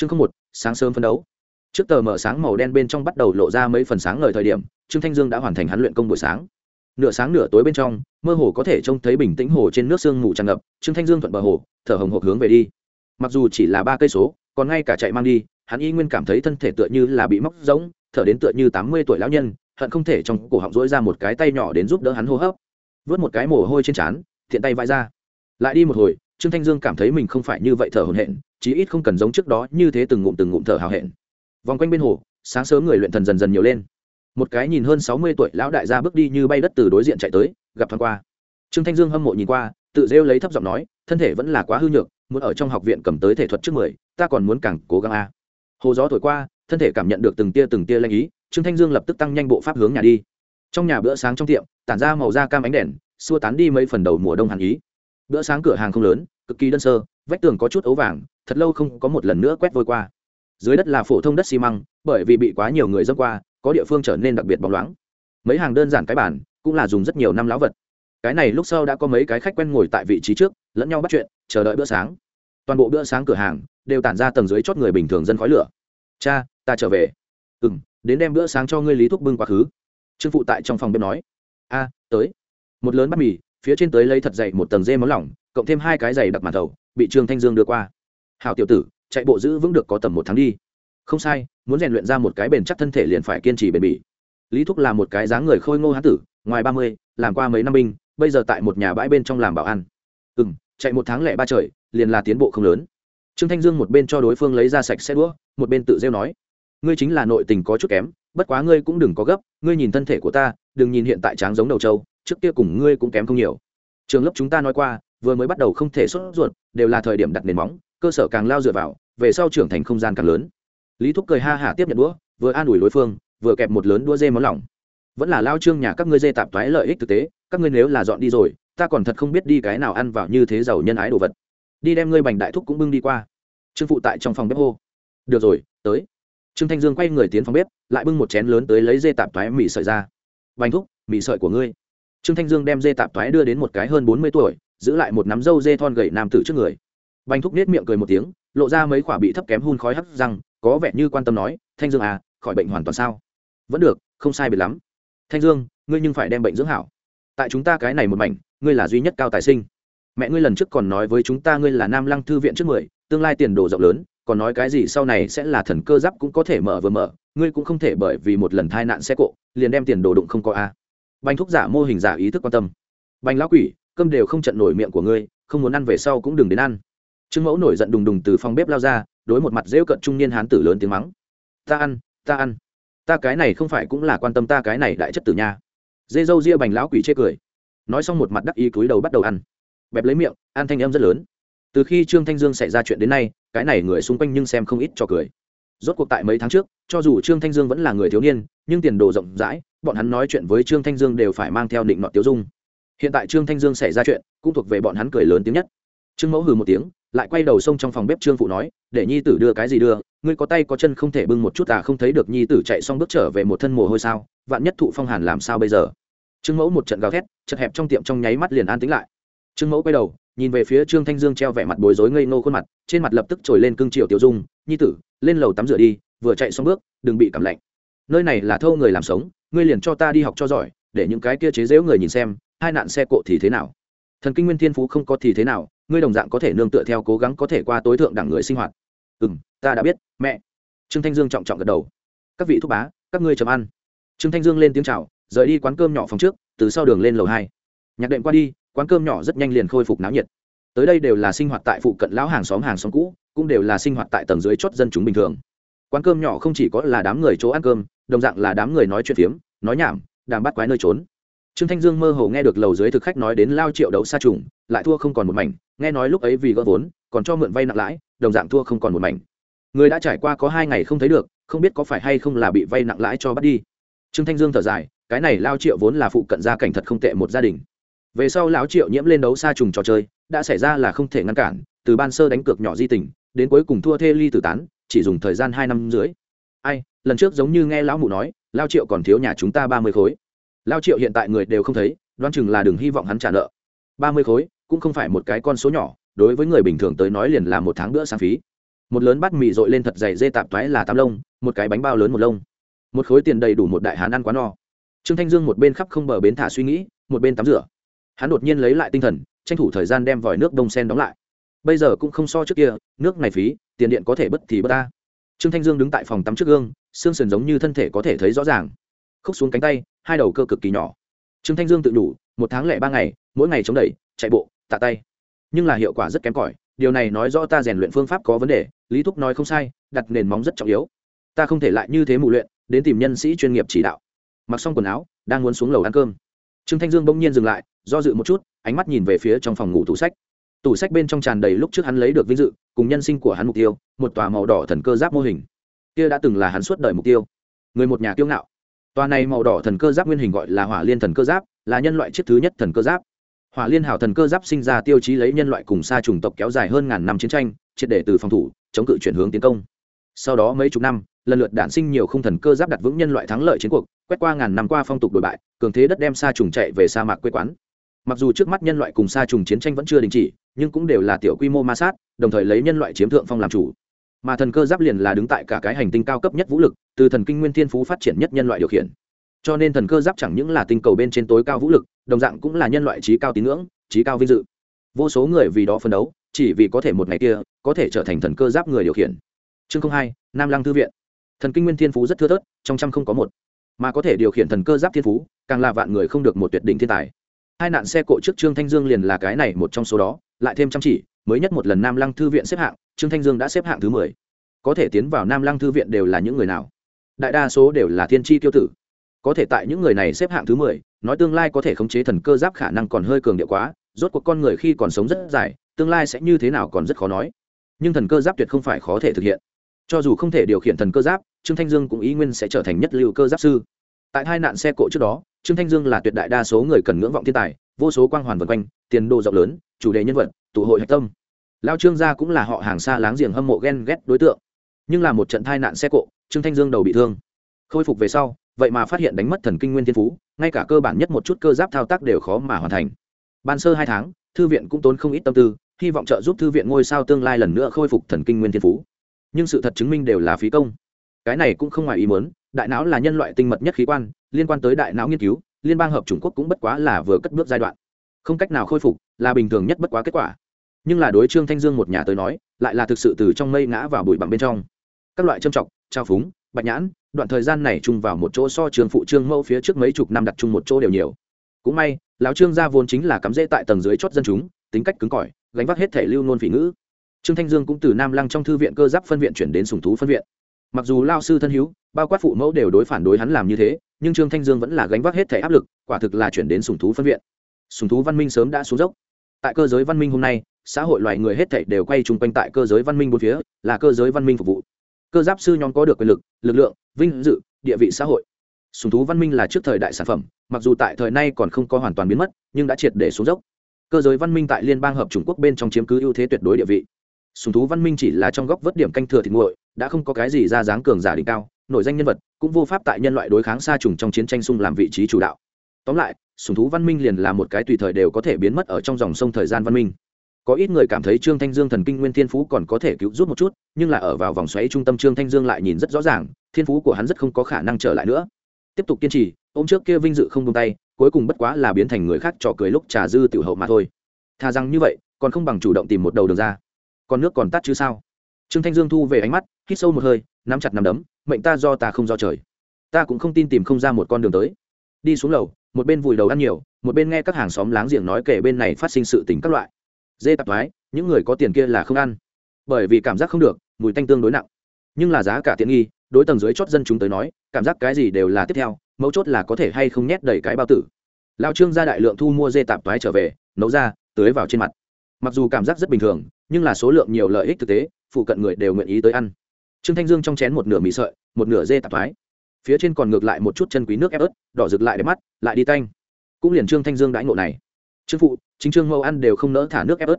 chương không một, sáng sớm phấn đấu. Trước tờ mở sáng màu đen bên trong bắt đầu lộ ra mấy phần sáng ngời thời điểm, trương thanh dương đã hoàn thành hắn luyện công buổi sáng. Nửa sáng nửa tối bên trong, mơ hồ có thể trông thấy bình tĩnh hồ trên nước sương mù tràn ngập, trương thanh dương thuận bờ hồ, thở hồng hộc hướng về đi. Mặc dù chỉ là ba cây số, còn ngay cả chạy mang đi, hắn y nguyên cảm thấy thân thể tựa như là bị móc rỗng, thở đến tựa như tám mươi tuổi lão nhân, hận không thể trong cổ họng rỗi ra một cái tay nhỏ đến giúp đỡ hắn hô hấp. Vớt một cái mồ hôi trên trán thiện tay vãi ra. Lại đi một hồi, trương thanh dương cảm thấy mình không phải như vậy thở hồn hển chí ít không cần giống trước đó như thế từng ngụm từng ngụm thở hào hẹn. Vòng quanh bên hồ, sáng sớm người luyện thần dần dần nhiều lên. Một cái nhìn hơn sáu mươi tuổi lão đại gia bước đi như bay đất từ đối diện chạy tới, gặp thoáng qua. Trương thanh dương hâm mộ nhìn qua, tự rêu lấy thấp giọng nói, thân thể vẫn là quá hư nhược, muốn ở trong học viện cầm tới thể thuật trước mười, ta còn muốn càng cố gắng a. Hồ gió thổi qua, thân thể cảm nhận được từng tia từng tia lanh ý, trương thanh dương lập tức tăng nhanh bộ pháp hướng nhà đi. Trong nhà bữa sáng trong tiệm, tản ra màu da cam ánh đèn, xua tán đi mấy phần đầu mùa đông hàn ý. Bữa sáng cửa hàng không lớn, cực kỳ đơn sơ, vách tường có chút ấu vàng thật lâu không có một lần nữa quét vôi qua. Dưới đất là phổ thông đất xi măng, bởi vì bị quá nhiều người dâng qua, có địa phương trở nên đặc biệt bóng loáng. Mấy hàng đơn giản cái bản cũng là dùng rất nhiều năm lão vật. Cái này lúc sau đã có mấy cái khách quen ngồi tại vị trí trước, lẫn nhau bắt chuyện, chờ đợi bữa sáng. Toàn bộ bữa sáng cửa hàng đều tản ra tầng dưới chót người bình thường dân khói lửa. Cha, ta trở về. Ừ m đến đem bữa sáng cho ngươi lý thúc bưng quá khứ. Trương phụ tại trong phòng bếp nói. A, tới. Một lớn bát mì, phía trên tới lấy thật dày một tầng dê máu lỏng, cộng thêm hai cái dày đặc màn thầu, bị trương thanh dương đưa qua hào tiểu tử, chạy bộ giữ vững được có tầm một tháng đi. Không sai, muốn rèn luyện ra một cái bền chắc thân thể liền phải kiên trì bền bỉ. Lý thúc là một cái dáng người khôi ngô hán tử, ngoài ba mươi, làm qua mấy năm binh, bây giờ tại một nhà bãi bên trong làm bảo ăn ừ m chạy một tháng lẻ ba trời, liền là tiến bộ không lớn. Trương thanh dương một bên cho đối phương lấy ra sạch xe đũa, một bên tự rêu nói, ngươi chính là nội tình có chút kém, bất quá ngươi cũng đừng có gấp, ngươi nhìn thân thể của ta, đừng nhìn hiện tại tráng giống đầu trâu, trước kia cùng ngươi cũng kém không nhiều. Trường lớp chúng ta nói qua, vừa mới bắt đầu không thể xuất ruột, đều là thời điểm đặt nền móng cơ sở càng lao dựa vào, về sau trưởng thành không gian càng lớn. Lý thúc cười ha hả tiếp nhận đũa, vừa an ủi đối phương, vừa kẹp một lớn đũa dê món lỏng. Vẫn là lao trương nhà các ngươi dê tạp thoái lợi ích thực tế, các ngươi nếu là dọn đi rồi, ta còn thật không biết đi cái nào ăn vào như thế giàu nhân ái đồ vật. Đi đem ngươi bành đại thúc cũng bưng đi qua. Trương phụ tại trong phòng bếp hô. Được rồi, tới. Trương thanh dương quay người tiến phòng bếp, lại bưng một chén lớn tới lấy dê tạp thoái mì sợi ra. Bành thúc, mì sợi của ngươi. Trương thanh dương đem dê tạp thoái đưa đến một cái hơn bốn mươi tuổi, giữ lại một nắm dâu dê thon gậy nam tử trước người bành thúc nết miệng cười một tiếng, lộ ra mấy quả bị thấp kém hun khói hắt răng, có vẻ như quan tâm nói, thanh dương à khỏi bệnh hoàn toàn sao? Vẫn được, không sai biệt lắm. Thanh dương, ngươi nhưng phải đem bệnh dưỡng hảo. Tại chúng ta cái này một mảnh, ngươi là duy nhất cao tài sinh. Mẹ ngươi lần trước còn nói với chúng ta ngươi là nam lăng thư viện trước mười, tương lai tiền đồ rộng lớn, còn nói cái gì sau này sẽ là thần cơ giáp cũng có thể mở vừa mở, ngươi cũng không thể bởi vì một lần tai nạn xe cộ, liền đem tiền đồ đụng không có a. Bánh thúc giả mô hình giả ý thức quan tâm. Bánh lão quỷ, cơm đều không trận nổi miệng của ngươi, không muốn ăn về sau cũng đừng đến ăn trương mẫu nổi giận đùng đùng từ phòng bếp lao ra, đối một mặt rêu cận trung niên hán tử lớn tiếng mắng. Ta ăn ta ăn. Ta cái này không phải cũng là quan tâm ta cái này đại chất tử nha. Dê dâu ria bành lão quỷ chê cười. Nói xong một mặt đắc ý cúi đầu bắt đầu ăn. Bẹp lấy miệng, ăn thanh âm rất lớn. Từ khi trương thanh dương xảy ra chuyện đến nay, cái này người xung quanh nhưng xem không ít cho cười. Rốt cuộc tại mấy tháng trước, cho dù trương thanh dương vẫn là người thiếu niên, nhưng tiền đồ rộng rãi, bọn hắn nói chuyện với trương thanh dương đều phải mang theo định nọ tiêu dung. Hiện tại trương thanh dương xảy ra chuyện, cũng thuộc về bọn hắn cười lớn tiếng nhất trương mẫu hừ một tiếng, lại quay đầu xông trong phòng bếp trương phụ nói, để nhi tử đưa cái gì đưa? Ngươi có tay có chân không thể bưng một chút à? Không thấy được nhi tử chạy xong bước trở về một thân mồ hôi sao? Vạn nhất thụ phong hàn làm sao bây giờ? Trương mẫu một trận gào thét, chật hẹp trong tiệm trong nháy mắt liền an tính lại. Trương mẫu quay đầu, nhìn về phía trương thanh dương treo vẻ mặt bối rối ngây ngô khuôn mặt, trên mặt lập tức trồi lên cương triều tiểu dung, nhi tử, lên lầu tắm rửa đi, vừa chạy xong bước, đừng bị cảm lạnh. Nơi này là thâu người làm sống, ngươi liền cho ta đi học cho giỏi, để những cái kia chế giễu người nhìn xem, hai nạn xe cộ thì thế nào? Thần kinh nguyên thiên phú không có thì thế nào ngươi đồng dạng có thể nương tựa theo cố gắng có thể qua tối thượng đẳng người sinh hoạt. Ừ m ta đã biết, mẹ. Trương thanh dương trọng trọng gật đầu. Các vị thúc bá, các ngươi chấm ăn. Trương thanh dương lên tiếng c h à o rời đi quán cơm nhỏ phòng trước, từ sau đường lên lầu hai. Nhạc đệm qua đi, quán cơm nhỏ rất nhanh liền khôi phục náo nhiệt. Tới đây đều là sinh hoạt tại phụ cận lão hàng xóm hàng xóm cũ, cũng đều là sinh hoạt tại tầng dưới chốt dân chúng bình thường. Quán cơm nhỏ không chỉ có là đám người chỗ ăn cơm, đồng dạng là đám người nói chuyện phiếm, nói nhảm, đàm bắt quái nơi trốn trương thanh dương mơ hồ nghe được lầu dưới thực khách nói đến lao triệu đấu xa trùng, lại thua không còn một mảnh, nghe nói lúc ấy vì gỡ vốn, còn cho mượn vay nặng lãi, đồng dạng thua không còn một mảnh. Người đã trải qua có hai ngày không thấy được, không biết có phải hay không là bị vay nặng lãi cho bắt đi. Trương thanh dương thở dài, cái này lao triệu vốn là phụ cận gia cảnh thật không tệ một gia đình. Về sau lão triệu nhiễm lên đấu xa trùng trò chơi, đã xảy ra là không thể ngăn cản, từ ban sơ đánh cược nhỏ di tình, đến cuối cùng thua thê ly tử tán, chỉ dùng thời gian hai năm dưới ai, lần trước giống như nghe lão mụ nói, lao triệu còn thiếu nhà chúng ta ba mươi khối lao triệu hiện tại người đều không thấy, đoán chừng là đừng hy vọng hắn trả nợ. Ba mươi khối, cũng không phải một cái con số nhỏ, đối với người bình thường tới nói liền là một tháng bữa sáng phí. Một lớn bát mì dội lên thật dày dê tạp toái là tám lông, một cái bánh bao lớn một lông. Một khối tiền đầy đủ một đại hán ăn quá no. Trương thanh dương một bên khắp không bờ bến thả suy nghĩ, một bên tắm rửa. Hắn đột nhiên lấy lại tinh thần, tranh thủ thời gian đem vòi nước đông sen đóng lại. Bây giờ cũng không so trước kia, nước này phí, tiền điện có thể bất thì bất ta. Trương thanh dương đứng tại phòng tắm trước gương, xương sườn giống như thân thể có thể thấy rõ ràng khúc xuống cánh tay, hai đầu cơ cực kỳ nhỏ. Trương thanh dương tự đủ, một tháng lẻ ba ngày, mỗi ngày chống đẩy, chạy bộ, tạ tay. Nhưng là hiệu quả rất kém cỏi, điều này nói rõ ta rèn luyện phương pháp có vấn đề, lý thúc nói không sai, đặt nền móng rất trọng yếu. Ta không thể lại như thế mù luyện, đến tìm nhân sĩ chuyên nghiệp chỉ đạo. Mặc xong quần áo, đang muốn xuống lầu ăn cơm. Trương thanh dương bỗng nhiên dừng lại, do dự một chút, ánh mắt nhìn về phía trong phòng ngủ tủ sách. Tủ sách bên trong tràn đầy lúc trước hắn lấy được vinh dự, cùng nhân sinh của hắn mục tiêu, một tòa màu đỏ thần cơ giáp mô hình. Kia đã từng là hắn suốt đời mục tiêu. Người một nhà kiêu ngạo tòa này màu đỏ thần cơ giáp nguyên hình gọi là hỏa liên thần cơ giáp, là nhân loại chiếc thứ nhất thần cơ giáp. Hỏa liên hảo thần cơ giáp sinh ra tiêu chí lấy nhân loại cùng xa chủng tộc kéo dài hơn ngàn năm chiến tranh, triệt để từ phòng thủ, chống cự chuyển hướng tiến công. Sau đó mấy chục năm, lần lượt đản sinh nhiều không thần cơ giáp đặt vững nhân loại thắng lợi chiến cuộc, quét qua ngàn năm qua phong tục đổi bại, cường thế đất đem xa trùng chạy về sa mạc quê quán. Mặc dù trước mắt nhân loại cùng xa trùng chiến tranh vẫn chưa đình chỉ, nhưng cũng đều là tiểu quy mô ma sát, đồng thời lấy nhân loại chiếm thượng phong làm chủ mà thần cơ giáp liền là đứng tại cả cái hành tinh cao cấp nhất vũ lực, từ thần kinh nguyên thiên phú phát triển nhất nhân loại điều khiển. Cho nên thần cơ giáp chẳng những là tinh cầu bên trên tối cao vũ lực, đồng dạng cũng là nhân loại trí cao tín ngưỡng, trí cao vinh dự. Vô số người vì đó phấn đấu, chỉ vì có thể một ngày kia, có thể trở thành thần cơ giáp người điều khiển. Chương không hai, nam lăng thư viện. Thần kinh nguyên thiên phú rất thưa thớt, trong trăm không có một. Mà có thể điều khiển thần cơ giáp thiên phú, càng là vạn người không được một tuyệt đỉnh thiên tài. Hai nạn xe cộ trước trương thanh dương liền là cái này một trong số đó, lại thêm chăm chỉ, mới nhất một lần nam lăng thư viện xếp hạng trương thanh dương đã xếp hạng thứ mười. Có thể tiến vào nam lăng thư viện đều là những người nào? Đại đa số đều là thiên tri tiêu tử. Có thể tại những người này xếp hạng thứ mười, nói tương lai có thể khống chế thần cơ giáp khả năng còn hơi cường điệu quá, rốt cuộc con người khi còn sống rất dài, tương lai sẽ như thế nào còn rất khó nói. Nhưng thần cơ giáp tuyệt không phải khó thể thực hiện. Cho dù không thể điều khiển thần cơ giáp, trương thanh dương cũng ý nguyên sẽ trở thành nhất lưu cơ giáp sư. Tại hai nạn xe cộ trước đó, trương thanh dương là tuyệt đại đa số người cần ngưỡng vọng thiên tài, vô số quang hoàn vân quanh, tiền đồ rộng lớn, chủ đề nhân vật, tụ hội hạch tâm lao trương gia cũng là họ hàng xa láng giềng hâm mộ ghen ghét đối tượng. Nhưng là một trận tai nạn xe cộ, trương thanh dương đầu bị thương. Khôi phục về sau, vậy mà phát hiện đánh mất thần kinh nguyên thiên phú, ngay cả cơ bản nhất một chút cơ giáp thao tác đều khó mà hoàn thành. Ban sơ hai tháng, thư viện cũng tốn không ít tâm tư, hy vọng trợ giúp thư viện ngôi sao tương lai lần nữa khôi phục thần kinh nguyên thiên phú. Nhưng sự thật chứng minh đều là phí công. Cái này cũng không ngoài ý muốn, đại não là nhân loại tinh mật nhất khí quan, liên quan tới đại não nghiên cứu, liên bang hợp chủng quốc cũng bất quá là vừa cất bước giai đoạn. Không cách nào khôi phục là bình thường nhất bất quá kết quả nhưng là đối trương thanh dương một nhà tới nói, lại là thực sự từ trong mây ngã vào bụi bặm bên trong. Các loại châm trọc, trao phúng, bạch nhãn, đoạn thời gian này chung vào một chỗ so trường phụ trương mẫu phía trước mấy chục năm đặt chung một chỗ đều nhiều. Cũng may, lão trương gia vốn chính là cắm rễ tại tầng dưới chót dân chúng, tính cách cứng cỏi, gánh vác hết thể lưu nôn phỉ ngữ. Trương thanh dương cũng từ nam lăng trong thư viện cơ giáp phân viện chuyển đến sùng thú phân viện. Mặc dù lao sư thân hữu, bao quát phụ mẫu đều đối phản đối hắn làm như thế, nhưng trương thanh dương vẫn là gánh vác hết thể áp lực, quả thực là chuyển đến sùng thú phân viện. Sùng thú văn minh sớm đã xuống dốc. Tại cơ giới văn minh hôm nay xã hội loài người hết thảy đều quay chung quanh tại cơ giới văn minh bốn phía, là cơ giới văn minh phục vụ. Cơ giáp sư nhóm có được quyền lực lực lượng, vinh dự, địa vị xã hội. Sùng thú văn minh là trước thời đại sản phẩm, mặc dù tại thời nay còn không có hoàn toàn biến mất, nhưng đã triệt để xuống dốc. Cơ giới văn minh tại liên bang hợp trung quốc bên trong chiếm cứ ưu thế tuyệt đối địa vị. Sùng thú văn minh chỉ là trong góc vớt điểm canh thừa thịt nguội, đã không có cái gì ra dáng cường giả đỉnh cao nội danh nhân vật, cũng vô pháp tại nhân loại đối kháng xa trùng trong chiến tranh xung làm vị trí chủ đạo. Tóm lại, sùng thú văn minh liền là một cái tùy thời đều có thể biến mất ở trong dòng sông thời gian văn minh có ít người cảm thấy trương thanh dương thần kinh nguyên thiên phú còn có thể cứu giúp một chút, nhưng là ở vào vòng xoáy trung tâm trương thanh dương lại nhìn rất rõ ràng, thiên phú của hắn rất không có khả năng trở lại nữa. Tiếp tục kiên trì ô m trước kia vinh dự không tung tay, cuối cùng bất quá là biến thành người khác trò cười lúc trà dư tiểu hậu mà thôi. Thà rằng như vậy, còn không bằng chủ động tìm một đầu đường ra. Còn nước còn tắt chứ sao? Trương thanh dương thu về ánh mắt, hít sâu một hơi, nắm chặt nắm đấm, mệnh ta do ta không do trời. Ta cũng không tin tìm không ra một con đường tới. Đi xuống lầu, một bên vùi đầu ăn nhiều, một bên nghe các hàng xóm láng giềng nói kể bên này phát sinh sự tình các loại dê tạp thoái, những người có tiền kia là không ăn. Bởi vì cảm giác không được, mùi tanh tương đối nặng. Nhưng là giá cả tiện nghi, đối tầng dưới chót dân chúng tới nói, cảm giác cái gì đều là tiếp theo, mấu chốt là có thể hay không nhét đầy cái bao tử. Lao trương ra đại lượng thu mua dê tạp thoái trở về, nấu ra, tưới vào trên mặt. Mặc dù cảm giác rất bình thường, nhưng là số lượng nhiều lợi ích thực tế, phụ cận người đều nguyện ý tới ăn. Trương thanh dương trong chén một nửa mì sợi, một nửa dê tạp thoái. Phía trên còn ngược lại một chút chân quý nước ép ớt, đỏ rực lại để mắt, lại đi tanh. Cũng liền trương thanh dương đãi ngộ này trương phụ, chính trương mẫu ăn đều không nỡ thả nước ép ớt.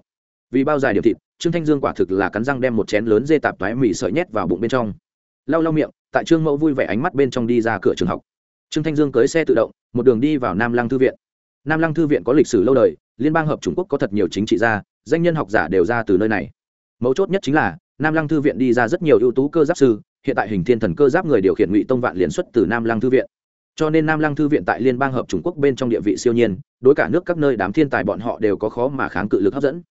Vì bao dài điểm thịt, trương thanh dương quả thực là cắn răng đem một chén lớn dê tạp toái mì sợi nhét vào bụng bên trong. Lau lau miệng, tại trương mẫu vui vẻ ánh mắt bên trong đi ra cửa trường học. Trương thanh dương cưới xe tự động, một đường đi vào nam lăng thư viện. Nam lăng thư viện có lịch sử lâu đời, liên bang hợp trung quốc có thật nhiều chính trị gia, danh nhân học giả đều ra từ nơi này. Mấu chốt nhất chính là, nam lăng thư viện đi ra rất nhiều ưu tú cơ giáp sư, hiện tại hình thiên thần cơ giáp người điều khiển ngụy tông vạn liên xuất từ nam lăng thư viện. Cho nên nam lăng thư viện tại liên bang hợp trung quốc bên trong địa vị siêu nhiên đối cả nước các nơi đám thiên tài bọn họ đều có khó mà kháng cự lực hấp dẫn.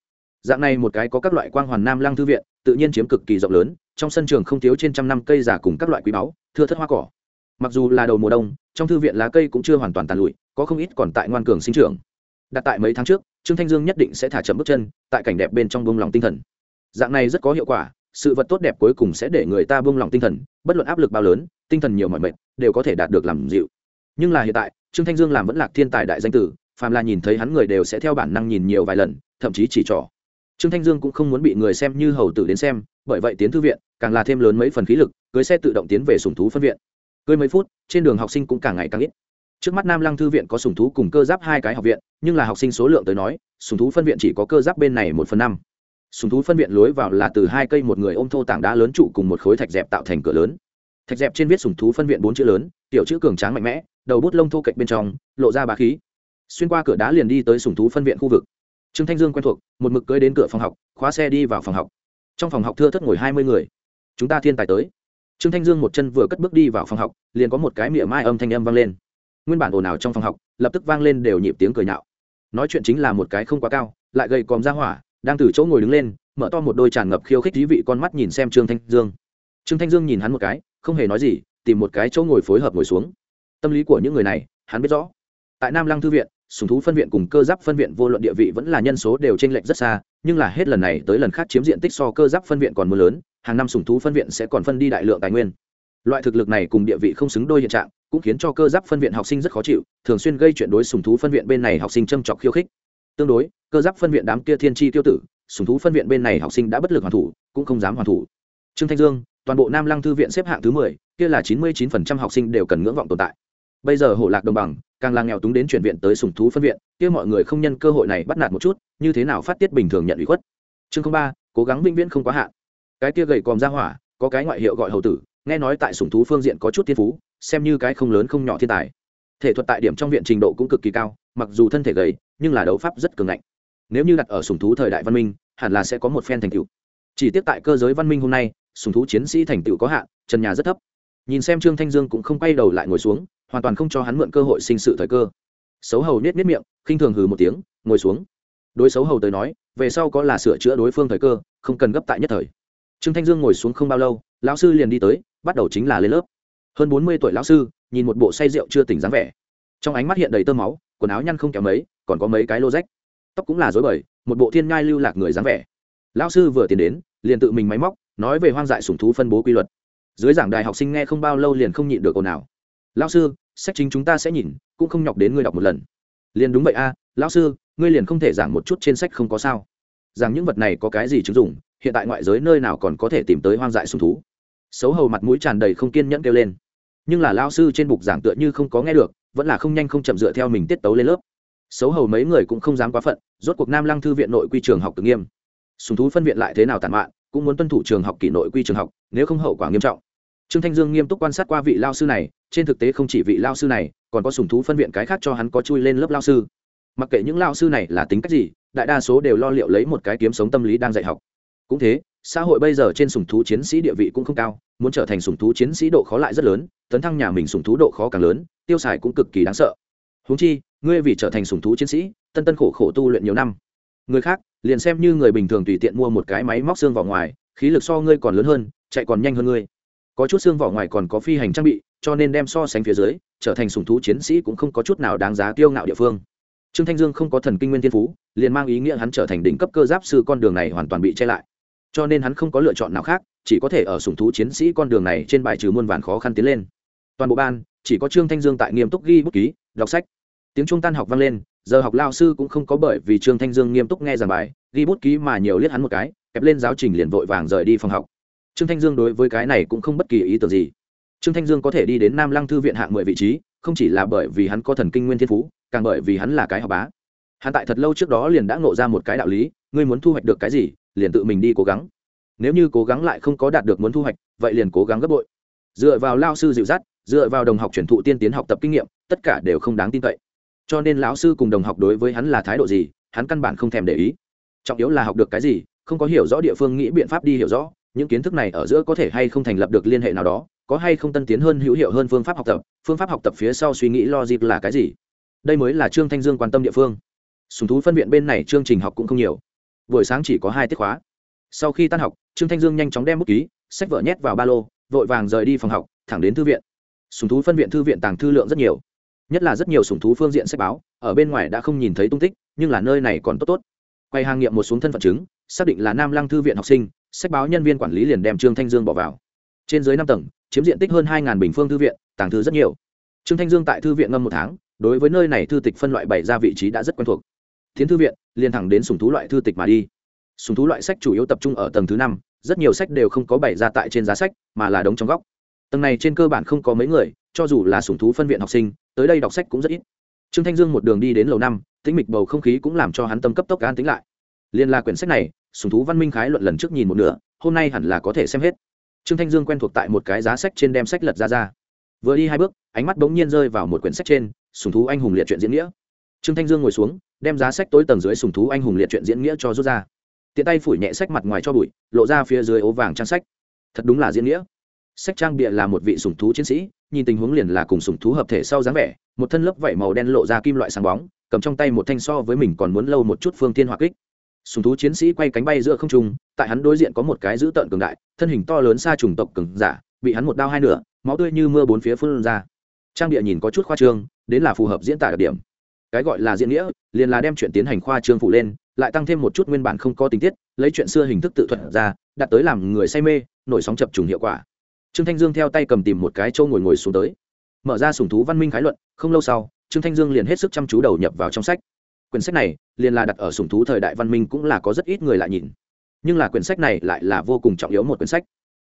Dạng này một cái có các loại quang hoàn nam lăng thư viện, tự nhiên chiếm cực kỳ rộng lớn, trong sân trường không thiếu trên trăm năm cây giả cùng các loại quý báu, thưa thất hoa cỏ. Mặc dù là đầu mùa đông, trong thư viện lá cây cũng chưa hoàn toàn tàn lụi, có không ít còn tại ngoan cường sinh trưởng. Đặt tại mấy tháng trước, trương thanh dương nhất định sẽ thả chậm bước chân, tại cảnh đẹp bên trong buông lòng tinh thần. Dạng này rất có hiệu quả, sự vật tốt đẹp cuối cùng sẽ để người ta buông lòng tinh thần, bất luận áp lực bao lớn, tinh thần nhiều mọi mệt, đều có thể đạt được làm dịu. Nhưng là hiện tại, trương thanh dương làm vẫn lạc thiên tài đại danh tử phàm là nhìn thấy hắn người đều sẽ theo bản năng nhìn nhiều vài lần, thậm chí chỉ trỏ. Trương thanh dương cũng không muốn bị người xem như hầu tử đến xem, bởi vậy tiến thư viện, càng là thêm lớn mấy phần khí lực, cưới xe tự động tiến về sùng thú phân viện. Cưới mấy phút, trên đường học sinh cũng càng ngày càng ít. Trước mắt nam lăng thư viện có sùng thú cùng cơ giáp hai cái học viện, nhưng là học sinh số lượng tới nói, sùng thú phân viện chỉ có cơ giáp bên này một phần năm. Sùng thú phân viện lối vào là từ hai cây một người ôm thô tảng đá lớn trụ cùng một khối thạch dẹp tạo thành cửa lớn. Thạch dẹp trên viết sùng thú phân viện bốn chữ lớn, tiểu chữ cường tráng mạnh mẽ, đầu bút lông thô cạnh bên trong, lộ ra bá khí xuyên qua cửa đá liền đi tới sùng thú phân viện khu vực. Trương thanh dương quen thuộc, một mực cưới đến cửa phòng học, khóa xe đi vào phòng học. Trong phòng học thưa thất ngồi hai mươi người. Chúng ta thiên tài tới. Trương thanh dương một chân vừa cất bước đi vào phòng học, liền có một cái miệng mai âm thanh âm vang lên. Nguyên bản ồn ào trong phòng học, lập tức vang lên đều nhịp tiếng cười nhạo. Nói chuyện chính là một cái không quá cao, lại gầy còm ra hỏa, đang từ chỗ ngồi đứng lên, mở to một đôi tràn ngập khiêu khích thí vị con mắt nhìn xem trương thanh dương. Trương thanh dương nhìn hắn một cái, không hề nói gì, tìm một cái chỗ ngồi phối hợp ngồi xuống. Tâm lý của những người này, hắn biết rõ. Tại nam lăng thư viện sùng thú phân viện cùng cơ giáp phân viện vô luận địa vị vẫn là nhân số đều t r ê n lệch rất xa, nhưng là hết lần này tới lần khác chiếm diện tích so cơ giáp phân viện còn mưa lớn, hàng năm sùng thú phân viện sẽ còn phân đi đại lượng tài nguyên. Loại thực lực này cùng địa vị không xứng đôi hiện trạng, cũng khiến cho cơ giáp phân viện học sinh rất khó chịu, thường xuyên gây chuyện đối sùng thú phân viện bên này học sinh châm chọc khiêu khích. Tương đối, cơ giáp phân viện đám kia thiên tri tiêu tử, sùng thú phân viện bên này học sinh đã bất lực hoàn thủ, cũng không dám hoàn thủ. Trương thanh dương, toàn bộ nam lăng thư viện xếp hạng thứ mười, kia là chín mươi chín phần trăm học sinh đều cần ngưỡng vọng tồn tại bây giờ hộ lạc đồng bằng, càng là nghèo túng đến chuyển viện tới sùng thú phân viện, kia mọi người không nhân cơ hội này bắt nạt một chút, như thế nào phát tiết bình thường nhận ủy khuất? Chương ba, cố gắng vĩnh viễn không quá hạn. Cái kia gầy còm ra hỏa, có cái ngoại hiệu gọi hầu tử, nghe nói tại sùng thú phương diện có chút thiên phú, xem như cái không lớn không nhỏ thiên tài. Thể thuật tại điểm trong viện trình độ cũng cực kỳ cao, mặc dù thân thể gầy, nhưng là đấu pháp rất cường ngạnh. Nếu như đặt ở sùng thú thời đại văn minh, hẳn là sẽ có một phen thành tựu. Chỉ tiếp tại cơ giới văn minh hôm nay sùng thú chiến sĩ thành tựu có hạn trần nhà rất thấp. Nhìn xem trương thanh dương cũng không quay đầu lại ngồi xuống hoàn toàn không cho hắn mượn cơ hội sinh sự thời cơ. Xấu hầu nết nết miệng, khinh thường hừ một tiếng, ngồi xuống. Đối xấu hầu tới nói, về sau có là sửa chữa đối phương thời cơ, không cần gấp tại nhất thời. Trương thanh dương ngồi xuống không bao lâu, lão sư liền đi tới, bắt đầu chính là lên lớp. Hơn bốn mươi tuổi lão sư, nhìn một bộ say rượu chưa tỉnh dáng vẻ. Trong ánh mắt hiện đầy tơ máu, quần áo nhăn không kém mấy, còn có mấy cái lô rách. Tóc cũng là dối bời, một bộ thiên ngai lưu lạc người dáng vẻ. Lão sư vừa tiến đến, liền tự mình máy móc, nói về hoang dại sủng thú phân bố quy luật. Dưới giảng đài học sinh nghe không bao lâu liền không nhịn được ồn ào lão sư, sách chính chúng ta sẽ nhìn, cũng không nhọc đến ngươi đọc một lần. Liền đúng vậy a, lão sư, ngươi liền không thể giảng một chút trên sách không có sao. Rằng những vật này có cái gì chứng dụng, hiện tại ngoại giới nơi nào còn có thể tìm tới hoang dại sùng thú? Xấu hầu mặt mũi tràn đầy không kiên nhẫn kêu lên. Nhưng là lao sư trên bục giảng tựa như không có nghe được, vẫn là không nhanh không chậm dựa theo mình tiết tấu lên lớp. Xấu hầu mấy người cũng không dám quá phận, rốt cuộc nam lăng thư viện nội quy trường học tự nghiêm. Sùng thú phân viện lại thế nào tàn mạn, cũng muốn tuân thủ trường học kỷ nội quy trường học, nếu không hậu quả nghiêm trọng. Trương thanh dương nghiêm túc quan sát qua vị lao sư này trên thực tế không chỉ vị lao sư này, còn có sùng thú phân viện cái khác cho hắn có chui lên lớp lao sư. Mặc kệ những lao sư này là tính cách gì, đại đa số đều lo liệu lấy một cái kiếm sống tâm lý đang dạy học. Cũng thế, xã hội bây giờ trên sùng thú chiến sĩ địa vị cũng không cao, muốn trở thành sùng thú chiến sĩ độ khó lại rất lớn, tấn thăng nhà mình sùng thú độ khó càng lớn, tiêu xài cũng cực kỳ đáng sợ. Húng chi, ngươi vì trở thành sùng thú chiến sĩ, tân tân khổ khổ tu luyện nhiều năm. Người khác, liền xem như người bình thường tùy tiện mua một cái máy móc xương vào ngoài, khí lực so ngươi còn lớn hơn, chạy còn nhanh hơn ngươi. Có chút xương vỏ ngoài còn có phi hành trang bị cho nên đem so sánh phía dưới, trở thành sùng thú chiến sĩ cũng không có chút nào đáng giá kiêu ngạo địa phương. Trương thanh dương không có thần kinh nguyên thiên phú, liền mang ý nghĩa hắn trở thành đỉnh cấp cơ giáp sư con đường này hoàn toàn bị che lại. Cho nên hắn không có lựa chọn nào khác, chỉ có thể ở sùng thú chiến sĩ con đường này trên bài trừ muôn vàn khó khăn tiến lên. Toàn bộ ban, chỉ có trương thanh dương tại nghiêm túc ghi bút ký, đọc sách. Tiếng trung tan học vang lên, giờ học lao sư cũng không có bởi vì trương thanh dương nghiêm túc nghe giảng bài, ghi bút ký mà nhiều liếc hắn một cái, kẹp lên giáo trình liền vội vàng rời đi phòng học. Trương thanh dương đối với cái này cũng không bất kỳ ý tưởng gì trương thanh dương có thể đi đến nam lăng thư viện hạng mười vị trí, không chỉ là bởi vì hắn có thần kinh nguyên thiên phú, càng bởi vì hắn là cái học bá. Hắn tại thật lâu trước đó liền đã ngộ ra một cái đạo lý, ngươi muốn thu hoạch được cái gì, liền tự mình đi cố gắng. Nếu như cố gắng lại không có đạt được muốn thu hoạch, vậy liền cố gắng gấp bội. Dựa vào lao sư dịu dắt, dựa vào đồng học truyền thụ tiên tiến học tập kinh nghiệm, tất cả đều không đáng tin cậy. Cho nên lão sư cùng đồng học đối với hắn là thái độ gì, hắn căn bản không thèm để ý. Trọng yếu là học được cái gì, không có hiểu rõ địa phương nghĩ biện pháp đi hiểu rõ, những kiến thức này ở giữa có thể hay không thành lập được liên hệ nào đó có hay không tân tiến hơn hữu hiệu hơn phương pháp học tập, phương pháp học tập phía sau suy nghĩ logic là cái gì? Đây mới là trương thanh dương quan tâm địa phương. Sùng thú phân viện bên này chương trình học cũng không nhiều. Buổi sáng chỉ có hai tiết khóa. Sau khi tan học, trương thanh dương nhanh chóng đem bút ký, sách vở nhét vào ba lô, vội vàng rời đi phòng học, thẳng đến thư viện. Sùng thú phân viện thư viện tàng thư lượng rất nhiều. Nhất là rất nhiều sùng thú phương diện sách báo, ở bên ngoài đã không nhìn thấy tung tích, nhưng là nơi này còn tốt tốt. Quay hàng nghiệm một xuống thân phận chứng, xác định là nam lăng thư viện học sinh, sách báo nhân viên quản lý liền đem trương thanh dương bỏ vào trên dưới năm tầng, chiếm diện tích hơn hai bình phương thư viện, tàng thư rất nhiều. Trương thanh dương tại thư viện ngâm một tháng, đối với nơi này thư tịch phân loại bày ra vị trí đã rất quen thuộc. Tiến thư viện, liền thẳng đến sùng thú loại thư tịch mà đi. Sùng thú loại sách chủ yếu tập trung ở tầng thứ năm, rất nhiều sách đều không có bày ra tại trên giá sách, mà là đống trong góc. Tầng này trên cơ bản không có mấy người, cho dù là sùng thú phân viện học sinh, tới đây đọc sách cũng rất ít. Trương thanh dương một đường đi đến lầu năm, tĩnh mịch bầu không khí cũng làm cho hắn tâm cấp tốc an tính lại. Liên la quyển sách này, sùng thú văn minh khái luận lần trước nhìn một nửa, hôm nay hẳn là có thể xem hết trương thanh dương quen thuộc tại một cái giá sách trên đem sách lật ra ra. Vừa đi hai bước, ánh mắt bỗng nhiên rơi vào một quyển sách trên, sùng thú anh hùng liệt truyện diễn nghĩa. Trương thanh dương ngồi xuống, đem giá sách tối tầng dưới sùng thú anh hùng liệt truyện diễn nghĩa cho rút ra. Tiện tay phủi nhẹ sách mặt ngoài cho bụi, lộ ra phía dưới ố vàng trang sách. Thật đúng là diễn nghĩa. Sách trang bịa là một vị sùng thú chiến sĩ, nhìn tình huống liền là cùng sùng thú hợp thể sau dáng vẻ, một thân lớp vảy màu đen lộ ra kim loại sáng bóng, cầm trong tay một thanh so với mình còn muốn lâu một chút phương thiên hỏa kích sùng thú chiến sĩ quay cánh bay giữa không trung, tại hắn đối diện có một cái dữ tợn cường đại, thân hình to lớn xa trùng tộc cường giả, bị hắn một đao hai nửa, máu tươi như mưa bốn phía phun ra. Trang địa nhìn có chút khoa trương, đến là phù hợp diễn tả đặc điểm. Cái gọi là diễn nghĩa, liền là đem chuyện tiến hành khoa trương phụ lên, lại tăng thêm một chút nguyên bản không có tình tiết, lấy chuyện xưa hình thức tự thuật ra đặt tới làm người say mê, nổi sóng chập trùng hiệu quả. Trương thanh dương theo tay cầm tìm một cái châu ngồi ngồi xuống tới. Mở ra sùng thú văn minh khái luận, không lâu sau, trương thanh dương liền hết sức chăm chú đầu nhập vào trong sách quyển sách này, liền là đặt ở sùng thú thời đại văn minh cũng là có rất ít người lại nhìn. Nhưng là quyển sách này lại là vô cùng trọng yếu một quyển sách.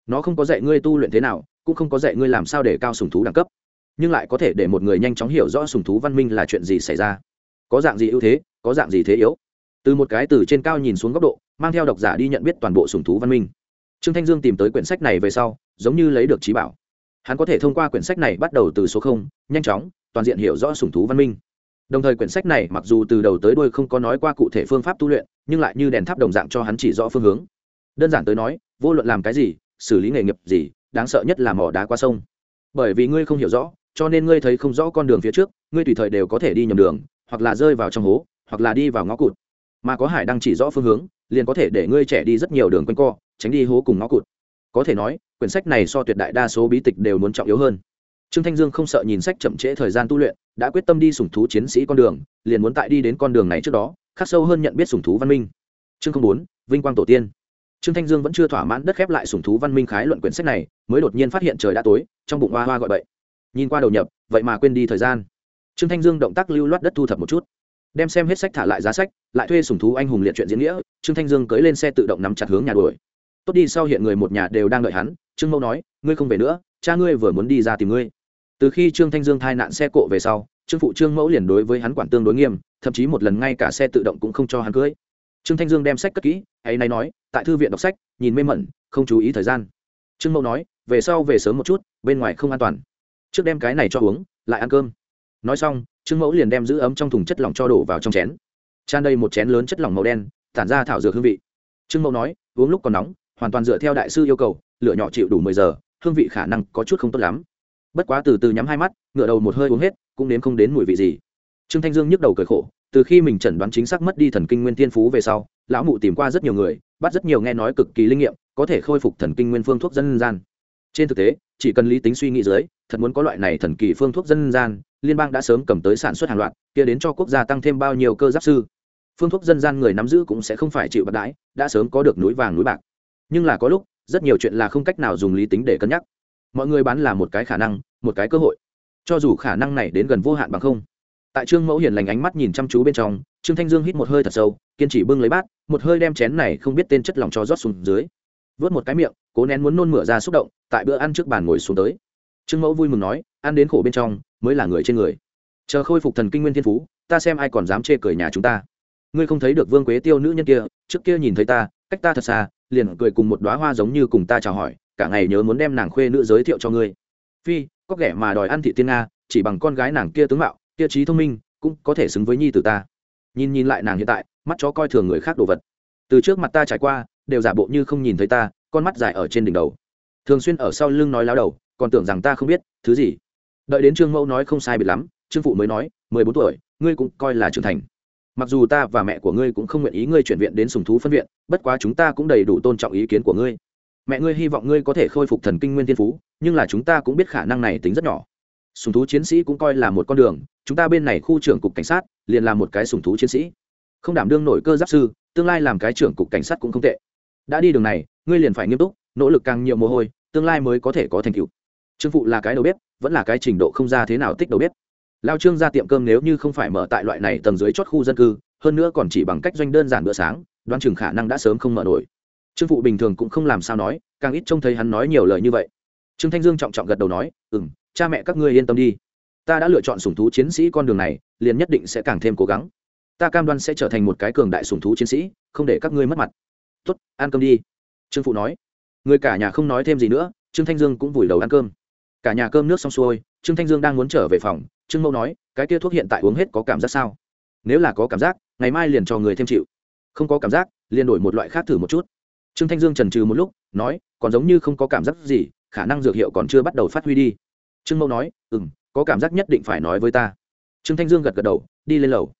Nó không có dạy ngươi tu luyện thế nào, cũng không có dạy ngươi làm sao để cao sùng thú đẳng cấp. Nhưng lại có thể để một người nhanh chóng hiểu rõ sùng thú văn minh là chuyện gì xảy ra. Có dạng gì ưu thế, có dạng gì thế yếu. Từ một cái từ trên cao nhìn xuống góc độ, mang theo độc giả đi nhận biết toàn bộ sùng thú văn minh. Trương thanh dương tìm tới quyển sách này về sau, giống như lấy được trí bảo. Hắn có thể thông qua quyển sách này bắt đầu từ số không, nhanh chóng, toàn diện hiểu rõ sùng thú văn minh đồng thời quyển sách này mặc dù từ đầu tới đuôi không có nói qua cụ thể phương pháp tu luyện, nhưng lại như đèn tháp đồng dạng cho hắn chỉ rõ phương hướng. Đơn giản tới nói, vô luận làm cái gì, xử lý nghề nghiệp gì, đáng sợ nhất là mỏ đá qua sông. Bởi vì ngươi không hiểu rõ, cho nên ngươi thấy không rõ con đường phía trước, ngươi tùy thời đều có thể đi nhầm đường, hoặc là rơi vào trong hố, hoặc là đi vào ngõ cụt. Mà có hải đang chỉ rõ phương hướng, liền có thể để ngươi trẻ đi rất nhiều đường quanh co, tránh đi hố cùng ngõ cụt. Có thể nói, quyển sách này so tuyệt đại đa số bí tịch đều muốn trọng yếu hơn trương thanh dương không sợ nhìn sách chậm trễ thời gian tu luyện, đã quyết tâm đi sủng thú chiến sĩ con đường, liền muốn tại đi đến con đường này trước đó, khắc sâu hơn nhận biết sủng thú văn minh. Chương bốn, vinh quang tổ tiên. Trương thanh dương vẫn chưa thỏa mãn đất khép lại sủng thú văn minh khái luận quyển sách này, mới đột nhiên phát hiện trời đã tối, trong bụng hoa hoa gọi bậy. Nhìn qua đầu nhập, vậy mà quên đi thời gian. Trương thanh dương động tác lưu loát đất thu thập một chút. Đem xem hết sách thả lại giá sách, lại thuê sủng thú anh hùng liệt chuyện diễn nghĩa, trương thanh dương cưỡi lên xe tự động nắm chặt hướng nhà đuổi. Tốt đi, sau hiện người một nhà đều đang đợi hắn, trương mẫu nói, ngươi không về nữa, cha ngươi vừa muốn đi ra tìm ngươi từ khi trương thanh dương thai nạn xe cộ về sau, trương phụ trương mẫu liền đối với hắn quản tương đối nghiêm, thậm chí một lần ngay cả xe tự động cũng không cho hắn cưới. Trương thanh dương đem sách cất kỹ hay nay nói, tại thư viện đọc sách, nhìn mê mẩn, không chú ý thời gian. Trương mẫu nói, về sau về sớm một chút, bên ngoài không an toàn. Trước đem cái này cho uống, lại ăn cơm. Nói xong, trương mẫu liền đem giữ ấm trong thùng chất lỏng cho đổ vào trong chén. Tràn đầy một chén lớn chất lỏng màu đen, tản ra thảo dược hương vị. Trương mẫu nói, uống lúc còn nóng, hoàn toàn dựa theo đại sư yêu cầu, lửa nhỏ chịu đủ mười giờ, hương vị khả năng có chút không tốt lắm bất quá từ từ nhắm hai mắt ngựa đầu một hơi uống hết, cũng nếm không đến mùi vị gì. Trương thanh dương nhức đầu cười khổ, từ khi mình chẩn đoán chính xác mất đi thần kinh nguyên thiên phú về sau, lão mụ tìm qua rất nhiều người, bắt rất nhiều nghe nói cực kỳ linh nghiệm, có thể khôi phục thần kinh nguyên phương thuốc dân gian. Trên thực tế, chỉ cần lý tính suy nghĩ dưới, thật muốn có loại này thần kỳ phương thuốc dân gian, liên bang đã sớm cầm tới sản xuất hàng loạt, kia đến cho quốc gia tăng thêm bao nhiêu cơ giáp sư. Phương thuốc dân gian người nắm giữ cũng sẽ không phải chịu bạc đãi, đã sớm có được núi vàng núi bạc. Nhưng là có lúc, rất nhiều chuyện là không cách nào dùng lý tính để cân nhắc mọi người bán là một cái khả năng, một cái cơ hội. Cho dù khả năng này đến gần vô hạn bằng không. Tại trương mẫu hiền lành ánh mắt nhìn chăm chú bên trong, trương thanh dương hít một hơi thật sâu, kiên trì bưng lấy bát, một hơi đem chén này không biết tên chất lỏng cho rót xuống dưới. Vớt một cái miệng, cố nén muốn nôn mửa ra xúc động, tại bữa ăn trước bàn ngồi xuống tới. Trương mẫu vui mừng nói, ăn đến khổ bên trong, mới là người trên người. Chờ khôi phục thần kinh nguyên thiên phú, ta xem ai còn dám chê cười nhà chúng ta. Ngươi không thấy được vương quế tiêu nữ nhân kia, trước kia nhìn thấy ta, cách ta thật xa, liền cười cùng một đoá hoa giống như cùng ta chào hỏi cả ngày nhớ muốn đem nàng khuê nữ giới thiệu cho ngươi. Phi, có kẻ mà đòi ăn thị tiên nga, chỉ bằng con gái nàng kia tướng mạo, kia trí thông minh, cũng có thể xứng với nhi từ ta. Nhìn nhìn lại nàng hiện tại, mắt chó coi thường người khác đồ vật. Từ trước mặt ta trải qua, đều giả bộ như không nhìn thấy ta, con mắt dài ở trên đỉnh đầu. Thường xuyên ở sau lưng nói láo đầu, còn tưởng rằng ta không biết, thứ gì. Đợi đến trương mẫu nói không sai biệt lắm, trương phụ mới nói, mười bốn tuổi, ngươi cũng coi là trưởng thành. Mặc dù ta và mẹ của ngươi cũng không nguyện ý ngươi chuyển viện đến sùng thú phân viện, bất quá chúng ta cũng đầy đủ tôn trọng ý kiến của ngươi mẹ ngươi hy vọng ngươi có thể khôi phục thần kinh nguyên thiên phú, nhưng là chúng ta cũng biết khả năng này tính rất nhỏ. Sùng thú chiến sĩ cũng coi là một con đường, chúng ta bên này khu trưởng cục cảnh sát liền là một cái sùng thú chiến sĩ. Không đảm đương nổi cơ giáp sư, tương lai làm cái trưởng cục cảnh sát cũng không tệ. Đã đi đường này, ngươi liền phải nghiêm túc, nỗ lực càng nhiều mồ hôi, tương lai mới có thể có thành tựu. Trương phụ là cái đầu bếp, vẫn là cái trình độ không ra thế nào tích đầu bếp. Lao trương ra tiệm cơm nếu như không phải mở tại loại này tầng dưới chót khu dân cư, hơn nữa còn chỉ bằng cách doanh đơn giản bữa sáng, đoán chừng khả năng đã sớm không mở nổi trương phụ bình thường cũng không làm sao nói, càng ít trông thấy hắn nói nhiều lời như vậy. Trương thanh dương trọng trọng gật đầu nói ừ m cha mẹ các ngươi yên tâm đi. Ta đã lựa chọn sùng thú chiến sĩ con đường này, liền nhất định sẽ càng thêm cố gắng. Ta cam đoan sẽ trở thành một cái cường đại sùng thú chiến sĩ, không để các ngươi mất mặt. Tuất ăn cơm đi. Trương phụ nói. Người cả nhà không nói thêm gì nữa, trương thanh dương cũng vùi đầu ăn cơm. Cả nhà cơm nước xong xuôi, trương thanh dương đang muốn trở về phòng, trương mẫu nói, cái kia thuốc hiện tại uống hết có cảm giác sao? Nếu là có cảm giác, ngày mai liền cho người thêm chịu. Không có cảm giác, liền đổi một loại khác thử một chút trương thanh dương trần trừ một lúc, nói, còn giống như không có cảm giác gì, khả năng dược hiệu còn chưa bắt đầu phát huy đi. Trương mẫu nói ừ m có cảm giác nhất định phải nói với ta. Trương thanh dương gật gật đầu, đi lên lầu.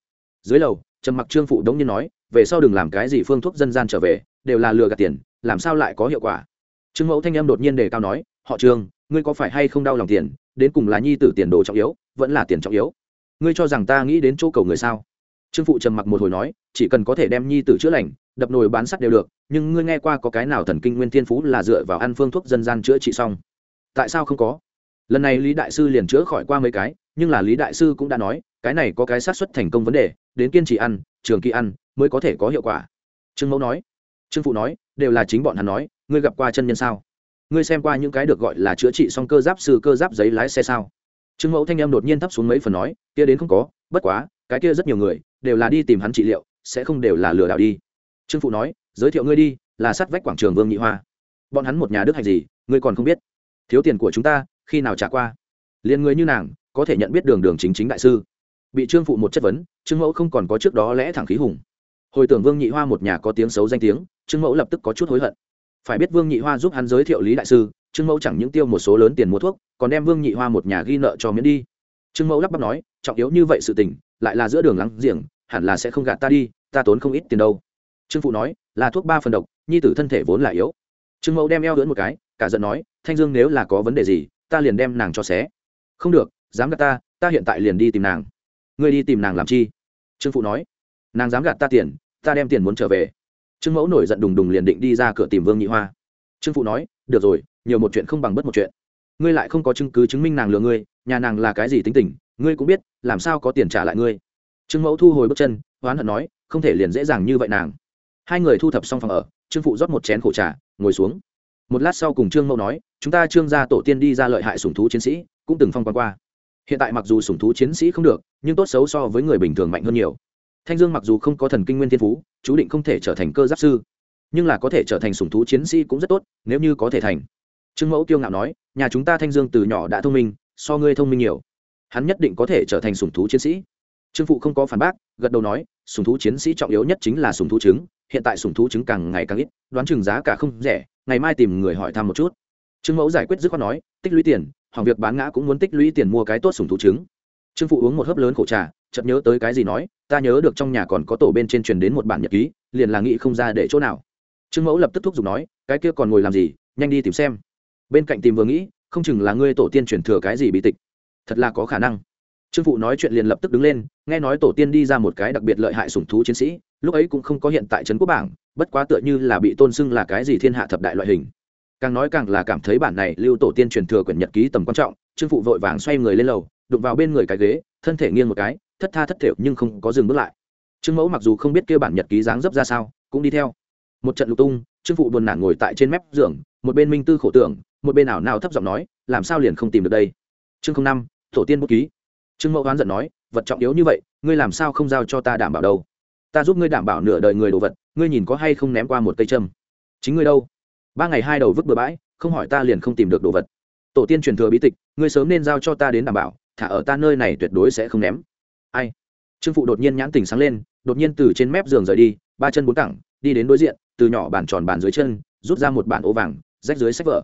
Dưới lầu, trầm mặc trương phụ đống nhiên nói, về sau đừng làm cái gì phương thuốc dân gian trở về, đều là lừa gạt tiền, làm sao lại có hiệu quả? Trương mẫu thanh em đột nhiên đề cao nói, họ trương, ngươi có phải hay không đau lòng tiền, đến cùng là nhi tử tiền đồ trọng yếu, vẫn là tiền trọng yếu. Ngươi cho rằng ta nghĩ đến chỗ cầu người sao? Trương phụ trầm mặc một hồi nói, chỉ cần có thể đem nhi tử chữa lành, đập nồi bán sắt đều được, nhưng ngươi nghe qua có cái nào thần kinh nguyên thiên phú là dựa vào ăn phương thuốc dân gian chữa trị xong? Tại sao không có? Lần này lý đại sư liền chữa khỏi qua mấy cái, nhưng là lý đại sư cũng đã nói, cái này có cái sát xuất thành công vấn đề, đến kiên trì ăn, trường kỳ ăn, mới có thể có hiệu quả. Trương mẫu nói. Trương phụ nói, đều là chính bọn hắn nói, ngươi gặp qua chân nhân sao? Ngươi xem qua những cái được gọi là chữa trị xong cơ giáp sư, cơ giáp giấy lái xe sao? Trương mẫu thanh em đột nhiên thấp xuống mấy phần nói, kia đến không có, bất quá, cái kia rất nhiều người đều là đi tìm hắn trị liệu, sẽ không đều là lừa đảo đi. Trương phụ nói, giới thiệu ngươi đi, là sát vách quảng trường vương nhị hoa. Bọn hắn một nhà đức hạch gì, ngươi còn không biết. Thiếu tiền của chúng ta, khi nào trả qua? Liền người như nàng, có thể nhận biết đường đường chính chính đại sư. Bị trương phụ một chất vấn, trương mẫu không còn có trước đó lẽ thẳng khí hùng. Hồi tưởng vương nhị hoa một nhà có tiếng xấu danh tiếng, trương mẫu lập tức có chút hối hận. Phải biết vương nhị hoa giúp hắn giới thiệu lý đại sư, trương mẫu chẳng những tiêu một số lớn tiền mua thuốc, còn đem vương nhị hoa một nhà ghi nợ cho miễn đi. Trương mẫu lắp bắp nói, trọng yếu như vậy sự tình lại là giữa đường lắng giềng, hẳn là sẽ không gạt ta đi, ta tốn không ít tiền đâu. Trương phụ nói, là thuốc ba phần độc, nhi tử thân thể vốn là yếu. Trương mẫu đem eo lưỡn một cái, cả giận nói, thanh dương nếu là có vấn đề gì, ta liền đem nàng cho xé. Không được, dám gạt ta ta hiện tại liền đi tìm nàng. Ngươi đi tìm nàng làm chi? Trương phụ nói, nàng dám gạt ta tiền, ta đem tiền muốn trở về. Trương mẫu nổi giận đùng đùng liền định đi ra cửa tìm vương nhị hoa. Trương phụ nói, được rồi, nhiều một chuyện không bằng bất một chuyện. Ngươi lại không có chứng cứ chứng minh nàng lừa ngươi, nhà nàng là cái gì tính tình ngươi cũng biết, làm sao có tiền trả lại ngươi. Trương mẫu thu hồi bước chân, oán hận nói, không thể liền dễ dàng như vậy nàng. Hai người thu thập xong phòng ở, trương phụ rót một chén khổ trà, ngồi xuống. Một lát sau cùng trương mẫu nói, chúng ta trương gia tổ tiên đi ra lợi hại sủng thú chiến sĩ, cũng từng phong quan qua. Hiện tại mặc dù sủng thú chiến sĩ không được, nhưng tốt xấu so với người bình thường mạnh hơn nhiều. Thanh dương mặc dù không có thần kinh nguyên thiên phú, chú định không thể trở thành cơ giáp sư, nhưng là có thể trở thành sủng thú chiến sĩ cũng rất tốt, nếu như có thể thành. Trương mẫu tiêu ngạo nói, nhà chúng ta thanh dương từ nhỏ đã thông minh, so ngươi thông minh nhiều hắn nhất định có thể trở thành sủng thú chiến sĩ. Trương phụ không có phản bác, gật đầu nói sủng thú chiến sĩ trọng yếu nhất chính là sủng thú trứng, hiện tại sủng thú trứng càng ngày càng ít, đoán chừng giá cả không rẻ, ngày mai tìm người hỏi thăm một chút. Trương mẫu giải quyết dứt khoát nói, tích lũy tiền hỏng việc bán ngã cũng muốn tích lũy tiền mua cái tốt sủng thú trứng. Trương phụ uống một hớp lớn khổ trà, chợt nhớ tới cái gì nói, ta nhớ được trong nhà còn có tổ bên trên truyền đến một bản nhật ký, liền là nghĩ không ra để chỗ nào. Trương mẫu lập tức thúc giục nói, cái kia còn ngồi làm gì, nhanh đi tìm xem. Bên cạnh tìm vừa nghĩ, không chừng là ngươi tổ tiên truyền thừa cái gì bị tịch thật là có khả năng. Trương phụ nói chuyện liền lập tức đứng lên, nghe nói tổ tiên đi ra một cái đặc biệt lợi hại sủng thú chiến sĩ, lúc ấy cũng không có hiện tại trấn quốc bảng, bất quá tựa như là bị tôn xưng là cái gì thiên hạ thập đại loại hình. Càng nói càng là cảm thấy bản này lưu tổ tiên truyền thừa quyển nhật ký tầm quan trọng, trương phụ vội vàng xoay người lên lầu, đụng vào bên người cái ghế, thân thể nghiêng một cái, thất tha thất thểu nhưng không có dừng bước lại. Trương mẫu mặc dù không biết kêu bản nhật ký dáng dấp ra sao, cũng đi theo. Một trận lục tung, trương phụ buồn nản ngồi tại trên mép giường, một bên minh tư khổ tưởng, một bên ảo nào thấp giọng nói, làm sao liền không tìm được đây? Chương không năm tổ tiên bút ký. Trương mẫu oán giận nói, vật trọng yếu như vậy, ngươi làm sao không giao cho ta đảm bảo đâu? Ta giúp ngươi đảm bảo nửa đời người đồ vật, ngươi nhìn có hay không ném qua một cây châm. Chính ngươi đâu? Ba ngày hai đầu vứt bừa bãi, không hỏi ta liền không tìm được đồ vật. Tổ tiên truyền thừa bí tịch, ngươi sớm nên giao cho ta đến đảm bảo, thả ở ta nơi này tuyệt đối sẽ không ném. Ai? Trương phụ đột nhiên nhãn tình sáng lên, đột nhiên từ trên mép giường rời đi, ba chân bốn cẳng, đi đến đối diện, từ nhỏ bàn tròn bàn dưới chân, rút ra một bản ô vàng, rách dưới sách vở.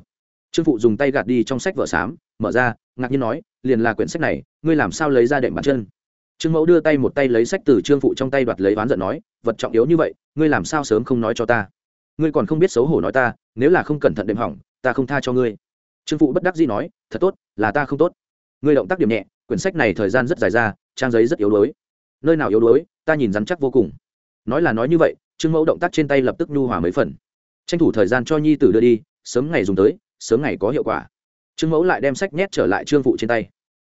Trương phụ dùng tay gạt đi trong sách vở xám, mở ra, ngạc nhiên nói liền là quyển sách này, ngươi làm sao lấy ra đệm bàn chân? Trương mẫu đưa tay một tay lấy sách từ trương phụ trong tay đoạt lấy oán giận nói, vật trọng yếu như vậy, ngươi làm sao sớm không nói cho ta? Ngươi còn không biết xấu hổ nói ta, nếu là không cẩn thận đệm hỏng, ta không tha cho ngươi. Trương phụ bất đắc dĩ nói, thật tốt, là ta không tốt. Ngươi động tác điểm nhẹ, quyển sách này thời gian rất dài ra, trang giấy rất yếu đuối. Nơi nào yếu đuối, ta nhìn rắn chắc vô cùng. Nói là nói như vậy, trương mẫu động tác trên tay lập tức nhu hòa mấy phần. Tranh thủ thời gian cho nhi tử đưa đi, sớm ngày dùng tới, sớm ngày có hiệu quả. Trương mẫu lại đem sách nhét trở lại trương phụ trên tay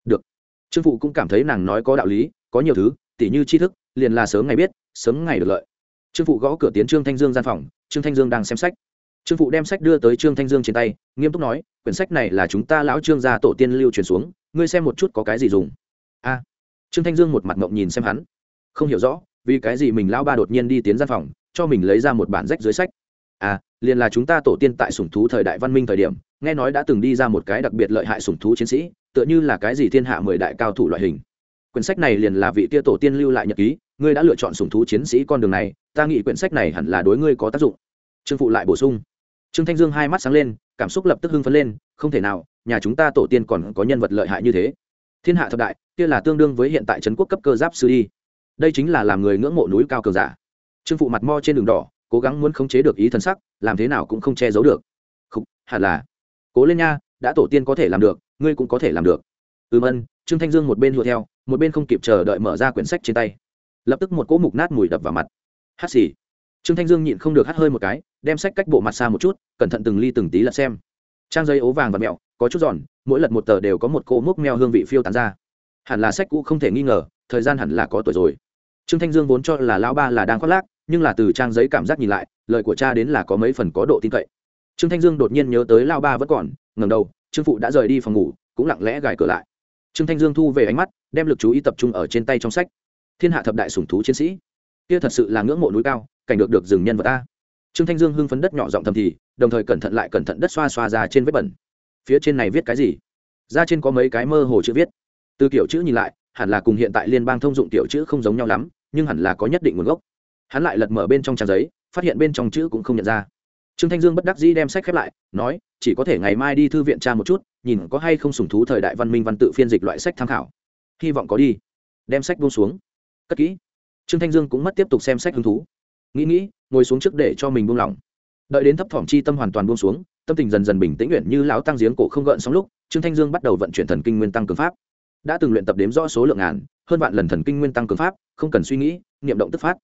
được. Trương phụ cũng cảm thấy nàng nói có đạo lý, có nhiều thứ, tỉ như tri thức, liền là sớm ngày biết, sớm ngày được lợi. Trương phụ gõ cửa tiến trương thanh dương gian phòng, trương thanh dương đang xem sách. Trương phụ đem sách đưa tới trương thanh dương trên tay, nghiêm túc nói, quyển sách này là chúng ta lão trương gia tổ tiên lưu truyền xuống, ngươi xem một chút có cái gì dùng. A. Trương thanh dương một mặt ngộng nhìn xem hắn. Không hiểu rõ, vì cái gì mình lão ba đột nhiên đi tiến gian phòng, cho mình lấy ra một bản rách dưới sách. À liền là chúng ta tổ tiên tại sủng thú thời đại văn minh thời điểm, nghe nói đã từng đi ra một cái đặc biệt lợi hại sủng thú chiến sĩ, tựa như là cái gì thiên hạ mười đại cao thủ loại hình. Quyển sách này liền là vị tia tổ tiên lưu lại nhật ký, ngươi đã lựa chọn sủng thú chiến sĩ con đường này, ta nghĩ quyển sách này hẳn là đối ngươi có tác dụng. Trương phụ lại bổ sung. Trương thanh dương hai mắt sáng lên, cảm xúc lập tức hưng phấn lên, không thể nào, nhà chúng ta tổ tiên còn có nhân vật lợi hại như thế. Thiên hạ thập đại, kia là tương đương với hiện tại trấn quốc cấp cơ giáp sư đi. Đây chính là làm người ngưỡng mộ núi cao cường giả. Trương phụ mặt mo trên đường đỏ cố gắng muốn khống chế được ý thân sắc, làm thế nào cũng không che giấu được. Không hẳn là. Cố lên nha, đã tổ tiên có thể làm được, ngươi cũng có thể làm được. Ừm ân, trương thanh dương một bên hùa theo, một bên không kịp chờ đợi mở ra quyển sách trên tay. Lập tức một cỗ mục nát mùi đập vào mặt. Hát xì. Trương thanh dương nhịn không được hắt hơi một cái, đem sách cách bộ mặt xa một chút, cẩn thận từng ly từng tí lật xem. Trang giấy ố vàng và mẹo, có chút giòn, mỗi lật một tờ đều có một cỗ mốc meo hương vị phiêu tán ra. Hẳn là sách cũ không thể nghi ngờ, thời gian hẳn là có tuổi rồi. Trương thanh dương vốn cho là lão ba là đang khoác lác nhưng là từ trang giấy cảm giác nhìn lại, lời của cha đến là có mấy phần có độ tin cậy. Trương thanh dương đột nhiên nhớ tới lao ba vẫn còn ngầm đầu, trương phụ đã rời đi phòng ngủ, cũng lặng lẽ gài cửa lại. Trương thanh dương thu về ánh mắt, đem lực chú ý tập trung ở trên tay trong sách. Thiên hạ thập đại sủng thú chiến sĩ. Kia thật sự là ngưỡng mộ núi cao, cảnh được được rừng nhân vật ta. Trương thanh dương hưng phấn đất nhỏ giọng thầm thì, đồng thời cẩn thận lại cẩn thận đất xoa xoa ra trên vết bẩn. Phía trên này viết cái gì? Ra trên có mấy cái mơ hồ chữ viết. Từ kiểu chữ nhìn lại, hẳn là cùng hiện tại liên bang thông dụng tiểu chữ không giống nhau lắm, nhưng hẳn là có nhất định nguồn gốc hắn lại lật mở bên trong trang giấy, phát hiện bên trong chữ cũng không nhận ra. Trương thanh dương bất đắc dĩ đem sách khép lại, nói, chỉ có thể ngày mai đi thư viện tra một chút, nhìn có hay không sùng thú thời đại văn minh văn tự phiên dịch loại sách tham khảo. Hy vọng có đi. Đem sách buông xuống. Cất kỹ. Trương thanh dương cũng mất tiếp tục xem sách hứng thú. Nghĩ nghĩ, ngồi xuống trước để cho mình buông lỏng. Đợi đến thấp thỏm chi tâm hoàn toàn buông xuống, tâm tình dần dần bình tĩnh luyện như lão tăng giếng cổ không gợn sóng lúc, trương thanh dương bắt đầu vận chuyển thần kinh nguyên tăng cường pháp. Đã từng luyện tập đếm rõ số lượng ngàn, hơn vạn lần thần kinh nguyên tăng cường pháp, không cần suy nghĩ, niệm động tức phát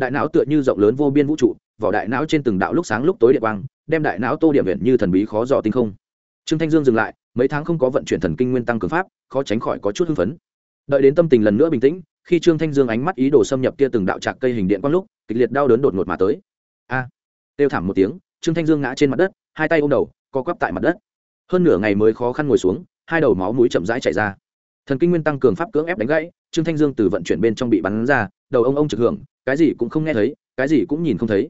đại não tựa như rộng lớn vô biên vũ trụ vỏ đại não trên từng đạo lúc sáng lúc tối địa quang đem đại não tô điểm viện như thần bí khó dò tinh không. Trương thanh dương dừng lại mấy tháng không có vận chuyển thần kinh nguyên tăng cường pháp khó tránh khỏi có chút hưng phấn. Đợi đến tâm tình lần nữa bình tĩnh khi trương thanh dương ánh mắt ý đồ xâm nhập kia từng đạo trạc cây hình điện quang lúc kịch liệt đau đớn đột ngột mà tới. A! À, kêu thảm một tiếng trương thanh dương ngã trên mặt đất hai tay ôm đầu co quắp tại mặt đất. Hơn nửa ngày mới khó khăn ngồi xuống hai đầu máu mũi chậm rãi chảy ra. Thần kinh nguyên tăng cường pháp cưỡng ép đánh gãy trương thanh dương từ vận chuyển bên trong bị bắn ra đầu ông ông trực hưởng cái gì cũng không nghe thấy, cái gì cũng nhìn không thấy.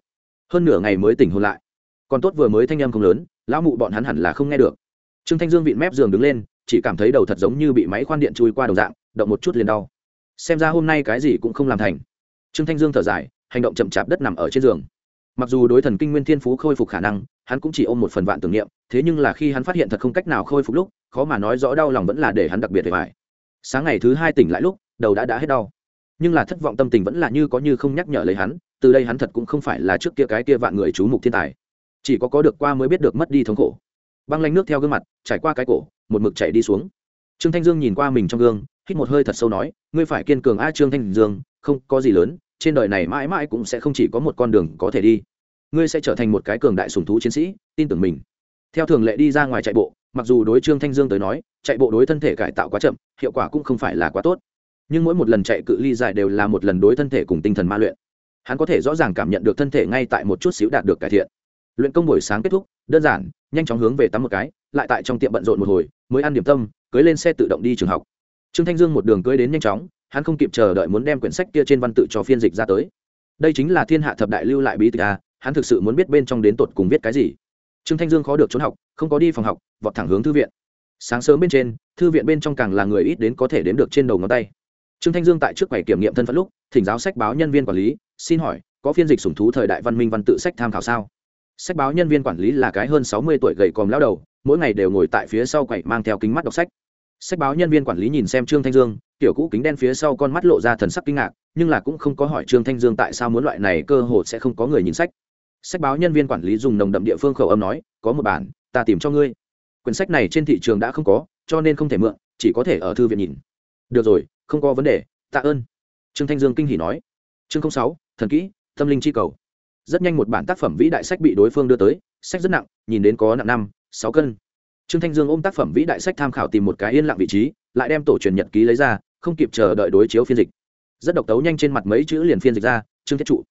Hơn nửa ngày mới tỉnh hôn lại. Còn tốt vừa mới thanh em không lớn, lão mụ bọn hắn hẳn là không nghe được. Trương thanh dương vịn mép giường đứng lên, chỉ cảm thấy đầu thật giống như bị máy khoan điện chui qua đầu dạng, động một chút liền đau. Xem ra hôm nay cái gì cũng không làm thành. Trương thanh dương thở dài, hành động chậm chạp đất nằm ở trên giường. Mặc dù đối thần kinh nguyên thiên phú khôi phục khả năng, hắn cũng chỉ ôm một phần vạn tưởng niệm, thế nhưng là khi hắn phát hiện thật không cách nào khôi phục lúc, khó mà nói rõ đau lòng vẫn là để hắn đặc biệt để phải sáng ngày thứ hai tỉnh lại lúc, đầu đã đã hết đau nhưng là thất vọng tâm tình vẫn là như có như không nhắc nhở lấy hắn, từ đây hắn thật cũng không phải là trước kia cái kia vạn người chú mục thiên tài. Chỉ có có được qua mới biết được mất đi thống khổ. Băng lanh nước theo gương mặt, trải qua cái cổ, một mực chạy đi xuống. Trương thanh dương nhìn qua mình trong gương, hít một hơi thật sâu nói, ngươi phải kiên cường a trương thanh dương, không có gì lớn, trên đời này mãi mãi cũng sẽ không chỉ có một con đường có thể đi. Ngươi sẽ trở thành một cái cường đại sùng thú chiến sĩ, tin tưởng mình. Theo thường lệ đi ra ngoài chạy bộ, mặc dù đối trương thanh dương tới nói, chạy bộ đối thân thể cải tạo quá chậm, hiệu quả cũng không phải là quá tốt nhưng mỗi một lần chạy cự ly dài đều là một lần đối thân thể cùng tinh thần ma luyện. Hắn có thể rõ ràng cảm nhận được thân thể ngay tại một chút xíu đạt được cải thiện. Luyện công buổi sáng kết thúc, đơn giản, nhanh chóng hướng về tắm một cái, lại tại trong tiệm bận rộn một hồi, mới ăn điểm tâm, cưới lên xe tự động đi trường học. Trương thanh dương một đường cưới đến nhanh chóng, hắn không kịp chờ đợi muốn đem quyển sách kia trên văn tự cho phiên dịch ra tới. Đây chính là thiên hạ thập đại lưu lại bí tịch a, hắn thực sự muốn biết bên trong đến tột cùng viết cái gì. Trương thanh dương khó được trốn học, không có đi phòng học, vọt thẳng hướng thư viện. Sáng sớm bên trên, thư viện bên trong càng là người ít đến có thể đến được trên đầu ngón tay trương thanh dương tại trước quầy kiểm nghiệm thân phận lúc, thỉnh giáo sách báo nhân viên quản lý, xin hỏi, có phiên dịch sủng thú thời đại văn minh văn tự sách tham khảo sao? Sách báo nhân viên quản lý là cái hơn sáu mươi tuổi gầy còm lao đầu, mỗi ngày đều ngồi tại phía sau quầy mang theo kính mắt đọc sách. Sách báo nhân viên quản lý nhìn xem trương thanh dương tiểu cũ kính đen phía sau con mắt lộ ra thần sắc kinh ngạc, nhưng là cũng không có hỏi trương thanh dương tại sao muốn loại này cơ hội sẽ không có người nhìn sách. Sách báo nhân viên quản lý dùng nồng đậm địa phương khẩu âm nói, có một bản, ta tìm cho ngươi. Quyển sách này trên thị trường đã không có, cho nên không thể mượn, chỉ có thể ở thư viện nhìn. Được rồi không có vấn đề, tạ ơn. Trương thanh dương kinh hỉ nói. Chương sáu, thần kỹ, tâm linh chi cầu. Rất nhanh một bản tác phẩm vĩ đại sách bị đối phương đưa tới, sách rất nặng, nhìn đến có nặng năm, sáu cân. Trương thanh dương ôm tác phẩm vĩ đại sách tham khảo tìm một cái yên lặng vị trí, lại đem tổ truyền nhật ký lấy ra, không kịp chờ đợi đối chiếu phiên dịch. Rất độc tấu nhanh trên mặt mấy chữ liền phiên dịch ra, trương thiết trụ.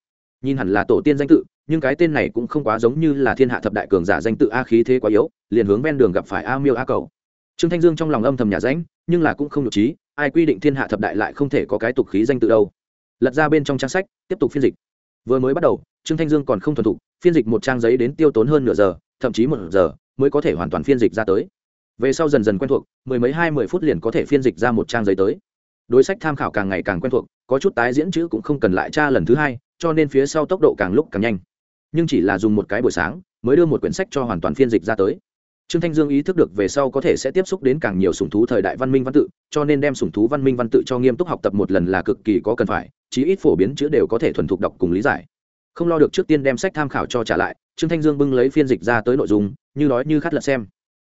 Nhìn hẳn là tổ tiên danh tự, nhưng cái tên này cũng không quá giống như là thiên hạ thập đại cường giả danh tự a khí thế quá yếu, liền hướng ven đường gặp phải a miêu a cầu. Trương thanh dương trong lòng âm thầm nhà ránh, nhưng là cũng không nhục trí ai quy định thiên hạ thập đại lại không thể có cái tục khí danh tự đâu. Lật ra bên trong trang sách, tiếp tục phiên dịch. Vừa mới bắt đầu, trương thanh dương còn không thuần thục, phiên dịch một trang giấy đến tiêu tốn hơn nửa giờ, thậm chí một giờ, mới có thể hoàn toàn phiên dịch ra tới. Về sau dần dần quen thuộc, mười mấy hai mươi phút liền có thể phiên dịch ra một trang giấy tới. Đối sách tham khảo càng ngày càng quen thuộc, có chút tái diễn chữ cũng không cần lại tra lần thứ hai, cho nên phía sau tốc độ càng lúc càng nhanh. Nhưng chỉ là dùng một cái buổi sáng, mới đưa một quyển sách cho hoàn toàn phiên dịch ra tới trương thanh dương ý thức được về sau có thể sẽ tiếp xúc đến càng nhiều sùng thú thời đại văn minh văn tự, cho nên đem sùng thú văn minh văn tự cho nghiêm túc học tập một lần là cực kỳ có cần phải, chí ít phổ biến chữ đều có thể thuần thục đọc cùng lý giải. Không lo được trước tiên đem sách tham khảo cho trả lại, trương thanh dương bưng lấy phiên dịch ra tới nội dung, như nói như khát lật xem.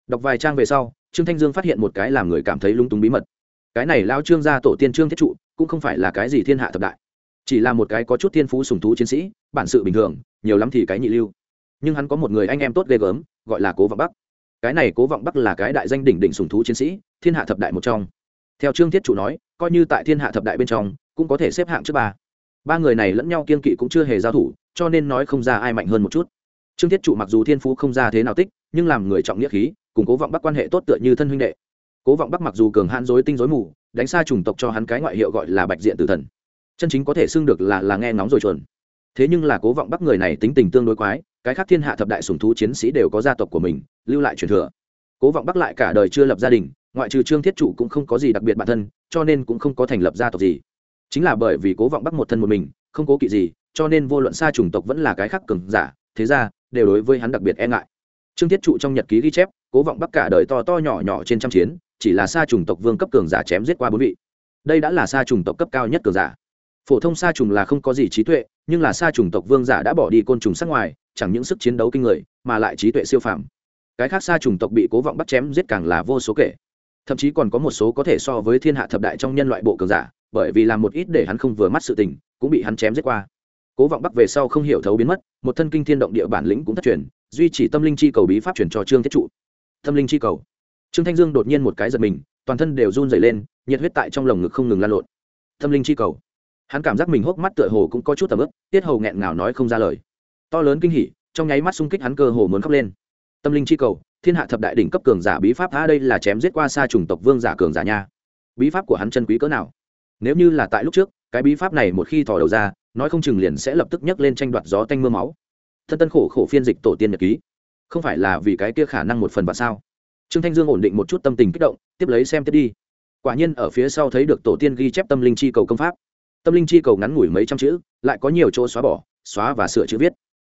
Đọc vài trang về sau, trương thanh dương phát hiện một cái làm người cảm thấy lung túng bí mật. Cái này lao trương gia tổ tiên trương thiết trụ, cũng không phải là cái gì thiên hạ thập đại. Chỉ là một cái có chút thiên phú sùng thú chiến sĩ, bản sự bình thường, nhiều lắm thì cái nhị lưu. Nhưng hắn có một người anh em tốt ghê gớm, gọi là cố vọng bắc cái này cố vọng bắc là cái đại danh đỉnh đỉnh sùng thú chiến sĩ, thiên hạ thập đại một trong. Theo trương thiết chủ nói, coi như tại thiên hạ thập đại bên trong, cũng có thể xếp hạng trước ba. Ba người này lẫn nhau kiên kỵ cũng chưa hề giao thủ, cho nên nói không ra ai mạnh hơn một chút. Trương thiết trụ mặc dù thiên phú không ra thế nào tích, nhưng làm người trọng nghĩa khí, cùng cố vọng bắc quan hệ tốt tựa như thân huynh đệ. Cố vọng bắc mặc dù cường hãn dối tinh dối mù, đánh xa chủng tộc cho hắn cái ngoại hiệu gọi là bạch diện tử thần. Chân chính có thể xưng được là là nghe ngóng rồi chuẩn. Thế nhưng là cố vọng bắc người này tính tình tương đối quái cái khác thiên hạ thập đại sùng thú chiến sĩ đều có gia tộc của mình, lưu lại truyền thừa. Cố vọng bắc lại cả đời chưa lập gia đình, ngoại trừ trương thiết Chủ cũng không có gì đặc biệt bản thân, cho nên cũng không có thành lập gia tộc gì. Chính là bởi vì cố vọng bắc một thân một mình, không cố kỵ gì, cho nên vô luận xa chủng tộc vẫn là cái khác cường giả, thế ra đều đối với hắn đặc biệt e ngại. Trương thiết trụ trong nhật ký ghi chép, cố vọng bắc cả đời to to nhỏ nhỏ trên trăm chiến, chỉ là xa chủng tộc vương cấp cường giả chém giết qua bốn vị. Đây đã là xa chủng tộc cấp cao nhất cường giả. Phổ thông xa trùng là không có gì trí tuệ, nhưng là xa trùng tộc vương giả đã bỏ đi côn trùng sắc ngoài chẳng những sức chiến đấu kinh người, mà lại trí tuệ siêu phàm. Cái khác xa chủng tộc bị cố vọng bắt chém giết càng là vô số kể. Thậm chí còn có một số có thể so với thiên hạ thập đại trong nhân loại bộ cường giả, bởi vì làm một ít để hắn không vừa mắt sự tình, cũng bị hắn chém giết qua. Cố vọng bắc về sau không hiểu thấu biến mất, một thân kinh thiên động địa bản lĩnh cũng thất truyền, duy trì tâm linh chi cầu bí pháp truyền cho trương thiết trụ. Tâm linh chi cầu. Trương thanh dương đột nhiên một cái giật mình, toàn thân đều run dày lên, nhiệt huyết tại trong lồng ngực không ngừng lan lộn. Tâm linh chi cầu. Hắn cảm giác mình hốc mắt tựa hồ cũng có chút tầm ướp tiết hầu nghẹn ngào nói không ra lời to lớn kinh hỉ, trong nháy mắt xung kích hắn cơ hồ muốn khóc lên. Tâm linh chi cầu, thiên hạ thập đại đỉnh cấp cường giả bí pháp tha đây là chém giết qua xa chủng tộc vương giả cường giả nha. Bí pháp của hắn chân quý cỡ nào? Nếu như là tại lúc trước, cái bí pháp này một khi thò đầu ra, nói không chừng liền sẽ lập tức nhấc lên tranh đoạt gió tanh mưa máu. Thân tân khổ khổ phiên dịch tổ tiên nhật ký. Không phải là vì cái kia khả năng một phần và sao? Trương thanh dương ổn định một chút tâm tình kích động, tiếp lấy xem tiếp đi. Quả nhiên ở phía sau thấy được tổ tiên ghi chép tâm linh chi cầu công pháp. Tâm linh chi cầu ngắn ngủi mấy trăm chữ, lại có nhiều chỗ xóa bỏ, xóa và sửa chữ viết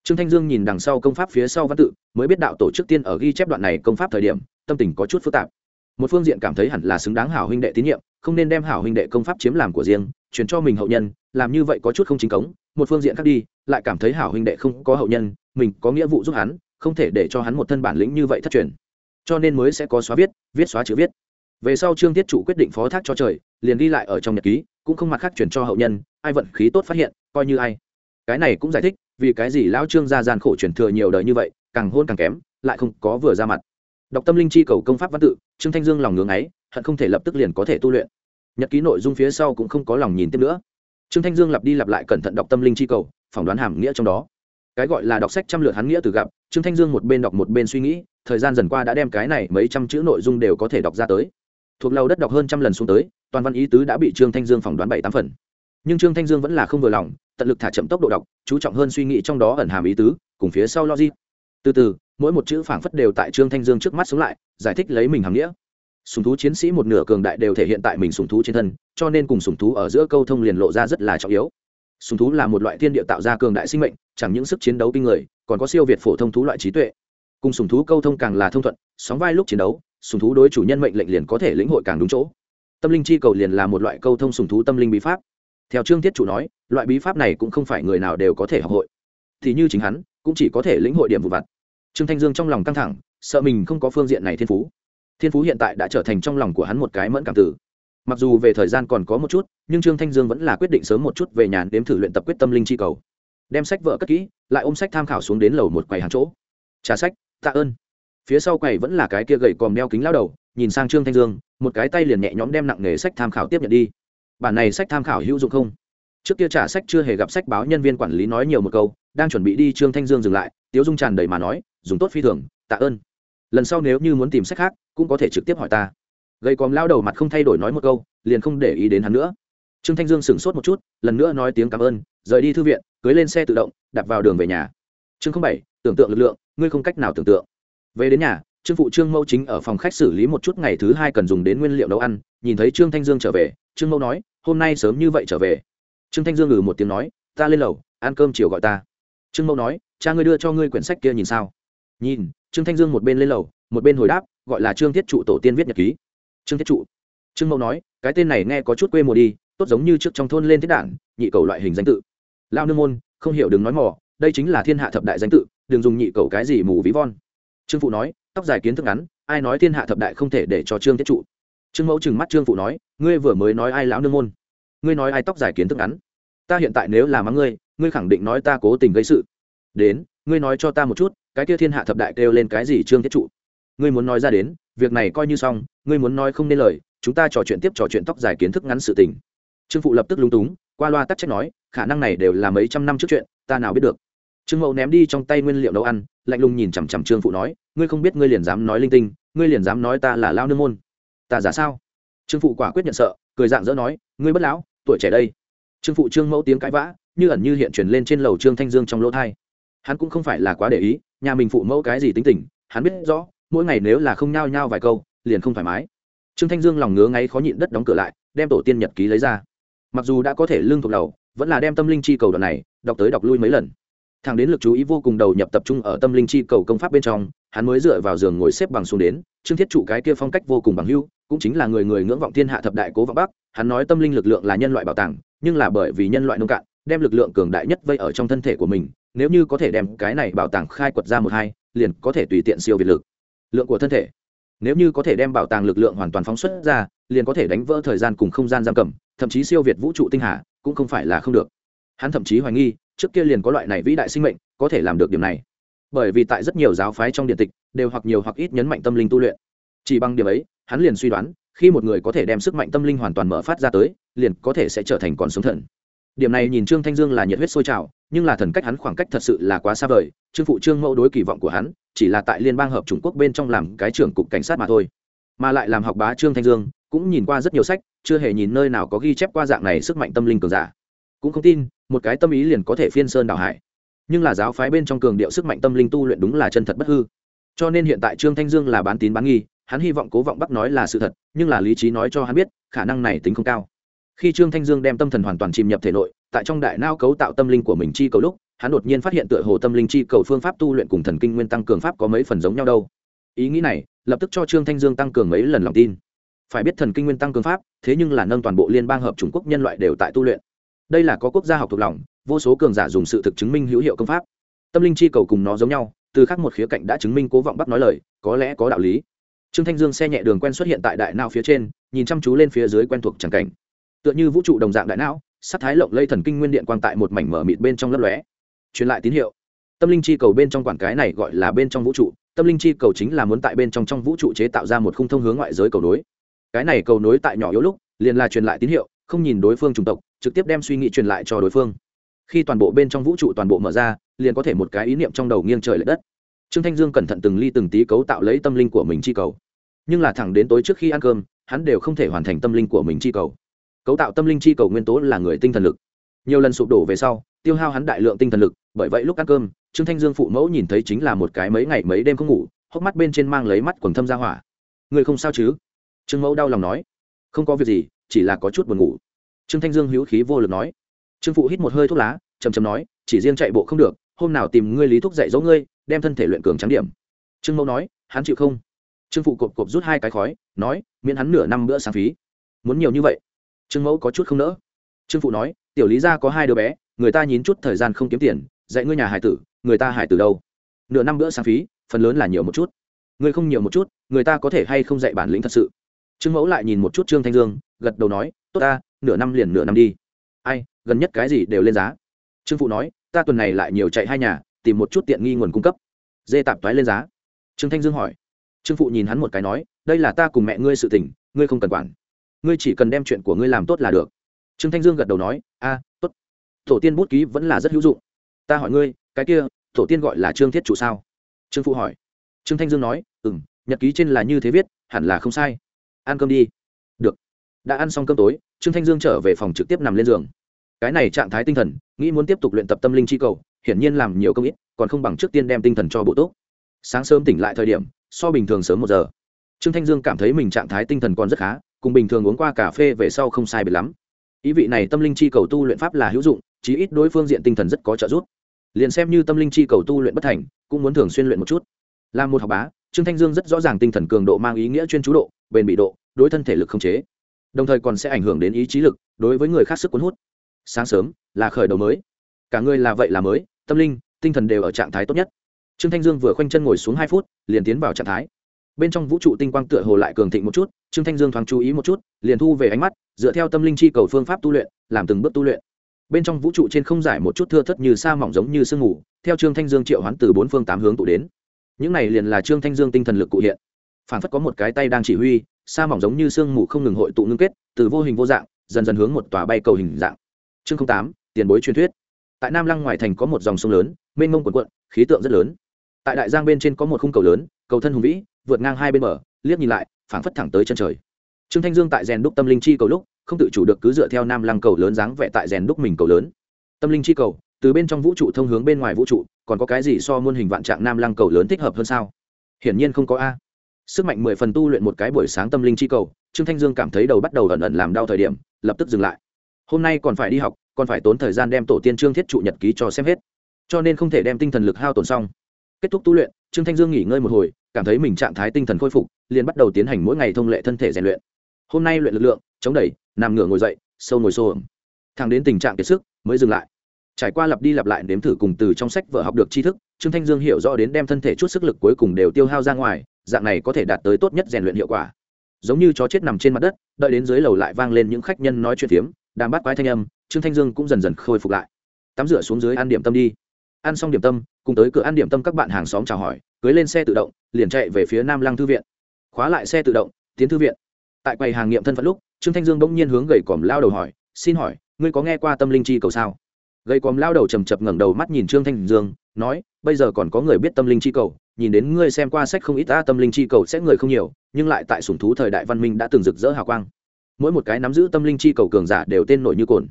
trương thanh dương nhìn đằng sau công pháp phía sau văn tự, mới biết đạo tổ chức tiên ở ghi chép đoạn này công pháp thời điểm, tâm tình có chút phức tạp. Một phương diện cảm thấy hẳn là xứng đáng hảo huynh đệ tín nhiệm, không nên đem hảo huynh đệ công pháp chiếm làm của riêng chuyển cho mình hậu nhân, làm như vậy có chút không chính cống. Một phương diện khác đi, lại cảm thấy hảo huynh đệ không có hậu nhân, mình có nghĩa vụ giúp hắn, không thể để cho hắn một thân bản lĩnh như vậy thất truyền. Cho nên mới sẽ có xóa viết viết xóa chữ viết. Về sau trương tiết chủ quyết định phó thác cho trời, liền ghi lại ở trong nhật ký, cũng không mặt khác chuyển cho hậu nhân, ai vận khí tốt phát hiện, coi như ai cái này cũng giải thích vì cái gì lão trương gia gian khổ truyền thừa nhiều đời như vậy, càng hôn càng kém, lại không có vừa ra mặt. Đọc tâm linh chi cầu công pháp văn tự, trương thanh dương lòng ngưỡng ấy, hận không thể lập tức liền có thể tu luyện. Nhật ký nội dung phía sau cũng không có lòng nhìn tiếp nữa. Trương thanh dương lặp đi lặp lại cẩn thận đọc tâm linh chi cầu, phỏng đoán hàm nghĩa trong đó. Cái gọi là đọc sách trăm lượt hắn nghĩa từ gặp, trương thanh dương một bên đọc một bên suy nghĩ, thời gian dần qua đã đem cái này mấy trăm chữ nội dung đều có thể đọc ra tới. Thuộc lầu đất đọc hơn trăm lần xuống tới, toàn văn ý tứ đã bị trương thanh dương phỏng đoán bảy tám phần nhưng trương thanh dương vẫn là không vừa lòng, tận lực thả chậm tốc độ đọc, chú trọng hơn suy nghĩ trong đó ẩn hàm ý tứ, cùng phía sau logic. Từ từ, mỗi một chữ phảng phất đều tại trương thanh dương trước mắt sống lại, giải thích lấy mình hàm nghĩa. Sùng thú chiến sĩ một nửa cường đại đều thể hiện tại mình sùng thú trên thân, cho nên cùng sùng thú ở giữa câu thông liền lộ ra rất là trọng yếu. Sùng thú là một loại thiên địa tạo ra cường đại sinh mệnh, chẳng những sức chiến đấu kinh người, còn có siêu việt phổ thông thú loại trí tuệ. Cùng sùng thú câu thông càng là thông thuận, sóng vai lúc chiến đấu, sùng thú đối chủ nhân mệnh lệnh liền có thể lĩnh hội càng đúng chỗ. Tâm linh chi cầu liền là một loại câu thông sùng thú tâm linh bí pháp theo trương thiết chủ nói, loại bí pháp này cũng không phải người nào đều có thể học hội. Thì như chính hắn, cũng chỉ có thể lĩnh hội điểm vụ vặt. Trương thanh dương trong lòng căng thẳng, sợ mình không có phương diện này thiên phú. Thiên phú hiện tại đã trở thành trong lòng của hắn một cái mẫn cảm tử. Mặc dù về thời gian còn có một chút, nhưng trương thanh dương vẫn là quyết định sớm một chút về nhà đếm thử luyện tập quyết tâm linh chi cầu. Đem sách vợ cất kỹ, lại ôm sách tham khảo xuống đến lầu một quầy hàng chỗ. Trả sách, tạ ơn. Phía sau quầy vẫn là cái kia gậy còm đeo kính lao đầu, nhìn sang trương thanh dương, một cái tay liền nhẹ nhõm đem nặng nghề sách tham khảo tiếp nhận đi bản này sách tham khảo hữu dụng không? Trước kia trả sách chưa hề gặp sách báo nhân viên quản lý nói nhiều một câu, đang chuẩn bị đi trương thanh dương dừng lại, tiếu dung tràn đầy mà nói, dùng tốt phi thường, tạ ơn. Lần sau nếu như muốn tìm sách khác, cũng có thể trực tiếp hỏi ta. Gây còm lao đầu mặt không thay đổi nói một câu, liền không để ý đến hắn nữa. Trương thanh dương sửng sốt một chút, lần nữa nói tiếng cảm ơn, rời đi thư viện, cưới lên xe tự động, đạp vào đường về nhà. Chương không bảy, tưởng tượng lực lượng, ngươi không cách nào tưởng tượng. Về đến nhà, trương phụ trương mẫu chính ở phòng khách xử lý một chút ngày thứ hai cần dùng đến nguyên liệu nấu ăn, nhìn thấy trương thanh dương trở về, trương mẫu nói hôm nay sớm như vậy trở về. Trương thanh dương ngừ một tiếng nói, ta lên lầu, ăn cơm chiều gọi ta. Trương mẫu nói, cha ngươi đưa cho ngươi quyển sách kia nhìn sao? Nhìn, trương thanh dương một bên lên lầu, một bên hồi đáp, gọi là trương thiết trụ tổ tiên viết nhật ký. Trương thiết trụ. Trương mẫu nói, cái tên này nghe có chút quê mùa đi, tốt giống như trước trong thôn lên thiết đản nhị cầu loại hình danh tự. Lao nương môn, không hiểu đừng nói mò, đây chính là thiên hạ thập đại danh tự, đừng dùng nhị cầu cái gì mù ví von. Trương phụ nói, tóc dài kiến thức ngắn, ai nói thiên hạ thập đại không thể để cho trương thiết trụ? Trương mẫu chừng mắt trương phụ nói, ngươi vừa mới nói ai lão nương môn? Ngươi nói ai tóc dài kiến thức ngắn? Ta hiện tại nếu là mắng ngươi ngươi khẳng định nói ta cố tình gây sự. Đến, ngươi nói cho ta một chút, cái kia thiên hạ thập đại kêu lên cái gì trương thiết trụ? Ngươi muốn nói ra đến, việc này coi như xong, ngươi muốn nói không nên lời, chúng ta trò chuyện tiếp trò chuyện tóc dài kiến thức ngắn sự tình. Trương phụ lập tức lúng túng, qua loa tắc trách nói, khả năng này đều là mấy trăm năm trước chuyện, ta nào biết được. Trương mẫu ném đi trong tay nguyên liệu nấu ăn, lạnh lùng nhìn chằm chằm trương phụ nói, ngươi không biết ngươi liền dám nói linh tinh, ngươi liền dám nói ta là lao nương môn ta giả sao? Trương phụ quả quyết nhận sợ, cười dạng dỡ nói, ngươi bất lão, tuổi trẻ đây. Trương phụ trương mẫu tiếng cãi vã, như ẩn như hiện truyền lên trên lầu trương thanh dương trong lỗ thai. Hắn cũng không phải là quá để ý, nhà mình phụ mẫu cái gì tính tình, hắn biết rõ, mỗi ngày nếu là không nhao nhao vài câu, liền không thoải mái. Trương thanh dương lòng ngứa ngáy khó nhịn đất đóng cửa lại, đem tổ tiên nhật ký lấy ra. Mặc dù đã có thể lương thuộc đầu, vẫn là đem tâm linh chi cầu đoạn này, đọc tới đọc lui mấy lần. Thằng đến lực chú ý vô cùng đầu nhập tập trung ở tâm linh chi cầu công pháp bên trong, hắn mới dựa vào giường ngồi xếp bằng xuống đến, trương thiết trụ cái kia phong cách vô cùng bằng hưu cũng chính là người người ngưỡng vọng thiên hạ thập đại cố vọng bắc, hắn nói tâm linh lực lượng là nhân loại bảo tàng, nhưng là bởi vì nhân loại nông cạn, đem lực lượng cường đại nhất vây ở trong thân thể của mình, nếu như có thể đem cái này bảo tàng khai quật ra một hai, liền có thể tùy tiện siêu việt lực lượng của thân thể. Nếu như có thể đem bảo tàng lực lượng hoàn toàn phóng xuất ra, liền có thể đánh vỡ thời gian cùng không gian giam cầm, thậm chí siêu việt vũ trụ tinh hà, cũng không phải là không được. Hắn thậm chí hoài nghi, trước kia liền có loại này vĩ đại sinh mệnh, có thể làm được điểm này. Bởi vì tại rất nhiều giáo phái trong điện tịch, đều hoặc nhiều hoặc ít nhấn mạnh tâm linh tu luyện. Chỉ bằng điểm ấy hắn liền suy đoán, khi một người có thể đem sức mạnh tâm linh hoàn toàn mở phát ra tới, liền có thể sẽ trở thành còn sống thần. Điểm này nhìn trương thanh dương là nhiệt huyết sôi trào, nhưng là thần cách hắn khoảng cách thật sự là quá xa vời, trương phụ trương mẫu đối kỳ vọng của hắn, chỉ là tại liên bang hợp trung quốc bên trong làm cái trưởng cục cảnh sát mà thôi. Mà lại làm học bá trương thanh dương, cũng nhìn qua rất nhiều sách, chưa hề nhìn nơi nào có ghi chép qua dạng này sức mạnh tâm linh cường giả. Cũng không tin, một cái tâm ý liền có thể phiên sơn đảo hải. Nhưng là giáo phái bên trong cường điệu sức mạnh tâm linh tu luyện đúng là chân thật bất hư. Cho nên hiện tại trương thanh dương là bán tín bán nghi hắn hy vọng cố vọng bắc nói là sự thật, nhưng là lý trí nói cho hắn biết, khả năng này tính không cao. Khi trương thanh dương đem tâm thần hoàn toàn chìm nhập thể nội, tại trong đại nao cấu tạo tâm linh của mình chi cầu lúc, hắn đột nhiên phát hiện tựa hồ tâm linh chi cầu phương pháp tu luyện cùng thần kinh nguyên tăng cường pháp có mấy phần giống nhau đâu. Ý nghĩ này, lập tức cho trương thanh dương tăng cường mấy lần lòng tin. Phải biết thần kinh nguyên tăng cường pháp, thế nhưng là nâng toàn bộ liên bang hợp trung quốc nhân loại đều tại tu luyện. Đây là có quốc gia học thuộc lòng, vô số cường giả dùng sự thực chứng minh hữu hiệu công pháp. Tâm linh chi cầu cùng nó giống nhau, từ khác một khía cạnh đã chứng minh cố vọng bắc nói lời, có lẽ có đạo lý trương thanh dương xe nhẹ đường quen xuất hiện tại đại não phía trên, nhìn chăm chú lên phía dưới quen thuộc tràng cảnh. Tựa như vũ trụ đồng dạng đại não sắc thái lộng lây thần kinh nguyên điện quang tại một mảnh mở mịt bên trong lấp lóe. Truyền lại tín hiệu. Tâm linh chi cầu bên trong quản cái này gọi là bên trong vũ trụ, tâm linh chi cầu chính là muốn tại bên trong trong vũ trụ chế tạo ra một khung thông hướng ngoại giới cầu nối. Cái này cầu nối tại nhỏ yếu lúc, liền là truyền lại tín hiệu, không nhìn đối phương chủng tộc, trực tiếp đem suy nghĩ truyền lại cho đối phương. Khi toàn bộ bên trong vũ trụ toàn bộ mở ra, liền có thể một cái ý niệm trong đầu nghiêng trời l ệ đất trương thanh dương cẩn thận từng ly từng tí cấu tạo lấy tâm linh của mình chi cầu. Nhưng là thẳng đến tối trước khi ăn cơm, hắn đều không thể hoàn thành tâm linh của mình chi cầu. Cấu tạo tâm linh chi cầu nguyên tố là người tinh thần lực. Nhiều lần sụp đổ về sau, tiêu hao hắn đại lượng tinh thần lực, bởi vậy lúc ăn cơm, trương thanh dương phụ mẫu nhìn thấy chính là một cái mấy ngày mấy đêm không ngủ, hốc mắt bên trên mang lấy mắt quần thâm ra hỏa. Người không sao chứ? Trương mẫu đau lòng nói. Không có việc gì, chỉ là có chút buồn ngủ. Trương thanh dương hữu khí vô lực nói. Trương phụ hít một hơi thuốc lá chầm chầm nói, chỉ riêng chạy bộ không được, hôm nào tìm ngươi lý thúc dạy dỗ ngươi đem thân thể luyện cường trắng điểm. Trương mẫu nói, hắn chịu không? Trương phụ cộp cộp rút hai cái khói, nói, miễn hắn nửa năm bữa sáng phí. Muốn nhiều như vậy? Trương mẫu có chút không nỡ. Trương phụ nói, tiểu lý gia có hai đứa bé, người ta nhín chút thời gian không kiếm tiền, dạy ngươi nhà hải tử, người ta hải tử đâu? Nửa năm bữa sáng phí, phần lớn là nhiều một chút. Ngươi không nhiều một chút, người ta có thể hay không dạy bản lĩnh thật sự? Trương mẫu lại nhìn một chút trương thanh dương, gật đầu nói, tốt ta, nửa năm liền nửa năm đi. Ai, gần nhất cái gì đều lên giá. Trương phụ nói, ta tuần này lại nhiều chạy hai nhà tìm một chút tiện nghi nguồn cung cấp. Dê tạp toái lên giá. Trương thanh dương hỏi. Trương phụ nhìn hắn một cái nói, đây là ta cùng mẹ ngươi sự tình, ngươi không cần quản. Ngươi chỉ cần đem chuyện của ngươi làm tốt là được. Trương thanh dương gật đầu nói, a, tốt. Tổ tiên bút ký vẫn là rất hữu dụng. Ta hỏi ngươi, cái kia, tổ tiên gọi là trương thiết chủ sao? Trương phụ hỏi. Trương thanh dương nói ừ m nhật ký trên là như thế viết, hẳn là không sai. Ăn cơm đi. Được. Đã ăn xong cơm tối, trương thanh dương trở về phòng trực tiếp nằm lên giường. Cái này trạng thái tinh thần, nghĩ muốn tiếp tục luyện tập tâm linh chi cầu hiển nhiên làm nhiều công ít, còn không bằng trước tiên đem tinh thần cho bộ tốt sáng sớm tỉnh lại thời điểm, so bình thường sớm một giờ. Trương thanh dương cảm thấy mình trạng thái tinh thần còn rất khá, cùng bình thường uống qua cà phê về sau không sai biệt lắm. Ý vị này tâm linh chi cầu tu luyện pháp là hữu dụng, chí ít đối phương diện tinh thần rất có trợ giúp. Liền xem như tâm linh chi cầu tu luyện bất thành, cũng muốn thường xuyên luyện một chút. Là một học bá, trương thanh dương rất rõ ràng tinh thần cường độ mang ý nghĩa chuyên chú độ, bền bị độ, đối thân thể lực không chế. Đồng thời còn sẽ ảnh hưởng đến ý chí lực, đối với người khác sức cuốn hút. Sáng sớm, là khởi đầu mới cả người là vậy là mới tâm linh tinh thần đều ở trạng thái tốt nhất. Trương thanh dương vừa khoanh chân ngồi xuống hai phút liền tiến vào trạng thái. Bên trong vũ trụ tinh quang tựa hồ lại cường thịnh một chút trương thanh dương thoáng chú ý một chút liền thu về ánh mắt dựa theo tâm linh chi cầu phương pháp tu luyện làm từng bước tu luyện. Bên trong vũ trụ trên không giải một chút thưa thất như sa mỏng giống như sương ngủ, theo trương thanh dương triệu hoán từ bốn phương tám hướng tụ đến. Những này liền là trương thanh dương tinh thần lực cụ hiện. Phản phất có một cái tay đang chỉ huy sa mỏng giống như sương mù không ngừng hội tụ ngưng kết từ vô hình vô dạng dần dần hướng một tòa bay cầu hình dạng. Chương tám tiền bối truyền thuyết tại nam lăng ngoài thành có một dòng sông lớn, mênh mông quần quận khí tượng rất lớn. Tại đại giang bên trên có một khung cầu lớn, cầu thân hùng vĩ, vượt ngang hai bên bờ, liếc nhìn lại, phảng phất thẳng tới chân trời. Trương thanh dương tại rèn đúc tâm linh chi cầu lúc, không tự chủ được cứ dựa theo nam lăng cầu lớn dáng vẽ tại rèn đúc mình cầu lớn. Tâm linh chi cầu, từ bên trong vũ trụ thông hướng bên ngoài vũ trụ, còn có cái gì so muôn hình vạn trạng nam lăng cầu lớn thích hợp hơn sao? Hiển nhiên không có a. Sức mạnh mười phần tu luyện một cái buổi sáng tâm linh chi cầu, trương thanh dương cảm thấy đầu bắt đầu ẩn ẩn làm đau thời điểm, lập tức dừng lại. Hôm nay còn phải đi học còn phải tốn thời gian đem tổ tiên trương thiết trụ nhật ký cho xem hết. Cho nên không thể đem tinh thần lực hao tổn xong. Kết thúc tu luyện, trương thanh dương nghỉ ngơi một hồi, cảm thấy mình trạng thái tinh thần khôi phục, liền bắt đầu tiến hành mỗi ngày thông lệ thân thể rèn luyện. Hôm nay luyện lực lượng, chống đẩy, nằm ngửa ngồi dậy, sâu ngồi xô ẩm thẳng đến tình trạng kiệt sức, mới dừng lại. Trải qua lặp đi lặp lại nếm thử cùng từ trong sách vở học được tri thức, trương thanh dương hiểu rõ đến đem thân thể chút sức lực cuối cùng đều tiêu hao ra ngoài, dạng này có thể đạt tới tốt nhất rèn luyện hiệu quả. Giống như chó chết nằm trên mặt đất, đợi đến dưới lầu lại vang lên những khách nhân nói chuyện phiếm đang bắt quái thanh âm trương thanh dương cũng dần dần khôi phục lại. Tắm rửa xuống dưới ăn điểm tâm đi. Ăn xong điểm tâm, cùng tới cửa ăn điểm tâm các bạn hàng xóm chào hỏi, cưới lên xe tự động, liền chạy về phía nam lăng thư viện. Khóa lại xe tự động, tiến thư viện. Tại quầy hàng nghiệm thân phận lúc, trương thanh dương bỗng nhiên hướng gầy còm lao đầu hỏi, xin hỏi, ngươi có nghe qua tâm linh chi cầu sao? Gầy còm lao đầu chầm chập ngẩng đầu mắt nhìn trương thanh dương, nói, bây giờ còn có người biết tâm linh chi cầu, nhìn đến ngươi xem qua sách không ít ta tâm linh chi cầu sẽ người không nhiều, nhưng lại tại sùng thú thời đại văn minh đã từng rực rỡ hào quang. Mỗi một cái nắm giữ tâm linh chi cầu cường giả đều tên nổi như cồn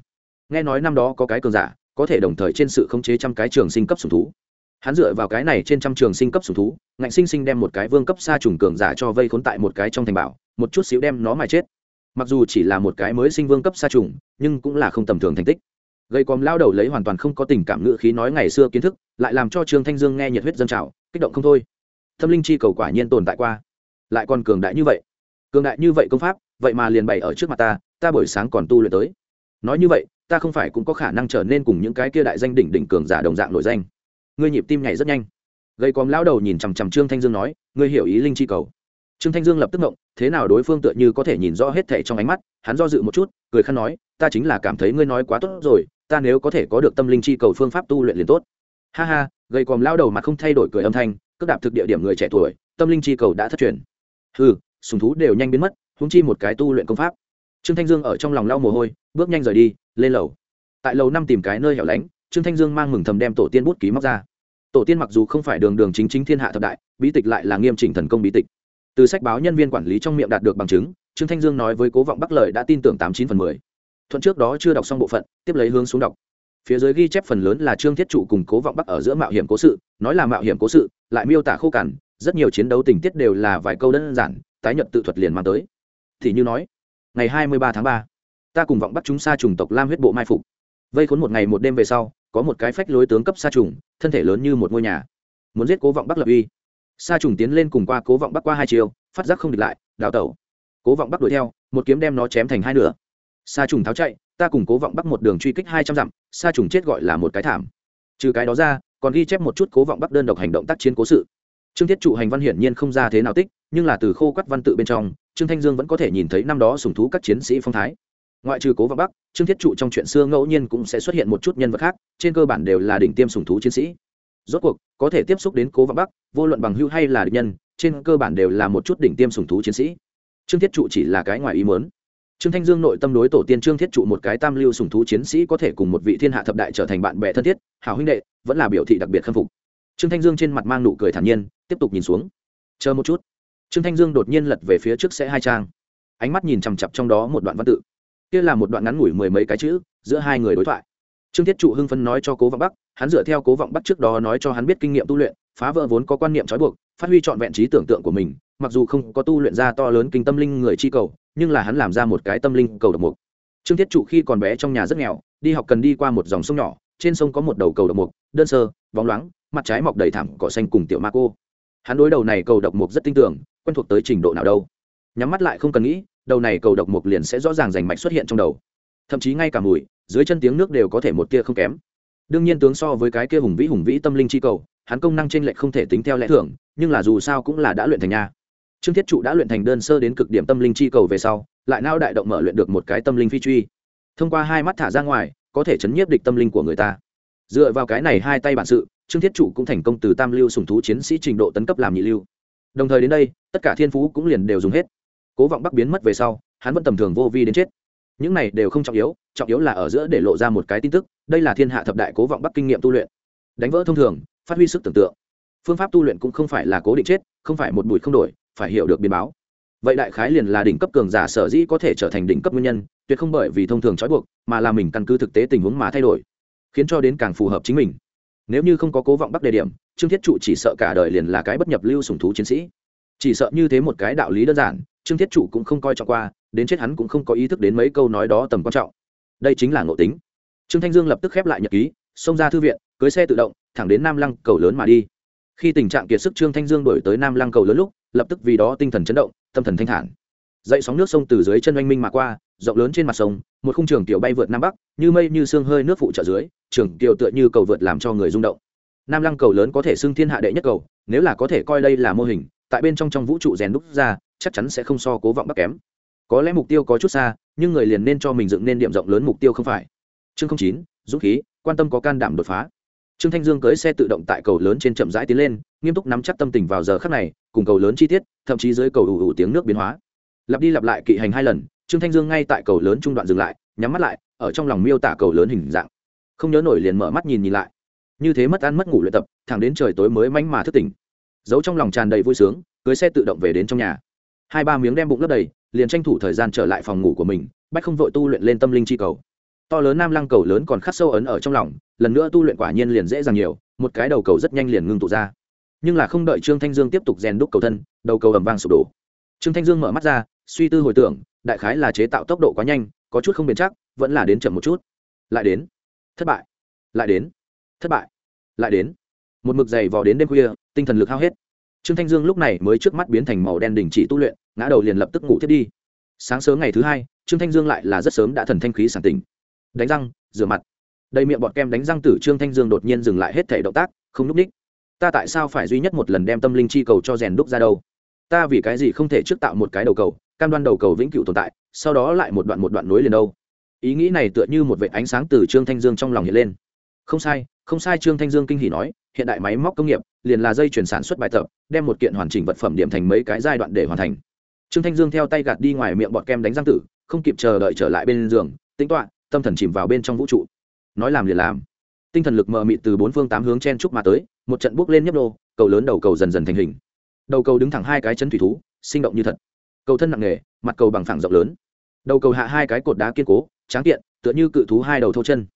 nghe nói năm đó có cái cường giả, có thể đồng thời trên sự khống chế trăm cái trường sinh cấp sùng thú. Hắn dựa vào cái này trên trăm trường sinh cấp sùng thú, ngạnh sinh sinh đem một cái vương cấp xa trùng cường giả cho vây khốn tại một cái trong thành bảo, một chút xíu đem nó mà chết. Mặc dù chỉ là một cái mới sinh vương cấp xa trùng, nhưng cũng là không tầm thường thành tích. Gây còm lao đầu lấy hoàn toàn không có tình cảm ngữ khí nói ngày xưa kiến thức, lại làm cho trương thanh dương nghe nhiệt huyết dân trào, kích động không thôi. Tâm linh chi cầu quả nhiên tồn tại qua. Lại còn cường đại như vậy. Cường đại như vậy công pháp, vậy mà liền bày ở trước mặt ta ta buổi sáng còn tu luyện tới. Nói như vậy ta không phải cũng có khả năng trở nên cùng những cái kia đại danh đỉnh đỉnh cường giả đồng dạng nổi danh. Ngươi nhịp tim nhảy rất nhanh. Gây còm lão đầu nhìn chằm chằm trương thanh dương nói, ngươi hiểu ý linh chi cầu. Trương thanh dương lập tức ngộng, thế nào đối phương tựa như có thể nhìn rõ hết thảy trong ánh mắt, hắn do dự một chút, cười khăn nói, ta chính là cảm thấy ngươi nói quá tốt rồi, ta nếu có thể có được tâm linh chi cầu phương pháp tu luyện liền tốt. Ha ha gây còm lão đầu mặt không thay đổi cười âm thanh, cước đạp thực địa điểm người trẻ tuổi, tâm linh chi cầu đã thất truyền. Ừ sùng thú đều nhanh biến mất húng chi một cái tu luyện công pháp trương thanh dương ở trong lòng lau mồ hôi, bước nhanh rời đi, lên lầu. Tại lầu năm tìm cái nơi hẻo lánh, trương thanh dương mang mừng thầm đem tổ tiên bút ký móc ra. Tổ tiên mặc dù không phải đường đường chính chính thiên hạ thập đại, bí tịch lại là nghiêm chỉnh thần công bí tịch. Từ sách báo nhân viên quản lý trong miệng đạt được bằng chứng, trương thanh dương nói với cố vọng bắc lợi đã tin tưởng tám chín phần mười. Thuận trước đó chưa đọc xong bộ phận, tiếp lấy hướng xuống đọc. Phía dưới ghi chép phần lớn là trương thiết trụ cùng cố vọng bắc ở giữa mạo hiểm cố sự, nói là mạo hiểm cố sự, lại miêu tả khô cằn, rất nhiều chiến đấu tình tiết đều là vài câu đơn giản, tái nhận tự thuật liền mang tới. Thì như nói ngày hai mươi ba tháng ba, ta cùng vọng bắt chúng xa trùng tộc lam huyết bộ mai phục. Vây khốn một ngày một đêm về sau, có một cái phách lối tướng cấp sa trùng, thân thể lớn như một ngôi nhà. Muốn giết cố vọng bắc lập uy. Sa trùng tiến lên cùng qua cố vọng bắc qua hai chiều, phát giác không địch lại, đào tẩu. Cố vọng bắc đuổi theo, một kiếm đem nó chém thành hai nửa. Sa trùng tháo chạy, ta cùng cố vọng bắc một đường truy kích hai trăm dặm, sa trùng chết gọi là một cái thảm. Trừ cái đó ra, còn ghi chép một chút cố vọng bắc đơn độc hành động tác chiến cố sự. Trương thiết trụ hành văn hiển nhiên không ra thế nào tích, nhưng là từ khô quắt văn tự bên trong trương thanh dương vẫn có thể nhìn thấy năm đó sùng thú các chiến sĩ phong thái. Ngoại trừ cố vọng bắc, trương thiết trụ trong chuyện xưa ngẫu nhiên cũng sẽ xuất hiện một chút nhân vật khác, trên cơ bản đều là đỉnh tiêm sùng thú chiến sĩ. Rốt cuộc, có thể tiếp xúc đến cố vọng bắc, vô luận bằng hưu hay là địch nhân, trên cơ bản đều là một chút đỉnh tiêm sùng thú chiến sĩ. Trương thiết trụ chỉ là cái ngoài ý mớn trương thanh dương nội tâm đối tổ tiên trương thiết trụ một cái tam lưu sùng thú chiến sĩ có thể cùng một vị thiên hạ thập đại trở thành bạn bè thân thiết, hảo huynh đệ, vẫn là biểu thị đặc biệt khâm phục. Trương thanh dương trên mặt mang nụ cười thản nhiên, tiếp tục nhìn xuống. Chờ một chút trương thanh dương đột nhiên lật về phía trước sẽ hai trang. Ánh mắt nhìn chằm chặp trong đó một đoạn văn tự. Kia là một đoạn ngắn ngủi mười mấy cái chữ, giữa hai người đối thoại. Trương thiết trụ hưng phân nói cho cố vọng bắc, hắn dựa theo cố vọng bắc trước đó nói cho hắn biết kinh nghiệm tu luyện, phá vỡ vốn có quan niệm trói buộc, phát huy trọn vẹn trí tưởng tượng của mình, mặc dù không có tu luyện ra to lớn kinh tâm linh người chi cầu, nhưng là hắn làm ra một cái tâm linh cầu độc mục. Trương thiết trụ khi còn bé trong nhà rất nghèo, đi học cần đi qua một dòng sông nhỏ, trên sông có một đầu cầu độc mục, đơn sơ, bóng loáng, mặt trái mọc đầy thảm cỏ xanh cùng tiểu ma cô hắn đối đầu này cầu độc mục rất tin tưởng, quen thuộc tới trình độ nào đâu. Nhắm mắt lại không cần nghĩ, đầu này cầu độc mục liền sẽ rõ ràng rành mạch xuất hiện trong đầu. Thậm chí ngay cả mùi, dưới chân tiếng nước đều có thể một tia không kém. Đương nhiên tướng so với cái kia hùng vĩ hùng vĩ tâm linh chi cầu, hắn công năng trên lệch không thể tính theo lẽ thường, nhưng là dù sao cũng là đã luyện thành nha. Trương thiết trụ đã luyện thành đơn sơ đến cực điểm tâm linh chi cầu về sau, lại nao đại động mở luyện được một cái tâm linh phi truy. Thông qua hai mắt thả ra ngoài, có thể chấn nhiếp địch tâm linh của người ta. Dựa vào cái này hai tay bản sự trương thiết trụ cũng thành công từ tam lưu sùng thú chiến sĩ trình độ tấn cấp làm nhị lưu. Đồng thời đến đây, tất cả thiên phú cũng liền đều dùng hết. Cố vọng bắc biến mất về sau, hắn vẫn tầm thường vô vi đến chết. Những này đều không trọng yếu trọng yếu là ở giữa để lộ ra một cái tin tức, đây là thiên hạ thập đại cố vọng bắc kinh nghiệm tu luyện. Đánh vỡ thông thường, phát huy sức tưởng tượng. Phương pháp tu luyện cũng không phải là cố định chết, không phải một bụi không đổi, phải hiểu được biến báo. Vậy đại khái liền là đỉnh cấp cường giả sở dĩ có thể trở thành đỉnh cấp nguyên nhân, tuyệt không bởi vì thông thường trói buộc, mà là mình căn cứ thực tế tình huống mà thay đổi, khiến cho đến càng phù hợp chính mình nếu như không có cố vọng bắc đề điểm, trương thiết trụ chỉ sợ cả đời liền là cái bất nhập lưu sùng thú chiến sĩ. Chỉ sợ như thế một cái đạo lý đơn giản, trương thiết trụ cũng không coi trọng qua, đến chết hắn cũng không có ý thức đến mấy câu nói đó tầm quan trọng. Đây chính là ngộ tính. Trương thanh dương lập tức khép lại nhật ký, xông ra thư viện, cưới xe tự động, thẳng đến nam lăng cầu lớn mà đi. Khi tình trạng kiệt sức trương thanh dương đổi tới nam lăng cầu lớn lúc, lập tức vì đó tinh thần chấn động, tâm thần thanh thản. Dậy sóng nước sông từ dưới chân oanh minh mà qua rộng lớn trên mặt sông, một khung trường tiểu bay vượt nam bắc, như mây như sương hơi nước phụ trợ dưới, trường tiểu tựa như cầu vượt làm cho người rung động. Nam lăng cầu lớn có thể xưng thiên hạ đệ nhất cầu, nếu là có thể coi đây là mô hình, tại bên trong trong vũ trụ rèn đúc ra, chắc chắn sẽ không so cố vọng bắc kém. Có lẽ mục tiêu có chút xa, nhưng người liền nên cho mình dựng nên điểm rộng lớn mục tiêu không phải. Chương chín, dũng khí, quan tâm có can đảm đột phá. Trương thanh dương cưới xe tự động tại cầu lớn trên chậm rãi tiến lên, nghiêm túc nắm chắc tâm tình vào giờ khắc này, cùng cầu lớn chi tiết, thậm chí dưới cầu ủ ủ tiếng nước biến hóa. Lặp đi lặp lại kỵ hành hai lần trương thanh dương ngay tại cầu lớn trung đoạn dừng lại, nhắm mắt lại, ở trong lòng miêu tả cầu lớn hình dạng. Không nhớ nổi liền mở mắt nhìn nhìn lại. Như thế mất ăn mất ngủ luyện tập, thẳng đến trời tối mới mánh mà thức tỉnh. Giấu trong lòng tràn đầy vui sướng, cưới xe tự động về đến trong nhà. Hai ba miếng đem bụng lấp đầy, liền tranh thủ thời gian trở lại phòng ngủ của mình, bách không vội tu luyện lên tâm linh chi cầu. To lớn nam lăng cầu lớn còn khắc sâu ấn ở trong lòng, lần nữa tu luyện quả nhiên liền dễ dàng nhiều, một cái đầu cầu rất nhanh liền ngưng tụ ra. Nhưng là không đợi trương thanh dương tiếp tục rèn đúc cầu thân, đầu cầu ầm vang sụp đổ. Trương thanh dương mở mắt ra, suy tư hồi tưởng đại khái là chế tạo tốc độ quá nhanh, có chút không bền chắc, vẫn là đến chậm một chút. Lại đến. Thất bại. Lại đến. Thất bại. Lại đến. Một mực dày vò đến đêm khuya, tinh thần lực hao hết. Trương thanh dương lúc này mới trước mắt biến thành màu đen đình chỉ tu luyện, ngã đầu liền lập tức ngủ thiết đi. Sáng sớm ngày thứ hai, trương thanh dương lại là rất sớm đã thần thanh khí sản tỉnh. Đánh răng, rửa mặt. Đầy miệng bọt kem đánh răng tử trương thanh dương đột nhiên dừng lại hết thể động tác, không n ú c ních. Ta tại sao phải duy nhất một lần đem tâm linh chi cầu cho rèn đúc ra đâu? Ta vì cái gì không thể trước tạo một cái đầu cầu? Cam đoan đầu cầu vĩnh cửu tồn tại, sau đó lại một đoạn một đoạn nối liền đâu. Ý nghĩ này tựa như một vệ ánh sáng từ trương thanh dương trong lòng hiện lên. Không sai không sai, trương thanh dương kinh hỉ nói, hiện đại máy móc công nghiệp, liền là dây chuyển sản xuất bài tập, đem một kiện hoàn chỉnh vật phẩm điểm thành mấy cái giai đoạn để hoàn thành. Trương thanh dương theo tay gạt đi ngoài miệng bọt kem đánh răng tử, không kịp chờ đợi trở lại bên giường, tính toạ tâm thần chìm vào bên trong vũ trụ. Nói làm liền làm. Tinh thần lực mờ mịt từ bốn phương tám hướng chen trúc mà tới, một trận bước lên nhấp đô cầu lớn đầu cầu dần dần thành hình. Đầu cầu đứng thẳng hai cái chân thủy thú, sinh động như thật cầu thân nặng nghề mặt cầu bằng phẳng rộng lớn. Đầu cầu hạ hai cái cột đá kiên cố, tráng kiện, tựa như cự thú hai đầu thô chân.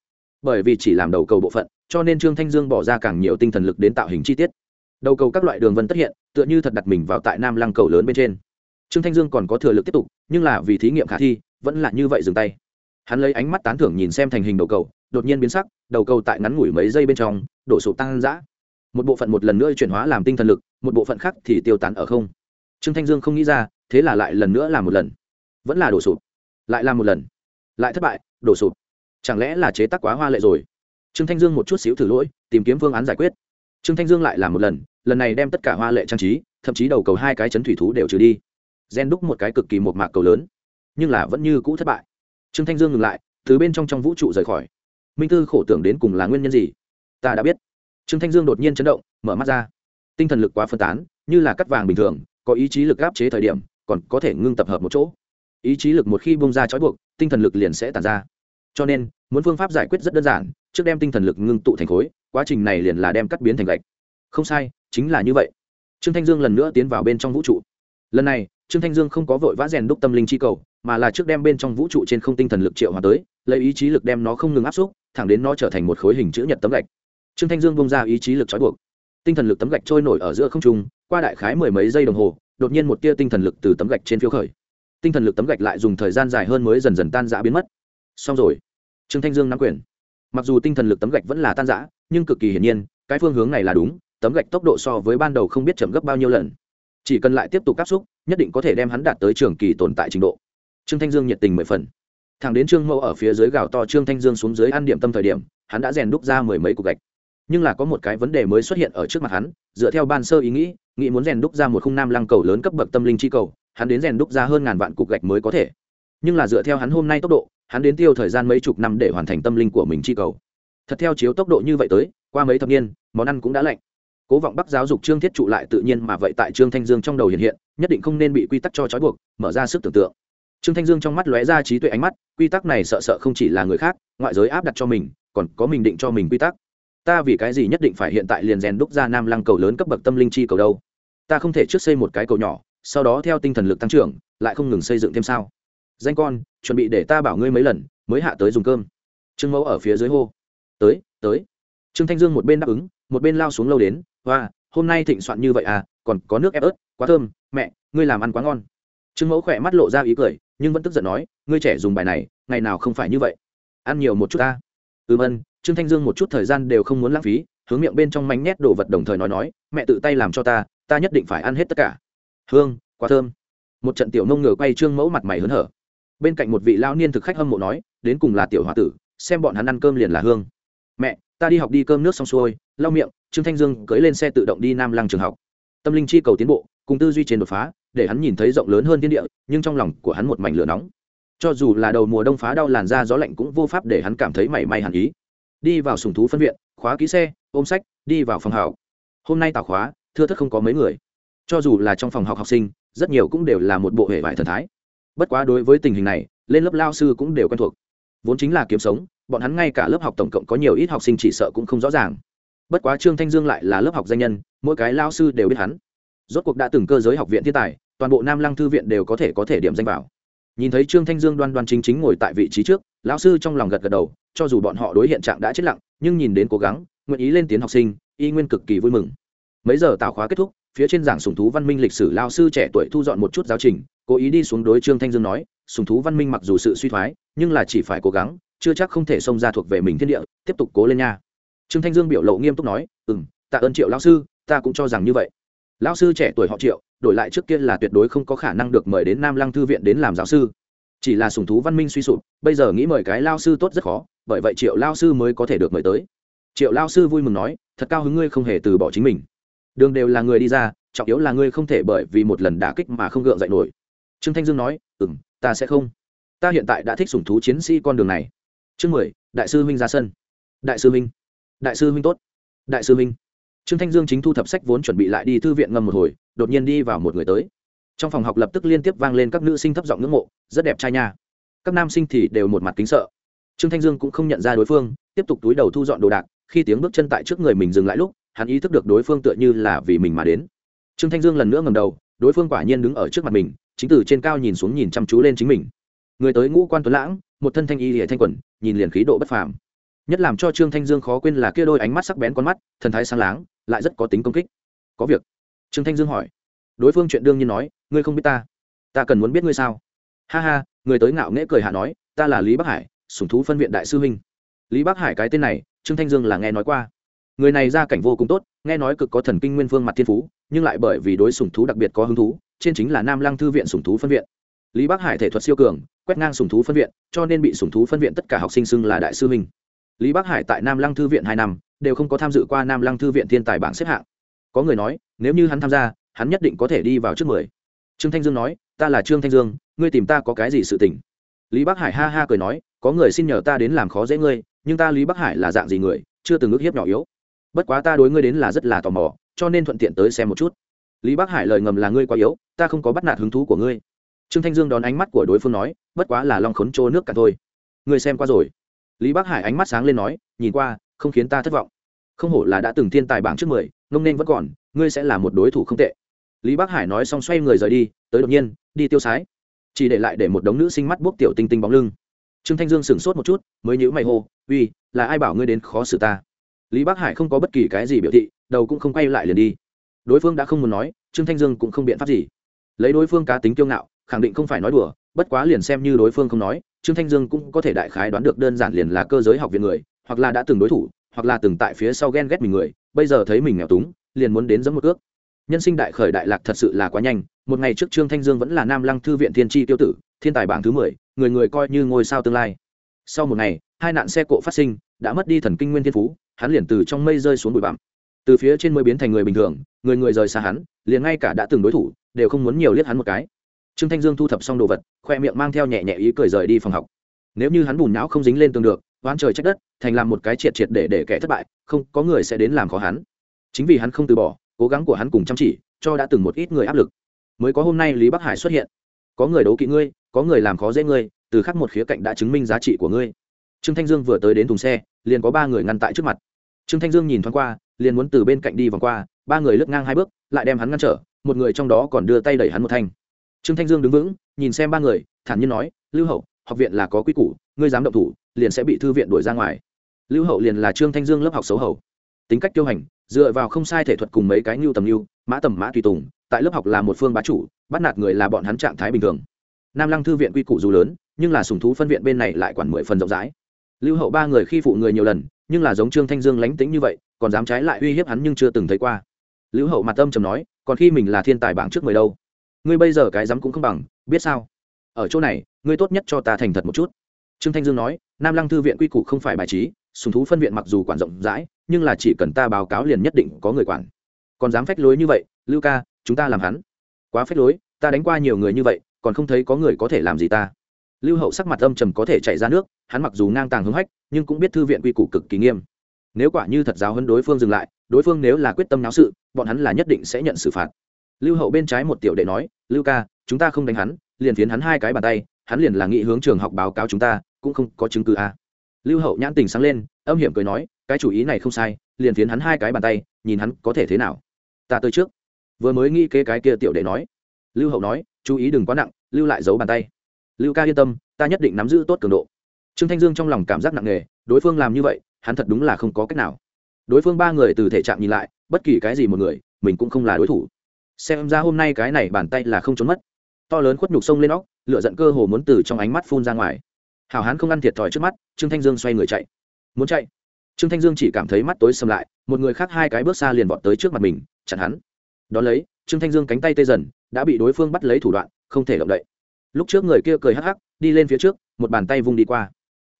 Bởi vì chỉ làm đầu cầu bộ phận, cho nên trương thanh dương bỏ ra càng nhiều tinh thần lực đến tạo hình chi tiết. Đầu cầu các loại đường vân tất hiện, tựa như thật đặt mình vào tại nam lăng cầu lớn bên trên. Trương thanh dương còn có thừa lực tiếp tục, nhưng là vì thí nghiệm khả thi, vẫn là như vậy dừng tay. Hắn lấy ánh mắt tán thưởng nhìn xem thành hình đầu cầu, đột nhiên biến sắc, đầu cầu tại ngắn ngủi mấy giây bên trong, đổ sụp tăng dã một bộ phận một lần nữa chuyển hóa làm tinh thần lực, một bộ phận khác thì tiêu tán ở không. Trương thanh dương không nghĩ ra thế là lại lần nữa làm một lần. Vẫn là đổ sụp. Lại làm một lần. Lại thất bại, đổ sụp. Chẳng lẽ là chế tác quá hoa lệ rồi? Trương thanh dương một chút xíu thử lỗi, tìm kiếm phương án giải quyết. Trương thanh dương lại làm một lần lần này đem tất cả hoa lệ trang trí, thậm chí đầu cầu hai cái chấn thủy thú đều trừ đi. Gen đúc một cái cực kỳ một mạc cầu lớn, nhưng là vẫn như cũ thất bại. Trương thanh dương ngừng lại, từ bên trong trong vũ trụ rời khỏi. Minh tư khổ tưởng đến cùng là nguyên nhân gì? Ta đã biết. Trương thanh dương đột nhiên chấn động, mở mắt ra. Tinh thần lực quá phân tán, như là cắt vàng bình thường, có ý chí lực áp chế thời điểm còn có thể ngưng tập hợp một chỗ. Ý chí lực một khi bung ra trói buộc, tinh thần lực liền sẽ tàn ra. Cho nên, muốn phương pháp giải quyết rất đơn giản, trước đem tinh thần lực ngưng tụ thành khối, quá trình này liền là đem cắt biến thành gạch. Không sai, chính là như vậy. Trương thanh dương lần nữa tiến vào bên trong vũ trụ. Lần này, trương thanh dương không có vội vã rèn đúc tâm linh chi cầu, mà là trước đem bên trong vũ trụ trên không tinh thần lực triệu hòa tới, lấy ý chí lực đem nó không ngừng áp xúc, thẳng đến nó trở thành một khối hình chữ nhật tấm gạch. Trương thanh dương bông ra ý chí lực trói buộc. Tinh thần lực tấm gạch trôi nổi ở giữa không trung, qua đại khái mười mấy giây đồng hồ đột nhiên một tia tinh thần lực từ tấm gạch trên phiếu khởi. Tinh thần lực tấm gạch lại dùng thời gian dài hơn mới dần dần tan rã biến mất. Xong rồi. Trương thanh dương nắm quyền. Mặc dù tinh thần lực tấm gạch vẫn là tan rã, nhưng cực kỳ hiển nhiên, cái phương hướng này là đúng, tấm gạch tốc độ so với ban đầu không biết chậm gấp bao nhiêu lần. Chỉ cần lại tiếp tục áp xúc, nhất định có thể đem hắn đạt tới trường kỳ tồn tại trình độ. Trương thanh dương nhiệt tình mười phần. Thằng đến trương mẫu ở phía dưới gào to trương thanh dương xuống dưới ăn điểm tâm thời điểm, hắn đã rèn đúc ra mười mấy cục gạch nhưng là có một cái vấn đề mới xuất hiện ở trước mặt hắn, dựa theo ban sơ ý nghĩ nghĩ muốn rèn đúc ra một khung nam lăng cầu lớn cấp bậc tâm linh chi cầu, hắn đến rèn đúc ra hơn ngàn vạn cục gạch mới có thể. Nhưng là dựa theo hắn hôm nay tốc độ, hắn đến tiêu thời gian mấy chục năm để hoàn thành tâm linh của mình chi cầu. Thật theo chiếu tốc độ như vậy tới, qua mấy thập niên, món ăn cũng đã lạnh. Cố vọng bắc giáo dục trương thiết trụ lại tự nhiên mà vậy tại trương thanh dương trong đầu hiện hiện, nhất định không nên bị quy tắc cho trói buộc, mở ra sức tưởng tượng. Trương thanh dương trong mắt lóe ra trí tuệ ánh mắt, quy tắc này sợ sợ không chỉ là người khác, ngoại giới áp đặt cho mình, còn có mình định cho mình quy tắc ta vì cái gì nhất định phải hiện tại liền rèn đúc ra nam lăng cầu lớn cấp bậc tâm linh chi cầu đâu? Ta không thể trước xây một cái cầu nhỏ, sau đó theo tinh thần lực tăng trưởng, lại không ngừng xây dựng thêm sao? Danh con, chuẩn bị để ta bảo ngươi mấy lần, mới hạ tới dùng cơm. Trương mẫu ở phía dưới hô. Tới tới. Trương thanh dương một bên đáp ứng, một bên lao xuống lâu đến. Và hôm nay thịnh soạn như vậy à còn có nước ép ớt, quá thơm. Mẹ, ngươi làm ăn quá ngon. Trương mẫu khỏe mắt lộ ra ý cười, nhưng vẫn tức giận nói, ngươi trẻ dùng bài này, ngày nào không phải như vậy? Ăn nhiều một chút ta. Ừm ân trương thanh dương một chút thời gian đều không muốn lãng phí, hướng miệng bên trong mánh nét đồ vật đồng thời nói nói, mẹ tự tay làm cho ta ta nhất định phải ăn hết tất cả. Hương, quá thơm. Một trận tiểu nông ngựa quay trương mẫu mặt mày hớn hở. Bên cạnh một vị lao niên thực khách hâm mộ nói, đến cùng là tiểu h o a tử, xem bọn hắn ăn cơm liền là hương. Mẹ, ta đi học đi cơm nước xong xuôi, lau miệng. Trương thanh dương cưỡi lên xe tự động đi nam lăng trường học. Tâm linh chi cầu tiến bộ, cùng tư duy trên đột phá, để hắn nhìn thấy rộng lớn hơn thiên địa, nhưng trong lòng của hắn một mảnh lửa nóng. Cho dù là đầu mùa đông phá đau làn da gió lạnh cũng vô pháp để hắn cảm thấy mảy may hàn ý đi vào sùng thú phân viện, khóa ký xe, ôm sách, đi vào phòng học. Hôm nay tạo khóa, thưa thất không có mấy người. Cho dù là trong phòng học học sinh, rất nhiều cũng đều là một bộ hệ vải thần thái. Bất quá đối với tình hình này, lên lớp lao sư cũng đều quen thuộc. Vốn chính là kiếm sống, bọn hắn ngay cả lớp học tổng cộng có nhiều ít học sinh chỉ sợ cũng không rõ ràng. Bất quá trương thanh dương lại là lớp học danh nhân, mỗi cái lao sư đều biết hắn. Rốt cuộc đã từng cơ giới học viện thiên tài, toàn bộ nam lăng thư viện đều có thể có thể điểm danh vào nhìn thấy trương thanh dương đoan đoan chính chính ngồi tại vị trí trước, lão sư trong lòng gật gật đầu, cho dù bọn họ đối hiện trạng đã chết lặng, nhưng nhìn đến cố gắng, nguyện ý lên tiếng học sinh, y nguyên cực kỳ vui mừng. Mấy giờ tào khóa kết thúc, phía trên giảng sùng thú văn minh lịch sử lao sư trẻ tuổi thu dọn một chút giáo trình, cố ý đi xuống đối trương thanh dương nói, sùng thú văn minh mặc dù sự suy thoái, nhưng là chỉ phải cố gắng, chưa chắc không thể xông ra thuộc về mình thiên địa, tiếp tục cố lên nha. Trương thanh dương biểu lộ nghiêm túc nói ừ m tạ ơn triệu lao sư, ta cũng cho rằng như vậy. Lao sư trẻ tuổi họ triệu đổi lại trước kia là tuyệt đối không có khả năng được mời đến nam lăng thư viện đến làm giáo sư. Chỉ là sùng thú văn minh suy sụp, bây giờ nghĩ mời cái lao sư tốt rất khó, bởi vậy triệu lao sư mới có thể được mời tới. Triệu lao sư vui mừng nói, thật cao hứng ngươi không hề từ bỏ chính mình. Đường đều là người đi ra, trọng yếu là ngươi không thể bởi vì một lần đả kích mà không gượng dậy nổi. Trương thanh dương nói ừ m ta sẽ không. Ta hiện tại đã thích sủng thú chiến sĩ con đường này. Chương mười, đại sư huynh ra sân. Đại sư huynh. Đại sư huynh tốt. Đại sư huynh. Trương thanh dương chính thu thập sách vốn chuẩn bị lại đi thư viện ngâm một hồi đột nhiên đi vào một người tới. Trong phòng học lập tức liên tiếp vang lên các nữ sinh thấp giọng ngưỡng mộ, rất đẹp trai nha. Các nam sinh thì đều một mặt kính sợ. Trương thanh dương cũng không nhận ra đối phương, tiếp tục túi đầu thu dọn đồ đạc, khi tiếng bước chân tại trước người mình dừng lại lúc, hắn ý thức được đối phương tựa như là vì mình mà đến. Trương thanh dương lần nữa ngầm đầu, đối phương quả nhiên đứng ở trước mặt mình, chính từ trên cao nhìn xuống nhìn chăm chú lên chính mình. Người tới ngũ quan tuấn lãng, một thân thanh y hệ thanh quần, nhìn liền khí độ bất phàm. Nhất làm cho trương thanh dương khó quên là kia đôi ánh mắt sắc bén con mắt, thần thái sáng láng, lại rất có tính công kích. Có việc trương thanh dương hỏi. Đối phương chuyện đương nhiên nói, ngươi không biết ta. Ta cần muốn biết ngươi sao? Ha ha, người tới ngạo nghễ cười hạ nói, ta là lý bắc hải, sủng thú phân viện đại sư huynh. Lý bắc hải cái tên này, trương thanh dương là nghe nói qua. Người này gia cảnh vô cùng tốt, nghe nói cực có thần kinh nguyên phương mặt thiên phú, nhưng lại bởi vì đối sủng thú đặc biệt có hứng thú, trên chính là nam lăng thư viện sủng thú phân viện. Lý bắc hải thể thuật siêu cường, quét ngang sủng thú phân viện, cho nên bị sủng thú phân viện tất cả học sinh xưng là đại sư huynh. Lý bắc hải tại nam lăng thư viện hai năm, đều không có tham dự qua nam lăng thư viện thiên tài bảng xếp hạng có người nói, nếu như hắn tham gia, hắn nhất định có thể đi vào trước mười. Trương thanh dương nói, ta là trương thanh dương, ngươi tìm ta có cái gì sự tình? Lý bắc hải ha ha cười nói, có người xin nhờ ta đến làm khó dễ ngươi, nhưng ta lý bắc hải là dạng gì người, chưa từng ước hiếp nhỏ yếu. Bất quá ta đối ngươi đến là rất là tò mò, cho nên thuận tiện tới xem một chút. Lý bắc hải lời ngầm là ngươi quá yếu, ta không có bắt nạt hứng thú của ngươi. Trương thanh dương đón ánh mắt của đối phương nói, bất quá là long khốn trô nước cả thôi. Ngươi xem qua rồi. Lý bắc hải ánh mắt sáng lên nói, nhìn qua, không khiến ta thất vọng. Không hổ là đã từng thiên tài bảng trước mười ngông nên vẫn còn, ngươi sẽ là một đối thủ không tệ. Lý bắc hải nói xong xoay người rời đi, tới đột nhiên, đi tiêu sái. Chỉ để lại để một đống nữ sinh mắt bốc tiểu tinh tinh bóng lưng. Trương thanh dương sửng sốt một chút, mới nhữ mày hô, uy, là ai bảo ngươi đến khó xử ta? Lý bắc hải không có bất kỳ cái gì biểu thị, đầu cũng không quay lại liền đi. Đối phương đã không muốn nói, trương thanh dương cũng không biện pháp gì. Lấy đối phương cá tính kiêu ngạo, khẳng định không phải nói đùa, bất quá liền xem như đối phương không nói, trương thanh dương cũng có thể đại khái đoán được đơn giản liền là cơ giới học viện người, hoặc là đã từng đối thủ, hoặc là từng tại phía sau ghen ghét mình người bây giờ thấy mình nghèo túng, liền muốn đến giấm một ước nhân sinh đại khởi đại lạc thật sự là quá nhanh, một ngày trước trương thanh dương vẫn là nam lăng thư viện thiên tri tiêu tử, thiên tài bảng thứ mười, người người coi như ngôi sao tương lai. Sau một ngày, hai nạn xe cộ phát sinh, đã mất đi thần kinh nguyên thiên phú, hắn liền từ trong mây rơi xuống bụi bặm. Từ phía trên mới biến thành người bình thường, người người rời xa hắn, liền ngay cả đã từng đối thủ, đều không muốn nhiều liếc hắn một cái. Trương thanh dương thu thập xong đồ vật, khoe miệng mang theo nhẹ nhẹ ý cười rời đi phòng học. Nếu như hắn bùn não không dính lên tường được oán trời trách đất, thành làm một cái triệt triệt để để kẻ thất bại, không có người sẽ đến làm khó hắn. Chính vì hắn không từ bỏ, cố gắng của hắn cùng chăm chỉ, cho đã từng một ít người áp lực. Mới có hôm nay lý bắc hải xuất hiện. Có người đấu kỵ ngươi, có người làm khó dễ ngươi, từ khắc một khía cạnh đã chứng minh giá trị của ngươi. Trương thanh dương vừa tới đến thùng xe, liền có ba người ngăn tại trước mặt. Trương thanh dương nhìn thoáng qua, liền muốn từ bên cạnh đi vòng qua, ba người lướt ngang hai bước, lại đem hắn ngăn trở, một người trong đó còn đưa tay đẩy hắn một thanh. Trương thanh dương đứng vững, nhìn xem ba người, thản nhiên nói, lưu hậu, học viện là có quy củ, ngươi dám động thủ liền sẽ bị thư viện đuổi ra ngoài. Lưu hậu liền là trương thanh dương lớp học xấu hậu tính cách tiêu hành, dựa vào không sai thể thuật cùng mấy cái nhu tầm nhu mã tầm mã tùy tùng, tại lớp học là một phương bá chủ, bắt nạt người là bọn hắn trạng thái bình thường. Nam lăng thư viện quy củ dù lớn, nhưng là sùng thú phân viện bên này lại quản mười phần rộng rãi. Lưu hậu ba người khi phụ người nhiều lần, nhưng là giống trương thanh dương lánh tính như vậy, còn dám trái lại uy hiếp hắn nhưng chưa từng thấy qua. Lưu hậu mặt tâm trầm nói, còn khi mình là thiên tài bảng trước mười đâu. Ngươi bây giờ cái dám cũng không bằng, biết sao? Ở chỗ này, ngươi tốt nhất cho ta thành thật một chút trương thanh dương nói, nam lăng thư viện quy củ không phải bài trí, sùng thú phân viện mặc dù quản rộng rãi, nhưng là chỉ cần ta báo cáo liền nhất định có người quản. Còn dám phách lối như vậy, lưu ca, chúng ta làm hắn. Quá phách lối, ta đánh qua nhiều người như vậy, còn không thấy có người có thể làm gì ta. Lưu hậu sắc mặt âm trầm có thể chạy ra nước, hắn mặc dù ngang tàng hứng hách, nhưng cũng biết thư viện quy củ cực kỳ nghiêm. Nếu quả như thật giáo hơn đối phương dừng lại, đối phương nếu là quyết tâm náo sự, bọn hắn là nhất định sẽ nhận xử phạt. Lưu hậu bên trái một tiểu đệ nói, lưu ca, chúng ta không đánh hắn, liền phiến hắn hai cái bàn tay, hắn liền là nghị hướng trường học báo cáo chúng ta cũng không có chứng cứ a à. lưu hậu nhãn tình sáng lên, âm hiểm cười nói, cái chủ ý này không sai, liền phiến hắn hai cái bàn tay, nhìn hắn có thể thế nào. Ta tới trước. Vừa mới nghĩ kế cái kia tiểu đệ nói. Lưu hậu nói, chú ý đừng quá nặng, lưu lại giấu bàn tay. Lưu ca yên tâm, ta nhất định nắm giữ tốt cường độ. Trương thanh dương trong lòng cảm giác nặng nề, đối phương làm như vậy, hắn thật đúng là không có cách nào. Đối phương ba người từ thể trạng nhìn lại, bất kỳ cái gì một người, mình cũng không là đối thủ. Xem ra hôm nay cái này bàn tay là không trốn mất. To lớn khuất nhục sông lên óc lựa giận cơ hồ muốn từ trong ánh mắt phun ra ngoài hảo hán không ăn thiệt thòi trước mắt, trương thanh dương xoay người chạy. Muốn chạy? Trương thanh dương chỉ cảm thấy mắt tối xâm lại, một người khác hai cái bước xa liền vọt tới trước mặt mình, chặn hắn. Đ ó lấy, trương thanh dương cánh tay tê dần, đã bị đối phương bắt lấy thủ đoạn, không thể động đậy. Lúc trước người kia cười hắc hắc, đi lên phía trước, một bàn tay vung đi qua.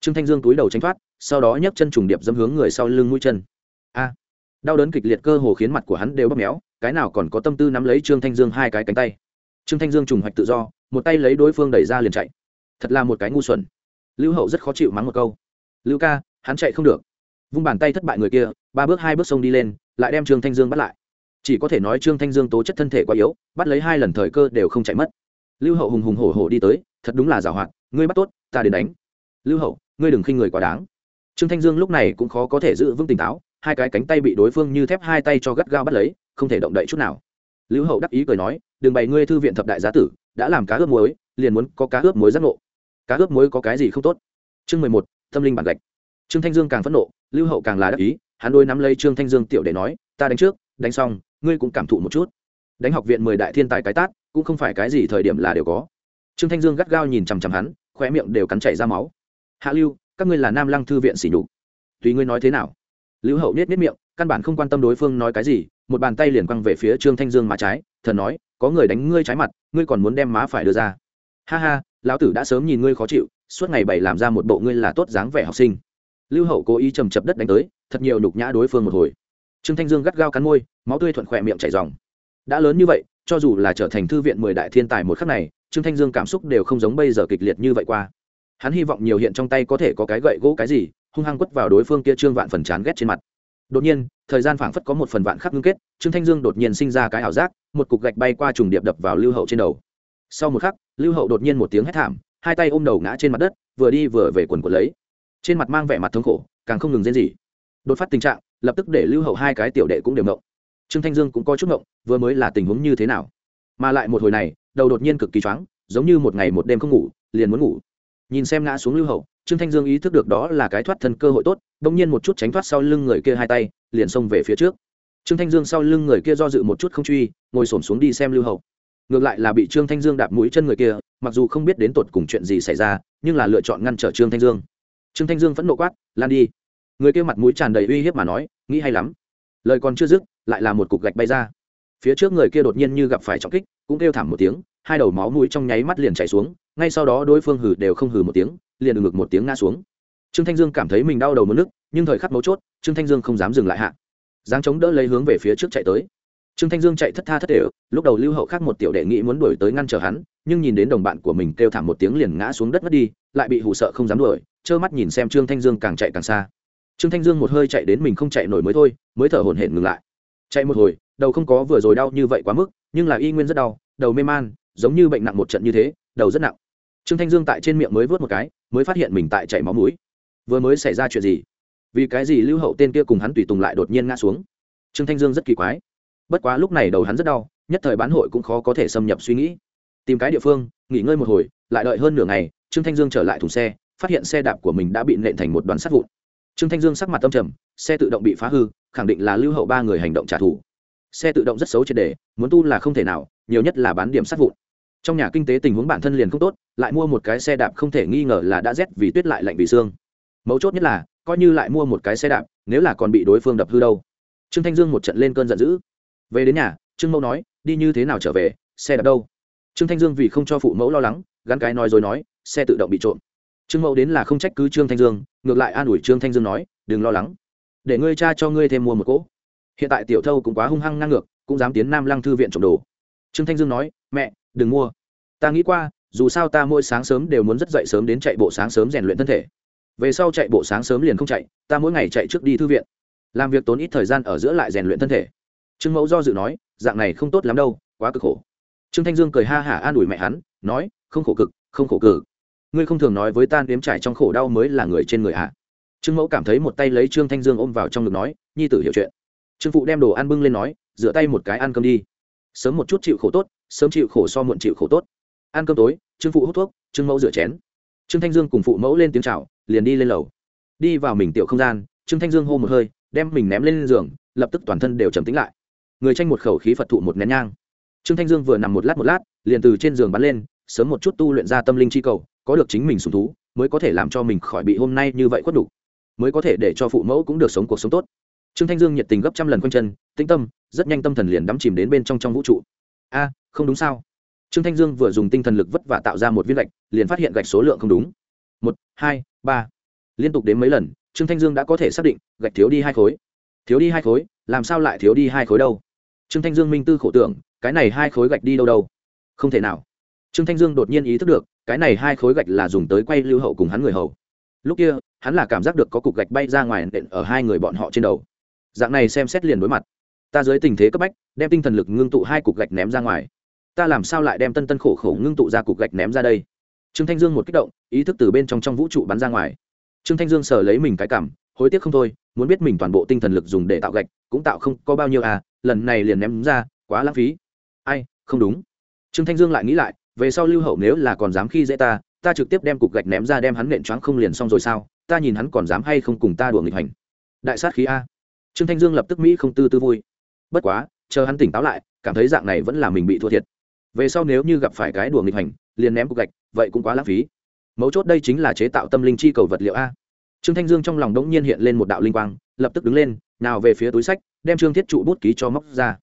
Trương thanh dương túi đầu tránh thoát, sau đó nhấc chân trùng điệp dâm hướng người sau lưng mũi chân. A! Đau đớn kịch liệt cơ hồ khiến mặt của hắn đều bóp méo, cái nào còn có tâm tư nắm lấy trương thanh dương hai cái cánh tay. Trương thanh dương trùng hoạch tự do, một tay lấy đối phương đẩy ra liền chạy. Thật là một cái ngu xuẩn lưu hậu rất khó chịu mắng một câu. Lưu ca, hắn chạy không được. Vung bàn tay thất bại người kia, ba bước hai bước sông đi lên, lại đem trương thanh dương bắt lại. Chỉ có thể nói trương thanh dương tố chất thân thể quá yếu, bắt lấy hai lần thời cơ đều không chạy mất. Lưu hậu hùng hùng hổ hổ đi tới, thật đúng là giảo hoạt, ngươi bắt tốt, ta đến đánh. Lưu hậu, ngươi đừng khinh người quá đáng. Trương thanh dương lúc này cũng khó có thể giữ vững tỉnh táo, hai cái cánh tay bị đối phương như thép hai tay cho gắt gao bắt lấy, không thể động đậy chút nào. Lưu hậu đắc ý cười nói, đừng bày ngươi thư viện thập đại giá tử, đã làm cá ướp muối, liền muốn có cá ướp muối giác ngộ cá ướp muối có cái gì không tốt? Chương mười một, tâm linh bản gạch. Trương thanh dương càng phẫn nộ, lưu hậu càng là đắc ý, hắn đôi nắm lấy trương thanh dương tiểu để nói, ta đánh trước, đánh xong, ngươi cũng cảm thụ một chút. Đánh học viện mười đại thiên tài cái tát, cũng không phải cái gì thời điểm là đều có. Trương thanh dương gắt gao nhìn chằm chằm hắn, khóe miệng đều cắn chảy ra máu. Hạ lưu, các ngươi là nam lăng thư viện xỉ nhục. Tùy ngươi nói thế nào? Lưu hậu nết nết miệng, căn bản không quan tâm đối phương nói cái gì, một bàn tay liền quăng về phía trương thanh dương má trái, thần nói, có người đánh ngươi trái mặt, ngươi còn muốn đem má phải đưa ra ha ha, lão tử đã sớm nhìn ngươi khó chịu, suốt ngày bày làm ra một bộ ngươi là tốt dáng vẻ học sinh. Lưu hậu cố ý trầm chập đất đánh tới, thật nhiều nhục nhã đối phương một hồi. Trương thanh dương gắt gao cắn môi, máu tươi thuận khỏe miệng chảy dòng đã lớn như vậy, cho dù là trở thành thư viện mười đại thiên tài một khắc này, trương thanh dương cảm xúc đều không giống bây giờ kịch liệt như vậy qua. Hắn hy vọng nhiều hiện trong tay có thể có cái gậy gỗ cái gì, hung hăng quất vào đối phương kia trương vạn phần chán ghét trên mặt. Đột nhiên, thời gian phảng phất có một phần vạn khắc ngưng kết, trương thanh dương đột nhiên sinh ra cái ảo giác, một cục gạch bay qua trùng điệp đập vào lưu hậu trên đầu. Sau một khắc lưu hậu đột nhiên một tiếng hét thảm, hai tay ôm đầu ngã trên mặt đất, vừa đi vừa về quần của lấy. Trên mặt mang vẻ mặt thống khổ, càng không ngừng rên gì đột phát tình trạng, lập tức để lưu hậu hai cái tiểu đệ cũng đều mộng trương thanh dương cũng có chút mộng vừa mới là tình huống như thế nào? Mà lại một hồi này, đầu đột nhiên cực kỳ choáng, giống như một ngày một đêm không ngủ, liền muốn ngủ. Nhìn xem ngã xuống lưu hậu, trương thanh dương ý thức được đó là cái thoát thân cơ hội tốt đ ỗ n g nhiên một chút tránh thoát sau lưng người kia hai tay, liền xông về phía trước. Trương thanh dương sau lưng người kia do dự một chút không truy, ngồi s ổ m xuống đi xem lưu hậu ngược lại là bị trương thanh dương đạp mũi chân người kia, mặc dù không biết đến tột cùng chuyện gì xảy ra, nhưng là lựa chọn ngăn trở trương thanh dương. Trương thanh dương vẫn nộ quát, lan đi. Người kia mặt mũi tràn đầy uy hiếp mà nói, nghĩ hay lắm. Lời còn chưa dứt, lại là một cục gạch bay ra. Phía trước người kia đột nhiên như gặp phải trọng kích, cũng kêu thảm một tiếng, hai đầu máu mũi trong nháy mắt liền chảy xuống, ngay sau đó đối phương hử đều không hử một tiếng, liền ngực một tiếng ngã xuống. Trương thanh dương cảm thấy mình đau đầu mất nước, nhưng thời khắc mấu chốt, trương thanh dương không dám dừng lại hạ. Giáng chống đỡ lấy hướng về phía trước chạy tới trương thanh dương chạy thất tha thất thể lúc đầu lưu hậu khác một tiểu đệ nghĩ muốn đuổi tới ngăn trở hắn, nhưng nhìn đến đồng bạn của mình kêu thảm một tiếng liền ngã xuống đất mất đi, lại bị hụ sợ không dám đuổi, trơ mắt nhìn xem trương thanh dương càng chạy càng xa. Trương thanh dương một hơi chạy đến mình không chạy nổi mới thôi, mới thở hổn hển ngừng lại. Chạy một hồi, đầu không có vừa rồi đau như vậy quá mức, nhưng là y nguyên rất đau, đầu mê man, giống như bệnh nặng một trận như thế, đầu rất nặng. Trương thanh dương tại trên miệng mới vớt một cái, mới phát hiện mình tại chảy máu mũi. Vừa mới xảy ra chuyện gì? Vì cái gì lưu hậu tên kia cùng hắn tùy tùng lại đột nhiên ngã xuống? Trương thanh dương rất kỳ quái bất quá lúc này đầu hắn rất đau, nhất thời bán hội cũng khó có thể xâm nhập suy nghĩ. Tìm cái địa phương, nghỉ ngơi một hồi, lại đợi hơn nửa ngày, trương thanh dương trở lại thùng xe, phát hiện xe đạp của mình đã bị nện thành một đoàn sắt vụn. Trương thanh dương sắc mặt tâm trầm, xe tự động bị phá hư, khẳng định là lưu hậu ba người hành động trả thù. Xe tự động rất xấu triệt đề, muốn tu là không thể nào, nhiều nhất là bán điểm sắt vụn. Trong nhà kinh tế tình huống bản thân liền không tốt, lại mua một cái xe đạp không thể nghi ngờ là đã rét vì tuyết lại lạnh vì xương. Mấu chốt nhất là, coi như lại mua một cái xe đạp, nếu là còn bị đối phương đập hư đâu. Trương thanh dương một trận lên cơn giận dữ về đến nhà, trương mẫu nói, đi như thế nào trở về? Xe đạp đâu? Trương thanh dương vì không cho phụ mẫu lo lắng, gắn cái nói rồi nói, xe tự động bị trộm. Trương mẫu đến là không trách cứ trương thanh dương, ngược lại an ủi trương thanh dương nói, đừng lo lắng, để ngươi cha cho ngươi thêm mua một cỗ. Hiện tại tiểu thâu cũng quá hung hăng ngang ngược, cũng dám tiến nam lăng thư viện trộm đồ. Trương thanh dương nói, mẹ, đừng mua. Ta nghĩ qua, dù sao ta mỗi sáng sớm đều muốn rất dậy sớm đến chạy bộ sáng sớm rèn luyện thân thể. Về sau chạy bộ sáng sớm liền không chạy, ta mỗi ngày chạy trước đi thư viện. Làm việc tốn ít thời gian ở giữa lại rèn luyện thân thể trương mẫu do dự nói, dạng này không tốt lắm đâu, quá cực khổ. Trương thanh dương cười ha hả an ủi mẹ hắn, nói, không khổ cực, không khổ cực. Ngươi không thường nói với ta nếm trải trong khổ đau mới là người trên người à? trương mẫu cảm thấy một tay lấy trương thanh dương ôm vào trong ngực nói, nhi tử hiểu chuyện. Trương phụ đem đồ ăn bưng lên nói, rửa tay một cái ăn cơm đi. Sớm một chút chịu khổ tốt, sớm chịu khổ so muộn chịu khổ tốt. Ăn cơm tối, trương phụ hút thuốc, trương mẫu rửa chén. Trương thanh dương cùng phụ mẫu lên tiếng c h à o liền đi lên lầu. Đi vào mình tiểu không gian, trương thanh dương hô một hơi, đem mình ném lên giường, lập tức toàn thân đều trầm tính lại người tranh một khẩu khí phật thụ một nén nhang. Trương thanh dương vừa nằm một lát một lát, liền từ trên giường bắn lên, sớm một chút tu luyện ra tâm linh chi cầu, có được chính mình sùng thú, mới có thể làm cho mình khỏi bị hôm nay như vậy khuất đủ, mới có thể để cho phụ mẫu cũng được sống cuộc sống tốt. Trương thanh dương nhiệt tình gấp trăm lần quanh chân, tĩnh tâm, rất nhanh tâm thần liền đắm chìm đến bên trong trong vũ trụ. A, không đúng sao? Trương thanh dương vừa dùng tinh thần lực vất vả tạo ra một viên gạch, liền phát hiện gạch số lượng không đúng. Một, hai, ba. Liên tục đến mấy lần, trương thanh dương đã có thể xác định, gạch thiếu đi hai khối. Thiếu đi hai khối, làm sao lại thiếu đi hai khối đâu? Trương thanh dương minh tư khổ tưởng, cái này hai khối gạch đi đâu đâu? Không thể nào. Trương thanh dương đột nhiên ý thức được, cái này hai khối gạch là dùng tới quay lưu hậu cùng hắn người hầu. Lúc kia, hắn là cảm giác được có cục gạch bay ra ngoài nện ở hai người bọn họ trên đầu. Dạng này xem xét liền đối mặt. Ta dưới tình thế cấp bách, đem tinh thần lực ngưng tụ hai cục gạch ném ra ngoài. Ta làm sao lại đem tân tân khổ khổ ngưng tụ ra cục gạch ném ra đây? Trương thanh dương một kích động, ý thức từ bên trong trong vũ trụ bắn ra ngoài. Trương thanh dương sờ lấy mình cái cảm, hối tiếc không thôi, muốn biết mình toàn bộ tinh thần lực dùng để tạo gạch, cũng tạo không có bao nhiêu à lần này liền ném ra, quá lãng phí. Ai, không đúng. Trương thanh dương lại nghĩ lại, về sau lưu hậu nếu là còn dám khi dễ ta ta trực tiếp đem cục gạch ném ra đem hắn nện choáng không liền xong rồi sao? Ta nhìn hắn còn dám hay không cùng ta đùa nghịch hành đại sát khí a. Trương thanh dương lập tức mỹ không tư tư vui. Bất quá, chờ hắn tỉnh táo lại, cảm thấy dạng này vẫn là mình bị thua thiệt. Về sau nếu như gặp phải cái đùa nghịch hành liền ném cục gạch, vậy cũng quá lãng phí. Mấu chốt đây chính là chế tạo tâm linh chi cầu vật liệu a trương thanh dương trong lòng đống nhiên hiện lên một đạo linh quang, lập tức đứng lên, nào về phía túi sách, đem trương thiết trụ bút ký cho móc ra.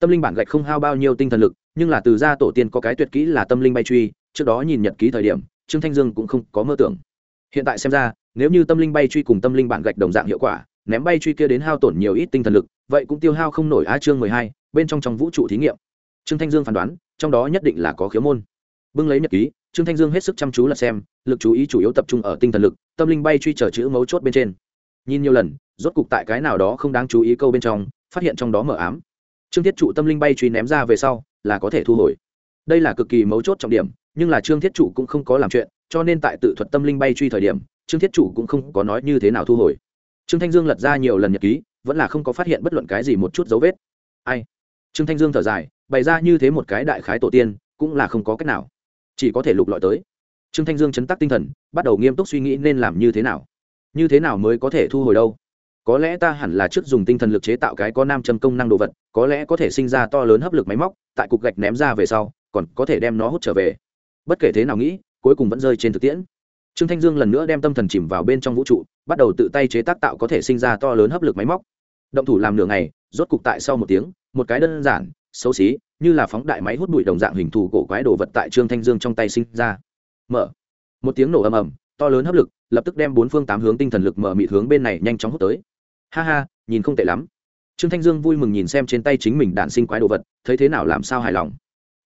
Tâm linh bản gạch không hao bao nhiêu tinh thần lực, nhưng là từ gia tổ tiên có cái tuyệt kỹ là tâm linh bay truy, trước đó nhìn nhật ký thời điểm, trương thanh dương cũng không có mơ tưởng. Hiện tại xem ra, nếu như tâm linh bay truy cùng tâm linh bản gạch đồng dạng hiệu quả, ném bay truy kia đến hao tổn nhiều ít tinh thần lực, vậy cũng tiêu hao không nổi a chương mười hai, bên trong trong vũ trụ thí nghiệm. Trương thanh dương phán đoán, trong đó nhất định là có khiếu môn. Bưng lấy nhật ký, trương thanh dương hết sức chăm chú là xem lực chú ý chủ yếu tập trung ở tinh thần lực, tâm linh bay truy chờ chữ mấu chốt bên trên. Nhìn nhiều lần, rốt cục tại cái nào đó không đáng chú ý câu bên trong, phát hiện trong đó mở ám. Trương thiết trụ tâm linh bay truy ném ra về sau, là có thể thu hồi. Đây là cực kỳ mấu chốt trọng điểm, nhưng là trương thiết trụ cũng không có làm chuyện, cho nên tại tự thuật tâm linh bay truy thời điểm, trương thiết trụ cũng không có nói như thế nào thu hồi. Trương thanh dương lật ra nhiều lần nhật ký, vẫn là không có phát hiện bất luận cái gì một chút dấu vết. Ai? Trương thanh dương thở dài, bày ra như thế một cái đại khái tổ tiên, cũng là không có cách nào. Chỉ có thể lục lọi tới trương thanh dương chấn tắc tinh thần, bắt đầu nghiêm túc suy nghĩ nên làm như thế nào. Như thế nào mới có thể thu hồi đâu? Có lẽ ta hẳn là trước dùng tinh thần lực chế tạo cái có nam châm công năng đồ vật, có lẽ có thể sinh ra to lớn hấp lực máy móc, tại cục gạch ném ra về sau, còn có thể đem nó hút trở về. Bất kể thế nào nghĩ, cuối cùng vẫn rơi trên thực tiễn. Trương thanh dương lần nữa đem tâm thần chìm vào bên trong vũ trụ, bắt đầu tự tay chế tác tạo có thể sinh ra to lớn hấp lực máy móc. Động thủ làm nửa ngày, rốt cục tại sau một tiếng, một cái đơn giản, xấu xí, như là phóng đại máy hút bụi đồng dạng hình thù cổ quái đồ vật tại trương thanh dương trong tay sinh ra mở. Một tiếng nổ ầm ầm, to lớn hấp lực, lập tức đem bốn phương tám hướng tinh thần lực mở mịt hướng bên này nhanh chóng hút tới. Ha ha, nhìn không tệ lắm. Trương thanh dương vui mừng nhìn xem trên tay chính mình đạn sinh quái đồ vật, thấy thế nào làm sao hài lòng.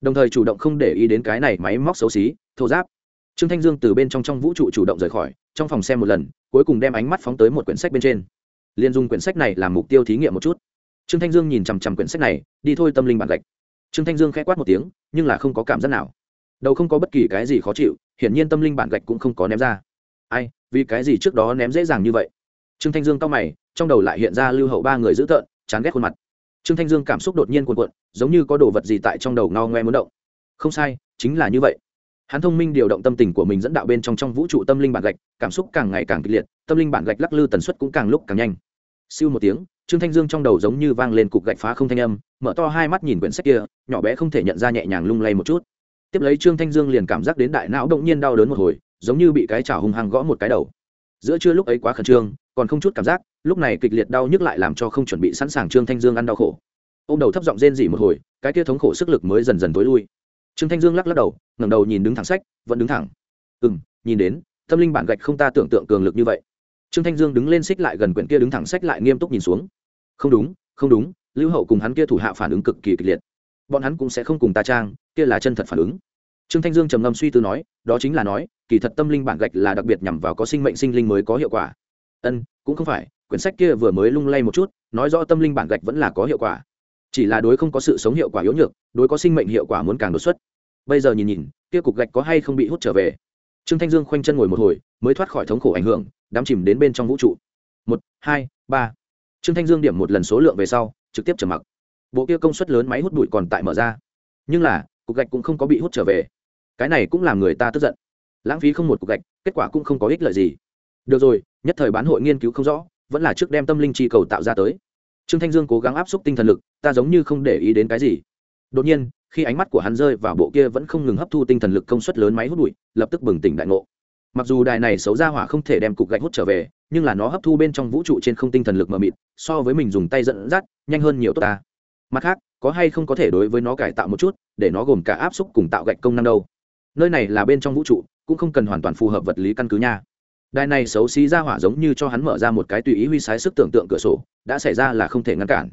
Đồng thời chủ động không để ý đến cái này máy móc xấu xí, thô giáp. Trương thanh dương từ bên trong trong vũ trụ chủ động rời khỏi, trong phòng xem một lần, cuối cùng đem ánh mắt phóng tới một quyển sách bên trên. Liên dùng quyển sách này làm mục tiêu thí nghiệm một chút. Trương thanh dương nhìn chằm chằm quyển sách này, đi thôi tâm linh bản gạch. Trương thanh dương k h ẽ quát một tiếng, nhưng là không có cảm giác nào đầu không có bất kỳ cái gì khó chịu, hiển nhiên tâm linh bản gạch cũng không có ném ra. Ai, vì cái gì trước đó ném dễ dàng như vậy? Trương thanh dương cao mày, trong đầu lại hiện ra lưu hậu ba người dữ tợn, chán ghét khuôn mặt. Trương thanh dương cảm xúc đột nhiên cuồn cuộn, giống như có đồ vật gì tại trong đầu ngao ngoe muốn động. Không sai, chính là như vậy. Hắn thông minh điều động tâm tình của mình dẫn đạo bên trong trong vũ trụ tâm linh bản gạch, cảm xúc càng ngày càng kịch liệt, tâm linh bản gạch lắc lư tần suất cũng càng lúc càng nhanh. Siêu một tiếng, trương thanh dương trong đầu giống như vang lên cục gạch phá không thanh âm, mở to hai mắt nhìn quyển sách kia, nhỏ bé không thể nhận ra nhẹ nhàng lung lay một chút tiếp lấy trương thanh dương liền cảm giác đến đại não động nhiên đau đớn một hồi, giống như bị cái chảo hung hăng gõ một cái đầu. Giữa trưa lúc ấy quá khẩn trương, còn không chút cảm giác, lúc này kịch liệt đau nhức lại làm cho không chuẩn bị sẵn sàng trương thanh dương ăn đau khổ. Ô m đầu thấp giọng rên dỉ một hồi, cái kia thống khổ sức lực mới dần dần tối lui. Trương thanh dương lắc lắc đầu, ngẩng đầu nhìn đứng thẳng sách, vẫn đứng thẳng. Ừ m nhìn đến, tâm linh bản gạch không ta tưởng tượng cường lực như vậy. Trương thanh dương đứng lên xích lại gần quyển kia đứng thẳng sách lại nghiêm túc nhìn xuống. Không đúng không đúng, lưu hậu cùng hắn kia thủ hạ phản ứng cực kỳ kịch liệt bọn hắn cũng sẽ không cùng ta trang, kia là chân thật phản ứng. Trương thanh dương trầm ngâm suy tư nói, đó chính là nói, kỳ thật tâm linh bản gạch là đặc biệt nhằm vào có sinh mệnh sinh linh mới có hiệu quả. Ân, cũng không phải, quyển sách kia vừa mới lung lay một chút, nói rõ tâm linh bản gạch vẫn là có hiệu quả. Chỉ là đối không có sự sống hiệu quả yếu nhược, đối có sinh mệnh hiệu quả muốn càng đột xuất. Bây giờ nhìn nhìn, kia cục gạch có hay không bị hút trở về? Trương thanh dương khoanh chân ngồi một hồi, mới thoát khỏi thống khổ ảnh hưởng, đắm chìm đến bên trong vũ trụ. Một, hai, ba. Trương thanh dương điểm một lần số lượng về sau, trực tiếp trở mặc bộ kia công suất lớn máy hút bụi còn tại mở ra. Nhưng là, cục gạch cũng không có bị hút trở về. Cái này cũng làm người ta tức giận. Lãng phí không một cục gạch, kết quả cũng không có ích lợi gì. Được rồi, nhất thời bán hội nghiên cứu không rõ, vẫn là trước đem tâm linh chi cầu tạo ra tới. Trương thanh dương cố gắng áp suất tinh thần lực, ta giống như không để ý đến cái gì. Đột nhiên, khi ánh mắt của hắn rơi vào bộ kia vẫn không ngừng hấp thu tinh thần lực công suất lớn máy hút bụi, lập tức bừng tỉnh đại ngộ. Mặc dù đài này xấu ra hỏa không thể đem cục gạch hút trở về, nhưng là nó hấp thu bên trong vũ trụ trên không tinh thần lực mờ mịt, so với mình dùng tay dẫn dắt, nhanh hơn nhiều tốt ta mặt khác, có hay không có thể đối với nó cải tạo một chút, để nó gồm cả áp suất cùng tạo gạch công năng đâu? Nơi này là bên trong vũ trụ, cũng không cần hoàn toàn phù hợp vật lý căn cứ nha. Đài này xấu xí ra hỏa giống như cho hắn mở ra một cái tùy ý huy sái sức tưởng tượng cửa sổ, đã xảy ra là không thể ngăn cản.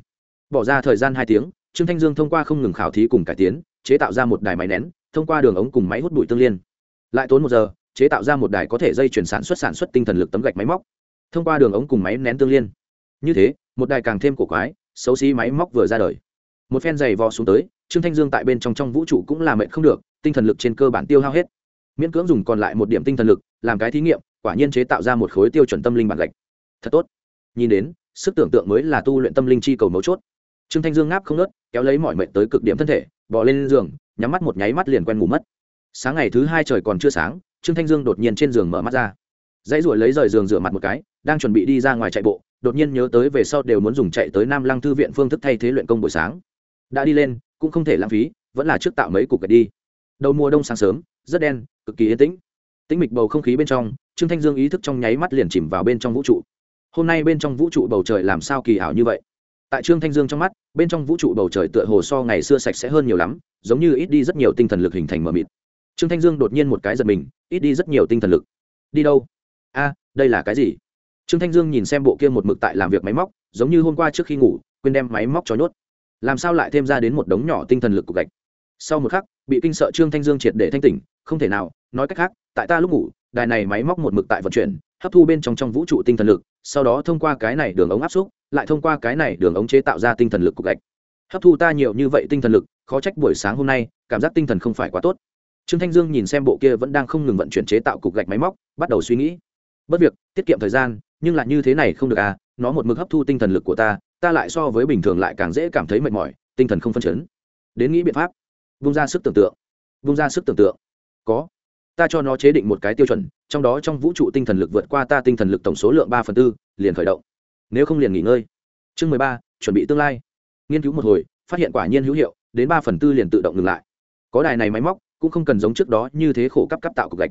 Bỏ ra thời gian hai tiếng, trương thanh dương thông qua không ngừng khảo thí cùng cải tiến, chế tạo ra một đài máy nén, thông qua đường ống cùng máy hút bụi tương liên. Lại tốn một giờ, chế tạo ra một đài có thể dây chuyển sản xuất sản xuất tinh thần lực tấm gạch máy móc, thông qua đường ống cùng máy nén tương liên. Như thế, một đài càng thêm cổ quái, xấu xí máy móc vừa ra đời một phen giày vò xuống tới, trương thanh dương tại bên trong trong vũ trụ cũng là mệnh không được, tinh thần lực trên cơ bản tiêu hao hết. Miễn cưỡng dùng còn lại một điểm tinh thần lực, làm cái thí nghiệm, quả nhiên chế tạo ra một khối tiêu chuẩn tâm linh bản gạch. Thật tốt. Nhìn đến, sức tưởng tượng mới là tu luyện tâm linh chi cầu mấu chốt. Trương thanh dương ngáp không nớt kéo lấy mọi mệnh tới cực điểm thân thể bỏ lên giường, nhắm mắt một nháy mắt liền quen ngủ mất. Sáng ngày thứ hai trời còn chưa sáng, trương thanh dương đột nhiên trên giường mở mắt ra. Dãy ruổi lấy rời giường rửa mặt một cái, đang chuẩn bị đi ra ngoài chạy bộ, đột nhiên nhớ tới về sau đều muốn dùng chạy tới nam lăng thư viện phương thức thay thế luyện công buổi sáng đã đi lên, cũng không thể lãng phí, vẫn là trước tạo mấy cục gạch đi. Đầu mùa đông sáng sớm, rất đen, cực kỳ yên tĩnh. Tĩnh mịch bầu không khí bên trong, trương thanh dương ý thức trong nháy mắt liền chìm vào bên trong vũ trụ. Hôm nay bên trong vũ trụ bầu trời làm sao kỳ ảo như vậy? Tại trương thanh dương trong mắt, bên trong vũ trụ bầu trời tựa hồ so ngày xưa sạch sẽ hơn nhiều lắm, giống như ít đi rất nhiều tinh thần lực hình thành mờ mịt. Trương thanh dương đột nhiên một cái giật mình, ít đi rất nhiều tinh thần lực. Đi đâu? A, đây là cái gì? Trương thanh dương nhìn xem bộ kia một mực tại làm việc máy móc, giống như hôm qua trước khi ngủ, quên đem máy móc cho nhốt làm sao lại thêm ra đến một đống nhỏ tinh thần lực cục gạch? Sau một khắc, bị kinh sợ trương thanh dương triệt để thanh tỉnh, không thể nào, nói cách khác, tại ta lúc ngủ, đài này máy móc một mực tại vận chuyển, hấp thu bên trong trong vũ trụ tinh thần lực, sau đó thông qua cái này đường ống áp xúc, lại thông qua cái này đường ống chế tạo ra tinh thần lực cục gạch. Hấp thu ta nhiều như vậy tinh thần lực, khó trách buổi sáng hôm nay, cảm giác tinh thần không phải quá tốt. Trương thanh dương nhìn xem bộ kia vẫn đang không ngừng vận chuyển chế tạo cục gạch máy móc, bắt đầu suy nghĩ. Bất việc, tiết kiệm thời gian, nhưng lại như thế này không được à nó một mực hấp thu tinh thần lực của ta ta lại so với bình thường lại càng dễ cảm thấy mệt mỏi, tinh thần không phân chấn. Đến nghĩ biện pháp, vung ra sức tưởng tượng. Vung ra sức tưởng tượng. Có. Ta cho nó chế định một cái tiêu chuẩn, trong đó trong vũ trụ tinh thần lực vượt qua ta tinh thần lực tổng số lượng ba phần tư, liền khởi động. Nếu không liền nghỉ ngơi. Chương mười ba, chuẩn bị tương lai. Nghiên cứu một hồi, phát hiện quả nhiên hữu hiệu, đến ba phần tư liền tự động ngừng lại. Có đài này máy móc, cũng không cần giống trước đó như thế khổ cấp cấp tạo cục gạch.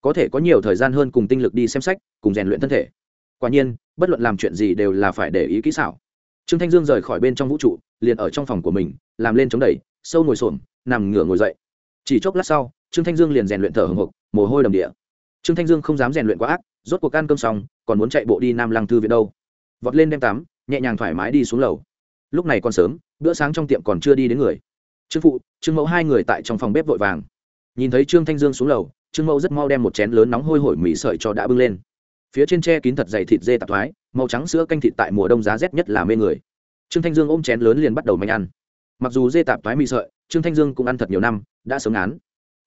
Có thể có nhiều thời gian hơn cùng tinh lực đi xem sách, cùng rèn luyện thân thể. Quả nhiên, bất luận làm chuyện gì đều là phải để ý kỹ xảo trương thanh dương rời khỏi bên trong vũ trụ, liền ở trong phòng của mình, làm lên chống đẩy, sâu ngồi xổm, nằm ngửa ngồi dậy. Chỉ chốc lát sau, trương thanh dương liền rèn luyện thở hồng hộc, mồ hôi đầm địa. Trương thanh dương không dám rèn luyện quá ác, rốt cuộc ăn cơm xong, còn muốn chạy bộ đi nam lăng thư viện đâu. Vọt lên đem tắm, nhẹ nhàng thoải mái đi xuống lầu. Lúc này còn sớm, bữa sáng trong tiệm còn chưa đi đến người. Trương phụ, trương mẫu hai người tại trong phòng bếp vội vàng. Nhìn thấy trương thanh dương xuống lầu, trương mẫu rất mau đem một chén lớn nóng hôi hổi mì sợi cho đã bưng lên phía trên tre kín thật dày thịt dê tạp thoái, màu trắng sữa canh thịt tại mùa đông giá rét nhất là mê người. Trương thanh dương ôm chén lớn liền bắt đầu manh ăn. Mặc dù dê tạp thoái mì sợi, trương thanh dương cũng ăn thật nhiều năm, đã sớm án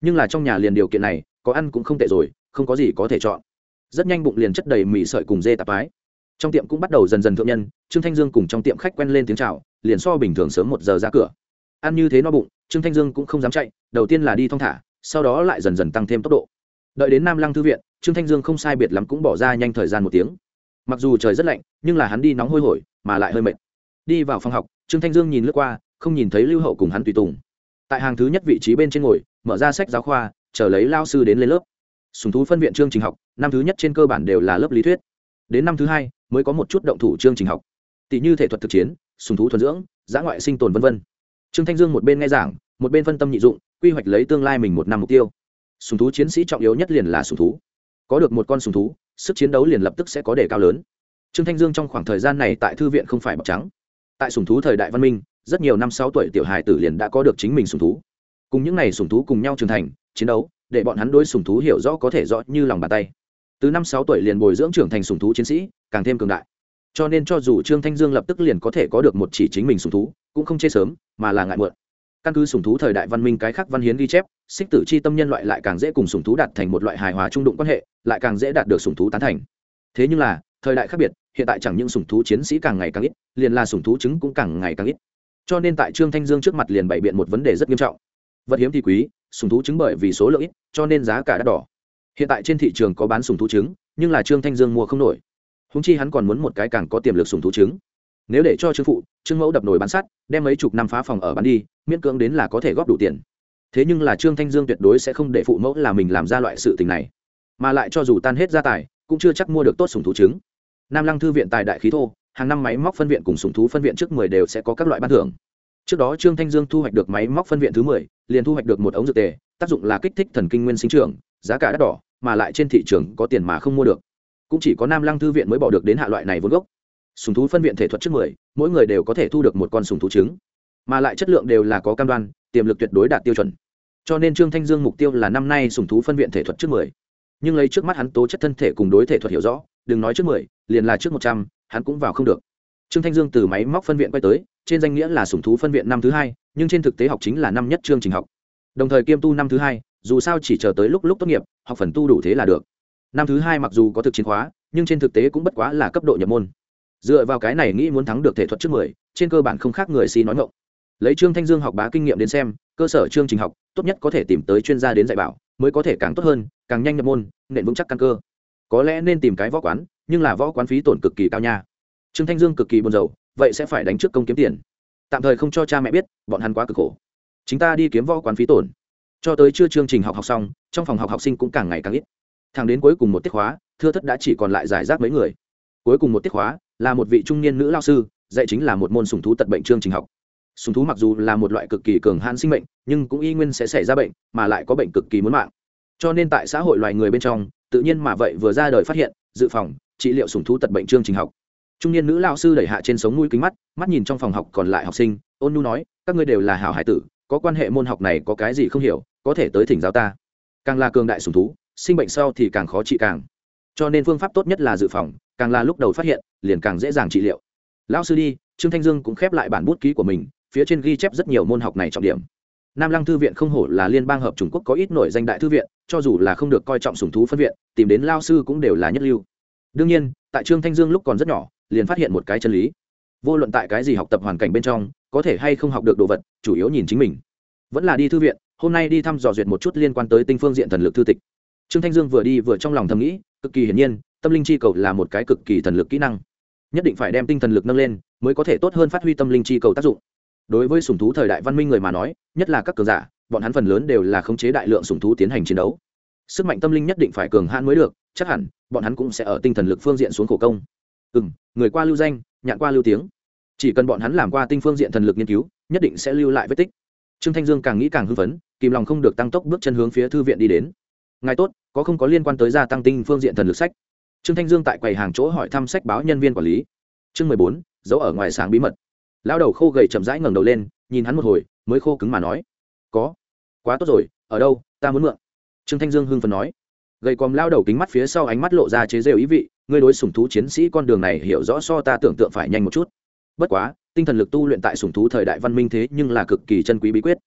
nhưng là trong nhà liền điều kiện này, có ăn cũng không tệ rồi, không có gì có thể chọn. Rất nhanh bụng liền chất đầy mì sợi cùng dê tạp thoái. Trong tiệm cũng bắt đầu dần dần thượng nhân, trương thanh dương cùng trong tiệm khách quen lên tiếng c h à o liền so bình thường sớm một giờ ra cửa. Ăn như thế no bụng, trương thanh dương cũng không dám chạy, đầu tiên là đi thong thả, sau đó lại dần dần tăng thêm tốc độ đợi đến nam lăng thư viện, trương thanh dương không sai biệt lắm cũng bỏ ra nhanh thời gian một tiếng. Mặc dù trời rất lạnh, nhưng là hắn đi nóng hôi hổi, mà lại hơi mệt. Đi vào phòng học, trương thanh dương nhìn lướt qua, không nhìn thấy lưu hậu cùng hắn tùy tùng. Tại hàng thứ nhất vị trí bên trên ngồi, mở ra sách giáo khoa, chờ lấy lao sư đến lên lớp. Sùng thú phân viện chương trình học, năm thứ nhất trên cơ bản đều là lớp lý thuyết. Đến năm thứ hai, mới có một chút động thủ chương trình học. Tỷ như thể thuật thực chiến, sùng thú thuần dưỡng, giã ngoại sinh tồn v v trương thanh dương một bên nghe giảng, một bên phân tâm nhị dụng, quy hoạch lấy tương lai mình một năm mục tiêu sùng thú chiến sĩ trọng yếu nhất liền là sùng thú. Có được một con sùng thú, sức chiến đấu liền lập tức sẽ có đề cao lớn. Trương thanh dương trong khoảng thời gian này tại thư viện không phải bọc trắng. Tại sùng thú thời đại văn minh, rất nhiều năm sáu tuổi tiểu hài tử liền đã có được chính mình sùng thú. Cùng những n à y sùng thú cùng nhau trưởng thành, chiến đấu, để bọn hắn đối sùng thú hiểu rõ có thể rõ như lòng bàn tay. Từ năm sáu tuổi liền bồi dưỡng trưởng thành sùng thú chiến sĩ, càng thêm cường đại. Cho nên cho dù trương thanh dương lập tức liền có thể có được một chỉ chính mình sùng thú, cũng không chê sớm, mà là ngại mượn căn cứ sùng thú thời đại văn minh cái khác văn hiến ghi chép, xích tử c h i tâm nhân loại lại càng dễ cùng sùng thú đạt thành một loại hài hòa trung đụng quan hệ, lại càng dễ đạt được sùng thú tán thành. Thế nhưng là, thời đại khác biệt, hiện tại chẳng những sùng thú chiến sĩ càng ngày càng ít, liền là sùng thú trứng cũng càng ngày càng ít. Cho nên tại trương thanh dương trước mặt liền bày biện một vấn đề rất nghiêm trọng. Vật hiếm thì quý, sùng thú trứng bởi vì số lượng ít, cho nên giá cả đắt đỏ. Hiện tại trên thị trường có bán sùng thú trứng, nhưng là trương thanh dương mua không nổi. Húng chi hắn còn muốn một cái càng có tiềm lực sùng thú trứng nếu để cho trương phụ, trương mẫu đập nồi bán sắt, đem mấy chục năm phá phòng ở bán đi, miễn cưỡng đến là có thể góp đủ tiền. Thế nhưng là trương thanh dương tuyệt đối sẽ không để phụ mẫu là mình làm ra loại sự tình này. Mà lại cho dù tan hết gia tài, cũng chưa chắc mua được tốt sùng thú trứng. Nam lăng thư viện tài đại khí thô, hàng năm máy móc phân viện cùng sùng thú phân viện trước mười đều sẽ có các loại ban thưởng. Trước đó trương thanh dương thu hoạch được máy móc phân viện thứ mười, liền thu hoạch được một ống dược tề, tác dụng là kích thích thần kinh nguyên sinh trưởng, giá cả đắt đỏ, mà lại trên thị trường có tiền mà không mua được. Cũng chỉ có nam lăng thư viện mới bỏ được đến hạ loại này vốn gốc sùng thú phân viện thể thuật trước mười, mỗi người đều có thể thu được một con sùng thú trứng. Mà lại chất lượng đều là có cam đoan, tiềm lực tuyệt đối đạt tiêu chuẩn. Cho nên trương thanh dương mục tiêu là năm nay sùng thú phân viện thể thuật trước mười. Nhưng lấy trước mắt hắn tố chất thân thể cùng đối thể thuật hiểu rõ, đừng nói trước mười, liền là trước một trăm, hắn cũng vào không được. Trương thanh dương từ máy móc phân viện quay tới, trên danh nghĩa là sùng thú phân viện năm thứ hai, nhưng trên thực tế học chính là năm nhất chương trình học. Đồng thời kiêm tu năm thứ hai, dù sao chỉ chờ tới lúc lúc tốt nghiệp, học phần tu đủ thế là được. Năm thứ hai mặc dù có thực chiến khóa, nhưng trên thực tế cũng bất quá là cấp độ nhập môn dựa vào cái này nghĩ muốn thắng được thể thuật trước mười, trên cơ bản không khác người si nói ngộng lấy trương thanh dương học bá kinh nghiệm đến xem, cơ sở chương trình học, tốt nhất có thể tìm tới chuyên gia đến dạy bảo, mới có thể càng tốt hơn, càng nhanh nhập môn nện vững chắc căn cơ. Có lẽ nên tìm cái võ quán, nhưng là võ quán phí tổn cực kỳ cao nha. Trương thanh dương cực kỳ buồn rầu, vậy sẽ phải đánh trước công kiếm tiền. Tạm thời không cho cha mẹ biết, bọn hắn quá cực khổ. Chúng ta đi kiếm võ quán phí tổn. Cho tới chưa chương trình học học xong, trong phòng học học sinh cũng càng ngày càng ít. Thẳng đến cuối cùng một tiết khóa, thưa thất đã chỉ còn lại giải rác mấy người. Cuối cùng một tiết khóa là một vị trung niên nữ lao sư, dạy chính là một môn sùng thú tật bệnh chương trình học. Sùng thú mặc dù là một loại cực kỳ cường hãn sinh mệnh, nhưng cũng y nguyên sẽ xảy ra bệnh, mà lại có bệnh cực kỳ muốn mạng. Cho nên tại xã hội loài người bên trong, tự nhiên mà vậy vừa ra đời phát hiện, dự phòng, trị liệu sùng thú tật bệnh chương trình học. Trung niên nữ lao sư đẩy hạ trên sống mũi kính mắt mắt nhìn trong phòng học còn lại học sinh, ôn nu nói, các ngươi đều là hảo hải tử, có quan hệ môn học này có cái gì không hiểu, có thể tới thỉnh giáo ta. Càng là cường đại sùng thú, sinh bệnh sau thì càng khó trị càng. Cho nên phương pháp tốt nhất là dự phòng càng là lúc đầu phát hiện, liền càng dễ dàng trị liệu. Lão sư đi, trương thanh dương cũng khép lại bản bút ký của mình, phía trên ghi chép rất nhiều môn học này trọng điểm. Nam lăng thư viện không hổ là liên bang hợp trung quốc có ít nổi danh đại thư viện, cho dù là không được coi trọng sùng thú phân viện, tìm đến lao sư cũng đều là nhất lưu. Đương nhiên, tại trương thanh dương lúc còn rất nhỏ, liền phát hiện một cái chân lý. Vô luận tại cái gì học tập hoàn cảnh bên trong, có thể hay không học được đồ vật, chủ yếu nhìn chính mình. Vẫn là đi thư viện, hôm nay đi thăm dò duyệt một chút liên quan tới tinh phương diện thần lực thư tịch. Trương thanh dương vừa đi vừa trong lòng thầm nghĩ cực kỳ hiển nhiên, tâm linh chi cầu là một cái cực kỳ thần lực kỹ năng. Nhất định phải đem tinh thần lực nâng lên, mới có thể tốt hơn phát huy tâm linh chi cầu tác dụng. Đối với sùng thú thời đại văn minh người mà nói, nhất là các cường giả, bọn hắn phần lớn đều là khống chế đại lượng sùng thú tiến hành chiến đấu. Sức mạnh tâm linh nhất định phải cường hãn mới được, chắc hẳn, bọn hắn cũng sẽ ở tinh thần lực phương diện xuống khổ công. Ừ m người qua lưu danh, nhạn qua lưu tiếng. Chỉ cần bọn hắn làm qua tinh phương diện thần lực nghiên cứu, nhất định sẽ lưu lại vết tích. Trương thanh dương càng nghĩ càng hưng phấn, kìm lòng không được tăng tốc bước chân hướng phía thư viện đi đến ngài tốt, có không có liên quan tới gia tăng tinh phương diện thần lực sách? Trương thanh dương tại quầy hàng chỗ hỏi thăm sách báo nhân viên quản lý. Chương mười bốn, giấu ở ngoài sáng bí mật. Lao đầu khô gầy chậm rãi ngẩng đầu lên, nhìn hắn một hồi, mới khô cứng mà nói. Có. Quá tốt rồi, ở đâu, ta muốn mượn. Trương thanh dương hưng phần nói. Gầy còm lao đầu kính mắt phía sau ánh mắt lộ ra chế rêu ý vị, ngươi đối sùng thú chiến sĩ con đường này hiểu rõ so ta tưởng tượng phải nhanh một chút. Bất quá, tinh thần lực tu luyện tại sùng thú thời đại văn minh thế nhưng là cực kỳ chân quý bí quyết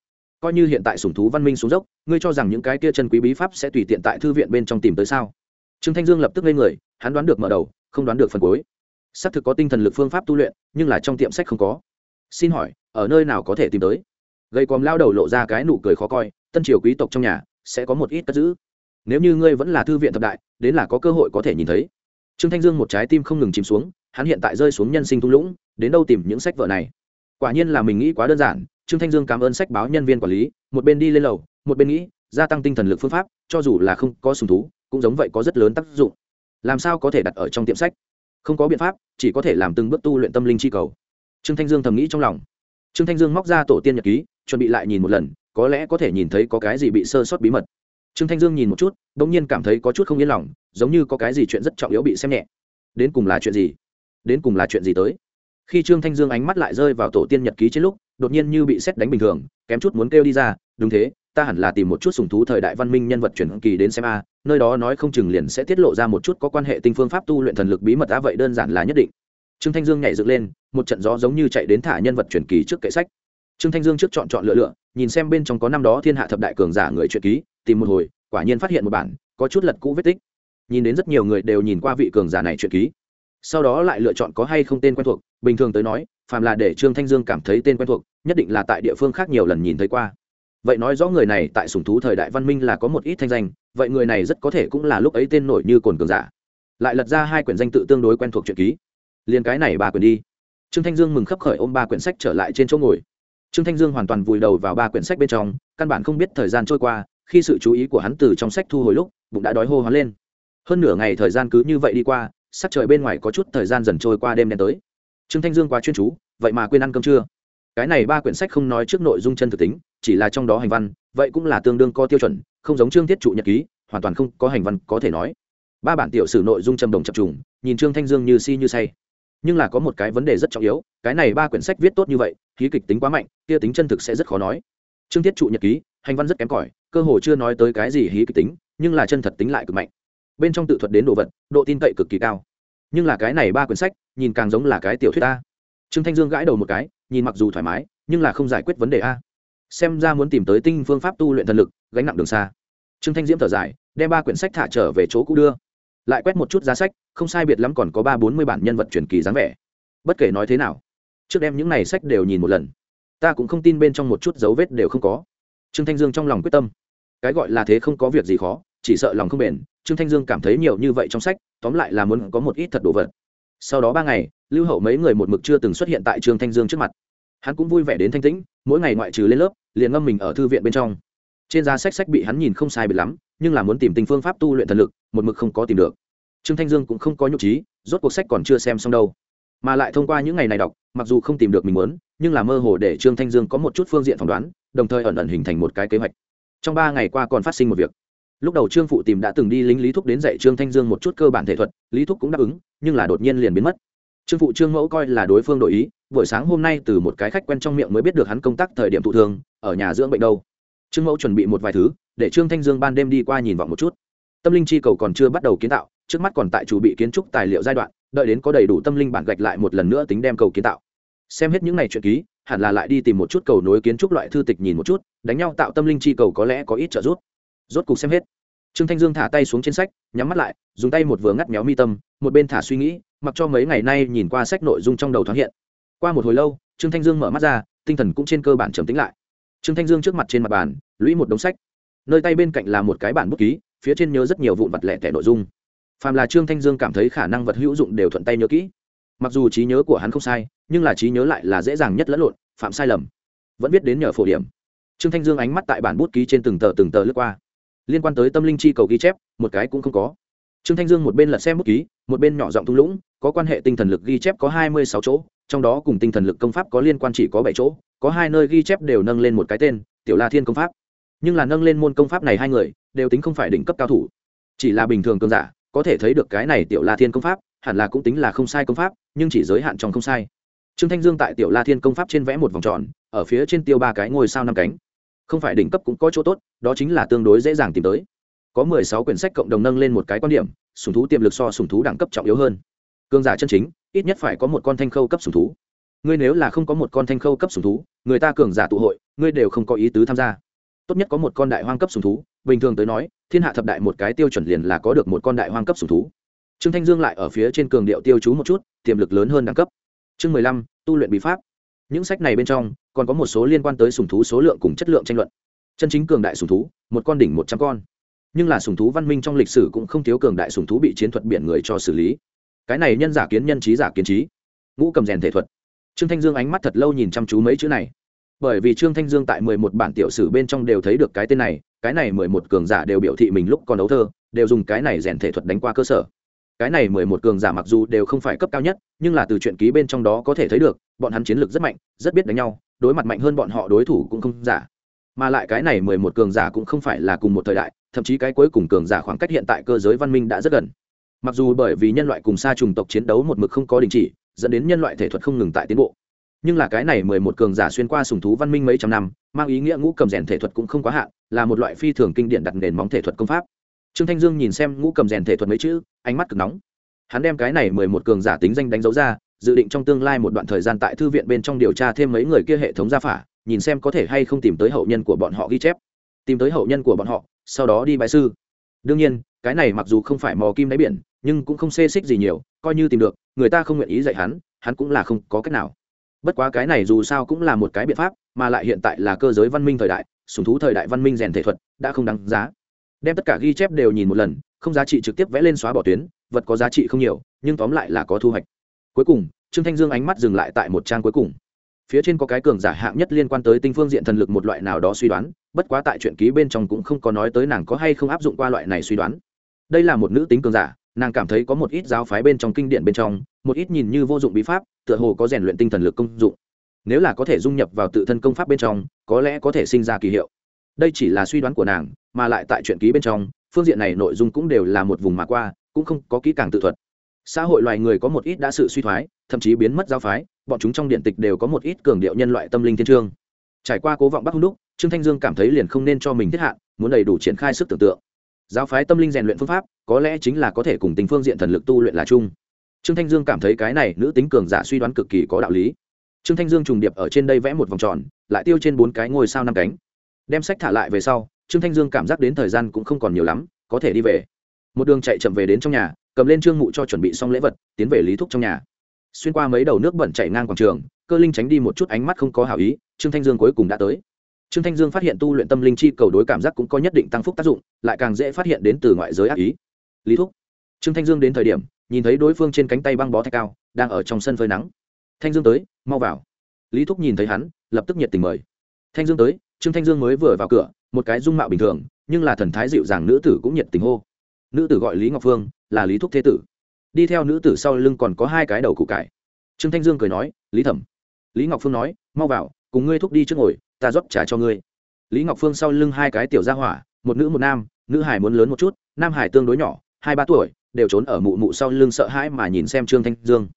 coi như hiện tại sủng thú văn minh xuống dốc, ngươi cho rằng những cái kia chân quý bí pháp sẽ tùy tiện tại thư viện bên trong tìm tới sao? Trương thanh dương lập tức lên người, hắn đoán được mở đầu, không đoán được phần cuối. Xác thực có tinh thần lực phương pháp tu luyện, nhưng là trong tiệm sách không có. Xin hỏi, ở nơi nào có thể tìm tới? Gây còm lao đầu lộ ra cái nụ cười khó coi, tân triều quý tộc trong nhà, sẽ có một ít cất giữ. Nếu như ngươi vẫn là thư viện thập đại, đến là có cơ hội có thể nhìn thấy. Trương thanh dương một trái tim không ngừng chìm xuống, hắn hiện tại rơi xuống nhân sinh thung lũng, đến đâu tìm những sách vở này? Quả nhiên là mình nghĩ quá đơn giản trương thanh dương cảm ơn sách báo nhân viên quản lý, một bên đi lên lầu, một bên nghĩ, gia tăng tinh thần lực phương pháp, cho dù là không có sùng thú, cũng giống vậy có rất lớn tác dụng. Làm sao có thể đặt ở trong tiệm sách? Không có biện pháp, chỉ có thể làm từng bước tu luyện tâm linh chi cầu. Trương thanh dương thầm nghĩ trong lòng. Trương thanh dương móc ra tổ tiên nhật ký, chuẩn bị lại nhìn một lần, có lẽ có thể nhìn thấy có cái gì bị sơ sót bí mật. Trương thanh dương nhìn một chút đ ỗ n g nhiên cảm thấy có chút không yên lòng, giống như có cái gì chuyện rất trọng yếu bị xem nhẹ. Đến cùng là chuyện gì? Đến cùng là chuyện gì tới? Khi trương thanh dương ánh mắt lại rơi vào tổ tiên nhật ký trên lúc, đột nhiên như bị xét đánh bình thường, kém chút muốn kêu đi ra, đúng thế, ta hẳn là tìm một chút sùng thú thời đại văn minh nhân vật truyền kỳ đến xem a, nơi đó nói không chừng liền sẽ tiết lộ ra một chút có quan hệ tinh phương pháp tu luyện thần lực bí mật đã vậy đơn giản là nhất định. Trương thanh dương nhảy dựng lên, một trận gió giống như chạy đến thả nhân vật truyền kỳ trước kệ sách. Trương thanh dương trước chọn chọn lựa lựa, nhìn xem bên trong có năm đó thiên hạ thập đại cường giả người truyền ký, tìm một hồi, quả nhiên phát hiện một bản, có chút lật cũ vết tích. Nhìn đến rất nhiều người đều nhìn qua vị cường giả này truyền ký sau đó lại lựa chọn có hay không tên quen thuộc. Bình thường tới nói, phàm là để trương thanh dương cảm thấy tên quen thuộc, nhất định là tại địa phương khác nhiều lần nhìn thấy qua. Vậy nói rõ người này tại sùng thú thời đại văn minh là có một ít thanh danh, vậy người này rất có thể cũng là lúc ấy tên nổi như cồn cường giả. Lại lật ra hai quyển danh tự tương đối quen thuộc truyện ký. Liền cái này ba quyển đi. Trương thanh dương mừng khấp khởi ôm ba quyển sách trở lại trên chỗ ngồi. Trương thanh dương hoàn toàn vùi đầu vào ba quyển sách bên trong, căn bản không biết thời gian trôi qua, khi sự chú ý của hắn từ trong sách thu hồi lúc, bụng đã đói hô hoán lên. Hơn nửa ngày thời gian cứ như vậy đi qua sắc trời bên ngoài có chút thời gian dần trôi qua đêm đen tới. Trương thanh dương quá chuyên chú, vậy mà quên ăn cơm trưa. Cái này ba quyển sách không nói trước nội dung chân thực tính, chỉ là trong đó hành văn, vậy cũng là tương đương có tiêu chuẩn, không giống trương thiết trụ nhật ký, hoàn toàn không có hành văn có thể nói. Ba bản tiểu sử nội dung trầm đồng chập trùng, nhìn trương thanh dương như si như say. Nhưng là có một cái vấn đề rất trọng yếu, cái này ba quyển sách viết tốt như vậy, khí kịch tính quá mạnh, kia tính chân thực sẽ rất khó nói. Trương thiết trụ nhật ký, hành văn rất kém cỏi, cơ hồ chưa nói tới cái gì hí kịch tính, nhưng là chân thật tính lại cực mạnh bên trong tự thuật đến đồ vật, độ tin cậy cực kỳ cao. Nhưng là cái này ba quyển sách, nhìn càng giống là cái tiểu thuyết ta trương thanh dương gãi đầu một cái, nhìn mặc dù thoải mái, nhưng là không giải quyết vấn đề a. Xem ra muốn tìm tới tinh phương pháp tu luyện thần lực, gánh nặng đường xa. Trương thanh diễm thở dài, đem ba quyển sách thả trở về chỗ cũ đưa. Lại quét một chút giá sách, không sai biệt lắm còn có ba bốn mươi bản nhân vật truyền kỳ dáng vẻ. Bất kể nói thế nào, trước đem những này sách đều nhìn một lần. Ta cũng không tin bên trong một chút dấu vết đều không có. Trương thanh dương trong lòng quyết tâm. Cái gọi là thế không có việc gì khó chỉ sợ lòng không bền, trương thanh dương cảm thấy nhiều như vậy trong sách, tóm lại là muốn có một ít thật đồ vật. Sau đó ba ngày, lưu hậu mấy người một mực chưa từng xuất hiện tại trương thanh dương trước mặt. Hắn cũng vui vẻ đến thanh tĩnh, mỗi ngày ngoại trừ lên lớp, liền ngâm mình ở thư viện bên trong. Trên giá sách sách bị hắn nhìn không sai biệt lắm, nhưng là muốn tìm tình phương pháp tu luyện thần lực, một mực không có tìm được. Trương thanh dương cũng không có nhục trí, rốt cuộc sách còn chưa xem xong đâu. Mà lại thông qua những ngày này đọc, mặc dù không tìm được mình muốn, nhưng là mơ hồ để trương thanh dương có một chút phương diện phỏng đoán, đồng thời ẩn ẩn hình thành một cái kế hoạch. Trong ba ngày qua còn phát sinh một việc lúc đầu trương phụ tìm đã từng đi lính lý thúc đến dạy trương thanh dương một chút cơ bản thể thuật, lý thúc cũng đáp ứng, nhưng là đột nhiên liền biến mất. Trương phụ trương mẫu coi là đối phương đổi ý, buổi sáng hôm nay từ một cái khách quen trong miệng mới biết được hắn công tác thời điểm thụ thương ở nhà dưỡng bệnh đâu. Trương mẫu chuẩn bị một vài thứ, để trương thanh dương ban đêm đi qua nhìn vọng một chút. Tâm linh chi cầu còn chưa bắt đầu kiến tạo, trước mắt còn tại chủ bị kiến trúc tài liệu giai đoạn, đợi đến có đầy đủ tâm linh bản gạch lại một lần nữa tính đem cầu kiến tạo. Xem hết những này chuyện ký, hẳn là lại đi tìm một chút cầu nối kiến trúc loại thư tịch nhìn một chút, đánh nhau tạo tâm linh chi cầu có lẽ có ít trợ giúp rốt cục xem hết. Trương thanh dương thả tay xuống trên sách, nhắm mắt lại, dùng tay một vừa ngắt méo mi tâm, một bên thả suy nghĩ, mặc cho mấy ngày nay nhìn qua sách nội dung trong đầu thoáng hiện. Qua một hồi lâu, trương thanh dương mở mắt ra, tinh thần cũng trên cơ bản trầm tính lại. Trương thanh dương trước mặt trên mặt bàn, lũy một đống sách. Nơi tay bên cạnh là một cái bản bút ký, phía trên nhớ rất nhiều vụn vặt lẻ tẻ nội dung. Phàm là trương thanh dương cảm thấy khả năng vật hữu dụng đều thuận tay nhớ kỹ. Mặc dù trí nhớ của hắn không sai, nhưng là trí nhớ lại là dễ dàng nhất lẫn lộn, phạm sai lầm. Vẫn biết đến nhờ phổ điểm. Trương thanh dương ánh mắt tại bản bút ký trên từng tờ từng tờ lướt qua liên quan tới tâm linh chi cầu ghi chép, một cái cũng không có. Trương thanh dương một bên lật xem bút ký, một bên nhỏ giọng thung lũng, có quan hệ tinh thần lực ghi chép có hai mươi sáu chỗ, trong đó cùng tinh thần lực công pháp có liên quan chỉ có bảy chỗ, có hai nơi ghi chép đều nâng lên một cái tên, tiểu la thiên công pháp. Nhưng là nâng lên môn công pháp này hai người, đều tính không phải đỉnh cấp cao thủ. Chỉ là bình thường cường giả, có thể thấy được cái này tiểu la thiên công pháp, hẳn là cũng tính là không sai công pháp, nhưng chỉ giới hạn trong không sai. Trương thanh dương tại tiểu la thiên công pháp trên vẽ một vòng tròn, ở phía trên tiêu ba cái ngôi sao năm cánh không phải đỉnh cấp cũng có chỗ tốt, đó chính là tương đối dễ dàng tìm tới. Có mười sáu quyển sách cộng đồng nâng lên một cái quan điểm sùng thú tiềm lực so sùng thú đẳng cấp trọng yếu hơn. Cương giả chân chính, ít nhất phải có một con thanh khâu cấp sùng thú. Ngươi nếu là không có một con thanh khâu cấp sùng thú, người ta cường giả tụ hội, ngươi đều không có ý tứ tham gia. Tốt nhất có một con đại hoang cấp sùng thú, bình thường tới nói, thiên hạ thập đại một cái tiêu chuẩn liền là có được một con đại hoang cấp sùng thú. Trương thanh dương lại ở phía trên cường điệu tiêu chú một chút, tiềm lực lớn hơn đẳng cấp. Chương mười lăm, tu luyện bí pháp những sách này bên trong, còn có một số liên quan tới sùng thú số lượng cùng chất lượng tranh luận. Chân chính cường đại sùng thú, một con đỉnh một trăm con. Nhưng là sùng thú văn minh trong lịch sử cũng không thiếu cường đại sùng thú bị chiến thuật biển người cho xử lý. Cái này nhân giả kiến nhân trí giả kiến trí. Ngũ cầm rèn thể thuật. Trương thanh dương ánh mắt thật lâu nhìn chăm chú mấy chữ này. Bởi vì trương thanh dương tại mười một bản tiểu sử bên trong đều thấy được cái tên này, cái này mười một cường giả đều biểu thị mình lúc còn đấu thơ, đều dùng cái này rèn thể thuật đánh qua cơ sở cái này mười một cường giả mặc dù đều không phải cấp cao nhất, nhưng là từ truyện ký bên trong đó có thể thấy được, bọn hắn chiến lược rất mạnh, rất biết đánh nhau, đối mặt mạnh hơn bọn họ đối thủ cũng không giả. Mà lại cái này mười một cường giả cũng không phải là cùng một thời đại, thậm chí cái cuối cùng cường giả khoảng cách hiện tại cơ giới văn minh đã rất gần. Mặc dù bởi vì nhân loại cùng xa trùng tộc chiến đấu một mực không có đình chỉ, dẫn đến nhân loại thể thuật không ngừng tại tiến bộ. Nhưng là cái này mười một cường giả xuyên qua sùng thú văn minh mấy trăm năm, mang ý nghĩa ngũ cầm rèn thể thuật cũng không quá hạn, là một loại phi thường kinh điển đặt nền móng thể thuật công pháp trương thanh dương nhìn xem ngũ cầm rèn thể thuật mấy chữ, ánh mắt cực nóng. Hắn đem cái này mười một cường giả tính danh đánh dấu ra, dự định trong tương lai một đoạn thời gian tại thư viện bên trong điều tra thêm mấy người kia hệ thống gia phả, nhìn xem có thể hay không tìm tới hậu nhân của bọn họ ghi chép. Tìm tới hậu nhân của bọn họ, sau đó đi bãi sư. Đương nhiên, cái này mặc dù không phải mò kim đáy biển, nhưng cũng không xê xích gì nhiều, coi như tìm được, người ta không nguyện ý dạy hắn hắn cũng là không có cách nào. Bất quá cái này dù sao cũng là một cái biện pháp, mà lại hiện tại là cơ giới văn minh thời đại sùng thú thời đại văn minh rèn thể thuật, đã không đáng giá đem tất cả ghi chép đều nhìn một lần, không giá trị trực tiếp vẽ lên xóa bỏ tuyến, vật có giá trị không nhiều, nhưng tóm lại là có thu hoạch. Cuối cùng, trương thanh dương ánh mắt dừng lại tại một trang cuối cùng. Phía trên có cái cường giả hạng nhất liên quan tới tinh phương diện thần lực một loại nào đó suy đoán, bất quá tại chuyện ký bên trong cũng không có nói tới nàng có hay không áp dụng qua loại này suy đoán. Đây là một nữ tính cường giả, nàng cảm thấy có một ít giáo phái bên trong kinh điển bên trong, một ít nhìn như vô dụng bí pháp, tựa hồ có rèn luyện tinh thần lực công dụng. Nếu là có thể dung nhập vào tự thân công pháp bên trong, có lẽ có thể sinh ra kỳ hiệu đây chỉ là suy đoán của nàng, mà lại tại truyện ký bên trong, phương diện này nội dung cũng đều là một vùng mà qua, cũng không có kỹ càng tự thuật. Xã hội loài người có một ít đã sự suy thoái, thậm chí biến mất giáo phái, bọn chúng trong điện tịch đều có một ít cường điệu nhân loại tâm linh thiên trương. Trải qua cố vọng bắc hung đúc, trương thanh dương cảm thấy liền không nên cho mình thiết hạn, muốn đầy đủ triển khai sức tưởng tượng. Giáo phái tâm linh rèn luyện phương pháp, có lẽ chính là có thể cùng tình phương diện thần lực tu luyện là chung. Trương thanh dương cảm thấy cái này nữ tính cường giả suy đoán cực kỳ có đạo lý. Trương thanh dương trùng điệp ở trên đây vẽ một vòng tròn, lại tiêu trên bốn cái ngôi sao năm cánh đem sách thả lại về sau, trương thanh dương cảm giác đến thời gian cũng không còn nhiều lắm, có thể đi về. Một đường chạy chậm về đến trong nhà, cầm lên trương mụ cho chuẩn bị xong lễ vật, tiến về lý thúc trong nhà. Xuyên qua mấy đầu nước bẩn chảy ngang quảng trường, cơ linh tránh đi một chút ánh mắt không có hảo ý, trương thanh dương cuối cùng đã tới. Trương thanh dương phát hiện tu luyện tâm linh chi cầu đối cảm giác cũng có nhất định tăng phúc tác dụng, lại càng dễ phát hiện đến từ ngoại giới ác ý. Lý thúc. Trương thanh dương đến thời điểm, nhìn thấy đối phương trên cánh tay băng bó thạch cao, đang ở trong sân phơi nắng. Thanh dương tới, mau vào. Lý thúc nhìn thấy hắn, lập tức nhiệt tình mời. Thanh dương tới trương thanh dương mới vừa vào cửa, một cái dung mạo bình thường, nhưng là thần thái dịu dàng nữ tử cũng nhiệt tình hô. Nữ tử gọi lý ngọc phương, là lý thúc thế tử. Đi theo nữ tử sau lưng còn có hai cái đầu củ cải. Trương thanh dương cười nói, lý thẩm. Lý ngọc phương nói, mau vào, cùng ngươi thúc đi trước ngồi, ta rót trả cho ngươi. Lý ngọc phương sau lưng hai cái tiểu gia hỏa, một nữ một nam, nữ hải muốn lớn một chút, nam hải tương đối nhỏ, hai ba tuổi, đều trốn ở mụ mụ sau lưng sợ hãi mà nhìn xem trương thanh dương.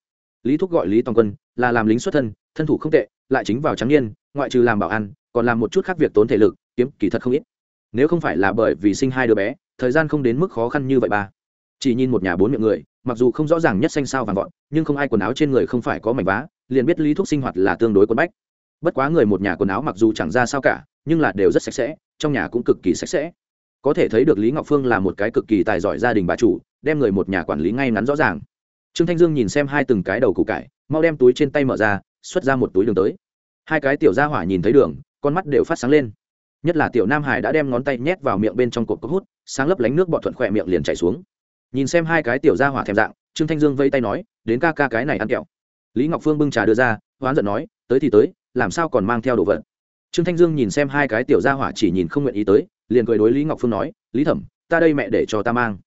Lý thúc gọi lý toàn quân, là làm lính xuất thân thân thủ không tệ, lại chính vào trắng niên, ngoại trừ làm bảo ăn còn làm một chút khác việc tốn thể lực, kiếm kỳ thật không ít. Nếu không phải là bởi vì sinh hai đứa bé, thời gian không đến mức khó khăn như vậy ba. Chỉ nhìn một nhà bốn miệng người, mặc dù không rõ ràng nhất xanh sao vàng vọt, nhưng không ai quần áo trên người không phải có mảnh vá, liền biết lý thuốc sinh hoạt là tương đối quần bách. Bất quá người một nhà quần áo mặc dù chẳng ra sao cả, nhưng là đều rất sạch sẽ, trong nhà cũng cực kỳ sạch sẽ. Có thể thấy được lý ngọc phương là một cái cực kỳ tài giỏi gia đình bà chủ, đem người một nhà quản lý ngay ngắn rõ ràng. Trương thanh dương nhìn xem hai từng cái đầu củ cải, mau đem túi trên tay mở ra, xuất ra một túi đường tới. Hai cái tiểu gia hỏa nhìn thấy đường con mắt đều phát sáng lên. Nhất là tiểu nam hải đã đem ngón tay nhét vào miệng bên trong cột cốc hút, sáng lấp lánh nước bọt thuận khỏe miệng liền chảy xuống. Nhìn xem hai cái tiểu gia hỏa thèm dạng, trương thanh dương vây tay nói, đến ca ca cái này ăn kẹo. Lý ngọc phương bưng trà đưa ra, hoán giận nói, tới thì tới, làm sao còn mang theo đồ vật? Trương thanh dương nhìn xem hai cái tiểu gia hỏa chỉ nhìn không nguyện ý tới, liền cười đối lý ngọc phương nói, lý thẩm, ta đây mẹ để cho ta mang.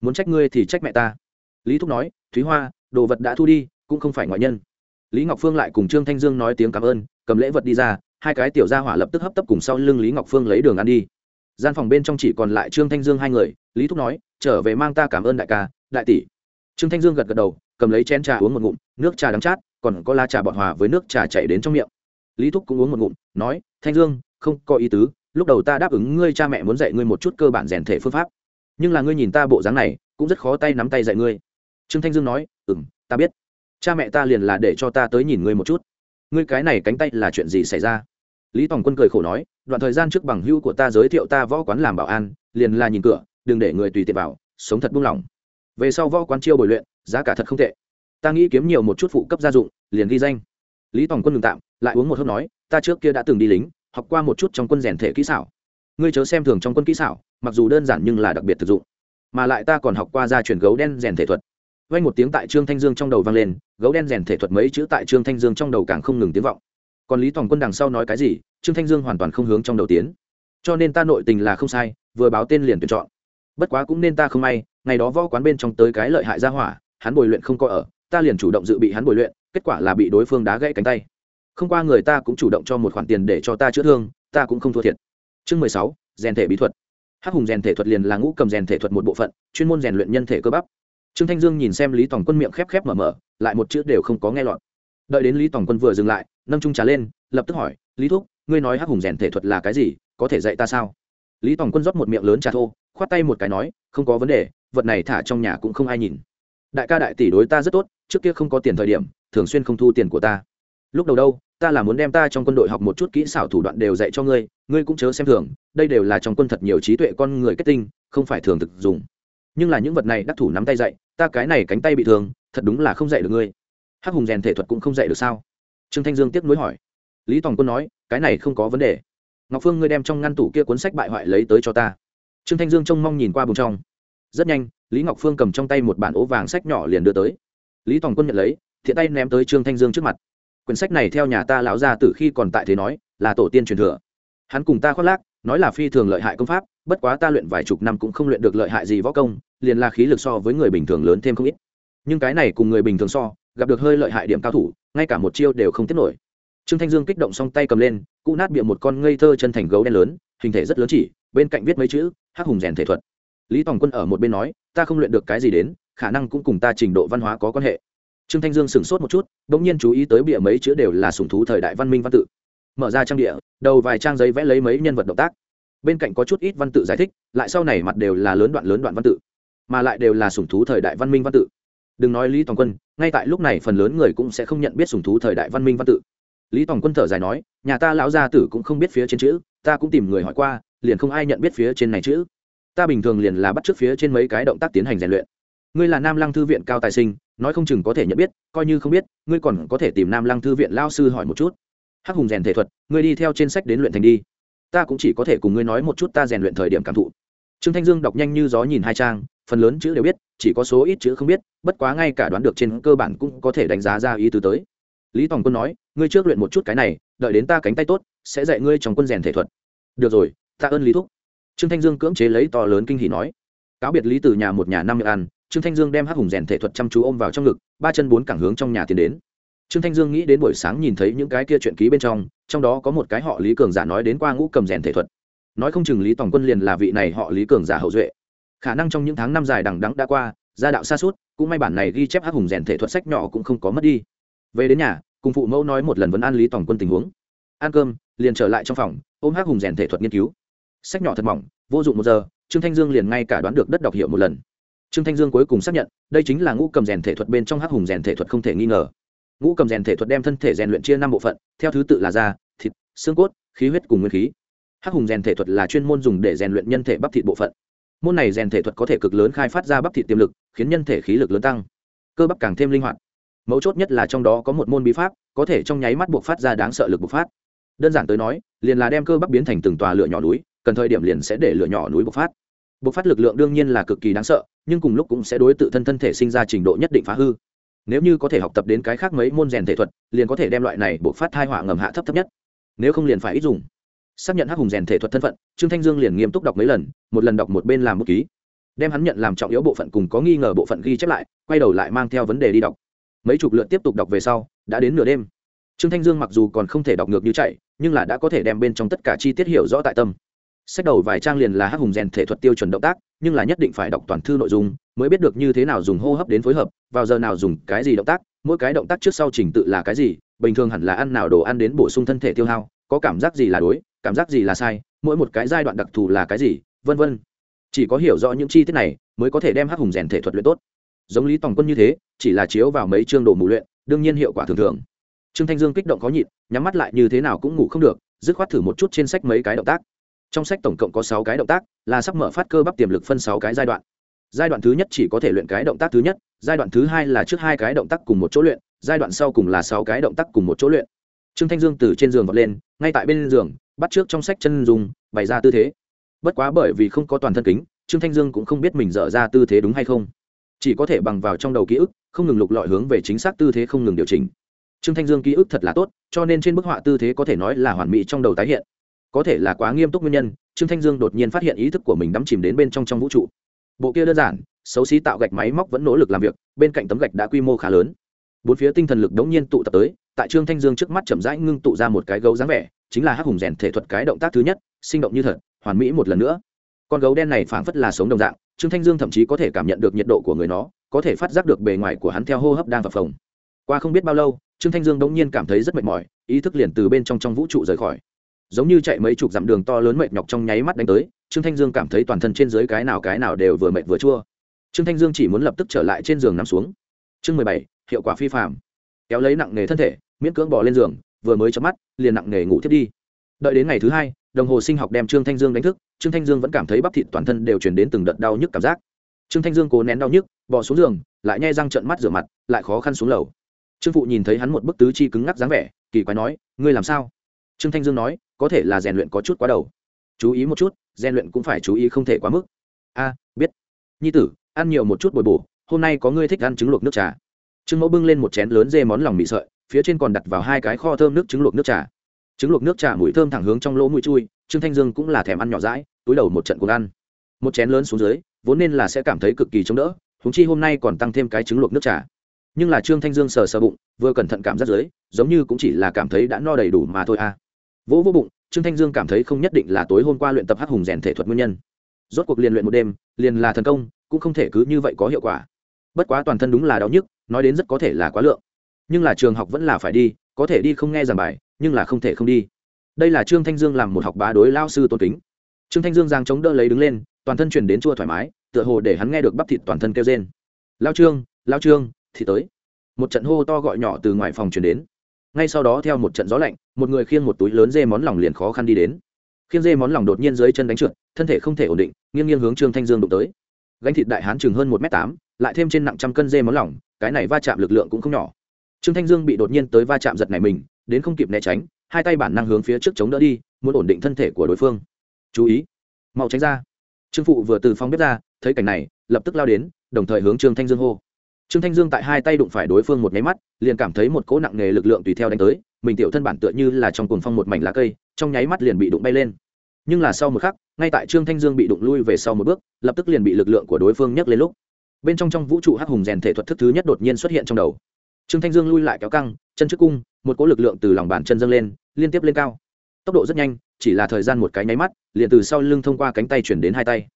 Muốn trách ngươi thì trách mẹ ta. Lý thúc nói, thúy hoa, đồ vật đã thu đi, cũng không phải ngoại nhân lý ngọc phương lại cùng trương thanh dương nói tiếng cảm ơn, cầm lễ vật đi ra, hai cái tiểu gia hỏa lập tức hấp tấp cùng sau lưng lý ngọc phương lấy đường ăn đi. Gian phòng bên trong chỉ còn lại trương thanh dương hai người, lý thúc nói, trở về mang ta cảm ơn đại ca, đại tỷ. Trương thanh dương gật gật đầu, cầm lấy chén trà uống một ngụm, nước trà đắng chát, còn có la trà bọt hòa với nước trà chảy đến trong miệng. Lý thúc cũng uống một ngụm, nói, thanh dương, không có ý tứ, lúc đầu ta đáp ứng ngươi cha mẹ muốn dạy ngươi một chút cơ bản rèn thể phương pháp, nhưng là ngươi nhìn ta bộ dáng này, cũng rất khó tay nắm tay dạy ngươi. Trương thanh dương nói ừ m ta biết cha mẹ ta liền là để cho ta tới nhìn ngươi một chút. Ngươi cái này cánh tay là chuyện gì xảy ra? Lý tòng quân cười khổ nói, đoạn thời gian trước bằng hữu của ta giới thiệu ta võ quán làm bảo an, liền là nhìn cửa, đừng để người tùy tiện vào, sống thật buông lỏng. Về sau võ quán chiêu bồi luyện, giá cả thật không tệ. Ta nghĩ kiếm nhiều một chút phụ cấp gia dụng, liền ghi danh. Lý tòng quân ngừng tạm, lại uống một hớp nói, ta trước kia đã từng đi lính, học qua một chút trong quân rèn thể kỹ xảo. Ngươi chớ xem thường trong quân kỹ xảo, mặc dù đơn giản nhưng là đặc biệt thực dụng. Mà lại ta còn học qua gia truyền gấu đen rèn thể thuật vang một tiếng tại trương thanh dương trong đầu vang lên, gấu đen rèn thể thuật mấy chữ tại trương thanh dương trong đầu càng không ngừng tiếng vọng. Còn lý toàn quân đằng sau nói cái gì, trương thanh dương hoàn toàn không hướng trong đầu tiến. Cho nên ta nội tình là không sai, vừa báo tên liền tuyển chọn. Bất quá cũng nên ta không may, ngày đó võ quán bên trong tới cái lợi hại ra hỏa, hắn bồi luyện không có ở, ta liền chủ động dự bị hắn bồi luyện, kết quả là bị đối phương đá gãy cánh tay. Không qua người ta cũng chủ động cho một khoản tiền để cho ta chữa thương, ta cũng không thua thiệt. Chương mười sáu, rèn thể bí thuật. Hắc hùng rèn thể thuật liền là ngũ cầm rèn thể thuật một bộ phận, chuyên môn rèn luyện nhân thể cơ bắp trương thanh dương nhìn xem lý tòng quân miệng khép khép mở mở, lại một chữ đều không có nghe lọt. Đợi đến lý tòng quân vừa dừng lại, nâng trung trà lên, lập tức hỏi, lý thúc, ngươi nói hắc hùng rèn thể thuật là cái gì, có thể dạy ta sao? Lý tòng quân rót một miệng lớn trà thô, khoát tay một cái nói, không có vấn đề, vật này thả trong nhà cũng không ai nhìn. Đại ca đại tỷ đối ta rất tốt, trước kia không có tiền thời điểm, thường xuyên không thu tiền của ta. Lúc đầu đâu, ta là muốn đem ta trong quân đội học một chút kỹ xảo thủ đoạn đều dạy cho ngươi ngươi cũng chớ xem thường, đây đều là trong quân thật nhiều trí tuệ con người kết tinh, không phải thường thực dùng nhưng là những vật này đắc thủ nắm tay dạy, ta cái này cánh tay bị thương, thật đúng là không dạy được ngươi. Hắc hùng rèn thể thuật cũng không dạy được sao? Trương thanh dương tiếp nối hỏi. Lý tòng quân nói, cái này không có vấn đề. Ngọc phương ngươi đem trong ngăn tủ kia cuốn sách bại hoại lấy tới cho ta. Trương thanh dương trông mong nhìn qua bùng trong. Rất nhanh, lý ngọc phương cầm trong tay một bản ố vàng sách nhỏ liền đưa tới. Lý tòng quân nhận lấy, thiện tay ném tới trương thanh dương trước mặt. Quyển sách này theo nhà ta lão ra từ khi còn tại thế nói, là tổ tiên truyền thừa. Hắn cùng ta khoác lác nói là phi thường lợi hại công pháp, bất quá ta luyện vài chục năm cũng không luyện được lợi hại gì võ công, liền là khí lực so với người bình thường lớn thêm không ít. Nhưng cái này cùng người bình thường so, gặp được hơi lợi hại điểm cao thủ, ngay cả một chiêu đều không tiết nổi. Trương thanh dương kích động xong tay cầm lên, cụ nát bịa một con ngây thơ chân thành gấu đen lớn, hình thể rất lớn chỉ, bên cạnh viết mấy chữ, hắc hùng rèn thể thuật. Lý tòng quân ở một bên nói, ta không luyện được cái gì đến, khả năng cũng cùng ta trình độ văn hóa có quan hệ. Trương thanh dương sửng sốt một chút đ ỗ n g nhiên chú ý tới bịa mấy chữ đều là sùng thú thời đại văn minh văn tự mở ra trang địa, đầu vài trang giấy vẽ lấy mấy nhân vật động tác. Bên cạnh có chút ít văn tự giải thích, lại sau này mặt đều là lớn đoạn lớn đoạn văn tự, mà lại đều là sùng thú thời đại văn minh văn tự. Đừng nói lý toàn quân, ngay tại lúc này phần lớn người cũng sẽ không nhận biết sùng thú thời đại văn minh văn tự. Lý toàn quân thở dài nói, nhà ta lão gia tử cũng không biết phía trên chữ, ta cũng tìm người hỏi qua, liền không ai nhận biết phía trên này chữ. Ta bình thường liền là bắt trước phía trên mấy cái động tác tiến hành rèn luyện. Ngươi là nam lăng thư viện cao tài sinh, nói không chừng có thể nhận biết, coi như không biết, ngươi còn có thể tìm nam lăng thư viện lao sư hỏi một chút hắc hùng rèn thể thuật, ngươi đi theo trên sách đến luyện thành đi. Ta cũng chỉ có thể cùng ngươi nói một chút ta rèn luyện thời điểm cảm thụ. Trương thanh dương đọc nhanh như gió nhìn hai trang, phần lớn chữ đều biết, chỉ có số ít chữ không biết, bất quá ngay cả đoán được trên cơ bản cũng có thể đánh giá ra ý tứ tới. Lý tòng quân nói, ngươi trước luyện một chút cái này, đợi đến ta cánh tay tốt, sẽ dạy ngươi trong quân rèn thể thuật. Được rồi tạ ơn lý thúc. Trương thanh dương cưỡng chế lấy to lớn kinh hỉ nói. Cáo biệt lý từ nhà một nhà năm miệng ăn, trương thanh dương đem hắc hùng rèn thể thuật chăm chú ôm vào trong ngực, ba chân bốn cẳng hướng trong nhà tiến đến trương thanh dương nghĩ đến buổi sáng nhìn thấy những cái kia chuyện ký bên trong trong đó có một cái họ lý cường giả nói đến qua ngũ cầm rèn thể thuật. Nói không chừng lý tòng quân liền là vị này họ lý cường giả hậu duệ. Khả năng trong những tháng năm dài đằng đắng đã qua, gia đạo xa suốt, cũng may bản này ghi chép hắc hùng rèn thể thuật sách nhỏ cũng không có mất đi. Về đến nhà, cùng phụ mẫu nói một lần vẫn an lý tòng quân tình huống. Ăn cơm, liền trở lại trong phòng, ôm hắc hùng rèn thể thuật nghiên cứu. Sách nhỏ thật mỏng, vô dụng một giờ, trương thanh dương liền ngay cả đoán được đất đọc hiệu một lần. Trương thanh dương cuối cùng xác nhận, đây chính là ngũ cầm rèn thể thuật bên trong hắc hùng rèn thể thuật không thể nghi ngờ ngũ cầm rèn thể thuật đem thân thể rèn luyện chia năm bộ phận, theo thứ tự là da, thịt, xương cốt, khí huyết cùng nguyên khí. Hắc hùng rèn thể thuật là chuyên môn dùng để rèn luyện nhân thể bắp thịt bộ phận. Môn này rèn thể thuật có thể cực lớn khai phát ra bắp thịt tiềm lực, khiến nhân thể khí lực lớn tăng. Cơ bắp càng thêm linh hoạt. Mấu chốt nhất là trong đó có một môn bí pháp, có thể trong nháy mắt buộc phát ra đáng sợ lực bộc phát. Đơn giản tới nói, liền là đem cơ bắp biến thành từng tòa lửa nhỏ núi, cần thời điểm liền sẽ để lửa nhỏ núi bộc phát. Bộc phát lực lượng đương nhiên là cực kỳ đáng sợ, nhưng cùng lúc cũng sẽ đối tự thân thân thể sinh ra trình độ nhất định phá hư nếu như có thể học tập đến cái khác mấy môn rèn thể thuật, liền có thể đem loại này buộc phát thai họa ngầm hạ thấp thấp nhất. Nếu không liền phải ít dùng. Xác nhận hắc hùng rèn thể thuật thân phận, trương thanh dương liền nghiêm túc đọc mấy lần, một lần đọc một bên làm bút ký. Đem hắn nhận làm trọng yếu bộ phận cùng có nghi ngờ bộ phận ghi chép lại, quay đầu lại mang theo vấn đề đi đọc. Mấy chục lượt tiếp tục đọc về sau, đã đến nửa đêm. Trương thanh dương mặc dù còn không thể đọc ngược như chạy, nhưng là đã có thể đem bên trong tất cả chi tiết hiểu rõ tại tâm sách đầu vài trang liền là hắc hùng rèn thể thuật tiêu chuẩn động tác, nhưng là nhất định phải đọc toàn thư nội dung, mới biết được như thế nào dùng hô hấp đến phối hợp, vào giờ nào dùng cái gì động tác, mỗi cái động tác trước sau trình tự là cái gì, bình thường hẳn là ăn nào đồ ăn đến bổ sung thân thể tiêu hao, có cảm giác gì là đối, cảm giác gì là sai, mỗi một cái giai đoạn đặc thù là cái gì, vân vân. Chỉ có hiểu rõ những chi tiết này, mới có thể đem hắc hùng rèn thể thuật luyện tốt. Giống lý tòng quân như thế, chỉ là chiếu vào mấy chương đồ mù luyện, đương nhiên hiệu quả thường thường. Trương thanh dương kích động có nhịn, nhắm mắt lại như thế nào cũng ngủ không được, dứt khoát thử một chút trên sách mấy cái động tác trong sách tổng cộng có sáu cái động tác, là sắp mở phát cơ bắp tiềm lực phân sáu cái giai đoạn. Giai đoạn thứ nhất chỉ có thể luyện cái động tác thứ nhất, giai đoạn thứ hai là trước hai cái động tác cùng một chỗ luyện, giai đoạn sau cùng là sáu cái động tác cùng một chỗ luyện. Trương thanh dương từ trên giường vọt lên, ngay tại bên giường, bắt trước trong sách chân dùng bày ra tư thế. Bất quá bởi vì không có toàn thân kính, trương thanh dương cũng không biết mình dở ra tư thế đúng hay không. Chỉ có thể bằng vào trong đầu ký ức, không ngừng lục lọi hướng về chính xác tư thế không ngừng điều chỉnh. Trương thanh dương ký ức thật là tốt, cho nên trên bức họa tư thế có thể nói là hoàn mỹ trong đầu tái hiện có thể là quá nghiêm túc nguyên nhân, trương thanh dương đột nhiên phát hiện ý thức của mình đắm chìm đến bên trong trong vũ trụ. Bộ kia đơn giản, xấu xí tạo gạch máy móc vẫn nỗ lực làm việc, bên cạnh tấm gạch đã quy mô khá lớn. Bốn phía tinh thần lực đống nhiên tụ tập tới, tại trương thanh dương trước mắt chậm rãi ngưng tụ ra một cái gấu dáng vẻ, chính là hắc hùng rèn thể thuật cái động tác thứ nhất, sinh động như thật, hoàn mỹ một lần nữa. Con gấu đen này phảng phất là sống đồng dạng, trương thanh dương thậm chí có thể cảm nhận được nhiệt độ của người nó, có thể phát giác được bề ngoài của hắn theo hô hấp đang phập phồng. Qua không biết bao lâu, trương thanh dương đống nhiên cảm thấy rất mệt mỏi, ý thức liền từ bên trong trong vũ trụ rời khỏi giống như chạy mấy chục dặm đường to lớn mệt nhọc trong nháy mắt đánh tới, trương thanh dương cảm thấy toàn thân trên dưới cái nào cái nào đều vừa mệt vừa chua. Trương thanh dương chỉ muốn lập tức trở lại trên giường nằm xuống. Chương mười bảy, hiệu quả phi phạm kéo lấy nặng nghề thân thể, miễn cưỡng bỏ lên giường, vừa mới chấm mắt, liền nặng nghề ngủ thiết đi. Đợi đến ngày thứ hai, đồng hồ sinh học đem trương thanh dương đánh thức, trương thanh dương vẫn cảm thấy bắp thịt toàn thân đều chuyển đến từng đợt đau nhức cảm giác. Trương thanh dương cố nén đau nhức, bỏ xuống giường, lại nhai răng trận mắt rửa mặt, lại khó khăn xuống lầu. Trương phụ nhìn thấy hắn một bức tứ chi cứng ngắc dáng vẻ, kỳ quái nói, ngươi làm sao? Trương thanh dương nói có thể là rèn luyện có chút quá đầu. Chú ý một chút, rèn luyện cũng phải chú ý không thể quá mức. A, biết. Nhi tử, ăn nhiều một chút bồi bổ, hôm nay có ngươi thích ăn trứng luộc nước trà. Trương mẫu bưng lên một chén lớn dê món lòng mị sợi, phía trên còn đặt vào hai cái kho thơm nước trứng luộc nước trà. Trứng luộc nước trà mùi thơm thẳng hướng trong lỗ mũi chui, trương thanh dương cũng là thèm ăn nhỏ rãi túi đầu một trận cuồng ăn. Một chén lớn xuống dưới, vốn nên là sẽ cảm thấy cực kỳ chống đỡ húng chi hôm nay còn tăng thêm cái trứng luộc nước trà. Nhưng là trương thanh dương sờ sờ bụng, vừa cẩn thận cảm giác dưới, giống như cũng chỉ là cảm thấy đã no đầy đủ mà thôi à vỗ vỗ bụng, trương thanh dương cảm thấy không nhất định là tối hôm qua luyện tập hắc hùng rèn thể thuật nguyên nhân. Rốt cuộc liền luyện một đêm, liền là thần công, cũng không thể cứ như vậy có hiệu quả. Bất quá toàn thân đúng là đau nhức, nói đến rất có thể là quá lượng. Nhưng là trường học vẫn là phải đi, có thể đi không nghe giảng bài, nhưng là không thể không đi. Đây là trương thanh dương làm một học bá đối lao sư tôn kính. Trương thanh dương giang chống đỡ lấy đứng lên, toàn thân chuyển đến chua thoải mái, tựa hồ để hắn nghe được bắp thịt toàn thân kêu trên lao trương lao trương, thì tới. Một trận hô to gọi nhỏ từ ngoài phòng chuyển đến ngay sau đó theo một trận gió lạnh, một người khiêng một túi lớn dê món lòng liền khó khăn đi đến. Khiêng dê món lòng đột nhiên dưới chân đánh trượt, thân thể không thể ổn định, nghiêng nghiêng hướng trương thanh dương đụng tới. Gánh thịt đại hán chừng hơn một m tám, lại thêm trên nặng trăm cân dê món lòng, cái này va chạm lực lượng cũng không nhỏ. Trương thanh dương bị đột nhiên tới va chạm giật này mình, đến không kịp né tránh, hai tay bản năng hướng phía trước chống đỡ đi, muốn ổn định thân thể của đối phương. Chú ý, mau tránh ra. Trương phụ vừa từ phòng bếp ra, thấy cảnh này, lập tức lao đến, đồng thời hướng trương thanh dương hô trương thanh dương tại hai tay đụng phải đối phương một nháy mắt, liền cảm thấy một cỗ nặng nề lực lượng tùy theo đánh tới, mình tiểu thân bản tựa như là trong cuồng phong một mảnh lá cây, trong nháy mắt liền bị đụng bay lên. Nhưng là sau một khắc, ngay tại trương thanh dương bị đụng lui về sau một bước, lập tức liền bị lực lượng của đối phương nhấc lên lúc. Bên trong trong vũ trụ hắc hùng rèn thể thuật thức thứ nhất đột nhiên xuất hiện trong đầu. Trương thanh dương lui lại kéo căng, chân trước cung, một cỗ lực lượng từ lòng bàn chân dâng lên, liên tiếp lên cao. Tốc độ rất nhanh, chỉ là thời gian một cái nháy mắt, liền từ sau lưng thông qua cánh tay chuyển đến hai tay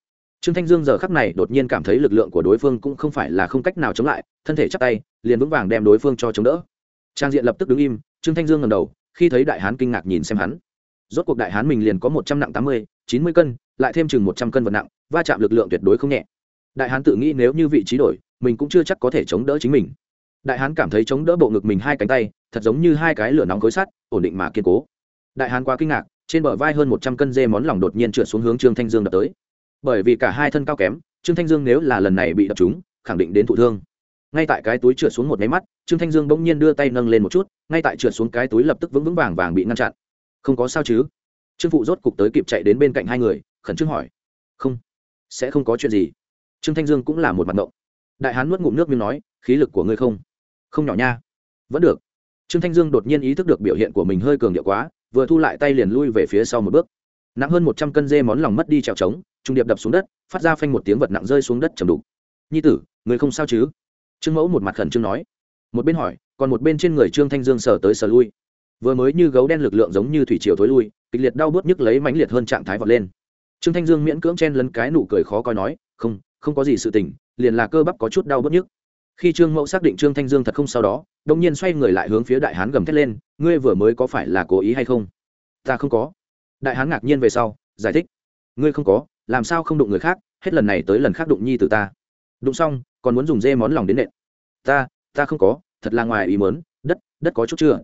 trương thanh dương giờ khắc này đột nhiên cảm thấy lực lượng của đối phương cũng không phải là không cách nào chống lại, thân thể chắc tay, liền vững vàng đem đối phương cho chống đỡ. Trang diện lập tức đứng im, trương thanh dương ngầm đầu, khi thấy đại hán kinh ngạc nhìn xem hắn. Rốt cuộc đại hán mình liền có một trăm nặng tám mươi, chín mươi cân, lại thêm chừng một trăm cân vật nặng, va chạm lực lượng tuyệt đối không nhẹ. Đại hán tự nghĩ nếu như vị trí đổi, mình cũng chưa chắc có thể chống đỡ chính mình. Đại hán cảm thấy chống đỡ bộ ngực mình hai cánh tay, thật giống như hai cái lửa nóng khối sắt, ổn định mà kiên cố. Đại hán quá kinh ngạc, trên bờ vai hơn một trăm cân dê món lòng đột nhiên trượt xuống hướng trương thanh dương đập tới bởi vì cả hai thân cao kém, trương thanh dương nếu là lần này bị đập trúng, khẳng định đến thụ thương. Ngay tại cái túi trượt xuống một máy mắt, trương thanh dương bỗng nhiên đưa tay nâng lên một chút, ngay tại trượt xuống cái túi lập tức vững vững vàng vàng bị ngăn chặn. Không có sao chứ? Trương phụ rốt cục tới kịp chạy đến bên cạnh hai người, khẩn trương hỏi. Không. Sẽ không có chuyện gì. Trương thanh dương cũng là một mặt ngộng. Đại hán nuốt ngụm nước miếng nói, khí lực của ngươi không. Không nhỏ nha. Vẫn được. Trương thanh dương đột nhiên ý thức được biểu hiện của mình hơi cường điệu quá, vừa thu lại tay liền lui về phía sau một bước nặng hơn một trăm cân dê món lòng mất đi trèo trống, trung điệp đập xuống đất, phát ra phanh một tiếng vật nặng rơi xuống đất chầm đục. Nhi tử, người không sao chứ? Trương mẫu một mặt khẩn trương nói. Một bên hỏi, còn một bên trên người trương thanh dương sờ tới sờ lui. Vừa mới như gấu đen lực lượng giống như thủy triều thối lui, kịch liệt đau bớt nhức lấy mãnh liệt hơn trạng thái vọt lên. Trương thanh dương miễn cưỡng chen lấn cái nụ cười khó coi nói, không không có gì sự tình, liền là cơ bắp có chút đau bớt nhức. Khi trương mẫu xác định trương thanh dương thật không sau đó đông nhiên xoay người lại hướng phía đại hán gầm thét lên, ngươi vừa mới có phải là cố ý hay không? Ta không có đại hán ngạc nhiên về sau, giải thích, ngươi không có, làm sao không đụng người khác, hết lần này tới lần khác đụng nhi từ ta. Đụng xong, còn muốn dùng dê món lòng đến nện. Ta ta không có, thật là ngoài ý mớn đất đất có chút chưa?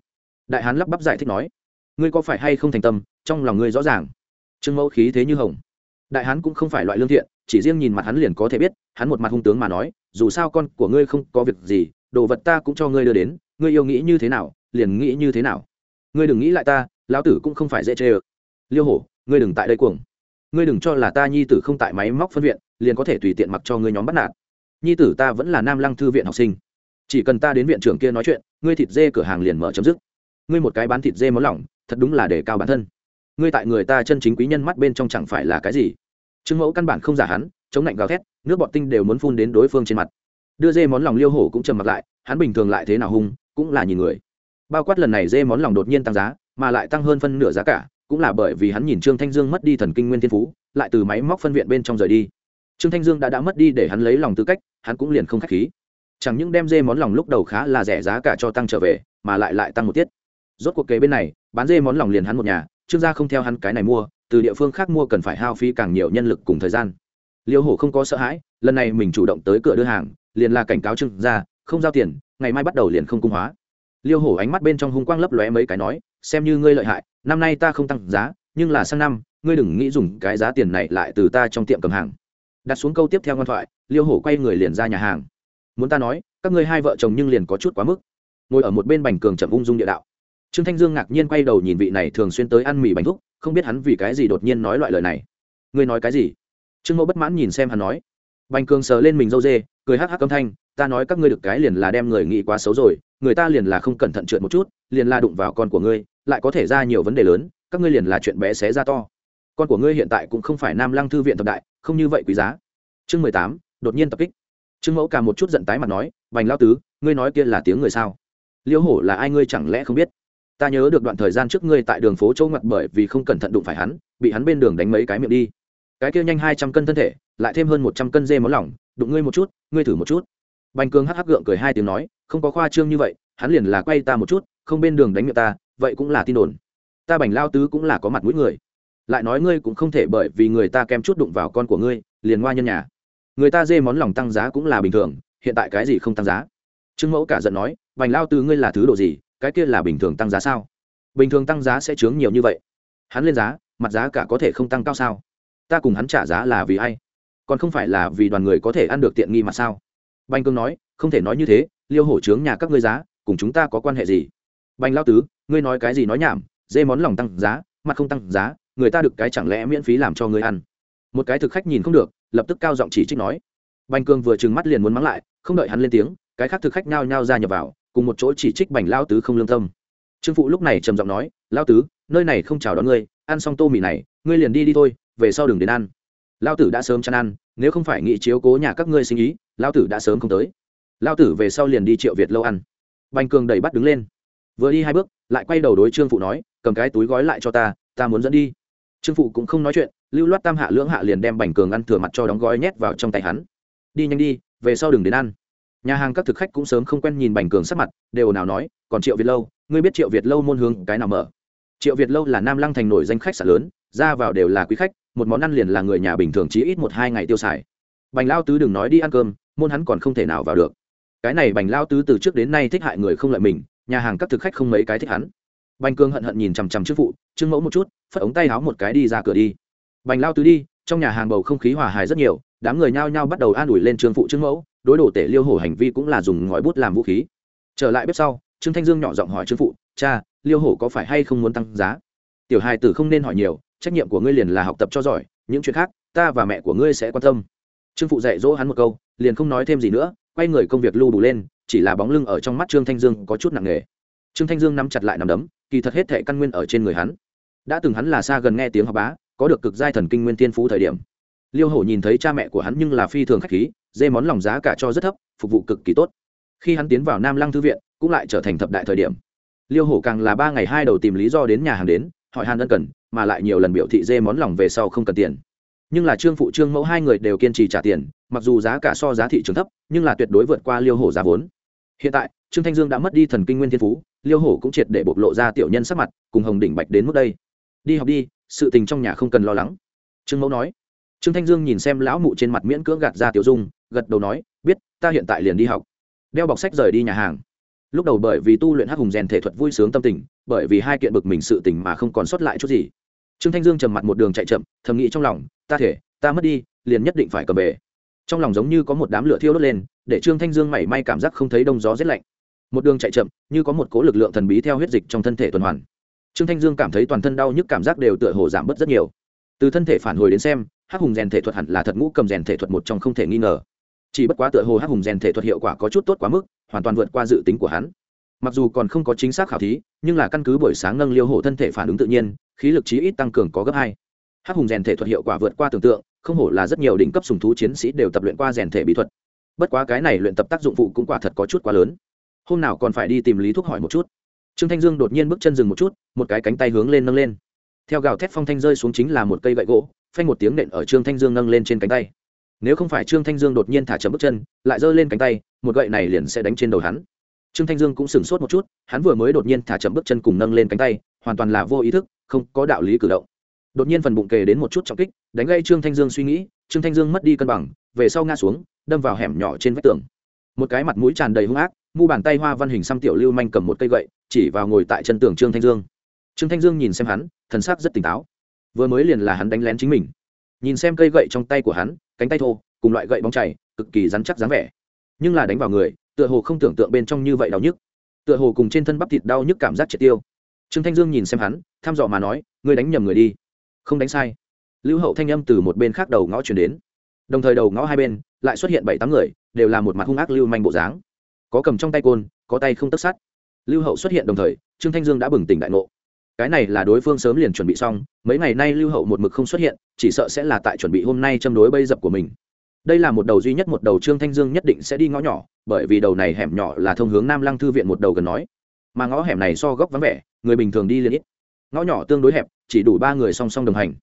Đại hán lắp bắp giải thích nói, ngươi có phải hay không thành tâm, trong lòng ngươi rõ ràng. Trương mẫu khí thế như hồng. Đại hán cũng không phải loại lương thiện, chỉ riêng nhìn mặt hắn liền có thể biết, hắn một mặt hung tướng mà nói, dù sao con của ngươi không có việc gì, đồ vật ta cũng cho ngươi đưa đến, ngươi yêu nghĩ như thế nào, liền nghĩ như thế nào. Ngươi đừng nghĩ lại ta, lão tử cũng không phải dễ chê ơ liêu hổ, ngươi đừng tại đây cuồng. Ngươi đừng cho là ta nhi tử không tại máy móc phân viện, liền có thể tùy tiện mặc cho ngươi nhóm bắt nạt. Nhi tử ta vẫn là nam lăng thư viện học sinh. Chỉ cần ta đến viện trưởng kia nói chuyện, ngươi thịt dê cửa hàng liền mở chấm dứt. Ngươi một cái bán thịt dê món lỏng, thật đúng là để cao bản thân. Ngươi tại người ta chân chính quý nhân mắt bên trong chẳng phải là cái gì? Trương mẫu căn bản không giả hắn, chống lạnh gào thét, nước bọt tinh đều muốn phun đến đối phương trên mặt. Đưa dê món lòng liêu hổ cũng trầm mặt lại, hắn bình thường lại thế nào hung, cũng là nhìn người. Bao quát lần này dê món lòng đột nhiên tăng giá, mà lại tăng hơn phân nửa giá cả cũng là bởi vì hắn nhìn trương thanh dương mất đi thần kinh nguyên thiên phú, lại từ máy móc phân viện bên trong rời đi. Trương thanh dương đã đã mất đi để hắn lấy lòng tư cách, hắn cũng liền không k h á c h khí. Chẳng những đem dê món lòng lúc đầu khá là rẻ giá cả cho tăng trở về, mà lại lại tăng một tiết. Rốt cuộc kế bên này, bán dê món lòng liền hắn một nhà, trương gia không theo hắn cái này mua, từ địa phương khác mua cần phải hao phí càng nhiều nhân lực cùng thời gian. Liêu hổ không có sợ hãi, lần này mình chủ động tới cửa đưa hàng, liền là cảnh cáo trương gia, không giao tiền, ngày mai bắt đầu liền không cung hóa. Liêu hổ ánh mắt bên trong hung quang lấp lóe mấy cái nói xem như ngươi lợi hại, năm nay ta không tăng giá, nhưng là sang năm, ngươi đừng nghĩ dùng cái giá tiền này lại từ ta trong tiệm cầm hàng. Đặt xuống câu tiếp theo ngoan thoại, liêu hổ quay người liền ra nhà hàng. Muốn ta nói, các ngươi hai vợ chồng nhưng liền có chút quá mức. Ngồi ở một bên bành cường chậm ung dung địa đạo. Trương thanh dương ngạc nhiên quay đầu nhìn vị này thường xuyên tới ăn mì bánh thúc, không biết hắn vì cái gì đột nhiên nói loại lời này. Ngươi nói cái gì? Trương mẫu bất mãn nhìn xem hắn nói. Bành cường sờ lên mình dâu dê, cười hắc hắc âm thanh, ta nói các ngươi được cái liền là đem người nghĩ quá xấu rồi người ta liền là không cẩn thận trượt một chút, liền là đụng vào con của ngươi, lại có thể ra nhiều vấn đề lớn, các ngươi liền là chuyện bé xé ra to. Con của ngươi hiện tại cũng không phải nam lăng thư viện thập đại, không như vậy quý giá. Chương mười tám, đột nhiên tập kích. Trương mẫu cả một chút giận tái mặt nói, bành lao tứ, ngươi nói kia là tiếng người sao? Liêu hổ là ai ngươi chẳng lẽ không biết? Ta nhớ được đoạn thời gian trước ngươi tại đường phố châu ngặt bởi vì không cẩn thận đụng phải hắn, bị hắn bên đường đánh mấy cái miệng đi. Cái kia nhanh hai trăm cân thân thể, lại thêm hơn một trăm cân dê máu lỏng, đụng ngươi một chút, ngươi thử một chút. Bành cương hắc hắc gượng cười hai tiếng nói không có khoa trương như vậy, hắn liền là quay ta một chút, không bên đường đánh miệng ta, vậy cũng là tin đồn. Ta bành lao tứ cũng là có mặt mũi người. Lại nói ngươi cũng không thể bởi vì người ta kem chút đụng vào con của ngươi, liền ngoa nhân nhà. Người ta dê món lòng tăng giá cũng là bình thường, hiện tại cái gì không tăng giá? Trương mẫu cả giận nói, bành lao tứ ngươi là thứ độ gì, cái kia là bình thường tăng giá sao? Bình thường tăng giá sẽ chướng nhiều như vậy. Hắn lên giá, mặt giá cả có thể không tăng cao sao? Ta cùng hắn trả giá là vì ai? Còn không phải là vì đoàn người có thể ăn được tiện nghi mà sao? Bành cương nói, không thể nói như thế liêu hổ trướng nhà các ngươi giá, cùng chúng ta có quan hệ gì? Bành lao tứ, ngươi nói cái gì nói nhảm, dê món lòng tăng giá, mặt không tăng giá, người ta được cái chẳng lẽ miễn phí làm cho ngươi ăn? Một cái thực khách nhìn không được, lập tức cao giọng chỉ trích nói. Bành cương vừa trừng mắt liền muốn mắng lại, không đợi hắn lên tiếng, cái khác thực khách nhao nhao ra nhập vào, cùng một chỗ chỉ trích bành lao tứ không lương tâm. Trương phụ lúc này trầm giọng nói, lao tứ, nơi này không chào đón ngươi, ăn xong tô mì này, ngươi liền đi đi thôi, về sau đừng đến ăn. Lao tử đã sớm chăn ăn, nếu không phải nghị chiếu cố nhà các ngươi sinh ý, lao tử đã sớm không tới lao tử về sau liền đi triệu việt lâu ăn. Bành cường đẩy bắt đứng lên. Vừa đi hai bước, lại quay đầu đối trương phụ nói, cầm cái túi gói lại cho ta ta muốn dẫn đi. Trương phụ cũng không nói chuyện, lưu loát tam hạ lưỡng hạ liền đem bành cường ăn thừa mặt cho đóng gói nhét vào trong tay hắn. Đi nhanh đi, về sau đừng đến ăn. Nhà hàng các thực khách cũng sớm không quen nhìn bành cường sắc mặt, đều nào nói, còn triệu việt lâu, ngươi biết triệu việt lâu môn hướng cái nào mở? Triệu việt lâu là nam lăng thành nổi danh khách sạn lớn, ra vào đều là quý khách, một món ăn liền là người nhà bình thường chỉ ít một hai ngày tiêu xài. Bành lao tứ đừng nói đi ăn cơm, môn hắn còn không thể nào vào được cái này bành lao tứ từ trước đến nay thích hại người không lợi mình, nhà hàng các thực khách không mấy cái thích hắn. Bành cương hận hận nhìn chằm chằm trước phụ, trương mẫu một chút, phất ống tay háo một cái đi ra cửa đi. Bành lao tứ đi, trong nhà hàng bầu không khí hòa hài rất nhiều, đám người nhao nhao bắt đầu an ủi lên trương phụ, trương mẫu, đối đổ tể liêu hổ hành vi cũng là dùng ngòi bút làm vũ khí. Trở lại bếp sau, trương thanh dương nhỏ giọng hỏi trương phụ, cha, liêu hổ có phải hay không muốn tăng giá? Tiểu hài tử không nên hỏi nhiều, trách nhiệm của ngươi liền là học tập cho giỏi, những chuyện khác, ta và mẹ của ngươi sẽ quan tâm. Trương phụ dạy dỗ hắn một câu, liền không nói thêm gì nữa quay người công việc lưu đủ lên, chỉ là bóng lưng ở trong mắt trương thanh dương có chút nặng nề. Trương thanh dương nắm chặt lại nằm đấm, kỳ thật hết thệ căn nguyên ở trên người hắn. Đã từng hắn là xa gần nghe tiếng học bá, có được cực giai thần kinh nguyên tiên phú thời điểm. Liêu hổ nhìn thấy cha mẹ của hắn nhưng là phi thường khách khí, dê món lòng giá cả cho rất thấp, phục vụ cực kỳ tốt. Khi hắn tiến vào nam lăng thư viện, cũng lại trở thành thập đại thời điểm. Liêu hổ càng là ba ngày hai đầu tìm lý do đến nhà hàng đến, hỏi hàn ân cần, mà lại nhiều lần biểu thị dê món lòng về sau không cần tiền nhưng là trương phụ trương mẫu hai người đều kiên trì trả tiền, mặc dù giá cả so giá thị trường thấp, nhưng là tuyệt đối vượt qua liêu hổ giá vốn. Hiện tại, trương thanh dương đã mất đi thần kinh nguyên thiên phú, liêu hổ cũng triệt để bộc lộ ra tiểu nhân sắc mặt, cùng hồng đỉnh bạch đến mức đây. Đi học đi, sự tình trong nhà không cần lo lắng. Trương mẫu nói. Trương thanh dương nhìn xem lão mụ trên mặt miễn cưỡng gạt ra tiểu dung, gật đầu nói, biết, ta hiện tại liền đi học. Đeo bọc sách rời đi nhà hàng. Lúc đầu bởi vì tu luyện hắc hùng rèn thể thuật vui sướng tâm tình, bởi vì hai kiện bực mình sự tình mà không còn sót lại chút gì trương thanh dương trầm mặt một đường chạy chậm, thầm nghĩ trong lòng, ta thể, ta mất đi, liền nhất định phải cầm về. Trong lòng giống như có một đám lửa thiêu đốt lên, để trương thanh dương mảy may cảm giác không thấy đông gió rét lạnh. Một đường chạy chậm, như có một cố lực lượng thần bí theo huyết dịch trong thân thể tuần hoàn. Trương thanh dương cảm thấy toàn thân đau nhức cảm giác đều tựa hồ giảm bớt rất nhiều. Từ thân thể phản hồi đến xem, hắc hùng rèn thể thuật hẳn là thật ngũ cầm rèn thể thuật một trong không thể nghi ngờ. Chỉ bất quá tựa hồ hắc hùng rèn thể thuật hiệu quả có chút tốt quá mức, hoàn toàn vượt qua dự tính của hắn. Mặc dù còn không có chính xác khảo thí nhưng là căn cứ buổi sáng nâng liêu hổ thân thể phản ứng tự nhiên, khí lực chí ít tăng cường có gấp hai. Hắc hùng rèn thể thuật hiệu quả vượt qua tưởng tượng, không hổ là rất nhiều đỉnh cấp sùng thú chiến sĩ đều tập luyện qua rèn thể bí thuật. Bất quá cái này luyện tập tác dụng phụ cũng quả thật có chút quá lớn. Hôm nào còn phải đi tìm lý thuốc hỏi một chút. Trương thanh dương đột nhiên bước chân dừng một chút, một cái cánh tay hướng lên nâng lên. Theo gào thét phong thanh rơi xuống chính là một cây gậy gỗ, phanh một tiếng nện ở trương thanh dương nâng lên trên cánh tay. Nếu không phải trương thanh dương đột nhiên thả chậm bước chân, lại giơ lên cánh tay, một gậy này liền sẽ đánh trên đầu hắn trương thanh dương cũng sửng sốt một chút, hắn vừa mới đột nhiên thả chậm bước chân cùng nâng lên cánh tay, hoàn toàn là vô ý thức, không có đạo lý cử động. Đột nhiên phần bụng kề đến một chút trọng kích, đánh gây trương thanh dương suy nghĩ, trương thanh dương mất đi cân bằng, về sau ngã xuống, đâm vào hẻm nhỏ trên vách tường. Một cái mặt mũi tràn đầy hung ác, mu bàn tay hoa văn hình xăm tiểu lưu manh cầm một cây gậy, chỉ vào ngồi tại chân tường trương thanh dương. Trương thanh dương nhìn xem hắn, thần sắc rất tỉnh táo. Vừa mới liền là hắn đánh lén chính mình. Nhìn xem cây gậy trong tay của hắn, cánh tay thô, cùng loại gậy bóng chảy cực kỳ rắn chắc dáng vẻ. Nhưng là đánh vào người tựa hồ không tưởng tượng bên trong như vậy đau nhức. Tựa hồ cùng trên thân bắp thịt đau nhức cảm giác triệt tiêu. Trương thanh dương nhìn xem hắn, thăm dò mà nói, ngươi đánh nhầm người đi. Không đánh sai. Lưu hậu thanh âm từ một bên khác đầu ngõ chuyển đến. Đồng thời đầu ngõ hai bên lại xuất hiện bảy tám người, đều là một mặt hung ác lưu manh bộ dáng. Có cầm trong tay côn, có tay không tất sát. Lưu hậu xuất hiện đồng thời, trương thanh dương đã bừng tỉnh đại ngộ. Cái này là đối phương sớm liền chuẩn bị xong, mấy ngày nay lưu hậu một mực không xuất hiện, chỉ sợ sẽ là tại chuẩn bị hôm nay châm đối bây dập của mình đây là một đầu duy nhất, một đầu trương thanh dương nhất định sẽ đi ngõ nhỏ, bởi vì đầu này hẻm nhỏ là thông hướng nam lăng thư viện một đầu gần nói. Mà ngõ hẻm này so góc vắng vẻ, người bình thường đi liền ít. Ngõ nhỏ tương đối hẹp, chỉ đủ ba người song song đồng hành.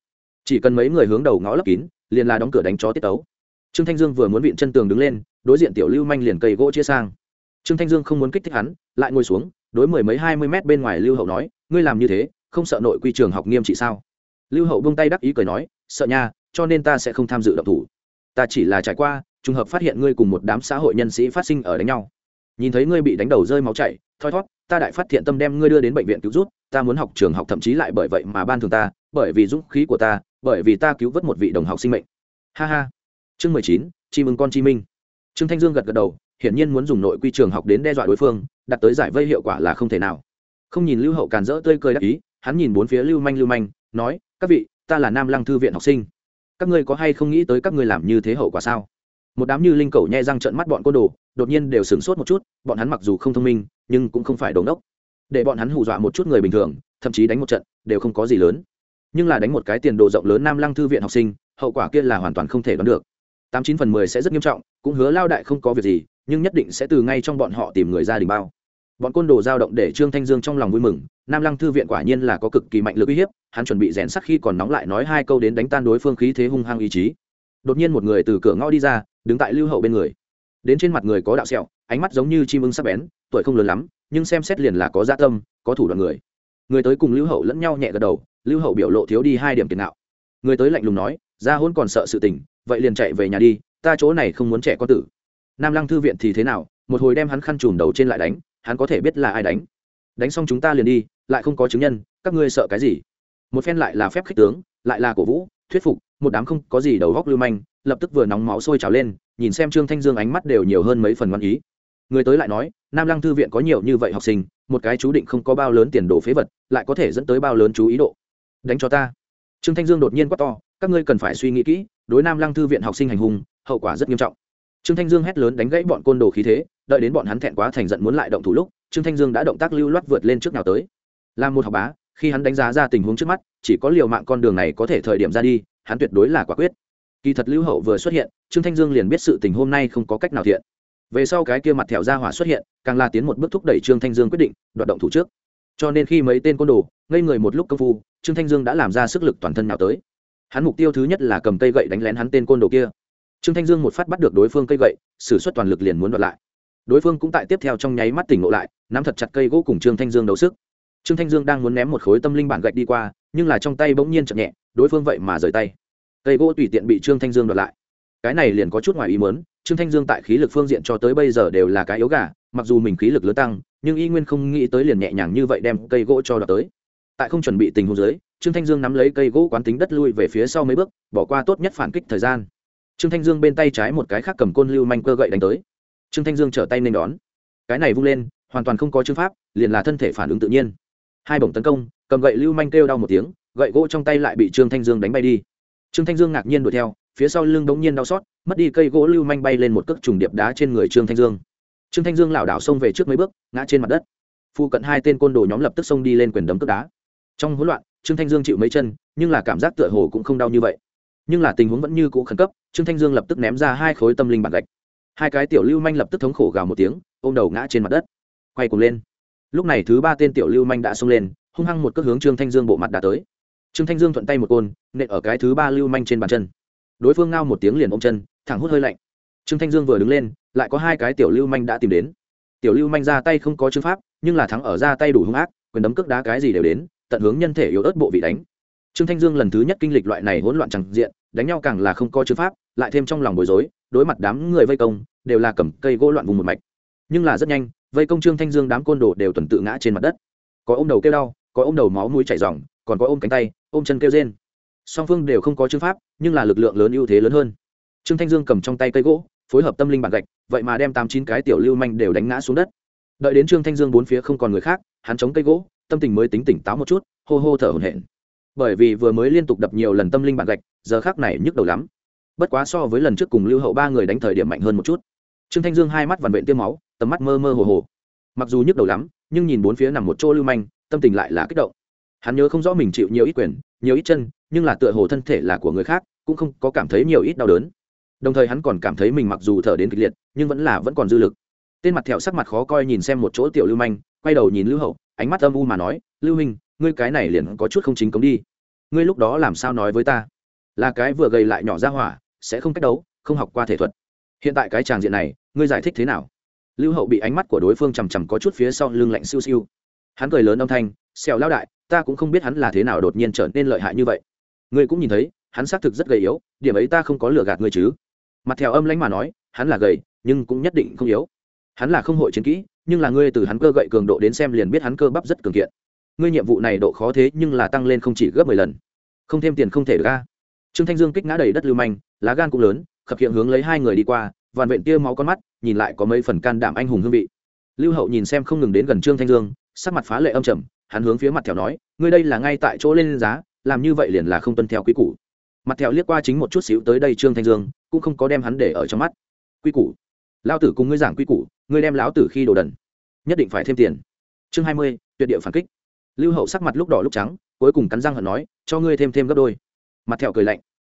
Chỉ cần mấy người hướng đầu ngõ lấp kín, liền là đóng cửa đánh chó tiết tấu. Trương thanh dương vừa muốn vịn chân tường đứng lên, đối diện tiểu lưu manh liền cây gỗ chia sang. Trương thanh dương không muốn kích thích hắn, lại ngồi xuống, đối mười mấy hai mươi mét bên ngoài lưu hậu nói, ngươi làm như thế, không sợ nội quy trường học nghiêm trị sao? Lưu hậu bông tay đắc ý cười nói, sợ nha, cho nên ta sẽ không tham dự động thủ ta chỉ là trải qua, trùng hợp phát hiện ngươi cùng một đám xã hội nhân sĩ phát sinh ở đánh nhau. Nhìn thấy ngươi bị đánh đầu rơi máu chảy, thoi thót, ta đại phát thiện tâm đem ngươi đưa đến bệnh viện cứu rút ta muốn học trường học thậm chí lại bởi vậy mà ban thường ta, bởi vì dũng khí của ta, bởi vì ta cứu vớt một vị đồng học sinh mệnh. Ha ha. Chương mười chín chi mừng con chi minh. Trương thanh dương gật gật đầu, hiển nhiên muốn dùng nội quy trường học đến đe dọa đối phương, đặt tới giải vây hiệu quả là không thể nào. Không nhìn lưu hậu càn rỡ tươi cười đắc ý, hắn nhìn bốn phía lưu manh lưu manh, nói, các vị, ta là nam lăng thư viện học sinh các ngươi có hay không nghĩ tới các ngươi làm như thế hậu quả sao? Một đám như linh cầu nhẹ răng trợn mắt bọn côn đồ, đột nhiên đều sửng sốt một chút, bọn hắn mặc dù không thông minh, nhưng cũng không phải đồ ngốc. Để bọn hắn hù dọa một chút người bình thường, thậm chí đánh một trận, đều không có gì lớn. Nhưng là đánh một cái tiền đồ rộng lớn nam lăng thư viện học sinh, hậu quả kia là hoàn toàn không thể đoán được. Tám chín phần mười sẽ rất nghiêm trọng, cũng hứa lao đại không có việc gì, nhưng nhất định sẽ từ ngay trong bọn họ tìm người gia đình bao. Bọn côn đồ giao động để trương thanh dương trong lòng vui mừng nam lăng thư viện quả nhiên là có cực kỳ mạnh lực uy hiếp, hắn chuẩn bị rèn sắc khi còn nóng lại nói hai câu đến đánh tan đối phương khí thế hung hăng ý chí. Đột nhiên một người từ cửa ngõ đi ra, đứng tại lưu hậu bên người. Đến trên mặt người có đạo sẹo, ánh mắt giống như chim ưng sắc bén, tuổi không lớn lắm, nhưng xem xét liền là có gia tâm, có thủ đoạn người. Người tới cùng lưu hậu lẫn nhau nhẹ gật đầu, lưu hậu biểu lộ thiếu đi hai điểm tiền nạo người tới lạnh lùng nói, ra hôn còn sợ sự tình, vậy liền chạy về nhà đi, ta chỗ này không muốn trẻ con tử. Nam lăng thư viện thì thế nào, một hồi đem hắn khăn trùm đầu trên lại đánh, hắn có thể biết là ai đánh đánh xong chúng ta liền đi, lại không có chứng nhân, các ngươi sợ cái gì? Một phen lại là phép khích tướng, lại là cổ vũ, thuyết phục, một đám không có gì đầu góc lưu manh, lập tức vừa nóng máu sôi trào lên, nhìn xem trương thanh dương ánh mắt đều nhiều hơn mấy phần văn ý. Người tới lại nói, nam lăng thư viện có nhiều như vậy học sinh, một cái chú định không có bao lớn tiền đồ phế vật, lại có thể dẫn tới bao lớn chú ý độ. Đánh cho ta. Trương thanh dương đột nhiên quát to, các ngươi cần phải suy nghĩ kỹ, đối nam lăng thư viện học sinh hành hung, hậu quả rất nghiêm trọng. Trương thanh dương hét lớn đánh gãy bọn côn đồ khí thế, đợi đến bọn hắn thẹn quá thành giận muốn lại động thủ lúc trương thanh dương đã động tác lưu loát vượt lên trước nào tới. Làm một học bá, khi hắn đánh giá ra tình huống trước mắt, chỉ có liều mạng con đường này có thể thời điểm ra đi, hắn tuyệt đối là quả quyết. Kỳ thật lưu hậu vừa xuất hiện, trương thanh dương liền biết sự tình hôm nay không có cách nào thiện. Về sau cái kia mặt thẹo ra hỏa xuất hiện, càng la tiến một bước thúc đẩy trương thanh dương quyết định, đoạt động thủ trước. Cho nên khi mấy tên côn đồ, ngây người một lúc công phu, trương thanh dương đã làm ra sức lực toàn thân nào tới. Hắn mục tiêu thứ nhất là cầm cây gậy đánh lén hắn tên côn đồ kia. Trương thanh dương một phát bắt được đối phương cây gậy xử suất toàn lực liền muốn đoạt lại đối phương cũng tại tiếp theo trong nháy mắt tỉnh ngộ lại, nắm thật chặt cây gỗ cùng trương thanh dương đấu sức. Trương thanh dương đang muốn ném một khối tâm linh bản gạch đi qua, nhưng là trong tay bỗng nhiên chậm nhẹ, đối phương vậy mà rời tay. Cây gỗ tùy tiện bị trương thanh dương đoạt lại. Cái này liền có chút ngoài ý mớn trương thanh dương tại khí lực phương diện cho tới bây giờ đều là cái yếu gà, mặc dù mình khí lực lớn tăng, nhưng y nguyên không nghĩ tới liền nhẹ nhàng như vậy đem cây gỗ cho đoạt tới. Tại không chuẩn bị tình huống dưới, trương thanh dương nắm lấy cây gỗ quán tính đất lui về phía sau mấy bước, bỏ qua tốt nhất phản kích thời gian. Trương thanh dương bên tay trái một cái khác cầm côn lưu manh cơ gậy đánh tới trương thanh dương trở tay nên đón. Cái này vung lên, hoàn toàn không có chữ pháp, liền là thân thể phản ứng tự nhiên. Hai bổng tấn công, cầm gậy lưu manh kêu đau một tiếng, gậy gỗ trong tay lại bị trương thanh dương đánh bay đi. Trương thanh dương ngạc nhiên đuổi theo, phía sau lưng đống nhiên đau xót, mất đi cây gỗ lưu manh bay lên một cước trùng điệp đá trên người trương thanh dương. Trương thanh dương lảo đảo xông về trước mấy bước, ngã trên mặt đất. Phụ cận hai tên côn đồ nhóm lập tức xông đi lên quyền đấm cước đá. Trong hỗn loạn, trương thanh dương chịu mấy chân, nhưng là cảm giác tựa hồ cũng không đau như vậy. Nhưng là tình huống vẫn như cũ khẩn cấp, trương thanh dương lập tức ném ra hai khối tâm linh bản gạch hai cái tiểu lưu manh lập tức thống khổ gào một tiếng, ôm đầu ngã trên mặt đất. Quay cùng lên. Lúc này thứ ba tên tiểu lưu manh đã xông lên, hung hăng một cước hướng trương thanh dương bộ mặt đã tới. Trương thanh dương thuận tay một côn, nện ở cái thứ ba lưu manh trên bàn chân. Đối phương ngao một tiếng liền ôm chân, thẳng hút hơi lạnh. Trương thanh dương vừa đứng lên, lại có hai cái tiểu lưu manh đã tìm đến. Tiểu lưu manh ra tay không có chữ pháp, nhưng là thắng ở ra tay đủ hung ác, quyền đấm cước đá cái gì đều đến, tận hướng nhân thể yếu ớt bộ vị đánh. Trương thanh dương lần thứ nhất kinh lịch loại này hỗn loạn chẳng diện, đánh nhau càng là không có chữ pháp, lại thêm trong lòng bối rối đối mặt đám người vây công, đều là cầm cây gỗ loạn vùng một mạch. Nhưng là rất nhanh, vây công trương thanh dương đám côn đồ đều tuần tự ngã trên mặt đất. Có ôm đầu kêu đau, có ôm đầu máu mũi chảy ròng, còn có ôm cánh tay, ôm chân kêu rên. Song phương đều không có chương pháp, nhưng là lực lượng lớn ưu thế lớn hơn. Trương thanh dương cầm trong tay cây gỗ, phối hợp tâm linh bản gạch, vậy mà đem tám chín cái tiểu lưu manh đều đánh ngã xuống đất. Đợi đến trương thanh dương bốn phía không còn người khác, hắn chống cây gỗ, tâm tình mới tính tỉnh táo một chút, hô hô thở hổn hển. Bởi vì vừa mới liên tục đập nhiều lần tâm linh bản gạch, giờ khác này nhức đầu lắm bất quá so với lần trước cùng lưu hậu ba người đánh thời điểm mạnh hơn một chút. Trương thanh dương hai mắt vằn vện tiêm máu, tầm mắt mơ mơ hồ hồ. Mặc dù nhức đầu lắm, nhưng nhìn bốn phía nằm một chỗ lưu manh, tâm tình lại là kích động. Hắn nhớ không rõ mình chịu nhiều ít quyền, nhiều ít chân, nhưng là tựa hồ thân thể là của người khác, cũng không có cảm thấy nhiều ít đau đớn. Đồng thời hắn còn cảm thấy mình mặc dù thở đến kịch liệt, nhưng vẫn là vẫn còn dư lực. Tên mặt thẹo sắc mặt khó coi nhìn xem một chỗ tiểu lưu manh, quay đầu nhìn lưu hậu, ánh mắt âm u mà nói, lưu hình ngươi cái này liền có chút không chính cống đi. Ngươi lúc đó làm sao nói với ta? Là cái vừa gầy lại nhỏ ra hỏa sẽ không cách đấu, không học qua thể thuật. Hiện tại cái tràng diện này, ngươi giải thích thế nào? Lưu hậu bị ánh mắt của đối phương chằm chằm có chút phía sau lưng lạnh siêu siêu. Hắn cười lớn âm thanh xèo lao đại, ta cũng không biết hắn là thế nào đột nhiên trở nên lợi hại như vậy. Ngươi cũng nhìn thấy, hắn xác thực rất gầy yếu, điểm ấy ta không có lừa gạt ngươi chứ. Mặt theo âm lãnh mà nói, hắn là gầy, nhưng cũng nhất định không yếu. Hắn là không hội chiến kỹ, nhưng là ngươi từ hắn cơ gậy cường độ đến xem liền biết hắn cơ bắp rất cường kiện. Ngươi nhiệm vụ này độ khó thế nhưng là tăng lên không chỉ gấp mười lần. Không thêm tiền không thể ra trương thanh dương kích ngã đầy đất lưu manh, lá gan cũng lớn, khập hiện hướng lấy hai người đi qua, vằn vện tia máu con mắt, nhìn lại có mấy phần can đảm anh hùng hương vị. Lưu hậu nhìn xem không ngừng đến gần trương thanh dương, sắc mặt phá lệ âm trầm, hắn hướng phía mặt thẹo nói, ngươi đây là ngay tại chỗ lên giá, làm như vậy liền là không tuân theo quy củ. Mặt thẹo liếc qua chính một chút xíu tới đây trương thanh dương, cũng không có đem hắn để ở trong mắt. Quy củ? Lao tử cùng ngươi giảng quy củ, ngươi đem lão tử khi đồ đần, nhất định phải thêm tiền. Chương hai mươi, tuyệt địa phản kích. Lưu hậu sắc mặt lúc đỏ lúc trắng, cuối cùng cắn răng hận nói, cho ngươi thêm thêm gấp đôi mặt thẹo cười lạnh.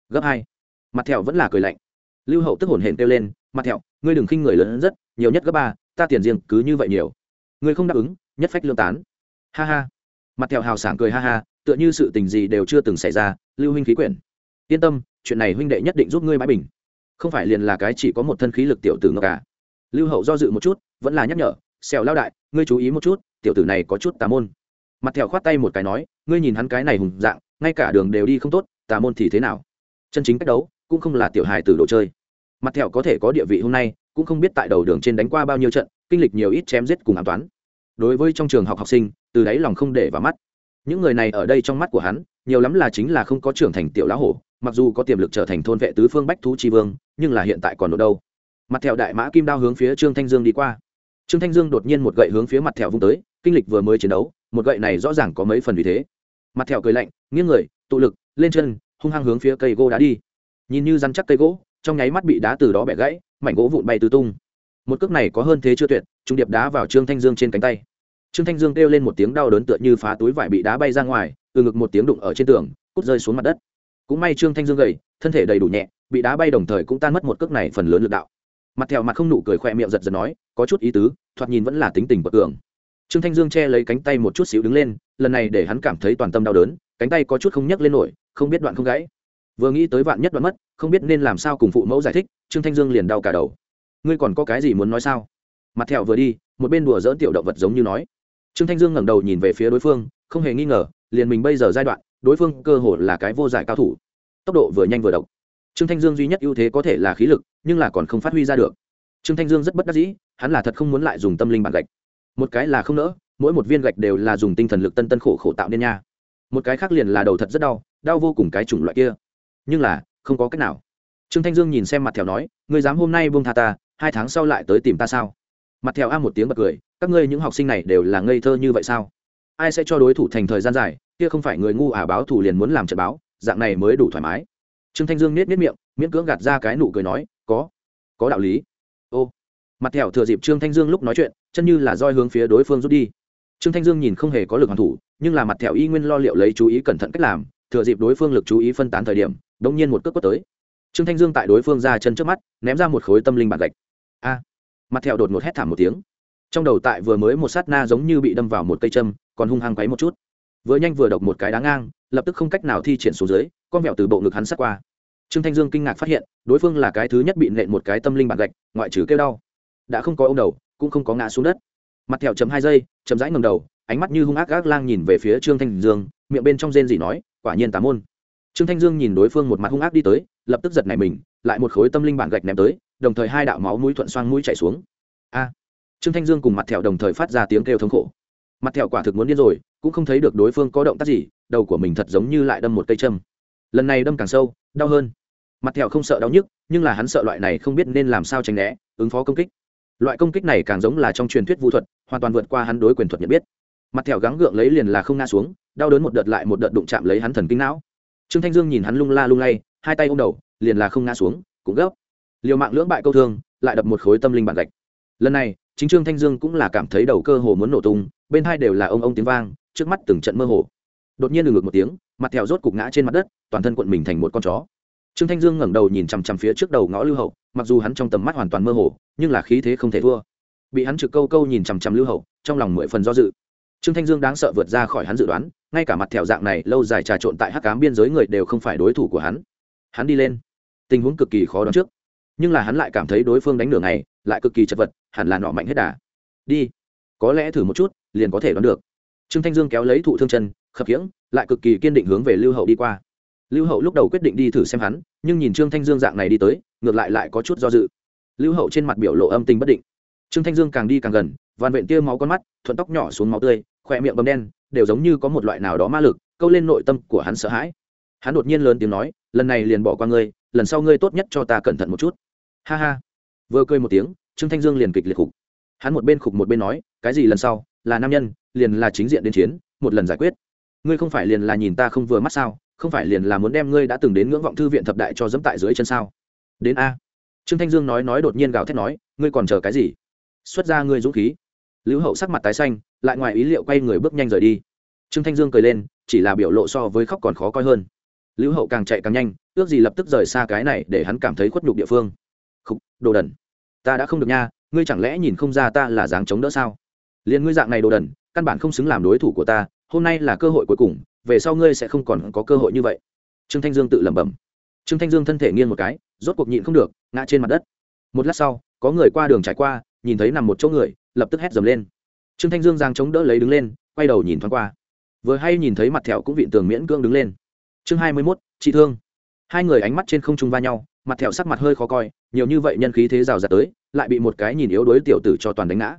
Gấp hai. Mặt thẹo vẫn là cười lạnh. Lưu hậu tức hổn hển kêu lên, mặt thẹo, ngươi đừng khinh người lớn rất, nhiều nhất gấp ba, ta tiền riêng cứ như vậy nhiều. Ngươi không đáp ứng, nhất phách lương tán. Ha ha. Mặt thẹo hào sảng cười ha ha, tựa như sự tình gì đều chưa từng xảy ra, lưu huynh khí quyển. Yên tâm, chuyện này huynh đệ nhất định giúp ngươi bãi bình. Không phải liền là cái chỉ có một thân khí lực tiểu tử ngọc cả à. lưu hậu do dự một chút, vẫn là nhắc nhở, xèo lao đại, ngươi chú ý một chút, tiểu tử này có chút tà môn. Mặt thẹo khoát tay một cái nói, ngươi nhìn hắn cái này hùng dạng, ngay cả đường đều đi không tốt tà môn thì thế nào? Chân chính cách đấu, cũng không là tiểu hài tử đồ chơi. Mặt thẹo có thể có địa vị hôm nay, cũng không biết tại đầu đường trên đánh qua bao nhiêu trận, kinh lịch nhiều ít chém giết cùng an toán. Đối với trong trường học học sinh, từ đáy lòng không để vào mắt. Những người này ở đây trong mắt của hắn, nhiều lắm là chính là không có trưởng thành tiểu lá hổ, mặc dù có tiềm lực trở thành thôn vệ tứ phương bách thú tri vương, nhưng là hiện tại còn ở đâu? Mặt thẹo đại mã kim đao hướng phía trương thanh dương đi qua. Trương thanh dương đột nhiên một gậy hướng phía mặt thẹo vung tới, kinh lịch vừa mới chiến đấu, một gậy này rõ ràng có mấy phần vì thế. Mặt thẹo cười lạnh, nghiêng người tụ lực, lên chân, hung hăng hướng phía cây gỗ đá đi. Nhìn như răn chắc cây gỗ, trong nháy mắt bị đá từ đó bẻ gãy, mảnh gỗ vụn bay tứ tung. Một cước này có hơn thế chưa tuyệt, trung điệp đá vào trương thanh dương trên cánh tay. Trương thanh dương kêu lên một tiếng đau đớn tựa như phá túi vải bị đá bay ra ngoài, từ ngực một tiếng đụng ở trên tường, cút rơi xuống mặt đất. Cũng may trương thanh dương gầy, thân thể đầy đủ nhẹ, bị đá bay đồng thời cũng tan mất một cước này phần lớn lực đạo. Mặt theo mặt không nụ cười khoe miệng giật giật nói, có chút ý tứ, thoạt nhìn vẫn là tính tình bậc cường. Trương thanh dương che lấy cánh tay một chút xíu đứng lên, lần này để hắn cảm thấy toàn tâm đau đớn cánh tay có chút không nhấc lên nổi, không biết đoạn không gãy. Vừa nghĩ tới vạn nhất đoạn mất, không biết nên làm sao cùng phụ mẫu giải thích, trương thanh dương liền đau cả đầu. Ngươi còn có cái gì muốn nói sao? Mặt thẹo vừa đi, một bên đùa dỡn tiểu động vật giống như nói. Trương thanh dương ngẩng đầu nhìn về phía đối phương, không hề nghi ngờ, liền mình bây giờ giai đoạn, đối phương cơ hồ là cái vô giải cao thủ. Tốc độ vừa nhanh vừa độc. Trương thanh dương duy nhất ưu thế có thể là khí lực, nhưng là còn không phát huy ra được. Trương thanh dương rất bất đắc dĩ, hắn là thật không muốn lại dùng tâm linh bản gạch. Một cái là không nỡ, mỗi một viên gạch đều là dùng tinh thần lực tân tân khổ khổ tạo nên nha một cái khác liền là đầu thật rất đau đau vô cùng cái chủng loại kia. Nhưng là, không có cách nào. Trương thanh dương nhìn xem mặt thèo nói người dám hôm nay buông tha ta, hai tháng sau lại tới tìm ta sao? Mặt thèo a một tiếng bật cười, các ngươi những học sinh này đều là ngây thơ như vậy sao? Ai sẽ cho đối thủ thành thời gian dài, kia không phải người ngu à báo thủ liền muốn làm trận báo, dạng này mới đủ thoải mái. Trương thanh dương nết nết miệng, miễn cưỡng gạt ra cái nụ cười nói, có có đạo lý. Ô, mặt thẹo thừa dịp trương thanh dương lúc nói chuyện, chân như là roi hướng phía đối phương rút đi trương thanh dương nhìn không hề có lực hoàn thủ, nhưng là mặt thẹo y nguyên lo liệu lấy chú ý cẩn thận cách làm, thừa dịp đối phương lực chú ý phân tán thời điểm đ ỗ n g nhiên một cước quất tới. Trương thanh dương tại đối phương ra chân trước mắt, ném ra một khối tâm linh bản gạch. A! Mặt thẹo đột ngột hét thảm một tiếng. Trong đầu tại vừa mới một sát na giống như bị đâm vào một cây châm, còn hung hăng quấy một chút. Vừa nhanh vừa độc một cái đá ngang, lập tức không cách nào thi triển xuống dưới, con mẹo từ bộ ngực hắn sát qua. Trương thanh dương kinh ngạc phát hiện, đối phương là cái thứ nhất bị nện một cái tâm linh bản gạch, ngoại trừ kêu đau. Đã không có ô đầu, cũng không có ngã xuống đất mặt thẹo chấm hai giây, chấm rãi ngầm đầu, ánh mắt như hung ác gác lang nhìn về phía trương thanh dương, miệng bên trong rên gì nói, quả nhiên tà môn. Trương thanh dương nhìn đối phương một mặt hung ác đi tới, lập tức giật nảy mình, lại một khối tâm linh bản gạch ném tới, đồng thời hai đạo máu mũi thuận xoang mũi chạy xuống. A! Trương thanh dương cùng mặt thẹo đồng thời phát ra tiếng kêu thống khổ. Mặt thẹo quả thực muốn điên rồi, cũng không thấy được đối phương có động tác gì, đầu của mình thật giống như lại đâm một cây châm. Lần này đâm càng sâu, đau hơn. Mặt thẹo không sợ đau nhức, nhưng là hắn sợ loại này không biết nên làm sao tránh né, ứng phó công kích. Loại công kích này càng giống là trong truyền thuyết vũ thuật hoàn toàn vượt qua hắn đối quyền thuật nhận biết. Mặt thẹo gắng gượng lấy liền là không ngã xuống, đau đớn một đợt lại một đợt đụng chạm lấy hắn thần kinh não. Trương thanh dương nhìn hắn lung la lung lay, hai tay ôm đầu, liền là không ngã xuống, cũng gấp. Liều mạng lưỡng bại câu thương, lại đập một khối tâm linh bản gạch. Lần này, chính trương thanh dương cũng là cảm thấy đầu cơ hồ muốn nổ tung, bên hai đều là ông ông tiếng vang, trước mắt từng trận mơ hồ. Đột nhiên ngược một tiếng, mặt thẹo rốt cục ngã trên mặt đất, toàn thân cuộn mình thành một con chó. Trương thanh dương ngẩng đầu nhìn chằm chằm phía trước đầu ngõ lưu hậu, mặc dù hắn trong tầm mắt hoàn toàn mơ hồ, nhưng là khí thế không thể thua bị hắn trực câu câu nhìn chằm chằm lưu hậu, trong lòng mười phần do dự. Trương thanh dương đáng sợ vượt ra khỏi hắn dự đoán, ngay cả mặt thẹo dạng này lâu dài trà trộn tại hắc cám biên giới người đều không phải đối thủ của hắn. Hắn đi lên. Tình huống cực kỳ khó đoán trước. Nhưng là hắn lại cảm thấy đối phương đánh nửa ngày, lại cực kỳ chật vật, hẳn là nọ mạnh hết đà. Đi. Có lẽ thử một chút, liền có thể đoán được. Trương thanh dương kéo lấy thụ thương chân, khập khiễng, lại cực kỳ kiên định hướng về lưu hậu đi qua. Lưu hậu lúc đầu quyết định đi thử xem hắn, nhưng nhìn trương thanh dương dạng này đi tới, ngược lại lại có chút do dự. Lưu hậu trên mặt biểu lộ âm tình bất định trương thanh dương càng đi càng gần vằn vện tia máu con mắt, thuận tóc nhỏ xuống máu tươi, khỏe miệng bầm đen, đều giống như có một loại nào đó ma lực, câu lên nội tâm của hắn sợ hãi. Hắn đột nhiên lớn tiếng nói, lần này liền bỏ qua ngươi, lần sau ngươi tốt nhất cho ta cẩn thận một chút. Ha ha. Vừa cười một tiếng, trương thanh dương liền kịch liệt khục. Hắn một bên khục một bên nói, cái gì lần sau? Là nam nhân, liền là chính diện đến chiến, một lần giải quyết. Ngươi không phải liền là nhìn ta không vừa mắt sao? Không phải liền là muốn đem ngươi đã từng đến ngưỡng vọng thư viện thập đại cho dẫm tại dưới chân sao? Đến a. Trương thanh dương nói nói đột nhiên gào thét nói, ngươi còn chờ cái gì? Xuất ra người dũng khí. Lưu hậu sắc mặt tái xanh lại ngoài ý liệu quay người bước nhanh rời đi. Trương thanh dương cười lên chỉ là biểu lộ so với khóc còn khó coi hơn. Lưu hậu càng chạy càng nhanh ước gì lập tức rời xa cái này để hắn cảm thấy khuất nhục địa phương. Khúc, đồ đần. Ta đã không được nha ngươi chẳng lẽ nhìn không ra ta là dáng chống đỡ sao? Liền ngươi dạng này đồ đần căn bản không xứng làm đối thủ của ta hôm nay là cơ hội cuối cùng về sau ngươi sẽ không còn có cơ hội như vậy. Trương thanh dương tự lẩm bẩm. Trương thanh dương thân thể nghiêng một cái rốt cuộc nhịn không được ngã trên mặt đất. Một lát sau có người qua đường trải qua nhìn thấy nằm một chỗ người, lập tức hét dầm lên. Trương thanh dương giang chống đỡ lấy đứng lên, quay đầu nhìn thoáng qua. Vừa hay nhìn thấy mặt thẹo cũng vịn tường miễn cưỡng đứng lên. Chương hai mươi mốt chị thương. Hai người ánh mắt trên không trung va nhau, mặt thẹo sắc mặt hơi khó coi, nhiều như vậy nhân khí thế rào rạt tới, lại bị một cái nhìn yếu đối tiểu tử cho toàn đánh ngã.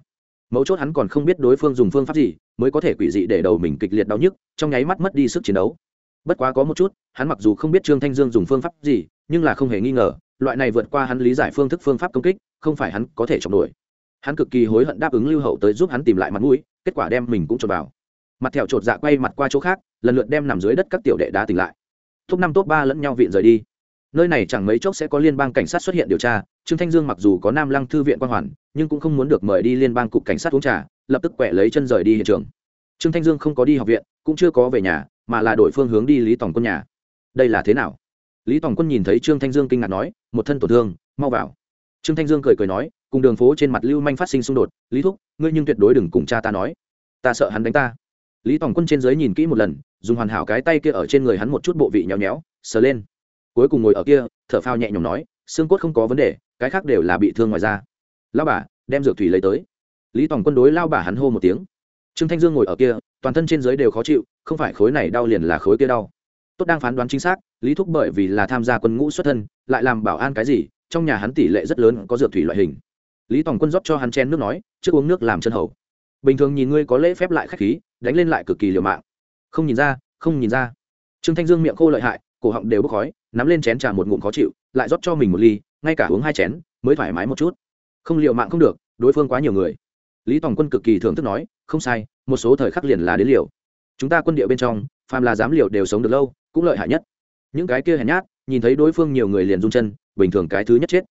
Mấu chốt hắn còn không biết đối phương dùng phương pháp gì, mới có thể quỷ dị để đầu mình kịch liệt đau nhức, trong nháy mắt mất đi sức chiến đấu. Bất quá có một chút, hắn mặc dù không biết trương thanh dương dùng phương pháp gì, nhưng là không hề nghi ngờ, loại này vượt qua hắn lý giải phương thức phương pháp công kích, không phải hắn có thể chống đuổi hắn cực kỳ hối hận đáp ứng lưu hậu tới giúp hắn tìm lại mặt mũi, kết quả đem mình cũng trộm vào. Mặt thẹo chột dạ quay mặt qua chỗ khác, lần lượt đem nằm dưới đất các tiểu đệ đá tỉnh lại. Top năm, top ba lẫn nhau viện rời đi. Nơi này chẳng mấy chốc sẽ có liên bang cảnh sát xuất hiện điều tra, trương thanh dương mặc dù có nam lăng thư viện quan hoàn, nhưng cũng không muốn được mời đi liên bang cục cảnh sát uống trà, lập tức quẹ lấy chân rời đi hiện trường. Trương thanh dương không có đi học viện, cũng chưa có về nhà, mà là đổi phương hướng đi lý tổng quân nhà. Đây là thế nào? Lý tổng quân nhìn thấy trương thanh dương kinh ngạc nói, một thân tổn thương, mau vào. Trương thanh dương cười cười nói cùng đường phố trên mặt lưu manh phát sinh xung đột, lý thúc, ngươi nhưng tuyệt đối đừng cùng cha ta nói. Ta sợ hắn đánh ta. Lý tòng quân trên dưới nhìn kỹ một lần, dùng hoàn hảo cái tay kia ở trên người hắn một chút bộ vị nhéo nhéo, sờ lên. Cuối cùng ngồi ở kia, thở phao nhẹ nhõm nói, xương cốt không có vấn đề, cái khác đều là bị thương ngoài da. Lao bà, đem dược thủy lấy tới. Lý tòng quân đối lao bà hắn hô một tiếng. Trương thanh dương ngồi ở kia, toàn thân trên dưới đều khó chịu, không phải khối này đau liền là khối kia đau. Tốt đang phán đoán chính xác, lý thúc bởi vì là tham gia quân ngũ xuất thân, lại làm bảo an cái gì, trong nhà hắn tỷ lệ rất lớn có dược thủy loại hình lý tòng quân rót cho hắn chen nước nói, trước uống nước làm chân hầu. Bình thường nhìn ngươi có lễ phép lại khách khí, đánh lên lại cực kỳ liều mạng. Không nhìn ra, không nhìn ra. Trương thanh dương miệng khô lợi hại, cổ họng đều bốc khói, nắm lên chén trà một ngụm khó chịu, lại rót cho mình một ly, ngay cả uống hai chén, mới thoải mái một chút. Không liệu mạng không được, đối phương quá nhiều người. Lý tòng quân cực kỳ thưởng thức nói, không sai, một số thời khắc liền là đến liều. Chúng ta quân địa bên trong, phàm là dám liều đều sống được lâu, cũng lợi hại nhất. Những cái kia hèn nhát, nhìn thấy đối phương nhiều người liền rung chân, bình thường cái thứ nhất chết.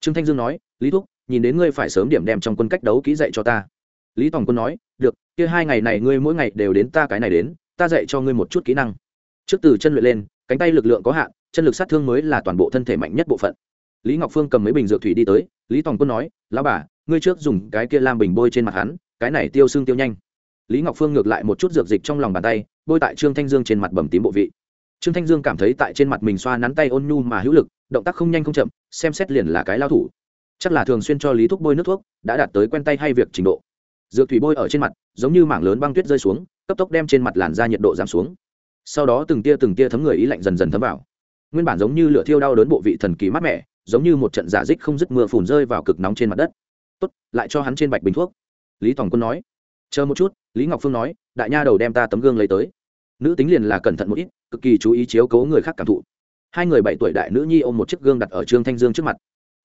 Trương thanh dương nói, lý thúc nhìn đến ngươi phải sớm điểm đem trong quân cách đấu kỹ dạy cho ta. Lý tòng quân nói, được, kia hai ngày này ngươi mỗi ngày đều đến ta cái này đến, ta dạy cho ngươi một chút kỹ năng. Trước từ chân luyện lên, cánh tay lực lượng có hạn, chân lực sát thương mới là toàn bộ thân thể mạnh nhất bộ phận. Lý ngọc phương cầm mấy bình dược thủy đi tới, lý tòng quân nói, lão bà, ngươi trước dùng cái kia lam bình bôi trên mặt hắn, cái này tiêu xương tiêu nhanh. Lý ngọc phương ngược lại một chút dược dịch trong lòng bàn tay, bôi tại trương thanh dương trên mặt bầm tím bộ vị. Trương thanh dương cảm thấy tại trên mặt mình xoa nắn tay ôn nhu mà hữu lực, động tác không nhanh không chậm, xem xét liền là cái lao thủ chắc là thường xuyên cho lý thúc bôi nước thuốc, đã đạt tới quen tay hay việc trình độ. Dược thủy bôi ở trên mặt, giống như mảng lớn băng tuyết rơi xuống, cấp tốc đem trên mặt làn da nhiệt độ giảm xuống. Sau đó từng tia từng tia thấm người ý lạnh dần dần thấm vào. Nguyên bản giống như lửa thiêu đau đớn bộ vị thần kỳ mát mẻ, giống như một trận giả dích không dứt mưa phùn rơi vào cực nóng trên mặt đất. Tốt, lại cho hắn trên bạch bình thuốc. Lý tòng quân nói. Chờ một chút, lý ngọc phương nói, đại nha đầu đem ta tấm gương lấy tới. Nữ tính liền là cẩn thận một ít, cực kỳ chú ý chiếu cố người khác cảm thụ. Hai người bảy tuổi đại nữ nhi ôm một chiếc gương đặt ở trương thanh dương trước mặt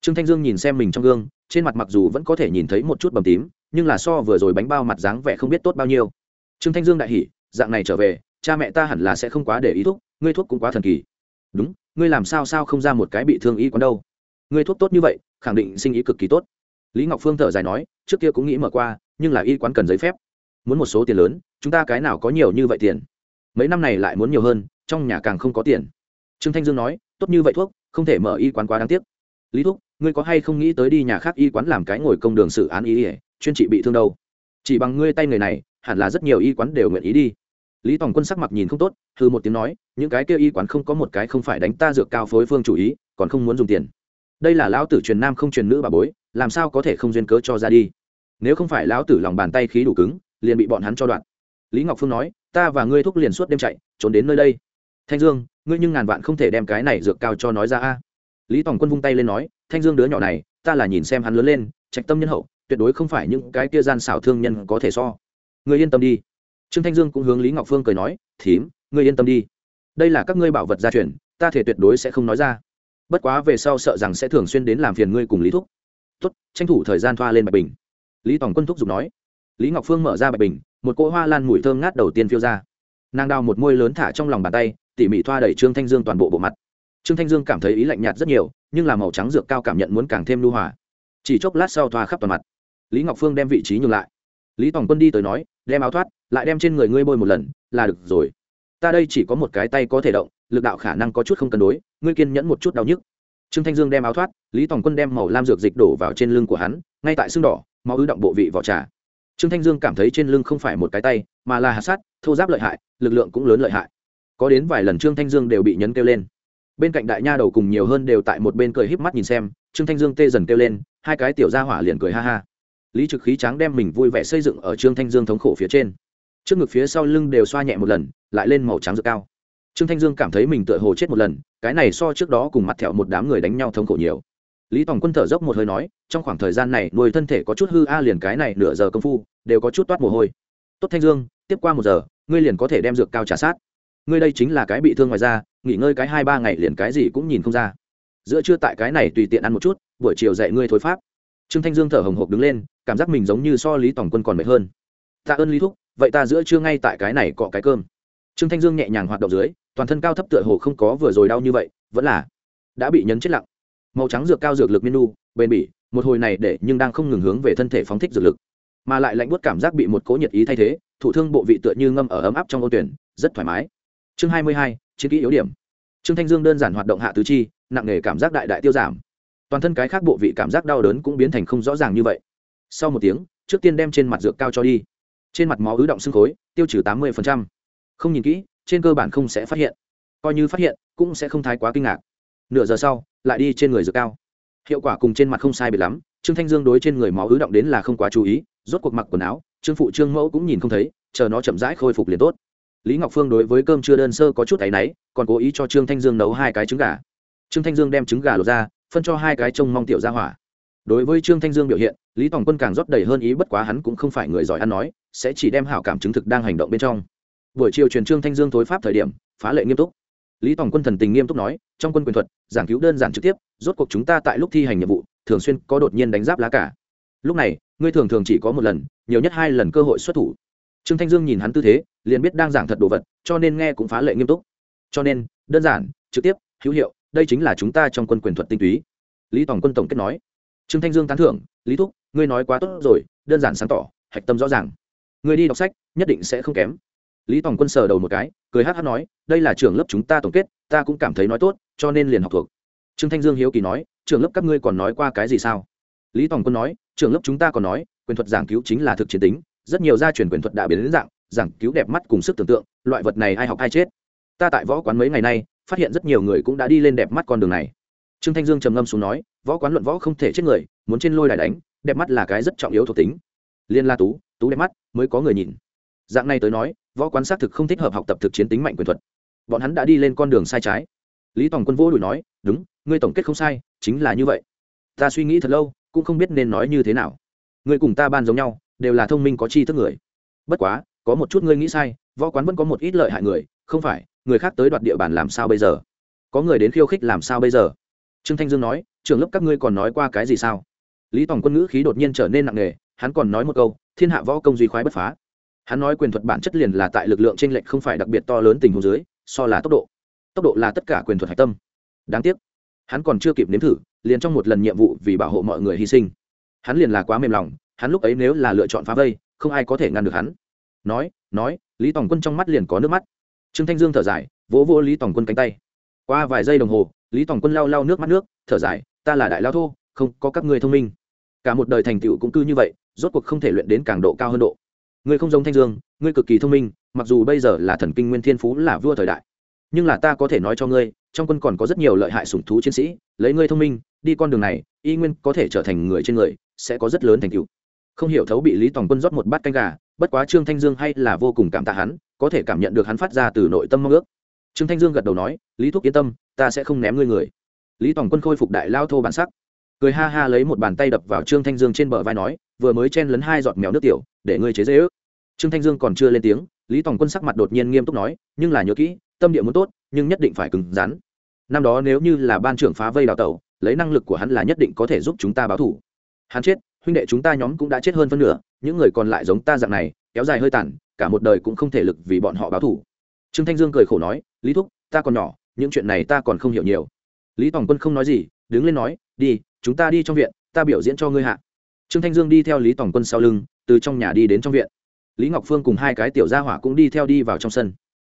trương thanh dương nhìn xem mình trong gương, trên mặt mặc dù vẫn có thể nhìn thấy một chút bầm tím, nhưng là so vừa rồi bánh bao mặt dáng vẻ không biết tốt bao nhiêu. Trương thanh dương đại hỉ, dạng này trở về, cha mẹ ta hẳn là sẽ không quá để ý thuốc ngươi thuốc cũng quá thần kỳ. Đúng, ngươi làm sao sao không ra một cái bị thương y quán đâu. Ngươi thuốc tốt như vậy, khẳng định sinh ý cực kỳ tốt. Lý ngọc phương thở dài nói, trước kia cũng nghĩ mở qua, nhưng là y quán cần giấy phép. Muốn một số tiền lớn, chúng ta cái nào có nhiều như vậy tiền? Mấy năm này lại muốn nhiều hơn, trong nhà càng không có tiền. Trương thanh dương nói, tốt như vậy thuốc, không thể mở y quán quá đáng tiếc. Lý thúc ngươi có hay không nghĩ tới đi nhà khác y quán làm cái ngồi công đường xử án y ỉa, chuyên trị bị thương đâu? Chỉ bằng ngươi tay người này, hẳn là rất nhiều y quán đều nguyện ý đi. Lý tòng quân sắc mặt nhìn không tốt hư một tiếng nói, những cái kia y quán không có một cái không phải đánh ta dược cao phối phương chủ ý, còn không muốn dùng tiền. Đây là lão tử truyền nam không truyền nữ bà bối, làm sao có thể không duyên cớ cho ra đi? Nếu không phải lão tử lòng bàn tay khí đủ cứng, liền bị bọn hắn cho đoạn. Lý ngọc phương nói, ta và ngươi thúc liền suốt đêm chạy, trốn đến nơi đây. Thanh dương, ngươi nhưng ngàn vạn không thể đem cái này dược cao cho nói ra a lý tòng quân vung tay lên nói, thanh dương đứa nhỏ này, ta là nhìn xem hắn lớn lên, trạch tâm nhân hậu, tuyệt đối không phải những cái kia gian xảo thương nhân có thể so. Người yên tâm đi. Trương thanh dương cũng hướng lý ngọc phương cười nói, thím người yên tâm đi. Đây là các ngươi bảo vật gia truyền, ta thể tuyệt đối sẽ không nói ra. Bất quá về sau sợ rằng sẽ thường xuyên đến làm phiền ngươi cùng lý thúc. Tốt, tranh thủ thời gian thoa lên bạch bình. Lý tòng quân thúc giục nói. Lý ngọc phương mở ra bạch bình, một cỗ hoa lan mùi thơm ngát đầu tiên phiêu ra. Nàng đào một môi lớn thả trong lòng bàn tay, tỉ mỉ thoa đẩy trương thanh dương toàn bộ bộ mặt trương thanh dương cảm thấy ý lạnh nhạt rất nhiều, nhưng là màu trắng dược cao cảm nhận muốn càng thêm lưu hòa. Chỉ chốc lát sau thoa khắp toàn mặt. Lý ngọc phương đem vị trí nhường lại. Lý tòng quân đi tới nói, đem áo thoát, lại đem trên người ngươi bôi một lần, là được rồi. Ta đây chỉ có một cái tay có thể động, lực đạo khả năng có chút không cân đối, ngươi kiên nhẫn một chút đau nhức. Trương thanh dương đem áo thoát, lý tòng quân đem màu lam dược dịch đổ vào trên lưng của hắn, ngay tại xương đỏ, máu ứ động bộ vị vỏ trà. Trương thanh dương cảm thấy trên lưng không phải một cái tay, mà là hạt sát thô giáp lợi hại, lực lượng cũng lớn lợi hại. Có đến vài lần trương thanh dương đều bị nhấn kêu lên bên cạnh đại nha đầu cùng nhiều hơn đều tại một bên cười híp mắt nhìn xem, trương thanh dương tê dần kêu lên, hai cái tiểu gia hỏa liền cười ha ha. Lý trực khí tráng đem mình vui vẻ xây dựng ở trương thanh dương thống khổ phía trên. Trước ngực phía sau lưng đều xoa nhẹ một lần, lại lên màu trắng rực cao. Trương thanh dương cảm thấy mình tựa hồ chết một lần, cái này so trước đó cùng mặt thẹo một đám người đánh nhau thống khổ nhiều. Lý tòng quân thở dốc một hơi nói, trong khoảng thời gian này nuôi thân thể có chút hư a à liền cái này nửa giờ công phu, đều có chút toát mồ hôi. Tốt thanh dương, tiếp qua một giờ, ngươi liền có thể đem dược cao trả sát. Ngươi đây chính là cái bị thương ngoài da nghỉ ngơi cái hai ba ngày liền cái gì cũng nhìn không ra. Giữa trưa tại cái này tùy tiện ăn một chút, buổi chiều dạy ngươi thối pháp. Trương thanh dương thở hồng hộc đứng lên, cảm giác mình giống như so lý tổng quân còn mệt hơn. Tạ ơn lý thúc, vậy ta giữa trưa ngay tại cái này cọ cái cơm. Trương thanh dương nhẹ nhàng hoạt động dưới, toàn thân cao thấp tựa hồ không có vừa rồi đau như vậy, vẫn là đã bị nhấn chết lặng. Màu trắng dược cao dược lực minu, bền bỉ, một hồi này để nhưng đang không ngừng hướng về thân thể phóng thích dược lực. Mà lại lạnh buốt cảm giác bị một cố nhiệt ý thay thế thủ thương bộ vị tựa như ngâm ở ấm áp trong ô tuyển, rất thoải mái. Chương hai mươi hai chiến kỹ yếu điểm. Trương thanh dương đơn giản hoạt động hạ tứ chi, nặng nề cảm giác đại đại tiêu giảm. Toàn thân cái khác bộ vị cảm giác đau đớn cũng biến thành không rõ ràng như vậy. Sau một tiếng, trước tiên đem trên mặt dược cao cho đi. Trên mặt máu ứ động xương khối, tiêu trừ tám mươi không nhìn kỹ, trên cơ bản không sẽ phát hiện. Coi như phát hiện, cũng sẽ không thái quá kinh ngạc. Nửa giờ sau, lại đi trên người dược cao. Hiệu quả cùng trên mặt không sai biệt lắm, trương thanh dương đối trên người máu ứ động đến là không quá chú ý, rốt cuộc mặc quần áo, trương phụ trương mẫu cũng nhìn không thấy, chờ nó chậm rãi khôi phục liền tốt lý ngọc phương đối với cơm chưa đơn sơ có chút áy náy, còn cố ý cho trương thanh dương nấu hai cái trứng gà. Trương thanh dương đem trứng gà lột ra, phân cho hai cái trông mong tiểu ra hỏa. Đối với trương thanh dương biểu hiện, lý tòng quân càng rót đầy hơn ý bất quá hắn cũng không phải người giỏi ăn nói, sẽ chỉ đem hảo cảm chứng thực đang hành động bên trong. Buổi chiều truyền trương thanh dương tối pháp thời điểm, phá lệ nghiêm túc. Lý tòng quân thần tình nghiêm túc nói, trong quân quyền thuật, giảng cứu đơn giản trực tiếp, rốt cuộc chúng ta tại lúc thi hành nhiệm vụ, thường xuyên có đột nhiên đánh giáp lá cả. Lúc này, ngươi thường thường chỉ có một lần, nhiều nhất hai lần cơ hội xuất thủ trương thanh dương nhìn hắn tư thế, liền biết đang giảng thật đồ vật, cho nên nghe cũng phá lệ nghiêm túc. Cho nên, đơn giản, trực tiếp, hữu hiệu, đây chính là chúng ta trong quân quyền thuật tinh túy. Lý tòng quân tổng kết nói. Trương thanh dương tán thưởng, lý thúc, ngươi nói quá tốt rồi, đơn giản sáng tỏ, hạch tâm rõ ràng. Ngươi đi đọc sách, nhất định sẽ không kém. Lý tòng quân sờ đầu một cái, cười hát hát nói, đây là trường lớp chúng ta tổng kết, ta cũng cảm thấy nói tốt, cho nên liền học thuộc. Trương thanh dương hiếu kỳ nói trường lớp các ngươi còn nói qua cái gì sao? Lý tòng quân nói trường lớp chúng ta còn nói, quyền thuật giảng cứu chính là thực chiến tính rất nhiều gia truyền quyền thuật đã biến đến dạng, giảng cứu đẹp mắt cùng sức tưởng tượng, loại vật này ai học ai chết. Ta tại võ quán mấy ngày nay, phát hiện rất nhiều người cũng đã đi lên đẹp mắt con đường này. Trương thanh dương trầm ngâm xuống nói, võ quán luận võ không thể chết người, muốn trên lôi đài đánh, đẹp mắt là cái rất trọng yếu thuộc tính. Liên la tú tú đẹp mắt, mới có người nhìn. Dạng này tới nói, võ quán xác thực không thích hợp học tập thực chiến tính mạnh quyền thuật. Bọn hắn đã đi lên con đường sai trái. Lý tòng quân vô đùi nói, đúng, ngươi tổng kết không sai, chính là như vậy. Ta suy nghĩ thật lâu, cũng không biết nên nói như thế nào. Ngươi cùng ta ban giống nhau đều là thông minh có chi thức người. Bất quá, có một chút ngươi nghĩ sai, võ quán vẫn có một ít lợi hại người, không phải, người khác tới đoạt địa bàn làm sao bây giờ? Có người đến khiêu khích làm sao bây giờ? Trương thanh dương nói trường lớp các ngươi còn nói qua cái gì sao? Lý tòng quân ngữ khí đột nhiên trở nên nặng nề, hắn còn nói một câu, thiên hạ võ công duy khoái bất phá. Hắn nói quyền thuật bản chất liền là tại lực lượng t r ê n lệch không phải đặc biệt to lớn tình huống dưới, so là tốc độ. Tốc độ là tất cả quyền thuật hạch tâm. Đáng tiếc, hắn còn chưa kịp nếm thử, liền trong một lần nhiệm vụ vì bảo hộ mọi người hy sinh. Hắn liền là quá mềm lòng hắn lúc ấy nếu là lựa chọn phá vây, không ai có thể ngăn được hắn. Nói nói, lý tòng quân trong mắt liền có nước mắt. Trương thanh dương thở dài, vỗ vỗ lý tòng quân cánh tay. Qua vài giây đồng hồ, lý tòng quân lau lau nước mắt nước, thở dài, ta là đại lao thô, không có các người thông minh. Cả một đời thành tựu cũng cư như vậy, rốt cuộc không thể luyện đến càng độ cao hơn độ. Ngươi không giống thanh dương, ngươi cực kỳ thông minh, mặc dù bây giờ là thần kinh nguyên thiên phú là vua thời đại, nhưng là ta có thể nói cho ngươi, trong quân còn có rất nhiều lợi hại sủng thú chiến sĩ, lấy ngươi thông minh, đi con đường này, y nguyên có thể trở thành người trên người, sẽ có rất lớn thành tựu không hiểu thấu bị lý tòng quân rót một bát canh gà, bất quá trương thanh dương hay là vô cùng cảm tạ hắn, có thể cảm nhận được hắn phát ra từ nội tâm mong ước. Trương thanh dương gật đầu nói, lý thúc yên tâm, ta sẽ không ném ngươi người. Lý tòng quân khôi phục đại lao thô bản sắc, cười ha ha lấy một bàn tay đập vào trương thanh dương trên bờ vai nói, vừa mới chen lấn hai giọt mèo nước tiểu, để ngươi chế dễ ước. Trương thanh dương còn chưa lên tiếng, lý tòng quân sắc mặt đột nhiên nghiêm túc nói, nhưng là nhớ kỹ, tâm địa muốn tốt, nhưng nhất định phải cứng rắn. Năm đó nếu như là ban trưởng phá vây đào tẩu, lấy năng lực của hắn là nhất định có thể giúp chúng ta báo thủ. Hắn chết huynh đệ chúng ta nhóm cũng đã chết hơn phân nửa, những người còn lại giống ta dạng này, kéo dài hơi tàn, cả một đời cũng không thể lực vì bọn họ báo thủ trương thanh dương cười khổ nói, lý thúc, ta còn nhỏ, những chuyện này ta còn không hiểu nhiều. Lý tòng quân không nói gì, đứng lên nói, đi, chúng ta đi trong viện, ta biểu diễn cho ngươi hạ. Trương thanh dương đi theo lý tòng quân sau lưng, từ trong nhà đi đến trong viện. Lý ngọc phương cùng hai cái tiểu gia hỏa cũng đi theo đi vào trong sân.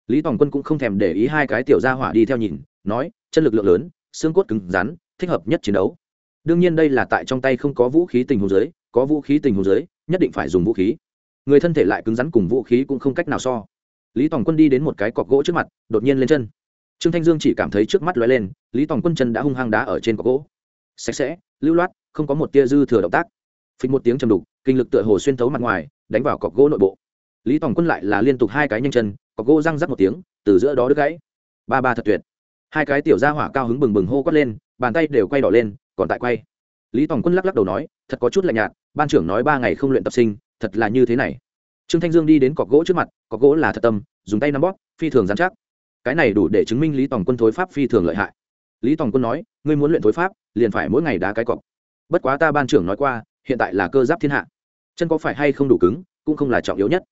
Lý tòng quân cũng không thèm để ý hai cái tiểu gia hỏa đi theo nhìn, nói, chân lực lượng lớn, xương cốt cứng rắn, thích hợp nhất chiến đấu đương nhiên đây là tại trong tay không có vũ khí tình huống giới có vũ khí tình huống giới nhất định phải dùng vũ khí. Người thân thể lại cứng rắn cùng vũ khí cũng không cách nào so. Lý tòng quân đi đến một cái cọc gỗ trước mặt, đột nhiên lên chân. Trương thanh dương chỉ cảm thấy trước mắt lóe lên, lý tòng quân chân đã hung hăng đá ở trên cọc gỗ. Sạch sẽ, lưu loát, không có một tia dư thừa động tác. Phịch một tiếng chầm đục, kinh lực tựa hồ xuyên thấu mặt ngoài, đánh vào cọc gỗ nội bộ. Lý tòng quân lại là liên tục hai cái nhanh chân, cọc gỗ răng rắc một tiếng, từ giữa đó đứt gãy. Ba ba thật tuyệt. Hai cái tiểu ra hỏa cao hứng bừng bừng hô quát lên, bàn tay đều quay đỏ lên còn tại quay. Lý tòng quân lắc lắc đầu nói, thật có chút lạnh nhạt, ban trưởng nói ba ngày không luyện tập sinh, thật là như thế này. Trương thanh dương đi đến cọc gỗ trước mặt, cọc gỗ là thật tâm, dùng tay nắm bóp, phi thường dán chắc. Cái này đủ để chứng minh lý tòng quân thối pháp phi thường lợi hại. Lý tòng quân nói, ngươi muốn luyện thối pháp, liền phải mỗi ngày đá cái cọc. Bất quá ta ban trưởng nói qua, hiện tại là cơ giáp thiên hạ. Chân có phải hay không đủ cứng, cũng không là trọng yếu nhất.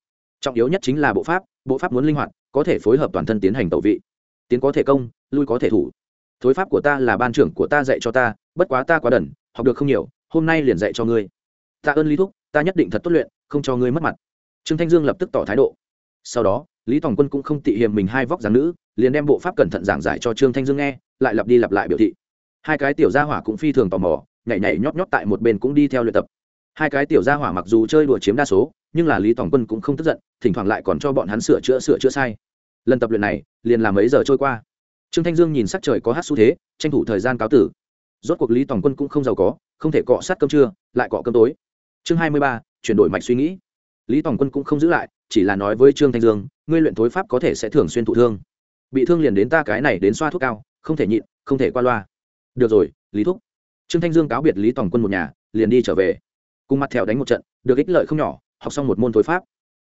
Trọng yếu nhất chính là bộ pháp bộ pháp muốn linh hoạt, có thể phối hợp toàn thân tiến hành tẩu vị. Tiến có thể công, lui có thể thủ. Thối pháp của ta là ban trưởng của ta dạy cho ta bất quá ta quá đần, học được không nhiều, hôm nay liền dạy cho ngươi. Ta ơn lý thúc, ta nhất định thật tốt luyện, không cho ngươi mất mặt. Trương thanh dương lập tức tỏ thái độ. Sau đó, lý tòng quân cũng không tị hiềm mình hai vóc dáng nữ, liền đem bộ pháp cẩn thận giảng giải cho trương thanh dương nghe, lại lặp đi lặp lại biểu thị. Hai cái tiểu gia hỏa cũng phi thường tò mò, nhảy nhảy nhót nhót tại một bên cũng đi theo luyện tập. Hai cái tiểu gia hỏa mặc dù chơi đùa chiếm đa số, nhưng là lý tòng quân cũng không tức giận, thỉnh thoảng lại còn cho bọn hắn sửa chữa sửa chữa sai. Lần tập luyện này, liền làm mấy giờ trôi qua. Trương thanh dương nhìn sắc trời có hát xu thế, tranh thủ thời gian cáo tử rốt cuộc lý tòng quân cũng không giàu có, không thể cọ sát cơm trưa, lại cọ cơm tối. Chương hai mươi ba, chuyển đổi mạch suy nghĩ. Lý tòng quân cũng không giữ lại, chỉ là nói với trương thanh dương, ngươi luyện thối pháp có thể sẽ thường xuyên thụ thương. Bị thương liền đến ta cái này đến xoa thuốc cao, không thể nhịn, không thể qua loa. Được rồi, lý thúc. Trương thanh dương cáo biệt lý tòng quân một nhà, liền đi trở về. Cùng mặt thèo đánh một trận, được ích lợi không nhỏ, học xong một môn thối pháp.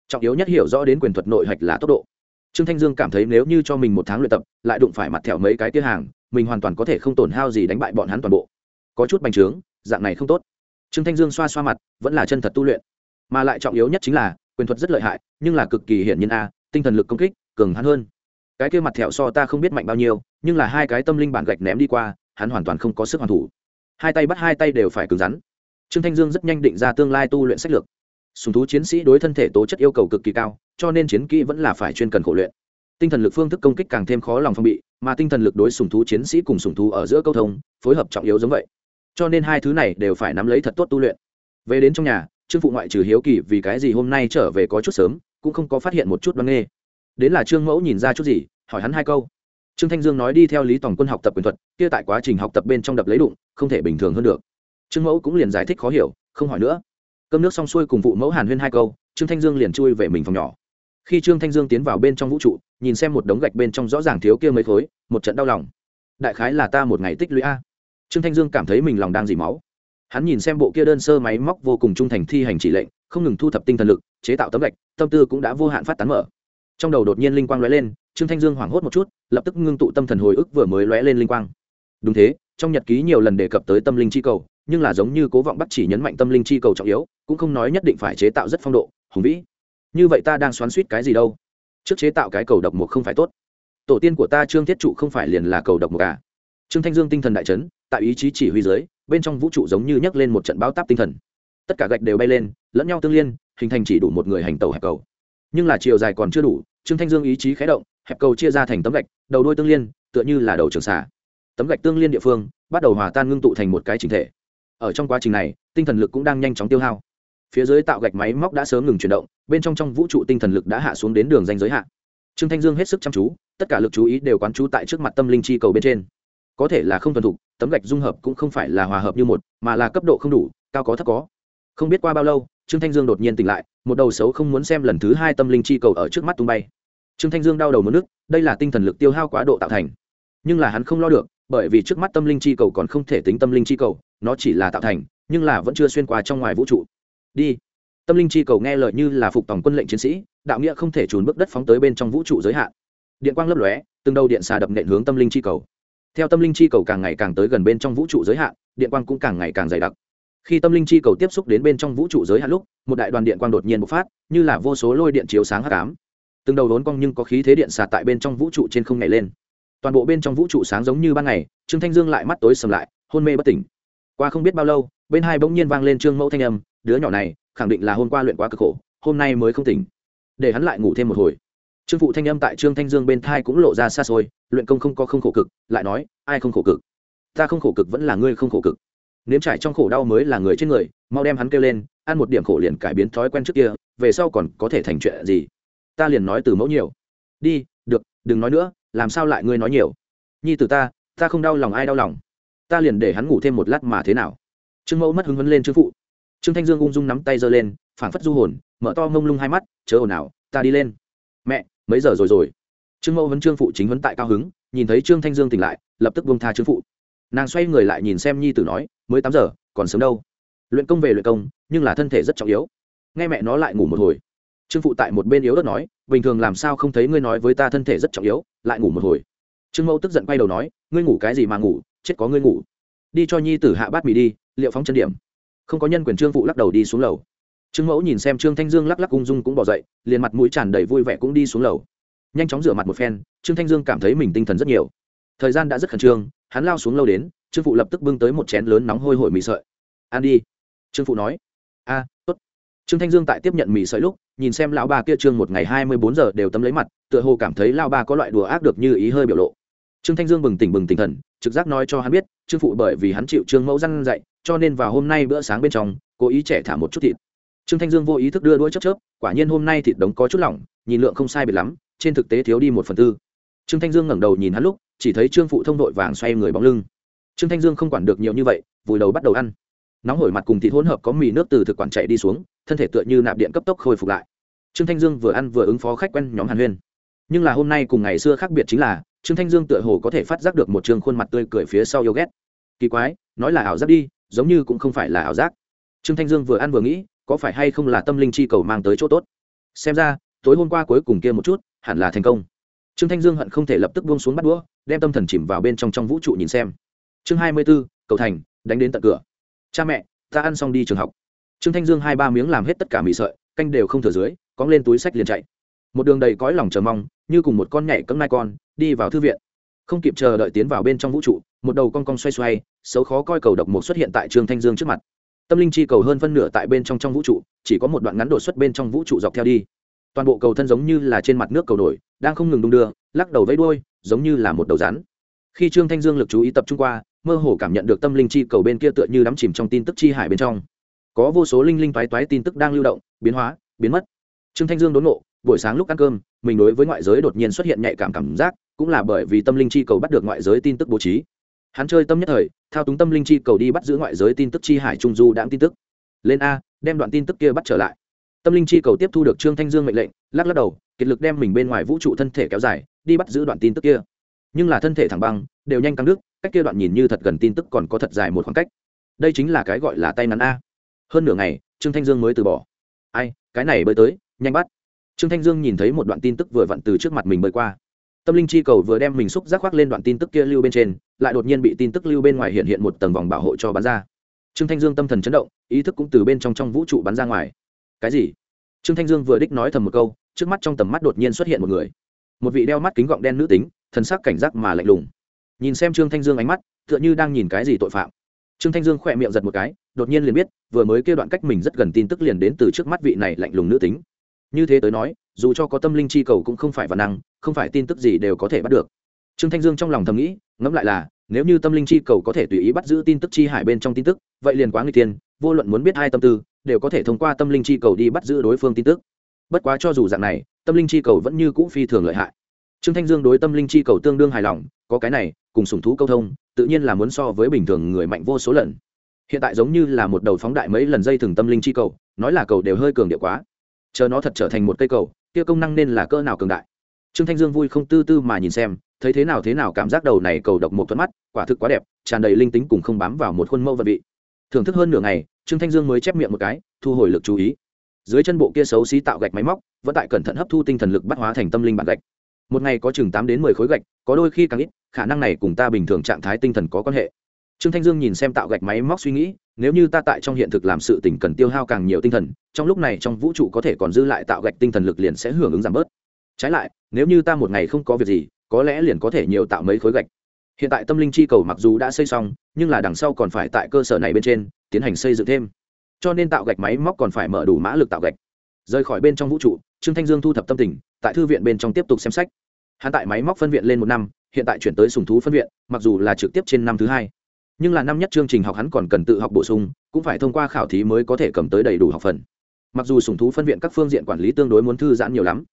Trọng yếu nhất hiểu rõ đến quyền thuật nội hạch là tốc độ. Trương thanh dương cảm thấy nếu như cho mình một tháng luyện tập, lại đụng phải mặt thèo mấy cái tia hàng mình hoàn toàn có thể không tổn hao gì đánh bại bọn hắn toàn bộ. Có chút bành trướng, dạng này không tốt. Trương thanh dương xoa xoa mặt, vẫn là chân thật tu luyện. Mà lại trọng yếu nhất chính là, quyền thuật rất lợi hại, nhưng là cực kỳ hiển nhiên a, tinh thần lực công kích, cường hắn hơn. Cái kia mặt thẹo so ta không biết mạnh bao nhiêu, nhưng là hai cái tâm linh bản gạch ném đi qua, hắn hoàn toàn không có sức hoàn thủ. Hai tay bắt hai tay đều phải cứng rắn. Trương thanh dương rất nhanh định ra tương lai tu luyện sách lược. Sùng thú chiến sĩ đối thân thể tố chất yêu cầu cực kỳ cao, cho nên chiến kỹ vẫn là phải chuyên cần khổ luyện tinh thần lực phương thức công kích càng thêm khó lòng phòng bị, mà tinh thần lực đối sùng thú chiến sĩ cùng sùng thú ở giữa câu thông, phối hợp trọng yếu giống vậy. Cho nên hai thứ này đều phải nắm lấy thật tốt tu luyện. Về đến trong nhà, trương phụ ngoại trừ hiếu kỳ vì cái gì hôm nay trở về có chút sớm, cũng không có phát hiện một chút băng nghê. Đến là trương mẫu nhìn ra chút gì, hỏi hắn hai câu. Trương thanh dương nói đi theo lý tổng quân học tập quyền thuật, kia tại quá trình học tập bên trong đập lấy đụng, không thể bình thường hơn được. Trương mẫu cũng liền giải thích khó hiểu, không hỏi nữa. Cơm nước xong xuôi cùng phụ mẫu hàn huyên hai câu, trương thanh dương liền chui về mình phòng nhỏ. Khi trương thanh dương tiến vào bên trong vũ trụ nhìn xem một đống gạch bên trong rõ ràng thiếu kia mấy khối, một trận đau lòng. Đại khái là ta một ngày tích lũy a. Trương thanh dương cảm thấy mình lòng đang dỉ máu. Hắn nhìn xem bộ kia đơn sơ máy móc vô cùng trung thành thi hành chỉ lệnh, không ngừng thu thập tinh thần lực, chế tạo tấm gạch, tâm tư cũng đã vô hạn phát tán mở. Trong đầu đột nhiên linh quang lóe lên, trương thanh dương hoảng hốt một chút, lập tức ngưng tụ tâm thần hồi ức vừa mới lóe lên linh quang. Đúng thế, trong nhật ký nhiều lần đề cập tới tâm linh chi cầu, nhưng là giống như cố vọng bắt chỉ nhấn mạnh tâm linh chi cầu trọng yếu, cũng không nói nhất định phải chế tạo rất phong độ, hùng vĩ. Như vậy ta đang xoắn suýt cái gì đâu? Trước chế tạo cái cầu độc mục không phải tốt. Tổ tiên của ta trương thiết trụ không phải liền là cầu độc mục à? Trương thanh dương tinh thần đại chấn, tại ý chí chỉ huy dưới, bên trong vũ trụ giống như nhấc lên một trận báo táp tinh thần. Tất cả gạch đều bay lên, lẫn nhau tương liên, hình thành chỉ đủ một người hành tàu hẹp cầu. Nhưng là chiều dài còn chưa đủ, trương thanh dương ý chí khé động, hẹp cầu chia ra thành tấm gạch, đầu đôi tương liên, tựa như là đầu trường xả tấm gạch tương liên địa phương, bắt đầu hòa tan ngưng tụ thành một cái chính thể. Ở trong quá trình này, tinh thần lực cũng đang nhanh chóng tiêu hao phía dưới tạo gạch máy móc đã sớm ngừng chuyển động, bên trong trong vũ trụ tinh thần lực đã hạ xuống đến đường danh giới hạn trương thanh dương hết sức chăm chú, tất cả lực chú ý đều quán trú tại trước mặt tâm linh chi cầu bên trên. Có thể là không thuần thục, tấm gạch dung hợp cũng không phải là hòa hợp như một, mà là cấp độ không đủ, cao có thấp có. Không biết qua bao lâu, trương thanh dương đột nhiên tỉnh lại, một đầu xấu không muốn xem lần thứ hai tâm linh chi cầu ở trước mắt tung bay. Trương thanh dương đau đầu mất nước, đây là tinh thần lực tiêu hao quá độ tạo thành. Nhưng là hắn không lo được, bởi vì trước mắt tâm linh chi cầu còn không thể tính tâm linh chi cầu, nó chỉ là tạo thành, nhưng là vẫn chưa xuyên qua trong ngoài vũ trụ đi. Tâm linh chi cầu nghe lời như là phục tòng quân lệnh chiến sĩ, đạo nghĩa không thể trùn bước đất phóng tới bên trong vũ trụ giới hạn. Điện quang lấp lóe, từng đầu điện xà đập nện hướng tâm linh chi cầu. Theo tâm linh chi cầu càng ngày càng tới gần bên trong vũ trụ giới hạn, điện quang cũng càng ngày càng dày đặc. Khi tâm linh chi cầu tiếp xúc đến bên trong vũ trụ giới hạn lúc, một đại đoàn điện quang đột nhiên bộc phát, như là vô số lôi điện chiếu sáng hắc ám. Từng đầu đốn cong nhưng có khí thế điện xà tại bên trong vũ trụ trên không nhảy lên. Toàn bộ bên trong vũ trụ sáng giống như ban ngày, trương thanh dương lại mắt tối sầm lại, hôn mê bất tỉnh. Qua không biết bao lâu, bên hai bỗng nhiên vang lên trương mẫu thanh âm đứa nhỏ này khẳng định là hôm qua luyện quá cực khổ, hôm nay mới không tỉnh. Để hắn lại ngủ thêm một hồi. Trương phụ thanh âm tại trương thanh dương bên thai cũng lộ ra xa xôi, luyện công không có không khổ cực, lại nói, ai không khổ cực? Ta không khổ cực vẫn là ngươi không khổ cực. Nếm trải trong khổ đau mới là người trên người, mau đem hắn kêu lên, ăn một điểm khổ liền cải biến thói quen trước kia, về sau còn có thể thành chuyện gì? Ta liền nói từ mẫu nhiều. Đi, được, đừng nói nữa, làm sao lại ngươi nói nhiều? Nhi từ ta ta không đau lòng ai đau lòng? Ta liền để hắn ngủ thêm một lát mà thế nào? Trương mẫu mất hứng vấn lên trương phụ trương thanh dương ung dung nắm tay giơ lên, phảng phất du hồn, mở to mông lung hai mắt, chớ ồn ào, ta đi lên. Mẹ, mấy giờ rồi rồi? Trương mẫu vấn trương phụ chính vấn tại cao hứng, nhìn thấy trương thanh dương tỉnh lại, lập tức bông tha trương phụ. Nàng xoay người lại nhìn xem nhi tử nói, mới tám giờ, còn sớm đâu. Luyện công về luyện công, nhưng là thân thể rất trọng yếu. Nghe mẹ nó lại ngủ một hồi. Trương phụ tại một bên yếu đất nói, bình thường làm sao không thấy ngươi nói với ta thân thể rất trọng yếu, lại ngủ một hồi. Trương mẫu tức giận quay đầu nói, ngươi ngủ cái gì mà ngủ, chết có ngươi ngủ. Đi cho nhi tử hạ bát mì đi, liệu phóng chân điểm không có nhân quyền trương phụ lắc đầu đi xuống lầu. Trương mẫu nhìn xem trương thanh dương lắc lắc ung dung cũng bỏ dậy, liền mặt mũi tràn đầy vui vẻ cũng đi xuống lầu. Nhanh chóng rửa mặt một phen, trương thanh dương cảm thấy mình tinh thần rất nhiều. Thời gian đã rất khẩn trương, hắn lao xuống lâu đến, trương phụ lập tức bưng tới một chén lớn nóng hôi hổi mì sợi. Ăn đi. Trương phụ nói. A, tốt. Trương thanh dương tại tiếp nhận mì sợi lúc, nhìn xem lão ba kia trương một ngày hai mươi bốn giờ đều tấm lấy mặt, tựa hồ cảm thấy lão ba có loại đùa ác được như ý hơi biểu lộ. Trương thanh dương bừng tỉnh bừng tỉnh thần trực giác nói cho hắn biết, trương phụ bởi vì hắn chịu trương mẫu răn dạy, cho nên vào hôm nay bữa sáng bên trong, cố ý trẻ thả một chút thịt. Trương thanh dương vô ý thức đưa đuôi chớp chớp, quả nhiên hôm nay thịt đống có chút lỏng, nhìn lượng không sai biệt lắm, trên thực tế thiếu đi một phần tư. Trương thanh dương ngẩng đầu nhìn hắn lúc, chỉ thấy trương phụ thông đội vàng xoay người bóng lưng. Trương thanh dương không quản được nhiều như vậy, vùi đầu bắt đầu ăn. Nóng hổi mặt cùng thịt hỗn hợp có mì nước từ thực quản chạy đi xuống, thân thể tựa như nạp điện cấp tốc khôi phục lại. Trương thanh dương vừa ăn vừa ứng phó khách quen nhóm hàn huyên. Nhưng là hôm nay cùng ngày xưa khác biệt chính là trương thanh dương tựa hồ có thể phát giác được một trường khuôn mặt tươi cười phía sau yêu ghét. Kỳ quái, nói là ảo giác đi, giống như cũng không phải là ảo giác. Trương thanh dương vừa ăn vừa nghĩ, có phải hay không là tâm linh chi cầu mang tới chỗ tốt? Xem ra, tối hôm qua cuối cùng kia một chút, hẳn là thành công. Trương thanh dương hận không thể lập tức buông xuống bắt đũa, đem tâm thần chìm vào bên trong trong vũ trụ nhìn xem. Chương hai mươi b ố cầu thành, đánh đến tận cửa. Cha mẹ, ta ăn xong đi trường học. Trương thanh dương hai ba miếng làm hết tất cả mì sợi, canh đều không thừa dưới, cóng lên túi sách liền chạy một đường đầy cõi lòng chờ mong, như cùng một con nhảy cấm nai con, đi vào thư viện. Không kịp chờ đợi tiến vào bên trong vũ trụ, một đầu con con xoay xoay, xấu khó coi cầu độc mục xuất hiện tại trương thanh dương trước mặt. Tâm linh chi cầu hơn phân nửa tại bên trong trong vũ trụ, chỉ có một đoạn ngắn đột xuất bên trong vũ trụ dọc theo đi. Toàn bộ cầu thân giống như là trên mặt nước cầu nổi, đang không ngừng đung đưa, lắc đầu vẫy đuôi, giống như là một đầu rắn. Khi trương thanh dương lực chú ý tập trung qua, mơ hồ cảm nhận được tâm linh chi cầu bên kia tựa như đắm chìm trong tin tức chi hải bên trong. Có vô số linh linh toái toái tin tức đang lưu động, biến hóa, biến mất. Trương thanh dương đốn nộ buổi sáng lúc ăn cơm, mình đối với ngoại giới đột nhiên xuất hiện nhạy cảm cảm giác, cũng là bởi vì tâm linh chi cầu bắt được ngoại giới tin tức bố trí. Hắn chơi tâm nhất thời, thao túng tâm linh chi cầu đi bắt giữ ngoại giới tin tức chi hải trung du đãng tin tức. Lên a, đem đoạn tin tức kia bắt trở lại. Tâm linh chi cầu tiếp thu được trương thanh dương mệnh lệnh, lắc lắc đầu, kiệt lực đem mình bên ngoài vũ trụ thân thể kéo dài, đi bắt giữ đoạn tin tức kia. Nhưng là thân thể thẳng băng, đều nhanh căng đức cách kia đoạn nhìn như thật gần tin tức còn có thật dài một khoảng cách. Đây chính là cái gọi là tay ngắn a. Hơn nửa ngày, trương thanh dương mới từ bỏ. Ai, cái này bơi tới, nhanh bắt trương thanh dương nhìn thấy một đoạn tin tức vừa vặn từ trước mặt mình bơi qua. Tâm linh chi cầu vừa đem mình xúc giác khoác lên đoạn tin tức kia lưu bên trên, lại đột nhiên bị tin tức lưu bên ngoài hiện hiện một tầng vòng bảo hộ cho bắn ra. Trương thanh dương tâm thần chấn động, ý thức cũng từ bên trong trong vũ trụ bắn ra ngoài. Cái gì? Trương thanh dương vừa đích nói thầm một câu, trước mắt trong tầm mắt đột nhiên xuất hiện một người. Một vị đeo mắt kính gọng đen nữ tính, thần sắc cảnh giác mà lạnh lùng. Nhìn xem trương thanh dương ánh mắt, tựa như đang nhìn cái gì tội phạm. Trương thanh dương khỏe miệng giật một cái, đột nhiên liền biết, vừa mới kêu đoạn cách mình rất gần tin tức liền đến từ trước mắt vị này lạnh lùng nữ tính như thế tới nói, dù cho có tâm linh chi cầu cũng không phải văn năng, không phải tin tức gì đều có thể bắt được. Trương thanh dương trong lòng thầm nghĩ, ngẫm lại là, nếu như tâm linh chi cầu có thể tùy ý bắt giữ tin tức chi hải bên trong tin tức, vậy liền quá người tiên vô luận muốn biết hai tâm tư, đều có thể thông qua tâm linh chi cầu đi bắt giữ đối phương tin tức. Bất quá cho dù dạng này, tâm linh chi cầu vẫn như cũ phi thường lợi hại. Trương thanh dương đối tâm linh chi cầu tương đương hài lòng, có cái này, cùng sùng thú câu thông, tự nhiên là muốn so với bình thường người mạnh vô số lần. Hiện tại giống như là một đầu phóng đại mấy lần dây thừng tâm linh chi cầu, nói là cầu đều hơi cường điệu quá chờ nó thật trở thành một cây cầu, kia công năng nên là cỡ nào cường đại. Trương thanh dương vui không tư tư mà nhìn xem, thấy thế nào thế nào cảm giác đầu này cầu độc một thuận mắt, quả thực quá đẹp, tràn đầy linh tính cùng không bám vào một khuôn mẫu vật vị. Thưởng thức hơn nửa ngày, trương thanh dương mới chép miệng một cái, thu hồi lực chú ý. Dưới chân bộ kia xấu xí tạo gạch máy móc, vẫn tại cẩn thận hấp thu tinh thần lực bắt hóa thành tâm linh bản gạch. Một ngày có chừng tám đến mười khối gạch, có đôi khi càng ít, khả năng này cùng ta bình thường trạng thái tinh thần có quan hệ. Trương thanh dương nhìn xem tạo gạch máy móc suy nghĩ nếu như ta tại trong hiện thực làm sự tình cần tiêu hao càng nhiều tinh thần, trong lúc này trong vũ trụ có thể còn dư lại tạo gạch tinh thần lực liền sẽ hưởng ứng giảm bớt. Trái lại, nếu như ta một ngày không có việc gì, có lẽ liền có thể nhiều tạo mấy khối gạch. Hiện tại tâm linh chi cầu mặc dù đã xây xong, nhưng là đằng sau còn phải tại cơ sở này bên trên tiến hành xây dựng thêm. Cho nên tạo gạch máy móc còn phải mở đủ mã lực tạo gạch. Rời khỏi bên trong vũ trụ, trương thanh dương thu thập tâm tình, tại thư viện bên trong tiếp tục xem sách. Hắn tại máy móc phân viện lên một năm, hiện tại chuyển tới sùng thú phân viện, mặc dù là trực tiếp trên năm thứ hai nhưng là năm nhất chương trình học hắn còn cần tự học bổ sung, cũng phải thông qua khảo thí mới có thể cầm tới đầy đủ học phần. Mặc dù sùng thú phân viện các phương diện quản lý tương đối muốn thư giãn nhiều lắm,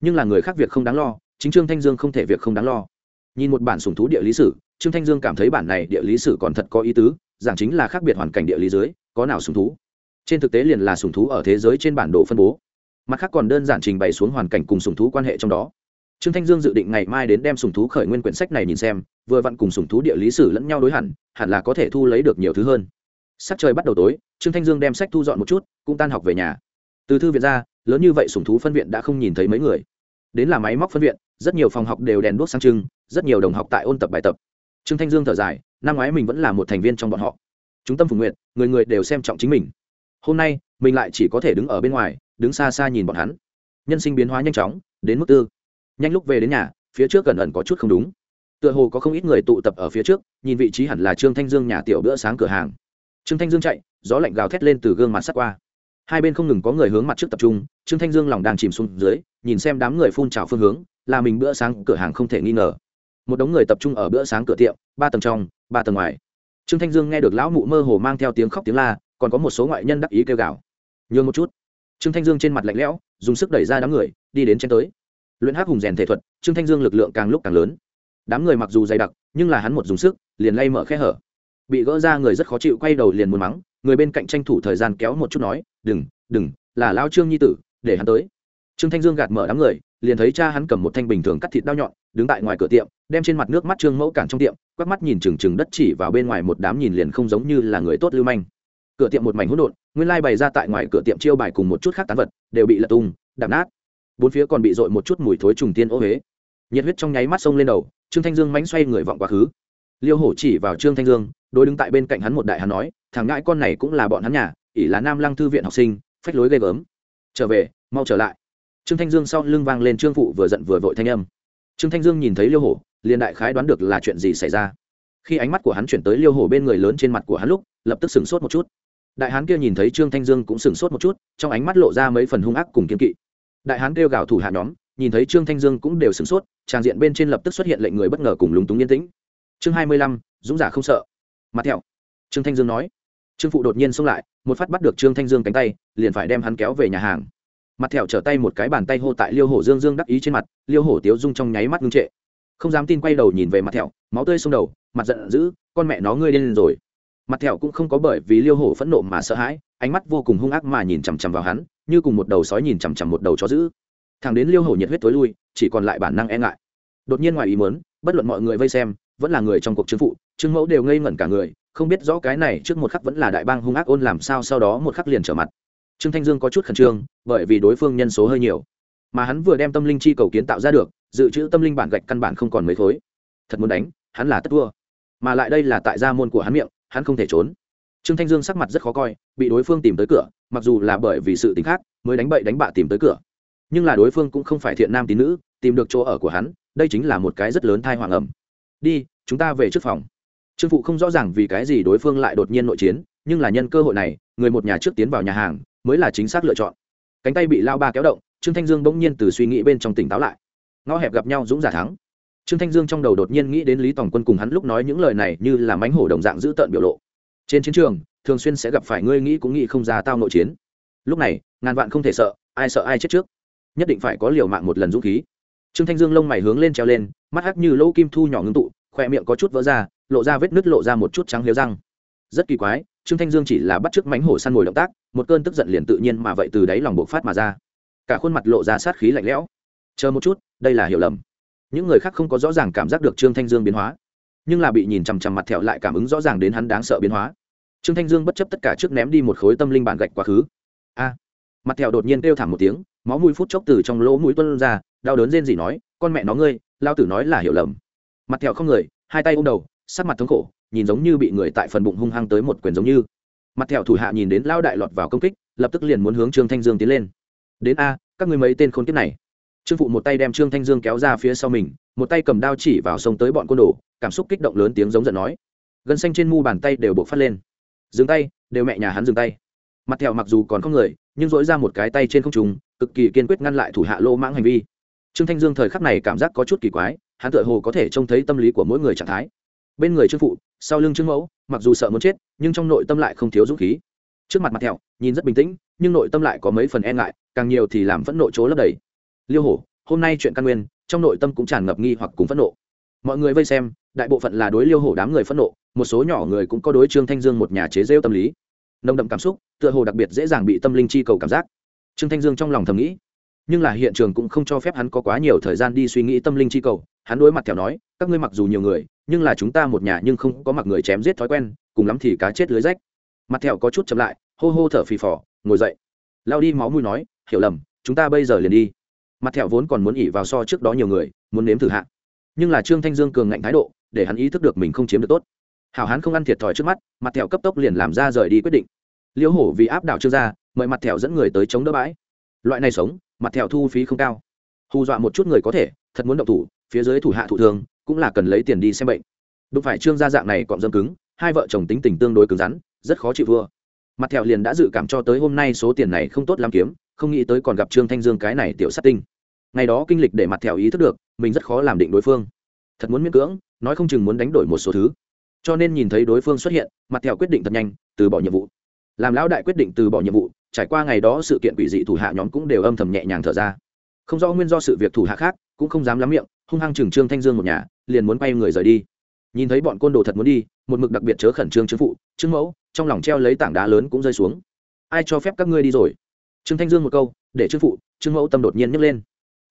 nhưng là người khác việc không đáng lo, chính trương thanh dương không thể việc không đáng lo. Nhìn một bản sùng thú địa lý sử, trương thanh dương cảm thấy bản này địa lý sử còn thật có ý tứ, giảng chính là khác biệt hoàn cảnh địa lý dưới, có nào sùng thú. Trên thực tế liền là sùng thú ở thế giới trên bản đồ phân bố. Mặt khác còn đơn giản trình bày xuống hoàn cảnh cùng sùng thú quan hệ trong đó trương thanh dương dự định ngày mai đến đem sùng thú khởi nguyên quyển sách này nhìn xem, vừa vặn cùng sùng thú địa lý sử lẫn nhau đối hẳn hẳn là có thể thu lấy được nhiều thứ hơn. Sắc trời bắt đầu tối, trương thanh dương đem sách thu dọn một chút, cũng tan học về nhà. Từ thư viện ra, lớn như vậy sùng thú phân viện đã không nhìn thấy mấy người. Đến là máy móc phân viện, rất nhiều phòng học đều đèn đuốc sáng trưng, rất nhiều đồng học tại ôn tập bài tập. Trương thanh dương thở dài, năm ngoái mình vẫn là một thành viên trong bọn họ. Chúng tâm phục nguyện người người đều xem trọng chính mình. Hôm nay, mình lại chỉ có thể đứng ở bên ngoài, đứng xa xa nhìn bọn hắn. Nhân sinh biến hóa nhanh chóng, đến mức tư nhanh lúc về đến nhà, phía trước gần ẩn có chút không đúng. Tựa hồ có không ít người tụ tập ở phía trước, nhìn vị trí hẳn là trương thanh dương nhà tiểu bữa sáng cửa hàng. Trương thanh dương chạy, gió lạnh gào thét lên từ gương mặt sắt qua. Hai bên không ngừng có người hướng mặt trước tập trung, trương thanh dương lòng đang chìm xuống dưới, nhìn xem đám người phun trào phương hướng, là mình bữa sáng cửa hàng không thể nghi ngờ. Một đống người tập trung ở bữa sáng cửa tiệm, ba tầng trong, ba tầng ngoài. Trương thanh dương nghe được lão mụ mơ hồ mang theo tiếng khóc tiếng la, còn có một số ngoại nhân đắc ý kêu gào. Nhường một chút. Trương thanh dương trên mặt lạnh lẽo, dùng sức đẩy ra đám người, đi đến trên tới luyện hắc hùng rèn thể thuật, trương thanh dương lực lượng càng lúc càng lớn. Đám người mặc dù dày đặc, nhưng là hắn một dùng sức, liền lay mở khe hở. Bị gỡ ra người rất khó chịu, quay đầu liền muốn mắng, người bên cạnh tranh thủ thời gian kéo một chút nói, đừng đừng, là lao trương nhi tử, để hắn tới. Trương thanh dương gạt mở đám người, liền thấy cha hắn cầm một thanh bình thường cắt thịt đao nhọn, đứng tại ngoài cửa tiệm, đem trên mặt nước mắt trương mẫu cản trong tiệm, quắc mắt nhìn trừng trừng đất chỉ vào bên ngoài một đám nhìn liền không giống như là người tốt lưu manh. Cửa tiệm một mảnh hỗn độn, nguyên lai bày ra tại ngoài cửa tiệm chiêu bài cùng một chút khác tán vật, đều bị lật tung, đạp nát bốn phía còn bị dội một chút mùi thối trùng tiên ô huế. Nhiệt huyết trong nháy mắt sông lên đầu, trương thanh dương mánh xoay người vọng quá khứ. Liêu hổ chỉ vào trương thanh dương, đối đứng tại bên cạnh hắn một đại hắn nói, thằng ngãi con này cũng là bọn hắn nhà, ỷ là nam lăng thư viện học sinh, phách lối ghê gớm. Trở về, mau trở lại. Trương thanh dương sau lưng vang lên trương phụ vừa giận vừa vội thanh âm. Trương thanh dương nhìn thấy liêu hổ, liền đại khái đoán được là chuyện gì xảy ra. Khi ánh mắt của hắn chuyển tới liêu hổ bên người lớn trên mặt của hắn lúc, lập tức sửng sốt một chút. Đại hán kia nhìn thấy trương thanh dương cũng sửng sốt một chút, trong ánh mắt lộ ra mấy phần hung ác cùng kiên kỵ đại hán kêu gào thủ hạ nhóm, nhìn thấy trương thanh dương cũng đều sửng sốt, tràng diện bên trên lập tức xuất hiện lệnh người bất ngờ cùng lúng túng yên tĩnh. Chương hai mươi lăm, dũng giả không sợ. Mặt thẹo. Trương thanh dương nói. Trương phụ đột nhiên xông lại, một phát bắt được trương thanh dương cánh tay, liền phải đem hắn kéo về nhà hàng. Mặt thẹo trở tay một cái bàn tay hô tại liêu hổ dương dương đắc ý trên mặt, liêu hổ tiếu dung trong nháy mắt ngưng trệ. Không dám tin quay đầu nhìn về mặt thẹo, máu tươi xông đầu, mặt giận dữ, con mẹ nó ngươi lên rồi. Mặt thẹo cũng không có bởi vì liêu hổ phẫn nộ mà sợ hãi, ánh mắt vô cùng hung ác mà nhìn chằm chằm vào hắn như cùng một đầu sói nhìn chằm chằm một đầu chó dữ. Thằng đến liêu hổ nhiệt huyết tối lui chỉ còn lại bản năng e ngại. Đột nhiên ngoài ý muốn bất luận mọi người vây xem vẫn là người trong cuộc chứng phụ trương mẫu đều ngây ngẩn cả người không biết rõ cái này trước một khắc vẫn là đại bang hung ác ôn làm sao sau đó một khắc liền trở mặt. Trương thanh dương có chút khẩn trương bởi vì đối phương nhân số hơi nhiều. Mà hắn vừa đem tâm linh chi cầu kiến tạo ra được dự trữ tâm linh bản gạch căn bản không còn mấy khối. Thật muốn đánh hắn là tất thua, mà lại đây là tại gia môn của hắn miệng hắn không thể trốn trương thanh dương sắc mặt rất khó coi, bị đối phương tìm tới cửa, mặc dù là bởi vì sự t khác, mới đánh bậy đánh bạ tìm tới cửa. Nhưng là đối phương cũng không phải thiện nam tín nữ, tìm được chỗ ở của hắn, đây chính là một cái rất lớn thai hoàng ẩm. Đi, chúng ta về trước phòng. Trương phụ không rõ ràng vì cái gì đối phương lại đột nhiên nội chiến, nhưng là nhân cơ hội này, người một nhà trước tiến vào nhà hàng, mới là chính xác lựa chọn. Cánh tay bị lao ba kéo động, trương thanh dương bỗng nhiên từ suy nghĩ bên trong tỉnh táo lại. Ngõ hẹp gặp nhau dũng giả thắng. Trương thanh dương trong đầu đột nhiên nghĩ đến lý tòng quân cùng hắn lúc nói những lời này như là mánh hổ đồng dạng dữ tợn biểu lộ trên chiến trường, thường xuyên sẽ gặp phải ngươi nghĩ cũng nghĩ không ra tao nội chiến. Lúc này, ngàn vạn không thể sợ, ai sợ ai chết trước. Nhất định phải có liều mạng một lần dũng khí. Trương thanh dương lông mày hướng lên treo lên, mắt hắc như lỗ kim thu nhỏ ngưng tụ khoe miệng có chút vỡ ra, lộ ra vết nứt lộ ra một chút trắng liêu răng. Rất kỳ quái, trương thanh dương chỉ là bắt chước mánh hổ săn mồi động tác, một cơn tức giận liền tự nhiên mà vậy từ đáy lòng bộc phát mà ra. Cả khuôn mặt lộ ra sát khí lạnh lẽo. Chờ một chút, đây là hiểu lầm. Những người khác không có rõ ràng cảm giác được trương thanh dương biến hóa, nhưng là bị nhìn chằm chằm mặt thẹo lại cảm ứng rõ ràng đến hắn đáng sợ biến hóa trương thanh dương bất chấp tất cả trước ném đi một khối tâm linh bản gạch quá khứ. A! Mặt thẹo đột nhiên kêu thảm một tiếng, máu mũi phút chốc từ trong lỗ mũi tuân ra, đau đớn rên gì nói, con mẹ nó ngươi, lao tử nói là hiểu lầm. Mặt thẹo không người, hai tay ôm đầu, sắc mặt thống khổ, nhìn giống như bị người tại phần bụng hung hăng tới một quyền giống như. Mặt thẹo thủ hạ nhìn đến lao đại lọt vào công kích, lập tức liền muốn hướng trương thanh dương tiến lên. Đến a, các người mấy tên khốn kiếp này. Trương phụ một tay đem trương thanh dương kéo ra phía sau mình, một tay cầm đao chỉ vào sông tới bọn côn đồ, cảm xúc kích động lớn tiếng giống giận nói. Gân xanh trên mu bàn tay đều buộc phát lên dừng tay, đều mẹ nhà hắn dừng tay. Mặt thẹo mặc dù còn không người, nhưng dỗi ra một cái tay trên không trùng cực kỳ kiên quyết ngăn lại thủ hạ lô mãng hành vi. Trương thanh dương thời khắc này cảm giác có chút kỳ quái, hắn tựa hồ có thể trông thấy tâm lý của mỗi người trạng thái. Bên người trương phụ, sau lưng trương mẫu, mặc dù sợ muốn chết, nhưng trong nội tâm lại không thiếu dũng khí. Trước mặt mặt thẹo, nhìn rất bình tĩnh, nhưng nội tâm lại có mấy phần e ngại, càng nhiều thì làm phẫn nộ chỗ lấp đầy. Liêu hổ, hôm nay chuyện căn nguyên, trong nội tâm cũng tràn ngập nghi hoặc cùng phẫn nộ. Mọi người vây xem đại bộ phận là đối liêu hổ đám người phẫn nộ, một số nhỏ người cũng có đối trương thanh dương một nhà chế rêu tâm lý. Nồng đậm cảm xúc, tựa hồ đặc biệt dễ dàng bị tâm linh chi cầu cảm giác. Trương thanh dương trong lòng thầm nghĩ, nhưng là hiện trường cũng không cho phép hắn có quá nhiều thời gian đi suy nghĩ tâm linh chi cầu. Hắn đối mặt theo nói, các ngươi mặc dù nhiều người, nhưng là chúng ta một nhà nhưng không có mặc người chém giết thói quen, cùng lắm thì cá chết lưới rách. Mặt thẹo có chút chậm lại, hô hô thở phì phò, ngồi dậy. Lao đi máu mùi nói, hiểu lầm, chúng ta bây giờ liền đi. Mặt thẹo vốn còn muốn ỉ vào so trước đó nhiều người, muốn nếm thử hạn nhưng là trương thanh dương cường ngạnh thái độ để hắn ý thức được mình không chiếm được tốt. Hảo hán không ăn thiệt thòi trước mắt, mặt thẹo cấp tốc liền làm ra rời đi quyết định. Liêu hổ vì áp đảo trương gia mời mặt thẹo dẫn người tới chống đỡ bãi. Loại này sống, mặt thẹo thu phí không cao. Hù dọa một chút người có thể, thật muốn động thủ, phía dưới thủ hạ thủ thường cũng là cần lấy tiền đi xem bệnh. Đúng phải trương gia dạng này còn dâm cứng, hai vợ chồng tính tình tương đối cứng rắn, rất khó chịu vua. Mặt thẹo liền đã dự cảm cho tới hôm nay số tiền này không tốt lắm kiếm, không nghĩ tới còn gặp trương thanh dương cái này tiểu sát tinh. Ngày đó kinh lịch để mặt thẹo ý thức được, mình rất khó làm định đối phương thật muốn miễn cưỡng, nói không chừng muốn đánh đổi một số thứ. Cho nên nhìn thấy đối phương xuất hiện, mặt thẹo quyết định thật nhanh, từ bỏ nhiệm vụ. Làm lão đại quyết định từ bỏ nhiệm vụ, trải qua ngày đó sự kiện quỷ dị thủ hạ nhóm cũng đều âm thầm nhẹ nhàng thở ra. Không rõ nguyên do sự việc thủ hạ khác, cũng không dám lắm miệng, hung hăng chừng trương thanh dương một nhà, liền muốn bay người rời đi. Nhìn thấy bọn côn đồ thật muốn đi, một mực đặc biệt chớ khẩn trương chứng phụ chứng mẫu, trong lòng treo lấy tảng đá lớn cũng rơi xuống. Ai cho phép các ngươi đi rồi? Trương thanh dương một câu, để chứng phụ chứng mẫu tâm đột nhiên nhấc lên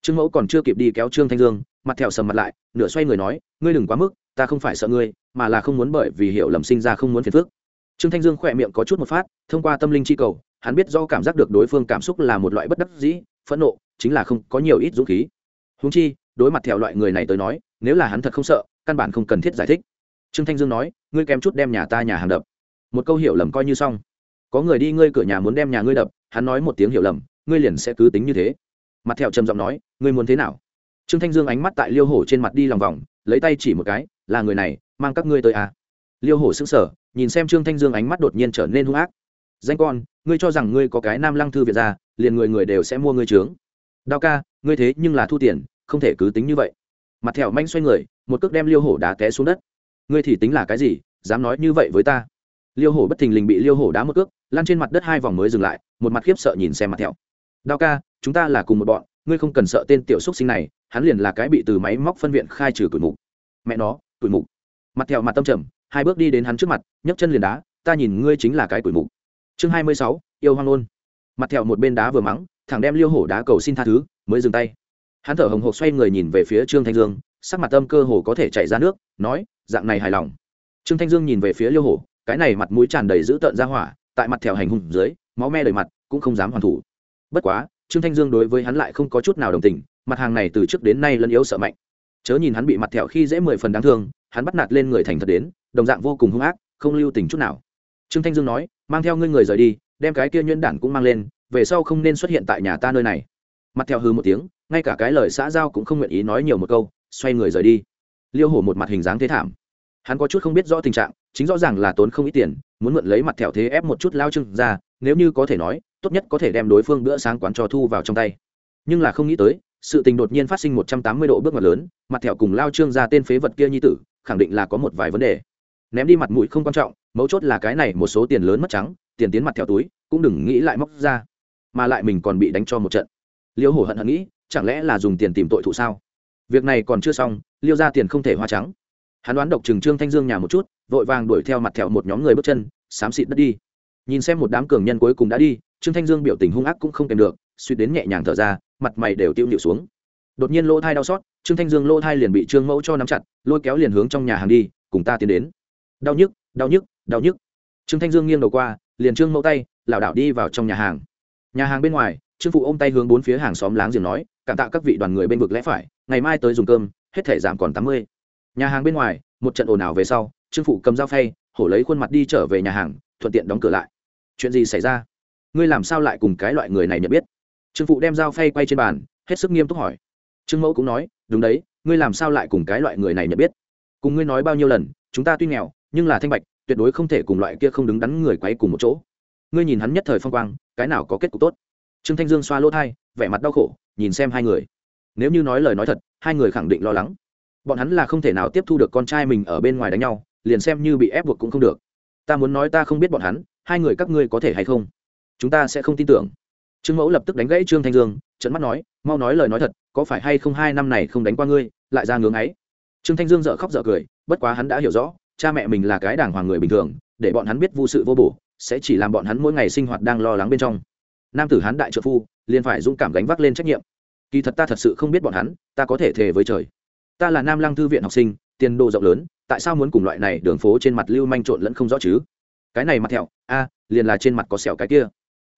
trương mẫu còn chưa kịp đi kéo trương thanh dương, mặt thẹo sầm mặt lại, nửa xoay người nói, ngươi đừng quá mức, ta không phải sợ ngươi, mà là không muốn bởi vì hiểu lầm sinh ra không muốn phiền phức. Trương thanh dương khỏe miệng có chút một phát, thông qua tâm linh chi cầu, hắn biết do cảm giác được đối phương cảm xúc là một loại bất đắc dĩ, phẫn nộ, chính là không có nhiều ít dũng khí. Húng chi, đối mặt thẹo loại người này tới nói, nếu là hắn thật không sợ, căn bản không cần thiết giải thích. Trương thanh dương nói, ngươi kém chút đem nhà ta nhà hàng đập. Một câu hiểu lầm coi như xong. Có người đi ngươi cửa nhà muốn đem nhà ngươi đập, hắn nói một tiếng hiểu lầm, ngươi liền sẽ cứ tính như thế mặt thẹo trầm giọng nói, ngươi muốn thế nào? Trương thanh dương ánh mắt tại liêu hổ trên mặt đi lòng vòng, lấy tay chỉ một cái, là người này, mang các ngươi tới à. liêu hổ sững sờ, nhìn xem trương thanh dương ánh mắt đột nhiên trở nên hung ác. Danh con, ngươi cho rằng ngươi có cái nam lăng thư việt ra, liền người người đều sẽ mua ngươi trướng đao ca, ngươi thế nhưng là thu tiền, không thể cứ tính như vậy. Mặt thẹo manh xoay người, một cước đem liêu hổ đá té xuống đất. Ngươi thì tính là cái gì, dám nói như vậy với ta? Liêu hổ bất thình lình bị liêu hổ đá một cước lan trên mặt đất hai vòng mới dừng lại, một mặt khiếp sợ nhìn xem mặt thẹo. Đao ca chúng ta là cùng một bọn, ngươi không cần sợ tên tiểu xúc sinh này, hắn liền là cái bị từ máy móc phân viện khai trừ tuổi mục. Mẹ nó tuổi mục. Mặt thẹo mặt tâm trầm, hai bước đi đến hắn trước mặt, nhấc chân liền đá, ta nhìn ngươi chính là cái tuổi mục. Chương hai mươi sáu, yêu hoang ôn mặt thẹo một bên đá vừa mắng, thằng đem liêu hổ đá cầu xin tha thứ, mới dừng tay. Hắn thở hồng hộc xoay người nhìn về phía trương thanh dương, sắc mặt tâm cơ hồ có thể chạy ra nước, nói, dạng này hài lòng. Trương thanh dương nhìn về phía liêu hổ, cái này mặt mũi tràn đầy dữ tợn ra hỏa, tại mặt thẹo hành hùng dưới, máu me đầy mặt, cũng không dám hoàn thủ. Bất quá trương thanh dương đối với hắn lại không có chút nào đồng tình, mặt hàng này từ trước đến nay lân yếu sợ mạnh. Chớ nhìn hắn bị mặt thẹo khi dễ mười phần đáng thương, hắn bắt nạt lên người thành thật đến, đồng dạng vô cùng hung ác, không lưu tình chút nào. Trương thanh dương nói, mang theo ngươi người rời đi, đem cái kia nhuyễn đản cũng mang lên, về sau không nên xuất hiện tại nhà ta nơi này. Mặt theo hư một tiếng, ngay cả cái lời xã giao cũng không nguyện ý nói nhiều một câu, xoay người rời đi. Liêu hổ một mặt hình dáng thế thảm. Hắn có chút không biết rõ tình trạng, chính rõ ràng là tốn không ít tiền, muốn mượn lấy mặt thẹo thế ép một chút lao trưng ra nếu như có thể nói, tốt nhất có thể đem đối phương bữa sáng quán cho thu vào trong tay. Nhưng là không nghĩ tới, sự tình đột nhiên phát sinh một trăm tám mươi độ bước ngoặt lớn, mặt thẹo cùng lao trương ra tên phế vật kia nhi tử, khẳng định là có một vài vấn đề. Ném đi mặt mũi không quan trọng, mấu chốt là cái này một số tiền lớn mất trắng, tiền tiến mặt thẹo túi, cũng đừng nghĩ lại móc ra. Mà lại mình còn bị đánh cho một trận. Liêu hổ hận hận nghĩ, chẳng lẽ là dùng tiền tìm tội thụ sao? Việc này còn chưa xong, liêu ra tiền không thể hoa trắng. Hắn đoán độc trừng trương thanh dương nhà một chút, vội vàng đuổi theo mặt thẹo một nhóm người bước chân, xám xịt đất đi nhìn xem một đám cường nhân cuối cùng đã đi, trương thanh dương biểu tình hung ác cũng không kèm được suy đến nhẹ nhàng thở ra, mặt mày đều tiêu nhịu xuống. Đột nhiên lỗ thai đau xót, trương thanh dương lỗ thai liền bị trương mẫu cho nắm chặt, lôi kéo liền hướng trong nhà hàng đi, cùng ta tiến đến. Đau nhức đau nhức đau nhức. Trương thanh dương nghiêng đầu qua, liền trương mẫu tay, lảo đảo đi vào trong nhà hàng. Nhà hàng bên ngoài, trương phụ ôm tay hướng bốn phía hàng xóm láng giềng nói, cảm tạ các vị đoàn người bên vực lẽ phải, ngày mai tới dùng cơm, hết thể giảm còn tám mươi. Nhà hàng bên ngoài, một trận ồn ào về sau, trương phụ cầm dao phay, hổ lấy khuôn mặt đi trở về nhà hàng, thuận tiện đóng cửa lại chuyện gì xảy ra? Ngươi làm sao lại cùng cái loại người này nhận biết? Trương phụ đem dao phay quay trên bàn, hết sức nghiêm túc hỏi. Trương mẫu cũng nói, đúng đấy, ngươi làm sao lại cùng cái loại người này nhận biết? Cùng ngươi nói bao nhiêu lần, chúng ta tuy nghèo, nhưng là thanh bạch, tuyệt đối không thể cùng loại kia không đứng đắn người quấy cùng một chỗ. Ngươi nhìn hắn nhất thời phong quang, cái nào có kết cục tốt? Trương thanh dương xoa lỗ thai, vẻ mặt đau khổ, nhìn xem hai người. Nếu như nói lời nói thật, hai người khẳng định lo lắng. Bọn hắn là không thể nào tiếp thu được con trai mình ở bên ngoài đánh nhau, liền xem như bị ép buộc cũng không được. Ta muốn nói ta không biết bọn hắn hai người các ngươi có thể hay không? Chúng ta sẽ không tin tưởng. Trương mẫu lập tức đánh gãy trương thanh dương trận mắt nói, mau nói lời nói thật, có phải hay không hai năm này không đánh qua ngươi, lại ra ngưỡng ấy? Trương thanh dương dợ khóc dợ cười, bất quá hắn đã hiểu rõ, cha mẹ mình là cái đảng hoàng người bình thường, để bọn hắn biết vô sự vô bổ, sẽ chỉ làm bọn hắn mỗi ngày sinh hoạt đang lo lắng bên trong. Nam tử hắn đại trợ phu, liền phải dũng cảm gánh vác lên trách nhiệm. Kỳ thật ta thật sự không biết bọn hắn, ta có thể thề với trời. Ta là nam lăng thư viện học sinh, tiền đồ rộng lớn, tại sao muốn cùng loại này đường phố trên mặt lưu manh trộn lẫn không rõ chứ? Cái này mặt thẹo, a, liền là trên mặt có sẹo cái kia.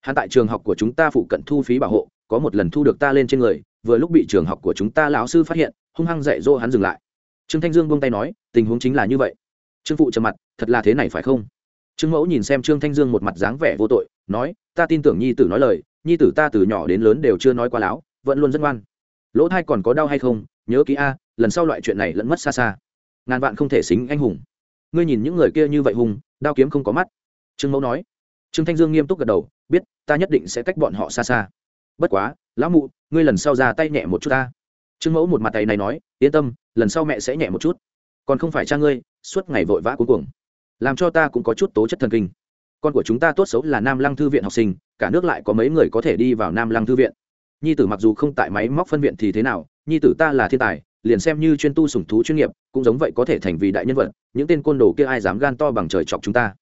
Hắn tại trường học của chúng ta phụ cận thu phí bảo hộ, có một lần thu được ta lên trên người, vừa lúc bị trường học của chúng ta lão sư phát hiện, hung hăng dạy dỗ hắn dừng lại. Trương thanh dương buông tay nói, tình huống chính là như vậy. Trương phụ trầm mặt, thật là thế này phải không? Trương mẫu nhìn xem trương thanh dương một mặt dáng vẻ vô tội, nói, ta tin tưởng nhi tử nói lời, nhi tử ta từ nhỏ đến lớn đều chưa nói qua láo, vẫn luôn rất ngoan. Lỗ thai còn có đau hay không, nhớ kỹ a, lần sau loại chuyện này lẫn mất xa xa. Ngàn vạn không thể xính anh hùng. Ngươi nhìn những người kia như vậy hùng đao kiếm không có mắt. Trương mẫu nói. Trương thanh dương nghiêm túc gật đầu, biết, ta nhất định sẽ cách bọn họ xa xa. Bất quá, lão mụ, ngươi lần sau ra tay nhẹ một chút ta. Trương mẫu một mặt tay này nói, yên tâm, lần sau mẹ sẽ nhẹ một chút. Còn không phải cha ngươi, suốt ngày vội vã cuối cùng làm cho ta cũng có chút tố chất thần kinh. Con của chúng ta tốt xấu là nam lăng thư viện học sinh, cả nước lại có mấy người có thể đi vào nam lăng thư viện. Nhi tử mặc dù không tại máy móc phân viện thì thế nào, nhi tử ta là thiên tài liền xem như chuyên tu sủng thú chuyên nghiệp, cũng giống vậy có thể thành vì đại nhân vật, những tên côn đồ kia ai dám gan to bằng trời chọc chúng ta?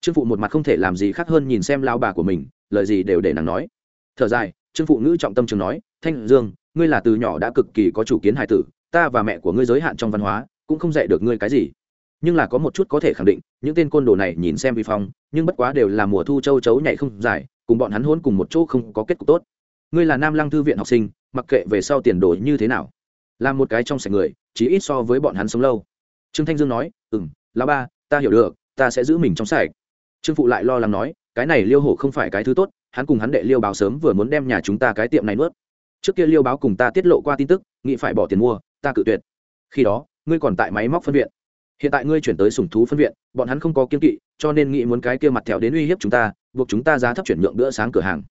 Trương phụ một mặt không thể làm gì khác hơn nhìn xem lao bà của mình, lời gì đều để nàng nói. Thở dài, trương phụ ngữ trọng tâm trường nói, thanh dương, ngươi là từ nhỏ đã cực kỳ có chủ kiến hài tử, ta và mẹ của ngươi giới hạn trong văn hóa, cũng không dạy được ngươi cái gì. Nhưng là có một chút có thể khẳng định, những tên côn đồ này nhìn xem vi phong, nhưng bất quá đều là mùa thu châu chấu nhảy không dài, cùng bọn hắn hôn cùng một chỗ không có kết cục tốt. Ngươi là nam lăng thư viện học sinh, mặc kệ về sau tiền đồ như thế nào là một cái trong sạch người chỉ ít so với bọn hắn sống lâu. Trương thanh dương nói ừ m lão ba, ta hiểu được, ta sẽ giữ mình trong sạch. Trương phụ lại lo lắng nói, cái này liêu hổ không phải cái thứ tốt, hắn cùng hắn đệ liêu báo sớm vừa muốn đem nhà chúng ta cái tiệm này nuốt. Trước kia liêu báo cùng ta tiết lộ qua tin tức nghị phải bỏ tiền mua, ta cự tuyệt. Khi đó, ngươi còn tại máy móc phân viện. Hiện tại ngươi chuyển tới sùng thú phân viện, bọn hắn không có kiên kỵ, cho nên nghĩ muốn cái kia mặt thẹo đến uy hiếp chúng ta, buộc chúng ta giá thấp chuyển nhượng bữa sáng cửa hàng.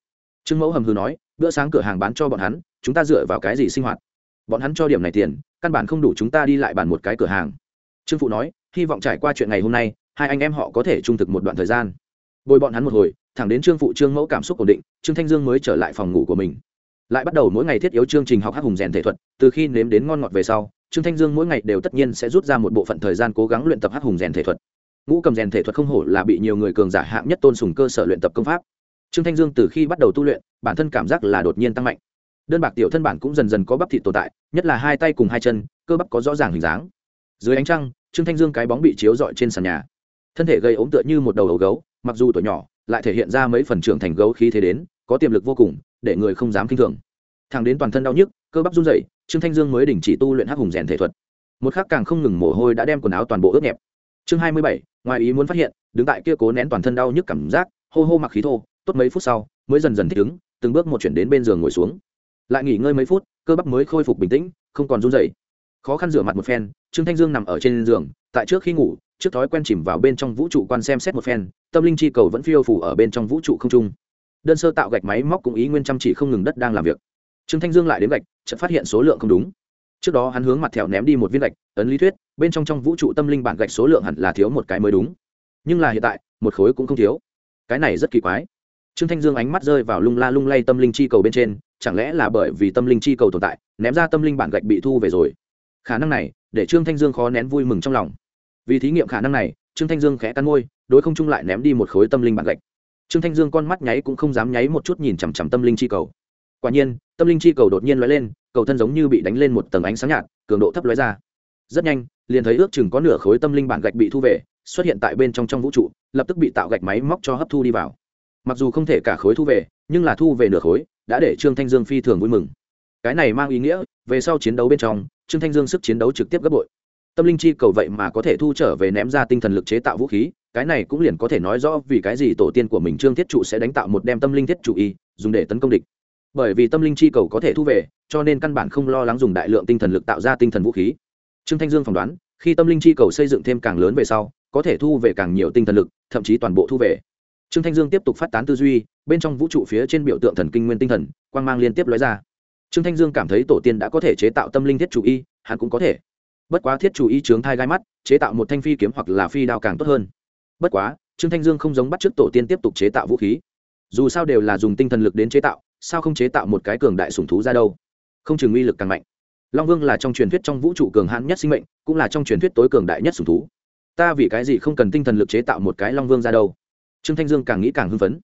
Trương mẫu hầm hư nói, bữa sáng cửa hàng bán cho bọn hắn, chúng ta dựa vào cái gì sinh hoạt? Bọn hắn cho điểm này tiền, căn bản không đủ chúng ta đi lại bàn một cái cửa hàng. Trương phụ nói, hy vọng trải qua chuyện ngày hôm nay, hai anh em họ có thể trung thực một đoạn thời gian. Bồi bọn hắn một hồi, thẳng đến trương phụ trương mẫu cảm xúc ổn định, trương thanh dương mới trở lại phòng ngủ của mình. Lại bắt đầu mỗi ngày thiết yếu chương trình học hát hùng rèn thể thuật, từ khi nếm đến ngon ngọt về sau, trương thanh dương mỗi ngày đều tất nhiên sẽ rút ra một bộ phận thời gian cố gắng luyện tập hát hùng rèn thể thuật. Ngũ cầm rèn thể thuật không hổ là bị nhiều người cường giả hạng nhất tôn sùng cơ sở luyện tập công pháp. Trương thanh dương từ khi bắt đầu tu luyện, bản thân cảm giác là đột nhiên tăng mạnh đơn bạc tiểu thân bản cũng dần dần có bắp thịt tồn tại, nhất là hai tay cùng hai chân, cơ bắp có rõ ràng hình dáng. Dưới ánh trăng, trương thanh dương cái bóng bị chiếu rọi trên sàn nhà. Thân thể gây ốm tựa như một đầu ấu gấu, mặc dù tuổi nhỏ, lại thể hiện ra mấy phần trưởng thành gấu khí thế đến, có tiềm lực vô cùng, để người không dám kinh thường. Thẳng đến toàn thân đau nhức, cơ bắp run rẩy, trương thanh dương mới đình chỉ tu luyện hắc hùng rèn thể thuật. Một khắc càng không ngừng mồ hôi đã đem quần áo toàn bộ ướt nhẹp. Chương hai mươi bảy, ngoài ý muốn phát hiện, đứng tại kia cố nén toàn thân đau nhức cảm giác, hô hô mặc khí thô, tốt mấy phút sau, mới dần dần thích ứng, từng bước một chuyển đến bên giường ngồi xuống lại nghỉ ngơi mấy phút, cơ bắp mới khôi phục bình tĩnh, không còn run rẩy. Khó khăn rửa mặt một phen, trương thanh dương nằm ở trên giường, tại trước khi ngủ, trước thói quen chìm vào bên trong vũ trụ quan xem xét một phen, tâm linh chi cầu vẫn phiêu phủ ở bên trong vũ trụ không trung. Đơn sơ tạo gạch máy móc cũng ý nguyên chăm chỉ không ngừng đất đang làm việc. Trương thanh dương lại đến gạch, chợt phát hiện số lượng không đúng. Trước đó hắn hướng mặt thẹo ném đi một viên gạch, ấn lý thuyết, bên trong trong vũ trụ tâm linh bản gạch số lượng hẳn là thiếu một cái mới đúng. Nhưng là hiện tại, một khối cũng không thiếu. Cái này rất kỳ quái trương thanh dương ánh mắt rơi vào lung la lung lay tâm linh chi cầu bên trên, chẳng lẽ là bởi vì tâm linh chi cầu tồn tại, ném ra tâm linh bản gạch bị thu về rồi? Khả năng này, để trương thanh dương khó nén vui mừng trong lòng. Vì thí nghiệm khả năng này, trương thanh dương khẽ cắn môi, đối không trung lại ném đi một khối tâm linh bản gạch. Trương thanh dương con mắt nháy cũng không dám nháy một chút nhìn chằm chằm tâm linh chi cầu. Quả nhiên, tâm linh chi cầu đột nhiên lóe lên, cầu thân giống như bị đánh lên một tầng ánh sáng nhạt, cường độ thấp lóe ra. Rất nhanh, liền thấy ước chừng có nửa khối tâm linh bản gạch bị thu về, xuất hiện tại bên trong trong vũ trụ, lập tức bị tạo gạch máy móc cho hấp thu đi vào mặc dù không thể cả khối thu về, nhưng là thu về nửa khối, đã để trương thanh dương phi thường vui mừng. Cái này mang ý nghĩa, về sau chiến đấu bên trong, trương thanh dương sức chiến đấu trực tiếp gấp bội. Tâm linh chi cầu vậy mà có thể thu trở về ném ra tinh thần lực chế tạo vũ khí, cái này cũng liền có thể nói rõ vì cái gì tổ tiên của mình trương thiết trụ sẽ đánh tạo một đem tâm linh thiết trụ y, dùng để tấn công địch. Bởi vì tâm linh chi cầu có thể thu về, cho nên căn bản không lo lắng dùng đại lượng tinh thần lực tạo ra tinh thần vũ khí. Trương thanh dương phỏng đoán, khi tâm linh chi cầu xây dựng thêm càng lớn về sau, có thể thu về càng nhiều tinh thần lực, thậm chí toàn bộ thu về trương thanh dương tiếp tục phát tán tư duy, bên trong vũ trụ phía trên biểu tượng thần kinh nguyên tinh thần, quang mang liên tiếp lóe ra. Trương thanh dương cảm thấy tổ tiên đã có thể chế tạo tâm linh thiết chủ y, hắn cũng có thể. Bất quá thiết chủ y trướng thai gai mắt, chế tạo một thanh phi kiếm hoặc là phi đao càng tốt hơn. Bất quá, trương thanh dương không giống bắt t tổ tiên tiếp tục chế tạo vũ khí. Dù sao đều là dùng tinh thần lực đến chế tạo, sao không chế tạo một cái cường đại sùng thú ra đâu? Không chừng uy lực càng mạnh. Long vương là trong truyền thuyết trong vũ trụ cường hãn nhất sinh mệnh, cũng là trong truyền thuyết tối cường đại nhất sùng thú. Ta vì cái gì không cần tinh thần lực chế tạo một cái long vương ra đâu? Trương thanh dương càng nghĩ càng hưng phấn.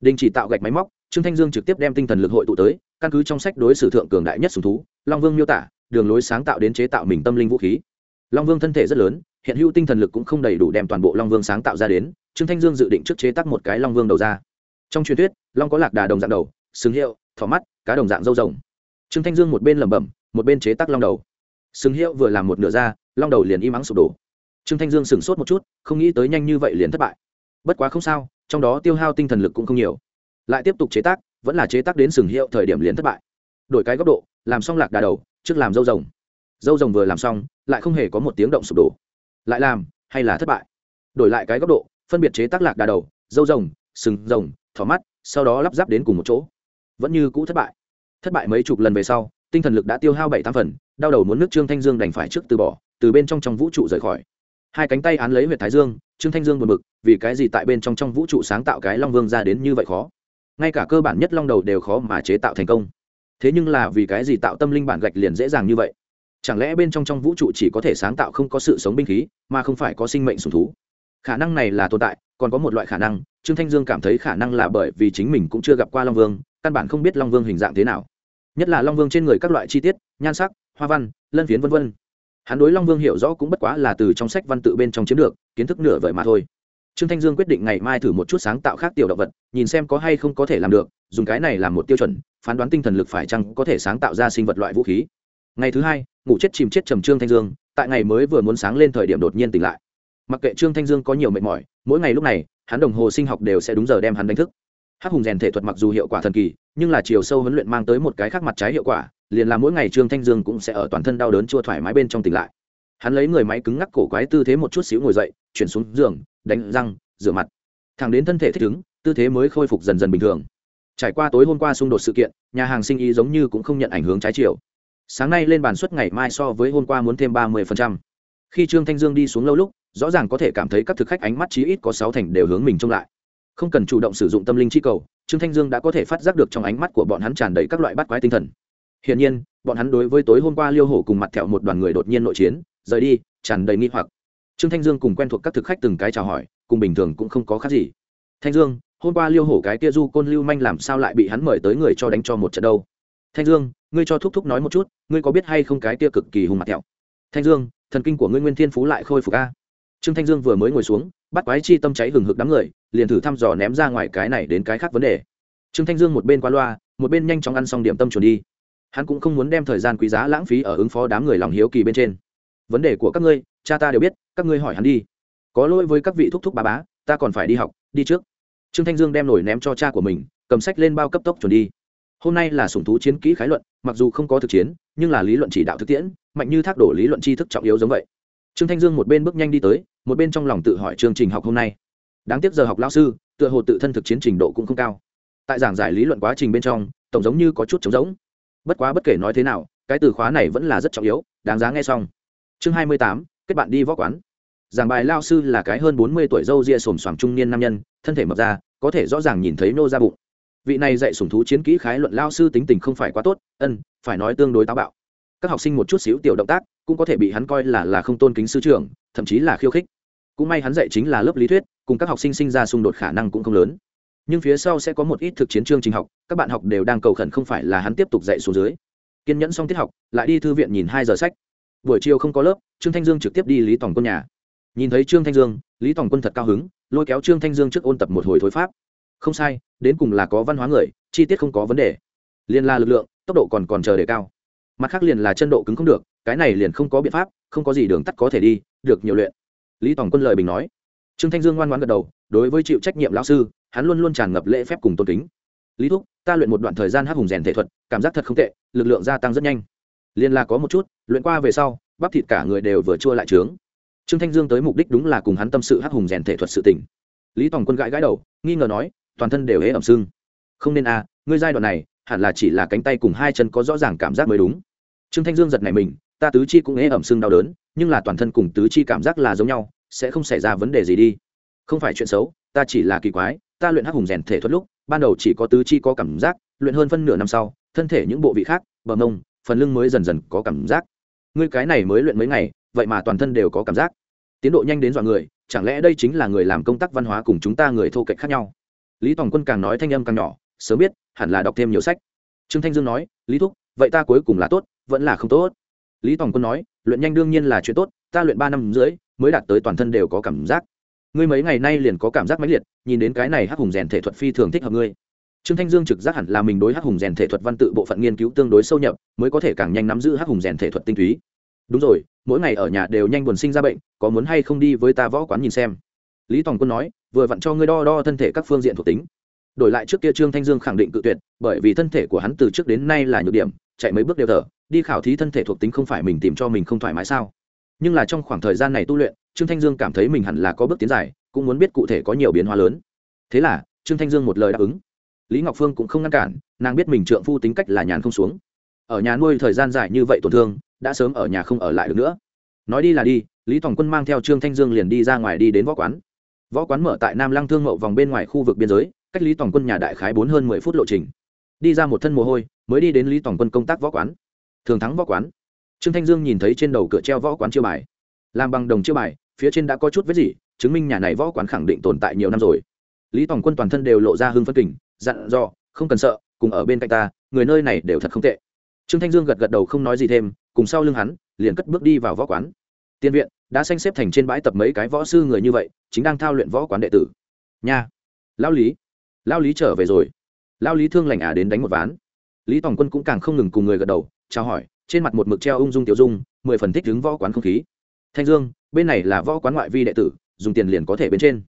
Đình chỉ tạo gạch máy móc, trương thanh dương trực tiếp đem tinh thần lực hội tụ tới, căn cứ trong sách đối xử thượng cường đại nhất sùng thú, long vương miêu tả, đường lối sáng tạo đến chế tạo mình tâm linh vũ khí. Long vương thân thể rất lớn, hiện hữu tinh thần lực cũng không đầy đủ đem toàn bộ long vương sáng tạo ra đến, trương thanh dương dự định trước chế tác một cái long vương đầu ra. Trong truyền thuyết, long có lạc đà đồng dạng đầu, sừng hiệu, thỏ mắt, cá đồng dạng râu rồng. Trương thanh dương một bên lẩm bẩm, một bên chế tác long đầu. Sừng hiệu vừa làm một nửa ra, long đầu liền im ắng sụp đổ. Trương thanh dương sửng sốt một chút, không nghĩ tới nhanh như vậy liền thất bại bất quá không sao, trong đó tiêu hao tinh thần lực cũng không nhiều. Lại tiếp tục chế tác, vẫn là chế tác đến sừng hiệu thời điểm liền thất bại. Đổi cái góc độ, làm xong lạc đà đầu, trước làm dâu rồng. Dâu rồng vừa làm xong, lại không hề có một tiếng động sụp đổ. Lại làm, hay là thất bại? Đổi lại cái góc độ, phân biệt chế tác lạc đà đầu, dâu rồng, sừng rồng, thỏ mắt, sau đó lắp ráp đến cùng một chỗ. Vẫn như cũ thất bại. Thất bại mấy chục lần về sau, tinh thần lực đã tiêu hao bảy tam phần, đau đầu muốn nước trương thanh dương đành phải trước từ bỏ, từ bên trong trong vũ trụ rời khỏi. Hai cánh tay án lấy huyệt thái dương trương thanh dương buồn bực, vì cái gì tại bên trong trong vũ trụ sáng tạo cái long vương ra đến như vậy khó? Ngay cả cơ bản nhất long đầu đều khó mà chế tạo thành công. Thế nhưng là vì cái gì tạo tâm linh bản gạch liền dễ dàng như vậy? Chẳng lẽ bên trong trong vũ trụ chỉ có thể sáng tạo không có sự sống binh khí, mà không phải có sinh mệnh sùng thú? Khả năng này là tồn tại, còn có một loại khả năng, trương thanh dương cảm thấy khả năng là bởi vì chính mình cũng chưa gặp qua long vương, căn bản không biết long vương hình dạng thế nào. Nhất là long vương trên người các loại chi tiết, nhan sắc, hoa văn, lân phiến v v hắn đối long vương hiểu rõ cũng bất quá là từ trong sách văn tự bên trong chiếm được, kiến thức nửa vời mà thôi. Trương thanh dương quyết định ngày mai thử một chút sáng tạo khác tiểu động vật, nhìn xem có hay không có thể làm được, dùng cái này làm một tiêu chuẩn, phán đoán tinh thần lực phải chăng có thể sáng tạo ra sinh vật loại vũ khí. Ngày thứ hai, ngủ chết chìm chết trầm trương thanh dương, tại ngày mới vừa muốn sáng lên thời điểm đột nhiên tỉnh lại. Mặc kệ trương thanh dương có nhiều mệt mỏi, mỗi ngày lúc này, hắn đồng hồ sinh học đều sẽ đúng giờ đem hắn đánh thức. Hắc hùng rèn thể thuật mặc dù hiệu quả thần kỳ nhưng là chiều sâu huấn luyện mang tới một cái khác mặt trái hiệu quả, liền là mỗi ngày trương thanh dương cũng sẽ ở toàn thân đau đớn chua thoải mái bên trong tỉnh lại. Hắn lấy người máy cứng ngắc cổ quái tư thế một chút xíu ngồi dậy, chuyển xuống giường, đánh răng, rửa mặt. Thẳng đến thân thể thích ứng, tư thế mới khôi phục dần dần bình thường. Trải qua tối hôm qua xung đột sự kiện, nhà hàng sinh ý giống như cũng không nhận ảnh hưởng trái chiều. Sáng nay lên bàn suất ngày mai so với hôm qua muốn thêm ba mươi khi trương thanh dương đi xuống lâu lúc, rõ ràng có thể cảm thấy các thực khách ánh mắt chí ít có sáu thành đều hướng mình trông lại. Không cần chủ động sử dụng tâm linh chi cầu trương thanh dương đã có thể phát giác được trong ánh mắt của bọn hắn tràn đầy các loại bắt quái tinh thần. Hiển nhiên, bọn hắn đối với tối hôm qua liêu hổ cùng mặt thẹo một đoàn người đột nhiên nội chiến, rời đi, tràn đầy nghi hoặc. Trương thanh dương cùng quen thuộc các thực khách từng cái chào hỏi, cùng bình thường cũng không có khác gì. Thanh dương, hôm qua liêu hổ cái kia du côn lưu manh làm sao lại bị hắn mời tới người cho đánh cho một trận đâu? Thanh dương, ngươi cho thúc thúc nói một chút, ngươi có biết hay không cái kia cực kỳ hùng mặt thẹo? Thanh dương, thần kinh của ngươi nguyên thiên phú lại khôi phục a. Trương thanh dương vừa mới ngồi xuống bắt quái chi tâm cháy hừng hực đám người, liền thử thăm dò ném ra ngoài cái này đến cái khác vấn đề. Trương thanh dương một bên qua loa, một bên nhanh chóng ăn xong điểm tâm chuẩn đi. Hắn cũng không muốn đem thời gian quý giá lãng phí ở ứng phó đám người lòng hiếu kỳ bên trên. Vấn đề của các ngươi, cha ta đều biết, các ngươi hỏi hắn đi. Có lỗi với các vị thúc thúc bà bá, ta còn phải đi học, đi trước. Trương thanh dương đem nổi ném cho cha của mình, cầm sách lên bao cấp tốc chuẩn đi. Hôm nay là sủng thú chiến kỹ khái luận, mặc dù không có thực chiến, nhưng là lý luận chỉ đạo thực tiễn, mạnh như thác đổ lý luận tri thức trọng yếu giống vậy trương thanh dương một bên bước nhanh đi tới, một bên trong lòng tự hỏi chương trình học hôm nay. Đáng tiếc giờ học lao sư, tựa hồ tự thân thực chiến trình độ cũng không cao. Tại giảng giải lý luận quá trình bên trong, tổng giống như có chút trống giống bất quá bất kể nói thế nào, cái từ khóa này vẫn là rất trọng yếu, đáng giá nghe xong. Chương hai mươi tám, kết bạn đi võ quán. Giảng bài lao sư là cái hơn bốn mươi tuổi dâu ria xồm xoàm trung niên nam nhân, thân thể mập ra, có thể rõ ràng nhìn thấy nô ra bụng. Vị này dạy sủng thú chiến kỹ khái luận lao sư tính tình không phải quá tốt, ân, phải nói tương đối táo bạo. Các học sinh một chút xíu tiểu động tác cũng có thể bị hắn coi là là không tôn kính sư trưởng, thậm chí là khiêu khích. Cũng may hắn dạy chính là lớp lý thuyết, cùng các học sinh sinh ra xung đột khả năng cũng không lớn. Nhưng phía sau sẽ có một ít thực chiến chương trình học, các bạn học đều đang cầu khẩn không phải là hắn tiếp tục dạy xuống dưới. Kiên nhẫn xong tiết học, lại đi thư viện nhìn hai giờ sách. Buổi chiều không có lớp, trương thanh dương trực tiếp đi lý tòng quân nhà. Nhìn thấy trương thanh dương, lý tòng quân thật cao hứng, lôi kéo trương thanh dương trước ôn tập một hồi thối pháp. Không sai, đến cùng là có văn hóa người, chi tiết không có vấn đề. Liên la lực lượng, tốc độ còn còn chờ đề cao. Mặt khác liền là chân độ cứng không được cái này liền không có biện pháp không có gì đường tắt có thể đi được nhiều luyện. Lý tòng quân lời bình nói. Trương thanh dương ngoan ngoan gật đầu đối với chịu trách nhiệm lão sư hắn luôn luôn tràn ngập lễ phép cùng tôn kính. Lý thúc ta luyện một đoạn thời gian hát hùng rèn thể thuật cảm giác thật không tệ lực lượng gia tăng rất nhanh. Liên là có một chút luyện qua về sau bắp thịt cả người đều vừa chua lại trướng. Trương thanh dương tới mục đích đúng là cùng hắn tâm sự hát hùng rèn thể thuật sự tỉnh lý tòng quân gãi gãi đầu nghi ngờ nói toàn thân đều hễ ẩm sưng. Không nên a à, ngươi giai đoạn này hẳn là chỉ là cánh tay cùng hai chân có rõ ràng cảm giác mới đúng. Trương thanh dương giật này mình ta tứ chi cũng ế ẩm sưng đau đớn, nhưng là toàn thân cùng tứ chi cảm giác là giống nhau, sẽ không xảy ra vấn đề gì đi. Không phải chuyện xấu, ta chỉ là kỳ quái, ta luyện hắc hùng rèn thể thuật lúc, ban đầu chỉ có tứ chi có cảm giác, luyện hơn phân nửa năm sau, thân thể những bộ vị khác, bờ mông, phần lưng mới dần dần có cảm giác. Ngươi cái này mới luyện mấy ngày, vậy mà toàn thân đều có cảm giác. Tiến độ nhanh đến dọa người, chẳng lẽ đây chính là người làm công tác văn hóa cùng chúng ta người thô kệch khác nhau? Lý tòng quân càng nói thanh âm càng nhỏ, sớm biết, hẳn là đọc thêm nhiều sách. Trương thanh dương nói, lý thúc, vậy ta cuối cùng là tốt, vẫn là không tốt? Lý tòng quân nói, luyện nhanh đương nhiên là chuyện tốt, ta luyện ba năm rưỡi mới đạt tới toàn thân đều có cảm giác. Ngươi mấy ngày nay liền có cảm giác mãnh liệt, nhìn đến cái này hắc hùng rèn thể thuật phi thường thích hợp ngươi. Trương thanh dương trực giác hẳn là mình đối hắc hùng rèn thể thuật văn tự bộ phận nghiên cứu tương đối sâu nhập, mới có thể càng nhanh nắm giữ hắc hùng rèn thể thuật tinh túy. Đúng rồi, mỗi ngày ở nhà đều nhanh buồn sinh ra bệnh, có muốn hay không đi với ta võ quán nhìn xem? Lý tòng quân nói, vừa vặn cho ngươi đo đo thân thể các phương diện thuộc tính. Đổi lại trước kia trương thanh dương khẳng định cự tuyệt, bởi vì thân thể của hắn từ trước đến nay là nhược điểm, chạy mấy bước đều thở đi khảo thí thân thể thuộc tính không phải mình tìm cho mình không thoải mái sao? Nhưng là trong khoảng thời gian này tu luyện, trương thanh dương cảm thấy mình hẳn là có bước tiến dài, cũng muốn biết cụ thể có nhiều biến hóa lớn. Thế là, trương thanh dương một lời đáp ứng. Lý ngọc phương cũng không ngăn cản, nàng biết mình trượng phu tính cách là nhàn không xuống. Ở nhà nuôi thời gian dài như vậy tổn thương, đã sớm ở nhà không ở lại được nữa. Nói đi là đi, lý tòng quân mang theo trương thanh dương liền đi ra ngoài đi đến võ quán. Võ quán mở tại nam lăng thương mậu vòng bên ngoài khu vực biên giới, cách lý tòng quân nhà đại khái bốn hơn mười phút lộ trình. Đi ra một thân mồ hôi, mới đi đến lý tòng quân công tác võ quán thường thắng võ quán. Trương thanh dương nhìn thấy trên đầu cửa treo võ quán chiêu bài. Làm bằng đồng chiêu bài, phía trên đã có chút vết gì, chứng minh nhà này võ quán khẳng định tồn tại nhiều năm rồi. Lý tòng quân toàn thân đều lộ ra hưng phân kình, dặn dò, không cần sợ, cùng ở bên cạnh ta, người nơi này đều thật không tệ. Trương thanh dương gật gật đầu không nói gì thêm, cùng sau lưng hắn, liền cất bước đi vào võ quán. Tiên viện, đã xanh xếp thành trên bãi tập mấy cái võ sư người như vậy, chính đang thao luyện võ quán đệ tử. Nha. Lao lý. Lao lý trở về rồi. Lao lý thương lành ả à đến đánh một ván. Lý tòng quân cũng càng không ngừng cùng người gật đầu chào hỏi, trên mặt một mực treo ung dung tiểu dung, mười phần thích đứng võ quán không khí. Thanh dương, bên này là võ quán ngoại vi đệ tử, dùng tiền liền có thể bên trên.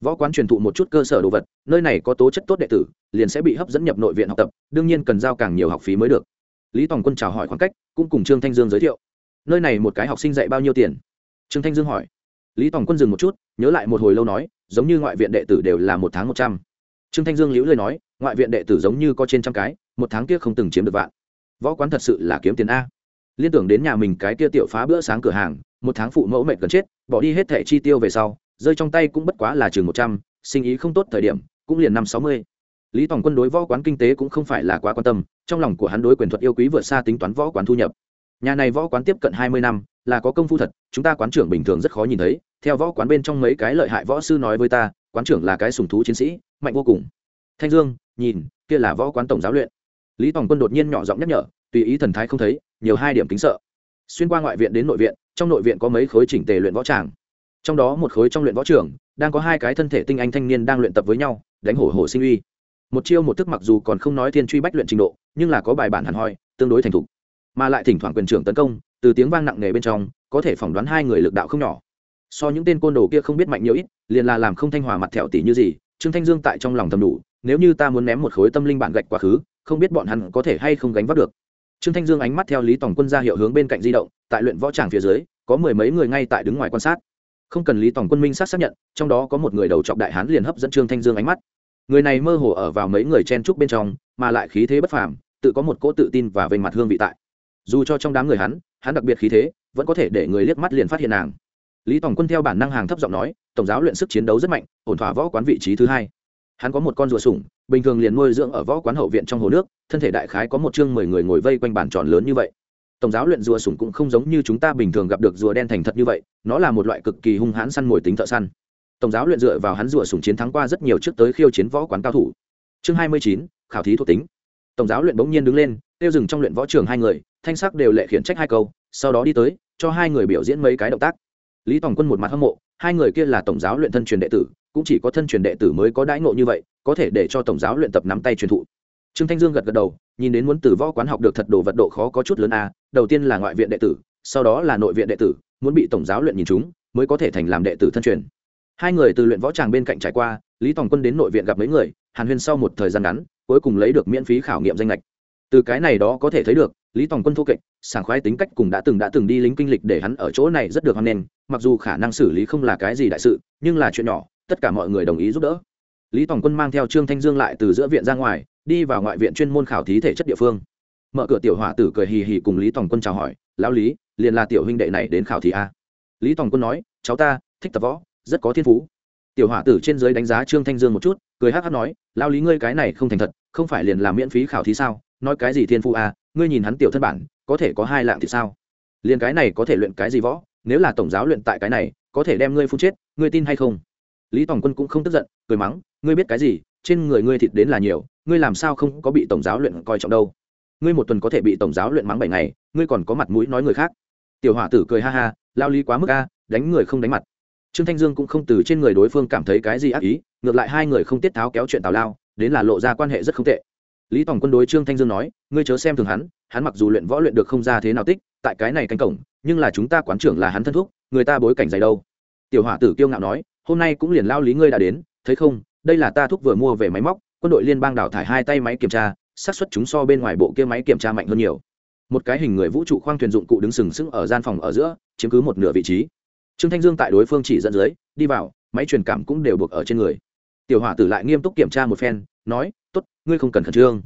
Võ quán truyền thụ một chút cơ sở đồ vật, nơi này có tố chất tốt đệ tử, liền sẽ bị hấp dẫn nhập nội viện học tập, đương nhiên cần giao càng nhiều học phí mới được. Lý tòng quân chào hỏi khoảng cách, cũng cùng trương thanh dương giới thiệu. Nơi này một cái học sinh dạy bao nhiêu tiền? Trương thanh dương hỏi. Lý tòng quân dừng một chút, nhớ lại một hồi lâu nói, giống như ngoại viện đệ tử đều là một tháng một trăm. Trương thanh dương liễu lời nói, ngoại viện đệ tử giống như có trên trăm cái, một tháng kia không từng chiếm được vạn võ quán thật sự là kiếm tiền a. Liên tưởng đến nhà mình cái kia tiểu phá bữa sáng cửa hàng, một tháng phụ mẫu mệt gần chết, bỏ đi hết thẻ chi tiêu về sau, rơi trong tay cũng bất quá là chừng một trăm, sinh ý không tốt thời điểm, cũng liền năm sáu mươi. Lý tòng quân đối võ quán kinh tế cũng không phải là quá quan tâm, trong lòng của hắn đối quyền thuật yêu quý vượt xa tính toán võ quán thu nhập. Nhà này võ quán tiếp cận hai mươi năm, là có công phu thật, chúng ta quán trưởng bình thường rất khó nhìn thấy, theo võ quán bên trong mấy cái lợi hại võ sư nói với ta, quán trưởng là cái sùng thú chiến sĩ, mạnh vô cùng. Thanh dương, nhìn, kia là võ quán tổng giáo luyện lý tòng quân đột nhiên nhỏ giọng nhắc nhở, tùy ý thần thái không thấy, nhiều hai điểm kính sợ. Xuyên qua ngoại viện đến nội viện, trong nội viện có mấy khối chỉnh tề luyện võ tràng. Trong đó một khối trong luyện võ trường, đang có hai cái thân thể tinh anh thanh niên đang luyện tập với nhau, đánh hổ hổ sinh uy. Một chiêu một thức mặc dù còn không nói thiên truy bách luyện trình độ, nhưng là có bài bản hẳn hoi, tương đối thành thục. Mà lại thỉnh thoảng quyền trưởng tấn công, từ tiếng vang nặng nề bên trong, có thể phỏng đoán hai người lực đạo không nhỏ. So những tên côn đồ kia không biết mạnh nhiều ít, liền là làm không thanh hòa mặt thẹo tỷ như gì, trương thanh dương tại trong lòng thầm đủ nếu như ta muốn ném một khối tâm linh bản gạch quá khứ, không biết bọn hắn có thể hay không gánh vác được. Trương thanh dương ánh mắt theo lý Tòng quân ra hiệu hướng bên cạnh di động, tại luyện võ tràng phía dưới, có mười mấy người ngay tại đứng ngoài quan sát. Không cần lý Tòng quân minh sát xác nhận, trong đó có một người đầu trọc đại hán liền hấp dẫn trương thanh dương ánh mắt. Người này mơ hồ ở vào mấy người chen trúc bên trong, mà lại khí thế bất phàm, tự có một cỗ tự tin và vênh mặt hương vị tại. Dù cho trong đám người hắn hắn đặc biệt khí thế, vẫn có thể để người liếc mắt liền phát hiện nàng. Lý Tòng quân theo bản năng hàng thấp giọng nói, tổng giáo luyện sức chiến đấu rất mạnh, ổn thỏa võ quán vị trí thứ hai hắn có một con rùa sủng, bình thường liền nuôi dưỡng ở võ quán hậu viện trong hồ nước, thân thể đại khái có một chương mười người ngồi vây quanh bàn tròn lớn như vậy. Tổng giáo luyện rùa sủng cũng không giống như chúng ta bình thường gặp được rùa đen thành thật như vậy, nó là một loại cực kỳ hung hãn săn mồi tính thợ săn. Tổng giáo luyện dựa vào hắn rùa sủng chiến thắng qua rất nhiều trước tới khiêu chiến võ quán cao thủ. Chương hai mươi chín, khảo thí thuộc tính. Tổng giáo luyện bỗng nhiên đứng lên, tiêu dừng trong luyện võ trường hai người, thanh sắc đều lệ khiển trách hai câu, sau đó đi tới, cho hai người biểu diễn mấy cái động tác. Lý tòng quân một mặt hâm mộ, hai người kia là tổng giáo luyện thân truyền đệ tử cũng chỉ có thân truyền đệ tử mới có đãi ngộ như vậy, có thể để cho tổng giáo luyện tập nắm tay truyền thụ. Trương thanh dương gật gật đầu, nhìn đến muốn từ võ quán học được thật đồ vật độ khó có chút lớn a, đầu tiên là ngoại viện đệ tử, sau đó là nội viện đệ tử, muốn bị tổng giáo luyện nhìn chúng, mới có thể thành làm đệ tử thân truyền. Hai người từ luyện võ tràng bên cạnh trải qua, lý tòng quân đến nội viện gặp mấy người, hàn huyên sau một thời gian ngắn, cuối cùng lấy được miễn phí khảo nghiệm danh lệch từ cái này đó có thể thấy được, lý tòng quân thô kệch, sảng khoái tính cách cùng đã từng đã từng đi lính kinh lịch để hắn ở chỗ này rất được hoan nghênh, mặc dù khả năng xử lý không là cái gì đại sự, nhưng là chuyện nhỏ tất cả mọi người đồng ý giúp đỡ. Lý tòng quân mang theo trương thanh dương lại từ giữa viện ra ngoài, đi vào ngoại viện chuyên môn khảo thí thể chất địa phương. Mở cửa tiểu hỏa tử cười hì hì cùng lý tòng quân chào hỏi, lão lý, liền là tiểu huynh đệ này đến khảo thí a? Lý tòng quân nói, cháu ta, thích tập võ, rất có thiên phú. Tiểu hỏa tử trên dưới đánh giá trương thanh dương một chút, cười hát hát nói lao lý ngươi cái này không thành thật, không phải liền làm miễn phí khảo thí sao? Nói cái gì thiên phú à ngươi nhìn hắn tiểu thân bản, có thể có hai lạng thì sao? Liền cái này có thể luyện cái gì võ? Nếu là tổng giáo luyện tại cái này, có thể đem ngươi phun chết, ngươi tin hay không? Lý tòng quân cũng không tức giận, cười mắng, ngươi biết cái gì, trên người ngươi thịt đến là nhiều, ngươi làm sao không có bị tổng giáo luyện coi trọng đâu? Ngươi một tuần có thể bị tổng giáo luyện mắng bảy ngày, ngươi còn có mặt mũi nói người khác. Tiểu hỏa tử cười ha ha, lao lý quá mức a, đánh người không đánh mặt. Trương thanh dương cũng không từ trên người đối phương cảm thấy cái gì ác ý, ngược lại hai người không tiết tháo kéo chuyện tào lao, đến là lộ ra quan hệ rất không tệ. Lý tòng quân đối trương thanh dương nói, ngươi chớ xem thường hắn hắn mặc dù luyện võ luyện được không ra thế nào tích, tại cái này canh cổng, nhưng là chúng ta quán trưởng là hắn thân thúc, người ta bối cảnh dày đâu. Tiểu hỏa tử kiêu ngạo nói hôm nay cũng liền lao lý ngươi đã đến, thấy không? Đây là ta thúc vừa mua về máy móc, quân đội liên bang đào thải hai tay máy kiểm tra, xác suất chúng so bên ngoài bộ kia máy kiểm tra mạnh hơn nhiều. Một cái hình người vũ trụ khoang thuyền dụng cụ đứng sừng sững ở gian phòng ở giữa, chiếm cứ một nửa vị trí. Trương thanh dương tại đối phương chỉ dẫn dưới, đi vào, máy truyền cảm cũng đều buộc ở trên người. Tiểu hỏa tử lại nghiêm túc kiểm tra một phen, nói t ố t ngươi không cần khẩn trương.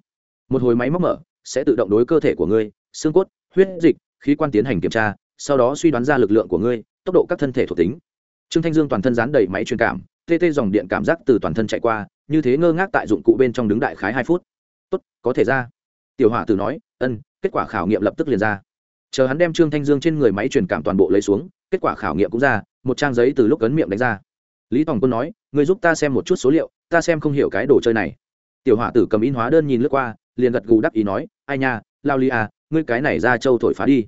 Một hồi máy móc mở, sẽ tự động đối cơ thể của ngươi, xương cốt, huyết dịch, khí quan tiến hành kiểm tra, sau đó suy đoán ra lực lượng của ngươi, tốc độ các thân thể thuộc tính trương thanh dương toàn thân dán đầy máy truyền cảm, tê tê dòng điện cảm giác từ toàn thân chạy qua, như thế ngơ ngác tại dụng cụ bên trong đứng đại khái hai phút. Tốt, có thể ra. Tiểu hỏa tử nói, ân, kết quả khảo nghiệm lập tức liền ra. Chờ hắn đem trương thanh dương trên người máy truyền cảm toàn bộ lấy xuống, kết quả khảo nghiệm cũng ra, một trang giấy từ lúc ấn miệng đánh ra. Lý tòng quân nói người giúp ta xem một chút số liệu, ta xem không hiểu cái đồ chơi này. Tiểu hỏa tử cầm in hóa đơn nhìn lướt qua, liền gật gù đắc ý nói, ai nha, lao li à ngươi cái này ra châu thổi phá đi.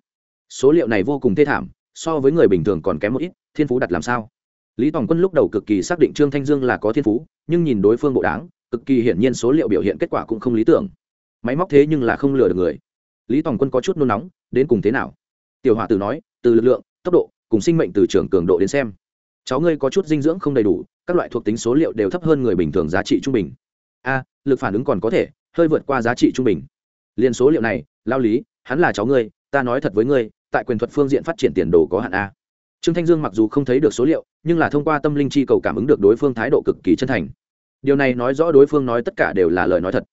Số liệu này vô cùng thê thảm so với người bình thường còn kém một ít, thiên phú đặt làm sao? Lý tòng quân lúc đầu cực kỳ xác định trương thanh dương là có thiên phú, nhưng nhìn đối phương bộ đáng, cực kỳ hiển nhiên số liệu biểu hiện kết quả cũng không lý tưởng. Máy móc thế nhưng là không lừa được người. Lý tòng quân có chút nôn nóng, đến cùng thế nào? Tiểu hòa tử nói, từ lực lượng, tốc độ, cùng sinh mệnh từ trường cường độ đến xem. Cháu ngươi có chút dinh dưỡng không đầy đủ, các loại thuộc tính số liệu đều thấp hơn người bình thường giá trị trung bình. A, lực phản ứng còn có thể, hơi vượt qua giá trị trung bình. Liên số liệu này, lao lý, hắn là cháu ngươi, ta nói thật với ngươi tại quyền thuật phương diện phát triển tiền đồ có hạn a. Trương thanh dương mặc dù không thấy được số liệu, nhưng là thông qua tâm linh chi cầu cảm ứng được đối phương thái độ cực kỳ chân thành. Điều này nói rõ đối phương nói tất cả đều là lời nói thật.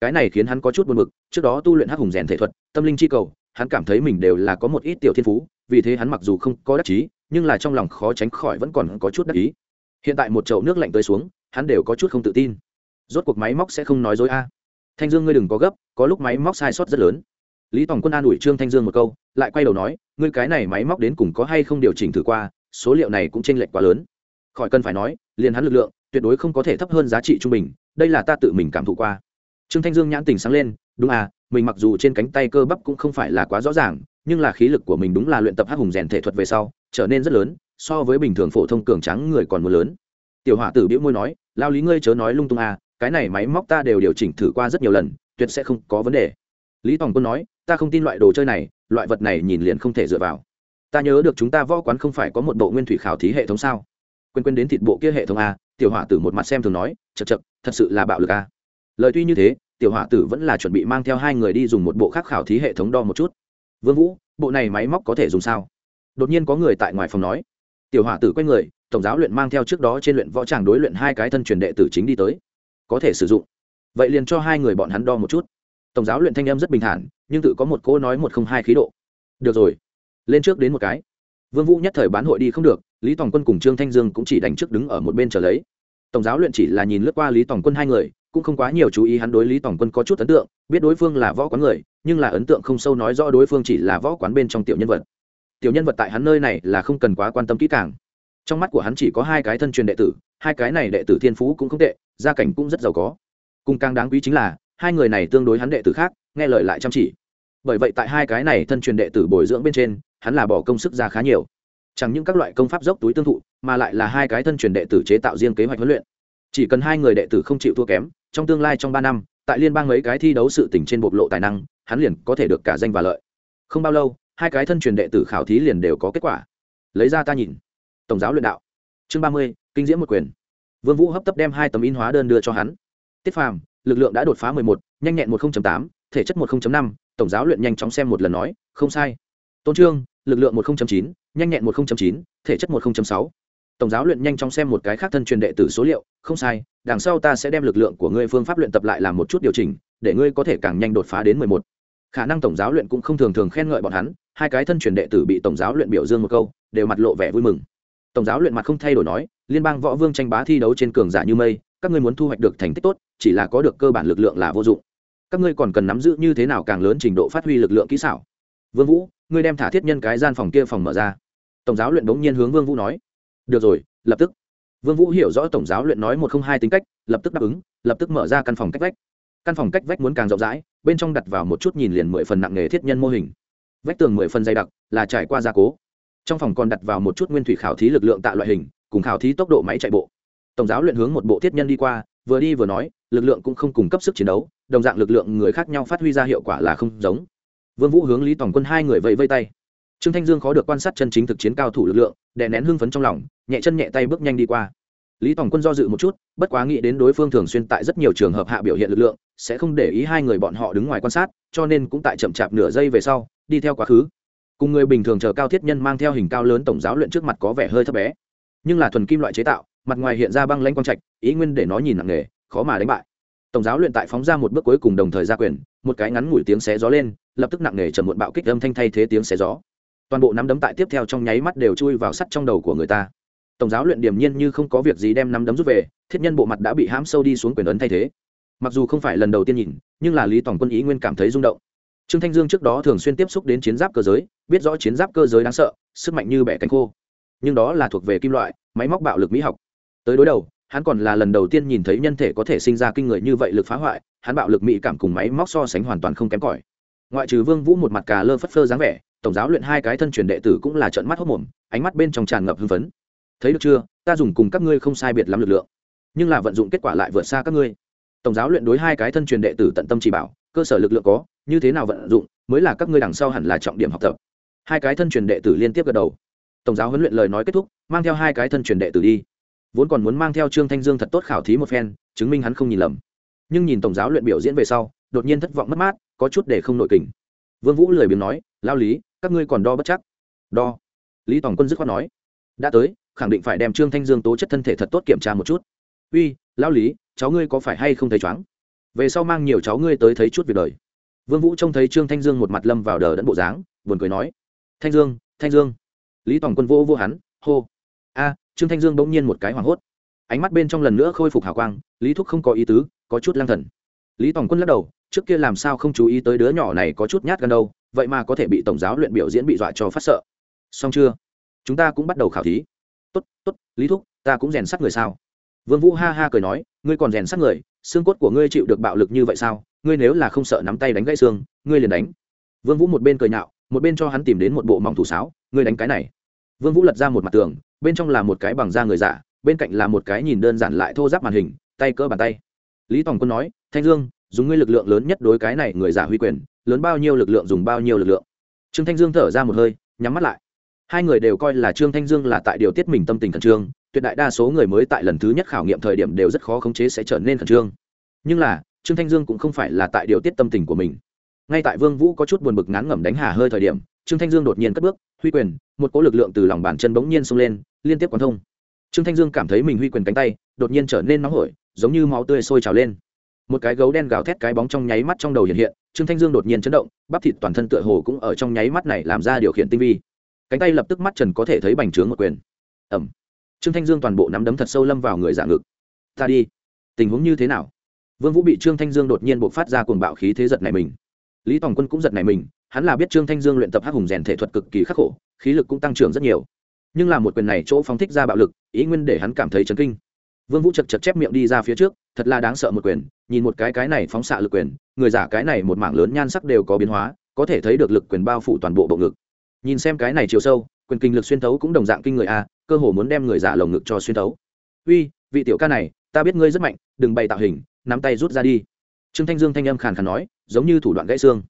Cái này khiến hắn có chút buồn bực, trước đó tu luyện hắc hùng rèn thể thuật, tâm linh chi cầu, hắn cảm thấy mình đều là có một ít tiểu thiên phú, vì thế hắn mặc dù không có đắc chí, nhưng là trong lòng khó tránh khỏi vẫn còn có chút đắc ý. Hiện tại một chậu nước lạnh tới xuống, hắn đều có chút không tự tin. Rốt cuộc máy móc sẽ không nói dối a. Thanh dương ngươi đừng có gấp, có lúc máy móc sai sót rất lớn lý tòng quân an ủi trương thanh dương một câu, lại quay đầu nói, ngươi cái này máy móc đến cùng có hay không điều chỉnh thử qua, số liệu này cũng chênh lệch quá lớn. Khỏi cần phải nói, liền hắn lực lượng, tuyệt đối không có thể thấp hơn giá trị trung bình, đây là ta tự mình cảm thụ qua. Trương thanh dương nhãn tình sáng lên, đúng à mình mặc dù trên cánh tay cơ bắp cũng không phải là quá rõ ràng, nhưng là khí lực của mình đúng là luyện tập hắc hùng rèn thể thuật về sau, trở nên rất lớn, so với bình thường phổ thông cường trắng người còn mưa lớn. Tiểu hỏa tử biễu môi nói, lao lý ngươi chớ nói lung tung à cái này máy móc ta đều điều chỉnh thử qua rất nhiều lần, tuyệt sẽ không có vấn đề lý tòng quân nói, ta không tin loại đồ chơi này, loại vật này nhìn liền không thể dựa vào. Ta nhớ được chúng ta võ quán không phải có một bộ nguyên thủy khảo thí hệ thống sao? Quên quên đến thịt bộ kia hệ thống a, tiểu hỏa tử một mặt xem thường nói chật chật thật sự là bạo lực a. Lời tuy như thế, tiểu hỏa tử vẫn là chuẩn bị mang theo hai người đi dùng một bộ khác khảo thí hệ thống đo một chút. Vương vũ, bộ này máy móc có thể dùng sao? Đột nhiên có người tại ngoài phòng nói. Tiểu hỏa tử quay người, tổng giáo luyện mang theo trước đó trên luyện võ tràng đối luyện hai cái thân truyền đệ tử chính đi tới. Có thể sử dụng. Vậy liền cho hai người bọn hắn đo một chút tổng giáo luyện thanh em rất bình thản, nhưng tự có một cô nói một không hai khí độ. Được rồi, lên trước đến một cái. Vương vũ nhất thời bán hội đi không được, lý tòng quân cùng trương thanh dương cũng chỉ đánh trước đứng ở một bên chờ lấy. Tổng giáo luyện chỉ là nhìn lướt qua lý tòng quân hai người, cũng không quá nhiều chú ý hắn đối lý tòng quân có chút ấn tượng, biết đối phương là võ quán người, nhưng là ấn tượng không sâu nói rõ đối phương chỉ là võ quán bên trong tiểu nhân vật. Tiểu nhân vật tại hắn nơi này là không cần quá quan tâm kỹ càng. Trong mắt của hắn chỉ có hai cái thân truyền đệ tử, hai cái này đệ tử thiên phú cũng không tệ, gia cảnh cũng rất giàu có. Cùng càng đáng quý chính là hai người này tương đối hắn đệ tử khác, nghe lời lại chăm chỉ. Bởi vậy tại hai cái này thân truyền đệ tử bồi dưỡng bên trên, hắn là bỏ công sức ra khá nhiều. Chẳng những các loại công pháp dốc túi tương thụ, mà lại là hai cái thân truyền đệ tử chế tạo riêng kế hoạch huấn luyện. Chỉ cần hai người đệ tử không chịu thua kém, trong tương lai trong ba năm, tại liên bang mấy cái thi đấu sự tỉnh trên bộc lộ tài năng, hắn liền có thể được cả danh và lợi. Không bao lâu, hai cái thân truyền đệ tử khảo thí liền đều có kết quả. Lấy ra ta nhìn. Tổng giáo luyện đạo. Chương ba mươi, kinh diễm một quyền. Vương vũ hấp tấp đem hai tấm in hóa đơn đưa cho hắn. Tiết phàm lực lượng đã đột phá mười một, nhanh nhẹn một tám, thể chất một năm, tổng giáo luyện nhanh chóng xem một lần nói, không sai. Tôn trương, lực lượng một chín, nhanh nhẹn một chín, thể chất một sáu. Tổng giáo luyện nhanh chóng xem một cái khác thân truyền đệ tử số liệu, không sai, đằng sau ta sẽ đem lực lượng của ngươi phương pháp luyện tập lại làm một chút điều chỉnh, để ngươi có thể càng nhanh đột phá đến mười một. Khả năng tổng giáo luyện cũng không thường thường khen ngợi bọn hắn, hai cái thân truyền đệ tử bị tổng giáo luyện biểu dương một câu, đều mặt lộ vẻ vui mừng. Tổng giáo luyện mặt không thay đổi nói, liên bang võ vương tranh bá thi đấu trên cường giả như mây các ngươi muốn thu hoạch được thành tích tốt, chỉ là có được cơ bản lực lượng là vô dụng. Các ngươi còn cần nắm giữ như thế nào càng lớn trình độ phát huy lực lượng kỹ xảo? Vương vũ, ngươi đem thả thiết nhân cái gian phòng kia phòng mở ra. Tổng giáo luyện bỗng nhiên hướng vương vũ nói. Được rồi, lập tức. Vương vũ hiểu rõ tổng giáo luyện nói một không hai tính cách, lập tức đáp ứng, lập tức mở ra căn phòng cách vách. Căn phòng cách vách muốn càng rộng rãi, bên trong đặt vào một chút nhìn liền mười phần nặng nghề thiết nhân mô hình. Vách tường mười phần dày đặc, là trải qua gia cố. Trong phòng còn đặt vào một chút nguyên thủy khảo thí lực lượng tạo loại hình, cùng khảo thí tốc độ máy chạy bộ tổng giáo luyện hướng một bộ thiết nhân đi qua, vừa đi vừa nói, lực lượng cũng không cung cấp sức chiến đấu, đồng dạng lực lượng người khác nhau phát huy ra hiệu quả là không giống. Vương vũ hướng lý tổng quân hai người vẫy vây tay. Trương thanh dương khó được quan sát chân chính thực chiến cao thủ lực lượng, đè nén hưng phấn trong lòng, nhẹ chân nhẹ tay bước nhanh đi qua. Lý tổng quân do dự một chút, bất quá nghĩ đến đối phương thường xuyên tại rất nhiều trường hợp hạ biểu hiện lực lượng, sẽ không để ý hai người bọn họ đứng ngoài quan sát, cho nên cũng tại chậm chạp nửa giây về sau, đi theo quá khứ. Cùng người bình thường chờ cao thiết nhân mang theo hình cao lớn tổng giáo luyện trước mặt có vẻ hơi thấp bé. Nhưng là thuần kim loại chế tạo mặt ngoài hiện ra băng lãnh quang trạch, ý nguyên để nó nhìn nặng nề, khó mà đánh bại. Tổng giáo luyện tại phóng ra một bước cuối cùng đồng thời ra quyền, một cái ngắn ngủi tiếng xé gió lên, lập tức nặng nề trầm muộn bạo kích âm thanh thay thế tiếng xé gió. Toàn bộ nắm đấm tại tiếp theo trong nháy mắt đều chui vào sắt trong đầu của người ta. Tổng giáo luyện điềm nhiên như không có việc gì đem nắm đấm rút về, thiết nhân bộ mặt đã bị hãm sâu đi xuống quyền ấn thay thế. Mặc dù không phải lần đầu tiên nhìn, nhưng là lý tổng quân ý nguyên cảm thấy rung động. Trương thanh dương trước đó thường xuyên tiếp xúc đến chiến giáp cơ giới, biết rõ chiến giáp cơ giới đáng sợ, sức mạnh như bẻ cánh khô. Nhưng đó là thuộc về kim loại, máy móc bạo lực mỹ học tới đối đầu, hắn còn là lần đầu tiên nhìn thấy nhân thể có thể sinh ra kinh người như vậy lực phá hoại, hắn bạo lực mỹ cảm cùng máy móc so sánh hoàn toàn không kém cỏi. Ngoại trừ vương vũ một mặt cà lơ phất phơ dáng vẻ, tổng giáo luyện hai cái thân truyền đệ tử cũng là trợn mắt hốt mồm, ánh mắt bên trong tràn ngập hưng phấn. Thấy được chưa? Ta dùng cùng các ngươi không sai biệt lắm lực lượng, nhưng là vận dụng kết quả lại vượt xa các ngươi. Tổng giáo luyện đối hai cái thân truyền đệ tử tận tâm chỉ bảo, cơ sở lực lượng có, như thế nào vận dụng, mới là các ngươi đằng sau hẳn là trọng điểm học tập. Hai cái thân truyền đệ tử liên tiếp gật đầu. Tổng giáo huấn luyện lời nói kết thúc, mang theo hai cái thân truyền đệ tử đi vốn còn muốn mang theo trương thanh dương thật tốt khảo thí một phen, chứng minh hắn không nhìn lầm. Nhưng nhìn tổng giáo luyện biểu diễn về sau, đột nhiên thất vọng mất mát, có chút để không nội kình. Vương vũ lười biếng nói, lao lý, các ngươi còn đo bất chắc? Đo. Lý tổng quân dứt khoát nói, đã tới, khẳng định phải đem trương thanh dương tố chất thân thể thật tốt kiểm tra một chút. Uy, lao lý, cháu ngươi có phải hay không thấy chóng về sau mang nhiều cháu ngươi tới thấy chút việc đời. Vương vũ trông thấy trương thanh dương một mặt lâm vào đờ đẫn bộ dáng, buồn cười nói, thanh dương thanh dương. Lý tổng quân vô vô hắn, hô. A trương thanh dương bỗng nhiên một cái hoảng hốt. Ánh mắt bên trong lần nữa khôi phục hào quang, lý thúc không có ý tứ, có chút lang thần. Lý tổng quân lắc đầu, trước kia làm sao không chú ý tới đứa nhỏ này có chút nhát gan đâu, vậy mà có thể bị tổng giáo luyện biểu diễn bị dọa cho phát sợ. Xong chưa? Chúng ta cũng bắt đầu khảo thí. Tốt tốt, lý thúc, ta cũng rèn sát người sao? Vương vũ ha ha cười nói, ngươi còn rèn sát người, xương cốt của ngươi chịu được bạo lực như vậy sao? Ngươi nếu là không sợ nắm tay đánh gãy xương, ngươi liền đánh. Vương vũ một bên cười nhạo, một bên cho hắn tìm đến một bộ mỏng thủ sáo, ngươi đánh cái này vương vũ lật ra một mặt tường, bên trong là một cái bằng da người giả, bên cạnh là một cái nhìn đơn giản lại thô giáp màn hình, tay cỡ bàn tay. Lý tòng quân nói, thanh dương, dùng ngươi lực lượng lớn nhất đối cái này người giả huy quyền, lớn bao nhiêu lực lượng dùng bao nhiêu lực lượng. Trương thanh dương thở ra một hơi, nhắm mắt lại. Hai người đều coi là trương thanh dương là tại điều tiết mình tâm tình khẩn trương, tuyệt đại đa số người mới tại lần thứ nhất khảo nghiệm thời điểm đều rất khó khống chế sẽ trở nên khẩn trương. Nhưng là, trương thanh dương cũng không phải là tại điều tiết tâm tình của mình. Ngay tại vương vũ có chút buồn bực ngán ngẩm đánh hà hơi thời điểm, trương thanh dương đột nhiên cất bước huy quyền, một cỗ lực lượng từ lòng bàn chân bỗng nhiên xông lên, liên tiếp quán thông. Trương thanh dương cảm thấy mình huy quyền cánh tay đột nhiên trở nên nóng hổi, giống như máu tươi sôi trào lên. Một cái gấu đen gào thét cái bóng trong nháy mắt trong đầu hiện hiện, trương thanh dương đột nhiên chấn động, bắp thịt toàn thân tựa hồ cũng ở trong nháy mắt này làm ra điều khiển tinh vi. Cánh tay lập tức mắt trần có thể thấy bành trướng một quyền. Ẩm trương thanh dương toàn bộ nắm đấm thật sâu lâm vào người giả ngực. Ta đi. Tình huống như thế nào? Vương vũ bị trương thanh dương đột nhiên bộc phát ra cuồng bạo khí thế giật này mình lý tòng quân cũng giật này mình, hắn là biết trương thanh dương luyện tập hắc hùng rèn thể thuật cực kỳ khắc khổ, khí lực cũng tăng trưởng rất nhiều. Nhưng là một quyền này chỗ phóng thích ra bạo lực, ý nguyên để hắn cảm thấy chấn kinh. Vương vũ chật chật chép miệng đi ra phía trước, thật là đáng sợ một quyền, nhìn một cái cái này phóng xạ lực quyền, người giả cái này một mảng lớn nhan sắc đều có biến hóa, có thể thấy được lực quyền bao phủ toàn bộ bộ ngực. Nhìn xem cái này chiều sâu, quyền kinh lực xuyên thấu cũng đồng dạng kinh người a, cơ hồ muốn đem người giả lồng ngực cho xuyên thấu. Uy, vị tiểu ca này, ta biết ngươi rất mạnh, đừng bày tạo hình, nắm tay rút ra đi trương thanh dương thanh âm khàn khàn nói, giống như thủ đoạn gãy xương.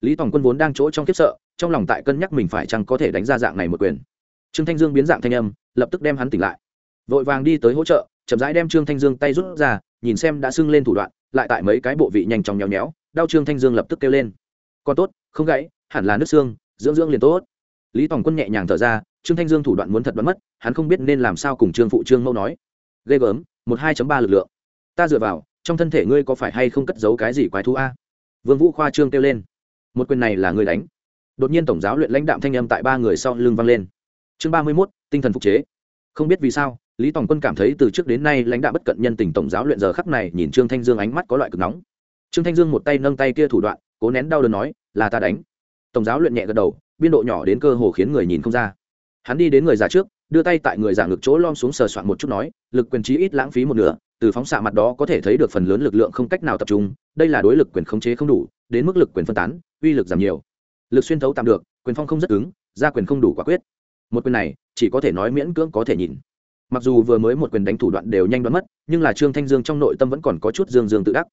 Lý tòng quân vốn đang chỗ trong kiếp sợ, trong lòng tại cân nhắc mình phải chăng có thể đánh ra dạng này một quyền. Trương thanh dương biến dạng thanh âm, lập tức đem hắn tỉnh lại. Vội vàng đi tới hỗ trợ, chậm rãi đem trương thanh dương tay rút ra, nhìn xem đã sưng lên thủ đoạn, lại tại mấy cái bộ vị nhanh chóng nhéo nhéo, đau trương thanh dương lập tức kêu lên. Còn tốt, không gãy, hẳn là nước xương, dưỡng dưỡng liền tốt. Lý tòng quân nhẹ nhàng thở ra, trương thanh dương thủ đoạn muốn thật đoán mất, hắn không biết nên làm sao cùng trương phụ trương mẫu nói. Ghê gớm, một hai ba lực lượng. Ta dựa vào trong thân thể ngươi có phải hay không cất giấu cái gì quái thú a? Vương vũ khoa trương kêu lên. Một quyền này là ngươi đánh. Đột nhiên tổng giáo luyện lãnh đạm thanh âm tại ba người sau lưng vang lên. Chương ba mươi 31, tinh thần phục chế. Không biết vì sao lý tòng quân cảm thấy từ trước đến nay lãnh đạo bất cận nhân tình tổng giáo luyện giờ khắc này nhìn trương thanh dương ánh mắt có loại cực nóng. Trương thanh dương một tay nâng tay kia thủ đoạn cố nén đau đớn nói là ta đánh. Tổng giáo luyện nhẹ gật đầu biên độ nhỏ đến cơ hồ khiến người nhìn không ra. Hắn đi đến người già trước đưa tay tại người già ngực chỗ lom xuống sờ soạn một chút nói lực quyền trí ít lãng phí một nửa từ phóng xạ mặt đó có thể thấy được phần lớn lực lượng không cách nào tập trung, đây là đối lực quyền khống chế không đủ, đến mức lực quyền phân tán, uy lực giảm nhiều. Lực xuyên thấu tạm được, quyền phong không rất cứng, ra quyền không đủ quả quyết. Một quyền này, chỉ có thể nói miễn cưỡng có thể nhìn. Mặc dù vừa mới một quyền đánh thủ đoạn đều nhanh đoán mất, nhưng là trương thanh dương trong nội tâm vẫn còn có chút dương dương tự đắc.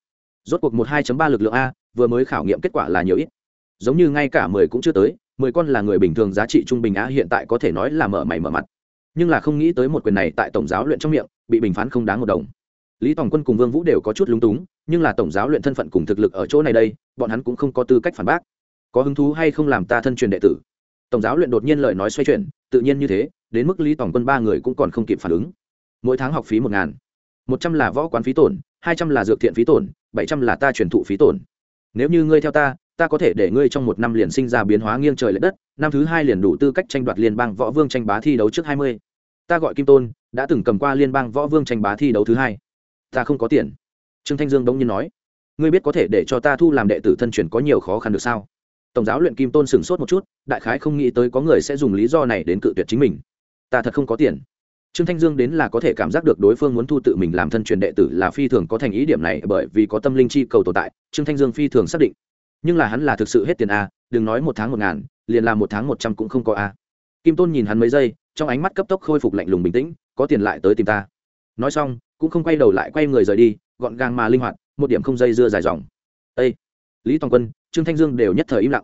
Rốt cuộc một hai ba lực lượng a, vừa mới khảo nghiệm kết quả là nhiều ít. Giống như ngay cả mười cũng chưa tới, mười con là người bình thường giá trị trung bình a hiện tại có thể nói là mở mày mở mặt. Nhưng là không nghĩ tới một quyền này tại tổng giáo luyện trong miệng, bị bình phán không đáng một đồng lý tòng quân cùng vương vũ đều có chút lúng túng, nhưng là tổng giáo luyện thân phận cùng thực lực ở chỗ này đây, bọn hắn cũng không có tư cách phản bác. Có hứng thú hay không làm ta thân truyền đệ tử? Tổng giáo luyện đột nhiên lời nói xoay chuyển, tự nhiên như thế, đến mức lý tổng quân ba người cũng còn không kịp phản ứng. Mỗi tháng học phí một ngàn. Một trăm là võ quán phí tổn, hai trăm là dược thiện phí tổn, bảy trăm là ta truyền thụ phí tổn. Nếu như ngươi theo ta ta có thể để ngươi trong một năm liền sinh ra biến hóa nghiêng trời l ệ đất, năm thứ hai liền đủ tư cách tranh đoạt liên bang võ vương tranh bá thi đấu trước hai mươi. Ta gọi kim tôn, đã từng cầm qua liên bang võ vương tranh bá thi đấu thứ hai ta không có tiền. Trương thanh dương đống nhiên nói, ngươi biết có thể để cho ta thu làm đệ tử thân truyền có nhiều khó khăn được sao? Tổng giáo luyện kim tôn sửng sốt một chút, đại khái không nghĩ tới có người sẽ dùng lý do này đến cự tuyệt chính mình. Ta thật không có tiền. Trương thanh dương đến là có thể cảm giác được đối phương muốn thu tự mình làm thân truyền đệ tử là phi thường có thành ý điểm này, bởi vì có tâm linh chi cầu tồn tại, trương thanh dương phi thường xác định. Nhưng là hắn là thực sự hết tiền a, đừng nói một tháng một ngàn, liền làm một tháng một trăm cũng không có a. Kim tôn nhìn hắn mấy giây, trong ánh mắt cấp tốc khôi phục lạnh lùng bình tĩnh, có tiền lại tới tìm ta. Nói xong cũng không quay đầu lại quay người rời đi, gọn gàng mà linh hoạt, một điểm không dây dưa dài dòng. Ê! lý toàn quân, trương thanh dương đều nhất thời im lặng.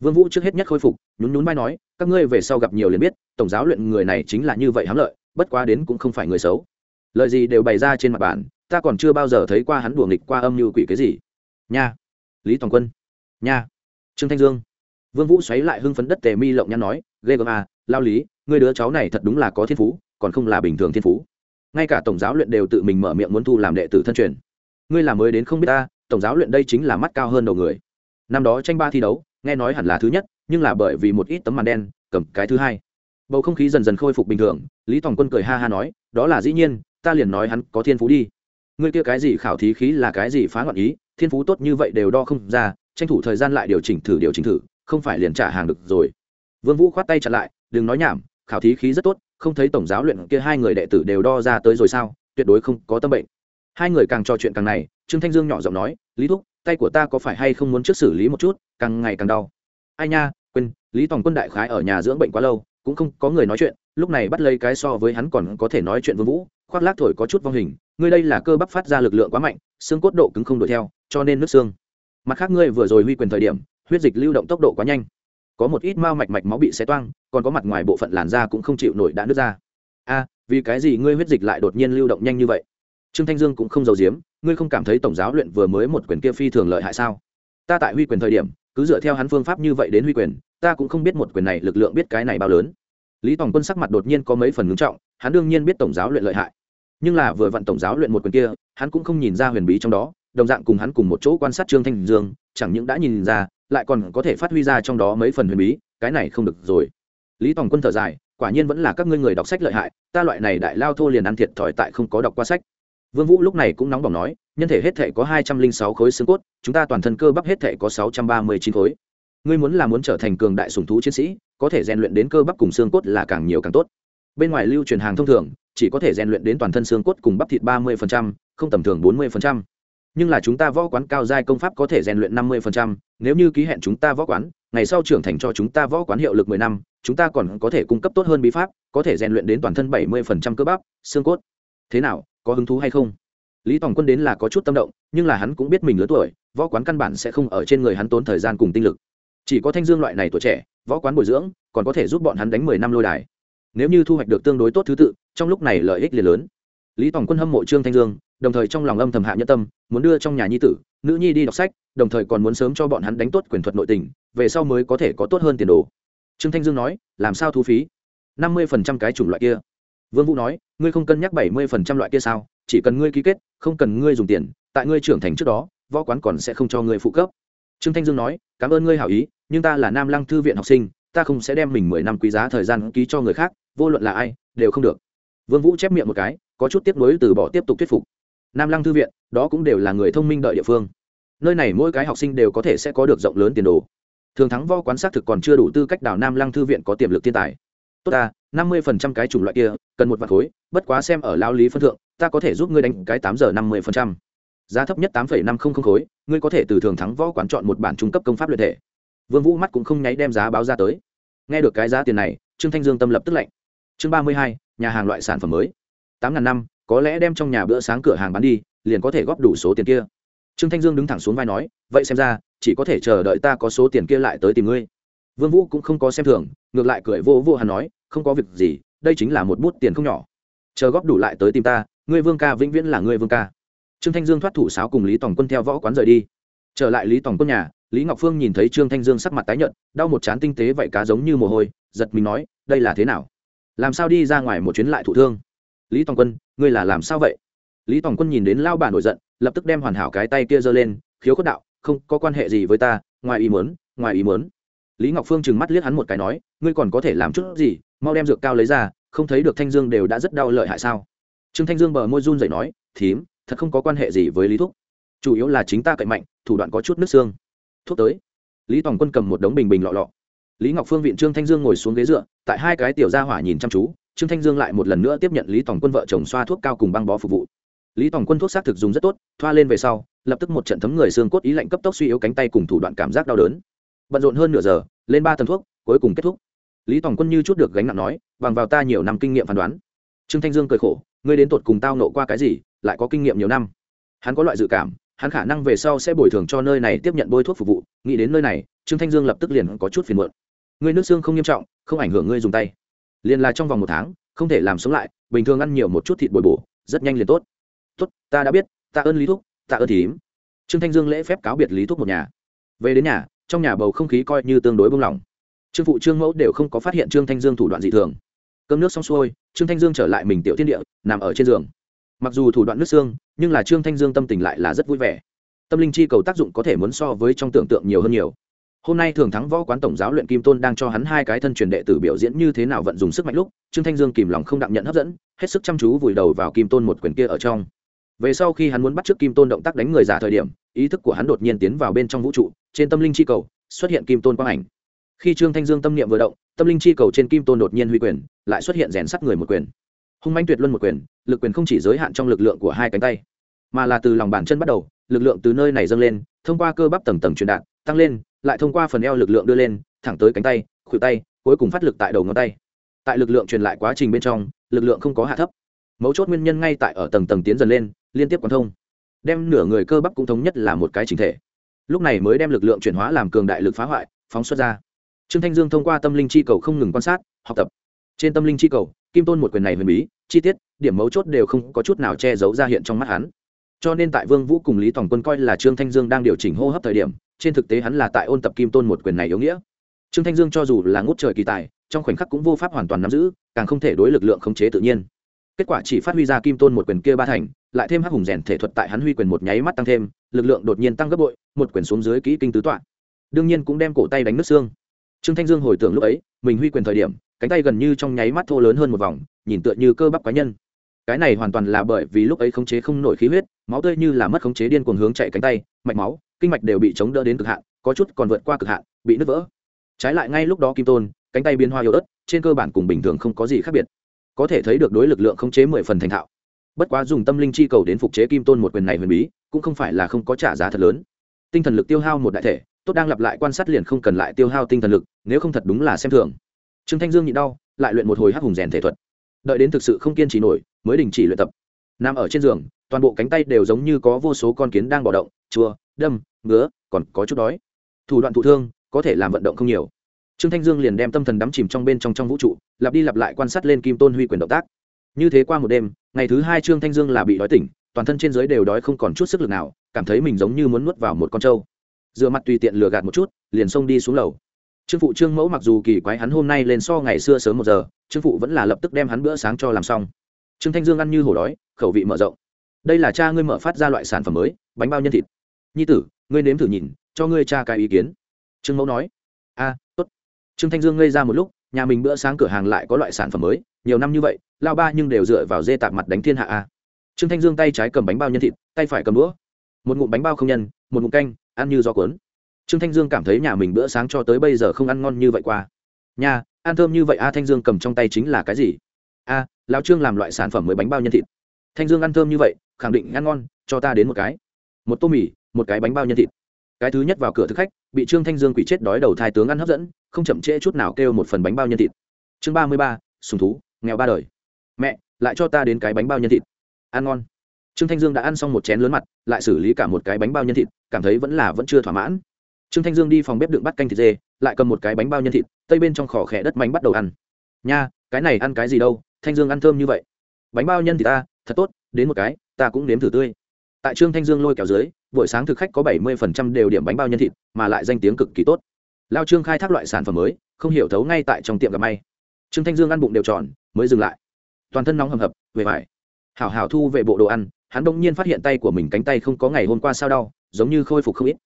Vương vũ trước hết nhất khôi phục, nhún nhún vai nói, các ngươi về sau gặp nhiều liền biết, tổng giáo luyện người này chính là như vậy hám lợi, bất quá đến cũng không phải người xấu. Lời gì đều bày ra trên mặt bàn, ta còn chưa bao giờ thấy qua hắn đùa nghịch qua âm như quỷ cái gì. Nha, lý toàn quân. Nha, trương thanh dương. Vương vũ xoáy lại hưng phấn đất tề mi lộng nhăn nói, ghê gớm à lao lý người đứa cháu này thật đúng là có thiên phú, còn không là bình thường thiên phú ngay cả tổng giáo luyện đều tự mình mở miệng muốn thu làm đệ tử thân truyền. Ngươi là mới đến không biết ta, tổng giáo luyện đây chính là mắt cao hơn đầu người. Năm đó tranh ba thi đấu, nghe nói hẳn là thứ nhất, nhưng là bởi vì một ít tấm màn đen, cầm cái thứ hai. Bầu không khí dần dần khôi phục bình thường, lý tòng quân cười ha ha nói, đó là dĩ nhiên, ta liền nói hắn có thiên phú đi. Ngươi kia cái gì khảo thí khí là cái gì phá loạn ý, thiên phú tốt như vậy đều đo không ra, tranh thủ thời gian lại điều chỉnh thử, điều chỉnh thử, không phải liền trả hàng được rồi. Vương vũ khoát tay chặn lại, đừng nói nhảm, khảo thí khí rất tốt không thấy tổng giáo luyện kia hai người đệ tử đều đo ra tới rồi sao, tuyệt đối không có tâm bệnh. Hai người càng trò chuyện càng này, trương thanh dương nhỏ giọng nói, lý thúc, tay của ta có phải hay không muốn trước xử lý một chút, càng ngày càng đau. Ai nha, quên, lý tòng quân đại khái ở nhà dưỡng bệnh quá lâu, cũng không có người nói chuyện, lúc này bắt lấy cái so với hắn còn có thể nói chuyện vương vũ, khoác lác thổi có chút vong hình, ngươi đây là cơ bắp phát ra lực lượng quá mạnh, xương cốt độ cứng không đuổi theo, cho nên nước xương. Mặt khác ngươi vừa rồi huy quyền thời điểm, huyết dịch lưu động tốc độ quá nhanh có một ít mao mạch mạch máu bị xé toang, còn có mặt ngoài bộ phận làn da cũng không chịu nổi đã nứt ra. A, vì cái gì ngươi huyết dịch lại đột nhiên lưu động nhanh như vậy? Trương thanh dương cũng không giấu giếm, ngươi không cảm thấy tổng giáo luyện vừa mới một quyền kia phi thường lợi hại sao? Ta tại huy quyền thời điểm, cứ dựa theo hắn phương pháp như vậy đến huy quyền, ta cũng không biết một quyền này lực lượng biết cái này bao lớn. Lý tòng quân sắc mặt đột nhiên có mấy phần ngưng trọng, hắn đương nhiên biết tổng giáo luyện lợi hại. Nhưng là vừa vặn tổng giáo luyện một quyền kia, hắn cũng không nhìn ra huyền bí trong đó, đồng dạng cùng hắn cùng một chỗ quan sát trương thanh dương, chẳng những đã nhìn ra lại còn có thể phát huy ra trong đó mấy phần huyền bí, cái này không được rồi. Lý tòng quân thở dài, quả nhiên vẫn là các ngươi người đọc sách lợi hại, ta loại này đại lao thô liền ăn thiệt thòi tại không có đọc qua sách. Vương vũ lúc này cũng nóng bỏng nói, nhân thể hết thể có hai trăm linh sáu khối xương cốt, chúng ta toàn thân cơ bắp hết thể có sáu trăm ba mươi chín khối. Ngươi muốn là muốn trở thành cường đại sùng thú chiến sĩ, có thể rèn luyện đến cơ bắp cùng xương cốt là càng nhiều càng tốt. Bên ngoài lưu truyền hàng thông thường, chỉ có thể rèn luyện đến toàn thân xương cốt cùng bắp thịt ba mươi không tầm thường bốn mươi nhưng là chúng ta võ quán cao giai công pháp có thể rèn luyện năm mươi nếu như ký hẹn chúng ta võ quán, ngày sau trưởng thành cho chúng ta võ quán hiệu lực mười năm, chúng ta còn có thể cung cấp tốt hơn bí pháp, có thể rèn luyện đến toàn thân bảy mươi cơ bắp, xương cốt. Thế nào, có hứng thú hay không? Lý tòng quân đến là có chút tâm động, nhưng là hắn cũng biết mình lớn tuổi, võ quán căn bản sẽ không ở trên người hắn tốn thời gian cùng tinh lực. Chỉ có thanh dương loại này tuổi trẻ, võ quán bồi dưỡng, còn có thể giúp bọn hắn đánh mười năm lôi đài. Nếu như thu hoạch được tương đối tốt thứ tự, trong lúc này lợi ích liền lớn lý tòng quân hâm mộ trương thanh dương, đồng thời trong lòng âm thầm hạ nhân tâm, muốn đưa trong nhà nhi tử, nữ nhi đi đọc sách, đồng thời còn muốn sớm cho bọn hắn đánh tốt quyền thuật nội tình, về sau mới có thể có tốt hơn tiền đồ. Trương thanh dương nói, làm sao thu phí? Năm mươi phần trăm cái chủng loại kia. Vương vũ nói, ngươi không cân nhắc bảy mươi phần trăm loại kia sao? Chỉ cần ngươi ký kết, không cần ngươi dùng tiền, tại ngươi trưởng thành trước đó, võ quán còn sẽ không cho ngươi phụ cấp. Trương thanh dương nói, cảm ơn ngươi hảo ý, nhưng ta là nam lăng thư viện học sinh, ta không sẽ đem mình mười năm quý giá thời gian ký cho người khác, vô luận là ai, đều không được. Vương vũ chép miệng một cái có chút tiếp nối từ bỏ tiếp tục thuyết phục. Nam lăng thư viện, đó cũng đều là người thông minh đợi địa phương. Nơi này mỗi cái học sinh đều có thể sẽ có được rộng lớn tiền đồ. Thường thắng võ quán xác thực còn chưa đủ tư cách đào nam lăng thư viện có tiềm lực thiên tài. Tốt ta, năm mươi phần trăm cái chủng loại kia, cần một vạn khối, bất quá xem ở lao lý phân thượng, ta có thể giúp ngươi đánh cái tám giờ năm mươi phần trăm. Giá thấp nhất tám phẩy năm không không khối, ngươi có thể từ thường thắng võ quán chọn một bản trung cấp công pháp luyện thể. Vương vũ mắt cũng không nháy đem giá báo ra tới. Nghe được cái giá tiền này, trương thanh dương tâm lập tức lạnh. Chương ba mươi hai, nhà hàng loại sản phẩm mới tám ngàn năm, có lẽ đem trong nhà bữa sáng cửa hàng bán đi, liền có thể góp đủ số tiền kia. Trương thanh dương đứng thẳng xuống vai nói, vậy xem ra, chỉ có thể chờ đợi ta có số tiền kia lại tới tìm ngươi. Vương vũ cũng không có xem thường, ngược lại cười vô vô hắn nói, không có việc gì, đây chính là một bút tiền không nhỏ. Chờ góp đủ lại tới tìm ta, ngươi vương ca vĩnh viễn là ngươi vương ca. Trương thanh dương thoát thủ sáo cùng lý tòng quân theo võ quán rời đi. Trở lại lý tòng quân nhà, lý ngọc phương nhìn thấy trương thanh dương sắc mặt tái nhợt, đau một chán tinh tế vậy cá giống như mồ hôi, giật mình nói, đây là thế nào? Làm sao đi ra ngoài một chuyến lại thụ thương? Lý tòng quân, ngươi là làm sao vậy? Lý tòng quân nhìn đến lao bà nổi giận, lập tức đem hoàn hảo cái tay kia giơ lên, khiếu cốt đạo, không có quan hệ gì với ta, ngoài ý muốn, ngoài ý muốn. Lý ngọc phương trừng mắt liếc hắn một cái nói, ngươi còn có thể làm chút gì, mau đem dược cao lấy ra, không thấy được thanh dương đều đã rất đau lợi hại sao? Trương thanh dương bờ môi run dậy nói, thím, thật không có quan hệ gì với lý thúc. Chủ yếu là chính ta cậy mạnh, thủ đoạn có chút nước xương. Thuốc tới. Lý tòng quân cầm một đống bình bình lọ lọ. Lý ngọc phương viện trương thanh dương ngồi xuống ghế dựa, tại hai cái tiểu gia hỏa nhìn chăm chú trương thanh dương lại một lần nữa tiếp nhận lý tổng quân vợ chồng xoa thuốc cao cùng băng bó phục vụ. Lý tổng quân thuốc xác thực dùng rất tốt, thoa lên về sau, lập tức một trận thấm người xương cốt ý lạnh cấp tốc suy yếu cánh tay cùng thủ đoạn cảm giác đau đớn. Bận rộn hơn nửa giờ, lên ba tầng thuốc, cuối cùng kết thúc. Lý tổng quân như chút được gánh nặng nói, bằng vào ta nhiều năm kinh nghiệm phán đoán. Trương thanh dương cười khổ, ngươi đến tột cùng tao nộ qua cái gì, lại có kinh nghiệm nhiều năm. Hắn có loại dự cảm, hắn khả năng về sau sẽ bồi thường cho nơi này tiếp nhận bôi thuốc phục vụ, nghĩ đến nơi này, trương thanh dương lập tức liền có chút phiền muộn. Ngươi nước xương không nghiêm trọng, không ảnh hưởng ngươi dùng tay liền là trong vòng một tháng, không thể làm sống lại, bình thường ăn nhiều một chút thịt bồi bổ, rất nhanh liền tốt. Tốt, ta đã biết, ta ơn lý thúc, ta ơn thím. Trương thanh dương lễ phép cáo biệt lý thúc một nhà. Về đến nhà, trong nhà bầu không khí coi như tương đối bông lỏng trương phụ, trương mẫu đều không có phát hiện trương thanh dương thủ đoạn dị thường. Cơm nước xong xuôi, trương thanh dương trở lại mình tiểu thiên địa, nằm ở trên giường. Mặc dù thủ đoạn nước xương, nhưng là trương thanh dương tâm tình lại là rất vui vẻ. Tâm linh chi cầu tác dụng có thể muốn so với trong tưởng tượng nhiều hơn nhiều hôm nay thường thắng võ quán tổng giáo luyện kim tôn đang cho hắn hai cái thân truyền đệ tử biểu diễn như thế nào vận dùng sức mạnh lúc, trương thanh dương kìm lòng không đặng nhận hấp dẫn, hết sức chăm chú vùi đầu vào kim tôn một quyền kia ở trong. Về sau khi hắn muốn bắt t r ư ớ c kim tôn động tác đánh người giả thời điểm, ý thức của hắn đột nhiên tiến vào bên trong vũ trụ, trên tâm linh chi cầu, xuất hiện kim tôn quang ảnh. Khi trương thanh dương tâm niệm vừa động, tâm linh chi cầu trên kim tôn đột nhiên huy quyền, lại xuất hiện rèn sắt người một quyền. Hung manh tuyệt luân một quyền, lực quyền không chỉ giới hạn trong lực lượng của hai cánh tay, mà là từ lòng bàn chân bắt đầu, lực lượng từ nơi này dâng lên, thông qua cơ bắp tầng tầng truyền đạt, tăng lên lại thông qua phần eo lực lượng đưa lên, thẳng tới cánh tay, khuỷu tay, cuối cùng phát lực tại đầu ngón tay. Tại lực lượng truyền lại quá trình bên trong, lực lượng không có hạ thấp. Mấu chốt nguyên nhân ngay tại ở tầng tầng tiến dần lên, liên tiếp quán thông. Đem nửa người cơ bắp cũng thống nhất là một cái chính thể. Lúc này mới đem lực lượng chuyển hóa làm cường đại lực phá hoại, phóng xuất ra. Trương thanh dương thông qua tâm linh chi cầu không ngừng quan sát, học tập. Trên tâm linh chi cầu, kim tôn một quyền này huyền bí, chi tiết, điểm mấu chốt đều không có chút nào che giấu ra hiện trong mắt hắn. Cho nên tại vương vũ cùng lý toàn quân coi là trương thanh dương đang điều chỉnh hô hấp thời điểm trên thực tế hắn là tại ôn tập kim tôn một quyền này yếu nghĩa. Trương thanh dương cho dù là ngút trời kỳ tài, trong khoảnh khắc cũng vô pháp hoàn toàn nắm giữ, càng không thể đối lực lượng khống chế tự nhiên. Kết quả chỉ phát huy ra kim tôn một quyền kia ba thành, lại thêm hắc hùng rèn thể thuật tại hắn huy quyền một nháy mắt tăng thêm, lực lượng đột nhiên tăng gấp bội, một quyền xuống dưới kỹ kinh tứ tọa. Đương nhiên cũng đem cổ tay đánh nứt xương. Trương thanh dương hồi tưởng lúc ấy, mình huy quyền thời điểm, cánh tay gần như trong nháy mắt thô lớn hơn một vòng, nhìn tựa như cơ bắp cá nhân. Cái này hoàn toàn là bởi vì lúc ấy khống chế không nổi khí huyết, máu tươi như là mất khống chế điên cuồng hướng chạy cánh tay, mạch máu kinh mạch đều bị chống đỡ đến cực hạn, có chút còn vượt qua cực hạn, bị nứt vỡ. Trái lại ngay lúc đó kim tôn, cánh tay biến hoa yếu ớt, trên cơ bản cùng bình thường không có gì khác biệt. Có thể thấy được đối lực lượng khống chế mười phần thành thạo. Bất quá dùng tâm linh chi cầu đến phục chế kim tôn một quyền này huyền bí, cũng không phải là không có trả giá thật lớn. Tinh thần lực tiêu hao một đại thể, tốt đang lặp lại quan sát liền không cần lại tiêu hao tinh thần lực, nếu không thật đúng là xem thường. Trương thanh dương nhịn đau, lại luyện một hồi hắc hùng rèn thể thuật. Đợi đến thực sự không kiên trì nổi, mới đình chỉ luyện tập. Nằm ở trên giường, toàn bộ cánh tay đều giống như có vô số con kiến đang bỏ động, chua đâm, ngứa, còn có chút đói. Thủ đoạn thụ thương, có thể làm vận động không nhiều. Trương thanh dương liền đem tâm thần đắm chìm trong bên trong trong vũ trụ, lặp đi lặp lại quan sát lên kim tôn huy quyền động tác. Như thế qua một đêm, ngày thứ hai trương thanh dương là bị đói tỉnh, toàn thân trên giới đều đói không còn chút sức lực nào, cảm thấy mình giống như muốn nuốt vào một con trâu. Dựa mặt tùy tiện lừa gạt một chút, liền xông đi xuống lầu. Trương phụ trương mẫu mặc dù kỳ quái hắn hôm nay lên so ngày xưa sớm một giờ, trương phụ vẫn là lập tức đem hắn bữa sáng cho làm xong. Trương thanh dương ăn như hổ đói, khẩu vị mở rộng. Đây là cha ngươi mở phát ra loại sản phẩm mới, bánh bao nhân thịt nhi tử ngươi nếm thử nhìn cho ngươi cha cái ý kiến. Trương mẫu nói a tốt. Trương thanh dương ngây ra một lúc nhà mình bữa sáng cửa hàng lại có loại sản phẩm mới nhiều năm như vậy lao ba nhưng đều dựa vào dê tạp mặt đánh thiên hạ a. Trương thanh dương tay trái cầm bánh bao nhân thịt tay phải cầm đũa. Một ngụm bánh bao không nhân một ngụm canh ăn như gió cuốn. Trương thanh dương cảm thấy nhà mình bữa sáng cho tới bây giờ không ăn ngon như vậy qua. Nhà ăn thơm như vậy a thanh dương cầm trong tay chính là cái gì? A à, lao trương làm loại sản phẩm mới bánh bao nhân thịt. Thanh dương ăn thơm như vậy khẳng định ăn ngon cho ta đến một cái. Một tô mì một cái bánh bao nhân thịt. Cái thứ nhất vào cửa thực khách, bị trương thanh dương quỷ chết đói đầu thai tướng ăn hấp dẫn, không chậm trễ chút nào kêu một phần bánh bao nhân thịt. Chương ba mươi ba, sùng thú, nghèo ba đời. Mẹ, lại cho ta đến cái bánh bao nhân thịt. Ăn ngon. Trương thanh dương đã ăn xong một chén lớn mặt, lại xử lý cả một cái bánh bao nhân thịt, cảm thấy vẫn là vẫn chưa thỏa mãn. Trương thanh dương đi phòng bếp đựng bắt canh thịt dê, lại cầm một cái bánh bao nhân thịt, tây bên trong khỏ khẽ đất mánh bắt đầu ăn. Nha, cái này ăn cái gì đâu, thanh dương ăn thơm như vậy. Bánh bao nhân thịt ta, thật tốt, đến một cái, ta cũng nếm thử tươi. Tại trương thanh dương lôi kéo dưới buổi sáng thực khách có bảy mươi đều điểm bánh bao nhân thịt, mà lại danh tiếng cực kỳ tốt. Lao trương khai thác loại sản phẩm mới, không hiểu thấu ngay tại trong tiệm gặp may. Trương thanh dương ăn bụng đều tròn, mới dừng lại. Toàn thân nóng hầm hập về vải hảo hảo thu về bộ đồ ăn, hắn đột nhiên phát hiện tay của mình cánh tay không có ngày hôm qua sao đau, giống như khôi phục không ít.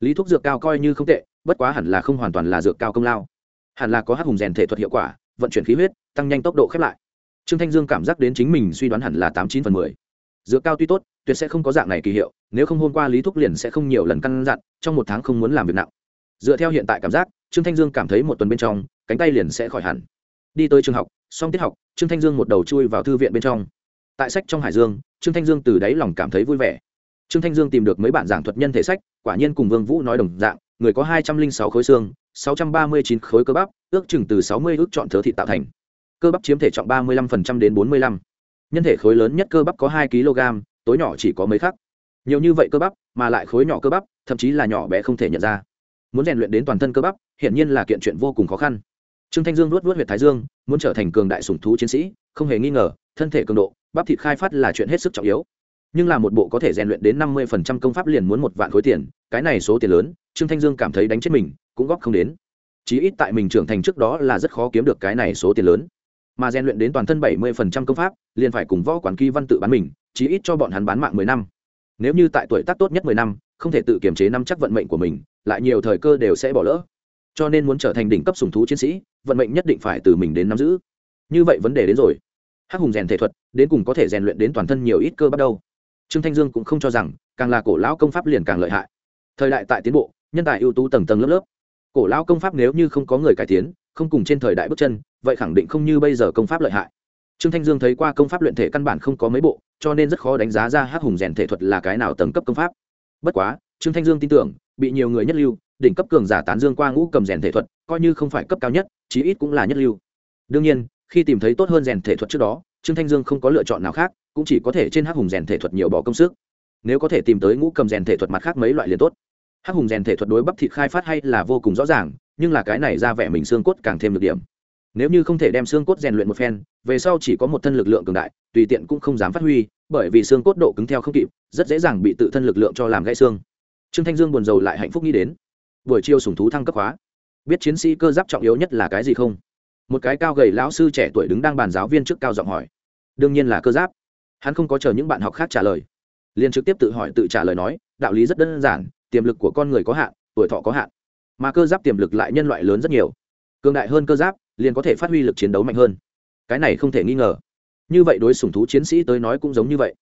Lý thuốc dược cao coi như không tệ, bất quá hẳn là không hoàn toàn là dược cao công lao. Hẳn là có hắc hùng rèn thể thuật hiệu quả, vận chuyển khí huyết, tăng nhanh tốc độ khép lại. Trương thanh dương cảm giác đến chính mình suy đoán hẳn là tám chín phần mười. Dược cao tuy tốt tuyệt sẽ không có dạng này kỳ hiệu, nếu không hôm qua lý thúc liền sẽ không nhiều lần căn dặn, trong một tháng không muốn làm việc nặng. Dựa theo hiện tại cảm giác, trương thanh dương cảm thấy một tuần bên trong, cánh tay liền sẽ khỏi hẳn. Đi tới trường học, xong tiết học, trương thanh dương một đầu chui vào thư viện bên trong. Tại sách trong hải dương, trương thanh dương từ đáy lòng cảm thấy vui vẻ. Trương thanh dương tìm được mấy bản giảng thuật nhân thể sách, quả nhiên cùng vương vũ nói đồng dạng, người có hai trăm linh sáu khối xương, sáu trăm ba mươi chín khối cơ bắp, ước chừng từ sáu mươi ước chọn thớ thị tạo thành. Cơ bắp chiếm thể trọng ba mươi lăm đến bốn mươi lăm. Nhân thể khối lớn nhất cơ bắp có hai kg tối nhỏ chỉ có mấy khắc. Nhiều như vậy cơ bắp, mà lại khối nhỏ cơ bắp, thậm chí là nhỏ bé không thể nhận ra. Muốn rèn luyện đến toàn thân cơ bắp, hiển nhiên là kiện chuyện vô cùng khó khăn. Trương thanh dương luốt luốt huyệt thái dương, muốn trở thành cường đại sủng thú chiến sĩ, không hề nghi ngờ, thân thể cường độ, bắp thịt khai phát là chuyện hết sức trọng yếu. Nhưng là một bộ có thể rèn luyện đến năm mươi phần trăm công pháp liền muốn một vạn khối tiền, cái này số tiền lớn, trương thanh dương cảm thấy đánh chết mình, cũng góp không đến. Chí ít tại mình trưởng thành trước đó là rất khó kiếm được cái này số tiền lớn. Mà rèn luyện đến toàn thân bảy mươi phần trăm công pháp, liền phải cùng võ quản ký văn tự bán mình chí ít cho bọn hắn bán mạng mười năm. Nếu như tại tuổi tác tốt nhất mười năm, không thể tự kiềm chế năm chắc vận mệnh của mình, lại nhiều thời cơ đều sẽ bỏ lỡ. Cho nên muốn trở thành đỉnh cấp sùng thú chiến sĩ, vận mệnh nhất định phải từ mình đến nắm giữ. Như vậy vấn đề đến rồi. Hắc hùng rèn thể thuật, đến cùng có thể rèn luyện đến toàn thân nhiều ít cơ bắt đầu trương thanh dương cũng không cho rằng, càng là cổ lão công pháp liền càng lợi hại. Thời đại tại tiến bộ, nhân tài ưu tú tầng tầng lớp lớp. Cổ lão công pháp nếu như không có người cải tiến, không cùng trên thời đại bước chân, vậy khẳng định không như bây giờ công pháp lợi hại trương thanh dương thấy qua công pháp luyện thể căn bản không có mấy bộ, cho nên rất khó đánh giá ra hắc hùng rèn thể thuật là cái nào tầng cấp công pháp. Bất quá, trương thanh dương tin tưởng, bị nhiều người nhất lưu, đỉnh cấp cường giả tán dương qua ngũ cầm rèn thể thuật, coi như không phải cấp cao nhất, chí ít cũng là nhất lưu. Đương nhiên, khi tìm thấy tốt hơn rèn thể thuật trước đó, trương thanh dương không có lựa chọn nào khác, cũng chỉ có thể trên hắc hùng rèn thể thuật nhiều bỏ công sức. Nếu có thể tìm tới ngũ cầm rèn thể thuật mặt khác mấy loại liền tốt. Hắc hùng rèn thể thuật đối bắp thịt khai phát hay là vô cùng rõ ràng, nhưng là cái này ra vẻ mình xương cốt càng thêm được điểm nếu như không thể đem xương cốt rèn luyện một phen, về sau chỉ có một thân lực lượng cường đại, tùy tiện cũng không dám phát huy, bởi vì xương cốt độ cứng theo không kịp, rất dễ dàng bị tự thân lực lượng cho làm gãy xương. Trương thanh dương buồn rầu lại hạnh phúc nghĩ đến. Buổi chiều sùng thú thăng cấp hóa. Biết chiến sĩ cơ giáp trọng yếu nhất là cái gì không? Một cái cao gầy lão sư trẻ tuổi đứng đang bàn giáo viên trước cao giọng hỏi. Đương nhiên là cơ giáp. Hắn không có chờ những bạn học khác trả lời. Liền trực tiếp tự hỏi tự trả lời nói, đạo lý rất đơn giản, tiềm lực của con người có hạn, tuổi thọ có hạn. Mà cơ giáp tiềm lực lại nhân loại lớn rất nhiều. Cường đại hơn cơ giáp liền có thể phát huy lực chiến đấu mạnh hơn. Cái này không thể nghi ngờ. Như vậy đối sùng thú chiến sĩ tới nói cũng giống như vậy.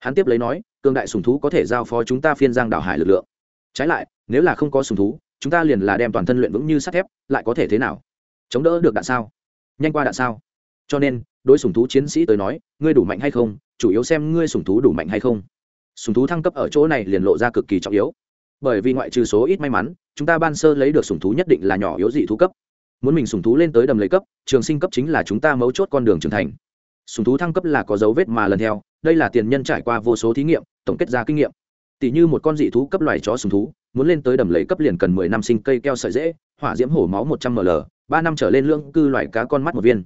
Hắn tiếp lấy nói, cường đại sùng thú có thể giao phó chúng ta phiên giang đảo hải lực lượng. Trái lại, nếu là không có sùng thú, chúng ta liền là đem toàn thân luyện vững như sắt thép, lại có thể thế nào? Chống đỡ được đạn sao? Nhanh qua đạn sao? Cho nên, đối sùng thú chiến sĩ tới nói, ngươi đủ mạnh hay không? Chủ yếu xem ngươi sùng thú đủ mạnh hay không. Sùng thú thăng cấp ở chỗ này liền lộ ra cực kỳ trọng yếu. Bởi vì ngoại trừ số ít may mắn, chúng ta ban sơ lấy được sùng thú nhất định là nhỏ yếu dị thú cấp muốn mình sùng thú lên tới đầm lấy cấp, trường sinh cấp chính là chúng ta mấu chốt con đường trưởng thành. Sùng thú thăng cấp là có dấu vết mà lần theo, đây là tiền nhân trải qua vô số thí nghiệm, tổng kết ra kinh nghiệm. Tỷ như một con dị thú cấp loài chó sùng thú, muốn lên tới đầm lấy cấp liền cần mười năm sinh cây keo sợi dễ hỏa diễm hổ máu một trăm ml, ba năm trở lên lương cư loài cá con mắt một viên.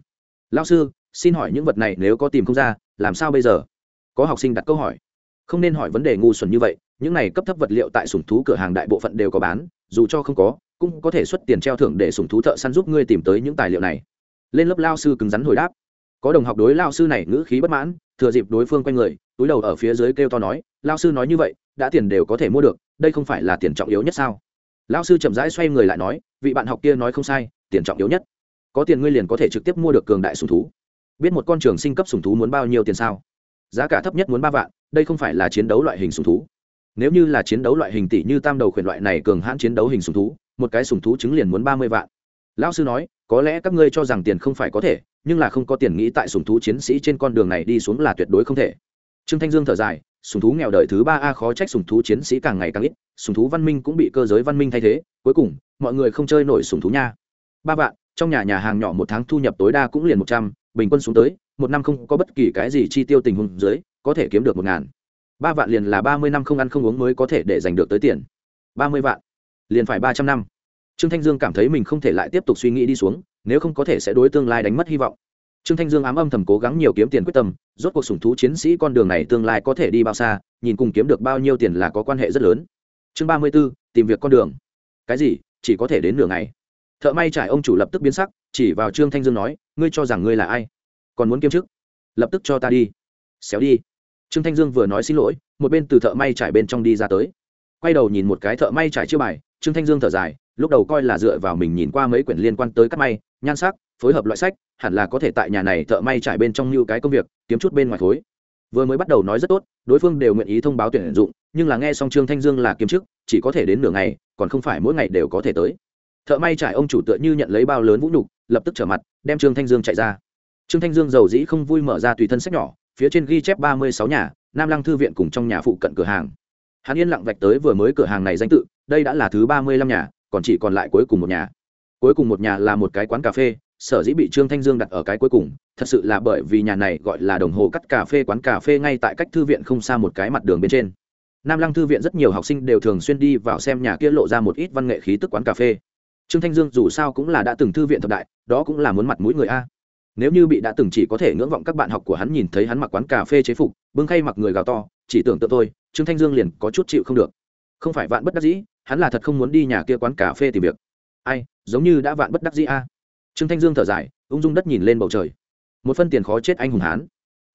Lao sư, xin hỏi những vật này nếu có tìm không ra, làm sao bây giờ? Có học sinh đặt câu hỏi. Không nên hỏi vấn đề ngu xuẩn như vậy, những này cấp thấp vật liệu tại sùng thú cửa hàng đại bộ phận đều có bán, dù cho không có cũng có thể xuất tiền treo thưởng để sùng thú thợ săn giúp ngươi tìm tới những tài liệu này. Lên lớp lao sư cứng rắn hồi đáp. Có đồng học đối lao sư này ngữ khí bất mãn, thừa dịp đối phương quanh người, túi đầu ở phía dưới kêu to nói, lao sư nói như vậy, đã tiền đều có thể mua được, đây không phải là tiền trọng yếu nhất sao? Lao sư chậm rãi xoay người lại nói, vị bạn học kia nói không sai, tiền trọng yếu nhất. Có tiền ngươi liền có thể trực tiếp mua được cường đại sùng thú. Biết một con trường sinh cấp sùng thú muốn bao nhiêu tiền sao? Giá cả thấp nhất muốn ba vạn, đây không phải là chiến đấu loại hình sùng thú. Nếu như là chiến đấu loại hình tỷ như tam đầu khuyển loại này cường hãn chiến đấu hình sùng thú một cái sùng thú trứng liền muốn ba mươi vạn. Lão sư nói, có lẽ các ngươi cho rằng tiền không phải có thể, nhưng là không có tiền nghĩ tại sùng thú chiến sĩ trên con đường này đi xuống là tuyệt đối không thể. Trương thanh dương thở dài, sùng thú nghèo đời thứ ba a khó trách sùng thú chiến sĩ càng ngày càng ít, sùng thú văn minh cũng bị cơ giới văn minh thay thế, cuối cùng, mọi người không chơi nổi sùng thú nha. Ba vạn, trong nhà nhà hàng nhỏ một tháng thu nhập tối đa cũng liền một trăm, bình quân xuống tới, một năm không có bất kỳ cái gì chi tiêu tình huống dưới, có thể kiếm được một ngàn. Ba vạn liền là ba mươi năm không ăn không uống mới có thể để giành được tới tiền. Ba mươi vạn liền phải ba trăm năm. Trương thanh dương cảm thấy mình không thể lại tiếp tục suy nghĩ đi xuống, nếu không có thể sẽ đối tương lai đánh mất hy vọng. Trương thanh dương ám âm thầm cố gắng nhiều kiếm tiền quyết tâm, rốt cuộc sủng thú chiến sĩ con đường này tương lai có thể đi bao xa, nhìn cùng kiếm được bao nhiêu tiền là có quan hệ rất lớn. Chương ba mươi b ố tìm việc con đường. Cái gì? Chỉ có thể đến nửa ngày. Thợ may trải ông chủ lập tức biến sắc, chỉ vào trương thanh dương nói, ngươi cho rằng ngươi là ai? Còn muốn kiếm chức? Lập tức cho ta đi. Xéo đi. Trương thanh dương vừa nói xin lỗi, một bên từ thợ may trải bên trong đi ra tới quay đầu nhìn một cái thợ may trải chiêu bài, trương thanh dương thở dài, lúc đầu coi là dựa vào mình nhìn qua mấy quyển liên quan tới cắt may, nhan sắc, phối hợp loại sách, hẳn là có thể tại nhà này thợ may trải bên trong như cái công việc, kiếm chút bên ngoài khối vừa mới bắt đầu nói rất tốt, đối phương đều nguyện ý thông báo tuyển dụng, nhưng là nghe xong trương thanh dương là kiếm chức, chỉ có thể đến nửa ngày, còn không phải mỗi ngày đều có thể tới. Thợ may trải ông chủ tựa như nhận lấy bao lớn vũ nhục, lập tức trở mặt, đem trương thanh dương chạy ra. Trương thanh dương giàu dĩ không vui mở ra tùy thân sách nhỏ, phía trên ghi chép ba mươi sáu nhà, nam lăng thư viện cùng trong nhà phụ cận cửa hàng hắn yên lặng vạch tới vừa mới cửa hàng này danh tự, đây đã là thứ ba mươi lăm nhà, còn chỉ còn lại cuối cùng một nhà. Cuối cùng một nhà là một cái quán cà phê, sở dĩ bị trương thanh dương đặt ở cái cuối cùng, thật sự là bởi vì nhà này gọi là đồng hồ cắt cà phê quán cà phê ngay tại cách thư viện không xa một cái mặt đường bên trên. Nam lăng thư viện rất nhiều học sinh đều thường xuyên đi vào xem nhà kia lộ ra một ít văn nghệ khí tức quán cà phê. Trương thanh dương dù sao cũng là đã từng thư viện thập đại, đó cũng là muốn mặt mũi người a. Nếu như bị đã từng chỉ có thể ngưỡng vọng các bạn học của hắn nhìn thấy hắn mặc quán cà phê chế phục, bưng khay mặc người gào to chỉ tưởng tượng thôi, trương thanh dương liền có chút chịu không được. Không phải vạn bất đắc dĩ hắn là thật không muốn đi nhà kia quán cà phê tìm việc. Ai giống như đã vạn bất đắc dĩ a. Trương thanh dương thở dài ung dung đất nhìn lên bầu trời. Một phân tiền khó chết anh hùng hán.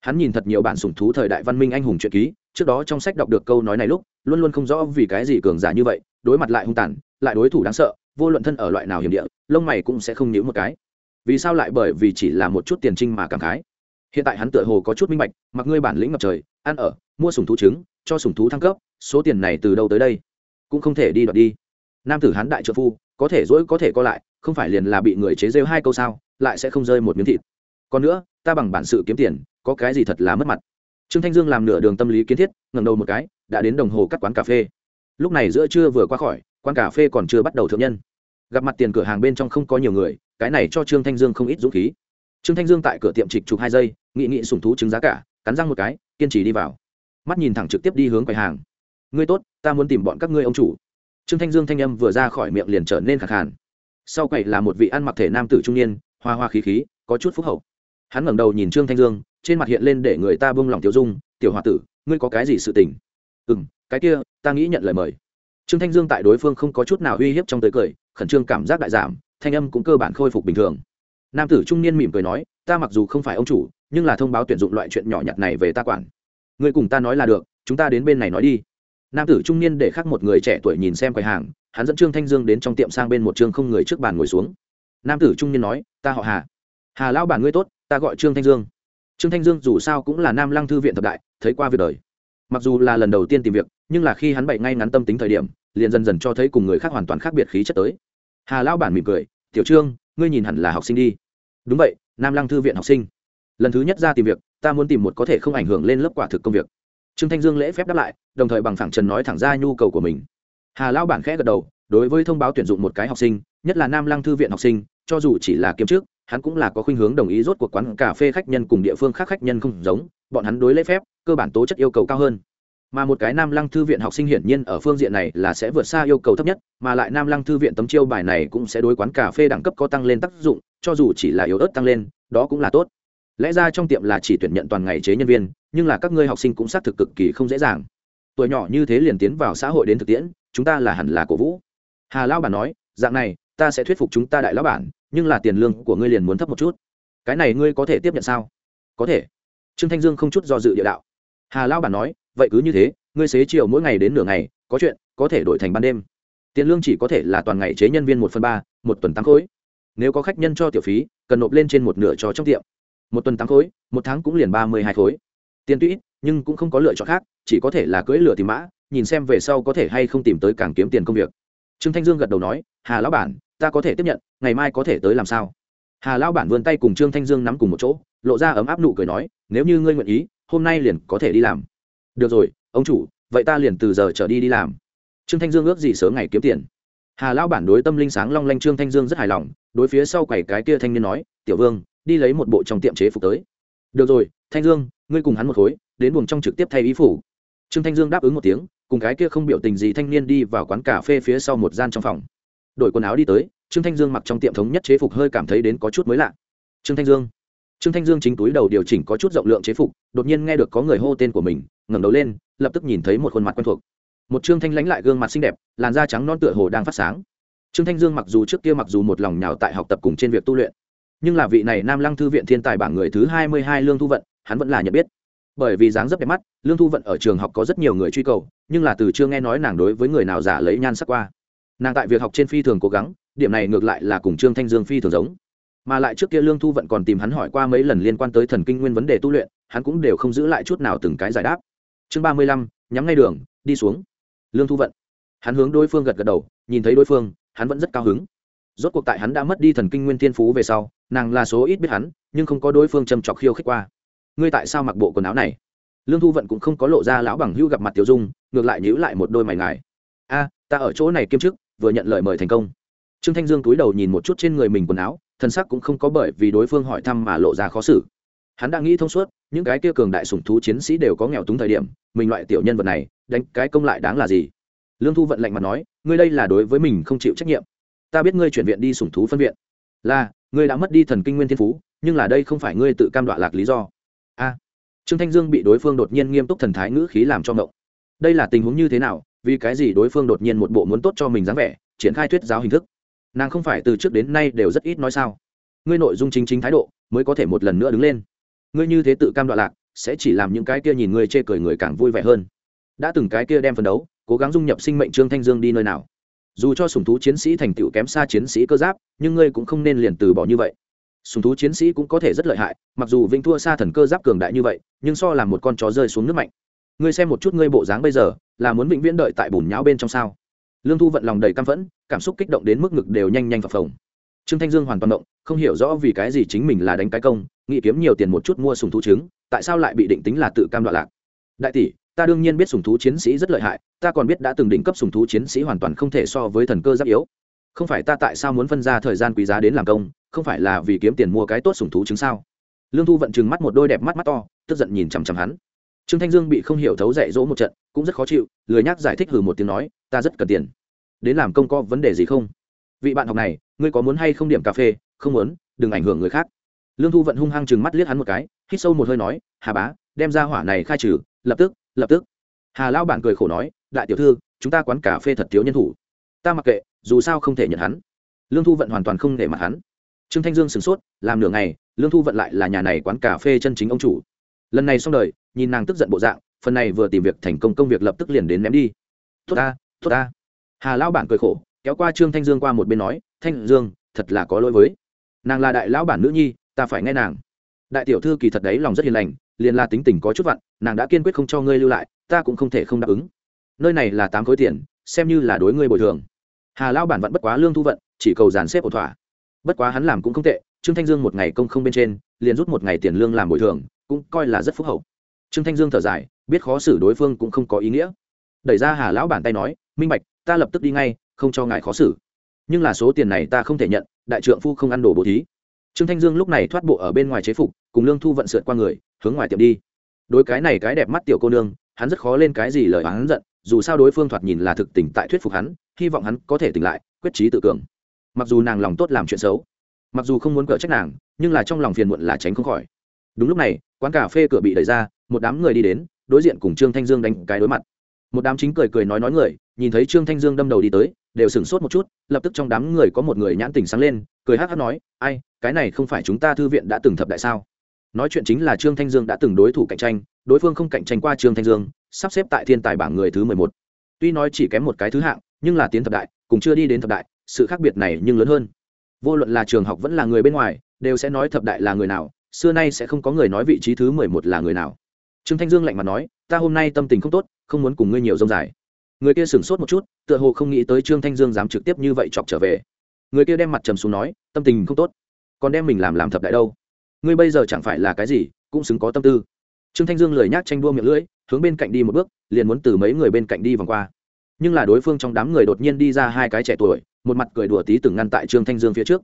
Hắn nhìn thật nhiều bản sủng thú thời đại văn minh anh hùng truyện ký trước đó trong sách đọc được câu nói này lúc luôn luôn không rõ vì cái gì cường giả như vậy đối mặt lại hung tàn lại đối thủ đáng sợ vô luận thân ở loại nào hiểm địa lông mày cũng sẽ không nhíu một cái. Vì sao lại bởi vì chỉ là một chút tiền trinh mà cảm khái? Hiện tại hắn tựa hồ có chút minh bạch mặc ngươi bản lĩnh ngập trời ăn ở, mua sủng thú trứng, cho sủng thú thăng cấp, số tiền này từ đâu tới đây? Cũng không thể đi đoạt đi. Nam tử hán đại trợ phu, có thể dỗi có thể co lại, không phải liền là bị người chế rêu hai câu sao, lại sẽ không rơi một miếng thịt. Còn nữa, ta bằng bản sự kiếm tiền, có cái gì thật là mất mặt? Trương thanh dương làm nửa đường tâm lý kiến thiết ngầm đầu một cái, đã đến đồng hồ cắt quán cà phê. Lúc này giữa trưa vừa qua khỏi, quán cà phê còn chưa bắt đầu thượng nhân. Gặp mặt tiền cửa hàng bên trong không có nhiều người, cái này cho trương thanh dương không ít dũng khí. Trương thanh dương tại cửa tiệm trịch chụp hai giây, nghị nghị sùng thú trứng giá cả cắn răng một cái, kiên trì đi vào. Mắt nhìn thẳng trực tiếp đi hướng quầy hàng. Ngươi tốt, ta muốn tìm bọn các ngươi ông chủ. Trương thanh dương thanh âm vừa ra khỏi miệng liền trở nên khẳng khàn. Sau quầy là một vị ăn mặc thể nam tử trung niên, hoa hoa khí khí, có chút phúc hậu. Hắn ngẩng đầu nhìn trương thanh dương, trên mặt hiện lên để người ta bông lòng tiêu dung, tiểu h o a tử, ngươi có cái gì sự tình? Ừ m cái kia, ta nghĩ nhận lời mời. Trương thanh dương tại đối phương không có chút nào uy hiếp trong tới cười, khẩn trương cảm giác đại giảm, thanh âm cũng cơ bản khôi phục bình thường. Nam tử trung niên mỉm cười nói, ta mặc dù không phải ông chủ nhưng là thông báo tuyển dụng loại chuyện nhỏ nhặt này về ta quản. Ngươi cùng ta nói là được, chúng ta đến bên này nói đi. Nam tử trung niên để khác một người trẻ tuổi nhìn xem quầy hàng, hắn dẫn trương thanh dương đến trong tiệm sang bên một trương không người trước bàn ngồi xuống. Nam tử trung niên nói, ta họ hà. Hà lão bản ngươi tốt, ta gọi trương thanh dương. Trương thanh dương dù sao cũng là nam lăng thư viện thập đại, thấy qua việc đời. Mặc dù là lần đầu tiên tìm việc, nhưng là khi hắn bậy ngay ngắn tâm tính thời điểm, liền dần dần cho thấy cùng người khác hoàn toàn khác biệt khí chất tới. Hà lão bản mỉm cười, tiểu trương, ngươi nhìn hẳn là học sinh đi. Đúng vậy, nam lăng thư viện học sinh lần thứ nhất ra tìm việc, ta muốn tìm một có thể không ảnh hưởng lên lớp quả thực công việc. Trương thanh dương lễ phép đáp lại, đồng thời bằng thẳng trần nói thẳng ra nhu cầu của mình. Hà lão bản khẽ gật đầu, đối với thông báo tuyển dụng một cái học sinh, nhất là nam lăng thư viện học sinh, cho dù chỉ là kiếm trước, hắn cũng là có khuynh hướng đồng ý rốt cuộc quán cà phê khách nhân cùng địa phương khác khách nhân không giống, bọn hắn đối lễ phép, cơ bản tố chất yêu cầu cao hơn. Mà một cái nam lăng thư viện học sinh hiển nhiên ở phương diện này là sẽ vượt xa yêu cầu thấp nhất, mà lại nam lăng thư viện tấm chiêu bài này cũng sẽ đối quán cà phê đẳng cấp có tăng lên tác dụng, cho dù chỉ là yếu ớt tăng lên, đó cũng là tốt lẽ ra trong tiệm là chỉ tuyển nhận toàn ngày chế nhân viên, nhưng là các ngươi học sinh cũng xác thực cực kỳ không dễ dàng. Tuổi nhỏ như thế liền tiến vào xã hội đến thực tiễn, chúng ta là hẳn là cổ vũ. Hà lao bản nói, dạng này, ta sẽ thuyết phục chúng ta đại lão bản, nhưng là tiền lương của ngươi liền muốn thấp một chút. Cái này ngươi có thể tiếp nhận sao? Có thể. Trương thanh dương không chút do dự địa đạo. Hà lao bản nói, vậy cứ như thế, ngươi xế chiều mỗi ngày đến nửa ngày, có chuyện, có thể đổi thành ban đêm. Tiền lương chỉ có thể là toàn ngày chế nhân viên một phần ba, một tuần tám khối. Nếu có khách nhân cho tiểu phí, cần nộp lên trên một nửa cho trong tiệm một tuần tám khối, một tháng cũng liền ba mươi hai khối. Tiền tuy nhưng cũng không có lựa chọn khác, chỉ có thể là cưỡi lửa tìm mã, nhìn xem về sau có thể hay không tìm tới càng kiếm tiền công việc. Trương thanh dương gật đầu nói, hà lão bản, ta có thể tiếp nhận, ngày mai có thể tới làm sao? Hà lão bản vươn tay cùng trương thanh dương nắm cùng một chỗ, lộ ra ấm áp nụ cười nói, nếu như ngươi nguyện ý, hôm nay liền có thể đi làm. Được rồi, ông chủ, vậy ta liền từ giờ trở đi đi làm. Trương thanh dương ước gì sớm ngày kiếm tiền. Hà lão bản đối tâm linh sáng long lanh trương thanh dương rất hài lòng, đối phía sau quầy cái kia thanh niên nói, tiểu vương đi lấy một bộ trong tiệm chế phục tới. Được rồi, thanh dương, ngươi cùng hắn một khối, đến buồng trong trực tiếp thay ý phủ. Trương thanh dương đáp ứng một tiếng, cùng cái kia không biểu tình gì thanh niên đi vào quán cà phê phía sau một gian trong phòng. Đổi quần áo đi tới, trương thanh dương mặc trong tiệm thống nhất chế phục hơi cảm thấy đến có chút mới lạ. Trương thanh dương. Trương thanh dương chính túi đầu điều chỉnh có chút rộng lượng chế phục, đột nhiên nghe được có người hô tên của mình, ngẩng đầu lên, lập tức nhìn thấy một khuôn mặt quen thuộc. Một trương thanh lãnh lại gương mặt xinh đẹp, làn da trắng non tựa hồ đang phát sáng. Trương thanh dương mặc dù trước kia mặc dù một lòng nhào tại học tập cùng trên việc tu luyện nhưng là vị này nam lăng thư viện thiên tài bảng người thứ hai mươi hai lương thu vận, hắn vẫn là nhận biết. Bởi vì dáng dấp đẹp mắt, lương thu vận ở trường học có rất nhiều người truy cầu, nhưng là từ chưa nghe nói nàng đối với người nào giả lấy nhan sắc qua. Nàng tại việc học trên phi thường cố gắng, điểm này ngược lại là cùng trương thanh dương phi thường giống. Mà lại trước kia lương thu vận còn tìm hắn hỏi qua mấy lần liên quan tới thần kinh nguyên vấn đề tu luyện, hắn cũng đều không giữ lại chút nào từng cái giải đáp. Chương ba mươi lăm, nhắm ngay đường, đi xuống. Lương thu vận, hắn hướng đối phương gật gật đầu, nhìn thấy đối phương, hắn vẫn rất cao hứng rốt cuộc tại hắn đã mất đi thần kinh nguyên thiên phú về sau, nàng là số ít biết hắn, nhưng không có đối phương châm trọc khiêu khích qua. Ngươi tại sao mặc bộ quần áo này? Lương thu vận cũng không có lộ ra lão bằng hưu gặp mặt tiểu dung, ngược lại nhữ lại một đôi mày ngài. A, ta ở chỗ này kiêm chức, vừa nhận lời mời thành công. Trương thanh dương túi đầu nhìn một chút trên người mình quần áo thân sắc cũng không có bởi vì đối phương hỏi thăm mà lộ ra khó xử. Hắn đã nghĩ thông suốt, những cái kia cường đại sủng thú chiến sĩ đều có nghèo túng thời điểm, mình loại tiểu nhân vật này, đánh cái công lại đáng là gì? Lương thu vận lạnh mặt nói, ngươi đây là đối với mình không chịu trách nhiệm ta biết ngươi chuyển viện đi sủng thú phân viện. Là, ngươi đã mất đi thần kinh nguyên thiên phú, nhưng là đây không phải ngươi tự cam đoạ lạc lý do. A. Trương thanh dương bị đối phương đột nhiên nghiêm túc thần thái ngữ khí làm cho ngộng. Đây là tình huống như thế nào, vì cái gì đối phương đột nhiên một bộ muốn tốt cho mình dáng vẻ, triển khai thuyết giáo hình thức? Nàng không phải từ trước đến nay đều rất ít nói sao? Ngươi nội dung chính chính thái độ, mới có thể một lần nữa đứng lên. Ngươi như thế tự cam đoạ lạc, sẽ chỉ làm những cái kia nhìn ngươi chê cười người càng vui vẻ hơn. Đã từng cái kia đem phấn đấu, cố gắng dung nhập sinh mệnh trương thanh dương đi nơi nào? Dù cho sùng thú chiến sĩ thành tựu kém xa chiến sĩ cơ giáp, nhưng ngươi cũng không nên liền từ bỏ như vậy. Sùng thú chiến sĩ cũng có thể rất lợi hại, mặc dù vinh thua xa thần cơ giáp cường đại như vậy, nhưng so là một con chó rơi xuống nước mạnh. Ngươi xem một chút ngươi bộ dáng bây giờ, là muốn vĩnh viễn đợi tại bùn nhão bên trong sao? Lương thu vận lòng đầy căm phẫn, cảm xúc kích động đến mức ngực đều nhanh nhanh phập phồng. Trương thanh dương hoàn toàn động, không hiểu rõ vì cái gì chính mình là đánh cái công, nghĩ kiếm nhiều tiền một chút mua sùng thú trứng, tại sao lại bị định tính là tự cam đoạn lạc. Đại tỷ ta đương nhiên biết sùng thú chiến sĩ rất lợi hại, ta còn biết đã từng đỉnh cấp sùng thú chiến sĩ hoàn toàn không thể so với thần cơ giáp yếu. Không phải ta tại sao muốn phân ra thời gian quý giá đến làm công, không phải là vì kiếm tiền mua cái tốt sùng thú chứng sao? Lương thu vận chừng mắt một đôi đẹp mắt mắt to, tức giận nhìn chằm chằm hắn. Trương thanh dương bị không hiểu thấu dạy dỗ một trận, cũng rất khó chịu, lười nhắc giải thích hừ một tiếng nói, ta rất cần tiền. Đến làm công có vấn đề gì không? Vị bạn học này, ngươi có muốn hay không điểm cà phê? Không muốn, đừng ảnh hưởng người khác. Lương thu vận hung hăng chừng mắt liếc hắn một cái, hít sâu một hơi nói, hà bá, đem ra hỏa này khai trừ, lập tức lập tức. Hà lao bản cười khổ nói, đại tiểu thư, chúng ta quán cà phê thật thiếu nhân thủ. Ta mặc kệ, dù sao không thể nhận hắn. Lương thu vận hoàn toàn không để mặt hắn. Trương thanh dương sửng sốt, làm nửa ngày, lương thu vận lại là nhà này quán cà phê chân chính ông chủ. Lần này xong đời, nhìn nàng tức giận bộ dạng, phần này vừa tìm việc thành công công việc lập tức liền đến ném đi. Tốt ta tốt ta. Hà lão bản cười khổ, kéo qua trương thanh dương qua một bên nói, thanh dương, thật là có lỗi với. Nàng là đại lão bản nữ nhi, ta phải nghe nàng. Đại tiểu thư kỳ thật đấy lòng rất hiền lành liền là tính tình có chút vặn, nàng đã kiên quyết không cho ngươi lưu lại, ta cũng không thể không đáp ứng. Nơi này là tám khối tiền, xem như là đối ngươi bồi thường. Hà lão bản vẫn bất quá lương thu vận, chỉ cầu dàn xếp ổn thỏa. Bất quá hắn làm cũng không tệ, trương thanh dương một ngày công không bên trên, liền rút một ngày tiền lương làm bồi thường, cũng coi là rất phúc hậu. Trương thanh dương thở dài, biết khó xử đối phương cũng không có ý nghĩa. Đẩy ra hà lão bản tay nói, minh bạch, ta lập tức đi ngay, không cho ngài khó xử. Nhưng là số tiền này ta không thể nhận, đại trượng phu không ăn đồ bố thí. Trương thanh dương lúc này thoát bộ ở bên ngoài chế phục, cùng lương thu vận sượt qua người hướng ngoài tiệm đi. Đối cái này cái đẹp mắt tiểu cô nương, hắn rất khó lên cái gì lời hắn giận, dù sao đối phương thoạt nhìn là thực tình tại thuyết phục hắn, hy vọng hắn có thể tỉnh lại, quyết trí tự cường. Mặc dù nàng lòng tốt làm chuyện xấu, mặc dù không muốn cở trách nàng, nhưng là trong lòng phiền muộn là tránh không khỏi. Đúng lúc này, quán cà phê cửa bị đẩy ra, một đám người đi đến, đối diện cùng trương thanh dương đánh cái đối mặt. Một đám chính cười cười nói nói người, nhìn thấy trương thanh dương đâm đầu đi tới, đều sửng sốt một chút, lập tức trong đám người có một người nhãn tình sáng lên, cười hát hát nói, ai, cái này không phải chúng ta thư viện đã từng thập đại sao? Nói chuyện chính là trương thanh dương đã từng đối thủ cạnh tranh, đối phương không cạnh tranh qua trương thanh dương, sắp xếp tại thiên tài bảng người thứ mười một. Tuy nói chỉ kém một cái thứ hạng, nhưng là tiến thập đại, cùng chưa đi đến thập đại, sự khác biệt này nhưng lớn hơn. Vô luận là trường học vẫn là người bên ngoài, đều sẽ nói thập đại là người nào, xưa nay sẽ không có người nói vị trí thứ mười một là người nào. Trương thanh dương lạnh mặt nói, ta hôm nay tâm tình không tốt, không muốn cùng ngươi nhiều rông dài. Người kia sửng sốt một chút, tựa hồ không nghĩ tới trương thanh dương dám trực tiếp như vậy chọc trở về. Người kia đem mặt trầm xuống nói, tâm tình không tốt, còn đem mình làm làm thập đại đâu ngươi bây giờ chẳng phải là cái gì, cũng xứng có tâm tư. Trương thanh dương lười nhác tranh đua miệng lưỡi, hướng bên cạnh đi một bước, liền muốn từ mấy người bên cạnh đi vòng qua. Nhưng là đối phương trong đám người đột nhiên đi ra hai cái trẻ tuổi, một mặt cười đùa tí từng ngăn tại trương thanh dương phía trước.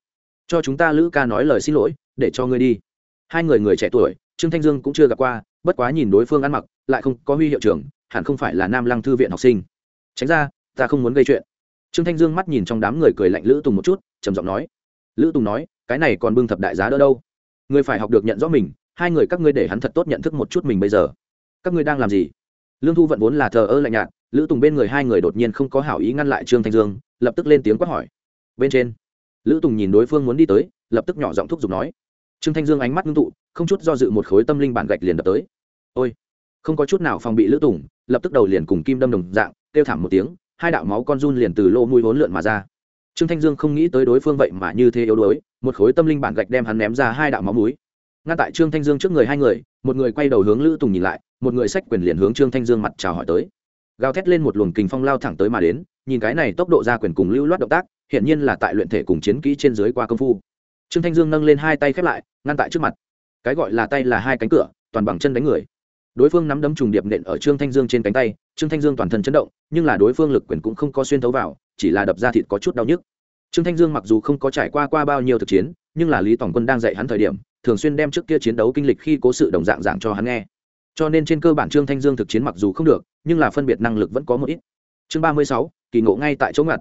Cho chúng ta lữ ca nói lời xin lỗi, để cho ngươi đi. Hai người người trẻ tuổi, trương thanh dương cũng chưa gặp qua, bất quá nhìn đối phương ăn mặc, lại không có huy hiệu trưởng, hẳn không phải là nam lăng thư viện học sinh. Tránh ra, ta không muốn gây chuyện. Trương thanh dương mắt nhìn trong đám người cười lạnh lữ tùng một chút, trầm giọng nói. Lữ tùng nói, cái này còn bưng thập đại giá đỡ đâu? Người phải học được nhận rõ mình, hai người các ngươi để hắn thật tốt nhận thức một chút mình bây giờ. Các ngươi đang làm gì? Lương thu vận vốn là thờ ơ lạnh nhạt, lữ tùng bên người hai người đột nhiên không có hảo ý ngăn lại trương thanh dương, lập tức lên tiếng quát hỏi. Bên trên, lữ tùng nhìn đối phương muốn đi tới, lập tức nhỏ giọng thúc giục nói. Trương thanh dương ánh mắt ngưng tụ, không chút do dự một khối tâm linh bản gạch liền đập tới. Ôi, không có chút nào phòng bị lữ tùng, lập tức đầu liền cùng kim đâm đồng dạng, kêu thảm một tiếng, hai đạo máu con run liền từ lô mũi vốn lượn mà ra trương thanh dương không nghĩ tới đối phương vậy mà như thế yếu đuối, một khối tâm linh bản gạch đem hắn ném ra hai đạo máu mũi. Ngăn tại trương thanh dương trước người hai người, một người quay đầu hướng lữ tùng nhìn lại, một người sách quyền liền hướng trương thanh dương mặt chào hỏi tới. Gào thét lên một luồng kình phong lao thẳng tới mà đến, nhìn cái này tốc độ ra quyền cùng lưu loát động tác hiện nhiên là tại luyện thể cùng chiến kỹ trên dưới qua công phu. Trương thanh dương nâng lên hai tay khép lại, ngăn tại trước mặt. Cái gọi là tay là hai cánh cửa, toàn bằng chân đánh người đối phương nắm đấm trùng điệp nện ở trương thanh dương trên cánh tay, trương thanh dương toàn thân chấn động, nhưng là đối phương lực quyền cũng không có xuyên thấu vào, chỉ là đập ra thịt có chút đau nhức. Trương thanh dương mặc dù không có trải qua qua bao nhiêu thực chiến, nhưng là lý tổng quân đang dạy hắn thời điểm, thường xuyên đem trước kia chiến đấu kinh lịch khi cố sự đồng dạng dạng cho hắn nghe. Cho nên trên cơ bản trương thanh dương thực chiến mặc dù không được, nhưng là phân biệt năng lực vẫn có một ít. Chương ba mươi sáu, kỳ ngộ ngay tại chỗ ngặt.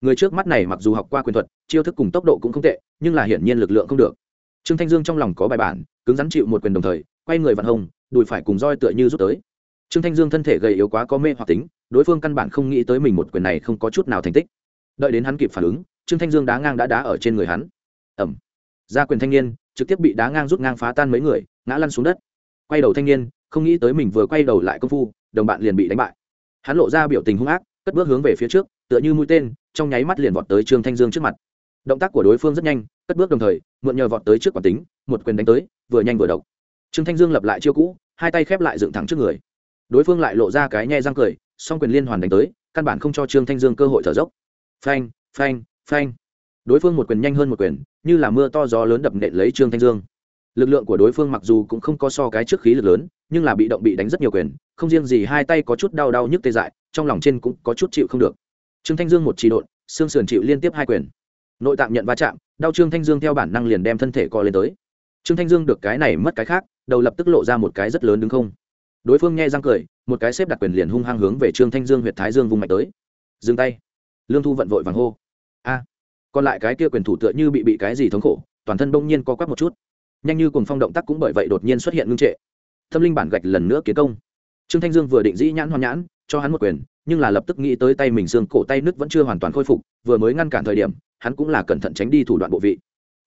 Người trước mắt này mặc dù học qua quyền thuật, chiêu thức cùng tốc độ cũng không tệ, nhưng là hiển nhiên lực lượng không được. Trương thanh dương trong lòng có bài bản, cứng rắn chịu một quyền đồng thời quay người vặn hồng, đùi phải cùng roi tựa như rút tới. Trương thanh dương thân thể gầy yếu quá có mê hoặc tính, đối phương căn bản không nghĩ tới mình một quyền này không có chút nào thành tích. Đợi đến hắn kịp phản ứng, trương thanh dương đá ngang đã đá ở trên người hắn. Ẩm ra quyền thanh niên, trực tiếp bị đá ngang rút ngang phá tan mấy người, ngã lăn xuống đất. Quay đầu thanh niên, không nghĩ tới mình vừa quay đầu lại công phu, đồng bạn liền bị đánh bại. Hắn lộ ra biểu tình hung ác, cất bước hướng về phía trước, tựa như mũi tên, trong nháy mắt liền vọt tới trương thanh dương trước mặt. Động tác của đối phương rất nhanh, cất bước đồng thời, mượn nhờ vọt tới trước quả tính, một quyền đánh tới, vừa nhanh vừa độc trương thanh dương lập lại chiêu cũ, hai tay khép lại dựng thẳng trước người. Đối phương lại lộ ra cái nhe răng cười, song quyền liên hoàn đánh tới, căn bản không cho trương thanh dương cơ hội thở dốc. Phanh phanh phanh. Đối phương một quyền nhanh hơn một quyền, như là mưa to gió lớn đập nện lấy trương thanh dương. Lực lượng của đối phương mặc dù cũng không có so cái trước khí lực lớn, nhưng là bị động bị đánh rất nhiều quyền, không riêng gì hai tay có chút đau đau nhức tê dại, trong lòng trên cũng có chút chịu không được. Trương thanh dương một trì độn, xương sườn chịu liên tiếp hai quyền. Nội tạng nhận va chạm, đau trương thanh dương theo bản năng liền đem thân thể co lên tới. Trương thanh dương được cái này mất cái khác đầu lập tức lộ ra một cái rất lớn đứng không. Đối phương nghe răng cười, một cái xếp đặt quyền liền hung hăng hướng về trương thanh dương huyện thái dương vùng mạnh tới. Dừng tay. Lương thu vận vội vàng hô. A. Còn lại cái kia quyền thủ tựa như bị bị cái gì thống khổ, toàn thân bỗng nhiên co quắp một chút. Nhanh như cùng phong động tác cũng bởi vậy đột nhiên xuất hiện ngưng trệ. Tâm linh bản gạch lần nữa kiến công. Trương thanh dương vừa định dĩ nhãn hoàn nhãn, cho hắn một quyền, nhưng là lập tức nghĩ tới tay mình xương cổ tay nứt vẫn chưa hoàn toàn khôi phục, vừa mới ngăn cản thời điểm, hắn cũng là cẩn thận tránh đi thủ đoạn bộ vị.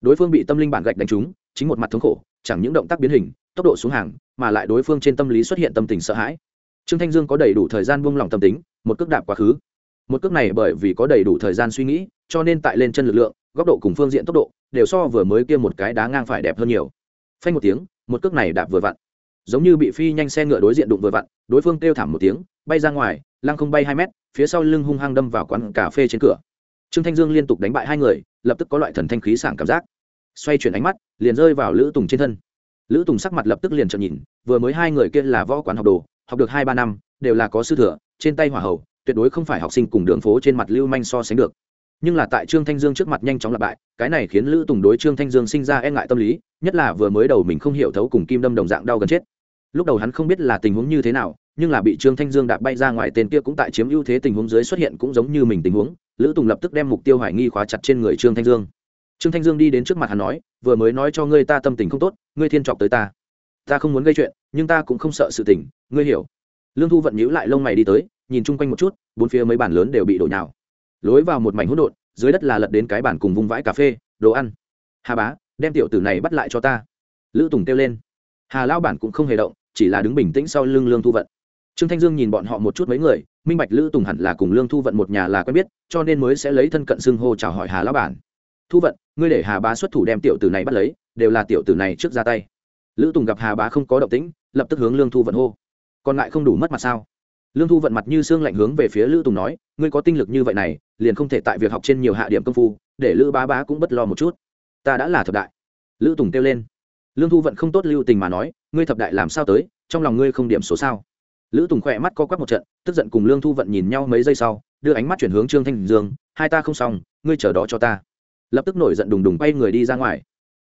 Đối phương bị tâm linh bản gạch đánh trúng, chính một mặt thống khổ, chẳng những động tác biến hình tốc độ xuống hàng, mà lại đối phương trên tâm lý xuất hiện tâm tình sợ hãi. Trương thanh dương có đầy đủ thời gian buông lỏng tâm tính, một cước đạp quá khứ. Một cước này bởi vì có đầy đủ thời gian suy nghĩ, cho nên tại lên chân lực lượng, góc độ cùng phương diện tốc độ, đều so vừa mới kia một cái đá ngang phải đẹp hơn nhiều. Phanh một tiếng, một cước này đạp vừa vặn. Giống như bị phi nhanh xe ngựa đối diện đụng vừa vặn, đối phương kêu thảm một tiếng, bay ra ngoài, lăng không bay hai mét, phía sau lưng hung hăng đâm vào quán cà phê trên cửa. Trương thanh dương liên tục đánh bại hai người, lập tức có loại thần thanh khí sảng cảm giác. Xoay chuyển ánh mắt, liền rơi vào lữ tùng trên thân lữ tùng sắc mặt lập tức liền trợn nhìn, vừa mới hai người kia là võ quán học đồ, học được hai ba năm, đều là có sư thừa, trên tay hỏa hầu, tuyệt đối không phải học sinh cùng đường phố trên mặt lưu manh so sánh được. Nhưng là tại trương thanh dương trước mặt nhanh chóng lặp bại cái này khiến lữ tùng đối trương thanh dương sinh ra e ngại tâm lý, nhất là vừa mới đầu mình không hiểu thấu cùng kim đâm đồng dạng đau gần chết. Lúc đầu hắn không biết là tình huống như thế nào, nhưng là bị trương thanh dương đạp bay ra ngoài tên kia cũng tại chiếm ưu thế tình huống dưới xuất hiện cũng giống như mình tình huống, lữ tùng lập tức đem mục tiêu hoài nghi khóa chặt trên người trương thanh dương trương thanh dương đi đến trước mặt hắn nói, vừa mới nói cho ngươi ta tâm tình không tốt, ngươi thiên trọc tới ta. Ta không muốn gây chuyện, nhưng ta cũng không sợ sự tình, ngươi hiểu. Lương thu vận nhíu lại lông mày đi tới, nhìn chung quanh một chút, bốn phía mấy bàn lớn đều bị đổ nhào. Lối vào một mảnh hỗn độn, dưới đất là lật đến cái bàn cùng vung vãi cà phê, đồ ăn. Hà bá, đem tiểu tử này bắt lại cho ta. Lữ tùng kêu lên. Hà lao bản cũng không hề động, chỉ là đứng bình tĩnh sau lưng lương thu vận. Trương thanh dương nhìn bọn họ một chút mấy người, minh bạch lữ tùng hẳn là cùng lương thu vận một nhà là quen biết, cho nên mới sẽ lấy thân cận xưng hô chào hỏi hà lao bản thu vận, ngươi để hà bá xuất thủ đem tiểu tử này bắt lấy, đều là tiểu tử này trước ra tay. Lữ tùng gặp hà bá không có động tĩnh, lập tức hướng lương thu vận hô. Còn lại không đủ mất mặt sao? Lương thu vận mặt như xương lạnh hướng về phía lữ tùng nói, ngươi có tinh lực như vậy này, liền không thể tại việc học trên nhiều hạ điểm công phu, để lữ bá bá cũng bất lo một chút. Ta đã là thập đại. Lữ tùng kêu lên. Lương thu vận không tốt lưu tình mà nói, ngươi thập đại làm sao tới, trong lòng ngươi không điểm số sao? Lữ tùng khỏe mắt co quắp một trận, tức giận cùng lương thu vận nhìn nhau mấy giây sau, đưa ánh mắt chuyển hướng trương thanh dương, hai ta không xong, ngươi chờ đó cho ta lập tức nổi giận đùng đùng bay người đi ra ngoài.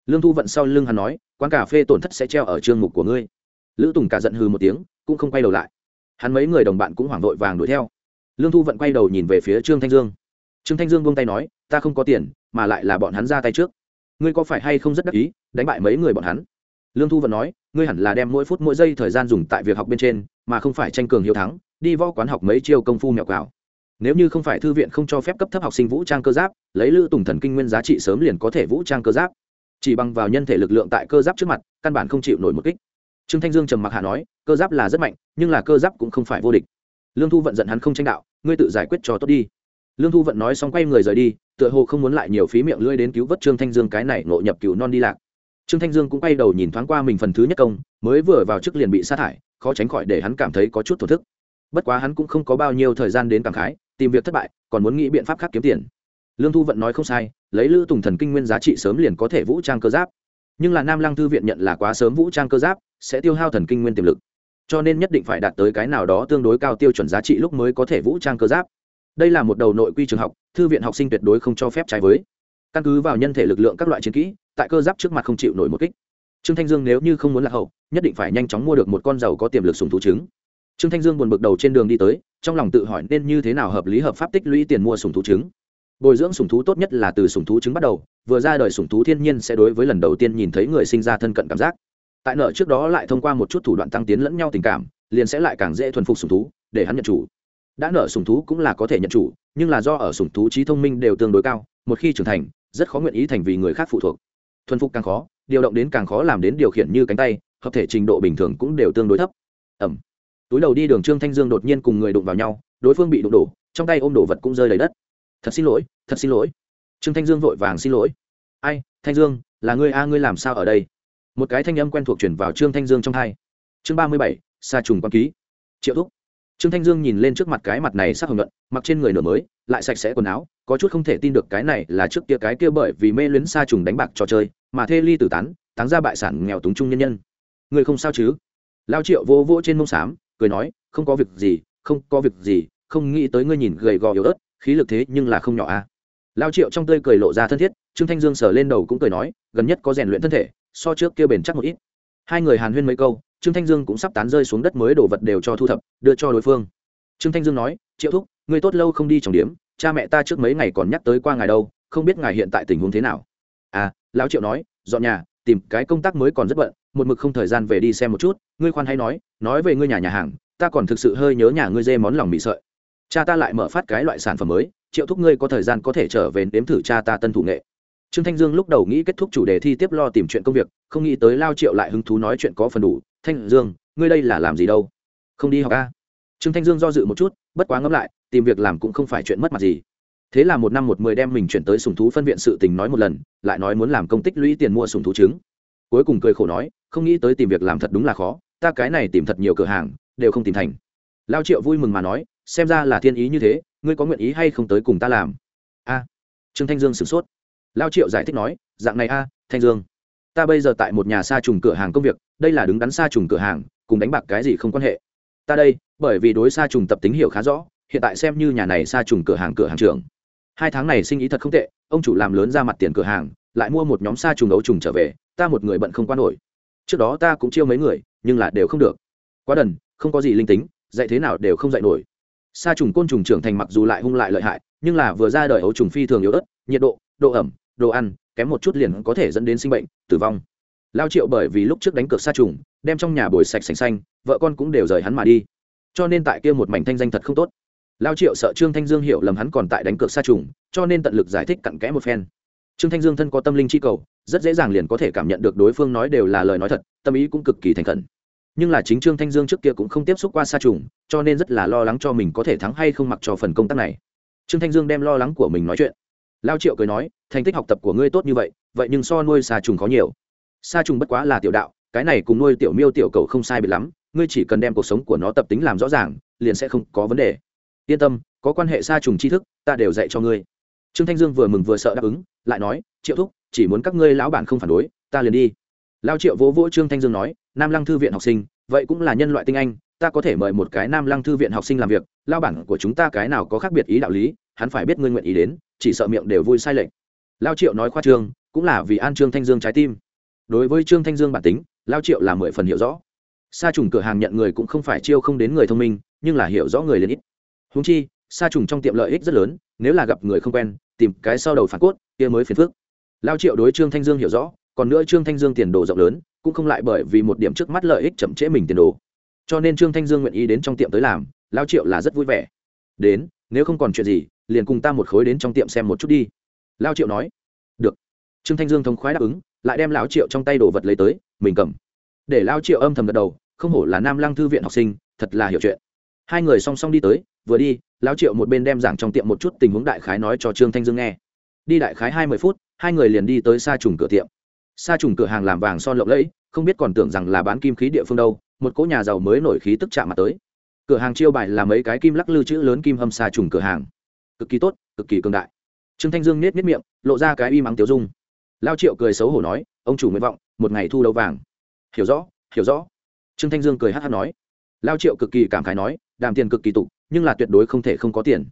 Lương thu vận sau lưng hắn nói, quán cà phê tổn thất sẽ treo ở trương mục của ngươi. Lữ tùng cả giận hừ một tiếng, cũng không quay đầu lại. Hắn mấy người đồng bạn cũng hoảng vội vàng đuổi theo. Lương thu vận quay đầu nhìn về phía trương thanh dương. Trương thanh dương buông tay nói, ta không có tiền, mà lại là bọn hắn ra tay trước. Ngươi có phải hay không rất đắc ý, đánh bại mấy người bọn hắn? Lương thu vận nói, ngươi hẳn là đem mỗi phút mỗi giây thời gian dùng tại việc học bên trên, mà không phải tranh cường hiếu thắng, đi võ quán học mấy chiêu công phu mẹo cào nếu như không phải thư viện không cho phép cấp thấp học sinh vũ trang cơ giáp, lấy lữ tùng thần kinh nguyên giá trị sớm liền có thể vũ trang cơ giáp. Chỉ bằng vào nhân thể lực lượng tại cơ giáp trước mặt, căn bản không chịu nổi một kích. Trương thanh dương trầm mặc hạ nói, cơ giáp là rất mạnh, nhưng là cơ giáp cũng không phải vô địch. Lương thu vận giận hắn không tranh đạo, ngươi tự giải quyết cho tốt đi. Lương thu vận nói xong quay người rời đi, tựa hồ không muốn lại nhiều phí miệng lưỡi đến cứu vớt trương thanh dương cái này ngộ nhập cựu non đi lạc. Trương thanh dương cũng quay đầu nhìn thoáng qua mình phần thứ nhất công, mới vừa vào trước liền bị sa thải, khó tránh khỏi để hắn cảm thấy có chút thổ thức. Bất quá hắn cũng không có bao nhiêu thời gian đến cảm khái tìm việc thất bại, còn muốn nghĩ biện pháp khác kiếm tiền. Lương thu vận nói không sai, lấy lữ tùng thần kinh nguyên giá trị sớm liền có thể vũ trang cơ giáp. Nhưng là nam lăng thư viện nhận là quá sớm vũ trang cơ giáp, sẽ tiêu hao thần kinh nguyên tiềm lực. Cho nên nhất định phải đạt tới cái nào đó tương đối cao tiêu chuẩn giá trị lúc mới có thể vũ trang cơ giáp. Đây là một đầu nội quy trường học, thư viện học sinh tuyệt đối không cho phép trái với. Căn cứ vào nhân thể lực lượng các loại chiến kỹ, tại cơ giáp trước mặt không chịu nổi một kích. Trương thanh dương nếu như không muốn lạc hậu, nhất định phải nhanh chóng mua được một con giàu có tiềm lực sùng thú trứng. Trương thanh dương buồn bực đầu trên đường đi tới trong lòng tự hỏi nên như thế nào hợp lý hợp pháp tích lũy tiền mua sùng thú trứng. Bồi dưỡng sùng thú tốt nhất là từ sùng thú trứng bắt đầu, vừa ra đời sùng thú thiên nhiên sẽ đối với lần đầu tiên nhìn thấy người sinh ra thân cận cảm giác. Tại nợ trước đó lại thông qua một chút thủ đoạn tăng tiến lẫn nhau tình cảm, liền sẽ lại càng dễ thuần phục sùng thú, để hắn nhận chủ. Đã nợ sùng thú cũng là có thể nhận chủ, nhưng là do ở sùng thú trí thông minh đều tương đối cao, một khi trưởng thành, rất khó nguyện ý thành vì người khác phụ thuộc. Thuần phục càng khó, điều động đến càng khó làm đến điều khiển như cánh tay, hợp thể trình độ bình thường cũng đều tương đối thấp. Ẩm túi đầu đi đường trương thanh dương đột nhiên cùng người đụng vào nhau, đối phương bị đụng đổ, trong tay ôm đổ vật cũng rơi lấy đất. Thật xin lỗi, thật xin lỗi. Trương thanh dương vội vàng xin lỗi. Ai, thanh dương, là ngươi a, ngươi làm sao ở đây? Một cái thanh âm quen thuộc chuyển vào trương thanh dương trong thai chương ba mươi bảy xa trùng quan ký. Triệu thúc. Trương thanh dương nhìn lên trước mặt cái mặt này sắc hồng nhuận, mặc trên người nửa mới, lại sạch sẽ quần áo, có chút không thể tin được cái này là trước kia cái kia bởi vì mê luyến xa trùng đánh bạc trò chơi, mà thê ly tử tán, táng ra bại sản nghèo túng chung nhân nhân. Người không sao chứ? Lao triệu vô vô trên mông xám cười nói, không có việc gì, không có việc gì, không nghĩ tới ngươi nhìn gầy gò yếu ớt, khí lực thế nhưng là không nhỏ a à. lao triệu trong tươi cười lộ ra thân thiết, trương thanh dương sờ lên đầu cũng cười nói, gần nhất có rèn luyện thân thể, so trước kia bền chắc một ít. Hai người hàn huyên mấy câu, trương thanh dương cũng sắp tán rơi xuống đất mới đổ vật đều cho thu thập, đưa cho đối phương. Trương thanh dương nói, triệu thúc, ngươi tốt lâu không đi trồng điếm, cha mẹ ta trước mấy ngày còn nhắc tới qua ngài đâu, không biết ngài hiện tại tình huống thế nào. À lão triệu nói, dọn nhà, tìm cái công tác mới còn rất bận một mực không thời gian về đi xem một chút, ngươi khoan hay nói nói về ngươi nhà nhà hàng, ta còn thực sự hơi nhớ nhà ngươi dê món lòng mì sợi. Cha ta lại mở phát cái loại sản phẩm mới, triệu thúc ngươi có thời gian có thể trở về đếm thử cha ta tân thủ nghệ. Trương thanh dương lúc đầu nghĩ kết thúc chủ đề thi tiếp lo tìm chuyện công việc, không nghĩ tới lao triệu lại hứng thú nói chuyện có phần đủ. Thanh dương, ngươi đây là làm gì đâu? Không đi học ca trương thanh dương do dự một chút, bất quá ngẫm lại, tìm việc làm cũng không phải chuyện mất mặt gì. Thế là một năm một mười đem mình chuyển tới sùng thú phân viện sự tình nói một lần, lại nói muốn làm công tích lũy tiền mua sùng thú trứng cuối cùng cười khổ nói, không nghĩ tới tìm việc làm thật đúng là khó, ta cái này tìm thật nhiều cửa hàng, đều không tìm thành. Lao triệu vui mừng mà nói, xem ra là thiên ý như thế, ngươi có nguyện ý hay không tới cùng ta làm? A. Trương thanh dương sửng sốt. Lao triệu giải thích nói, dạng này a, thanh dương, ta bây giờ tại một nhà xa trùng cửa hàng công việc, đây là đứng đắn xa trùng cửa hàng, cùng đánh bạc cái gì không quan hệ. Ta đây, bởi vì đối xa trùng tập tính hiểu khá rõ, hiện tại xem như nhà này xa trùng cửa hàng cửa hàng trưởng. Hai tháng này sinh ý thật không tệ, ông chủ làm lớn ra mặt tiền cửa hàng, lại mua một nhóm xa trùng ấu trùng trở về ta một người bận không qua nổi. Trước đó ta cũng chiêu mấy người, nhưng là đều không được. Quá đần, không có gì linh tính, dạy thế nào đều không dạy nổi. Sa trùng côn trùng trưởng thành mặc dù lại hung lại lợi hại, nhưng là vừa ra đời ấu trùng phi thường yếu ớt, nhiệt độ độ ẩm, đồ ăn, kém một chút liền có thể dẫn đến sinh bệnh, tử vong. Lao triệu bởi vì lúc trước đánh cược sa trùng, đem trong nhà bồi sạch sành xanh, vợ con cũng đều rời hắn mà đi. Cho nên tại kia một mảnh thanh danh thật không tốt. Lao triệu sợ trương thanh dương hiểu lầm hắn còn tại đánh cược sa trùng, cho nên tận lực giải thích cặn kẽ một phen trương thanh dương thân có tâm linh chi cầu, rất dễ dàng liền có thể cảm nhận được đối phương nói đều là lời nói thật, tâm ý cũng cực kỳ thành khẩn. Nhưng là chính trương thanh dương trước kia cũng không tiếp xúc qua sa trùng, cho nên rất là lo lắng cho mình có thể thắng hay không mặc cho phần công tác này. Trương thanh dương đem lo lắng của mình nói chuyện. Lao triệu cười nói, thành tích học tập của ngươi tốt như vậy vậy nhưng so nuôi sa trùng có nhiều. Sa trùng bất quá là tiểu đạo, cái này cùng nuôi tiểu miêu tiểu cầu không sai biệt lắm, ngươi chỉ cần đem cuộc sống của nó tập tính làm rõ ràng, liền sẽ không có vấn đề. Yên tâm, có quan hệ sa trùng tri thức, ta đều dạy cho ngươi. Trương thanh dương vừa mừng vừa sợ đáp ứng lại nói, triệu thúc, chỉ muốn các ngươi lão bản không phản đối, ta liền đi. Lao triệu vỗ vỗ trương thanh dương nói, nam lăng thư viện học sinh, vậy cũng là nhân loại tinh anh, ta có thể mời một cái nam lăng thư viện học sinh làm việc lao bản của chúng ta cái nào có khác biệt ý đạo lý, hắn phải biết ngươi nguyện ý đến, chỉ sợ miệng đều vui sai lệch. Lao triệu nói khoa trương, cũng là vì an trương thanh dương trái tim. Đối với trương thanh dương bản tính, lao triệu là mười phần hiểu rõ. Sa trùng cửa hàng nhận người cũng không phải chiêu không đến người thông minh, nhưng là hiểu rõ người liền ít. Húng chi, sa trùng trong tiệm lợi ích rất lớn, nếu là gặp người không quen tìm cái sau đầu phản cốt, kia mới phiền phức. lao triệu đối trương thanh dương hiểu rõ, còn nữa trương thanh dương tiền đồ rộng lớn, cũng không lại bởi vì một điểm trước mắt lợi ích chậm trễ mình tiền đồ. Cho nên trương thanh dương nguyện ý đến trong tiệm tới làm, lao triệu là rất vui vẻ. Đến, nếu không còn chuyện gì, liền cùng ta một khối đến trong tiệm xem một chút đi. Lao triệu nói. Được. Trương thanh dương thống khoái đáp ứng, lại đem lão triệu trong tay đồ vật lấy tới, mình cầm. Để lao triệu âm thầm gật đầu, không hổ là nam lăng thư viện học sinh, thật là hiểu chuyện. Hai người song song đi tới, vừa đi lão triệu một bên đem giảng trong tiệm một chút tình huống đại khái nói cho trương thanh dương nghe. Đi đại khái hai mươi phút, hai người liền đi tới xa trùng cửa tiệm. Xa trùng cửa hàng làm vàng son lộng lẫy, không biết còn tưởng rằng là bán kim khí địa phương đâu, một cỗ nhà giàu mới nổi khí tức chạm mặt tới. Cửa hàng chiêu bài là mấy cái kim lắc lư chữ lớn kim hâm xa trùng cửa hàng. Cực kỳ tốt, cực kỳ cường đại. Trương thanh dương nết nết miệng, lộ ra cái y mắng tiêu dung. Lao triệu cười xấu hổ nói, ông chủ nguyện vọng, một ngày thu đấu vàng. Hiểu rõ hiểu rõ. Trương thanh dương cười hát hát nói. Lao triệu cực kỳ cảm khái nói, đàm tiền cực kỳ tục nhưng là tuyệt đối không thể không có tiền.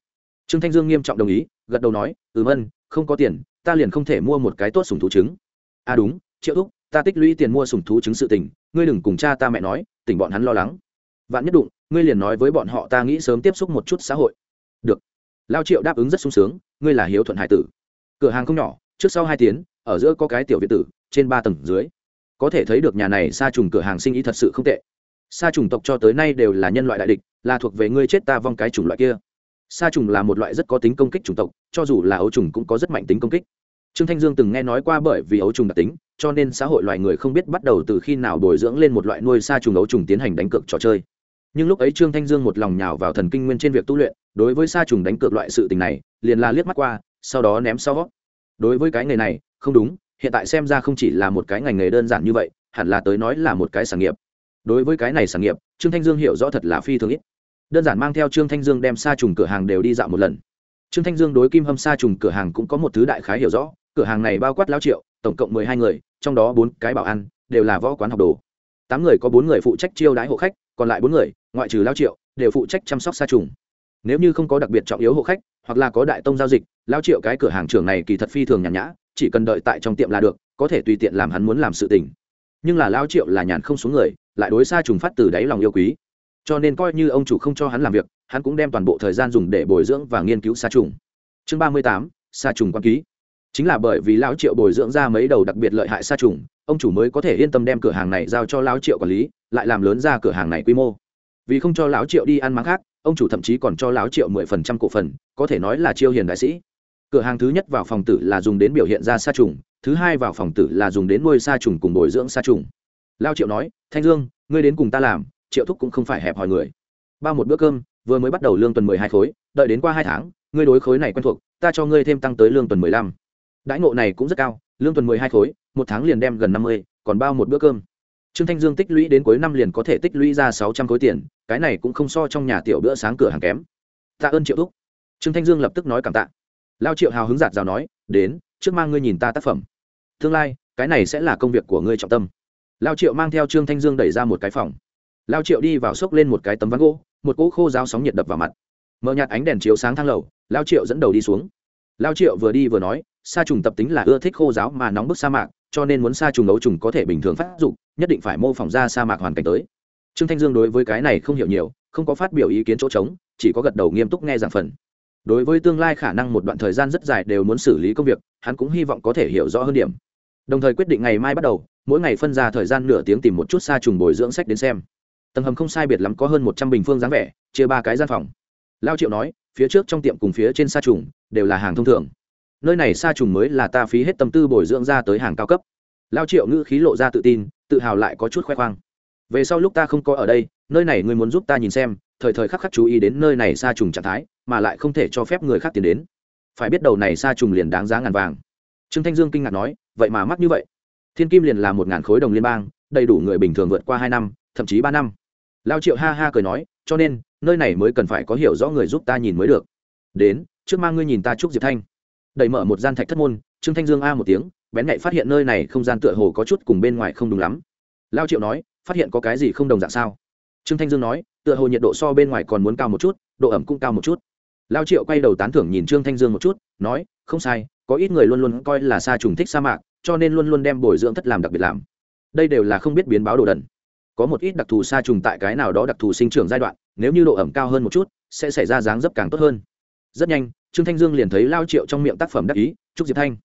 Trương thanh dương nghiêm trọng đồng ý, gật đầu nói ừ ân không có tiền, ta liền không thể mua một cái tốt sùng thú trứng. À đúng, triệu thúc, ta tích lũy tiền mua sùng thú trứng sự tình, ngươi đừng cùng cha ta mẹ nói, tỉnh bọn hắn lo lắng. Vạn nhất đụng, ngươi liền nói với bọn họ ta nghĩ sớm tiếp xúc một chút xã hội. Được. Lao triệu đáp ứng rất sung sướng, ngươi là hiếu thuận hải tử. Cửa hàng không nhỏ, trước sau hai tiếng ở giữa có cái tiểu viện tử, trên ba tầng dưới. Có thể thấy được nhà này xa trùng cửa hàng sinh ý thật sự không tệ. Sa trùng tộc cho tới nay đều là nhân loại đại địch là thuộc về ngươi chết ta vong cái chủng loại kia. Sa trùng là một loại rất có tính công kích chủng tộc, cho dù là ấu trùng cũng có rất mạnh tính công kích. Trương thanh dương từng nghe nói qua bởi vì ấu trùng đặc tính, cho nên xã hội loài người không biết bắt đầu từ khi nào bồi dưỡng lên một loại nuôi sa trùng ấu trùng tiến hành đánh cược trò chơi. Nhưng lúc ấy trương thanh dương một lòng nhào vào thần kinh nguyên trên việc tu luyện, đối với sa trùng đánh cược loại sự tình này, liền là liếc mắt qua, sau đó ném sau đối với cái nghề này, không đúng, hiện tại xem ra không chỉ là một cái ngành nghề đơn giản như vậy, hẳn là tới nói là một cái sản nghiệp. Đối với cái này sản nghiệp, trương thanh dương hiểu rõ thật là phi thường ít đơn giản mang theo trương thanh dương đem sa trùng cửa hàng đều đi dạo một lần. Trương thanh dương đối kim hâm sa trùng cửa hàng cũng có một thứ đại khái hiểu rõ, cửa hàng này bao quát lao triệu, tổng cộng mười hai người, trong đó bốn cái bảo ăn, đều là võ quán học đồ. Tám người có bốn người phụ trách chiêu đái hộ khách, còn lại bốn người, ngoại trừ lao triệu, đều phụ trách chăm sóc sa trùng. Nếu như không có đặc biệt trọng yếu hộ khách, hoặc là có đại tông giao dịch lao triệu cái cửa hàng trưởng này kỳ thật phi thường nhàn nhã, chỉ cần đợi tại trong tiệm là được, có thể tùy tiện làm hắn muốn làm sự tình. Nhưng là lao triệu là nhàn không xuống người, lại đối xa trùng phát từ đáy lòng yêu quý cho nên coi như ông chủ không cho hắn làm việc, hắn cũng đem toàn bộ thời gian dùng để bồi dưỡng và nghiên cứu xa trùng. Chương ba mươi tám xa trùng quan ký. Chính là bởi vì lão triệu bồi dưỡng ra mấy đầu đặc biệt lợi hại xa trùng, ông chủ mới có thể yên tâm đem cửa hàng này giao cho lão triệu quản lý, lại làm lớn ra cửa hàng này quy mô. Vì không cho lão triệu đi ăn mắng khác, ông chủ thậm chí còn cho lão triệu mười phần trăm cổ phần, có thể nói là chiêu hiền đại sĩ. Cửa hàng thứ nhất vào phòng tử là dùng đến biểu hiện ra sa trùng, thứ hai vào phòng tử là dùng đến nuôi sa trùng cùng bồi dưỡng sa trùng. Lao triệu nói, thanh dương, ngươi đến cùng ta làm triệu thúc cũng không phải hẹp hòi người. Bao một bữa cơm, vừa mới bắt đầu lương tuần mười hai khối, đợi đến qua hai tháng, ngươi đối khối này quen thuộc, ta cho ngươi thêm tăng tới lương tuần mười lăm. Đãi ngộ này cũng rất cao, lương tuần mười hai khối, một tháng liền đem gần năm mươi, còn bao một bữa cơm. Trương thanh dương tích lũy đến cuối năm liền có thể tích lũy ra sáu trăm khối tiền, cái này cũng không so trong nhà tiểu bữa sáng cửa hàng kém. Tạ ơn triệu thúc. Trương thanh dương lập tức nói cảm tạ. Lao triệu hào hứng giạt rào nói, đến, trước mang ngươi nhìn ta tác phẩm. Tương lai, cái này sẽ là công việc của ngươi trọng tâm. Lao triệu mang theo trương thanh dương đẩy ra một cái phòng lao triệu đi vào xốc lên một cái tấm ván gỗ, một cỗ khô giáo sóng nhiệt đập vào mặt. Mở nhạt ánh đèn chiếu sáng thang lầu, lao triệu dẫn đầu đi xuống. Lao triệu vừa đi vừa nói, sa trùng tập tính là ưa thích khô giáo mà nóng bức sa mạc, cho nên muốn sa trùng ấu trùng có thể bình thường phát dụng nhất định phải mô phỏng ra sa mạc hoàn cảnh tới. Trương thanh dương đối với cái này không hiểu nhiều, không có phát biểu ý kiến chỗ trống, chỉ có gật đầu nghiêm túc nghe giảng phần. Đối với tương lai khả năng một đoạn thời gian rất dài đều muốn xử lý công việc, hắn cũng hy vọng có thể hiểu rõ hơn điểm. Đồng thời quyết định ngày mai bắt đầu, mỗi ngày phân ra thời gian nửa tiếng tìm một chút Sa trùng bồi dưỡng sách đến xem tầng hầm không sai biệt lắm có hơn một trăm bình phương dáng vẻ, chia ba cái gian phòng. Lao triệu nói, phía trước trong tiệm cùng phía trên xa trùng đều là hàng thông thường. Nơi này sa trùng mới là ta phí hết tâm tư bồi dưỡng ra tới hàng cao cấp. Lao triệu ngữ khí lộ ra tự tin, tự hào lại có chút khoe khoang. Về sau lúc ta không có ở đây, nơi này ngươi muốn giúp ta nhìn xem, thời thời khắc khắc chú ý đến nơi này sa trùng trạng thái, mà lại không thể cho phép người khác tiến đến. Phải biết đầu này sa trùng liền đáng giá ngàn vàng. Trương thanh dương kinh ngạc nói, vậy mà mắc như vậy. Thiên kim liền là một ngàn khối đồng liên bang, đầy đủ người bình thường vượt qua hai năm, thậm chí ba năm lao triệu ha ha cười nói, cho nên, nơi này mới cần phải có hiểu rõ người giúp ta nhìn mới được. Đến, trước mang ngươi nhìn ta chúc diệp thanh. Đẩy mở một gian thạch thất môn, trương thanh dương a một tiếng, bén nhạy phát hiện nơi này không gian tựa hồ có chút cùng bên ngoài không đúng lắm. Lao triệu nói, phát hiện có cái gì không đồng dạng sao? Trương thanh dương nói, tựa hồ nhiệt độ so bên ngoài còn muốn cao một chút, độ ẩm cũng cao một chút. Lao triệu quay đầu tán thưởng nhìn trương thanh dương một chút, nói, không sai, có ít người luôn luôn coi là xa trùng thích sa mạc, cho nên luôn luôn đem bồi dưỡng thất làm đặc biệt làm. Đây đều là không biết biến báo đồ đần có một ít đặc thù sa trùng tại cái nào đó đặc thù sinh trưởng giai đoạn, nếu như độ ẩm cao hơn một chút, sẽ xảy ra dáng dấp càng tốt hơn. Rất nhanh, trương thanh dương liền thấy lao triệu trong miệng tác phẩm đắc ý, trúc diệp thanh.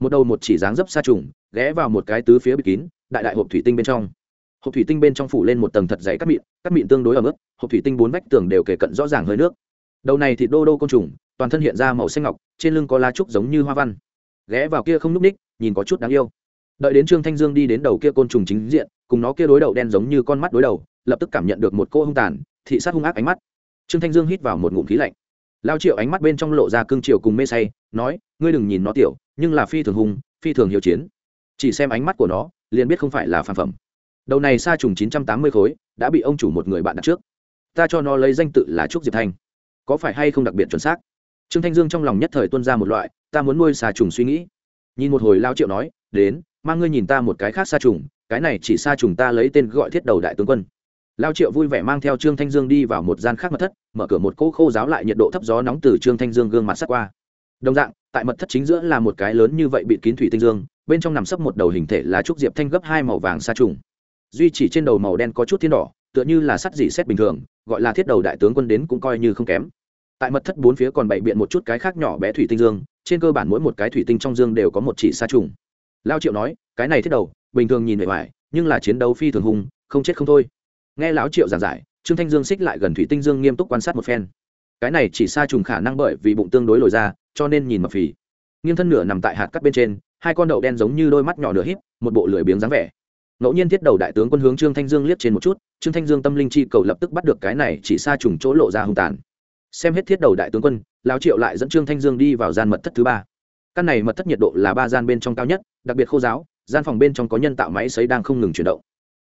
Một đầu một chỉ dáng dấp sa trùng, ghé vào một cái tứ phía bịt kín, đại đại hộp thủy tinh bên trong. Hộp thủy tinh bên trong phủ lên một tầng thật dày cắt mịn cắt mịn tương đối ở mức hộp thủy tinh bốn vách tường đều kể cận rõ ràng hơi nước. Đầu này thì đô đô côn trùng, toàn thân hiện ra màu xanh ngọc, trên lưng có lá trúc giống như hoa văn. Ghé vào kia không n ú c ních, nhìn có chút đáng yêu. Đợi đến trương thanh dương đi đến đầu kia côn trùng chính diện cùng nó kia đối đầu đen giống như con mắt đối đầu, lập tức cảm nhận được một cô hung tàn, thị sát hung ác ánh mắt. Trương thanh dương hít vào một ngụm khí lạnh. Lao triệu ánh mắt bên trong lộ ra cương triều cùng mê say, nói, ngươi đừng nhìn nó tiểu, nhưng là phi thường hung, phi thường hiếu chiến. Chỉ xem ánh mắt của nó, liền biết không phải là phản phẩm. Đầu này sa trùng chín trăm tám mươi khối, đã bị ông chủ một người bạn đặt trước. Ta cho nó lấy danh tự là trúc diệp thanh có phải hay không đặc biệt chuẩn xác? Trương thanh dương trong lòng nhất thời tuân ra một loại, ta muốn nuôi xà trùng suy nghĩ. Nhìn một hồi lao triệu nói, đến, mang ngươi nhìn ta một cái khác sa trùng cái này chỉ sa trùng ta lấy tên gọi thiết đầu đại tướng quân. Lao triệu vui vẻ mang theo trương thanh dương đi vào một gian khác mật thất, mở cửa một cỗ khô giáo lại nhiệt độ thấp gió nóng từ trương thanh dương gương mặt sắt qua. Đồng dạng, tại mật thất chính giữa là một cái lớn như vậy bịt kín thủy tinh dương, bên trong nằm sấp một đầu hình thể là trúc diệp thanh gấp hai màu vàng sa trùng. Duy chỉ trên đầu màu đen có chút thiên đỏ, tựa như là sắt dỉ xét bình thường, gọi là thiết đầu đại tướng quân đến cũng coi như không kém. Tại mật thất bốn phía còn bày biện một chút cái khác nhỏ bé thủy tinh dương, trên cơ bản mỗi một cái thủy tinh trong dương đều có một chỉ sa trùng. Lao triệu nói, cái này thiết đầu bình thường nhìn bề ngoài, nhưng là chiến đấu phi thường hùng không chết không thôi. Nghe lão triệu giảng giải, trương thanh dương xích lại gần thủy tinh dương nghiêm túc quan sát một phen. Cái này chỉ xa trùng khả năng bởi vì bụng tương đối lồi ra, cho nên nhìn mập phì. Nghiêng thân nửa nằm tại hạt cắt bên trên, hai con đậu đen giống như đôi mắt nhỏ nửa híp, một bộ lười biếng dáng vẻ. Ngẫu nhiên thiết đầu đại tướng quân hướng trương thanh dương liếc trên một chút, trương thanh dương tâm linh chi cầu lập tức bắt được cái này chỉ xa trùng chỗ lộ ra hung tàn. Xem hết thiết đầu đại tướng quân, lão triệu lại dẫn trương thanh dương đi vào gian mật thất thứ ba. Căn này mật thất nhiệt độ là ba gian bên trong cao nhất, đặc biệt khô giáo gian phòng bên trong có nhân tạo máy sấy đang không ngừng chuyển động.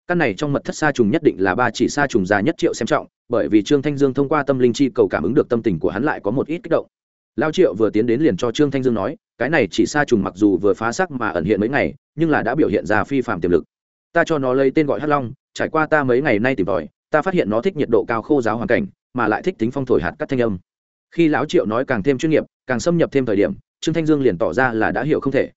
Căn này trong mật thất sa trùng nhất định là ba chỉ sa trùng già nhất triệu xem trọng, bởi vì trương thanh dương thông qua tâm linh chi cầu cảm ứng được tâm tình của hắn lại có một ít kích động. Lao triệu vừa tiến đến liền cho trương thanh dương nói, cái này chỉ sa trùng mặc dù vừa phá sắc mà ẩn hiện mấy ngày, nhưng là đã biểu hiện ra phi phạm tiềm lực. Ta cho nó lấy tên gọi hắc long, trải qua ta mấy ngày nay tìm tòi, ta phát hiện nó thích nhiệt độ cao khô giáo hoàn cảnh, mà lại thích tính phong thổi hạt cắt thanh âm. Khi lão triệu nói càng thêm chuyên nghiệp, càng xâm nhập thêm thời điểm, trương thanh dương liền tỏ ra là đã hiểu không thể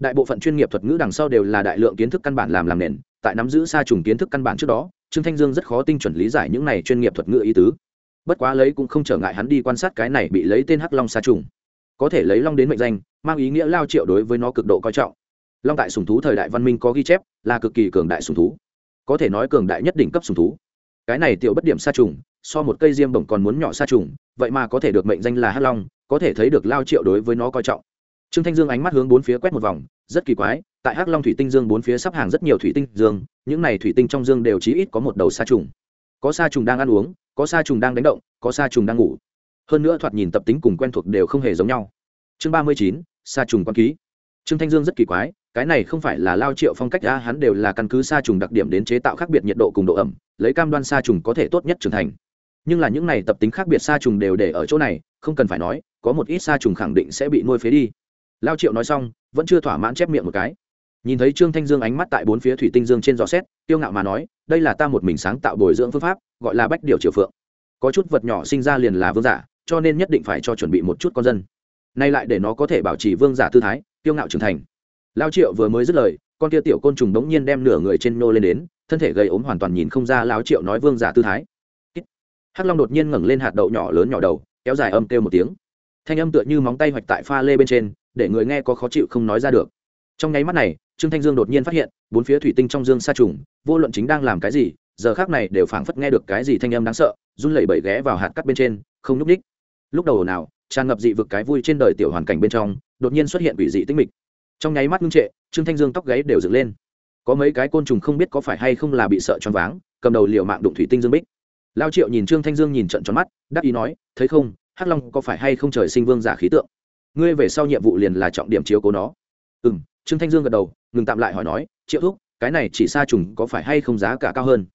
đại bộ phận chuyên nghiệp thuật ngữ đằng sau đều là đại lượng kiến thức căn bản làm làm nền, tại nắm giữ xa trùng kiến thức căn bản trước đó, trương thanh dương rất khó tinh chuẩn lý giải những này chuyên nghiệp thuật ngữ ý tứ. Bất quá lấy cũng không trở ngại hắn đi quan sát cái này bị lấy tên hắc long xa trùng. Có thể lấy long đến mệnh danh, mang ý nghĩa lao triệu đối với nó cực độ coi trọng. Long tại sùng thú thời đại văn minh có ghi chép, là cực kỳ cường đại sùng thú. Có thể nói cường đại nhất đỉnh cấp sùng thú. Cái này tiểu bất điểm sa trùng, so một cây diêm bổng còn muốn nhỏ sa trùng, vậy mà có thể được mệnh danh là hắc long, có thể thấy được lao triệu đối với nó coi trọng trương thanh dương ánh mắt hướng bốn phía quét một vòng, rất kỳ quái, tại hắc long thủy tinh dương bốn phía sắp hàng rất nhiều thủy tinh dương, những này thủy tinh trong dương đều chí ít có một đầu sa trùng. Có sa trùng đang ăn uống, có sa trùng đang đánh động, có sa trùng đang ngủ. Hơn nữa thoạt nhìn tập tính cùng quen thuộc đều không hề giống nhau. Chương ba mươi chín, sa trùng quan ký. Trương thanh dương rất kỳ quái, cái này không phải là lao triệu phong cách a, hắn đều là căn cứ sa trùng đặc điểm đến chế tạo khác biệt nhiệt độ cùng độ ẩm, lấy cam đoan sa trùng có thể tốt nhất trưởng thành. Nhưng là những này tập tính khác biệt sa trùng đều để ở chỗ này, không cần phải nói, có một ít sa trùng khẳng định sẽ bị nuôi phế đi lao triệu nói xong, vẫn chưa thỏa mãn chép miệng một cái. Nhìn thấy trương thanh dương ánh mắt tại bốn phía thủy tinh dương trên giò xét, tiêu ngạo mà nói, đây là ta một mình sáng tạo bồi dưỡng phương pháp, gọi là bách điều triều phượng. Có chút vật nhỏ sinh ra liền là vương giả, cho nên nhất định phải cho chuẩn bị một chút con dân. Nay lại để nó có thể bảo trì vương giả tư thái, tiêu ngạo trưởng thành. Lao triệu vừa mới dứt lời, con kia tiểu côn trùng đống nhiên đem nửa người trên nô lên đến, thân thể gây ốm hoàn toàn nhìn không ra lao triệu nói vương giả tư thái. Hắc long đột nhiên ngẩng lên hạt đậu nhỏ lớn nhỏ đầu, kéo dài âm kêu một tiếng. Thanh âm tựa như móng tay hoạch tại pha lê bên trên để người nghe có khó chịu không nói ra được. Trong nháy mắt này, trương thanh dương đột nhiên phát hiện, bốn phía thủy tinh trong dương sa trùng, vô luận chính đang làm cái gì, giờ khác này đều phảng phất nghe được cái gì thanh âm đáng sợ, run lẩy bẩy ghé vào hạt cắt bên trên, không nhúc ních lúc đầu nào tràn ngập dị vực cái vui trên đời tiểu hoàn cảnh bên trong, đột nhiên xuất hiện quỷ dị tinh mịch. Trong nháy mắt ngưng trệ, trương thanh dương tóc gáy đều dựng lên. Có mấy cái côn trùng không biết có phải hay không là bị sợ choáng váng, cầm đầu liều mạng đụng thủy tinh dương bích. Lao triệu nhìn trương thanh dương nhìn trận tròn mắt đáp ý nói, thấy không, hắc long có phải hay không trời sinh vương giả khí tượng? Ngươi về sau nhiệm vụ liền là trọng điểm chiếu cố nó. Ừ m trương thanh dương gật đầu, ngừng tạm lại hỏi nói, triệu thúc, cái này chỉ xa trùng có phải hay không giá cả cao hơn?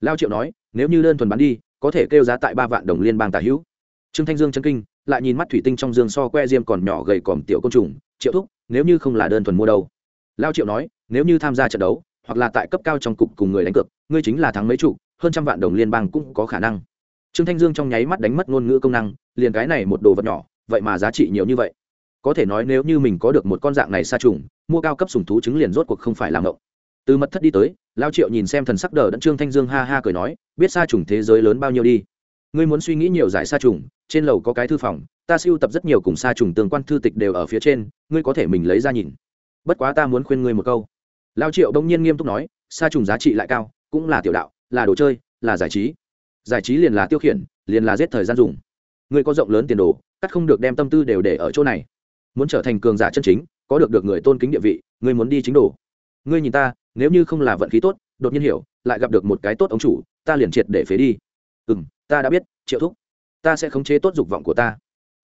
Lao triệu nói, nếu như đơn thuần bán đi, có thể kêu giá tại ba vạn đồng liên bang tả hữu. Trương thanh dương chân kinh, lại nhìn mắt thủy tinh trong dương so que diêm còn nhỏ gầy còm tiểu côn trùng, triệu thúc, nếu như không là đơn thuần mua đâu? Lao triệu nói, nếu như tham gia trận đấu, hoặc là tại cấp cao trong cục cùng người đánh cược, ngươi chính là thắng mấy chủ, hơn trăm vạn đồng liên bang cũng có khả năng. Trương thanh dương trong nháy mắt đánh mất ngôn ngữ công năng, liền cái này một đồ vật nhỏ, vậy mà giá trị nhiều như vậy có thể nói nếu như mình có được một con dạng này xa trùng, mua cao cấp sùng thú trứng liền rốt cuộc không phải làm ngộng. Từ mật thất đi tới, lao triệu nhìn xem thần sắc đờ đẫn trương thanh dương ha ha cười nói, biết xa trùng thế giới lớn bao nhiêu đi. Ngươi muốn suy nghĩ nhiều giải xa trùng, trên lầu có cái thư phòng, ta siêu tập rất nhiều cùng xa trùng tương quan thư tịch đều ở phía trên, ngươi có thể mình lấy ra nhìn. Bất quá ta muốn khuyên ngươi một câu. Lao triệu đông nhiên nghiêm túc nói xa trùng giá trị lại cao, cũng là tiểu đạo, là đồ chơi, là giải trí. Giải trí liền là tiêu khiển, liền là giết thời gian dùng. Ngươi có rộng lớn tiền đồ, cắt không được đem tâm tư đều để ở chỗ này muốn trở thành cường giả chân chính, có được được người tôn kính địa vị, ngươi muốn đi chính đồ. Ngươi nhìn ta, nếu như không là vận khí tốt, đột nhiên hiểu, lại gặp được một cái tốt ông chủ, ta liền triệt để phế đi. Ừ m ta đã biết, triệu thúc, ta sẽ khống chế tốt dục vọng của ta.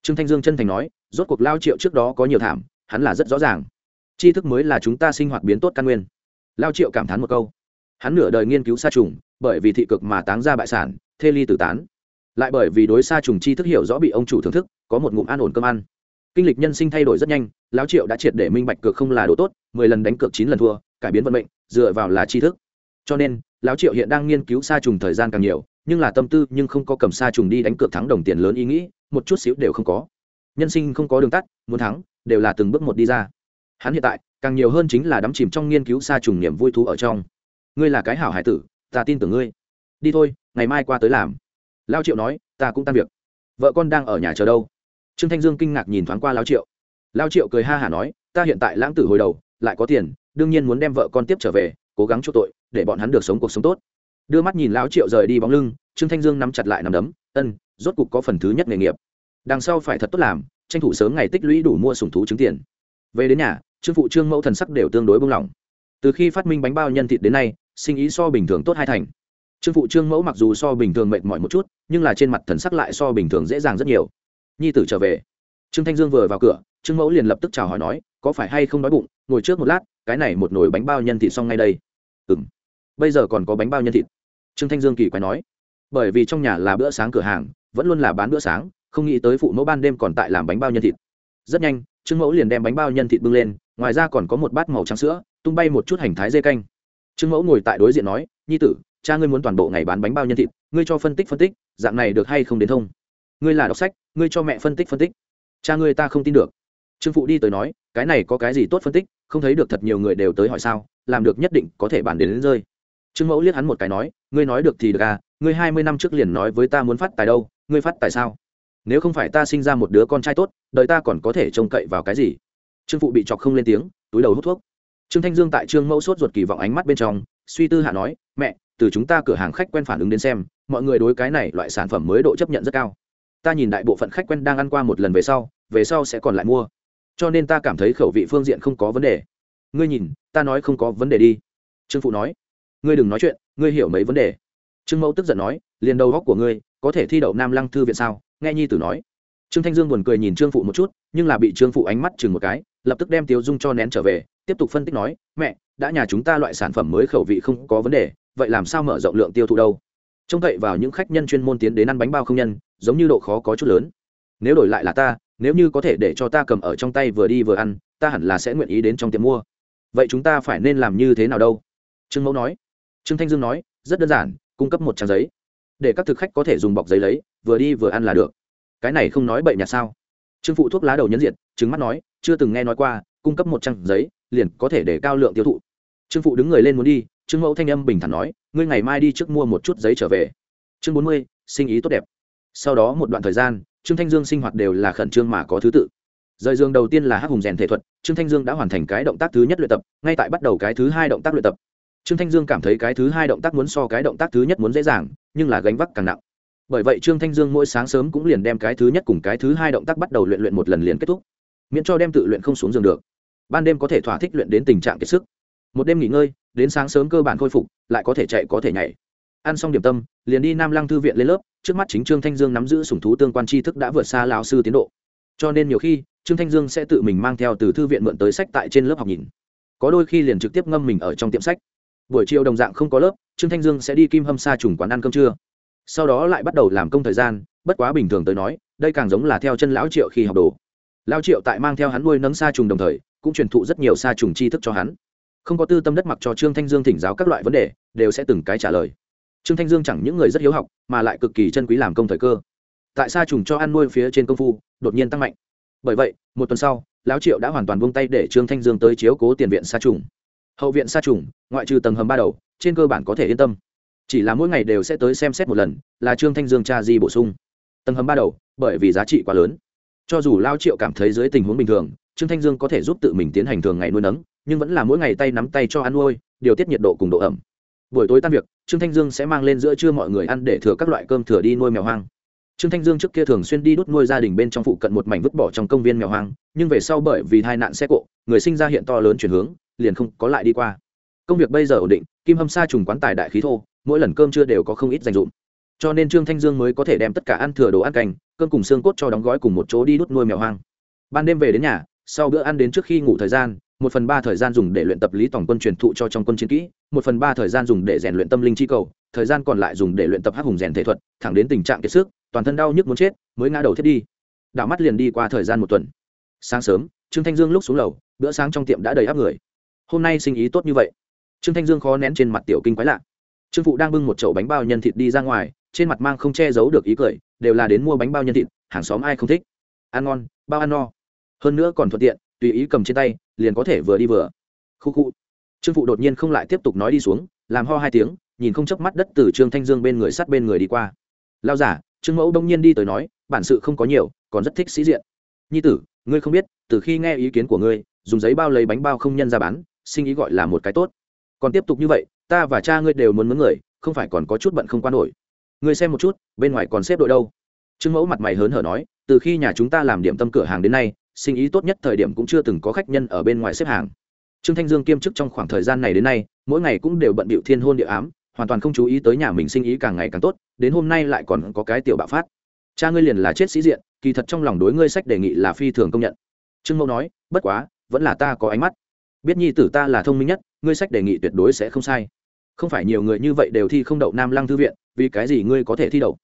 Trương thanh dương chân thành nói, rốt cuộc lao triệu trước đó có nhiều thảm, hắn là rất rõ ràng. Tri thức mới là chúng ta sinh hoạt biến tốt căn nguyên. Lao triệu cảm thán một câu. Hắn nửa đời nghiên cứu sa trùng, bởi vì thị cực mà táng ra bại sản, thê ly tử tán. Lại bởi vì đối sa trùng chi thức hiểu rõ bị ông chủ thưởng thức, có một ngụm an ổn cơm ăn kinh lịch nhân sinh thay đổi rất nhanh, lão triệu đã triệt để minh bạch cược không là đồ tốt, mười lần đánh cược chín lần thua, cải biến vận mệnh, dựa vào là tri thức. Cho nên, lão triệu hiện đang nghiên cứu sa trùng thời gian càng nhiều, nhưng là tâm tư nhưng không có cầm sa trùng đi đánh cược thắng đồng tiền lớn ý nghĩ, một chút xíu đều không có. Nhân sinh không có đường tắt, muốn thắng, đều là từng bước một đi ra. Hắn hiện tại, càng nhiều hơn chính là đắm chìm trong nghiên cứu sa trùng niềm vui thú ở trong. Ngươi là cái hảo hải tử, ta tin tưởng ngươi. Đi thôi, ngày mai qua tới làm. Lao triệu nói, ta cũng tan việc. Vợ con đang ở nhà chờ đâu? Trương thanh dương kinh ngạc nhìn thoáng qua lao triệu. Lao triệu cười ha hả nói, ta hiện tại lãng tử hồi đầu, lại có tiền, đương nhiên muốn đem vợ con tiếp trở về, cố gắng chu tội, để bọn hắn được sống cuộc sống tốt. Đưa mắt nhìn lão triệu rời đi bóng lưng, trương thanh dương nắm chặt lại nắm đấm, ân, rốt cục có phần thứ nhất nghề nghiệp. Đằng sau phải thật tốt làm, tranh thủ sớm ngày tích lũy đủ mua sùng thú trứng tiền. Về đến nhà, trương phụ trương mẫu thần sắc đều tương đối bông lỏng. Từ khi phát minh bánh bao nhân thịt đến nay, sinh ý so bình thường tốt hai thành. Trương phụ trương mẫu mặc dù so bình thường mệt mỏi một chút, nhưng là trên mặt thần sắc lại so bình thường dễ dàng rất nhiều nhi tử trở về. Trương thanh dương vừa vào cửa, trương mẫu liền lập tức chào hỏi nói, có phải hay không đói bụng, ngồi trước một lát, cái này một nồi bánh bao nhân thịt xong ngay đây. Ừ m bây giờ còn có bánh bao nhân thịt. Trương thanh dương kỳ quái nói. Bởi vì trong nhà là bữa sáng cửa hàng, vẫn luôn là bán bữa sáng, không nghĩ tới phụ mẫu ban đêm còn tại làm bánh bao nhân thịt. Rất nhanh, trương mẫu liền đem bánh bao nhân thịt bưng lên, ngoài ra còn có một bát màu trắng sữa, tung bay một chút hành thái dê canh. Trương mẫu ngồi tại đối diện nói, nhi tử, cha ngươi muốn toàn bộ ngày bán bánh bao nhân thịt, ngươi cho phân tích phân tích, dạng này được hay không đến thông? Ngươi là đọc sách ngươi cho mẹ phân tích phân tích. Cha ngươi ta không tin được. Trương phụ đi tới nói cái này có cái gì tốt phân tích không thấy được thật nhiều người đều tới hỏi sao làm được nhất định có thể bàn đến, đến rơi. Trương mẫu liếc hắn một cái nói ngươi nói được thì được à ngươi hai mươi năm trước liền nói với ta muốn phát tài đâu ngươi phát tài sao? Nếu không phải ta sinh ra một đứa con trai tốt đời ta còn có thể trông cậy vào cái gì? Trương phụ bị chọc không lên tiếng túi đầu hút thuốc. Trương thanh dương tại trương mẫu sốt ruột kỳ vọng ánh mắt bên trong suy tư hạ nói mẹ từ chúng ta cửa hàng khách quen phản ứng đến xem mọi người đối cái này loại sản phẩm mới độ chấp nhận rất cao ta nhìn đại bộ phận khách quen đang ăn qua một lần về sau về sau sẽ còn lại mua. Cho nên ta cảm thấy khẩu vị phương diện không có vấn đề. Ngươi nhìn, ta nói không có vấn đề đi. Trương phụ nói. Ngươi đừng nói chuyện, ngươi hiểu mấy vấn đề. Trương mẫu tức giận nói, liền đầu góc của ngươi, có thể thi đậu nam lăng thư viện sao? Nghe nhi tử nói. Trương thanh dương buồn cười nhìn trương phụ một chút, nhưng là bị trương phụ ánh mắt chừng một cái, lập tức đem tiếu dung cho nén trở về, tiếp tục phân tích nói, mẹ, đã nhà chúng ta loại sản phẩm mới khẩu vị không có vấn đề, vậy làm sao mở rộng lượng tiêu thụ đâu? Trông cậy vào những khách nhân chuyên môn tiến đến ăn bánh bao không nhân, giống như độ khó có chút lớn. Nếu đổi lại là ta, nếu như có thể để cho ta cầm ở trong tay vừa đi vừa ăn, ta hẳn là sẽ nguyện ý đến trong tiệm mua. Vậy chúng ta phải nên làm như thế nào đâu? Trương mẫu nói. Trương thanh dương nói, rất đơn giản, cung cấp một trang giấy. Để các thực khách có thể dùng bọc giấy lấy, vừa đi vừa ăn là được. Cái này không nói bậy nhà sao? Trương phụ thuốc lá đầu nhấn diệt trứng mắt nói, chưa từng nghe nói qua, cung cấp một trang giấy, liền có thể để cao lượng tiêu thụ. Trương phụ đứng người lên muốn đi trương mẫu thanh âm bình thản nói, ngươi ngày mai đi trước mua một chút giấy trở về. Chương bốn mươi, sinh ý tốt đẹp. Sau đó một đoạn thời gian, trương thanh dương sinh hoạt đều là khẩn trương mà có thứ tự. Rời giường đầu tiên là hắc hùng rèn thể thuật, trương thanh dương đã hoàn thành cái động tác thứ nhất luyện tập, ngay tại bắt đầu cái thứ hai động tác luyện tập. Trương thanh dương cảm thấy cái thứ hai động tác muốn so cái động tác thứ nhất muốn dễ dàng, nhưng là gánh vác càng nặng. Bởi vậy trương thanh dương mỗi sáng sớm cũng liền đem cái thứ nhất cùng cái thứ hai động tác bắt đầu luyện luyện một lần liền kết thúc, miễn cho đem tự luyện không xuống giường được. Ban đêm có thể thỏa thích luyện đến tình trạng kiệt sức một đêm nghỉ ngơi, đến sáng sớm cơ bản khôi phục, lại có thể chạy có thể nhảy. Ăn xong điểm tâm, liền đi nam lăng thư viện lên lớp, trước mắt chính trương thanh dương nắm giữ sủng thú tương quan tri thức đã vượt xa lão sư tiến độ. Cho nên nhiều khi, trương thanh dương sẽ tự mình mang theo từ thư viện mượn tới sách tại trên lớp học nhìn. Có đôi khi liền trực tiếp ngâm mình ở trong tiệm sách. Buổi chiều đồng dạng không có lớp, trương thanh dương sẽ đi kim hâm sa trùng quán ăn cơm trưa. Sau đó lại bắt đầu làm công thời gian, bất quá bình thường tới nói, đây càng giống là theo chân lão triệu khi học đồ. Lão triệu tại mang theo hắn nuôi nấng sa trùng đồng thời, cũng truyền thụ rất nhiều sa trùng tri thức cho hắn không có tư tâm đất mặc cho trương thanh dương thỉnh giáo các loại vấn đề, đều sẽ từng cái trả lời. Trương thanh dương chẳng những người rất hiếu học, mà lại cực kỳ chân quý làm công thời cơ. Tại sao trùng cho ăn nuôi phía trên công phu, đột nhiên tăng mạnh. Bởi vậy, một tuần sau, lão triệu đã hoàn toàn buông tay để trương thanh dương tới chiếu cố tiền viện sa trùng. Hậu viện sa trùng, ngoại trừ tầng hầm ba đầu, trên cơ bản có thể yên tâm. Chỉ là mỗi ngày đều sẽ tới xem xét một lần, là trương thanh dương cha di bổ sung. Tầng hầm ba đầu, bởi vì giá trị quá lớn. Cho dù lao triệu cảm thấy dưới tình huống bình thường, trương thanh dương có thể giúp tự mình tiến hành thường ngày nuôi nấng nhưng vẫn là mỗi ngày tay nắm tay cho ăn nuôi điều tiết nhiệt độ cùng độ ẩm. Buổi tối tan việc, trương thanh dương sẽ mang lên giữa trưa mọi người ăn để thừa các loại cơm thừa đi nuôi mèo hoang. Trương thanh dương trước kia thường xuyên đi đốt nuôi gia đình bên trong phụ cận một mảnh vứt bỏ trong công viên mèo hoang, nhưng về sau bởi vì tai nạn xe cộ, người sinh ra hiện to lớn chuyển hướng, liền không có lại đi qua. Công việc bây giờ ổn định, kim hâm sa trùng quán tài đại khí thô, mỗi lần cơm chưa đều có không ít dành dụm cho nên trương thanh dương mới có thể đem tất cả ăn thừa đồ ăn canh cơm cùng xương cốt cho đóng gói cùng một chỗ đi đốt nuôi mèo hoang. Ban đêm về đến nhà, sau bữa ăn đến trước khi ngủ thời gian một phần ba thời gian dùng để luyện tập lý tổng quân truyền thụ cho trong quân chiến kỹ, một phần ba thời gian dùng để rèn luyện tâm linh chi cầu, thời gian còn lại dùng để luyện tập hắc hùng rèn thể thuật, thẳng đến tình trạng kiệt sức, toàn thân đau nhức muốn chết, mới ngã đầu thiết đi. Đảo mắt liền đi qua thời gian một tuần. Sáng sớm, trương thanh dương lúc xuống lầu, bữa sáng trong tiệm đã đầy áp người. Hôm nay sinh ý tốt như vậy. Trương thanh dương khó nén trên mặt tiểu kinh quái lạ. Trương phụ đang bưng một chậu bánh bao nhân thịt đi ra ngoài, trên mặt mang không che giấu được ý cười, đều là đến mua bánh bao nhân thịt, hàng xóm ai không thích. Ăn ngon, bao ăn no. Hơn nữa còn thuận tiện tùy ý cầm trên tay, liền có thể vừa đi vừa. Khu khu. Trương phụ đột nhiên không lại tiếp tục nói đi xuống, làm ho hai tiếng, nhìn không chớp mắt đất từ trương thanh dương bên người sát bên người đi qua. Lao giả, trương mẫu đông nhiên đi tới nói, bản sự không có nhiều, còn rất thích sĩ diện. Nhi tử, ngươi không biết, từ khi nghe ý kiến của ngươi, dùng giấy bao lấy bánh bao không nhân ra bán, sinh ý gọi là một cái tốt. Còn tiếp tục như vậy, ta và cha ngươi đều muốn mướn người, không phải còn có chút bận không quan nổi. Ngươi xem một chút, bên ngoài còn xếp đội đâu? Trương mẫu mặt mày hớn hở nói, từ khi nhà chúng ta làm điểm tâm cửa hàng đến nay sinh ý tốt nhất thời điểm cũng chưa từng có khách nhân ở bên ngoài xếp hàng. Trương thanh dương kiêm chức trong khoảng thời gian này đến nay, mỗi ngày cũng đều bận bịu thiên hôn địa ám, hoàn toàn không chú ý tới nhà mình sinh ý càng ngày càng tốt, đến hôm nay lại còn có cái tiểu bạo phát. Cha ngươi liền là chết sĩ diện, kỳ thật trong lòng đối ngươi sách đề nghị là phi thường công nhận. Trương mẫu nói, bất quá, vẫn là ta có ánh mắt. Biết nhi tử ta là thông minh nhất, ngươi sách đề nghị tuyệt đối sẽ không sai. Không phải nhiều người như vậy đều thi không đậu nam lăng thư viện, vì cái gì ngươi có thể thi đậu?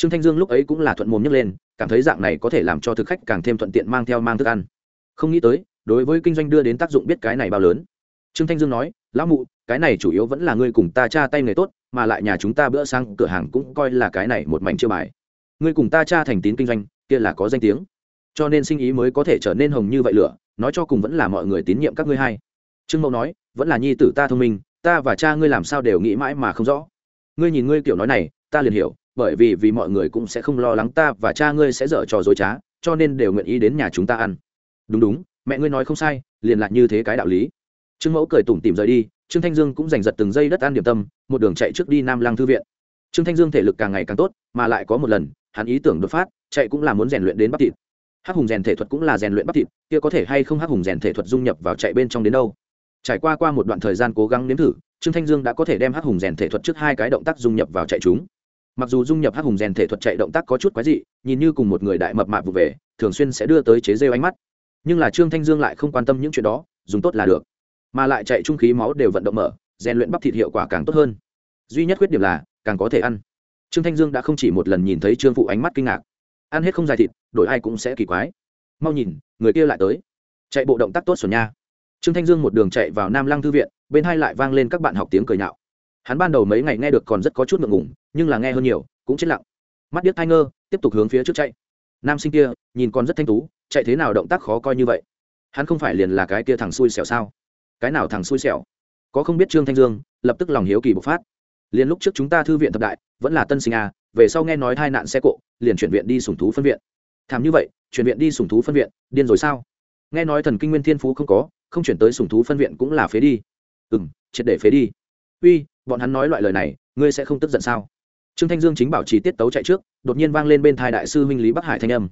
Trương thanh dương lúc ấy cũng là thuận mồm nhấc lên, cảm thấy dạng này có thể làm cho thực khách càng thêm thuận tiện mang theo mang thức ăn. Không nghĩ tới, đối với kinh doanh đưa đến tác dụng biết cái này bao lớn. Trương thanh dương nói, lão mụ, cái này chủ yếu vẫn là ngươi cùng ta cha tay nghề tốt, mà lại nhà chúng ta bữa sang cửa hàng cũng coi là cái này một mảnh chưa bài. Ngươi cùng ta cha thành tín kinh doanh, kia là có danh tiếng. Cho nên sinh ý mới có thể trở nên hồng như vậy lửa, nói cho cùng vẫn là mọi người tín nhiệm các ngươi hai. Trương mẫu nói, vẫn là nhi tử ta thông minh, ta và cha ngươi làm sao đều nghĩ mãi mà không rõ. Ngươi nhìn ngươi kiểu nói này, ta liền hiểu bởi vì vì mọi người cũng sẽ không lo lắng ta và cha ngươi sẽ dở trò dối trá, cho nên đều nguyện ý đến nhà chúng ta ăn. Đúng đúng, mẹ ngươi nói không sai, liền lại như thế cái đạo lý. Trương mẫu cười tủm tìm rời đi, trương thanh dương cũng giành giật từng giây đất ăn điểm tâm, một đường chạy trước đi nam lăng thư viện. Trương thanh dương thể lực càng ngày càng tốt, mà lại có một lần, hắn ý tưởng đột phát, chạy cũng là muốn rèn luyện đến bắp thịt. Hắc hùng rèn thể thuật cũng là rèn luyện bắp thịt, kia có thể hay không hắc hùng rèn thể thuật dung nhập vào chạy bên trong đến đâu? Trải qua qua một đoạn thời gian cố gắng nếm thử, trương thanh dương đã có thể đem hắc hùng rèn thể thuật trước hai cái động tác dung nhập vào chạy chúng mặc dù dung nhập hắc hùng rèn thể thuật chạy động tác có chút quái dị, nhìn như cùng một người đại mập mạp vụ về, thường xuyên sẽ đưa tới chế rêu ánh mắt. Nhưng là trương thanh dương lại không quan tâm những chuyện đó, dùng tốt là được. Mà lại chạy trung khí máu đều vận động mở, rèn luyện bắp thịt hiệu quả càng tốt hơn. Duy nhất khuyết điểm là, càng có thể ăn. Trương thanh dương đã không chỉ một lần nhìn thấy trương phụ ánh mắt kinh ngạc. Ăn hết không dài thịt, đổi ai cũng sẽ kỳ quái. Mau nhìn, người kia lại tới. Chạy bộ động tác tốt xuẩn nha. Trương thanh dương một đường chạy vào nam lăng thư viện, bên hai lại vang lên các bạn học tiếng cười nhạo. Hắn ban đầu mấy ngày nghe được còn rất có chút ngượng ngùng nhưng là nghe hơn nhiều, cũng chết lặng. Mắt điếc thai ngơ tiếp tục hướng phía trước chạy. Nam sinh kia, nhìn còn rất thanh tú, chạy thế nào động tác khó coi như vậy? Hắn không phải liền là cái kia thằng xui xẻo sao? Cái nào thằng xui xẻo? Có không biết trương thanh dương, lập tức lòng hiếu kỳ bộc phát. Liền lúc trước chúng ta thư viện thập đại, vẫn là tân sinh à? về sau nghe nói hai nạn xe cộ, liền chuyển viện đi sùng thú phân viện. Thảm như vậy, chuyển viện đi sùng thú phân viện, điên rồi sao? Nghe nói thần kinh nguyên thiên phú không có, không chuyển tới sùng thú phân viện cũng là phế đi. Ừ m triệt để phế đi. Uy, bọn hắn nói loại lời này, ngươi sẽ không tức giận sao? Trương thanh dương chính bảo trì tiết tấu chạy trước, đột nhiên vang lên bên thai đại sư huynh lý bắc hải thanh âm.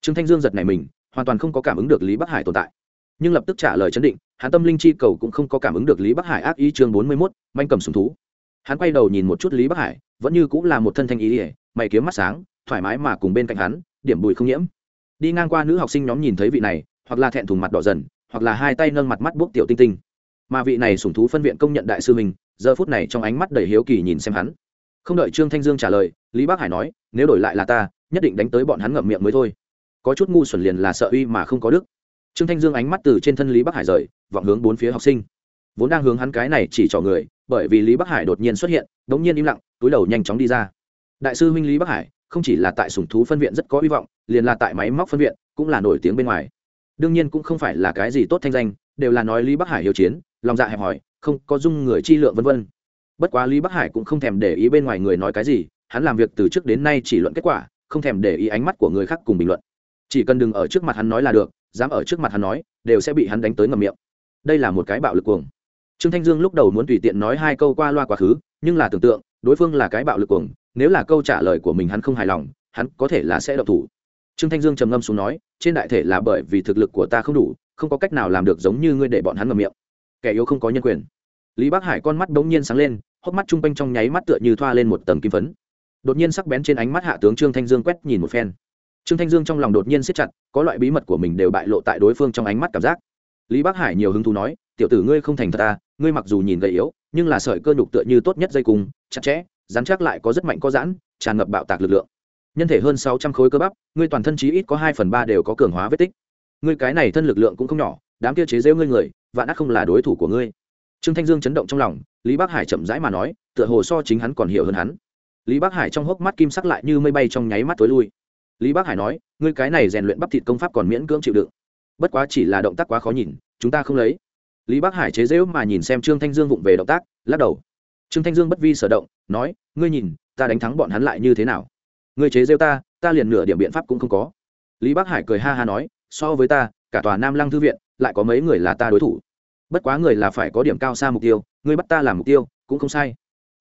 Trương thanh dương giật này mình, hoàn toàn không có cảm ứng được lý bắc hải tồn tại. Nhưng lập tức trả lời chấn định, hắn tâm linh chi cầu cũng không có cảm ứng được lý bắc hải ác ý chương bốn mươi mốt, manh cầm sùng thú. Hắn quay đầu nhìn một chút lý bắc hải, vẫn như cũng là một thân thanh ý ỉa mày kiếm mắt sáng, thoải mái mà cùng bên cạnh hắn, điểm bùi không nhiễm. Đi ngang qua nữ học sinh nhóm nhìn thấy vị này, hoặc là thẹn thùng mặt đỏ dần, hoặc là hai tay nâng mặt mắt bốc tiểu tinh tinh. Mà vị này sủng thú phân viện công nhận đại sư mình giờ phút này trong ánh mắt đầy hiếu kỳ nhìn xem hắn không đợi trương thanh dương trả lời, lý bắc hải nói, nếu đổi lại là ta, nhất định đánh tới bọn hắn ngậm miệng mới thôi. Có chút ngu xuẩn liền là sợ uy mà không có đức. Trương thanh dương ánh mắt từ trên thân lý bắc hải rời, vọng hướng bốn phía học sinh. Vốn đang hướng hắn cái này chỉ trỏ người, bởi vì lý bắc hải đột nhiên xuất hiện đ ố n g nhiên im lặng, túi đầu nhanh chóng đi ra. Đại sư huynh lý bắc hải, không chỉ là tại sùng thú phân viện rất có hy vọng, liền là tại máy móc phân viện, cũng là nổi tiếng bên ngoài. Đương nhiên cũng không phải là cái gì tốt thanh danh, đều là nói lý bắc hải hiếu chiến, lòng dạ hẹp hòi, không có dung người chi lượng vân vân bất quá lý bắc hải cũng không thèm để ý bên ngoài người nói cái gì, hắn làm việc từ trước đến nay chỉ luận kết quả, không thèm để ý ánh mắt của người khác cùng bình luận. Chỉ cần đừng ở trước mặt hắn nói là được, dám ở trước mặt hắn nói, đều sẽ bị hắn đánh tới ngầm miệng. Đây là một cái bạo lực cuồng. Trương thanh dương lúc đầu muốn tùy tiện nói hai câu qua loa quá khứ, nhưng là tưởng tượng, đối phương là cái bạo lực cuồng, nếu là câu trả lời của mình hắn không hài lòng, hắn có thể là sẽ độc thủ. Trương thanh dương trầm ngâm xuống nói, trên đại thể là bởi vì thực lực của ta không đủ, không có cách nào làm được giống như ngươi để bọn hắn ngầm miệng. Kẻ yếu không có nhân quyền. Lý bắc hải con mắt bỗng nhiên sáng lên hốc mắt chung quanh trong nháy mắt tựa như thoa lên một tầng kim phấn. Đột nhiên sắc bén trên ánh mắt hạ tướng trương thanh dương quét nhìn một phen. Trương thanh dương trong lòng đột nhiên siết chặt, có loại bí mật của mình đều bại lộ tại đối phương trong ánh mắt cảm giác. Lý bắc hải nhiều hứng thú nói, tiểu tử ngươi không thành thật ta ngươi mặc dù nhìn gầy yếu, nhưng là sợi cơ nhục tựa như tốt nhất dây cung, chặt chẽ dán chắc lại có rất mạnh có giãn, tràn ngập bạo tạc lực lượng. Nhân thể hơn sáu trăm khối cơ bắp, ngươi toàn thân chí ít có hai phần ba đều có cường hóa vết tích. Ngươi cái này thân lực lượng cũng không nhỏ, đám kia chế rêu ngươi người, vạn ác không là đối thủ của ngươi trương thanh dương chấn động trong lòng, lý bắc hải chậm rãi mà nói, tựa hồ so chính hắn còn hiểu hơn hắn. Lý bắc hải trong hốc mắt kim sắc lại như mây bay trong nháy mắt tối lui. Lý bắc hải nói, ngươi cái này rèn luyện bắp thịt công pháp còn miễn cưỡng chịu đựng. Bất quá chỉ là động tác quá khó nhìn, chúng ta không lấy. Lý bắc hải chế dễu mà nhìn xem trương thanh dương vụng về động tác, lắc đầu. Trương thanh dương bất vi sở động, nói, ngươi nhìn, ta đánh thắng bọn hắn lại như thế nào? Ngươi chế rêu ta ta liền nửa điểm biện pháp cũng không có. Lý bắc hải cười ha ha nói, so với ta, cả tòa nam lăng thư viện, lại có mấy người là ta đối thủ bất quá người là phải có điểm cao xa mục tiêu ngươi bắt ta làm mục tiêu, cũng không sai.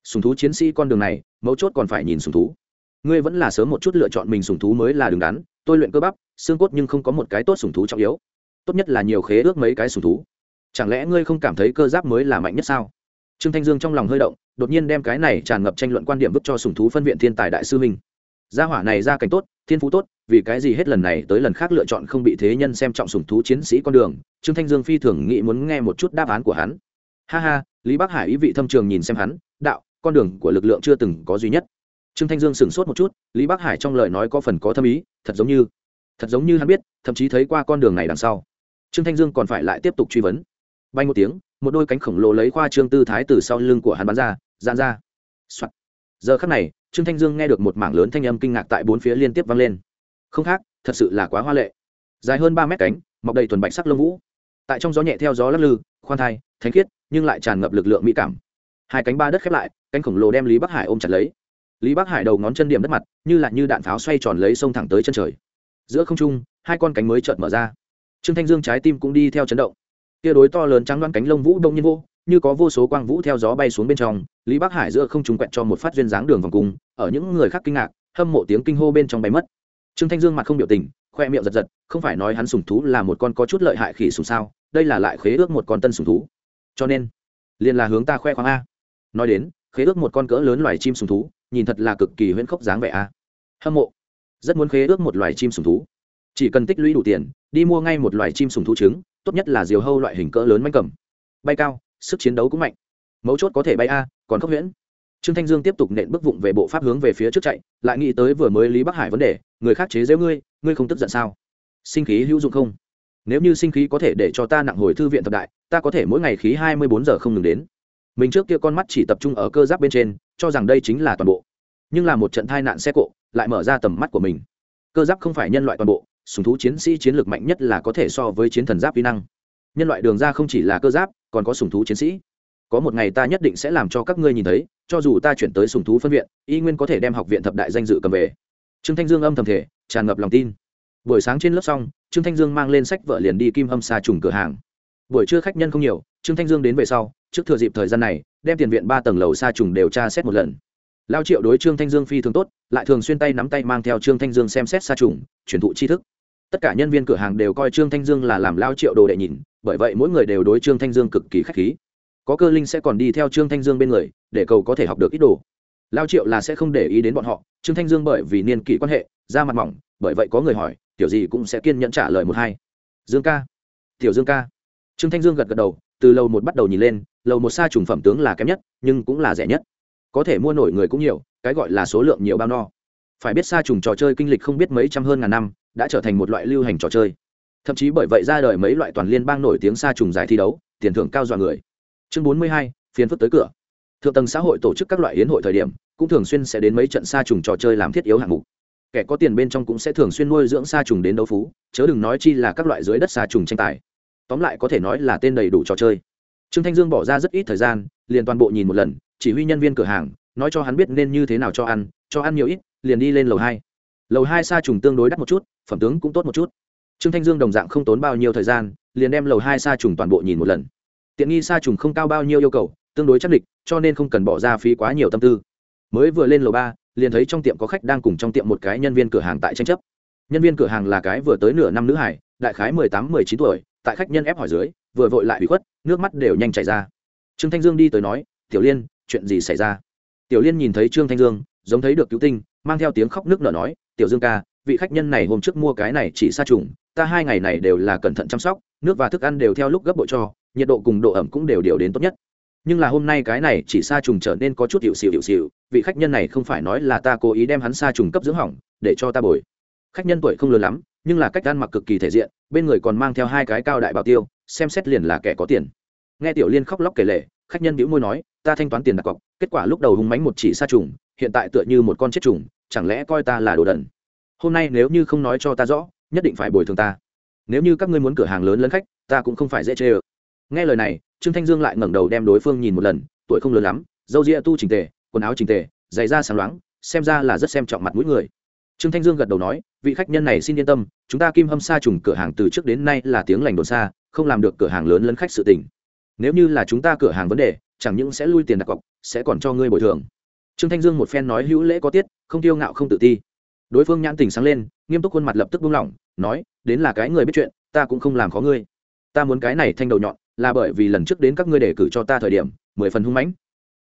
Sùng thú chiến sĩ con đường này, mấu chốt còn phải nhìn sùng thú. Ngươi vẫn là sớm một chút lựa chọn mình sùng thú mới là đứng đắn, tôi luyện cơ bắp, xương cốt nhưng không có một cái tốt sùng thú trọng yếu. Tốt nhất là nhiều khế ước mấy cái sùng thú. Chẳng lẽ ngươi không cảm thấy cơ giáp mới là mạnh nhất sao? Trương thanh dương trong lòng hơi động, đột nhiên đem cái này tràn ngập tranh luận quan điểm vứt cho sùng thú phân viện thiên tài đại sư minh gia hỏa này ra cảnh tốt, thiên phú tốt, vì cái gì hết lần này tới lần khác lựa chọn không bị thế nhân xem trọng sùng thú chiến sĩ con đường, trương thanh dương phi thường nghĩ muốn nghe một chút đáp án của hắn. Ha ha, lý bắc hải ý vị thâm trường nhìn xem hắn, đạo, con đường của lực lượng chưa từng có duy nhất. Trương thanh dương sửng sốt một chút, lý bắc hải trong lời nói có phần có thâm ý, thật giống như, thật giống như hắn biết, thậm chí thấy qua con đường này đằng sau. Trương thanh dương còn phải lại tiếp tục truy vấn. Bay một tiếng, một đôi cánh khổng lồ lấy khoa trương tư thái từ sau lưng của hắn bắn ra dán ra、Soạn. giờ khắc này trương thanh dương nghe được một mảng lớn thanh âm kinh ngạc tại bốn phía liên tiếp vang lên. Không khác, thật sự là quá hoa lệ. Dài hơn ba mét cánh, mọc đầy thuần bạch sắc lông vũ. Tại trong gió nhẹ theo gió lắc lư, khoan thai, thánh khiết, nhưng lại tràn ngập lực lượng mỹ cảm. Hai cánh ba đất khép lại, cánh khổng lồ đem lý bắc hải ôm chặt lấy. Lý bắc hải đầu ngón chân điểm đất mặt, như là như đạn pháo xoay tròn lấy sông thẳng tới chân trời. Giữa không trung, hai con cánh mới chợt mở ra. Trương thanh dương trái tim cũng đi theo chấn động. Tia đối to lớn trắng đoan cánh lông vũ đông nhiên vô như có vô số quang vũ theo gió bay xuống bên trong, lý bắc hải giữa không trung quẹt cho một phát duyên dáng đường vòng cung, ở những người khác kinh ngạc, hâm mộ tiếng kinh hô bên trong bay mất. Trương thanh dương mặt không biểu tình, khoe miệng giật giật, không phải nói hắn sùng thú là một con có chút lợi hại khỉ sùng sao, đây là lại khế ước một con tân sùng thú. Cho nên, liền là hướng ta khoe khoang a. Nói đến, khế ước một con cỡ lớn loài chim sùng thú, nhìn thật là cực kỳ huyễn khốc dáng vẻ a. Hâm mộ. Rất muốn khế ước một loài chim sùng thú. Chỉ cần tích lũy đủ tiền, đi mua ngay một loài chim sùng thú trứng, tốt nhất là diều hâu loại hình cỡ lớn manh cầm. Bay cao sức chiến đấu cũng mạnh. Mấu chốt có thể bay a, còn khốc huyễn. Trương thanh dương tiếp tục nện bước vụng về bộ pháp hướng về phía trước chạy, lại nghĩ tới vừa mới lý bắc hải vấn đề, người khác chế giễu ngươi ngươi không tức giận sao? Sinh khí hữu dụng không? Nếu như sinh khí có thể để cho ta nặng hồi thư viện thập đại, ta có thể mỗi ngày khí hai mươi bốn giờ không ngừng đến. Mình trước kia con mắt chỉ tập trung ở cơ giáp bên trên, cho rằng đây chính là toàn bộ. Nhưng là một trận tai nạn xe cộ, lại mở ra tầm mắt của mình. Cơ giáp không phải nhân loại toàn bộ, sùng thú chiến sĩ chiến lược mạnh nhất là có thể so với chiến thần giáp vi năng nhân loại đường ra không chỉ là cơ giáp, còn có sùng thú chiến sĩ. Có một ngày ta nhất định sẽ làm cho các ngươi nhìn thấy, cho dù ta chuyển tới sùng thú phân viện, y nguyên có thể đem học viện thập đại danh dự cầm về. Trương thanh dương âm thầm thể tràn ngập lòng tin. Buổi sáng trên lớp xong, trương thanh dương mang lên sách vợ liền đi kim hâm xa trùng cửa hàng. Buổi trưa khách nhân không nhiều, trương thanh dương đến về sau, trước thừa dịp thời gian này, đem tiền viện ba tầng lầu xa trùng đều tra xét một lần. Lao triệu đối trương thanh dương phi thường tốt, lại thường xuyên tay nắm tay mang theo trương thanh dương xem xét xa trùng, truyền thụ tri thức. Tất cả nhân viên cửa hàng đều coi trương thanh dương là làm lao triệu đồ đệ nhìn bởi vậy mỗi người đều đối trương thanh dương cực kỳ k h á c h khí. Có cơ linh sẽ còn đi theo trương thanh dương bên người, để cầu có thể học được ít đồ. Lao triệu là sẽ không để ý đến bọn họ, trương thanh dương bởi vì niên kỷ quan hệ ra mặt mỏng, bởi vậy có người hỏi, tiểu gì cũng sẽ kiên nhẫn trả lời một hai. Dương ca. Tiểu dương ca. Trương thanh dương gật gật đầu, từ lầu một bắt đầu nhìn lên lầu một xa trùng phẩm tướng là kém nhất, nhưng cũng là rẻ nhất. Có thể mua nổi người cũng nhiều, cái gọi là số lượng nhiều bao no. Phải biết xa trùng trò chơi kinh lịch không biết mấy trăm hơn ngàn năm, đã trở thành một loại lưu hành trò chơi thậm chí bởi vậy ra đời mấy loại toàn liên bang nổi tiếng xa trùng giải thi đấu, tiền thưởng cao dọa người. Chương bốn mươi hai phiên phức tới cửa. Thượng tầng xã hội tổ chức các loại hiến hội thời điểm, cũng thường xuyên sẽ đến mấy trận xa trùng trò chơi làm thiết yếu hạng mục. Kẻ có tiền bên trong cũng sẽ thường xuyên nuôi dưỡng xa trùng đến đấu phú, chớ đừng nói chi là các loại dưới đất xa trùng tranh tài. Tóm lại có thể nói là tên đầy đủ trò chơi. Trương thanh dương bỏ ra rất ít thời gian, liền toàn bộ nhìn một lần, chỉ huy nhân viên cửa hàng, nói cho hắn biết nên như thế nào cho ăn cho ăn nhiều ít, liền đi lên lầu hai. Lầu hai xa trùng tương đối đắt một chút, phẩm tướng cũng tốt một chút trương thanh dương đồng dạng không tốn bao nhiêu thời gian, liền đem lầu hai sa trùng toàn bộ nhìn một lần. Tiện nghi sa trùng không cao bao nhiêu yêu cầu, tương đối chắc địch, cho nên không cần bỏ ra phí quá nhiều tâm tư. Mới vừa lên lầu ba, liền thấy trong tiệm có khách đang cùng trong tiệm một cái nhân viên cửa hàng tại tranh chấp. Nhân viên cửa hàng là cái vừa tới nửa năm nữ hải, đại khái mười tám, mười chín tuổi, tại khách nhân ép hỏi dưới, vừa vội lại bị khuất, nước mắt đều nhanh chảy ra. Trương thanh dương đi tới nói, tiểu liên, chuyện gì xảy ra? Tiểu liên nhìn thấy trương thanh dương, giống thấy được cứu tinh, mang theo tiếng khóc nước nở nói, tiểu dương ca, vị khách nhân này hôm trước mua cái này chỉ xa trùng ta hai ngày này đều là cẩn thận chăm sóc nước và thức ăn đều theo lúc gấp bội cho nhiệt độ cùng độ ẩm cũng đều điều đến tốt nhất. Nhưng là hôm nay cái này chỉ sa trùng trở nên có chút hiệu xịu hiệu xịu vị khách nhân này không phải nói là ta cố ý đem hắn sa trùng cấp dưỡng hỏng để cho ta bồi. Khách nhân tuổi không lớn lắm nhưng là cách ăn mặc cực kỳ thể diện bên người còn mang theo hai cái cao đại bảo tiêu xem xét liền là kẻ có tiền. Nghe tiểu liên khóc lóc kể lệ, khách nhân bĩu môi nói ta thanh toán tiền đặt cọc kết quả lúc đầu hung mánh một chỉ sa trùng hiện tại tựa như một con chết trùng chẳng lẽ coi ta là đồ đần? Hôm nay nếu như không nói cho ta rõ nhất định phải bồi thường ta. Nếu như các ngươi muốn cửa hàng lớn lấn khách, ta cũng không phải dễ chê ơ. Nghe lời này, trương thanh dương lại ngẩng đầu đem đối phương nhìn một lần, tuổi không lớn lắm dâu ria tu trình tề, quần áo trình tề, giày da sáng loáng, xem ra là rất xem trọng mặt mũi người. Trương thanh dương gật đầu nói, vị khách nhân này xin yên tâm, chúng ta kim hâm sa trùng cửa hàng từ trước đến nay là tiếng lành đồn xa, không làm được cửa hàng lớn lấn khách sự tình. Nếu như là chúng ta cửa hàng vấn đề, chẳng những sẽ lui tiền đặt cọc, sẽ còn cho ngươi bồi thường. Trương thanh dương một phen nói hữu lễ có tiết, không tiêu ngạo không tự ti đối phương nhãn tình sáng lên, nghiêm túc khuôn mặt lập tức buông lỏng, nói, đến là cái người biết chuyện, ta cũng không làm khó ngươi. Ta muốn cái này thanh đầu nhọn, là bởi vì lần trước đến các ngươi đề cử cho ta thời điểm, mười phần hung mãnh.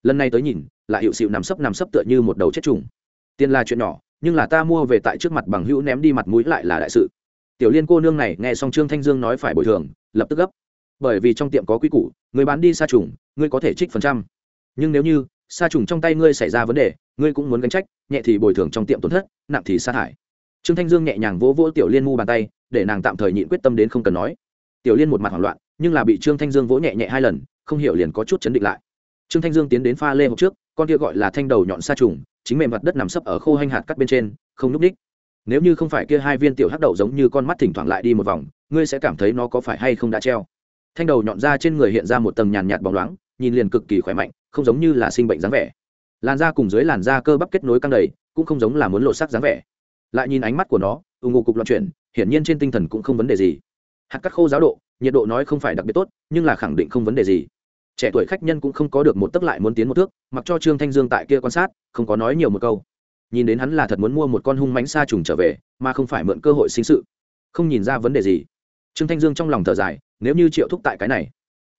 Lần này tới nhìn lại hiệu sự nằm sấp nằm sấp tựa như một đầu chết trùng. Tiền là chuyện nhỏ, nhưng là ta mua về tại trước mặt bằng hữu ném đi mặt mũi lại là đại sự. Tiểu liên cô nương này nghe xong trương thanh dương nói phải bồi thường, lập tức gấp. Bởi vì trong tiệm có quy củ, người bán đi xa trùng, ngươi có thể trích phần trăm. Nhưng nếu như xa trùng trong tay ngươi xảy ra vấn đề, ngươi cũng muốn gánh trách nhẹ thì bồi thường trong tiệm tổn thất, nặng thì sa thải. Trương thanh dương nhẹ nhàng vỗ vỗ tiểu liên mu bàn tay, để nàng tạm thời nhịn quyết tâm đến không cần nói. Tiểu liên một mặt hoảng loạn, nhưng là bị trương thanh dương vỗ nhẹ nhẹ hai lần, không hiểu liền có chút chấn định lại. Trương thanh dương tiến đến pha lê hộp trước, con kia gọi là thanh đầu nhọn sa trùng, chính mềm mặt đất nằm sấp ở khô hanh hạt cắt bên trên, không núp ních. Nếu như không phải kia hai viên tiểu hắc đậu giống như con mắt thỉnh thoảng lại đi một vòng, ngươi sẽ cảm thấy nó có phải hay không đã treo. Thanh đầu nhọn ra trên người hiện ra một tầng nhàn nhạt bóng loáng, nhìn liền cực kỳ khỏe mạnh, không giống như là sinh bệnh dáng vẻ làn da cùng dưới làn da cơ bắp kết nối căng đầy, cũng không giống là muốn lộ sắc dáng vẻ. Lại nhìn ánh mắt của nó ủng hộ cục loạn chuyển, hiển nhiên trên tinh thần cũng không vấn đề gì. Hạt cắt khô giáo độ, nhiệt độ nói không phải đặc biệt tốt, nhưng là khẳng định không vấn đề gì. Trẻ tuổi khách nhân cũng không có được một tấc lại muốn tiến một thước, mặc cho trương thanh dương tại kia quan sát, không có nói nhiều một câu. Nhìn đến hắn là thật muốn mua một con hung mánh xa trùng trở về, mà không phải mượn cơ hội sinh sự. Không nhìn ra vấn đề gì. Trương thanh dương trong lòng thở dài, nếu như triệu thúc tại cái này,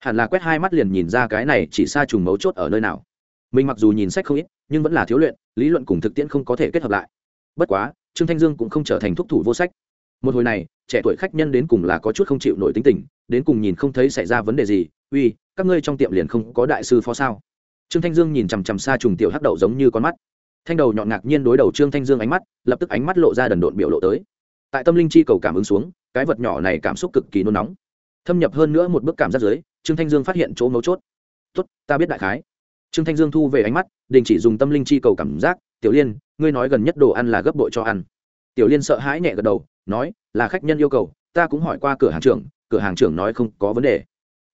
hẳn là quét hai mắt liền nhìn ra cái này chỉ xa trùng mấu chốt ở nơi nào mình mặc dù nhìn sách không ít, nhưng vẫn là thiếu luyện, lý luận cùng thực tiễn không có thể kết hợp lại. Bất quá, trương thanh dương cũng không trở thành thúc thủ vô sách. Một hồi này, trẻ tuổi khách nhân đến cùng là có chút không chịu nổi tính tình, đến cùng nhìn không thấy xảy ra vấn đề gì, uy, các ngươi trong tiệm liền không có đại sư phó sao? Trương thanh dương nhìn chằm chằm xa trùng tiểu hắc đậu giống như con mắt. Thanh đầu nhọn ngạc nhiên đối đầu trương thanh dương ánh mắt, lập tức ánh mắt lộ ra đần độn biểu lộ tới. Tại tâm linh chi cầu cảm ứng xuống, cái vật nhỏ này cảm xúc cực kỳ nôn nóng. Thâm nhập hơn nữa một bước cảm giác dưới, trương thanh dương phát hiện chỗ mấu chốt. Tốt, ta biết đại khái trương thanh dương thu về ánh mắt, đình chỉ dùng tâm linh chi cầu cảm giác, tiểu liên, ngươi nói gần nhất đồ ăn là gấp bội cho ăn. Tiểu liên sợ hãi nhẹ gật đầu, nói, là khách nhân yêu cầu, ta cũng hỏi qua cửa hàng trưởng, cửa hàng trưởng nói không có vấn đề.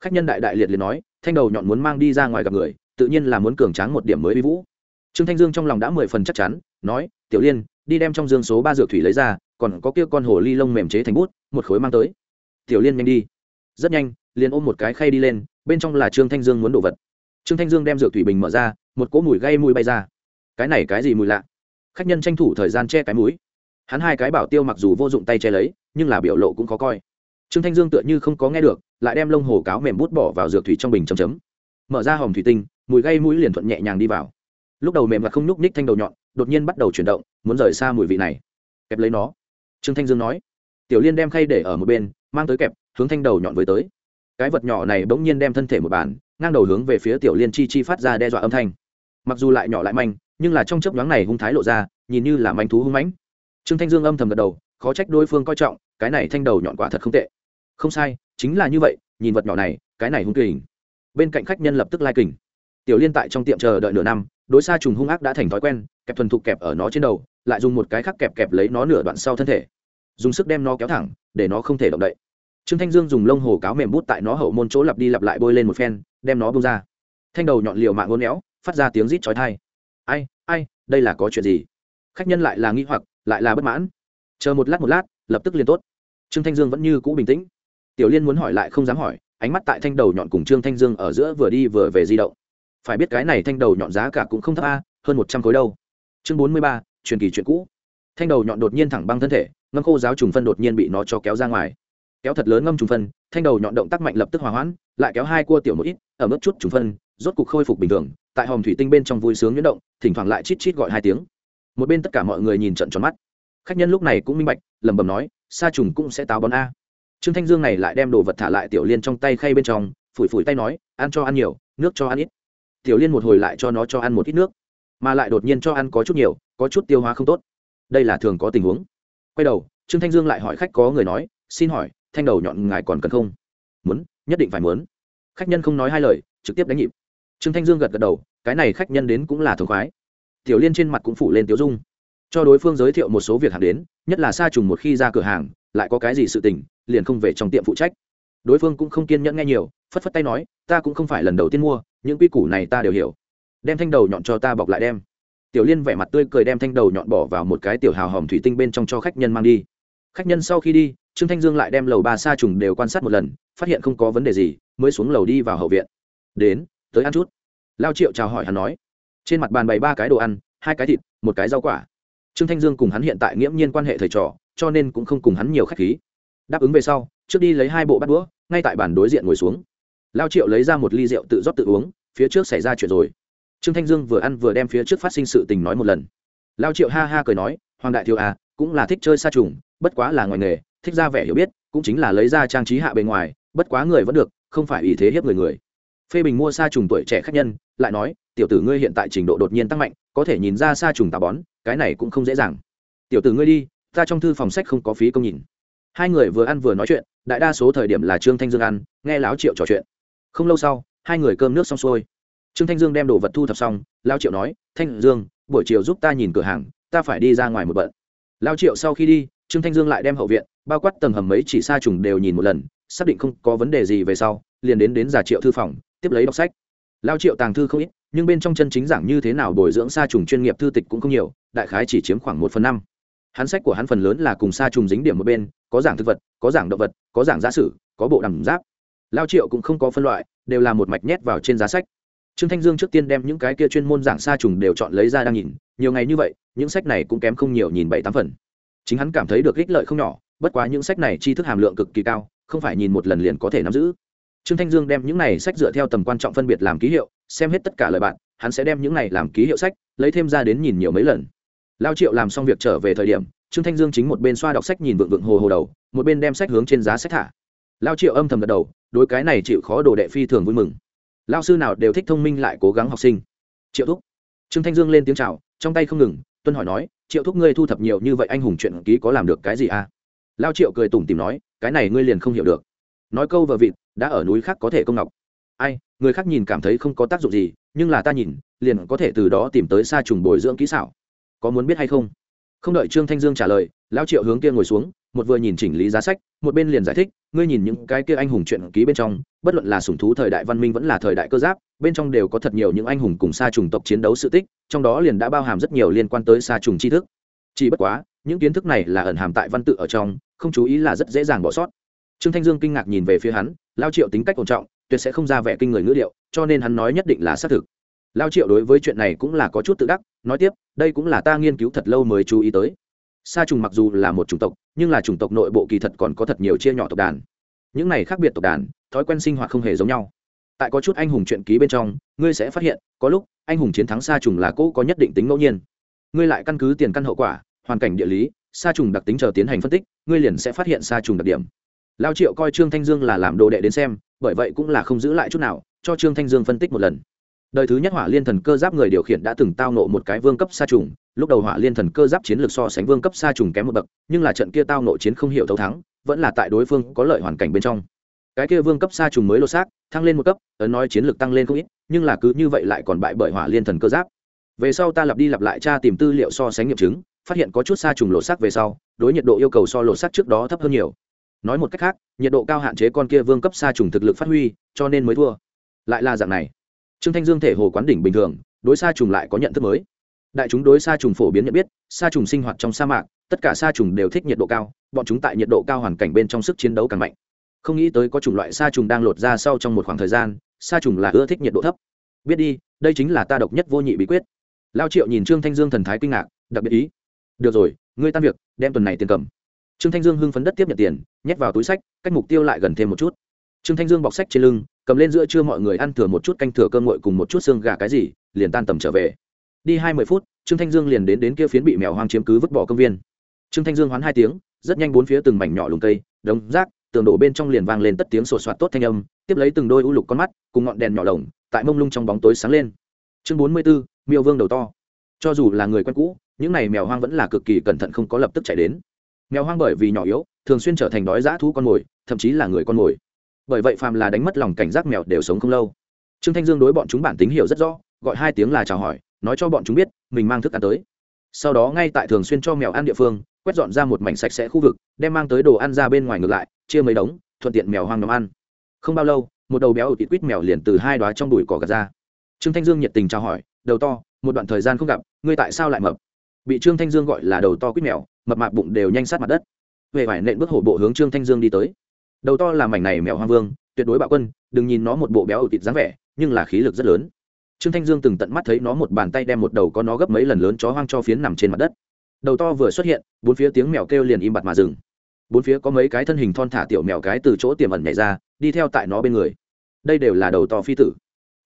Khách nhân đại đại liệt liền nói, thanh đầu nhọn muốn mang đi ra ngoài gặp người, tự nhiên là muốn cường tráng một điểm mới uy vũ. Trương thanh dương trong lòng đã mười phần chắc chắn, nói, tiểu liên, đi đem trong dương số ba dược thủy lấy ra, còn có kia con hồ ly lông mềm chế thành bút, một khối mang tới. Tiểu liên nhanh đi. Rất nhanh, liền ôm một cái khay đi lên, bên trong là trương thanh dương muốn đổ vật trương thanh dương đem dược thủy bình mở ra, một cỗ mùi gây mùi bay ra. Cái này cái gì mùi lạ? Khách nhân tranh thủ thời gian che cái mũi. Hắn hai cái bảo tiêu mặc dù vô dụng tay che lấy, nhưng là biểu lộ cũng khó coi. Trương thanh dương tựa như không có nghe được, lại đem lông hồ cáo mềm bút bỏ vào dược thủy trong bình chấm chấm. Mở ra hòm thủy tinh, mùi gây mũi liền thuận nhẹ nhàng đi vào. Lúc đầu mềm và không nhúc ních thanh đầu nhọn, đột nhiên bắt đầu chuyển động, muốn rời xa mùi vị này. Kẹp lấy nó. Trương thanh dương nói. Tiểu liên đem khay để ở một bên, mang tới kẹp, hướng thanh đầu nhọn với tới. Cái vật nhỏ này bỗng nhiên đem thân thể một bàn ngang đầu hướng về phía tiểu liên chi chi phát ra đe dọa âm thanh. Mặc dù lại nhỏ lại manh, nhưng là trong chớp nhoáng này hung thái lộ ra, nhìn như là manh thú hung mãnh. Trương thanh dương âm thầm gật đầu, khó trách đối phương coi trọng, cái này thanh đầu nhọn quả thật không tệ. Không sai, chính là như vậy, nhìn vật nhỏ này, cái này hung kình. Bên cạnh khách nhân lập tức lai kình. Tiểu liên tại trong tiệm chờ đợi nửa năm, đối xa trùng hung ác đã thành thói quen, kẹp thuần thục kẹp ở nó trên đầu, lại dùng một cái khác kẹp kẹp lấy nó nửa đoạn sau thân thể. Dùng sức đem nó kéo thẳng, để nó không thể động đậy. Trương thanh dương dùng lông hồ cáo mềm bút tại nó hậu môn chỗ lặp đi lặp lại bôi lên một phen đem nó bung ra. Thanh đầu nhọn liều mạng ngôn éo, phát ra tiếng rít chói thai ai ai, đây là có chuyện gì? Khách nhân lại là nghi hoặc, lại là bất mãn. Chờ một lát một lát, lập tức liền tốt. Trương thanh dương vẫn như cũ bình tĩnh. Tiểu liên muốn hỏi lại không dám hỏi, ánh mắt tại thanh đầu nhọn cùng trương thanh dương ở giữa vừa đi vừa về di động. Phải biết cái này thanh đầu nhọn giá cả cũng không thấp a, hơn một trăm khối đâu. Chương bốn mươi ba, truyền kỳ chuyện cũ. Thanh đầu nhọn đột nhiên thẳng băng thân thể, ngâm khô giáo trùng phân đột nhiên bị nó cho kéo ra ngoài. Kéo thật lớn ngâm trùng phân, thanh đầu nhọn động tác mạnh lập tức hòa hoãn lại kéo hai cua tiểu một ít, ở mức chút trùng phân, rốt cục khôi phục bình thường, tại hòm thủy tinh bên trong vui sướng nhuyễn động, thỉnh thoảng lại chít chít gọi hai tiếng. Một bên tất cả mọi người nhìn trận tròn mắt. Khách nhân lúc này cũng minh bạch, lẩm bẩm nói, sa trùng cũng sẽ táo bón a. Trương thanh dương này lại đem đồ vật thả lại tiểu liên trong tay khay bên trong, phủi phủi tay nói, ăn cho ăn nhiều, nước cho ăn ít. Tiểu liên một hồi lại cho nó cho ăn một ít nước, mà lại đột nhiên cho ăn có chút nhiều, có chút tiêu hóa không tốt. Đây là thường có tình huống. Quay đầu, trương thanh dương lại hỏi khách có người nói, xin hỏi, thanh đầu nhọn ngài còn cần không? Muốn nhất định phải muốn. Khách nhân không nói hai lời, trực tiếp đánh nhịp. Trương thanh dương gật gật đầu, cái này khách nhân đến cũng là thống khoái. Tiểu liên trên mặt cũng phủ lên tiểu dung. Cho đối phương giới thiệu một số việc hàng đến, nhất là xa trùng một khi ra cửa hàng, lại có cái gì sự tình, liền không về trong tiệm phụ trách. Đối phương cũng không kiên nhẫn nghe nhiều, phất phất tay nói, ta cũng không phải lần đầu tiên mua, những quy củ này ta đều hiểu. Đem thanh đầu nhọn cho ta bọc lại đem. Tiểu liên vẻ mặt tươi cười đem thanh đầu nhọn bỏ vào một cái tiểu hào hòm thủy tinh bên trong cho khách nhân mang đi. Khách nhân sau khi đi trương thanh dương lại đem lầu ba sa trùng đều quan sát một lần, phát hiện không có vấn đề gì, mới xuống lầu đi vào hậu viện. Đến, tới ăn chút. Lao triệu chào hỏi hắn nói. Trên mặt bàn bày ba cái đồ ăn, hai cái thịt, một cái rau quả. Trương thanh dương cùng hắn hiện tại nghiễm nhiên quan hệ thầy trò, cho nên cũng không cùng hắn nhiều khách khí. Đáp ứng về sau, trước đi lấy hai bộ bát đũa, ngay tại bàn đối diện ngồi xuống. Lao triệu lấy ra một ly rượu tự rót tự uống, phía trước xảy ra chuyện rồi. Trương thanh dương vừa ăn vừa đem phía trước phát sinh sự tình nói một lần. Lao triệu ha ha cười nói, hoàng đại thiếu à cũng là thích chơi sa trùng, bất quá là ngoài nghề thích ra vẻ hiểu biết, cũng chính là lấy ra trang trí hạ bề ngoài, bất quá người vẫn được, không phải ý thế hiếp người người. Phê bình mua sa trùng tuổi trẻ khách nhân, lại nói, tiểu tử ngươi hiện tại trình độ đột nhiên tăng mạnh, có thể nhìn ra sa trùng tà bón, cái này cũng không dễ dàng. Tiểu tử ngươi đi, ta trong thư phòng sách không có phí công nhìn. Hai người vừa ăn vừa nói chuyện, đại đa số thời điểm là trương thanh dương ăn, nghe láo triệu trò chuyện. Không lâu sau, hai người cơm nước xong xuôi. Trương thanh dương đem đồ vật thu thập xong lao triệu nói, thanh dương, buổi chiều giúp ta nhìn cửa hàng, ta phải đi ra ngoài một bận. Lao triệu sau khi đi trương thanh dương lại đem hậu viện, bao quát tầng hầm mấy chỉ xa trùng đều nhìn một lần, xác định không có vấn đề gì về sau, liền đến đến giả triệu thư phòng, tiếp lấy đọc sách. Lao triệu tàng thư không ít, nhưng bên trong chân chính giảng như thế nào bồi dưỡng sa trùng chuyên nghiệp thư tịch cũng không nhiều, đại khái chỉ chiếm khoảng một phần năm. Hắn sách của hắn phần lớn là cùng sa trùng dính điểm một bên, có giảng thực vật, có giảng động vật, có giảng giả sử, có bộ đầm giáp. Lao triệu cũng không có phân loại, đều là một mạch nhét vào trên giá sách. Trương thanh dương trước tiên đem những cái kia chuyên môn giảng sa trùng đều chọn lấy ra đang nhìn, nhiều ngày như vậy, những sách này cũng kém không nhiều nhìn bảy tám phần chính hắn cảm thấy được ích lợi không nhỏ, bất quá những sách này tri thức hàm lượng cực kỳ cao, không phải nhìn một lần liền có thể nắm giữ. Trương thanh dương đem những này sách dựa theo tầm quan trọng phân biệt làm ký hiệu, xem hết tất cả lời bạn, hắn sẽ đem những này làm ký hiệu sách, lấy thêm ra đến nhìn nhiều mấy lần. Lao triệu làm xong việc trở về thời điểm, trương thanh dương chính một bên xoa đọc sách nhìn vượng vượng hồ hồ đầu, một bên đem sách hướng trên giá sách thả. Lao triệu âm thầm gật đầu, đối cái này chịu khó đồ đệ phi thường vui mừng. Lao sư nào đều thích thông minh lại cố gắng học sinh. Triệu thúc. Trương thanh dương lên tiếng c h à o trong tay không ngừng, tuân hỏi nói triệu thúc ngươi thu thập nhiều như vậy anh hùng chuyện ký có làm được cái gì à? Lao triệu cười tủm tìm nói, cái này ngươi liền không hiểu được. Nói câu vợ vịt, đã ở núi khác có thể công ngọc. Ai, người khác nhìn cảm thấy không có tác dụng gì, nhưng là ta nhìn, liền có thể từ đó tìm tới xa trùng bồi dưỡng kỹ xảo. Có muốn biết hay không? Không đợi trương thanh dương trả lời lão triệu hướng kia ngồi xuống một vừa nhìn chỉnh lý giá sách, một bên liền giải thích, ngươi nhìn những cái kia anh hùng chuyện ký bên trong, bất luận là sủng thú thời đại văn minh vẫn là thời đại cơ giáp, bên trong đều có thật nhiều những anh hùng cùng xa trùng tộc chiến đấu sự tích, trong đó liền đã bao hàm rất nhiều liên quan tới xa trùng tri thức. Chỉ bất quá, những kiến thức này là ẩn hàm tại văn tự ở trong, không chú ý là rất dễ dàng bỏ sót. Trương thanh dương kinh ngạc nhìn về phía hắn, lao triệu tính cách ổn trọng, tuyệt sẽ không ra vẻ kinh người ngữ liệu cho nên hắn nói nhất định là xác thực. Lao triệu đối với chuyện này cũng là có chút tự đắc, nói tiếp, đây cũng là ta nghiên cứu thật lâu mới chú ý tới sa trùng mặc dù là một chủng tộc, nhưng là chủng tộc nội bộ kỳ thật còn có thật nhiều chia nhỏ tộc đàn. Những này khác biệt tộc đàn, thói quen sinh hoạt không hề giống nhau. Tại có chút anh hùng truyện ký bên trong, ngươi sẽ phát hiện, có lúc, anh hùng chiến thắng sa trùng là cỗ có nhất định tính ngẫu nhiên. Ngươi lại căn cứ tiền căn hậu quả, hoàn cảnh địa lý, sa trùng đặc tính chờ tiến hành phân tích, ngươi liền sẽ phát hiện sa trùng đặc điểm. Lao triệu coi trương thanh dương là làm đồ đệ đến xem, bởi vậy cũng là không giữ lại chút nào, cho trương thanh dương phân tích một lần đời thứ nhất hỏa liên thần cơ giáp người điều khiển đã từng tao nộ một cái vương cấp sa trùng, lúc đầu hỏa liên thần cơ giáp chiến lược so sánh vương cấp sa trùng kém một bậc, nhưng là trận kia tao nộ chiến không hiểu thấu thắng, vẫn là tại đối phương có lợi hoàn cảnh bên trong. Cái kia vương cấp sa trùng mới lô xác, thăng lên một cấp, ấn nói chiến lược tăng lên không ít, nhưng là cứ như vậy lại còn bại bởi hỏa liên thần cơ giáp. Về sau ta lặp đi lặp lại tra tìm tư liệu so sánh nghiệm chứng, phát hiện có chút sa trùng lộ sắc về sau, đối nhiệt độ yêu cầu so lộ sắc trước đó thấp hơn nhiều. Nói một cách khác, nhiệt độ cao hạn chế con kia vương cấp sa trùng thực lực phát huy, cho nên mới thua. Lại là dạng này trương thanh dương thể hồ quán đỉnh bình thường, đối sa trùng lại có nhận thức mới. Đại chúng đối sa trùng phổ biến nhận biết, sa trùng sinh hoạt trong sa mạc, tất cả sa trùng đều thích nhiệt độ cao, bọn chúng tại nhiệt độ cao hoàn cảnh bên trong sức chiến đấu càng mạnh. Không nghĩ tới có chủng loại sa trùng đang lột ra sau trong một khoảng thời gian, sa trùng là ưa thích nhiệt độ thấp. Biết đi, đây chính là ta độc nhất vô nhị bí quyết. Lao triệu nhìn trương thanh dương thần thái kinh ngạc, đặc biệt ý. Được rồi, ngươi tan việc, đem tuần này tiền cầm. Trương thanh dương hưng phấn đất tiếp nhận tiền, nhét vào túi sách, cách mục tiêu lại gần thêm một chút. Trương thanh dương bọc sách trên lưng cầm lên giữa trưa mọi người ăn thừa một chút canh thừa cơm nguội cùng một chút xương gà cái gì, liền tan tầm trở về. Đi hai mươi phút, trương thanh dương liền đến đến kia phiến bị mèo hoang chiếm cứ vứt bỏ công viên. Trương thanh dương hoán hai tiếng, rất nhanh bốn phía từng mảnh nhỏ lùng cây, đống rác, tường đổ bên trong liền vang lên tất tiếng sột soạt tốt thanh âm, tiếp lấy từng đôi u lục con mắt cùng ngọn đèn nhỏ lồng tại mông lung trong bóng tối sáng lên. Chương bốn mươi b ố miêu vương đầu to. Cho dù là người quen cũ, những n à y mèo hoang vẫn là cực kỳ cẩn thận không có lập tức chạy đến. Mèo hoang bởi vì nhỏ yếu, thường xuyên trở thành đói dã thú con mồi, thậm chí là người con mồi bởi vậy phàm là đánh mất lòng cảnh giác mèo đều sống không lâu. Trương thanh dương đối bọn chúng bản tính hiểu rất rõ, gọi hai tiếng là chào hỏi, nói cho bọn chúng biết, mình mang thức ăn tới. Sau đó ngay tại thường xuyên cho mèo ăn địa phương, quét dọn ra một mảnh sạch sẽ khu vực, đem mang tới đồ ăn ra bên ngoài ngược lại, chia mấy đống, thuận tiện mèo hoang nhóm ăn. Không bao lâu, một đầu béo ở ụt quýt mèo liền từ hai đoá trong đùi cỏ gạt ra. Trương thanh dương nhiệt tình chào hỏi, đầu to, một đoạn thời gian không gặp, ngươi tại sao lại mập? Bị trương thanh dương gọi là đầu to quýt mèo, mập mạp bụng đều nhanh sát mặt đất. Huệ vải nện bước hổ bộ hướng trương thanh dương đi tới đầu to là mảnh này mèo hoang vương, tuyệt đối bạo quân, đừng nhìn nó một bộ béo ẩu thịt dáng vẻ, nhưng là khí lực rất lớn. Trương thanh dương từng tận mắt thấy nó một bàn tay đem một đầu có nó gấp mấy lần lớn chó hoang cho phiến nằm trên mặt đất. Đầu to vừa xuất hiện, bốn phía tiếng mèo kêu liền im bặt mà dừng. Bốn phía có mấy cái thân hình thon thả tiểu mèo cái từ chỗ tiềm ẩn nhảy ra, đi theo tại nó bên người. Đây đều là đầu to phi tử.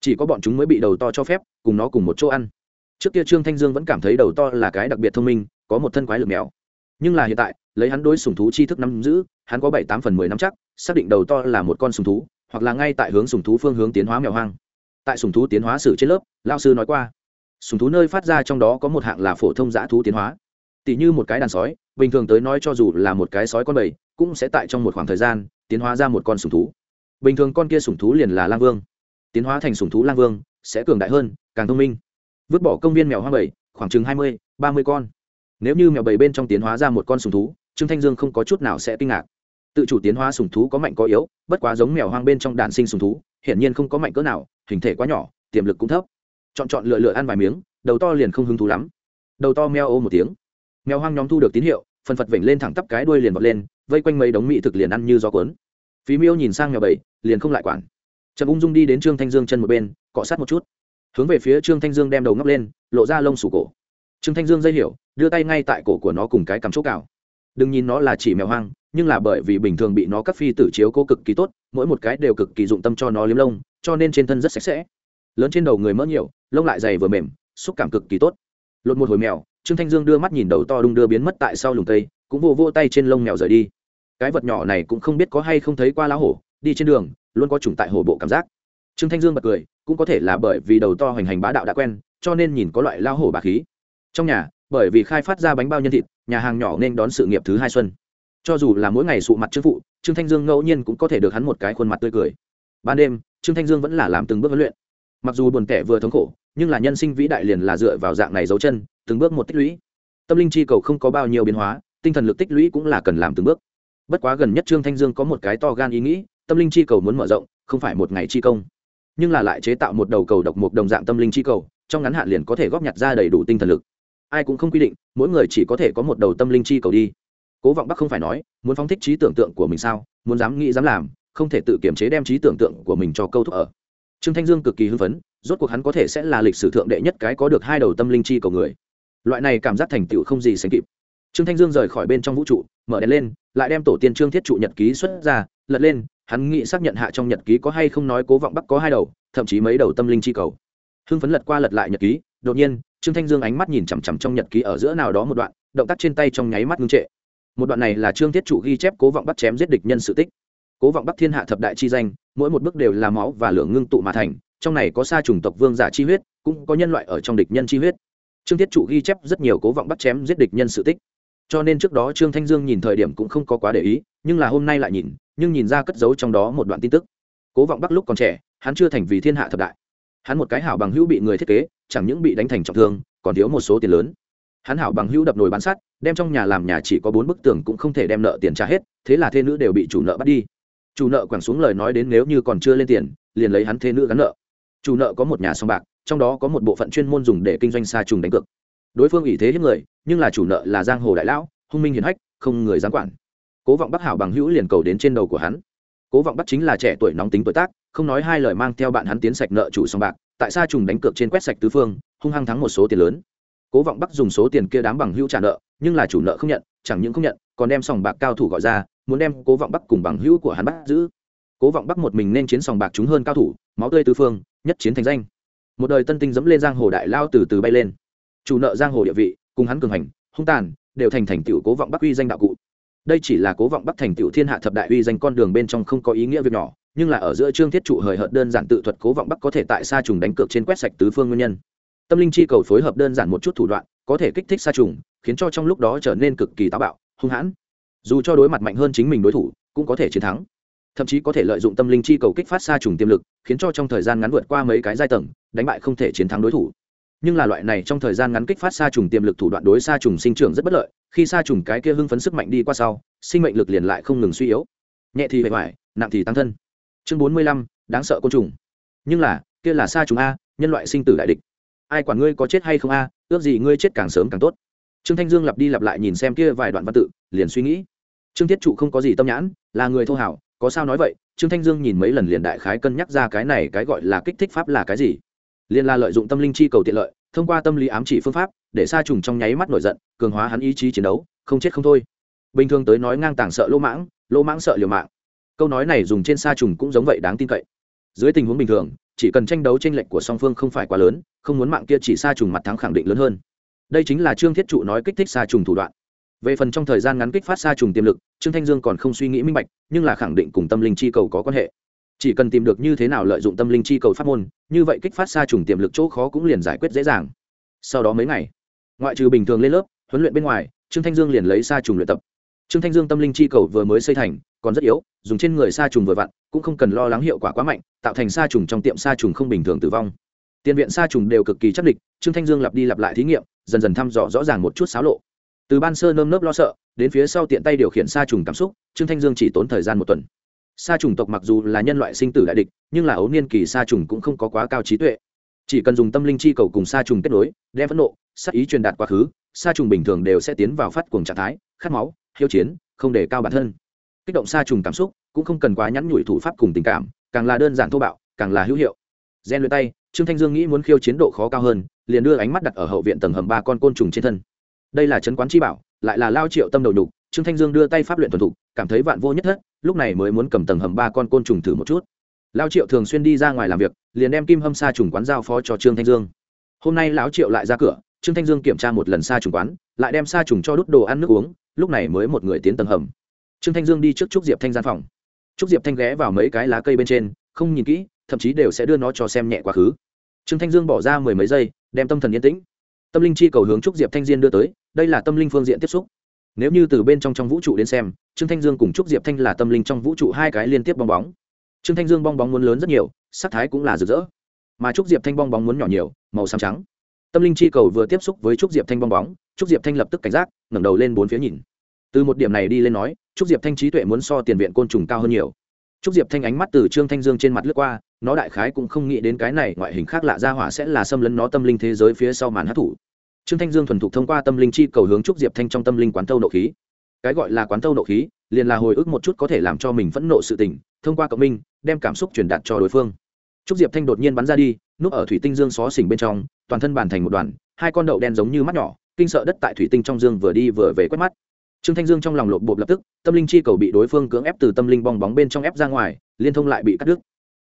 Chỉ có bọn chúng mới bị đầu to cho phép, cùng nó cùng một chỗ ăn. Trước kia trương thanh dương vẫn cảm thấy đầu to là cái đặc biệt thông minh, có một thân quái lực mèo. Nhưng là hiện tại lấy hắn đối sùng thú chi thức nắm giữ, hắn có bảy tám phần mười năm chắc, xác định đầu to là một con sùng thú, hoặc là ngay tại hướng sùng thú phương hướng tiến hóa mèo hoang. Tại sùng thú tiến hóa sử trên lớp lao sư nói qua, sùng thú nơi phát ra trong đó có một hạng là phổ thông giã thú tiến hóa. Tỷ như một cái đàn sói, bình thường tới nói cho dù là một cái sói con bầy, cũng sẽ tại trong một khoảng thời gian, tiến hóa ra một con sùng thú. Bình thường con kia sùng thú liền là lang vương. Tiến hóa thành sùng thú lang vương, sẽ cường đại hơn, càng thông minh. Vứt bỏ công viên mèo hoang bầy, khoảng chừng hai mươi, ba mươi con. Nếu như mèo bầy bên trong tiến hóa ra một con sùng thú trương thanh dương không có chút nào sẽ kinh ngạc. Tự chủ tiến hóa sùng thú có mạnh có yếu, bất quá giống mèo hoang bên trong đàn sinh sùng thú, hiển nhiên không có mạnh cỡ nào, hình thể quá nhỏ, tiềm lực cũng thấp. Chọn chọn lựa lựa ăn vài miếng, đầu to liền không hứng thú lắm. Đầu to meo ô một tiếng. Mèo hoang nhóm thu được tín hiệu, phần phật vểnh lên thẳng tắp cái đuôi liền vọt lên, vây quanh mấy đống mỹ thực liền ăn như gió cuốn. Phí miêu nhìn sang mèo bảy, liền không lại quản. Trầm ung dung đi đến trương thanh dương chân một bên, cọ sát một chút. Hướng về phía trương thanh dương đem đầu ngóc lên, lộ ra lông sủ cổ. Trương thanh dương dây hiểu, đưa tay ngay tại cổ của nó cùng cái cắm chỗ cào đừng nhìn nó là chỉ mèo hoang, nhưng là bởi vì bình thường bị nó các phi tử chiếu cố cực kỳ tốt, mỗi một cái đều cực kỳ dụng tâm cho nó liếm lông, cho nên trên thân rất sạch sẽ. Lớn trên đầu người mỡ nhiều, lông lại dày vừa mềm, xúc cảm cực kỳ tốt. Lột một hồi mèo, trương thanh dương đưa mắt nhìn đầu to đung đưa biến mất tại sau lùng cây, cũng vô vô tay trên lông mèo rời đi. Cái vật nhỏ này cũng không biết có hay không thấy qua lá hổ, đi trên đường, luôn có chủng tại hổ bộ cảm giác. Trương thanh dương bật cười, cũng có thể là bởi vì đầu to hoành hành bá đạo đã quen, cho nên nhìn có loại lao hổ bà khí. Trong nhà, bởi vì khai phát ra bánh bao nhân thịt nhà hàng nhỏ nên đón sự nghiệp thứ hai xuân. Cho dù là mỗi ngày sụ mặt trương phụ, trương thanh dương ngẫu nhiên cũng có thể được hắn một cái khuôn mặt tươi cười. Ban đêm, trương thanh dương vẫn là làm từng bước huấn luyện. Mặc dù buồn tẻ vừa thống khổ, nhưng là nhân sinh vĩ đại liền là dựa vào dạng này dấu chân, từng bước một tích lũy. Tâm linh chi cầu không có bao nhiêu biến hóa, tinh thần lực tích lũy cũng là cần làm từng bước. Bất quá gần nhất trương thanh dương có một cái to gan ý nghĩ, tâm linh chi cầu muốn mở rộng, không phải một ngày chi công. Nhưng là lại chế tạo một đầu cầu độc một đồng dạng tâm linh chi cầu, trong ngắn hạn liền có thể góp nhặt ra đầy đủ tinh thần lực ai cũng không quy định, mỗi người chỉ có thể có một đầu tâm linh chi cầu đi. Cố vọng bắc không phải nói, muốn phóng thích trí tưởng tượng của mình sao? Muốn dám nghĩ, dám làm, không thể tự kiểm chế đem trí tưởng tượng của mình cho câu thúc ở. Trương thanh dương cực kỳ hưng phấn, rốt cuộc hắn có thể sẽ là lịch sử thượng đệ nhất cái có được hai đầu tâm linh chi cầu người. Loại này cảm giác thành tựu không gì sánh kịp. Trương thanh dương rời khỏi bên trong vũ trụ, mở đèn lên, lại đem tổ tiên trương thiết trụ nhật ký xuất ra, lật lên, hắn nghĩ xác nhận hạ trong nhật ký có hay không nói cố vọng bắc có hai đầu, thậm chí mấy đầu tâm linh chi cầu. Hưng phấn lật qua lật lại nhật ký, đột nhiên trương thanh dương ánh mắt nhìn chằm chằm trong nhật ký ở giữa nào đó một đoạn, động tác trên tay trong nháy mắt ngưng trệ. Một đoạn này là trương thiết trụ ghi chép cố vọng bắt chém giết địch nhân sự tích. Cố vọng bắc thiên hạ thập đại chi danh, mỗi một bước đều là máu và lửa ngưng tụ mà thành, trong này có sa chủng tộc vương giả chi huyết, cũng có nhân loại ở trong địch nhân chi huyết. Trương thiết trụ ghi chép rất nhiều cố vọng bắt chém giết địch nhân sự tích. Cho nên trước đó trương thanh dương nhìn thời điểm cũng không có quá để ý, nhưng là hôm nay lại nhìn, nhưng nhìn ra cất giấu trong đó một đoạn tin tức. Cố vọng bắc lúc còn trẻ, hắn chưa thành vì thiên hạ thập đại hắn một cái hảo bằng hữu bị người thiết kế, chẳng những bị đánh thành trọng thương, còn thiếu một số tiền lớn. Hắn hảo bằng hữu đập nồi bán sắt, đem trong nhà làm nhà chỉ có bốn bức tường cũng không thể đem nợ tiền trả hết, thế là thê nữ đều bị chủ nợ bắt đi. Chủ nợ quẳng xuống lời nói đến nếu như còn chưa lên tiền, liền lấy hắn thê nữ gắn nợ. Chủ nợ có một nhà song bạc, trong đó có một bộ phận chuyên môn dùng để kinh doanh xa trùng đánh cược. Đối phương ủy thế hiếp người, nhưng là chủ nợ là giang hồ đại lão, hung minh hiền hách, không người dám quản. Cố vọng bắc hảo bằng hữu liền cầu đến trên đầu của hắn cố vọng bắt chính là trẻ tuổi nóng tính tuổi tác, không nói hai lời mang theo bạn hắn tiến sạch nợ chủ sòng bạc, tại sao trùng đánh cược trên quét sạch tứ phương, hung hăng thắng một số tiền lớn. Cố vọng bắc dùng số tiền kia đám bằng hữu trả nợ, nhưng là chủ nợ không nhận, chẳng những không nhận, còn đem sòng bạc cao thủ gọi ra, muốn đem cố vọng bắc cùng bằng hữu của hắn bắt giữ. Cố vọng bắc một mình nên chiến sòng bạc chúng hơn cao thủ, máu tươi tứ phương, nhất chiến thành danh. Một đời tân tinh dẫm lên giang hồ đại lao từ từ bay lên. Chủ nợ giang hồ địa vị, cùng hắn cường hành, hung tàn, đều thành thành tựu cố vọng bắc uy danh đạo cụ đây chỉ là cố vọng bắc thành tiểu thiên hạ thập đại uy danh con đường bên trong không có ý nghĩa việc nhỏ, nhưng là ở giữa trương thiết trụ hời hợt đơn giản tự thuật cố vọng bắc có thể tại sa trùng đánh cược trên quét sạch tứ phương nguyên nhân. Tâm linh chi cầu phối hợp đơn giản một chút thủ đoạn, có thể kích thích sa trùng, khiến cho trong lúc đó trở nên cực kỳ táo bạo, hung hãn. Dù cho đối mặt mạnh hơn chính mình đối thủ, cũng có thể chiến thắng. Thậm chí có thể lợi dụng tâm linh chi cầu kích phát sa trùng tiềm lực, khiến cho trong thời gian ngắn vượt qua mấy cái giai tầng, đánh bại không thể chiến thắng đối thủ nhưng là loại này trong thời gian ngắn kích phát sa trùng tiềm lực thủ đoạn đối sa trùng sinh trưởng rất bất lợi, khi sa trùng cái kia hưng phấn sức mạnh đi qua sau, sinh mệnh lực liền lại không ngừng suy yếu. Nhẹ thì bề vải nặng thì tăng thân. Chương bốn mươi lăm, đáng sợ côn trùng. Nhưng là, kia là sa trùng a, nhân loại sinh tử đại địch. Ai quản ngươi có chết hay không a, ước gì ngươi chết càng sớm càng tốt. Trương thanh dương lặp đi lặp lại nhìn xem kia vài đoạn văn tự, liền suy nghĩ. Trương thiết trụ không có gì tâm nhãn, là người thô hảo, có sao nói vậy? Trương thanh dương nhìn mấy lần liền đại khái cân nhắc ra cái này cái gọi là kích thích pháp là cái gì? Liền là lợi dụng tâm linh chi cầu tiện lợi, thông qua tâm lý ám chỉ phương pháp, để sa trùng trong nháy mắt nổi giận, cường hóa hắn ý chí chiến đấu, không chết không thôi. Bình thường tới nói ngang tàng sợ lỗ mãng lỗ mãng sợ liều mạng. Câu nói này dùng trên sa trùng cũng giống vậy đáng tin cậy. Dưới tình huống bình thường, chỉ cần tranh đấu tranh lệch của song phương không phải quá lớn, không muốn mạng kia chỉ sa trùng mặt thắng khẳng định lớn hơn. Đây chính là trương thiết trụ nói kích thích sa trùng thủ đoạn. Về phần trong thời gian ngắn kích phát sa trùng tiềm lực, trương thanh dương còn không suy nghĩ minh bạch, nhưng là khẳng định cùng tâm linh chi cầu có quan hệ chỉ cần tìm được như thế nào lợi dụng tâm linh chi cầu pháp môn, như vậy kích phát sa trùng tiềm lực chỗ khó cũng liền giải quyết dễ dàng. Sau đó mấy ngày, ngoại trừ bình thường lên lớp, huấn luyện bên ngoài, trương thanh dương liền lấy sa trùng luyện tập. Trương thanh dương tâm linh chi cầu vừa mới xây thành, còn rất yếu, dùng trên người sa trùng vừa vặn, cũng không cần lo lắng hiệu quả quá mạnh, tạo thành sa trùng trong tiệm sa trùng không bình thường tử vong. Tiền viện sa trùng đều cực kỳ chắc địch, trương thanh dương lặp đi lặp lại thí nghiệm, dần dần thăm dò rõ ràng một chút xáo lộ. Từ ban sơ nơm nớp lo sợ, đến phía sau tiện tay điều khiển sa trùng cảm xúc, trương thanh dương chỉ tốn thời gian một tuần sa trùng tộc mặc dù là nhân loại sinh tử đại địch, nhưng là ấu niên kỳ sa trùng cũng không có quá cao trí tuệ. Chỉ cần dùng tâm linh chi cầu cùng sa trùng kết nối, đem phẫn nộ sắc ý truyền đạt quá khứ, sa trùng bình thường đều sẽ tiến vào phát cuồng trạng thái, khát máu, hiếu chiến, không để cao bản thân. Kích động sa trùng cảm xúc cũng không cần quá nhắn nhủi thủ pháp cùng tình cảm, càng là đơn giản thô bạo, càng là hữu hiệu. Gen luyện tay, trương thanh dương nghĩ muốn khiêu chiến độ khó cao hơn, liền đưa ánh mắt đặt ở hậu viện tầng hầm ba con côn trùng trên thân. Đây là trấn quán chi bảo, lại là lao triệu tâm đầu nhục, trương thanh dương đưa tay pháp luyện thuần thục, cảm thấy vạn vô nhất thất lúc này mới muốn cầm tầng hầm ba con côn trùng thử một chút. Lao triệu thường xuyên đi ra ngoài làm việc, liền đem kim hâm sa trùng quán giao phó cho trương thanh dương. Hôm nay lão triệu lại ra cửa, trương thanh dương kiểm tra một lần sa trùng quán, lại đem sa trùng cho đút đồ ăn nước uống, lúc này mới một người tiến tầng hầm. Trương thanh dương đi trước trúc diệp thanh gian phòng. Trúc diệp thanh ghé vào mấy cái lá cây bên trên, không nhìn kỹ, thậm chí đều sẽ đưa nó cho xem nhẹ quá khứ. Trương thanh dương bỏ ra mười mấy giây, đem tâm thần yên tĩnh. Tâm linh chi cầu hướng trúc diệp thanh diên đưa tới, đây là tâm linh phương diện tiếp xúc nếu như từ bên trong trong vũ trụ đến xem, trương thanh dương cùng trúc diệp thanh là tâm linh trong vũ trụ hai cái liên tiếp bong bóng. Trương thanh dương bong bóng muốn lớn rất nhiều, sắc thái cũng là rực rỡ. Mà trúc diệp thanh bong bóng muốn nhỏ nhiều, màu xám trắng. Tâm linh chi cầu vừa tiếp xúc với trúc diệp thanh bong bóng, trúc diệp thanh lập tức cảnh giác, ngẩng đầu lên bốn phía nhìn. Từ một điểm này đi lên nói, trúc diệp thanh trí tuệ muốn so tiền viện côn trùng cao hơn nhiều. Trúc diệp thanh ánh mắt từ trương thanh dương trên mặt lướt qua, nó đại khái cũng không nghĩ đến cái này ngoại hình khác lạ ra hỏa sẽ là xâm lấn nó tâm linh thế giới phía sau màn hát thủ trương thanh dương thuần thục thông qua tâm linh chi cầu hướng trúc diệp thanh trong tâm linh quán thâu nộ khí. Cái gọi là quán thâu nộ khí, liền là hồi ức một chút có thể làm cho mình phẫn nộ sự tình, thông qua cộng minh, đem cảm xúc truyền đạt cho đối phương. Trúc diệp thanh đột nhiên bắn ra đi, núp ở thủy tinh dương xó xỉnh bên trong, toàn thân bàn thành một đoàn, hai con đậu đen giống như mắt nhỏ, kinh sợ đất tại thủy tinh trong dương vừa đi vừa về quét mắt. Trương thanh dương trong lòng lộp bộp lập tức, tâm linh chi cầu bị đối phương cưỡng ép từ tâm linh bong bóng bên trong ép ra ngoài, liên thông lại bị cắt đứt.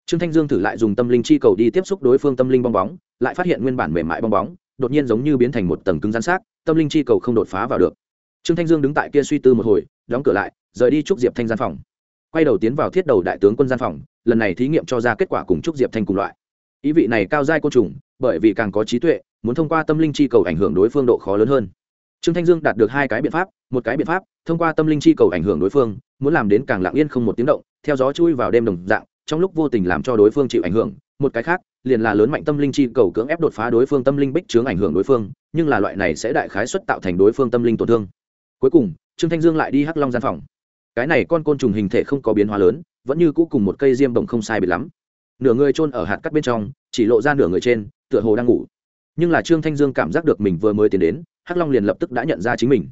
Trương thanh dương thử lại dùng tâm linh chi cầu đi tiếp xúc đối phương tâm linh bong bóng, lại phát hiện nguyên bản mềm mại bong bóng đột nhiên giống như biến thành một tầng cứng rắn xác, tâm linh chi cầu không đột phá vào được. Trương thanh dương đứng tại kia suy tư một hồi, đóng cửa lại, rời đi trúc diệp thanh gian phòng. Quay đầu tiến vào thiết đầu đại tướng quân gian phòng, lần này thí nghiệm cho ra kết quả cùng trúc diệp thanh cùng loại. Ý vị này cao giai côn trùng, bởi vì càng có trí tuệ, muốn thông qua tâm linh chi cầu ảnh hưởng đối phương độ khó lớn hơn. Trương thanh dương đạt được hai cái biện pháp, một cái biện pháp, thông qua tâm linh chi cầu ảnh hưởng đối phương, muốn làm đến càng lặng yên không một tiếng động, theo gió chui vào đêm đồng dạng, trong lúc vô tình làm cho đối phương chịu ảnh hưởng, một cái khác liền là lớn mạnh tâm linh chi cầu cưỡng ép đột phá đối phương tâm linh bích chướng ảnh hưởng đối phương, nhưng là loại này sẽ đại khái xuất tạo thành đối phương tâm linh tổn thương. Cuối cùng, trương thanh dương lại đi hắc long gian phòng. Cái này con côn trùng hình thể không có biến hóa lớn, vẫn như cũ cùng một cây diêm bồng không sai biệt lắm. Nửa người chôn ở hạt cắt bên trong, chỉ lộ ra nửa người trên, tựa hồ đang ngủ. Nhưng là trương thanh dương cảm giác được mình vừa mới tiến đến, hắc long liền lập tức đã nhận ra chính mình.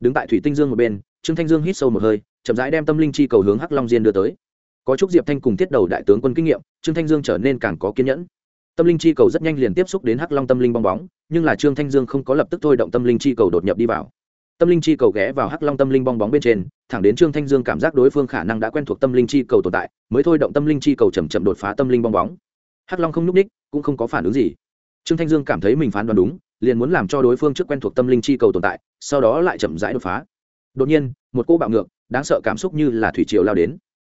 Đứng tại thủy tinh dương một bên, trương thanh dương hít sâu một hơi, chậm rãi đem tâm linh chi cầu hướng hắc long diên đưa tới. Có chúc diệp thanh cùng tiết đầu đại tướng quân kinh nghiệm, trương thanh dương trở nên càng có kiên nhẫn tâm linh chi cầu rất nhanh liền tiếp xúc đến hắc long tâm linh bong bóng, nhưng là trương thanh dương không có lập tức thôi động tâm linh chi cầu đột nhập đi vào. Tâm linh chi cầu ghé vào hắc long tâm linh bong bóng bên trên, thẳng đến trương thanh dương cảm giác đối phương khả năng đã quen thuộc tâm linh chi cầu tồn tại, mới thôi động tâm linh chi cầu chầm chậm đột phá tâm linh bong bóng. Hắc long không n ú c ních, cũng không có phản ứng gì. Trương thanh dương cảm thấy mình phán đoán đúng, liền muốn làm cho đối phương trước quen thuộc tâm linh chi cầu tồn tại, sau đó lại chậm rãi đột phá. Đột nhiên, một cô bạo ngược, đáng sợ cảm xúc như là thủy triều lao đến.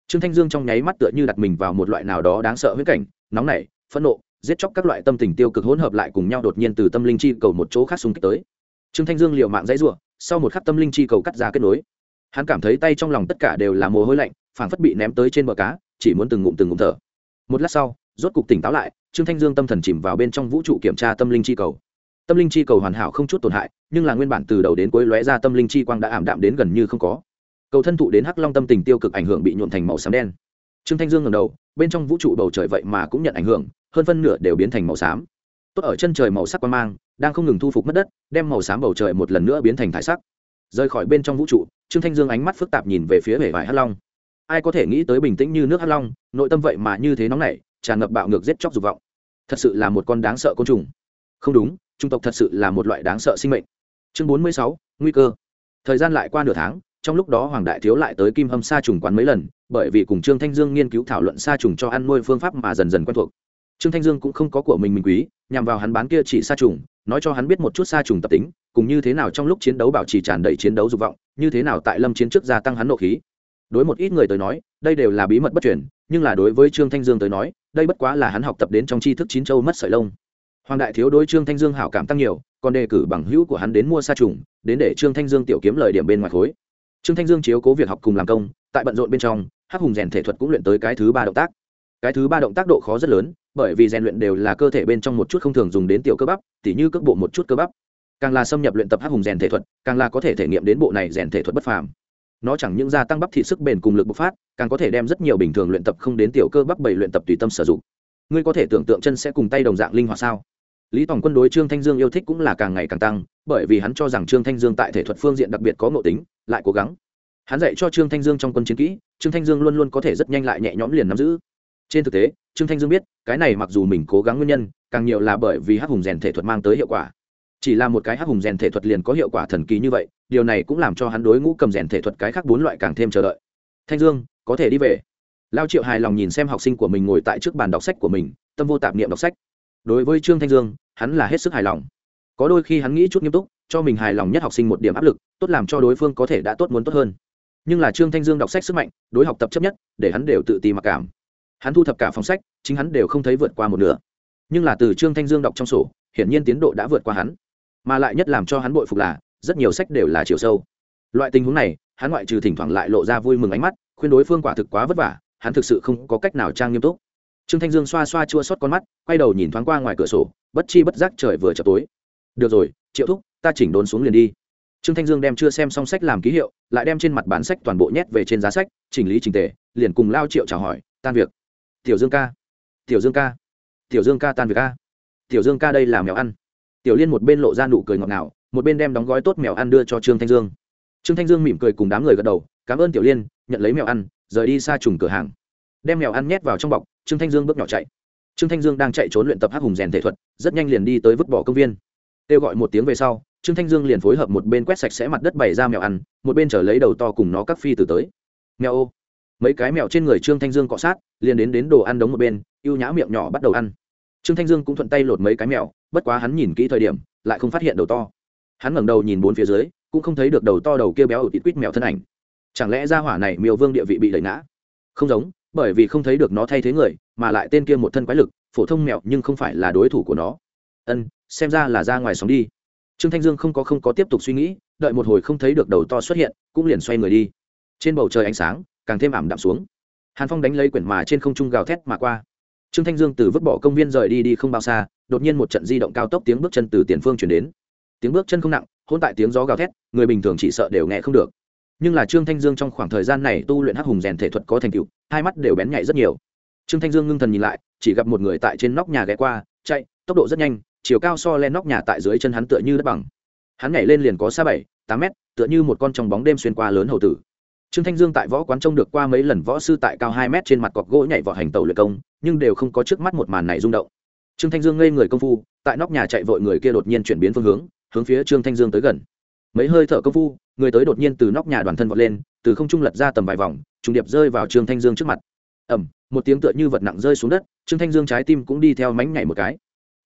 Trương thanh dương trong nháy mắt tựa như đặt mình vào một loại nào đó đáng sợ huyết cảnh, nóng nảy, phẫn nộ giết chóc các loại tâm tình tiêu cực hỗn hợp lại cùng nhau đột nhiên từ tâm linh chi cầu một chỗ khác xung kích tới. Trương thanh dương liều mạng dãy ruộng sau một khắc tâm linh chi cầu cắt ra kết nối. Hắn cảm thấy tay trong lòng tất cả đều là mồ hôi lạnh, phảng phất bị ném tới trên bờ cá, chỉ muốn từng ngụm từng ngụm thở. Một lát sau, rốt cục tỉnh táo lại, trương thanh dương tâm thần chìm vào bên trong vũ trụ kiểm tra tâm linh chi cầu. Tâm linh chi cầu hoàn hảo không chút tổn hại, nhưng là nguyên bản từ đầu đến cuối lóe ra tâm linh chi quang đã ảm đạm đến gần như không có. Cầu thân thụ đến hắc long tâm tình tiêu cực ảnh hưởng bị nhuộn thành màu xám đen. Trương thanh dương ngầm đầu, bên trong vũ trụ bầu trời vậy mà cũng nhận ảnh hưởng hơn phân nửa đều biến thành màu xám. Tốt ở chân trời màu sắc quan mang, đang không ngừng thu phục mất đất, đem màu xám bầu trời một lần nữa biến thành thải sắc. Rời khỏi bên trong vũ trụ, trương thanh dương ánh mắt phức tạp nhìn về phía bể vải hắc long. Ai có thể nghĩ tới bình tĩnh như nước hắc long, nội tâm vậy mà như thế nóng nảy, tràn ngập bạo ngược giết chóc dục vọng. Thật sự là một con đáng sợ côn trùng. Không đúng, trung tộc thật sự là một loại đáng sợ sinh mệnh. Chương bốn mươi sáu, nguy cơ. Thời gian lại qua nửa tháng, trong lúc đó hoàng đại thiếu lại tới kim hâm sa trùng quán mấy lần, bởi vì cùng trương thanh dương nghiên cứu thảo luận sa trùng cho ăn nuôi phương pháp mà dần dần quen thuộc trương thanh dương cũng không có của mình mình quý, nhằm vào hắn bán kia chỉ sa trùng, nói cho hắn biết một chút sa trùng tập tính, cùng như thế nào trong lúc chiến đấu bảo trì tràn đầy chiến đấu dục vọng, như thế nào tại lâm chiến trước gia tăng hắn nộ khí. Đối một ít người tới nói, đây đều là bí mật bất truyền, nhưng là đối với trương thanh dương tới nói, đây bất quá là hắn học tập đến trong tri thức chín châu mất sợi lông. Hoàng đại thiếu đối trương thanh dương hảo cảm tăng nhiều, còn đề cử bằng hữu của hắn đến mua sa trùng, đến để trương thanh dương tiểu kiếm lời điểm bên ngoài khối. Trương thanh dương chiếu cố việc học cùng làm công, tại bận rộn bên trong, hắc hùng rèn thể thuật cũng luyện tới cái thứ ba động tác. Cái thứ ba động tác độ khó rất lớn bởi vì rèn luyện đều là cơ thể bên trong một chút không thường dùng đến tiểu cơ bắp, tỉ như cước bộ một chút cơ bắp. Càng là xâm nhập luyện tập hắc hùng rèn thể thuật, càng là có thể thể nghiệm đến bộ này rèn thể thuật bất phàm. Nó chẳng những gia tăng bắp thị sức bền cùng lực bộc phát, càng có thể đem rất nhiều bình thường luyện tập không đến tiểu cơ bắp bảy luyện tập tùy tâm sử dụng. Ngươi có thể tưởng tượng chân sẽ cùng tay đồng dạng linh hoạt sao? Lý tòng quân đối trương thanh dương yêu thích cũng là càng ngày càng tăng, bởi vì hắn cho rằng trương thanh dương tại thể thuật phương diện đặc biệt có ngộ tính, lại cố gắng. Hắn dạy cho trương thanh dương trong quân chiến kỹ, trương thanh dương luôn luôn có thể rất nhanh lại nhẹ nhõm liền nắm giữ trên thực tế, trương thanh dương biết, cái này mặc dù mình cố gắng nguyên nhân, càng nhiều là bởi vì hắc hùng rèn thể thuật mang tới hiệu quả. Chỉ là một cái hắc hùng rèn thể thuật liền có hiệu quả thần kỳ như vậy, điều này cũng làm cho hắn đối ngũ cầm rèn thể thuật cái khác bốn loại càng thêm chờ đợi. Thanh dương, có thể đi về. Lao triệu hài lòng nhìn xem học sinh của mình ngồi tại trước bàn đọc sách của mình, tâm vô tạp niệm đọc sách. Đối với trương thanh dương, hắn là hết sức hài lòng. Có đôi khi hắn nghĩ chút nghiêm túc, cho mình hài lòng nhất học sinh một điểm áp lực, tốt làm cho đối phương có thể đã tốt muốn tốt hơn. Nhưng là trương thanh dương đọc sách sức mạnh, đối học tập chấp nhất, để hắn đều tự ti mặc cảm hắn thu thập cả phòng sách, chính hắn đều không thấy vượt qua một nửa. Nhưng là từ trương thanh dương đọc trong sổ, hiển nhiên tiến độ đã vượt qua hắn. Mà lại nhất làm cho hắn bội phục là, rất nhiều sách đều là chiều sâu. Loại tình huống này, hắn ngoại trừ thỉnh thoảng lại lộ ra vui mừng ánh mắt, khuyên đối phương quả thực quá vất vả, hắn thực sự không có cách nào trang nghiêm túc. Trương thanh dương xoa xoa chua xót con mắt, quay đầu nhìn thoáng qua ngoài cửa sổ, bất chi bất giác trời vừa chập tối. Được rồi, triệu thúc, ta chỉnh đốn xuống liền đi. Trương thanh dương đem chưa xem xong sách làm ký hiệu, lại đem trên mặt bán sách toàn bộ nhét về trên giá sách, chỉnh lý trình tề, liền cùng lao triệu chào hỏi, tan việc tiểu dương ca. Tiểu dương ca. Tiểu dương ca tan việc ca tiểu dương ca đây là mèo ăn. Tiểu liên một bên lộ ra nụ cười ngọt ngào, một bên đem đóng gói tốt mèo ăn đưa cho trương thanh dương. Trương thanh dương mỉm cười cùng đám người gật đầu, cảm ơn tiểu liên, nhận lấy mèo ăn, rời đi xa trùng cửa hàng. Đem mèo ăn nhét vào trong bọc, trương thanh dương bước nhỏ chạy. Trương thanh dương đang chạy trốn luyện tập hắc hùng rèn thể thuật, rất nhanh liền đi tới vứt bỏ công viên. Kêu gọi một tiếng về sau, trương thanh dương liền phối hợp một bên quét sạch sẽ mặt đất bày ra mèo ăn, một bên trở lấy đầu to cùng nó các phi từ tới. Mèo ô mấy cái mèo trên người trương thanh dương cọ sát, liền đến đến đồ ăn đống một bên y ê u nhã miệng nhỏ bắt đầu ăn. Trương thanh dương cũng thuận tay lột mấy cái mèo, bất quá hắn nhìn kỹ thời điểm, lại không phát hiện đầu to. Hắn ngẩng đầu nhìn bốn phía dưới, cũng không thấy được đầu to đầu kia béo ở tít quýt mèo thân ảnh. Chẳng lẽ ra hỏa này miêu vương địa vị bị đẩy ngã? Không giống, bởi vì không thấy được nó thay thế người, mà lại tên kia một thân quái lực, phổ thông mèo nhưng không phải là đối thủ của nó. Ân, xem ra là ra ngoài sóng đi. Trương thanh dương không có không có tiếp tục suy nghĩ, đợi một hồi không thấy được đầu to xuất hiện, cũng liền xoay người đi. Trên bầu trời ánh sáng càng thêm ảm đạm xuống. Hàn phong đánh lấy quyển mà trên không trung gào thét mà qua. Trương thanh dương từ vứt bỏ công viên rời đi đi không bao xa, đột nhiên một trận di động cao tốc tiếng bước chân từ tiền phương chuyển đến. Tiếng bước chân không nặng hôn tại tiếng gió gào thét, người bình thường chỉ sợ đều nghe không được. Nhưng là trương thanh dương trong khoảng thời gian này tu luyện hắc hùng rèn thể thuật có thành tựu, hai mắt đều bén nhạy rất nhiều. Trương thanh dương ngưng thần nhìn lại, chỉ gặp một người tại trên nóc nhà ghé qua, chạy, tốc độ rất nhanh, chiều cao so lên nóc nhà tại dưới chân hắn tựa như đất bằng. Hắn nhảy lên liền có xa bảy, tám mét, tựa như một con trong bóng đêm xuyên qua lớn hầu tử trương thanh dương tại võ quán trông được qua mấy lần võ sư tại cao hai mét trên mặt cọc gỗ nhảy vào hành tàu luyện công, nhưng đều không có trước mắt một màn này rung động. Trương thanh dương ngây người công phu, tại nóc nhà chạy vội người kia đột nhiên chuyển biến phương hướng hướng phía trương thanh dương tới gần. Mấy hơi thở công phu, người tới đột nhiên từ nóc nhà đoàn thân vọt lên, từ không trung lật ra tầm vài vòng, trùng điệp rơi vào trương thanh dương trước mặt. Ẩm một tiếng tựa như vật nặng rơi xuống đất, trương thanh dương trái tim cũng đi theo mánh nhảy một cái.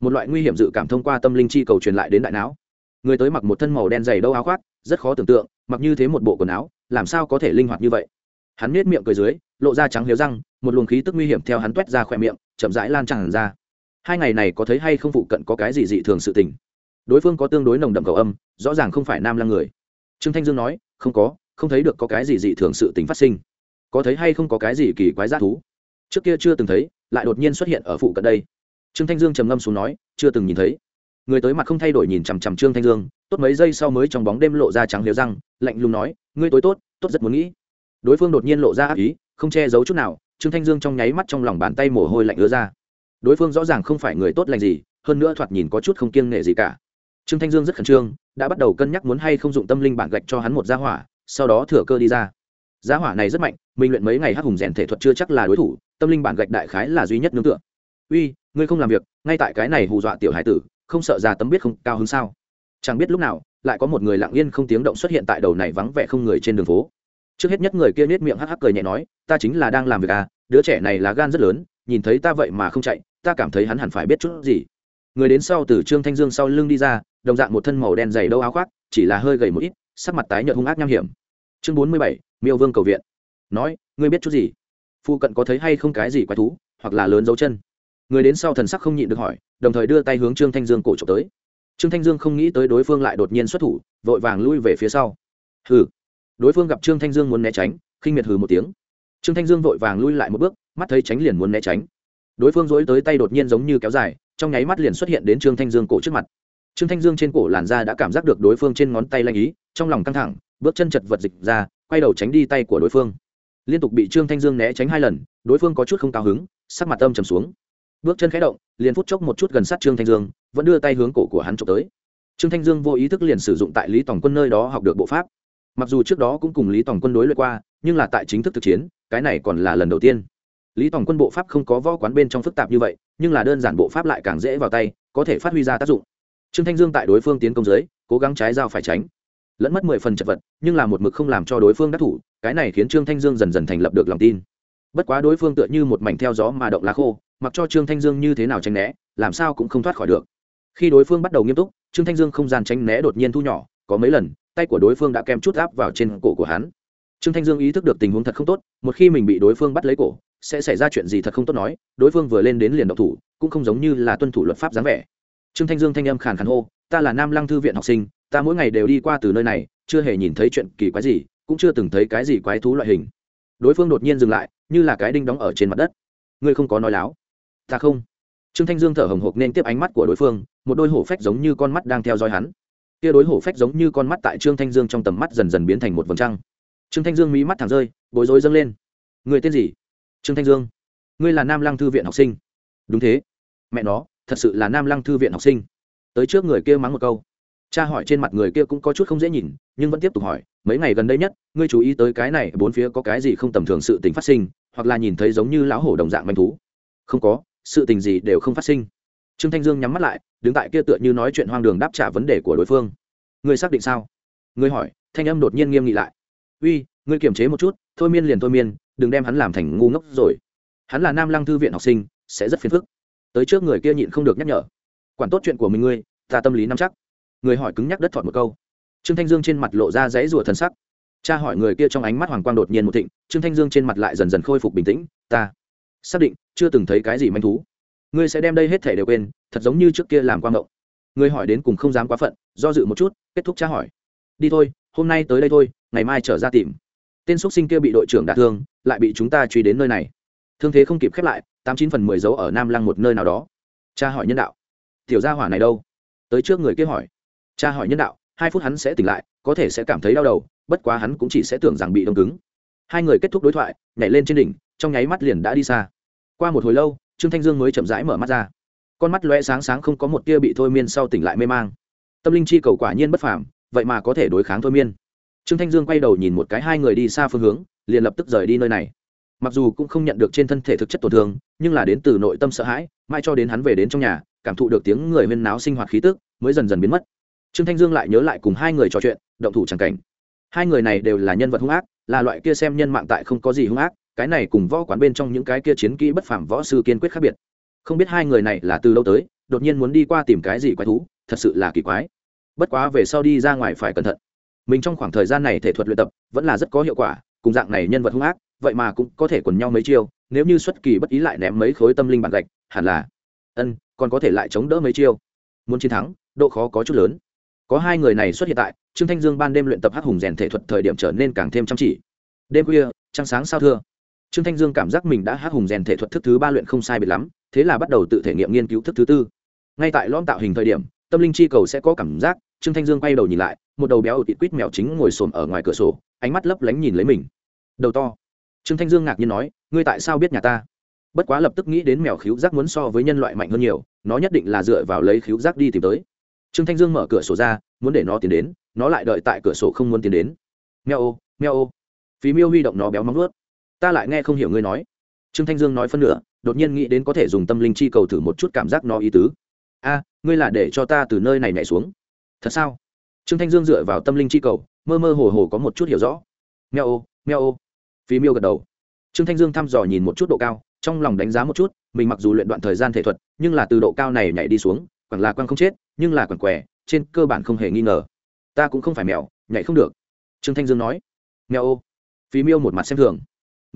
Một loại nguy hiểm dự cảm thông qua tâm linh chi cầu truyền lại đến đại não người tới mặc một thân màu đen dày đâu áo khoác, rất khó tưởng tượng, mặc như thế một bộ quần áo, làm sao có thể linh hoạt như vậy? Hắn nết miệng cười dưới, lộ ra trắng liếu răng, một luồng khí tức nguy hiểm theo hắn t ra khỏe miệng, chậm rãi lan tràn ra. Hai ngày này có thấy hay không phụ cận có cái gì dị thường sự tình? Đối phương có tương đối nồng đậm cầu âm, rõ ràng không phải nam là người. Trương thanh dương nói, không có, không thấy được có cái gì dị thường sự tình phát sinh. Có thấy hay không có cái gì kỳ quái g thú? Trước kia chưa từng thấy, lại đột nhiên xuất hiện ở phụ cận đây. Trương thanh dương trầm ngâm xuống nói, chưa từng nhìn thấy người tới mặt không thay đổi nhìn chằm chằm trương thanh dương, tốt mấy giây sau mới trong bóng đêm lộ ra trắng liều răng, lạnh lùng nói, ngươi tối tốt tốt rất muốn nghĩ. Đối phương đột nhiên lộ ra ác ý, không che giấu chút nào, trương thanh dương trong nháy mắt trong lòng bàn tay mồ hôi lạnh ứa ra. Đối phương rõ ràng không phải người tốt lành gì, hơn nữa thoạt nhìn có chút không kiêng nể gì cả. Trương thanh dương rất khẩn trương, đã bắt đầu cân nhắc muốn hay không dụng tâm linh bản gạch cho hắn một gia hỏa, sau đó thừa cơ đi ra. Gia hỏa này rất mạnh, mình luyện mấy ngày hắc hùng rèn thể thuật chưa chắc là đối thủ, tâm linh bản gạch đại khái là duy nhất nương tựa. Uy, ngươi không làm việc, ngay tại cái này hù dọa tiểu hải tử không sợ già tấm biết không, cao hơn sao? Chẳng biết lúc nào, lại có một người lặng yên không tiếng động xuất hiện tại đầu này vắng vẻ không người trên đường phố. Trước hết nhất người kia nết miệng hắc hắc cười nhẹ nói, ta chính là đang làm việc à đứa trẻ này là gan rất lớn, nhìn thấy ta vậy mà không chạy, ta cảm thấy hắn hẳn phải biết chút gì. Người đến sau từ trương thanh dương sau lưng đi ra, đồng dạng một thân màu đen dày đâu áo khoác, chỉ là hơi gầy một ít, sắc mặt tái nhợt hung ác nham hiểm. Chương bốn mươi bảy, miêu vương cầu viện. Nói, ngươi biết chút gì? Phụ cận có thấy hay không cái gì quái thú, hoặc là lớn dấu chân? Người đến sau thần sắc không nhịn được hỏi, đồng thời đưa tay hướng trương thanh dương cổ trộm tới. Trương thanh dương không nghĩ tới đối phương lại đột nhiên xuất thủ, vội vàng lui về phía sau. Hừ. Đối phương gặp trương thanh dương muốn né tránh, khinh miệt hừ một tiếng. Trương thanh dương vội vàng lui lại một bước, mắt thấy tránh liền muốn né tránh. Đối phương dối tới tay đột nhiên giống như kéo dài, trong nháy mắt liền xuất hiện đến trương thanh dương cổ trước mặt. Trương thanh dương trên cổ làn da đã cảm giác được đối phương trên ngón tay lanh ý, trong lòng căng thẳng, bước chân chật vật dịch ra, quay đầu tránh đi tay của đối phương. Liên tục bị trương thanh dương né tránh hai lần, đối phương có chút không cao hứng, sắc mặt âm trầm xuống bước chân khẽ động, liền phút chốc một chút gần sát trương thanh dương, vẫn đưa tay hướng cổ của hắn trộm tới. Trương thanh dương vô ý thức liền sử dụng tại lý tổng quân nơi đó học được bộ pháp. Mặc dù trước đó cũng cùng lý tổng quân đối luyện qua, nhưng là tại chính thức thực chiến, cái này còn là lần đầu tiên. Lý tổng quân bộ pháp không có võ quán bên trong phức tạp như vậy, nhưng là đơn giản bộ pháp lại càng dễ vào tay, có thể phát huy ra tác dụng. Trương thanh dương tại đối phương tiến công dưới, cố gắng trái dao phải tránh. Lẫn mất mười phần chật vật, nhưng là một mực không làm cho đối phương đắc thủ, cái này khiến trương thanh dương dần dần thành lập được lòng tin. Bất quá đối phương tựa như một mảnh theo gió mà động lá khô mặc cho trương thanh dương như thế nào tránh né, làm sao cũng không thoát khỏi được. Khi đối phương bắt đầu nghiêm túc, trương thanh dương không gian tránh né đột nhiên thu nhỏ, có mấy lần, tay của đối phương đã kèm chút áp vào trên cổ của hắn. Trương thanh dương ý thức được tình huống thật không tốt, một khi mình bị đối phương bắt lấy cổ, sẽ xảy ra chuyện gì thật không tốt nói, đối phương vừa lên đến liền độc thủ, cũng không giống như là tuân thủ luật pháp dáng vẻ. Trương thanh dương thanh âm khàn khàn hô, ta là nam lăng thư viện học sinh, ta mỗi ngày đều đi qua từ nơi này, chưa hề nhìn thấy chuyện kỳ quái gì, cũng chưa từng thấy cái gì quái thú loại hình. Đối phương đột nhiên dừng lại, như là cái đinh đóng ở trên mặt đất. Ngươi không có nói láo ta không. Trương thanh dương thở hồng hộc nên tiếp ánh mắt của đối phương, một đôi hổ phách giống như con mắt đang theo dõi hắn. Kia đối hổ phách giống như con mắt tại trương thanh dương trong tầm mắt dần dần biến thành một vầng trăng. Trương thanh dương mí mắt thẳng rơi, bối rối dâng lên. Người tên gì? Trương thanh dương. Ngươi là nam lăng thư viện học sinh. Đúng thế. Mẹ nó, thật sự là nam lăng thư viện học sinh. Tới trước người kia mắng một câu. Cha hỏi trên mặt người kia cũng có chút không dễ nhìn, nhưng vẫn tiếp tục hỏi, mấy ngày gần đây nhất, ngươi chú ý tới cái này, bốn phía có cái gì không tầm thường sự tình phát sinh, hoặc là nhìn thấy giống như lão hổ đồng dạng manh thú? Không có sự tình gì đều không phát sinh. Trương thanh dương nhắm mắt lại, đứng tại kia tựa như nói chuyện hoang đường đáp trả vấn đề của đối phương. Ngươi xác định sao? Ngươi hỏi, thanh âm đột nhiên nghiêm nghị lại. Uy, ngươi kiềm chế một chút, thôi miên liền thôi miên, đừng đem hắn làm thành ngu ngốc rồi. Hắn là nam lăng thư viện học sinh, sẽ rất phiền phức. Tới trước người kia nhịn không được nhắc nhở. Quản tốt chuyện của mình ngươi, ta tâm lý nắm chắc. Người hỏi cứng nhắc đất thọt một câu. Trương thanh dương trên mặt lộ ra dãy rủa thần sắc. Cha hỏi người kia trong ánh mắt hoàng quang đột nhiên một thịnh, trương thanh dương trên mặt lại dần dần khôi phục bình tĩnh, ta xác định chưa từng thấy cái gì manh thú. Ngươi sẽ đem đây hết thể đều quên, thật giống như trước kia làm quang động ngươi hỏi đến cùng không dám quá phận, do dự một chút, kết thúc tra hỏi. Đi thôi, hôm nay tới đây thôi, ngày mai trở ra tìm. Tên xúc sinh kia bị đội trưởng đả thương, lại bị chúng ta truy đến nơi này. Thương thế không kịp khép lại, tám chín phần mười dấu ở nam lăng một nơi nào đó. Cha hỏi nhân đạo. Tiểu gia hỏa này đâu? Tới trước người kia hỏi. Cha hỏi nhân đạo, hai phút hắn sẽ tỉnh lại, có thể sẽ cảm thấy đau đầu, bất quá hắn cũng chỉ sẽ tưởng rằng bị đông cứng. Hai người kết thúc đối thoại, nhảy lên trên đỉnh trong nháy mắt liền đã đi xa. Qua một hồi lâu, trương thanh dương mới chậm rãi mở mắt ra. Con mắt loe sáng sáng không có một tia bị thôi miên sau tỉnh lại mê mang. Tâm linh chi cầu quả nhiên bất phàm, vậy mà có thể đối kháng thôi miên. Trương thanh dương quay đầu nhìn một cái hai người đi xa phương hướng, liền lập tức rời đi nơi này. Mặc dù cũng không nhận được trên thân thể thực chất tổn thương, nhưng là đến từ nội tâm sợ hãi mai cho đến hắn về đến trong nhà, cảm thụ được tiếng người huyên náo sinh hoạt khí tức, mới dần dần biến mất. Trương thanh dương lại nhớ lại cùng hai người trò chuyện, động thủ chẳng cảnh. Hai người này đều là nhân vật hung ác, là loại kia xem nhân mạng tại không có gì hung ác cái này cùng võ quán bên trong những cái kia chiến kỹ bất phàm võ sư kiên quyết khác biệt. Không biết hai người này là từ lâu tới, đột nhiên muốn đi qua tìm cái gì quái thú, thật sự là kỳ quái. Bất quá về sau đi ra ngoài phải cẩn thận. Mình trong khoảng thời gian này thể thuật luyện tập vẫn là rất có hiệu quả, cùng dạng này nhân vật hung ác, vậy mà cũng có thể quần nhau mấy chiêu, nếu như xuất kỳ bất ý lại ném mấy khối tâm linh bản gạch, hẳn là, ân, còn có thể lại chống đỡ mấy chiêu. Muốn chiến thắng, độ khó có chút lớn. Có hai người này xuất hiện tại, trương thanh dương ban đêm luyện tập hắc hùng rèn thể thuật thời điểm trở nên càng thêm chăm chỉ. Đêm khuya, trăng sáng sao thưa trương thanh dương cảm giác mình đã hát hùng rèn thể thuật thức thứ ba luyện không sai biệt lắm, thế là bắt đầu tự thể nghiệm nghiên cứu thức thứ tư. Ngay tại lom tạo hình thời điểm, tâm linh chi cầu sẽ có cảm giác, trương thanh dương quay đầu nhìn lại, một đầu béo tịt quýt mèo chính ngồi xổm ở ngoài cửa sổ, ánh mắt lấp lánh nhìn lấy mình. Đầu to. Trương thanh dương ngạc nhiên nói, ngươi tại sao biết nhà ta? Bất quá lập tức nghĩ đến mèo khíu giác muốn so với nhân loại mạnh hơn nhiều, nó nhất định là dựa vào lấy khíu giác đi tìm tới. Trương thanh dương mở cửa sổ ra, muốn để nó tiến đến, nó lại đợi tại cửa sổ không muốn tiến đến. Mèo ô mèo ô. Phí miêu huy động nó béo móng ướt ta lại nghe không hiểu ngươi nói. Trương thanh dương nói phân nửa, đột nhiên nghĩ đến có thể dùng tâm linh chi cầu thử một chút cảm giác nó ý tứ. A, ngươi là để cho ta từ nơi này nhảy xuống. Thật sao? Trương thanh dương dựa vào tâm linh chi cầu, mơ mơ hồ hồ có một chút hiểu rõ. Mèo ô mèo ô. Phí miêu gật đầu. Trương thanh dương thăm dò nhìn một chút độ cao, trong lòng đánh giá một chút, mình mặc dù luyện đoạn thời gian thể thuật, nhưng là từ độ cao này nhảy đi xuống, quẳng là quăng không chết, nhưng là quẳng què trên cơ bản không hề nghi ngờ. Ta cũng không phải mèo, nhảy không được. Trương thanh dương nói. Mèo ô. Phí miêu một mặt xem thường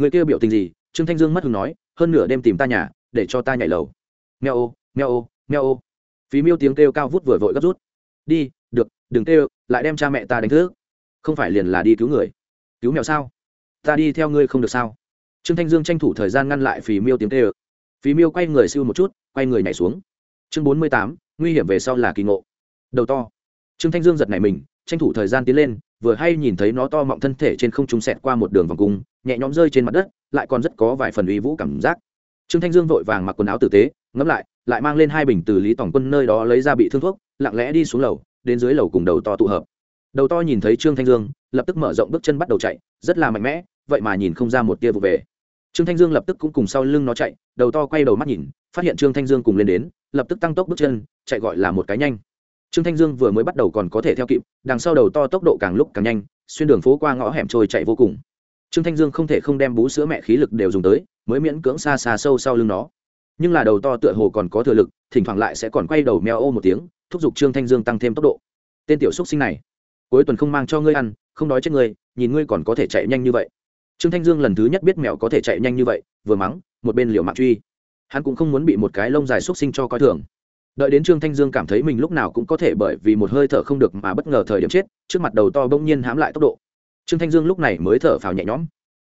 người kia biểu tình gì? Trương thanh dương mất hứng nói hơn nửa đêm tìm ta nhà để cho ta nhảy lầu. Meo, ô meo. ô mèo ô. Phí miêu tiếng kêu cao vút vừa vội gấp rút. Đi được đừng kêu lại đem cha mẹ ta đánh thức. Không phải liền là đi cứu người. Cứu mèo sao? Ta đi theo ngươi không được sao? Trương thanh dương tranh thủ thời gian ngăn lại phí miêu tiếng kêu. Phí miêu quay người siêu một chút quay người nhảy xuống. Chương bốn mươi tám nguy hiểm về sau là kỳ ngộ. Đầu to. Trương thanh dương giật nảy mình tranh thủ thời gian tiến lên vừa hay nhìn thấy nó to mọng thân thể trên không trung sẹt qua một đường vòng cung, nhẹ nhõm rơi trên mặt đất, lại còn rất có vài phần uy vũ cảm giác. Trương thanh dương vội vàng mặc quần áo tử tế, ngẫm lại lại mang lên hai bình từ lý tổng quân nơi đó lấy ra bị thương thuốc, lặng lẽ đi xuống lầu, đến dưới lầu cùng đầu to tụ hợp. Đầu to nhìn thấy trương thanh dương, lập tức mở rộng bước chân bắt đầu chạy, rất là mạnh mẽ, vậy mà nhìn không ra một tia vụ về. Trương thanh dương lập tức cũng cùng sau lưng nó chạy, đầu to quay đầu mắt nhìn, phát hiện trương thanh dương cùng lên đến, lập tức tăng tốc bước chân, chạy gọi là một cái nhanh trương thanh dương vừa mới bắt đầu còn có thể theo kịp, đằng sau đầu to tốc độ càng lúc càng nhanh, xuyên đường phố qua ngõ hẻm trôi chạy vô cùng. Trương thanh dương không thể không đem bú sữa mẹ khí lực đều dùng tới, mới miễn cưỡng xa xa sâu sau lưng nó. Nhưng là đầu to tựa hồ còn có thừa lực, thỉnh thoảng lại sẽ còn quay đầu meo ô một tiếng, thúc giục trương thanh dương tăng thêm tốc độ. Tên tiểu xúc sinh này, cuối tuần không mang cho ngươi ăn, không đói chết ngươi, nhìn ngươi còn có thể chạy nhanh như vậy. Trương thanh dương lần thứ nhất biết mèo có thể chạy nhanh như vậy, vừa mắng, một bên liều mạng truy. Hắn cũng không muốn bị một cái lông dài xúc sinh cho coi thường đợi đến trương thanh dương cảm thấy mình lúc nào cũng có thể bởi vì một hơi thở không được mà bất ngờ thời điểm chết, trước mặt đầu to bỗng nhiên hãm lại tốc độ. Trương thanh dương lúc này mới thở phào nhẹ nhõm.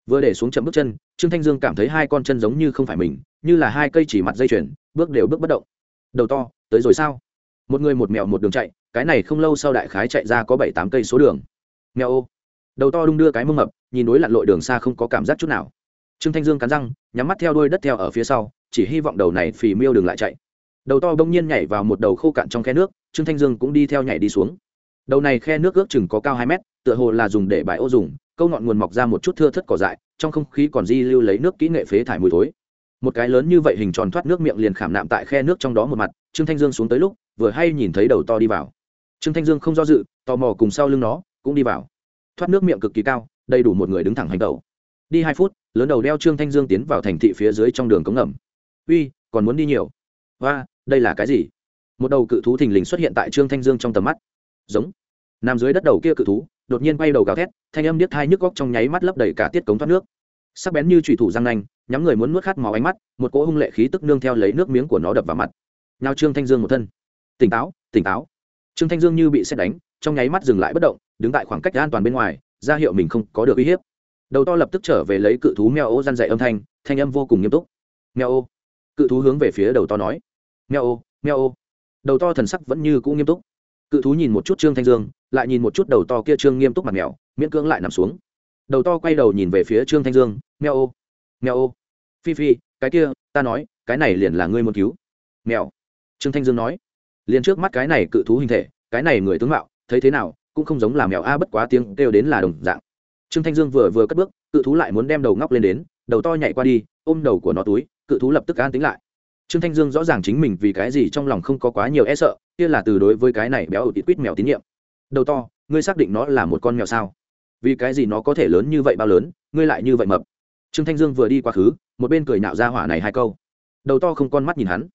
Vừa để xuống chậm bước chân, trương thanh dương cảm thấy hai con chân giống như không phải mình, như là hai cây chỉ mặt dây chuyền, bước đều bước bất động. Đầu to, tới rồi sao? Một người một mèo một đường chạy, cái này không lâu sau đại khái chạy ra có bảy tám cây số đường. Mèo ô. Đầu to đung đưa cái mông mập, nhìn núi lặn lội đường xa không có cảm giác chút nào. Trương thanh dương cắn răng, nhắm mắt theo đuôi đất theo ở phía sau, chỉ hy vọng đầu này phì miêu đừng lại chạy đầu to bỗng nhiên nhảy vào một đầu khô cạn trong khe nước, trương thanh dương cũng đi theo nhảy đi xuống. Đầu này khe nước ước chừng có cao hai mét, tựa hồ là dùng để bãi ô dùng, câu ngọn nguồn mọc ra một chút thưa thất cỏ dại, trong không khí còn di lưu lấy nước kỹ nghệ phế thải mùi thối. Một cái lớn như vậy hình tròn thoát nước miệng liền khảm nạm tại khe nước trong đó một mặt, trương thanh dương xuống tới lúc, vừa hay nhìn thấy đầu to đi vào. Trương thanh dương không do dự, tò mò cùng sau lưng nó, cũng đi vào. Thoát nước miệng cực kỳ cao, đầy đủ một người đứng thẳng hành tẩu. Đi hai phút, lớn đầu đeo trương thanh dương tiến vào thành thị phía dưới trong đường cống ngầm. Uy, còn muốn đi nhiều và đây là cái gì? Một đầu cự thú thình lình xuất hiện tại trương thanh dương trong tầm mắt. Giống. Nằm dưới đất đầu kia cự thú, đột nhiên quay đầu gào thét, thanh âm điếc thai nhức góc trong nháy mắt lấp đầy cả tiết cống thoát nước. Sắc bén như trùy thủ răng nanh, nhắm người muốn nuốt khát máu ánh mắt, một cỗ hung lệ khí tức nương theo lấy nước miếng của nó đập vào mặt. Nào trương thanh dương một thân. Tỉnh táo tỉnh táo. Trương thanh dương như bị xét đánh, trong nháy mắt dừng lại bất động, đứng tại khoảng cách an toàn bên ngoài, ra hiệu mình không có được uy hiếp. Đầu to lập tức trở về lấy cự thú mèo ô răn dậy âm thanh thanh âm vô cùng nghiêm túc. Mèo ô. Cự thú hướng về phía đầu to nói mèo ô mèo. Ô đầu to thần sắc vẫn như cũ nghiêm túc. Cự thú nhìn một chút trương thanh dương, lại nhìn một chút đầu to kia trương nghiêm túc mặt mèo, miễn cưỡng lại nằm xuống. Đầu to quay đầu nhìn về phía trương thanh dương, mèo ô mèo. Ô phi phi, cái kia, ta nói, cái này liền là ngươi muốn cứu. Mèo. Trương thanh dương nói. Liền trước mắt cái này cự thú hình thể, cái này người tướng mạo, thấy thế nào, cũng không giống là mèo a bất quá tiếng kêu đến là đồng dạng. Trương thanh dương vừa vừa cất bước, cự thú lại muốn đem đầu ngóc lên đến, đầu to nhảy qua đi, ôm đầu của nó túi, cự thú lập tức an tính lại trương thanh dương rõ ràng chính mình vì cái gì trong lòng không có quá nhiều e sợ, kia là từ đối với cái này béo ở tít quýt mèo tín nhiệm. Đầu to, ngươi xác định nó là một con mèo sao? Vì cái gì nó có thể lớn như vậy bao lớn, ngươi lại như vậy mập? Trương thanh dương vừa đi quá khứ, một bên cười nạo ra hỏa này hai câu. Đầu to không con mắt nhìn hắn.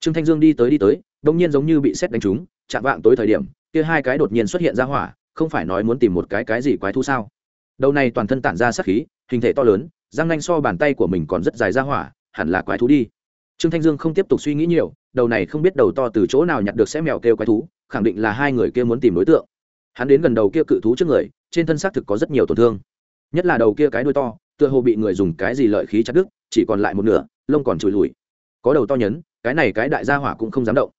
Trương thanh dương đi tới đi tới đông nhiên giống như bị xét đánh trúng, chạm vạng tối thời điểm, kia hai cái đột nhiên xuất hiện ra hỏa, không phải nói muốn tìm một cái cái gì quái thú sao? Đầu này toàn thân tản ra sát khí, hình thể to lớn, răng nanh so bàn tay của mình còn rất dài ra hỏa, hẳn là quái thú đi trương thanh dương không tiếp tục suy nghĩ nhiều, đầu này không biết đầu to từ chỗ nào nhặt được sẽ mèo kêu quái thú, khẳng định là hai người kia muốn tìm đối tượng. Hắn đến gần đầu kia cự thú trước người, trên thân xác thực có rất nhiều tổn thương. Nhất là đầu kia cái đuôi to, tựa hồ bị người dùng cái gì lợi khí chặt đứt, chỉ còn lại một nửa, lông còn trùi lùi. Có đầu to nhấn, cái này cái đại gia hỏa cũng không dám động.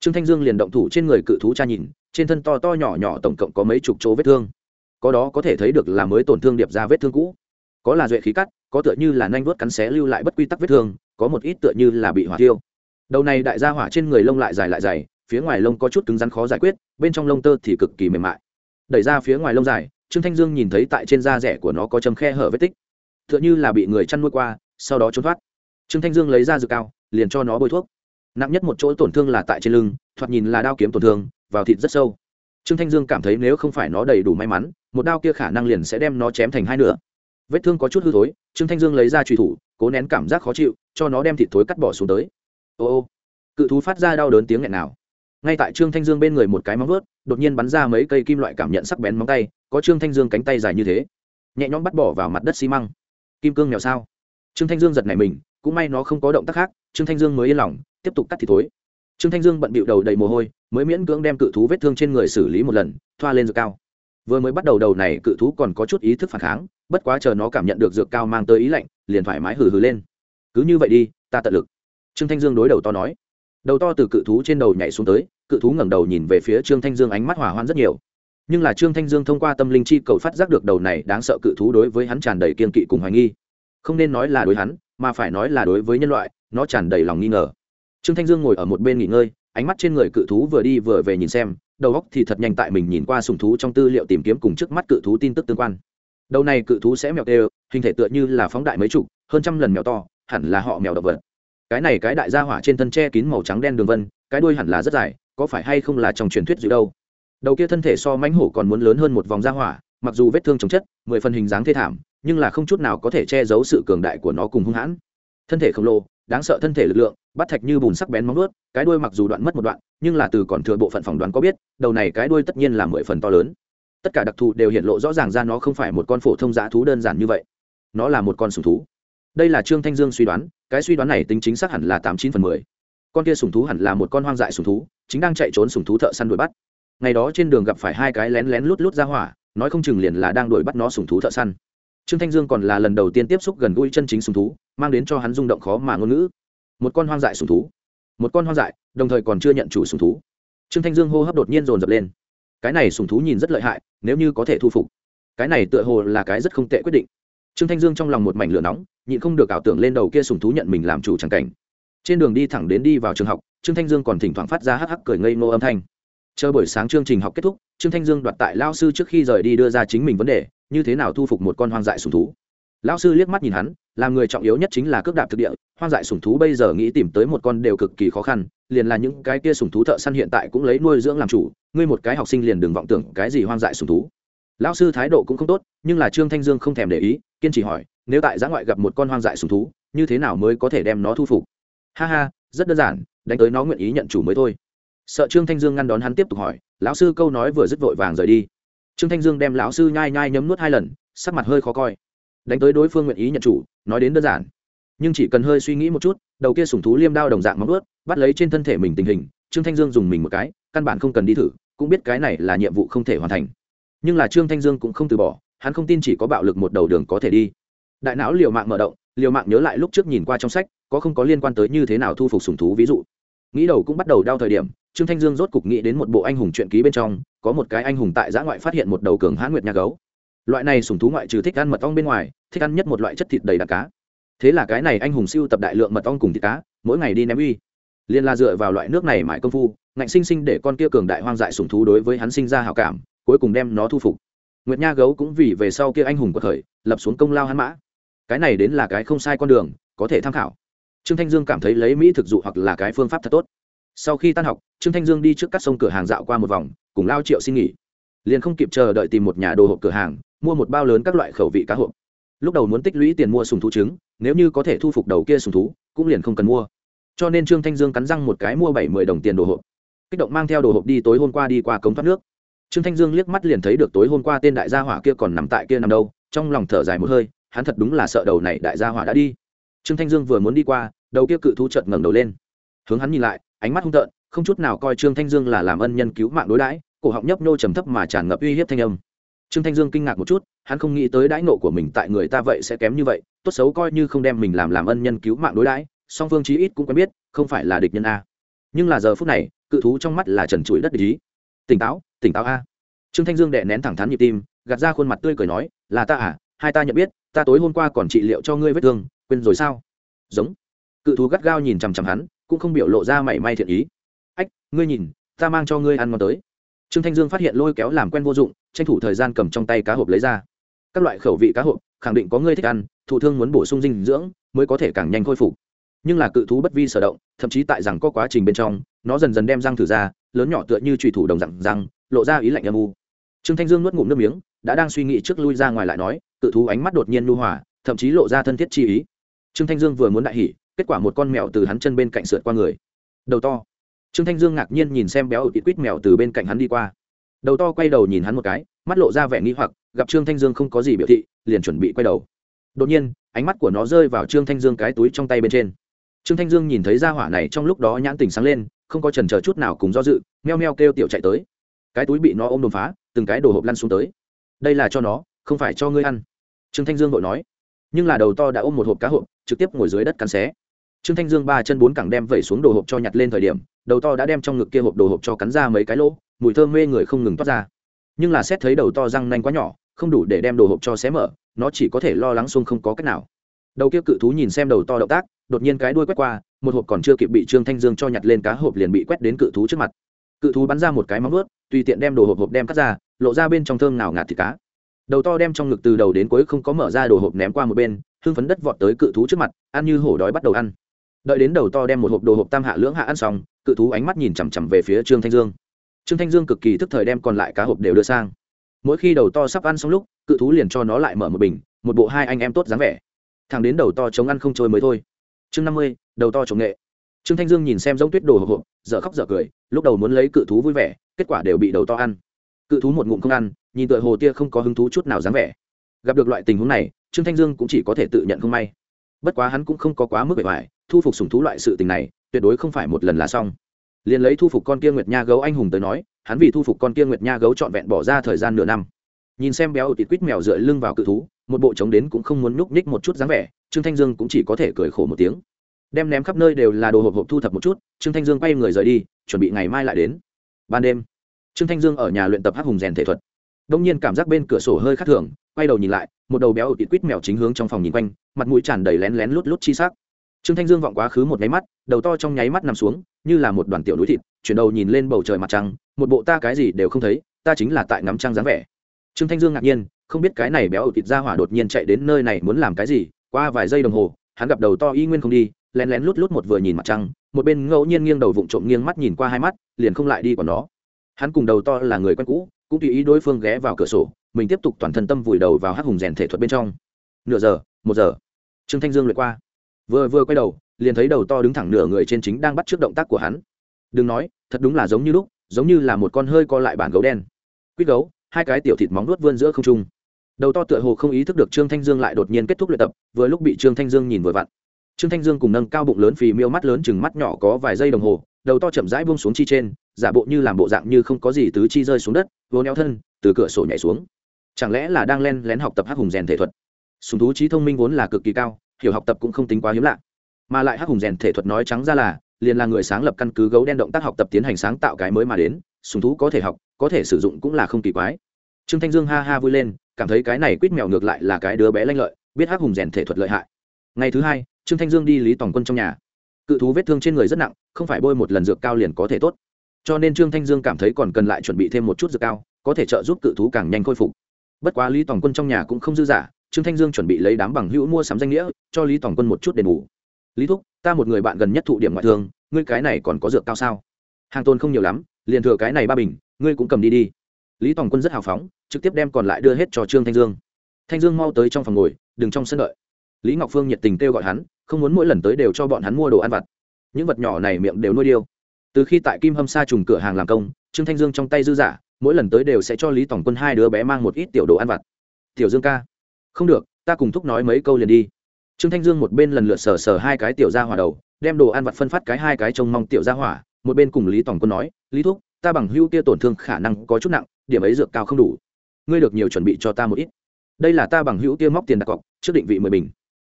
Trương thanh dương liền động thủ trên người cự thú cha nhìn, trên thân to to nhỏ nhỏ tổng cộng có mấy chục chỗ vết thương. Có đó có thể thấy được là mới tổn thương điệp ra vết thương cũ. Có là duệ khí cắt, có tựa như là nanh vuốt cắn xé lưu lại bất quy tắc vết thương có một ít tựa như là bị hỏa tiêu đầu này đại gia hỏa trên người lông lại dài lại dày, phía ngoài lông có chút cứng rắn khó giải quyết, bên trong lông tơ thì cực kỳ mềm mại. Đẩy ra phía ngoài lông dài, trương thanh dương nhìn thấy tại trên da rẻ của nó có chấm khe hở vết tích. Tựa như là bị người chăn nuôi qua, sau đó trốn thoát. Trương thanh dương lấy ra dược cao, liền cho nó bôi thuốc. Nặng nhất một chỗ tổn thương là tại trên lưng, thoạt nhìn là đao kiếm tổn thương, vào thịt rất sâu. Trương thanh dương cảm thấy nếu không phải nó đầy đủ may mắn, một đao kia khả năng liền sẽ đem nó chém thành hai nửa vết thương có chút hư thối, trương thanh dương lấy ra truy thủ, cố nén cảm giác khó chịu, cho nó đem thịt thối cắt bỏ xuống tới. Ô ô, cự thú phát ra đau đớn tiếng nghẹn nào. Ngay tại trương thanh dương bên người một cái móng vớt đột nhiên bắn ra mấy cây kim loại cảm nhận sắc bén móng tay, có trương thanh dương cánh tay dài như thế, nhẹ nhõm bắt bỏ vào mặt đất xi măng. Kim cương mèo sao? Trương thanh dương giật nảy mình, cũng may nó không có động tác khác, trương thanh dương mới yên lòng, tiếp tục cắt thịt thối. Trương thanh dương bận bịu đầu đầy mồ hôi, mới miễn cưỡng đem cự thú vết thương trên người xử lý một lần, thoa lên dược cao vừa mới bắt đầu đầu này cự thú còn có chút ý thức phản kháng, bất quá chờ nó cảm nhận được dược cao mang tới ý lạnh, liền thoải mái hừ hừ lên. Cứ như vậy đi, ta tận lực. Trương thanh dương đối đầu to nói. Đầu to từ cự thú trên đầu nhảy xuống tới, cự thú ngẩng đầu nhìn về phía trương thanh dương ánh mắt hỏa hoạn rất nhiều. Nhưng là trương thanh dương thông qua tâm linh chi cầu phát giác được đầu này đáng sợ cự thú đối với hắn tràn đầy kiên kỵ cùng hoài nghi. Không nên nói là đối hắn, mà phải nói là đối với nhân loại, nó tràn đầy lòng nghi ngờ. Trương thanh dương ngồi ở một bên nghỉ ngơi, ánh mắt trên người cự thú vừa đi vừa về nhìn xem đầu óc thì thật nhanh tại mình nhìn qua sùng thú trong tư liệu tìm kiếm cùng trước mắt cự thú tin tức tương quan. Đầu này cự thú sẽ mèo tê hình thể tựa như là phóng đại mấy chục, hơn trăm lần mèo to, hẳn là họ mèo động vật. Cái này cái đại gia hỏa trên thân che kín màu trắng đen đường vân, cái đuôi hẳn là rất dài, có phải hay không là trong truyền thuyết gì đâu? Đầu kia thân thể so mãnh hổ còn muốn lớn hơn một vòng gia hỏa, mặc dù vết thương chống chất, mười phần hình dáng thê thảm, nhưng là không chút nào có thể che giấu sự cường đại của nó cùng hung hãn thân thể khổng lồ, đáng sợ thân thể lực lượng, bắt thạch như bùn sắc bén móng ướt cái đuôi mặc dù đoạn mất một đoạn, nhưng là từ còn thừa bộ phận phỏng đoán có biết, đầu này cái đuôi tất nhiên là mười phần to lớn. Tất cả đặc thù đều hiện lộ rõ ràng ra nó không phải một con phổ thông dã thú đơn giản như vậy. Nó là một con sùng thú. Đây là trương thanh dương suy đoán, cái suy đoán này tính chính xác hẳn là tám chín phần mười. Con kia sùng thú hẳn là một con hoang dại sùng thú, chính đang chạy trốn sùng thú thợ săn đuổi bắt. Ngày đó trên đường gặp phải hai cái lén lén lút lút ra hỏa, nói không chừng liền là đang đuổi bắt nó sùng thú thợ săn. Trương thanh dương còn là lần đầu tiên tiếp xúc gần gũi chân chính sùng thú mang đến cho hắn rung động khó mà ngôn ngữ. Một con hoang dại sùng thú. Một con hoang dại, đồng thời còn chưa nhận chủ sùng thú. Trương thanh dương hô hấp đột nhiên dồn dập lên. Cái này sùng thú nhìn rất lợi hại, nếu như có thể thu phục. Cái này tựa hồ là cái rất không tệ quyết định. Trương thanh dương trong lòng một mảnh lửa nóng, nhịn không được ảo tưởng lên đầu kia sùng thú nhận mình làm chủ tràng cảnh. Trên đường đi thẳng đến đi vào trường học, trương thanh dương còn thỉnh thoảng phát ra hắc hắc cười ngây ngô âm thanh. Chờ buổi sáng chương trình học kết thúc, trương thanh dương đoạt tại lao sư trước khi rời đi đưa ra chính mình vấn đề, như thế nào thu phục một con hoang dại sùng thú. Lão sư liếc mắt nhìn hắn làm người trọng yếu nhất chính là cước đạp thực địa, hoang dại sùng thú bây giờ nghĩ tìm tới một con đều cực kỳ khó khăn, liền là những cái kia sùng thú thợ săn hiện tại cũng lấy nuôi dưỡng làm chủ, ngươi một cái học sinh liền đừng vọng tưởng cái gì hoang dại sùng thú. Lão sư thái độ cũng không tốt, nhưng là trương thanh dương không thèm để ý, kiên trì hỏi, nếu tại giã ngoại gặp một con hoang dại sùng thú, như thế nào mới có thể đem nó thu phục? Ha ha, rất đơn giản, đánh tới nó nguyện ý nhận chủ mới thôi. Sợ trương thanh dương ngăn đón hắn tiếp tục hỏi, lão sư câu nói vừa dứt vội vàng rời đi. Trương thanh dương đem lão sư nhai nhai nhấm nuốt hai lần, sắc mặt hơi khó coi đánh tới đối phương nguyện ý nhận chủ, nói đến đơn giản. Nhưng chỉ cần hơi suy nghĩ một chút, đầu kia sủng thú liêm đao đồng dạng móng ướt bắt lấy trên thân thể mình tình hình, trương thanh dương dùng mình một cái, căn bản không cần đi thử, cũng biết cái này là nhiệm vụ không thể hoàn thành. Nhưng là trương thanh dương cũng không từ bỏ, hắn không tin chỉ có bạo lực một đầu đường có thể đi. Đại não liều mạng mở động, liều mạng nhớ lại lúc trước nhìn qua trong sách, có không có liên quan tới như thế nào thu phục sủng thú ví dụ. Nghĩ đầu cũng bắt đầu đau thời điểm, trương thanh dương rốt cục nghĩ đến một bộ anh hùng truyện ký bên trong, có một cái anh hùng tại giã ngoại phát hiện một đầu cường hãn nguyệt nhà gấu loại này sùng thú ngoại trừ thích ăn mật ong bên ngoài, thích ăn nhất một loại chất thịt đầy đặc cá. Thế là cái này anh hùng siêu tập đại lượng mật ong cùng thịt cá, mỗi ngày đi ném uy. Liên la dựa vào loại nước này mãi công phu, ngạnh sinh sinh để con kia cường đại hoang dại sùng thú đối với hắn sinh ra hảo cảm, cuối cùng đem nó thu phục. Nguyệt nha gấu cũng vì về sau kia anh hùng của thời, lập xuống công lao hắn mã. Cái này đến là cái không sai con đường, có thể tham khảo. Trương thanh dương cảm thấy lấy mỹ thực dụ hoặc là cái phương pháp thật tốt. Sau khi tan học, trương thanh dương đi trước các sông cửa hàng dạo qua một vòng, cùng lao triệu xin nghỉ. Liền không kịp chờ đợi tìm một nhà đồ hộp cửa hàng mua một bao lớn các loại khẩu vị cá hộp. Lúc đầu muốn tích lũy tiền mua sùng thú trứng, nếu như có thể thu phục đầu kia sùng thú, cũng liền không cần mua. Cho nên trương thanh dương cắn răng một cái mua bảy mươi đồng tiền đồ hộp. Kích động mang theo đồ hộp đi tối hôm qua đi qua cống thoát nước. Trương thanh dương liếc mắt liền thấy được tối hôm qua tên đại gia hỏa kia còn nằm tại kia nằm đâu, trong lòng thở dài một hơi, hắn thật đúng là sợ đầu này đại gia hỏa đã đi. Trương thanh dương vừa muốn đi qua, đầu kia cự thú chợt ngẩng đầu lên. Hướng hắn nhìn lại, ánh mắt hung tợn, không chút nào coi trương thanh dương là làm ân nhân cứu mạng đối đãi, cổ họng nhấp nô trầm thấp mà tràn ngập uy hiếp thanh âm trương thanh dương kinh ngạc một chút, hắn không nghĩ tới đãi nộ của mình tại người ta vậy sẽ kém như vậy, tốt xấu coi như không đem mình làm làm ân nhân cứu mạng đối đãi, song phương chí ít cũng quen biết, không phải là địch nhân a. Nhưng là giờ phút này, cự thú trong mắt là trần trụi đất ý. Tỉnh táo tỉnh táo a. Trương thanh dương đệ nén thẳng thắn nhịp tim, gạt ra khuôn mặt tươi cười nói, là ta à hai ta nhận biết, ta tối hôm qua còn trị liệu cho ngươi vết thương, quên rồi sao? Giống. Cự thú gắt gao nhìn chằm chằm hắn, cũng không biểu lộ ra mảy may thiện ý. Ách, ngươi nhìn, ta mang cho ngươi ăn ngon tới trương thanh dương phát hiện lôi kéo làm quen vô dụng, tranh thủ thời gian cầm trong tay cá hộp lấy ra. Các loại khẩu vị cá hộp, khẳng định có người thích ăn, thụ thương muốn bổ sung dinh dưỡng, mới có thể càng nhanh khôi phục. Nhưng là cự thú bất vi sở động, thậm chí tại rằng có quá trình bên trong, nó dần dần đem răng thử ra, lớn nhỏ tựa như trùy thủ đồng dặn răng, lộ ra ý lạnh âm u. Trương thanh dương nuốt ngụm nước miếng, đã đang suy nghĩ trước lui ra ngoài lại nói, cự thú ánh mắt đột nhiên nu hòa, thậm chí lộ ra thân thiết chi ý. Trương thanh dương vừa muốn đại hỉ, kết quả một con mèo từ hắn chân bên cạnh sượt qua người. Đầu to trương thanh dương ngạc nhiên nhìn xem béo ụt quýt mèo từ bên cạnh hắn đi qua. Đầu to quay đầu nhìn hắn một cái, mắt lộ ra vẻ nghi hoặc, gặp trương thanh dương không có gì biểu thị, liền chuẩn bị quay đầu. Đột nhiên, ánh mắt của nó rơi vào trương thanh dương cái túi trong tay bên trên. Trương thanh dương nhìn thấy ra hỏa này trong lúc đó nhãn tình sáng lên, không có trần chờ chút nào cùng do dự, meo meo kêu tiểu chạy tới. Cái túi bị nó ôm đồn phá, từng cái đồ hộp lăn xuống tới. Đây là cho nó, không phải cho ngươi ăn. Trương thanh dương vội nói. Nhưng là đầu to đã ôm một hộp cá hộp, trực tiếp ngồi dưới đất cắn xé. Trương thanh dương ba chân bốn cẳng đem vẩy xuống đồ hộp cho nhặt lên thời điểm đầu to đã đem trong ngực kia hộp đồ hộp cho cắn ra mấy cái lỗ, mùi thơm mê người không ngừng toát ra. Nhưng là xét thấy đầu to răng nanh quá nhỏ, không đủ để đem đồ hộp cho xé mở, nó chỉ có thể lo lắng xuông không có cách nào. Đầu kia cự thú nhìn xem đầu to động tác, đột nhiên cái đuôi quét qua, một hộp còn chưa kịp bị trương thanh dương cho nhặt lên cá hộp liền bị quét đến cự thú trước mặt. Cự thú bắn ra một cái móng ướt tùy tiện đem đồ hộp hộp đem cắt ra, lộ ra bên trong thơm nào ngạt thịt cá. Đầu to đem trong ngực từ đầu đến cuối không có mở ra đồ hộp ném qua một bên, hưng phấn đất vọt tới cự thú trước mặt, ăn như hổ đói bắt đầu ăn. Đợi đến đầu to đem một hộp đồ hộp tam hạ lưỡng hạ ăn xong cự thú ánh mắt nhìn chằm chằm về phía trương thanh dương. Trương thanh dương cực kỳ thức thời đem còn lại cá hộp đều đưa sang. Mỗi khi đầu to sắp ăn xong lúc, cự thú liền cho nó lại mở một bình, một bộ hai anh em tốt dáng vẻ. Thằng đến đầu to chống ăn không trôi mới thôi. Chương năm mươi, đầu to chống nghệ. Trương thanh dương nhìn xem giống tuyết đồ hộp hộp, dở khóc dở cười, lúc đầu muốn lấy cự thú vui vẻ, kết quả đều bị đầu to ăn. Cự thú một ngụm không ăn, nhìn tựa hồ tia không có hứng thú chút nào dáng vẻ. Gặp được loại tình huống này, trương thanh dương cũng chỉ có thể tự nhận không may. Bất quá hắn cũng không có quá mức bề ngoài, thu phục sùng thú loại sự tình này tuyệt đối không phải một lần là xong. Liền lấy thu phục con kia nguyệt nha gấu anh hùng tới nói, hắn vì thu phục con kia nguyệt nha gấu trọn vẹn bỏ ra thời gian nửa năm. Nhìn xem béo tịt quýt mèo dựa lưng vào cự thú, một bộ trống đến cũng không muốn núp ních một chút dáng vẻ, trương thanh dương cũng chỉ có thể cười khổ một tiếng. Đem ném khắp nơi đều là đồ hộp hộp thu thập một chút, trương thanh dương quay người rời đi, chuẩn bị ngày mai lại đến. Ban đêm, trương thanh dương ở nhà luyện tập hắc hùng rèn thể thuật. Đông nhiên cảm giác bên cửa sổ hơi khác thường, quay đầu nhìn lại, một đầu béo tịt quýt mèo chính hướng trong phòng nhìn quanh, mặt mũi tràn đầy lén lén lút lút chi sắc trương thanh dương vọng quá khứ một nháy mắt, đầu to trong nháy mắt nằm xuống, như là một đoàn tiểu núi thịt, chuyển đầu nhìn lên bầu trời mặt trăng, một bộ ta cái gì đều không thấy, ta chính là tại ngắm trăng dáng vẻ. Trương thanh dương ngạc nhiên, không biết cái này béo thịt ra hỏa đột nhiên chạy đến nơi này muốn làm cái gì, qua vài giây đồng hồ, hắn gặp đầu to y nguyên không đi, lén lén lút lút một vừa nhìn mặt trăng, một bên ngẫu nhiên nghiêng đầu vụng trộm nghiêng mắt nhìn qua hai mắt, liền không lại đi còn nó. Hắn cùng đầu to là người quen cũ, cũng tùy ý đối phương ghé vào cửa sổ, mình tiếp tục toàn thân tâm vùi đầu vào hắc hùng rèn thể thuật bên trong. Nửa giờ, một giờ. Trương thanh dương lượt qua vừa vừa quay đầu, liền thấy đầu to đứng thẳng nửa người trên chính đang bắt trước động tác của hắn. Đừng nói, thật đúng là giống như lúc, giống như là một con hơi co lại bản gấu đen. Quýt gấu, hai cái tiểu thịt móng nuốt vươn giữa không trung. Đầu to tựa hồ không ý thức được trương thanh dương lại đột nhiên kết thúc luyện tập, vừa lúc bị trương thanh dương nhìn vừa vặn. Trương thanh dương cùng nâng cao bụng lớn phì miêu mắt lớn chừng mắt nhỏ có vài giây đồng hồ, đầu to chậm rãi buông xuống chi trên, giả bộ như làm bộ dạng như không có gì tứ chi rơi xuống đất, vô neo thân, từ cửa sổ nhảy xuống. Chẳng lẽ là đang len lén học tập hắc hùng rèn thể thuật? Sùng thú trí thông minh vốn là cực kỳ cao hiểu học tập cũng không tính quá hiếm lạ. Mà lại hắc hùng rèn thể thuật nói trắng ra là, liền là người sáng lập căn cứ gấu đen động tác học tập tiến hành sáng tạo cái mới mà đến, sùng thú có thể học, có thể sử dụng cũng là không kỳ quái. Trương thanh dương ha ha vui lên, cảm thấy cái này quýt mèo ngược lại là cái đứa bé lanh lợi, biết hắc hùng rèn thể thuật lợi hại. Ngày thứ hai, trương thanh dương đi lý tòng quân trong nhà. Cự thú vết thương trên người rất nặng, không phải bôi một lần dược cao liền có thể tốt. Cho nên trương thanh dương cảm thấy còn cần lại chuẩn bị thêm một chút dược cao, có thể trợ giúp cự thú càng nhanh khôi phục. Bất quá lý tòng quân trong nhà cũng không dư giả trương thanh dương chuẩn bị lấy đám bằng hữu mua sắm danh nghĩa, cho lý toàn quân một chút đền bù. Lý thúc, ta một người bạn gần nhất thụ điểm ngoại thương, ngươi cái này còn có dược cao sao? Hàng tôn không nhiều lắm, liền thừa cái này ba bình, ngươi cũng cầm đi đi. Lý toàn quân rất hào phóng, trực tiếp đem còn lại đưa hết cho trương thanh dương. Thanh dương mau tới trong phòng ngồi, đừng trong sân đợi. Lý ngọc phương nhiệt tình kêu gọi hắn, không muốn mỗi lần tới đều cho bọn hắn mua đồ ăn vặt. Những vật nhỏ này miệng đều nuôi điêu. Từ khi tại kim hâm sa trùng cửa hàng làm công, trương thanh dương trong tay dư giả, mỗi lần tới đều sẽ cho lý tổng quân hai đứa bé mang một ít tiểu đồ ăn vặt. Tiểu dương ca không được, ta cùng thúc nói mấy câu liền đi. Trương thanh dương một bên lần lượt sờ sờ hai cái tiểu ra hỏa đầu, đem đồ ăn vặt phân phát cái hai cái trông mong tiểu ra hỏa, một bên cùng lý tổng quân nói, lý thúc, ta bằng hưu kia tổn thương khả năng có chút nặng, điểm ấy dược cao không đủ. Ngươi được nhiều chuẩn bị cho ta một ít. Đây là ta bằng hữu kia móc tiền đặt cọc, trước định vị mười bình.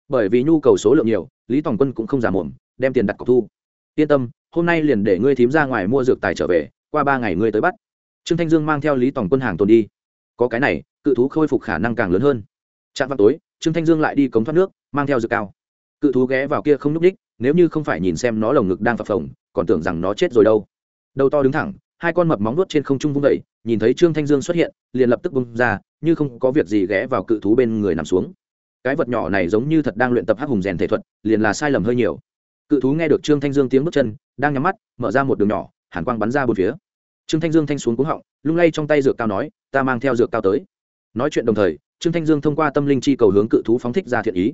Bởi vì nhu cầu số lượng nhiều, lý tòng quân cũng không giả mồm, đem tiền đặt cọc thu. Yên tâm, hôm nay liền để ngươi thím ra ngoài mua dược tài trở về, qua ba ngày ngươi tới bắt. Trương thanh dương mang theo lý tòng quân hàng tồn đi. Có cái này, cự thú khôi phục khả năng càng lớn hơn trạm vào tối, trương thanh dương lại đi cống thoát nước, mang theo dược cao. Cự thú ghé vào kia không nhúc ních nếu như không phải nhìn xem nó lồng ngực đang phập phồng, còn tưởng rằng nó chết rồi đâu. Đầu to đứng thẳng, hai con mập móng nuốt trên không trung vung vẩy nhìn thấy trương thanh dương xuất hiện, liền lập tức bung ra, như không có việc gì ghé vào cự thú bên người nằm xuống. Cái vật nhỏ này giống như thật đang luyện tập hắc hùng rèn thể thuật, liền là sai lầm hơi nhiều. Cự thú nghe được trương thanh dương tiếng bước chân, đang nhắm mắt, mở ra một đường nhỏ, hàn quang bắn ra bốn phía. Trương thanh dương thanh xuống cúng họng, lung lay trong tay dược cao nói, ta mang theo dược cao tới. Nói chuyện đồng thời trương thanh dương thông qua tâm linh chi cầu hướng cự thú phóng thích ra thiện ý.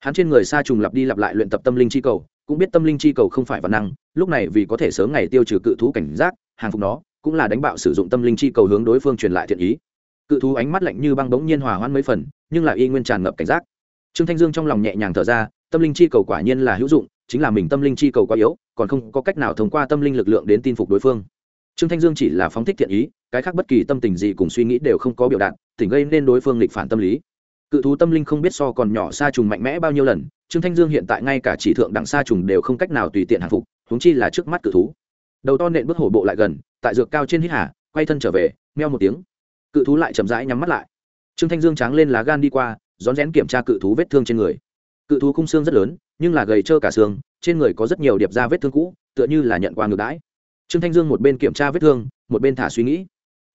Hắn trên người sa trùng lặp đi lặp lại luyện tập tâm linh chi cầu, cũng biết tâm linh chi cầu không phải văn năng, lúc này vì có thể sớm ngày tiêu trừ cự thú cảnh giác, hàng phục nó, cũng là đánh bạo sử dụng tâm linh chi cầu hướng đối phương truyền lại thiện ý. Cự thú ánh mắt lạnh như băng bỗng nhiên hòa hoãn mấy phần, nhưng lại y nguyên tràn ngập cảnh giác. Trương thanh dương trong lòng nhẹ nhàng thở ra, tâm linh chi cầu quả nhiên là hữu dụng, chính là mình tâm linh chi cầu quá yếu, còn không có cách nào thông qua tâm linh lực lượng đến tin phục đối phương trương thanh dương chỉ là phóng thích thiện ý, cái khác bất kỳ tâm tình gì cùng suy nghĩ đều không có biểu đạt, tỉnh gây nên đối phương lịch phản tâm lý. Cự thú tâm linh không biết so còn nhỏ xa trùng mạnh mẽ bao nhiêu lần, trương thanh dương hiện tại ngay cả chỉ thượng đẳng xa trùng đều không cách nào tùy tiện hạ phục, huống chi là trước mắt cự thú. Đầu to nện bước hổ bộ lại gần, tại dược cao trên hít hà, quay thân trở về, meo một tiếng. Cự thú lại chậm rãi nhắm mắt lại. Trương thanh dương tráng lên lá gan đi qua, rón rén kiểm tra cự thú vết thương trên người. Cự thú khung xương rất lớn, nhưng là gầy trơ cả xương, trên người có rất nhiều điệp da vết thương cũ, tựa như là nhận qua ngược đãi trương thanh dương một bên kiểm tra vết thương, một bên thả suy nghĩ.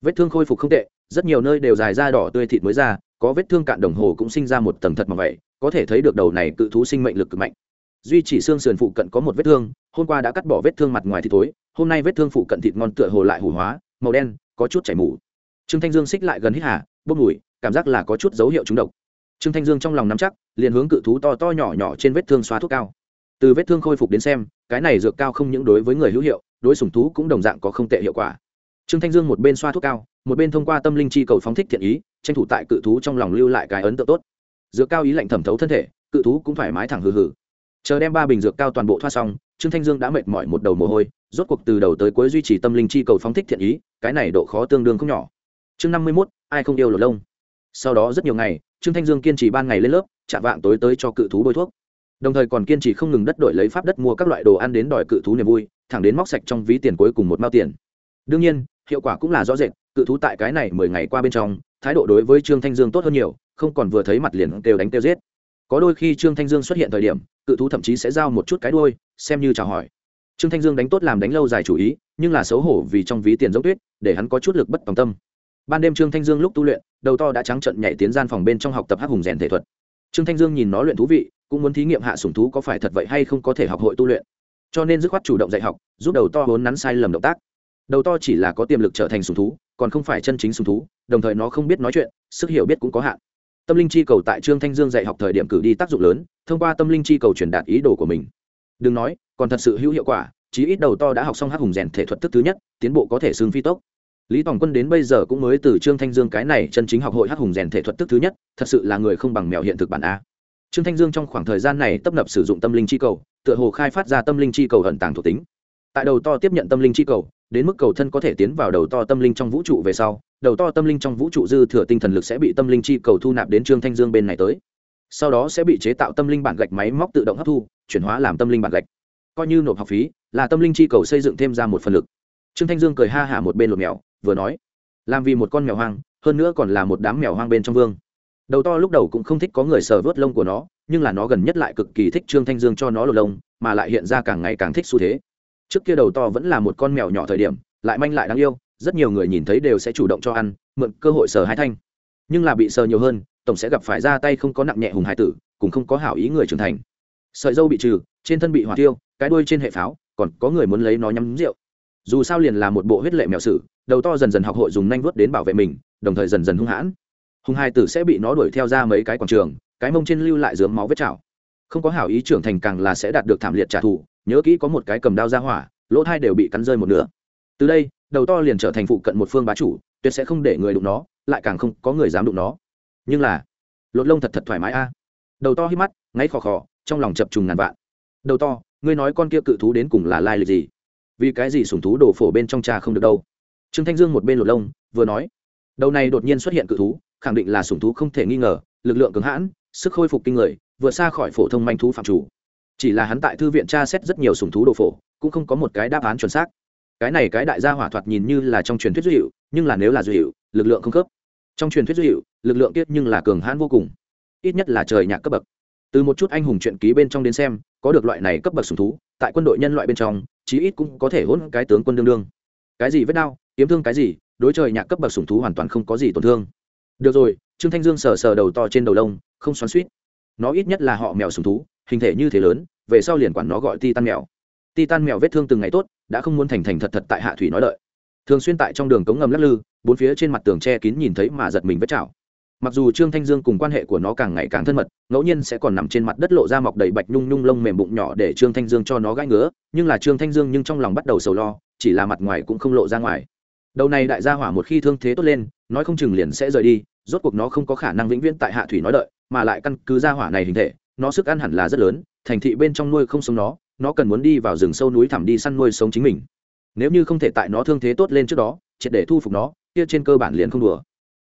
Vết thương khôi phục không tệ, rất nhiều nơi đều dài da đỏ tươi thịt mới ra, có vết thương cạn đồng hồ cũng sinh ra một tầng thật mà vậy, có thể thấy được đầu này cự thú sinh mệnh lực cực mạnh. Duy chỉ xương sườn phụ cận có một vết thương, hôm qua đã cắt bỏ vết thương mặt ngoài thì tối hôm nay vết thương phụ cận thịt ngon tựa hồ lại hủ hóa, màu đen, có chút chảy mủ trương thanh dương xích lại gần hít hà, bốc mùi, cảm giác là có chút dấu hiệu trúng độc. Trương thanh dương trong lòng nắm chắc, liền hướng cự thú to to nhỏ nhỏ trên vết thương xóa thuốc cao. Từ vết thương khôi phục đến xem, cái này dược cao không những đối với người hữu hiệu đối sủng thú cũng đồng dạng có không tệ hiệu quả. Trương thanh dương một bên xoa thuốc cao, một bên thông qua tâm linh chi cầu phóng thích thiện ý, tranh thủ tại cự thú trong lòng lưu lại cái ấn tượng tốt. Dược cao ý lạnh thẩm thấu thân thể, cự thú cũng thoải mái thẳng hừ hừ. Chờ đem ba bình dược cao toàn bộ thoa xong, trương thanh dương đã mệt mỏi một đầu mồ hôi, rốt cuộc từ đầu tới cuối duy trì tâm linh chi cầu phóng thích thiện ý, cái này độ khó tương đương không nhỏ. Chương năm mươi mốt, ai không yêu lột lông. Sau đó rất nhiều ngày, trương thanh dương kiên trì ban ngày lên lớp, chạm vạng tối tới cho cự thú bôi thuốc đồng thời còn kiên trì không ngừng đất đổi lấy pháp đất mua các loại đồ ăn đến đòi cự thú niềm vui, thẳng đến móc sạch trong ví tiền cuối cùng một mao tiền. Đương nhiên, hiệu quả cũng là rõ rệt, cự thú tại cái này mười ngày qua bên trong, thái độ đối với trương thanh dương tốt hơn nhiều, không còn vừa thấy mặt liền kêu đánh kêu giết. Có đôi khi trương thanh dương xuất hiện thời điểm, cự thú thậm chí sẽ giao một chút cái đôi xem như chào hỏi. Trương thanh dương đánh tốt làm đánh lâu dài chủ ý, nhưng là xấu hổ vì trong ví tiền giống tuyết, để hắn có chút lực bất tòng tâm. Ban đêm trương thanh dương lúc tu luyện, đầu to đã trắng trận nhảy tiến gian phòng bên trong học tập hắc hùng rèn thể thuật. Trương thanh dương nhìn nó luyện thú vị cũng muốn thí nghiệm hạ sủng thú có phải thật vậy hay không có thể học hội tu luyện. Cho nên dứt khoát chủ động dạy học, giúp đầu to vốn nắn sai lầm động tác. Đầu to chỉ là có tiềm lực trở thành sủng thú, còn không phải chân chính sủng thú, đồng thời nó không biết nói chuyện, sức hiểu biết cũng có hạn. Tâm linh chi cầu tại trương thanh dương dạy học thời điểm cử đi tác dụng lớn, thông qua tâm linh chi cầu truyền đạt ý đồ của mình. Đừng nói, còn thật sự hữu hiệu quả, chí ít đầu to đã học xong hát hùng rèn thể thuật thức thứ nhất, tiến bộ có thể xương phi tốc. Lý tòng quân đến bây giờ cũng mới từ trương thanh dương cái này chân chính học hội hát hùng rèn thể thuật thức thứ nhất, thật sự là người không bằng mèo hiện thực bản a trương thanh dương trong khoảng thời gian này tấp nập sử dụng tâm linh chi cầu, tựa hồ khai phát ra tâm linh chi cầu ẩn tàng thuộc tính. Tại đầu to tiếp nhận tâm linh chi cầu, đến mức cầu thân có thể tiến vào đầu to tâm linh trong vũ trụ về sau, đầu to tâm linh trong vũ trụ dư thừa tinh thần lực sẽ bị tâm linh chi cầu thu nạp đến trương thanh dương bên này tới. Sau đó sẽ bị chế tạo tâm linh bản gạch máy móc tự động hấp thu, chuyển hóa làm tâm linh bản gạch. Coi như nộp học phí, là tâm linh chi cầu xây dựng thêm ra một phần lực. Trương thanh dương cười ha hả một bên lột mèo, vừa nói, làm vì một con mèo hoang, hơn nữa còn là một đám mèo hoang bên trong vương đầu to lúc đầu cũng không thích có người sờ vớt lông của nó, nhưng là nó gần nhất lại cực kỳ thích trương thanh dương cho nó lột lông, mà lại hiện ra càng ngày càng thích xu thế. Trước kia đầu to vẫn là một con mèo nhỏ thời điểm, lại manh lại đáng yêu, rất nhiều người nhìn thấy đều sẽ chủ động cho ăn, mượn cơ hội sờ hai thanh. Nhưng là bị sờ nhiều hơn, tổng sẽ gặp phải ra tay không có nặng nhẹ hùng hải tử, cũng không có hảo ý người trưởng thành. Sợi dâu bị trừ, trên thân bị hỏa tiêu cái đuôi trên hệ pháo, còn có người muốn lấy nó nhắm rượu. Dù sao liền là một bộ huyết lệ mèo sử, đầu to dần dần học hội dùng nanh vuốt đến bảo vệ mình, đồng thời dần dần hung hãn hùng hai tử sẽ bị nó đuổi theo ra mấy cái quảng trường, cái mông trên lưu lại dướng máu vết chảo. Không có hảo ý trưởng thành càng là sẽ đạt được thảm liệt trả thù, nhớ kỹ có một cái cầm đao ra hỏa, lỗ thai đều bị cắn rơi một nửa. Từ đây, đầu to liền trở thành phụ cận một phương bá chủ, tuyệt sẽ không để người đụng nó, lại càng không có người dám đụng nó. Nhưng là, lột lông thật thật thoải mái a. Đầu to hít mắt, ngáy khò khò, trong lòng chập trùng ngàn vạn. Đầu to, ngươi nói con kia cự thú đến cùng là lai lịch gì? Vì cái gì sùng thú đổ phổ bên trong trà không được đâu? Trương thanh dương một bên lột lông, vừa nói, đầu này đột nhiên xuất hiện cự thú khẳng định là sủng thú không thể nghi ngờ, lực lượng cứng hãn, sức khôi phục kinh người, vượt xa khỏi phổ thông manh thú phạm chủ. Chỉ là hắn tại thư viện tra xét rất nhiều sủng thú đồ phổ, cũng không có một cái đáp án chuẩn xác. Cái này cái đại gia hỏa thoạt nhìn như là trong truyền thuyết duy hiệu, nhưng là nếu là duy hiệu, lực lượng không cấp trong truyền thuyết duy hiệu, lực lượng tiết nhưng là cường hãn vô cùng. Ít nhất là trời nhạc cấp bậc. Từ một chút anh hùng truyện ký bên trong đến xem, có được loại này cấp bậc sủng thú, tại quân đội nhân loại bên trong, chí ít cũng có thể hỗn cái tướng quân đương đương. Cái gì vết đau, kiếm thương cái gì, đối trời nhạc cấp bậc sủng thú hoàn toàn không có gì tổn thương được rồi, trương thanh dương sờ sờ đầu to trên đầu lông, không xoắn suýt nó ít nhất là họ mèo sùng thú, hình thể như thế lớn, về sau liền quản nó gọi ti tan mèo. Ti tan mèo vết thương từng ngày tốt, đã không muốn thành thành thật thật tại hạ thủy nói lợi. thường xuyên tại trong đường cống ngầm lắc lư, bốn phía trên mặt tường che kín nhìn thấy mà giật mình vết chảo. Mặc dù trương thanh dương cùng quan hệ của nó càng ngày càng thân mật, ngẫu nhiên sẽ còn nằm trên mặt đất lộ ra mọc đầy bạch nhung nhung lông mềm bụng nhỏ để trương thanh dương cho nó gãi ngứa, nhưng là trương thanh dương nhưng trong lòng bắt đầu sầu lo, chỉ là mặt ngoài cũng không lộ ra ngoài. Đầu này đại gia hỏa một khi thương thế tốt lên, nói không chừng liền sẽ rời đi rốt cuộc nó không có khả năng vĩnh viễn tại hạ thủy nói đợi, mà lại căn cứ ra hỏa này hình thể, nó sức ăn hẳn là rất lớn, thành thị bên trong nuôi không sống nó nó cần muốn đi vào rừng sâu núi thẳm đi săn nuôi sống chính mình. Nếu như không thể tại nó thương thế tốt lên trước đó, triệt để thu phục nó, kia trên cơ bản liền không đùa.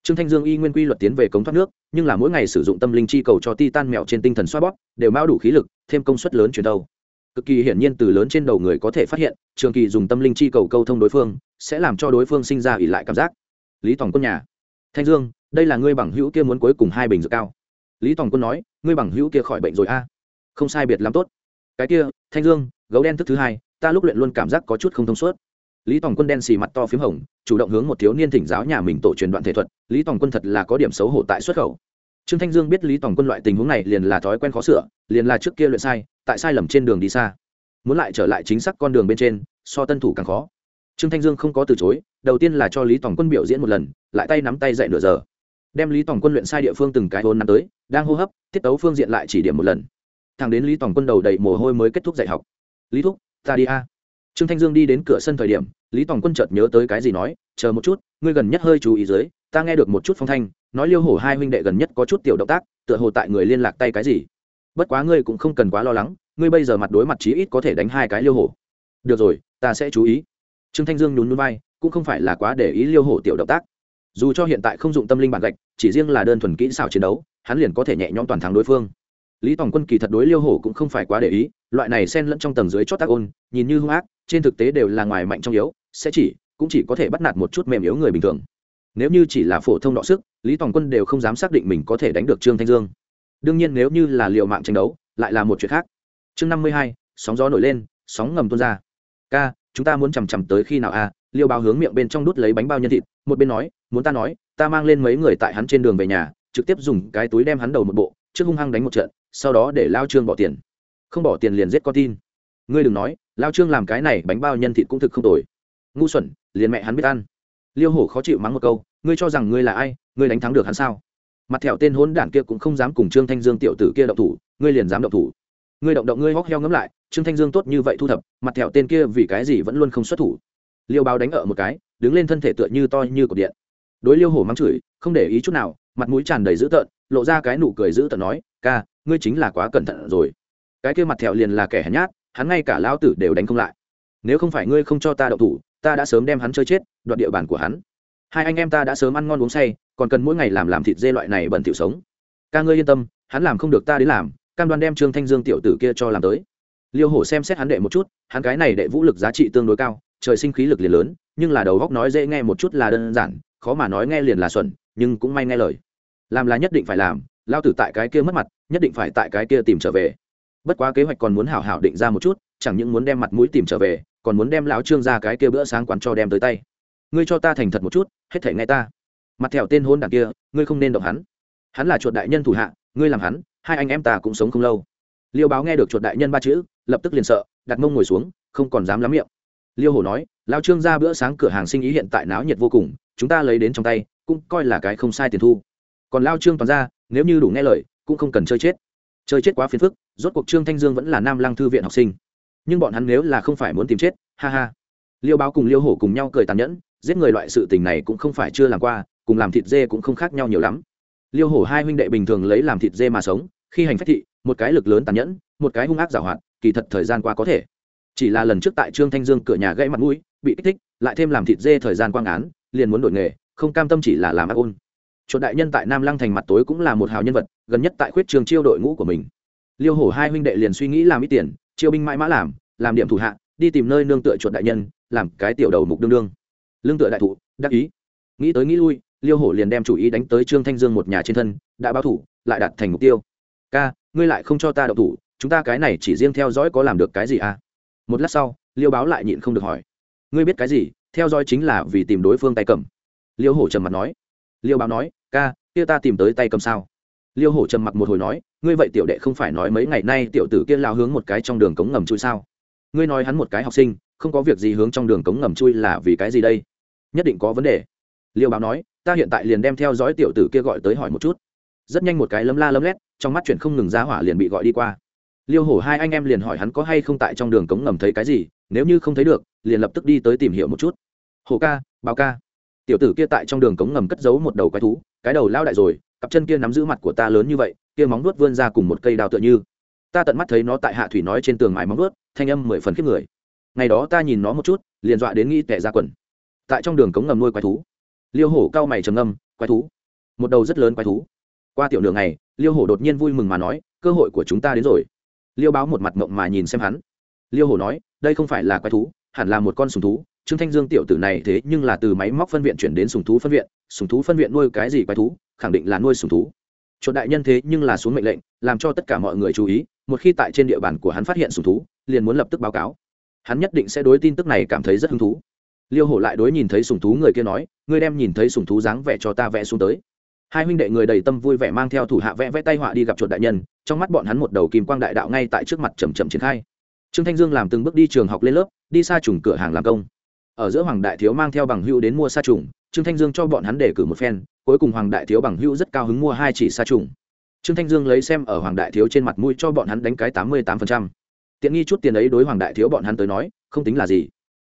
Trương thanh dương y nguyên quy luật tiến về cống thoát nước, nhưng là mỗi ngày sử dụng tâm linh chi cầu cho ti tan mèo trên tinh thần xoa bóp, đều mao đủ khí lực, thêm công suất lớn chuyển đâu. Cực kỳ hiển nhiên từ lớn trên đầu người có thể phát hiện, trường kỳ dùng tâm linh chi cầu câu thông đối phương, sẽ làm cho đối phương sinh ra ỉ lại cảm giác. Lý tòng quân nhà. Thanh dương đây là ngươi bằng hữu kia muốn cuối cùng hai bình dược cao. Lý tòng quân nói, ngươi bằng hữu kia khỏi bệnh rồi a. Không sai biệt lắm tốt. Cái kia, thanh dương, gấu đen thức thứ hai, ta lúc luyện luôn cảm giác có chút không thông suốt. Lý tòng quân đen xì mặt to p h í m hồng, chủ động hướng một thiếu niên thỉnh giáo nhà mình tổ truyền đoạn thể thuật, lý tòng quân thật là có điểm xấu hổ tại xuất khẩu. Trương thanh dương biết lý tòng quân loại tình huống này liền là thói quen khó sửa, liền là trước kia luyện sai, tại sai lầm trên đường đi xa. Muốn lại trở lại chính xác con đường bên trên, so tân thủ càng khó. Trương thanh dương không có từ chối, đầu tiên là cho lý tòng quân biểu diễn một lần, lại tay nắm tay dạy nửa giờ đem lý tòng quân luyện sai địa phương từng cái hôn năm tới đang hô hấp tiết tấu phương diện lại chỉ điểm một lần thằng đến lý tòng quân đầu đầy mồ hôi mới kết thúc dạy học lý thúc ta đi a trương thanh dương đi đến cửa sân thời điểm lý tòng quân chợt nhớ tới cái gì nói chờ một chút ngươi gần nhất hơi chú ý dưới ta nghe được một chút phong thanh nói liêu hổ hai huynh đệ gần nhất có chút tiểu động tác tựa hồ tại người liên lạc tay cái gì bất quá ngươi cũng không cần quá lo lắng ngươi bây giờ mặt đối mặt chí ít có thể đánh hai cái liêu hổ được rồi ta sẽ chú ý trương thanh dương nhún núi vai cũng không phải là quá để ý liêu hổ tiểu động tác dù cho hiện tại không dụng tâm linh bản gạch, chỉ riêng là đơn thuần kỹ xảo chiến đấu, hắn liền có thể nhẹ nhõm toàn thắng đối phương. Lý tòng quân kỳ thật đối liêu hổ cũng không phải quá để ý, loại này xen lẫn trong tầng dưới chót tác ôn, nhìn như hung ác, trên thực tế đều là ngoài mạnh trong yếu, sẽ chỉ, cũng chỉ có thể bắt nạt một chút mềm yếu người bình thường. Nếu như chỉ là phổ thông đọ sức, lý tòng quân đều không dám xác định mình có thể đánh được trương thanh dương. Đương nhiên nếu như là liệu mạng tranh đấu, lại là một chuyện khác. Chương năm mươi hai, sóng gió nổi lên, sóng ngầm tuôn ra. Ca, chúng ta muốn chằm chằm tới khi nào a? Liêu báo hướng miệng bên trong đút lấy bánh bao nhân thịt, một bên nói muốn ta nói, ta mang lên mấy người tại hắn trên đường về nhà, trực tiếp dùng cái túi đem hắn đầu một bộ, trước hung hăng đánh một trận, sau đó để lao trương bỏ tiền. Không bỏ tiền liền giết con tin. Ngươi đừng nói, lao trương làm cái này bánh bao nhân thịt cũng thực không tồi. Ngu xuẩn, liền mẹ hắn biết ăn. Liêu hổ khó chịu mắng một câu, ngươi cho rằng ngươi là ai, ngươi đánh thắng được hắn sao? Mặt thẹo tên hốn đản kia cũng không dám cùng trương thanh dương tiểu tử kia động thủ, ngươi liền dám động thủ. Ngươi động động ngươi hóc heo ngấm lại, trương thanh dương tốt như vậy thu thập, mặt thẹo tên kia vì cái gì vẫn luôn không xuất thủ? Liêu báo đánh ở một cái, đứng lên thân thể tựa như to như cột điện đối liêu hổ mắng chửi, không để ý chút nào, mặt mũi tràn đầy dữ tợn, lộ ra cái nụ cười dữ tợn nói, ca, ngươi chính là quá cẩn thận rồi. Cái kia mặt thẹo liền là kẻ hèn nhát, hắn ngay cả lão tử đều đánh không lại. Nếu không phải ngươi không cho ta đậu thủ, ta đã sớm đem hắn chơi chết, đoạt địa bàn của hắn. Hai anh em ta đã sớm ăn ngon uống say, còn cần mỗi ngày làm làm thịt dê loại này bẩn tiểu sống. Ca ngươi yên tâm, hắn làm không được ta đến làm, cam đoan đem trương thanh dương tiểu tử kia cho làm tới. Liêu hổ xem xét hắn đệ một chút, hắn cái này đệ vũ lực giá trị tương đối cao, trời sinh khí lực liền lớn, nhưng là đầu góc nói dễ nghe một chút là đơn giản khó mà nói nghe liền là xuẩn, nhưng cũng may nghe lời. Làm là nhất định phải làm, lao tử tại cái kia mất mặt, nhất định phải tại cái kia tìm trở về. Bất quá kế hoạch còn muốn hảo hảo định ra một chút, chẳng những muốn đem mặt mũi tìm trở về, còn muốn đem lão trương ra cái kia bữa sáng quán cho đem tới tay. Ngươi cho ta thành thật một chút, hết thể nghe ta. Mặt thẹo tên hôn đảng kia, ngươi không nên động hắn. Hắn là chuột đại nhân thủ hạ, ngươi làm hắn, hai anh em ta cũng sống không lâu. Liêu báo nghe được chuột đại nhân ba chữ, lập tức liền sợ, đặt mông ngồi xuống, không còn dám lắm miệng. Liêu hổ nói lao trương ra bữa sáng cửa hàng sinh ý hiện tại náo nhiệt vô cùng, chúng ta lấy đến trong tay, cũng coi là cái không sai tiền thu. Còn lao trương toàn ra, nếu như đủ nghe lời, cũng không cần chơi chết. Chơi chết quá phiền phức, rốt cuộc trương thanh dương vẫn là nam lăng thư viện học sinh. Nhưng bọn hắn nếu là không phải muốn tìm chết, ha ha. Liêu báo cùng liêu hổ cùng nhau cười tàn nhẫn, giết người loại sự tình này cũng không phải chưa làm qua, cùng làm thịt dê cũng không khác nhau nhiều lắm. Liêu hổ hai huynh đệ bình thường lấy làm thịt dê mà sống, khi hành phách thị, một cái lực lớn tàn nhẫn, một cái hung ác giảo hoạt, kỳ thật thời gian qua có thể. Chỉ là lần trước tại trương thanh dương cửa nhà gãy mặt mũi bị kích thích, lại thêm làm thịt dê thời gian quang án, liền muốn đổi nghề, không cam tâm chỉ là làm ác ôn. Chuột đại nhân tại nam lăng thành mặt tối cũng là một hào nhân vật, gần nhất tại khuyết trường chiêu đội ngũ của mình. Liêu hổ hai huynh đệ liền suy nghĩ làm ít tiền, chiêu binh mãi mã làm làm điểm thủ hạ, đi tìm nơi nương tựa chuột đại nhân, làm cái tiểu đầu mục đương đương. Lương tựa đại thụ, đắc ý. Nghĩ tới nghĩ lui, liêu hổ liền đem chủ ý đánh tới trương thanh dương một nhà trên thân, đã báo thủ, lại đạt thành mục tiêu. Ca, ngươi lại không cho ta đậu thủ, chúng ta cái này chỉ riêng theo dõi có làm được cái gì à? Một lát sau, liêu báo lại nhịn không được hỏi ngươi biết cái gì, theo dõi chính là vì tìm đối phương tay cầm. Liêu hổ trầm mặt nói. Liêu báo nói, ca, kia ta tìm tới tay cầm sao? Liêu hổ trầm mặc một hồi nói, ngươi vậy tiểu đệ không phải nói mấy ngày nay tiểu tử kia lao hướng một cái trong đường cống ngầm chui sao? Ngươi nói hắn một cái học sinh, không có việc gì hướng trong đường cống ngầm chui là vì cái gì đây? Nhất định có vấn đề. Liêu báo nói, ta hiện tại liền đem theo dõi tiểu tử kia gọi tới hỏi một chút. Rất nhanh một cái lấm la lấm lét, trong mắt chuyện không ngừng ra hỏa liền bị gọi đi qua. Liêu hổ hai anh em liền hỏi hắn có hay không tại trong đường cống ngầm thấy cái gì nếu như không thấy được, liền lập tức đi tới tìm hiểu một chút. Hổ ca, báo ca. Tiểu tử kia tại trong đường cống ngầm cất giấu một đầu quái thú, cái đầu lao đại rồi, cặp chân kia nắm giữ mặt của ta lớn như vậy, kia móng nuốt vươn ra cùng một cây đào tựa như. Ta tận mắt thấy nó tại hạ thủy nói trên tường mái móng nuốt thanh âm mười phần khiếp người. Ngày đó ta nhìn nó một chút, liền dọa đến nghĩ tệ ra quần. Tại trong đường cống ngầm nuôi quái thú. Liêu hổ cao mày trầm ngâm, quái thú. Một đầu rất lớn quái thú. Qua tiểu đường này liêu hổ đột nhiên vui mừng mà nói, cơ hội của chúng ta đến rồi. Liêu báo một mặt mộng mà nhìn xem hắn liêu hổ nói, đây không phải là quái thú, hẳn là một con sùng thú. Trương thanh dương tiểu tử này thế nhưng là từ máy móc phân viện chuyển đến sùng thú phân viện. Sùng thú phân viện nuôi cái gì quái thú? Khẳng định là nuôi sùng thú. Chuột đại nhân thế nhưng là xuống mệnh lệnh, làm cho tất cả mọi người chú ý, một khi tại trên địa bàn của hắn phát hiện sùng thú, liền muốn lập tức báo cáo. Hắn nhất định sẽ đối tin tức này cảm thấy rất hứng thú. Liêu hổ lại đối nhìn thấy sùng thú người kia nói, ngươi đem nhìn thấy sùng thú dáng vẻ cho ta vẽ xuống tới. Hai huynh đệ người đầy tâm vui vẻ mang theo thủ hạ vẽ vẽ tay họa đi gặp chuột đại nhân, trong mắt bọn hắn một đầu kim quang đại đạo ngay tại trước mặt chầm chậm triển khai trương thanh dương làm từng bước đi trường học lên lớp, đi xa trùng cửa hàng làm công. Ở giữa hoàng đại thiếu mang theo bằng hưu đến mua sa trùng, trương thanh dương cho bọn hắn đề cử một phen, cuối cùng hoàng đại thiếu bằng hưu rất cao hứng mua hai chỉ sa trùng. Trương thanh dương lấy xem ở hoàng đại thiếu trên mặt mũi cho bọn hắn đánh cái tám mươi tám phần trăm. Tiện nghi chút tiền ấy đối hoàng đại thiếu bọn hắn tới nói, không tính là gì.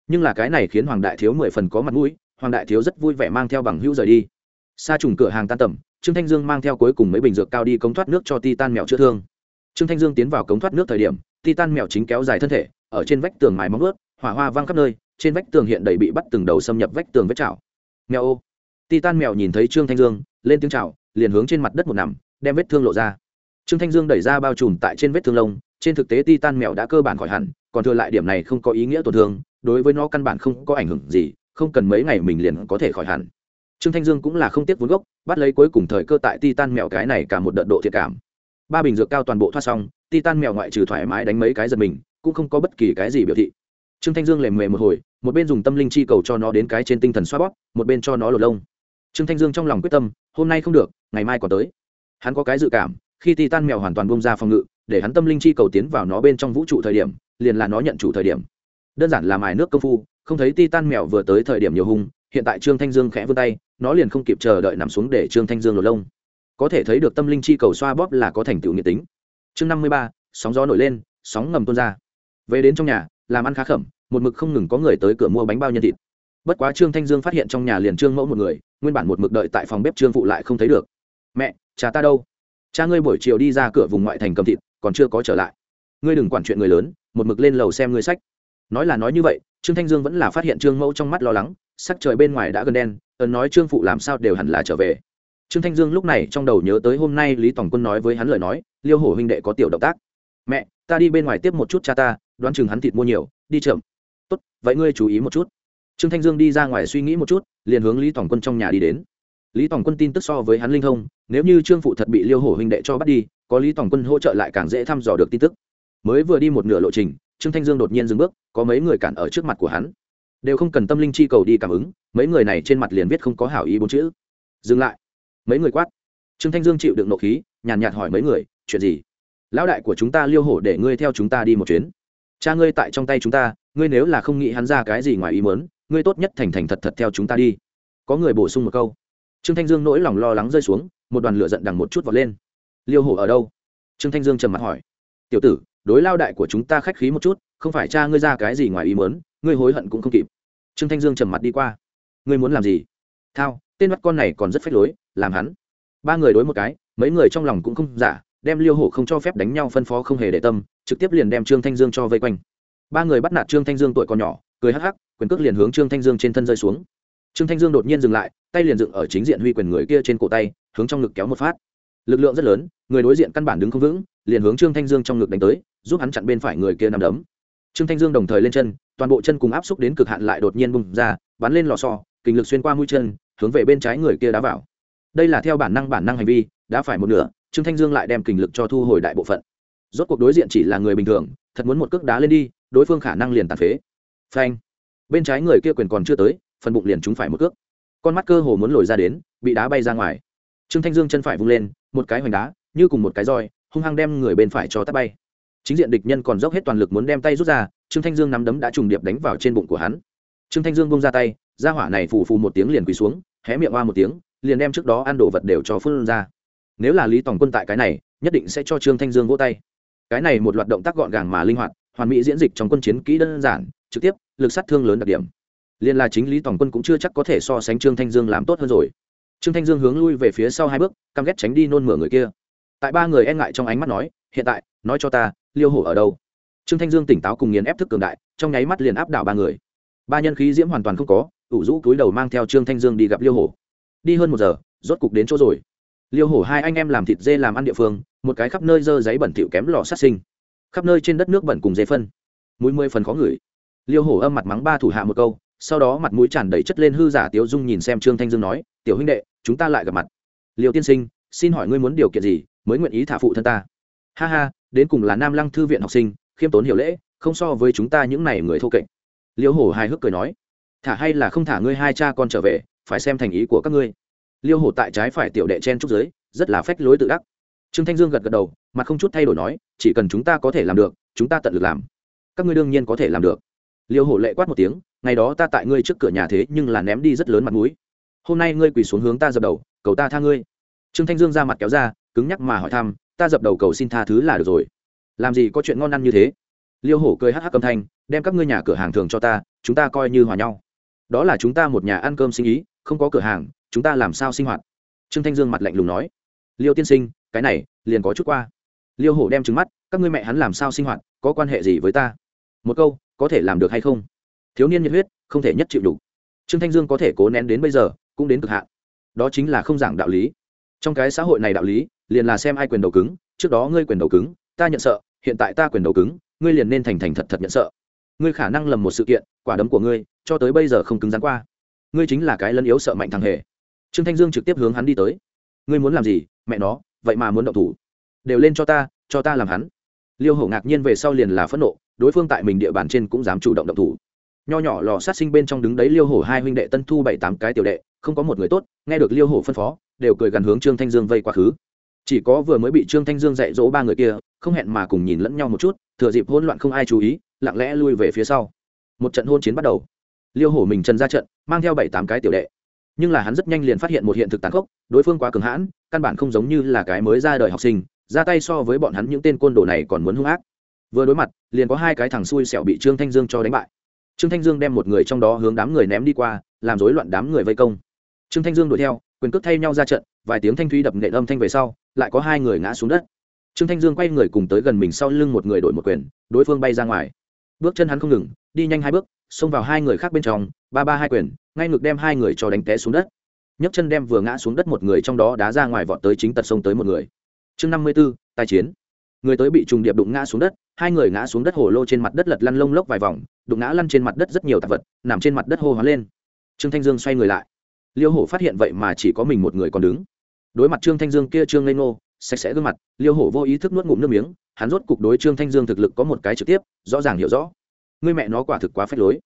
Nhưng là cái này khiến hoàng đại thiếu mười phần có mặt mũi, hoàng đại thiếu rất vui vẻ mang theo bằng hữu rời đi. Sa trùng cửa hàng tan tầm, trương thanh dương mang theo cuối cùng mấy bình dược cao đi cống thoát nước cho ti tan mèo chữa thương. Trương thanh dương tiến vào cống thoát nước thời điểm Titan mèo chính kéo dài thân thể, ở trên vách tường mài móng ướt hỏa hoa văng khắp nơi, trên vách tường hiện đầy bị bắt từng đầu xâm nhập vách tường vết chảo. Mèo ô. Titan mèo nhìn thấy trương thanh dương, lên tiếng chảo liền hướng trên mặt đất một nằm, đem vết thương lộ ra. Trương thanh dương đẩy ra bao trùm tại trên vết thương lông, trên thực tế Titan mèo đã cơ bản khỏi hẳn, còn thừa lại điểm này không có ý nghĩa tổn thương, đối với nó căn bản không có ảnh hưởng gì, không cần mấy ngày mình liền có thể khỏi hẳn. Trương thanh dương cũng là không tiếc vốn gốc, bắt lấy cuối cùng thời cơ tại titan mèo cái này cả một đợt độ thiệt cảm. Ba bình dược cao toàn bộ thoát xong titan mèo ngoại trừ thoải mái đánh mấy cái giật mình, cũng không có bất kỳ cái gì biểu thị. Trương thanh dương lềm mề một hồi, một bên dùng tâm linh chi cầu cho nó đến cái trên tinh thần xoa bóp, một bên cho nó lột lông. Trương thanh dương trong lòng quyết tâm, hôm nay không được, ngày mai còn tới. Hắn có cái dự cảm, khi titan mèo hoàn toàn bông ra phòng ngự, để hắn tâm linh chi cầu tiến vào nó bên trong vũ trụ thời điểm, liền là nó nhận chủ thời điểm. Đơn giản là mài nước công phu, không thấy titan mèo vừa tới thời điểm nhiều hung, hiện tại trương thanh dương khẽ vươn tay, nó liền không kịp chờ đợi nằm xuống để trương thanh dương lột lông. Có thể thấy được tâm linh chi cầu xoa bóp là có thành tựu nghĩa tính chương năm mươi ba, sóng gió nổi lên, sóng ngầm tuôn ra. Về đến trong nhà, làm ăn khá khẩm, một mực không ngừng có người tới cửa mua bánh bao nhân thịt. Bất quá trương thanh dương phát hiện trong nhà liền trương mẫu một người, nguyên bản một mực đợi tại phòng bếp trương phụ lại không thấy được. Mẹ, cha ta đâu? Cha ngươi buổi chiều đi ra cửa vùng ngoại thành cầm thịt, còn chưa có trở lại. Ngươi đừng quản chuyện người lớn, một mực lên lầu xem ngươi sách. Nói là nói như vậy, trương thanh dương vẫn là phát hiện trương mẫu trong mắt lo lắng, sắc trời bên ngoài đã gần đen, ấn nói trương phụ làm sao đều hẳn là trở về trương thanh dương lúc này trong đầu nhớ tới hôm nay lý tổng quân nói với hắn lời nói, liêu hổ huynh đệ có tiểu động tác. Mẹ, ta đi bên ngoài tiếp một chút cha ta, đoán chừng hắn thịt mua nhiều, đi chậm. Tốt, vậy ngươi chú ý một chút. Trương thanh dương đi ra ngoài suy nghĩ một chút, liền hướng lý tổng quân trong nhà đi đến. Lý tổng quân tin tức so với hắn linh thông, nếu như trương phụ thật bị liêu hổ huynh đệ cho bắt đi, có lý tổng quân hỗ trợ lại càng dễ thăm dò được tin tức. Mới vừa đi một nửa lộ trình, trương thanh dương đột nhiên dừng bước, có mấy người cản ở trước mặt của hắn. Đều không cần tâm linh chi cầu đi cảm ứng, mấy người này trên mặt liền viết không có hảo ý bốn chữ. Dừng lại mấy người quát. Trương thanh dương chịu đựng nộ khí, nhàn nhạt hỏi mấy người, chuyện gì? Lão đại của chúng ta liêu hổ để ngươi theo chúng ta đi một chuyến. Cha ngươi tại trong tay chúng ta, ngươi nếu là không nghĩ hắn ra cái gì ngoài ý mớn ngươi tốt nhất thành thành thật thật theo chúng ta đi. Có người bổ sung một câu. Trương thanh dương nỗi lòng lo lắng rơi xuống, một đoàn lửa giận đằng một chút vọt lên. Liêu hổ ở đâu? Trương thanh dương trầm mặt hỏi. Tiểu tử, đối lao đại của chúng ta khách khí một chút, không phải cha ngươi ra cái gì ngoài ý mớn ngươi hối hận cũng không kịp. Trương thanh dương trầm mặt đi qua. Ngươi muốn làm gì? Thao, tên mắt con này còn rất phách lối làm hắn. Ba người đối một cái, mấy người trong lòng cũng không giả, đem liêu hổ không cho phép đánh nhau phân phó không hề để tâm, trực tiếp liền đem trương thanh dương cho vây quanh. Ba người bắt nạt trương thanh dương tuổi còn nhỏ, cười hắc hắc, quyền cước liền hướng trương thanh dương trên thân rơi xuống. Trương thanh dương đột nhiên dừng lại, tay liền dựng ở chính diện huy quyền người kia trên cổ tay, hướng trong ngực kéo một phát. Lực lượng rất lớn, người đối diện căn bản đứng không vững, liền hướng trương thanh dương trong ngực đánh tới, giúp hắn chặn bên phải người kia nằm đấm. Trương thanh dương đồng thời lên chân, toàn bộ chân cùng áp xúc đến cực hạn lại đột nhiên bùng ra, bắn lên lò xo kình lực xuyên qua mũi chân, hướng về bên trái người kia đá vào đây là theo bản năng bản năng hành vi, đã phải một nửa, trương thanh dương lại đem kình lực cho thu hồi đại bộ phận. Rốt cuộc đối diện chỉ là người bình thường, thật muốn một cước đá lên đi, đối phương khả năng liền tàn phế. Phanh. Bên trái người kia quyền còn chưa tới, phần bụng liền trúng phải một cước. Con mắt cơ hồ muốn lồi ra đến, bị đá bay ra ngoài. Trương thanh dương chân phải vung lên, một cái hoành đá, như cùng một cái roi, hung hăng đem người bên phải cho tắt bay. Chính diện địch nhân còn dốc hết toàn lực muốn đem tay rút ra, trương thanh dương nắm đấm đã trùng điệp đánh vào trên bụng của hắn. Trương thanh dương bung ra tay, ra hỏa này phù phù một tiếng liền quỳ xuống, hé miệng hoa một tiếng liền đem trước đó ăn đồ vật đều cho phương ra. Nếu là lý tòng quân tại cái này, nhất định sẽ cho trương thanh dương vỗ tay. Cái này một loạt động tác gọn gàng mà linh hoạt, hoàn mỹ diễn dịch trong quân chiến kỹ đơn giản, trực tiếp, lực sát thương lớn đặc điểm. Liên là chính lý tòng quân cũng chưa chắc có thể so sánh trương thanh dương làm tốt hơn rồi. Trương thanh dương hướng lui về phía sau hai bước, căm ghét tránh đi nôn mửa người kia. Tại ba người e ngại trong ánh mắt nói, hiện tại, nói cho ta, liêu hổ ở đâu? Trương thanh dương tỉnh táo cùng nghiền ép thức cường đại, trong nháy mắt liền áp đảo ba người. Ba nhân khí diễm hoàn toàn không có, ủ rũ cúi đầu mang theo trương thanh dương đi gặp liêu hổ đi hơn một giờ, rốt cục đến chỗ rồi. Liêu hổ hai anh em làm thịt dê làm ăn địa phương, một cái khắp nơi dơ giấy bẩn thỉu kém lò sát sinh. Khắp nơi trên đất nước bẩn cùng dê phân. Mũi mươi phần khó ngửi. Liêu hổ âm mặt mắng ba thủ hạ một câu, sau đó mặt mũi tràn đầy chất lên hư giả tiếu dung nhìn xem trương thanh dương nói, tiểu huynh đệ, chúng ta lại gặp mặt. Liêu tiên sinh, xin hỏi ngươi muốn điều kiện gì, mới nguyện ý thả phụ thân ta? Ha ha, đến cùng là nam lăng thư viện học sinh, khiêm tốn hiểu lễ, không so với chúng ta những này người thô kệch. Liêu hổ hài hước cười nói, thả hay là không thả ngươi hai cha con trở về phải xem thành ý của các ngươi. Liêu hổ tại trái phải tiểu đệ chen trúc giới rất là phách lối tự đắc. Trương thanh dương gật gật đầu mà không chút thay đổi nói, chỉ cần chúng ta có thể làm được, chúng ta tận lực làm. Các ngươi đương nhiên có thể làm được. Liêu hổ lệ quát một tiếng, ngày đó ta tại ngươi trước cửa nhà thế nhưng là ném đi rất lớn mặt mũi. Hôm nay ngươi quỳ xuống hướng ta dập đầu, cầu ta tha ngươi. Trương thanh dương ra mặt kéo ra, cứng nhắc mà hỏi thăm, ta dập đầu cầu xin tha thứ là được rồi. Làm gì có chuyện ngon ăn như thế? Liêu hổ cười hắc hắc âm thanh, đem các ngươi nhà cửa hàng thường cho ta, chúng ta coi như hòa nhau đó là chúng ta một nhà ăn cơm sinh ý, không có cửa hàng, chúng ta làm sao sinh hoạt? Trương thanh dương mặt lạnh lùng nói. Liêu tiên sinh, cái này, liền có chút qua. Liêu hổ đem trứng mắt, các ngươi mẹ hắn làm sao sinh hoạt, có quan hệ gì với ta? Một câu, có thể làm được hay không? Thiếu niên nhiệt huyết, không thể nhất chịu đủ. Trương thanh dương có thể cố nén đến bây giờ, cũng đến cực hạn. Đó chính là không giảng đạo lý. Trong cái xã hội này đạo lý, liền là xem ai quyền đầu cứng, trước đó ngươi quyền đầu cứng, ta nhận sợ, hiện tại ta quyền đầu cứng, ngươi liền nên thành thành thật thật nhận sợ ngươi khả năng lầm một sự kiện, quả đấm của ngươi, cho tới bây giờ không cứng rắn qua. Ngươi chính là cái lân yếu sợ mạnh thằng hề. Trương thanh dương trực tiếp hướng hắn đi tới. Ngươi muốn làm gì? Mẹ nó, vậy mà muốn động thủ. Đều lên cho ta cho ta làm hắn. Liêu hổ ngạc nhiên về sau liền là phẫn nộ, đối phương tại mình địa bàn trên cũng dám chủ động động thủ. Nho nhỏ lò sát sinh bên trong đứng đấy liêu hổ hai huynh đệ tân thu bảy tám cái tiểu đệ, không có một người tốt, nghe được liêu hổ phân phó, đều cười gần hướng trương thanh dương vây quá khứ. Chỉ có vừa mới bị trương thanh dương dạy dỗ ba người kia, không hẹn mà cùng nhìn lẫn nhau một chút, thừa dịp hỗn loạn không ai chú ý lặng lẽ lui về phía sau. Một trận hôn chiến bắt đầu. Liêu hổ mình chân ra trận, mang theo bảy tám cái tiểu đệ. Nhưng là hắn rất nhanh liền phát hiện một hiện thực tàn khốc, đối phương quá cường hãn, căn bản không giống như là cái mới ra đời học sinh, ra tay so với bọn hắn những tên côn đồ này còn muốn hung ác. Vừa đối mặt, liền có hai cái thằng xui xẻo bị trương thanh dương cho đánh bại. Trương thanh dương đem một người trong đó hướng đám người ném đi qua, làm rối loạn đám người vây công. Trương thanh dương đuổi theo, quyền cước thay nhau ra trận, vài tiếng thanh thúy đập nện âm thanh về sau, lại có hai người ngã xuống đất. Trương thanh dương quay người cùng tới gần mình sau lưng một người đổi một quyền, đối phương bay ra ngoài bước chân hắn không ngừng, đi nhanh hai bước, xông vào hai người khác bên trong, ba ba hai quyền, ngay ngực đem hai người cho đánh té xuống đất. Nhấc chân đem vừa ngã xuống đất một người trong đó đá ra ngoài vọt tới chính tật sông tới một người. Chương năm mươi b ố tai chiến. Người tới bị trùng điệp đụng ngã xuống đất, hai người ngã xuống đất hồ lô trên mặt đất lật lăn lông lốc vài vòng, đụng ngã lăn trên mặt đất rất nhiều tạp vật, nằm trên mặt đất hô hoán lên. Trương thanh dương xoay người lại. Liêu hổ phát hiện vậy mà chỉ có mình một người còn đứng. Đối mặt trương thanh dương kia trương lê ngô sạch sẽ gương mặt, liêu hổ vô ý thức nuốt ngụm nước miếng, hắn rốt cục đối trương thanh dương thực lực có một cái trực tiếp, rõ ràng hiểu rõ. Người mẹ nó quả thực quá phép lối.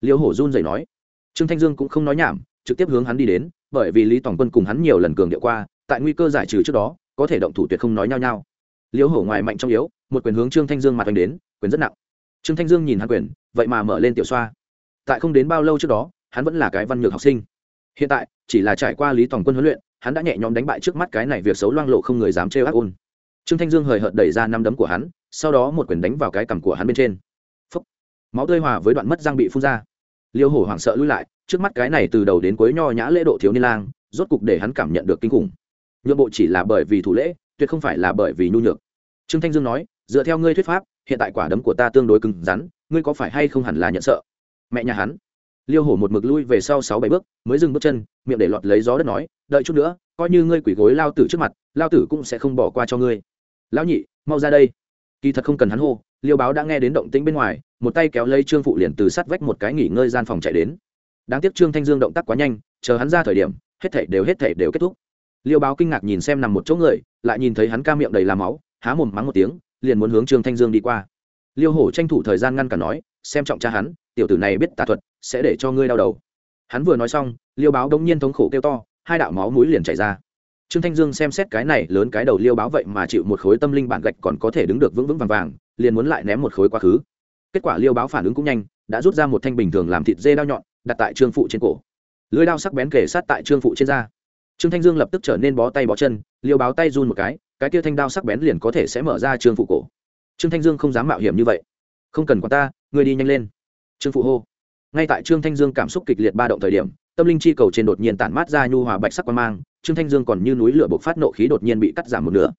Liêu hổ run rẩy nói. Trương thanh dương cũng không nói nhảm, trực tiếp hướng hắn đi đến, bởi vì lý tổng quân cùng hắn nhiều lần cường điệu qua, tại nguy cơ giải trừ trước đó, có thể động thủ tuyệt không nói nhau nhau liêu hổ ngoài mạnh trong yếu, một quyền hướng trương thanh dương mặt anh đến, quyền rất nặng. Trương thanh dương nhìn hắn quyền, vậy mà mở lên tiểu xoa. Tại không đến bao lâu trước đó, hắn vẫn là cái văn nhược học sinh. Hiện tại, chỉ là trải qua lý tổng quân huấn luyện hắn đã nhẹ nhõm đánh bại trước mắt cái này việc xấu loang lộ không người dám trêu ác ôn. Trương thanh dương hời hợt đẩy ra năm đấm của hắn, sau đó một quyền đánh vào cái cằm của hắn bên trên. Phúc. máu tươi hòa với đoạn mất răng bị phun ra. Liêu hổ hoảng sợ lui lại, trước mắt cái này từ đầu đến cuối nho nhã lễ độ thiếu niên lang, rốt cục để hắn cảm nhận được kinh khủng. Nhượng bộ chỉ là bởi vì thủ lễ, tuyệt không phải là bởi vì nhu nhược. Trương thanh dương nói, dựa theo ngươi thuyết pháp, hiện tại quả đấm của ta tương đối cứng rắn, ngươi có phải hay không hẳn là nhận sợ? Mẹ nhà hắn. Liêu hổ một mực lui về sau sáu bảy bước, mới dừng bước chân, miệng để lọt lấy gió đất nói đợi chút nữa, coi như ngươi quỷ gối lao tử trước mặt, lao tử cũng sẽ không bỏ qua cho ngươi. Lão nhị, mau ra đây. Kỳ thật không cần hắn hô, liêu báo đã nghe đến động tĩnh bên ngoài, một tay kéo lấy trương phụ liền từ sát vách một cái nghỉ ngơi gian phòng chạy đến. Đáng tiếc trương thanh dương động tác quá nhanh, chờ hắn ra thời điểm, hết thảy đều hết thảy đều kết thúc. Liêu báo kinh ngạc nhìn xem nằm một chỗ người, lại nhìn thấy hắn ca miệng đầy làm máu, há mồm mắng một tiếng, liền muốn hướng trương thanh dương đi qua. Liêu hổ tranh thủ thời gian ngăn cả nói, xem trọng cha hắn, tiểu tử này biết tà thuật, sẽ để cho ngươi đau đầu. Hắn vừa nói xong, liêu báo đông nhiên thống khổ kêu to hai đạo máu mũi liền chảy ra. Trương thanh dương xem xét cái này lớn cái đầu liêu báo vậy mà chịu một khối tâm linh bản gạch còn có thể đứng được vững vững vàng vàng, liền muốn lại ném một khối quá khứ. Kết quả liêu báo phản ứng cũng nhanh, đã rút ra một thanh bình thường làm thịt dê đao nhọn, đặt tại trương phụ trên cổ. Lưới đao sắc bén kể sát tại trương phụ trên da. Trương thanh dương lập tức trở nên bó tay bó chân, liêu báo tay run một cái cái kia thanh đao sắc bén liền có thể sẽ mở ra trương phụ cổ. Trương thanh dương không dám mạo hiểm như vậy. Không cần quan ta, ngươi đi nhanh lên. Trương phụ hô. Ngay tại trương thanh dương cảm xúc kịch liệt ba động thời điểm tâm linh chi cầu trên đột nhiên tản mát ra nhu hòa bạch sắc quan mang, trương thanh dương còn như núi lửa bộc phát nộ khí đột nhiên bị cắt giảm một nửa.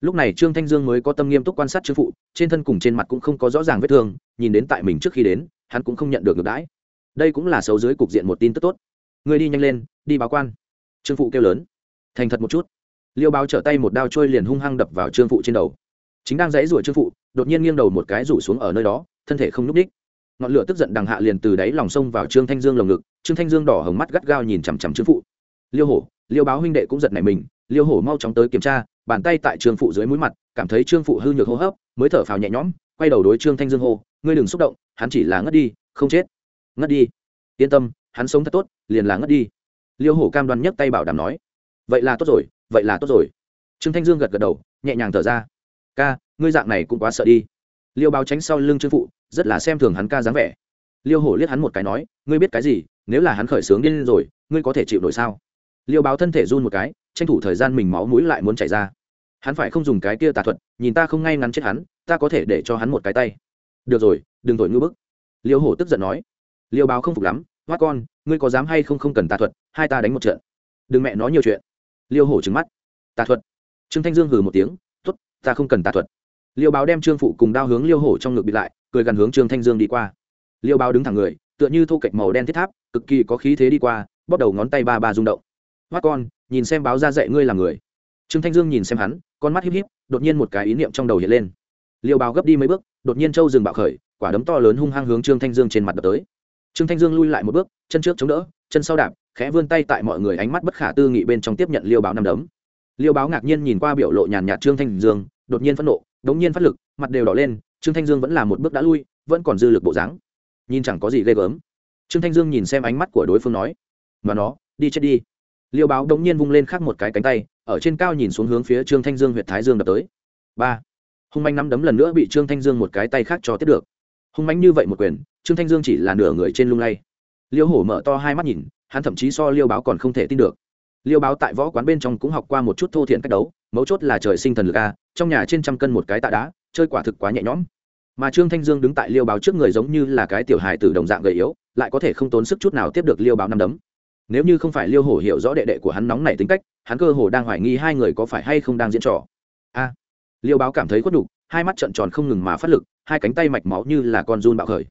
Lúc này trương thanh dương mới có tâm nghiêm túc quan sát trương phụ, trên thân cùng trên mặt cũng không có rõ ràng vết thương, nhìn đến tại mình trước khi đến, hắn cũng không nhận được ngược đãi. Đây cũng là xấu dưới cục diện một tin tức tốt. Người đi nhanh lên, đi báo quan. Trương phụ kêu lớn. Thành thật một chút. Liêu báo trở tay một đao trôi liền hung hăng đập vào trương phụ trên đầu. Chính đang dãy rủa trương phụ, đột nhiên nghiêng đầu một cái rủ xuống ở nơi đó, thân thể không n ú c đích ngọn lửa tức giận đằng hạ liền từ đáy lòng sông vào trương thanh dương lồng ngực, trương thanh dương đỏ hồng mắt gắt gao nhìn chằm chằm trương phụ. Liêu hổ, liêu báo huynh đệ cũng giật nảy mình, liêu hổ mau chóng tới kiểm tra, bàn tay tại trương phụ dưới mũi mặt, cảm thấy trương phụ hư nhược hô hấp, mới thở phào nhẹ nhõm, quay đầu đối trương thanh dương hô, ngươi đừng xúc động, hắn chỉ là ngất đi, không chết. Ngất đi? Yên tâm, hắn sống thật tốt, liền là ngất đi. Liêu hổ cam đoan nhấc tay bảo đảm nói. Vậy là tốt rồi, vậy là tốt rồi. Trương thanh dương gật gật đầu, nhẹ nhàng thở ra. Ca, ngươi dạng này cũng quá sợ đi. Liêu báo tránh sau lưng trương phụ rất là xem thường hắn ca dáng vẻ. Liêu hổ liếc hắn một cái nói, ngươi biết cái gì? Nếu là hắn khởi sướng điên rồi, ngươi có thể chịu nổi sao? Liêu báo thân thể run một cái, tranh thủ thời gian mình máu mũi lại muốn chảy ra. Hắn phải không dùng cái kia tà thuật, nhìn ta không ngay ngắn chết hắn, ta có thể để cho hắn một cái tay. Được rồi, đừng thổi ngư bức. Liêu hổ tức giận nói. Liêu báo không phục lắm hoa con, ngươi có dám hay không không cần tà thuật, hai ta đánh một trận. Đừng mẹ nói nhiều chuyện. Liêu hổ trứng mắt. Tà thuật? Trương thanh dương hừ một tiếng t ố t ta không cần tà thuật liêu báo đem trương phụ cùng đao hướng liêu hổ trong ngực bịt lại, cười gần hướng trương thanh dương đi qua. Liêu báo đứng thẳng người, tựa như thô kệch màu đen thiết tháp, cực kỳ có khí thế đi qua, bóp đầu ngón tay ba ba rung động. Hoắt con, nhìn xem báo ra dạy ngươi là người. Trương thanh dương nhìn xem hắn, con mắt híp híp, đột nhiên một cái ý niệm trong đầu hiện lên. Liêu báo gấp đi mấy bước, đột nhiên châu dừng bạo khởi, quả đấm to lớn hung hăng hướng trương thanh dương trên mặt đập tới. Trương thanh dương lui lại một bước, chân trước chống đỡ, chân sau đạp, khẽ vươn tay tại mọi người ánh mắt bất khả tư nghị bên trong tiếp nhận liêu báo năm đấm. Liêu báo ngạc nhiên nhìn qua biểu lộ nhàn nhạt trương thanh dương, đột nhiên phẫn nộ đống nhiên phát lực, mặt đều đỏ lên, trương thanh dương vẫn là một bước đã lui, vẫn còn dư lực bộ dáng. Nhìn chẳng có gì ghê gớm. Trương thanh dương nhìn xem ánh mắt của đối phương nói, mà nó, đi chết đi. Liêu báo đống nhiên vung lên khác một cái cánh tay, ở trên cao nhìn xuống hướng phía trương thanh dương huyện thái dương đập tới. Ba. Hung manh nắm đấm lần nữa bị trương thanh dương một cái tay khác cho tiếp được. Hung manh như vậy một quyền, trương thanh dương chỉ là nửa người trên lung lay. Liêu hổ mở to hai mắt nhìn, hắn thậm chí so liêu báo còn không thể tin được. Liêu báo tại võ quán bên trong cũng học qua một chút thô thiện cách đấu, mấu chốt là trời sinh thần lực a trong nhà trên trăm cân một cái tạ đá, chơi quả thực quá nhẹ nhõm. Mà trương thanh dương đứng tại liêu báo trước người giống như là cái tiểu hài từ đồng dạng gầy yếu, lại có thể không tốn sức chút nào tiếp được liêu báo năm đấm. Nếu như không phải liêu hổ hiểu rõ đệ đệ của hắn nóng nảy tính cách, hắn cơ hồ đang hoài nghi hai người có phải hay không đang diễn trò. A! Liêu báo cảm thấy khuất đục hai mắt trợn tròn không ngừng mà phát lực, hai cánh tay mạch máu như là con run bạo khởi.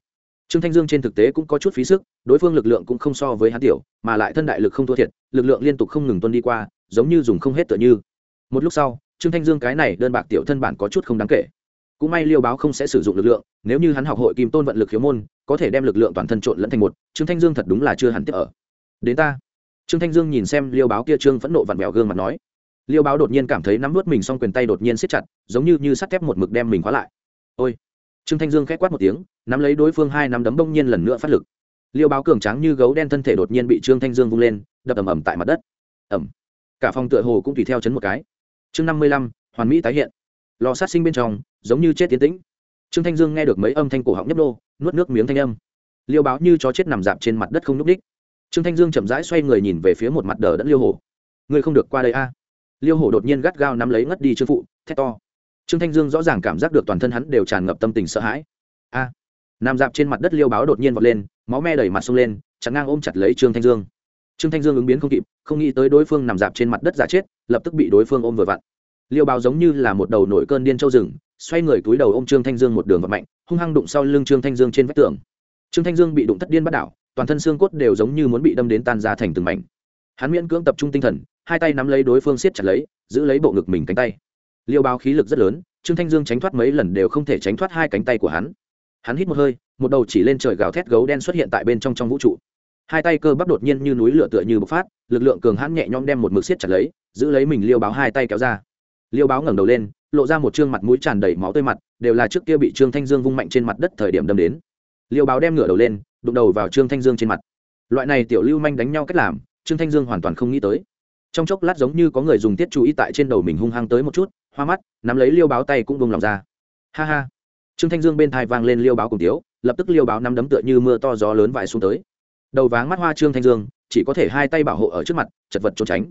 Trương thanh dương trên thực tế cũng có chút phí sức, đối phương lực lượng cũng không so với hắn tiểu, mà lại thân đại lực không thua thiệt, lực lượng liên tục không ngừng tuân đi qua, giống như dùng không hết tựa như. Một lúc sau trương thanh dương cái này đơn bạc tiểu thân bản có chút không đáng kể. Cũng may liêu báo không sẽ sử dụng lực lượng, nếu như hắn học hội kim tôn vận lực khiếu môn, có thể đem lực lượng toàn thân trộn lẫn thành một, trương thanh dương thật đúng là chưa hẳn tiếp ở. Đến ta. Trương thanh dương nhìn xem liêu báo kia trương phẫn nộ vặn vẹo gương mặt nói. Liêu báo đột nhiên cảm thấy nắm vớt mình xong quyền tay đột nhiên siết chặt, giống như như sắt thép một mực đem mình khóa lại. Ôi. Trương thanh dương k h é c quát một tiếng, nắm lấy đối phương hai nắm đấm bông nhiên lần nữa phát lực. Liêu báo cường tráng như gấu đen thân thể đột nhiên bị trương thanh dương vung lên, đập ầm ầm tại mặt đất. Ẩm cả phòng tựa hồ cũng tùy theo chấn một cái chương năm mươi lăm, hoàn mỹ tái hiện. Lò sát sinh bên trong, giống như chết tiến tĩnh. Trương thanh dương nghe được mấy âm thanh cổ họng nhấp đô nuốt nước miếng thanh âm. Liêu báo như chó chết nằm dạp trên mặt đất không n ú c ních trương thanh dương chậm rãi xoay người nhìn về phía một mặt đờ đẫn liêu hổ. Ngươi không được qua đây a. Liêu hổ đột nhiên gắt gao nắm lấy ngất đi trương phụ, thét to. Trương thanh dương rõ ràng cảm giác được toàn thân hắn đều tràn ngập tâm tình sợ hãi. A. Nằm dạp trên mặt đất liêu báo đột nhiên vọt lên, máu me đẩy mặt sông lên, chặn ngang ôm chặt lấy trương thanh dương trương thanh dương ứng biến không kịp, không nghĩ tới đối phương nằm dạp trên mặt đất giả chết, lập tức bị đối phương ôm vừa vặn. Liêu báo giống như là một đầu nổi cơn điên châu rừng, xoay người túi đầu ôm trương thanh dương một đường vật mạnh, hung hăng đụng sau lưng trương thanh dương trên vách tường. Trương thanh dương bị đụng thất điên bắt đảo, toàn thân xương cốt đều giống như muốn bị đâm đến tan ra thành từng mảnh. Hắn miễn cưỡng tập trung tinh thần, hai tay nắm lấy đối phương siết chặt lấy, giữ lấy bộ ngực mình cánh tay. Liêu báo khí lực rất lớn, trương thanh dương tránh thoát mấy lần đều không thể tránh thoát hai cánh tay của hắn. Hắn hít một hơi, một đầu chỉ lên trời gào thét gấu đen xuất hiện tại bên trong trong vũ trụ hai tay cơ bắp đột nhiên như núi lửa tựa như bộc phát, lực lượng cường hãn nhẹ nhõm đem một mực siết chặt lấy, giữ lấy mình liêu báo hai tay kéo ra. Liêu báo ngẩng đầu lên, lộ ra một trương mặt mũi tràn đầy máu tơi mặt, đều là trước kia bị trương thanh dương vung mạnh trên mặt đất thời điểm đâm đến. Liêu báo đem ngửa đầu lên, đụng đầu vào trương thanh dương trên mặt. Loại này tiểu lưu manh đánh nhau cách làm, trương thanh dương hoàn toàn không nghĩ tới. Trong chốc lát giống như có người dùng tiết chú ý tại trên đầu mình hung hăng tới một chút, hoa mắt, nắm lấy liêu báo tay cũng bông lòng ra. Ha ha. Trương thanh dương bên thai vang lên liêu báo cùng tiếu, lập tức liêu báo nắm đấm tựa như mưa to gió lớn vải xuống tới đầu váng mắt hoa trương thanh dương, chỉ có thể hai tay bảo hộ ở trước mặt, chật vật trốn tránh.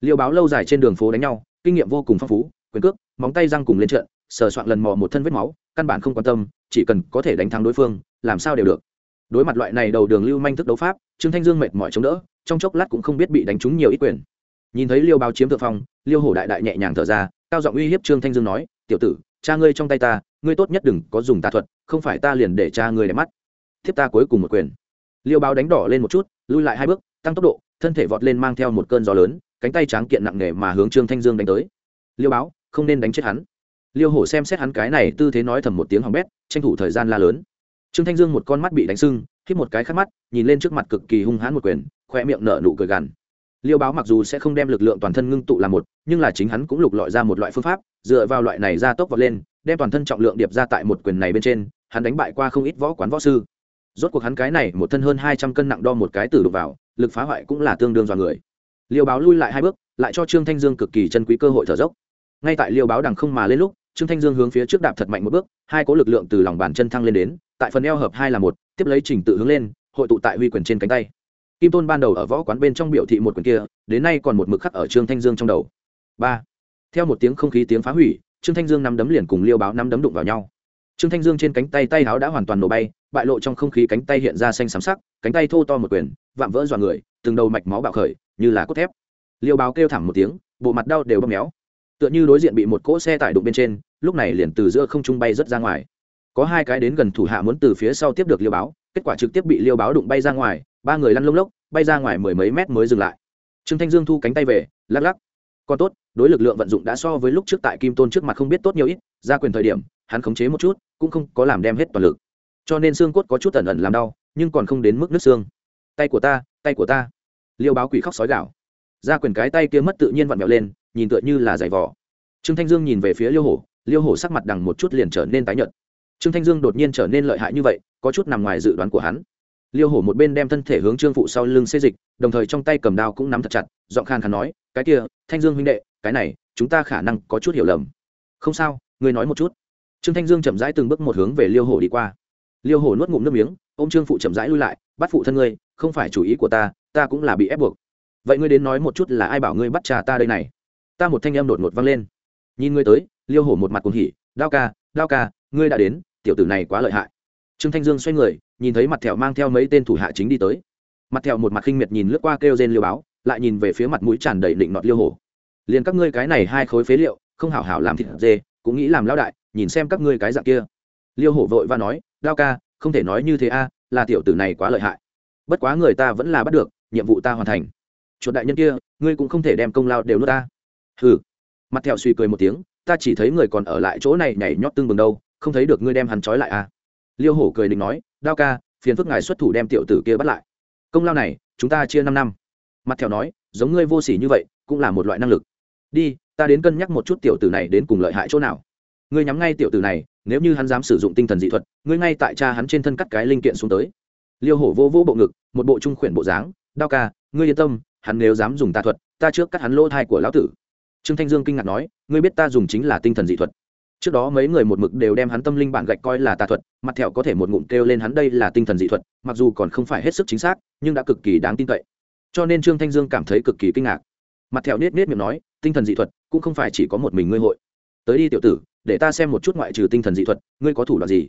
Liêu báo lâu dài trên đường phố đánh nhau, kinh nghiệm vô cùng phong phú, quyền cước, móng tay răng cùng lên trận, sờ soạn lần mò một thân vết máu, căn bản không quan tâm, chỉ cần có thể đánh thắng đối phương, làm sao đều được. Đối mặt loại này đầu đường lưu manh thức đấu pháp, trương thanh dương mệt mỏi chống đỡ, trong chốc lát cũng không biết bị đánh trúng nhiều ít quyền. Nhìn thấy liêu báo chiếm thượng phong, liêu hổ đại đại nhẹ nhàng thở ra, cao giọng uy hiếp trương thanh dương nói, tiểu tử, cha ngươi trong tay ta, ngươi tốt nhất đừng có dùng tà thuật, không phải ta liền để cha ngươi đẹp mắt. Thiếp ta cuối cùng một quyền liêu báo đánh đỏ lên một chút, lui lại hai bước, tăng tốc độ, thân thể vọt lên mang theo một cơn gió lớn, cánh tay tráng kiện nặng nề mà hướng trương thanh dương đánh tới. Liêu báo, không nên đánh chết hắn. Liêu hổ xem xét hắn cái này tư thế nói thầm một tiếng hỏng bét, tranh thủ thời gian la lớn. Trương thanh dương một con mắt bị đánh sưng, hít một cái khát mắt, nhìn lên trước mặt cực kỳ hung hãn một quyền, khoe miệng nở nụ cười gằn. Liêu báo mặc dù sẽ không đem lực lượng toàn thân ngưng tụ làm một, nhưng là chính hắn cũng lục lọi ra một loại phương pháp, dựa vào loại này ra tốc vọt lên, đem toàn thân trọng lượng điệp ra tại một quyền này bên trên, hắn đánh bại qua không ít võ quán võ sư rốt cuộc hắn cái này một thân hơn hai trăm cân nặng đo một cái tử đục vào, lực phá hoại cũng là tương đương dọa người. Liêu báo lui lại hai bước, lại cho trương thanh dương cực kỳ chân quý cơ hội thở dốc. Ngay tại liêu báo đằng không mà lên lúc, trương thanh dương hướng phía trước đạp thật mạnh một bước, hai có lực lượng từ lòng bàn chân thăng lên đến, tại phần eo hợp hai là một, tiếp lấy trình tự hướng lên, hội tụ tại huy quyền trên cánh tay. Kim tôn ban đầu ở võ quán bên trong biểu thị một quyền kia, đến nay còn một mực khắc ở trương thanh dương trong đầu. Ba. Theo một tiếng không khí tiếng phá hủy, trương thanh dương nắm đấm liền cùng liêu báo nắm đấm đụng vào nhau trương thanh dương trên cánh tay tay áo đã hoàn toàn nổ bay, bại lộ trong không khí cánh tay hiện ra xanh xám sắc, cánh tay thô to một quyền, vạm vỡ dọa người, từng đầu mạch máu bạo khởi, như là cốt thép. Liêu báo kêu thảm một tiếng, bộ mặt đau đều bóp méo. Tựa như đối diện bị một cỗ xe tải đụng bên trên, lúc này liền từ giữa không trung bay rớt ra ngoài. Có hai cái đến gần thủ hạ muốn từ phía sau tiếp được liêu báo, kết quả trực tiếp bị liêu báo đụng bay ra ngoài, ba người lăn lông lốc, bay ra ngoài mười mấy mét mới dừng lại. Trương thanh dương thu cánh tay về, lắc lắc. Còn tốt, đối lực lượng vận dụng đã so với lúc trước tại kim tôn trước mặt không biết tốt nhiều ít, ra quyền thời điểm hắn khống chế một chút, cũng không có làm đem hết toàn lực. Cho nên xương cốt có chút ẩn ẩn làm đau, nhưng còn không đến mức nứt xương. Tay của ta, tay của ta. Liêu báo quỷ khóc sói gạo ra quyền cái tay kia mất tự nhiên vặn vẹo lên, nhìn tựa như là giày vỏ trương thanh dương nhìn về phía liêu hổ liêu hổ sắc mặt đằng một chút liền trở nên tái nhợt. Trương thanh dương đột nhiên trở nên lợi hại như vậy, có chút nằm ngoài dự đoán của hắn. Liêu hổ một bên đem thân thể hướng trương phụ sau lưng xê dịch, đồng thời trong tay cầm đao cũng nắm thật chặt, giọng khan khàn nói, cái kia, thanh dương huynh đệ, cái này, chúng ta khả năng có chút hiểu lầm. Không sao, ngươi nói một chút trương thanh dương chậm rãi từng bước một hướng về liêu hổ đi qua. Liêu hổ nuốt ngụm nước miếng ô m trương phụ chậm rãi lui lại, bắt phụ thân ngươi, không phải chủ ý của ta ta cũng là bị ép buộc. Vậy ngươi đến nói một chút là ai bảo ngươi bắt trà ta đây này? Ta một thanh em đột ngột văng lên. Nhìn ngươi tới, liêu hổ một mặt cuồng hỉ, đao ca đao ca, ngươi đã đến, tiểu tử này quá lợi hại. Trương thanh dương xoay người, nhìn thấy mặt thẹo mang theo mấy tên thủ hạ chính đi tới. Mặt thẹo một mặt khinh miệt nhìn lướt qua kêu rên liêu báo, lại nhìn về phía mặt mũi tràn đầy định nọt liêu hổ. Liền các ngươi cái này hai khối phế liệu, không hảo hảo làm thịt dê, cũng nghĩ làm lão đại nhìn xem các ngươi cái dạng kia. Liêu hổ vội và nói lao ca, không thể nói như thế a, là tiểu tử này quá lợi hại. Bất quá người ta vẫn là bắt được, nhiệm vụ ta hoàn thành. Chuột đại nhân kia, ngươi cũng không thể đem công lao đều nuốt ta. Hừ. Mặt thẹo suy cười một tiếng, ta chỉ thấy người còn ở lại chỗ này nhảy nhót tương bừng đâu, không thấy được ngươi đem hắn trói lại à liêu hổ cười định nói, đao ca, phiền phức ngài xuất thủ đem tiểu tử kia bắt lại. Công lao này, chúng ta chia năm năm. Mặt thẹo nói, giống ngươi vô s ỉ như vậy, cũng là một loại năng lực. Đi, ta đến cân nhắc một chút tiểu tử này đến cùng lợi hại chỗ nào ngươi nhắm ngay tiểu tử này, nếu như hắn dám sử dụng tinh thần dị thuật, ngươi ngay tại cha hắn trên thân cắt cái linh kiện xuống tới. Liêu hổ vô vô bộ ngực, một bộ trung khuyển bộ dáng, đao ca, ngươi yên tâm, hắn nếu dám dùng tà thuật, ta trước cắt hắn lỗ thai của lão tử. Trương thanh dương kinh ngạc nói, ngươi biết ta dùng chính là tinh thần dị thuật. Trước đó mấy người một mực đều đem hắn tâm linh bản gạch coi là tà thuật, mặt thẹo có thể một ngụm kêu lên hắn đây là tinh thần dị thuật, mặc dù còn không phải hết sức chính xác, nhưng đã cực kỳ đáng tin cậy. Cho nên trương thanh dương cảm thấy cực kỳ kinh ngạc. Mặt thẹo nết nết miệng nói, tinh thần dị thuật cũng không phải chỉ có một mình ngươi hội. Tới đi tiểu tử để ta xem một chút ngoại trừ tinh thần dị thuật, ngươi có thủ đoạn gì?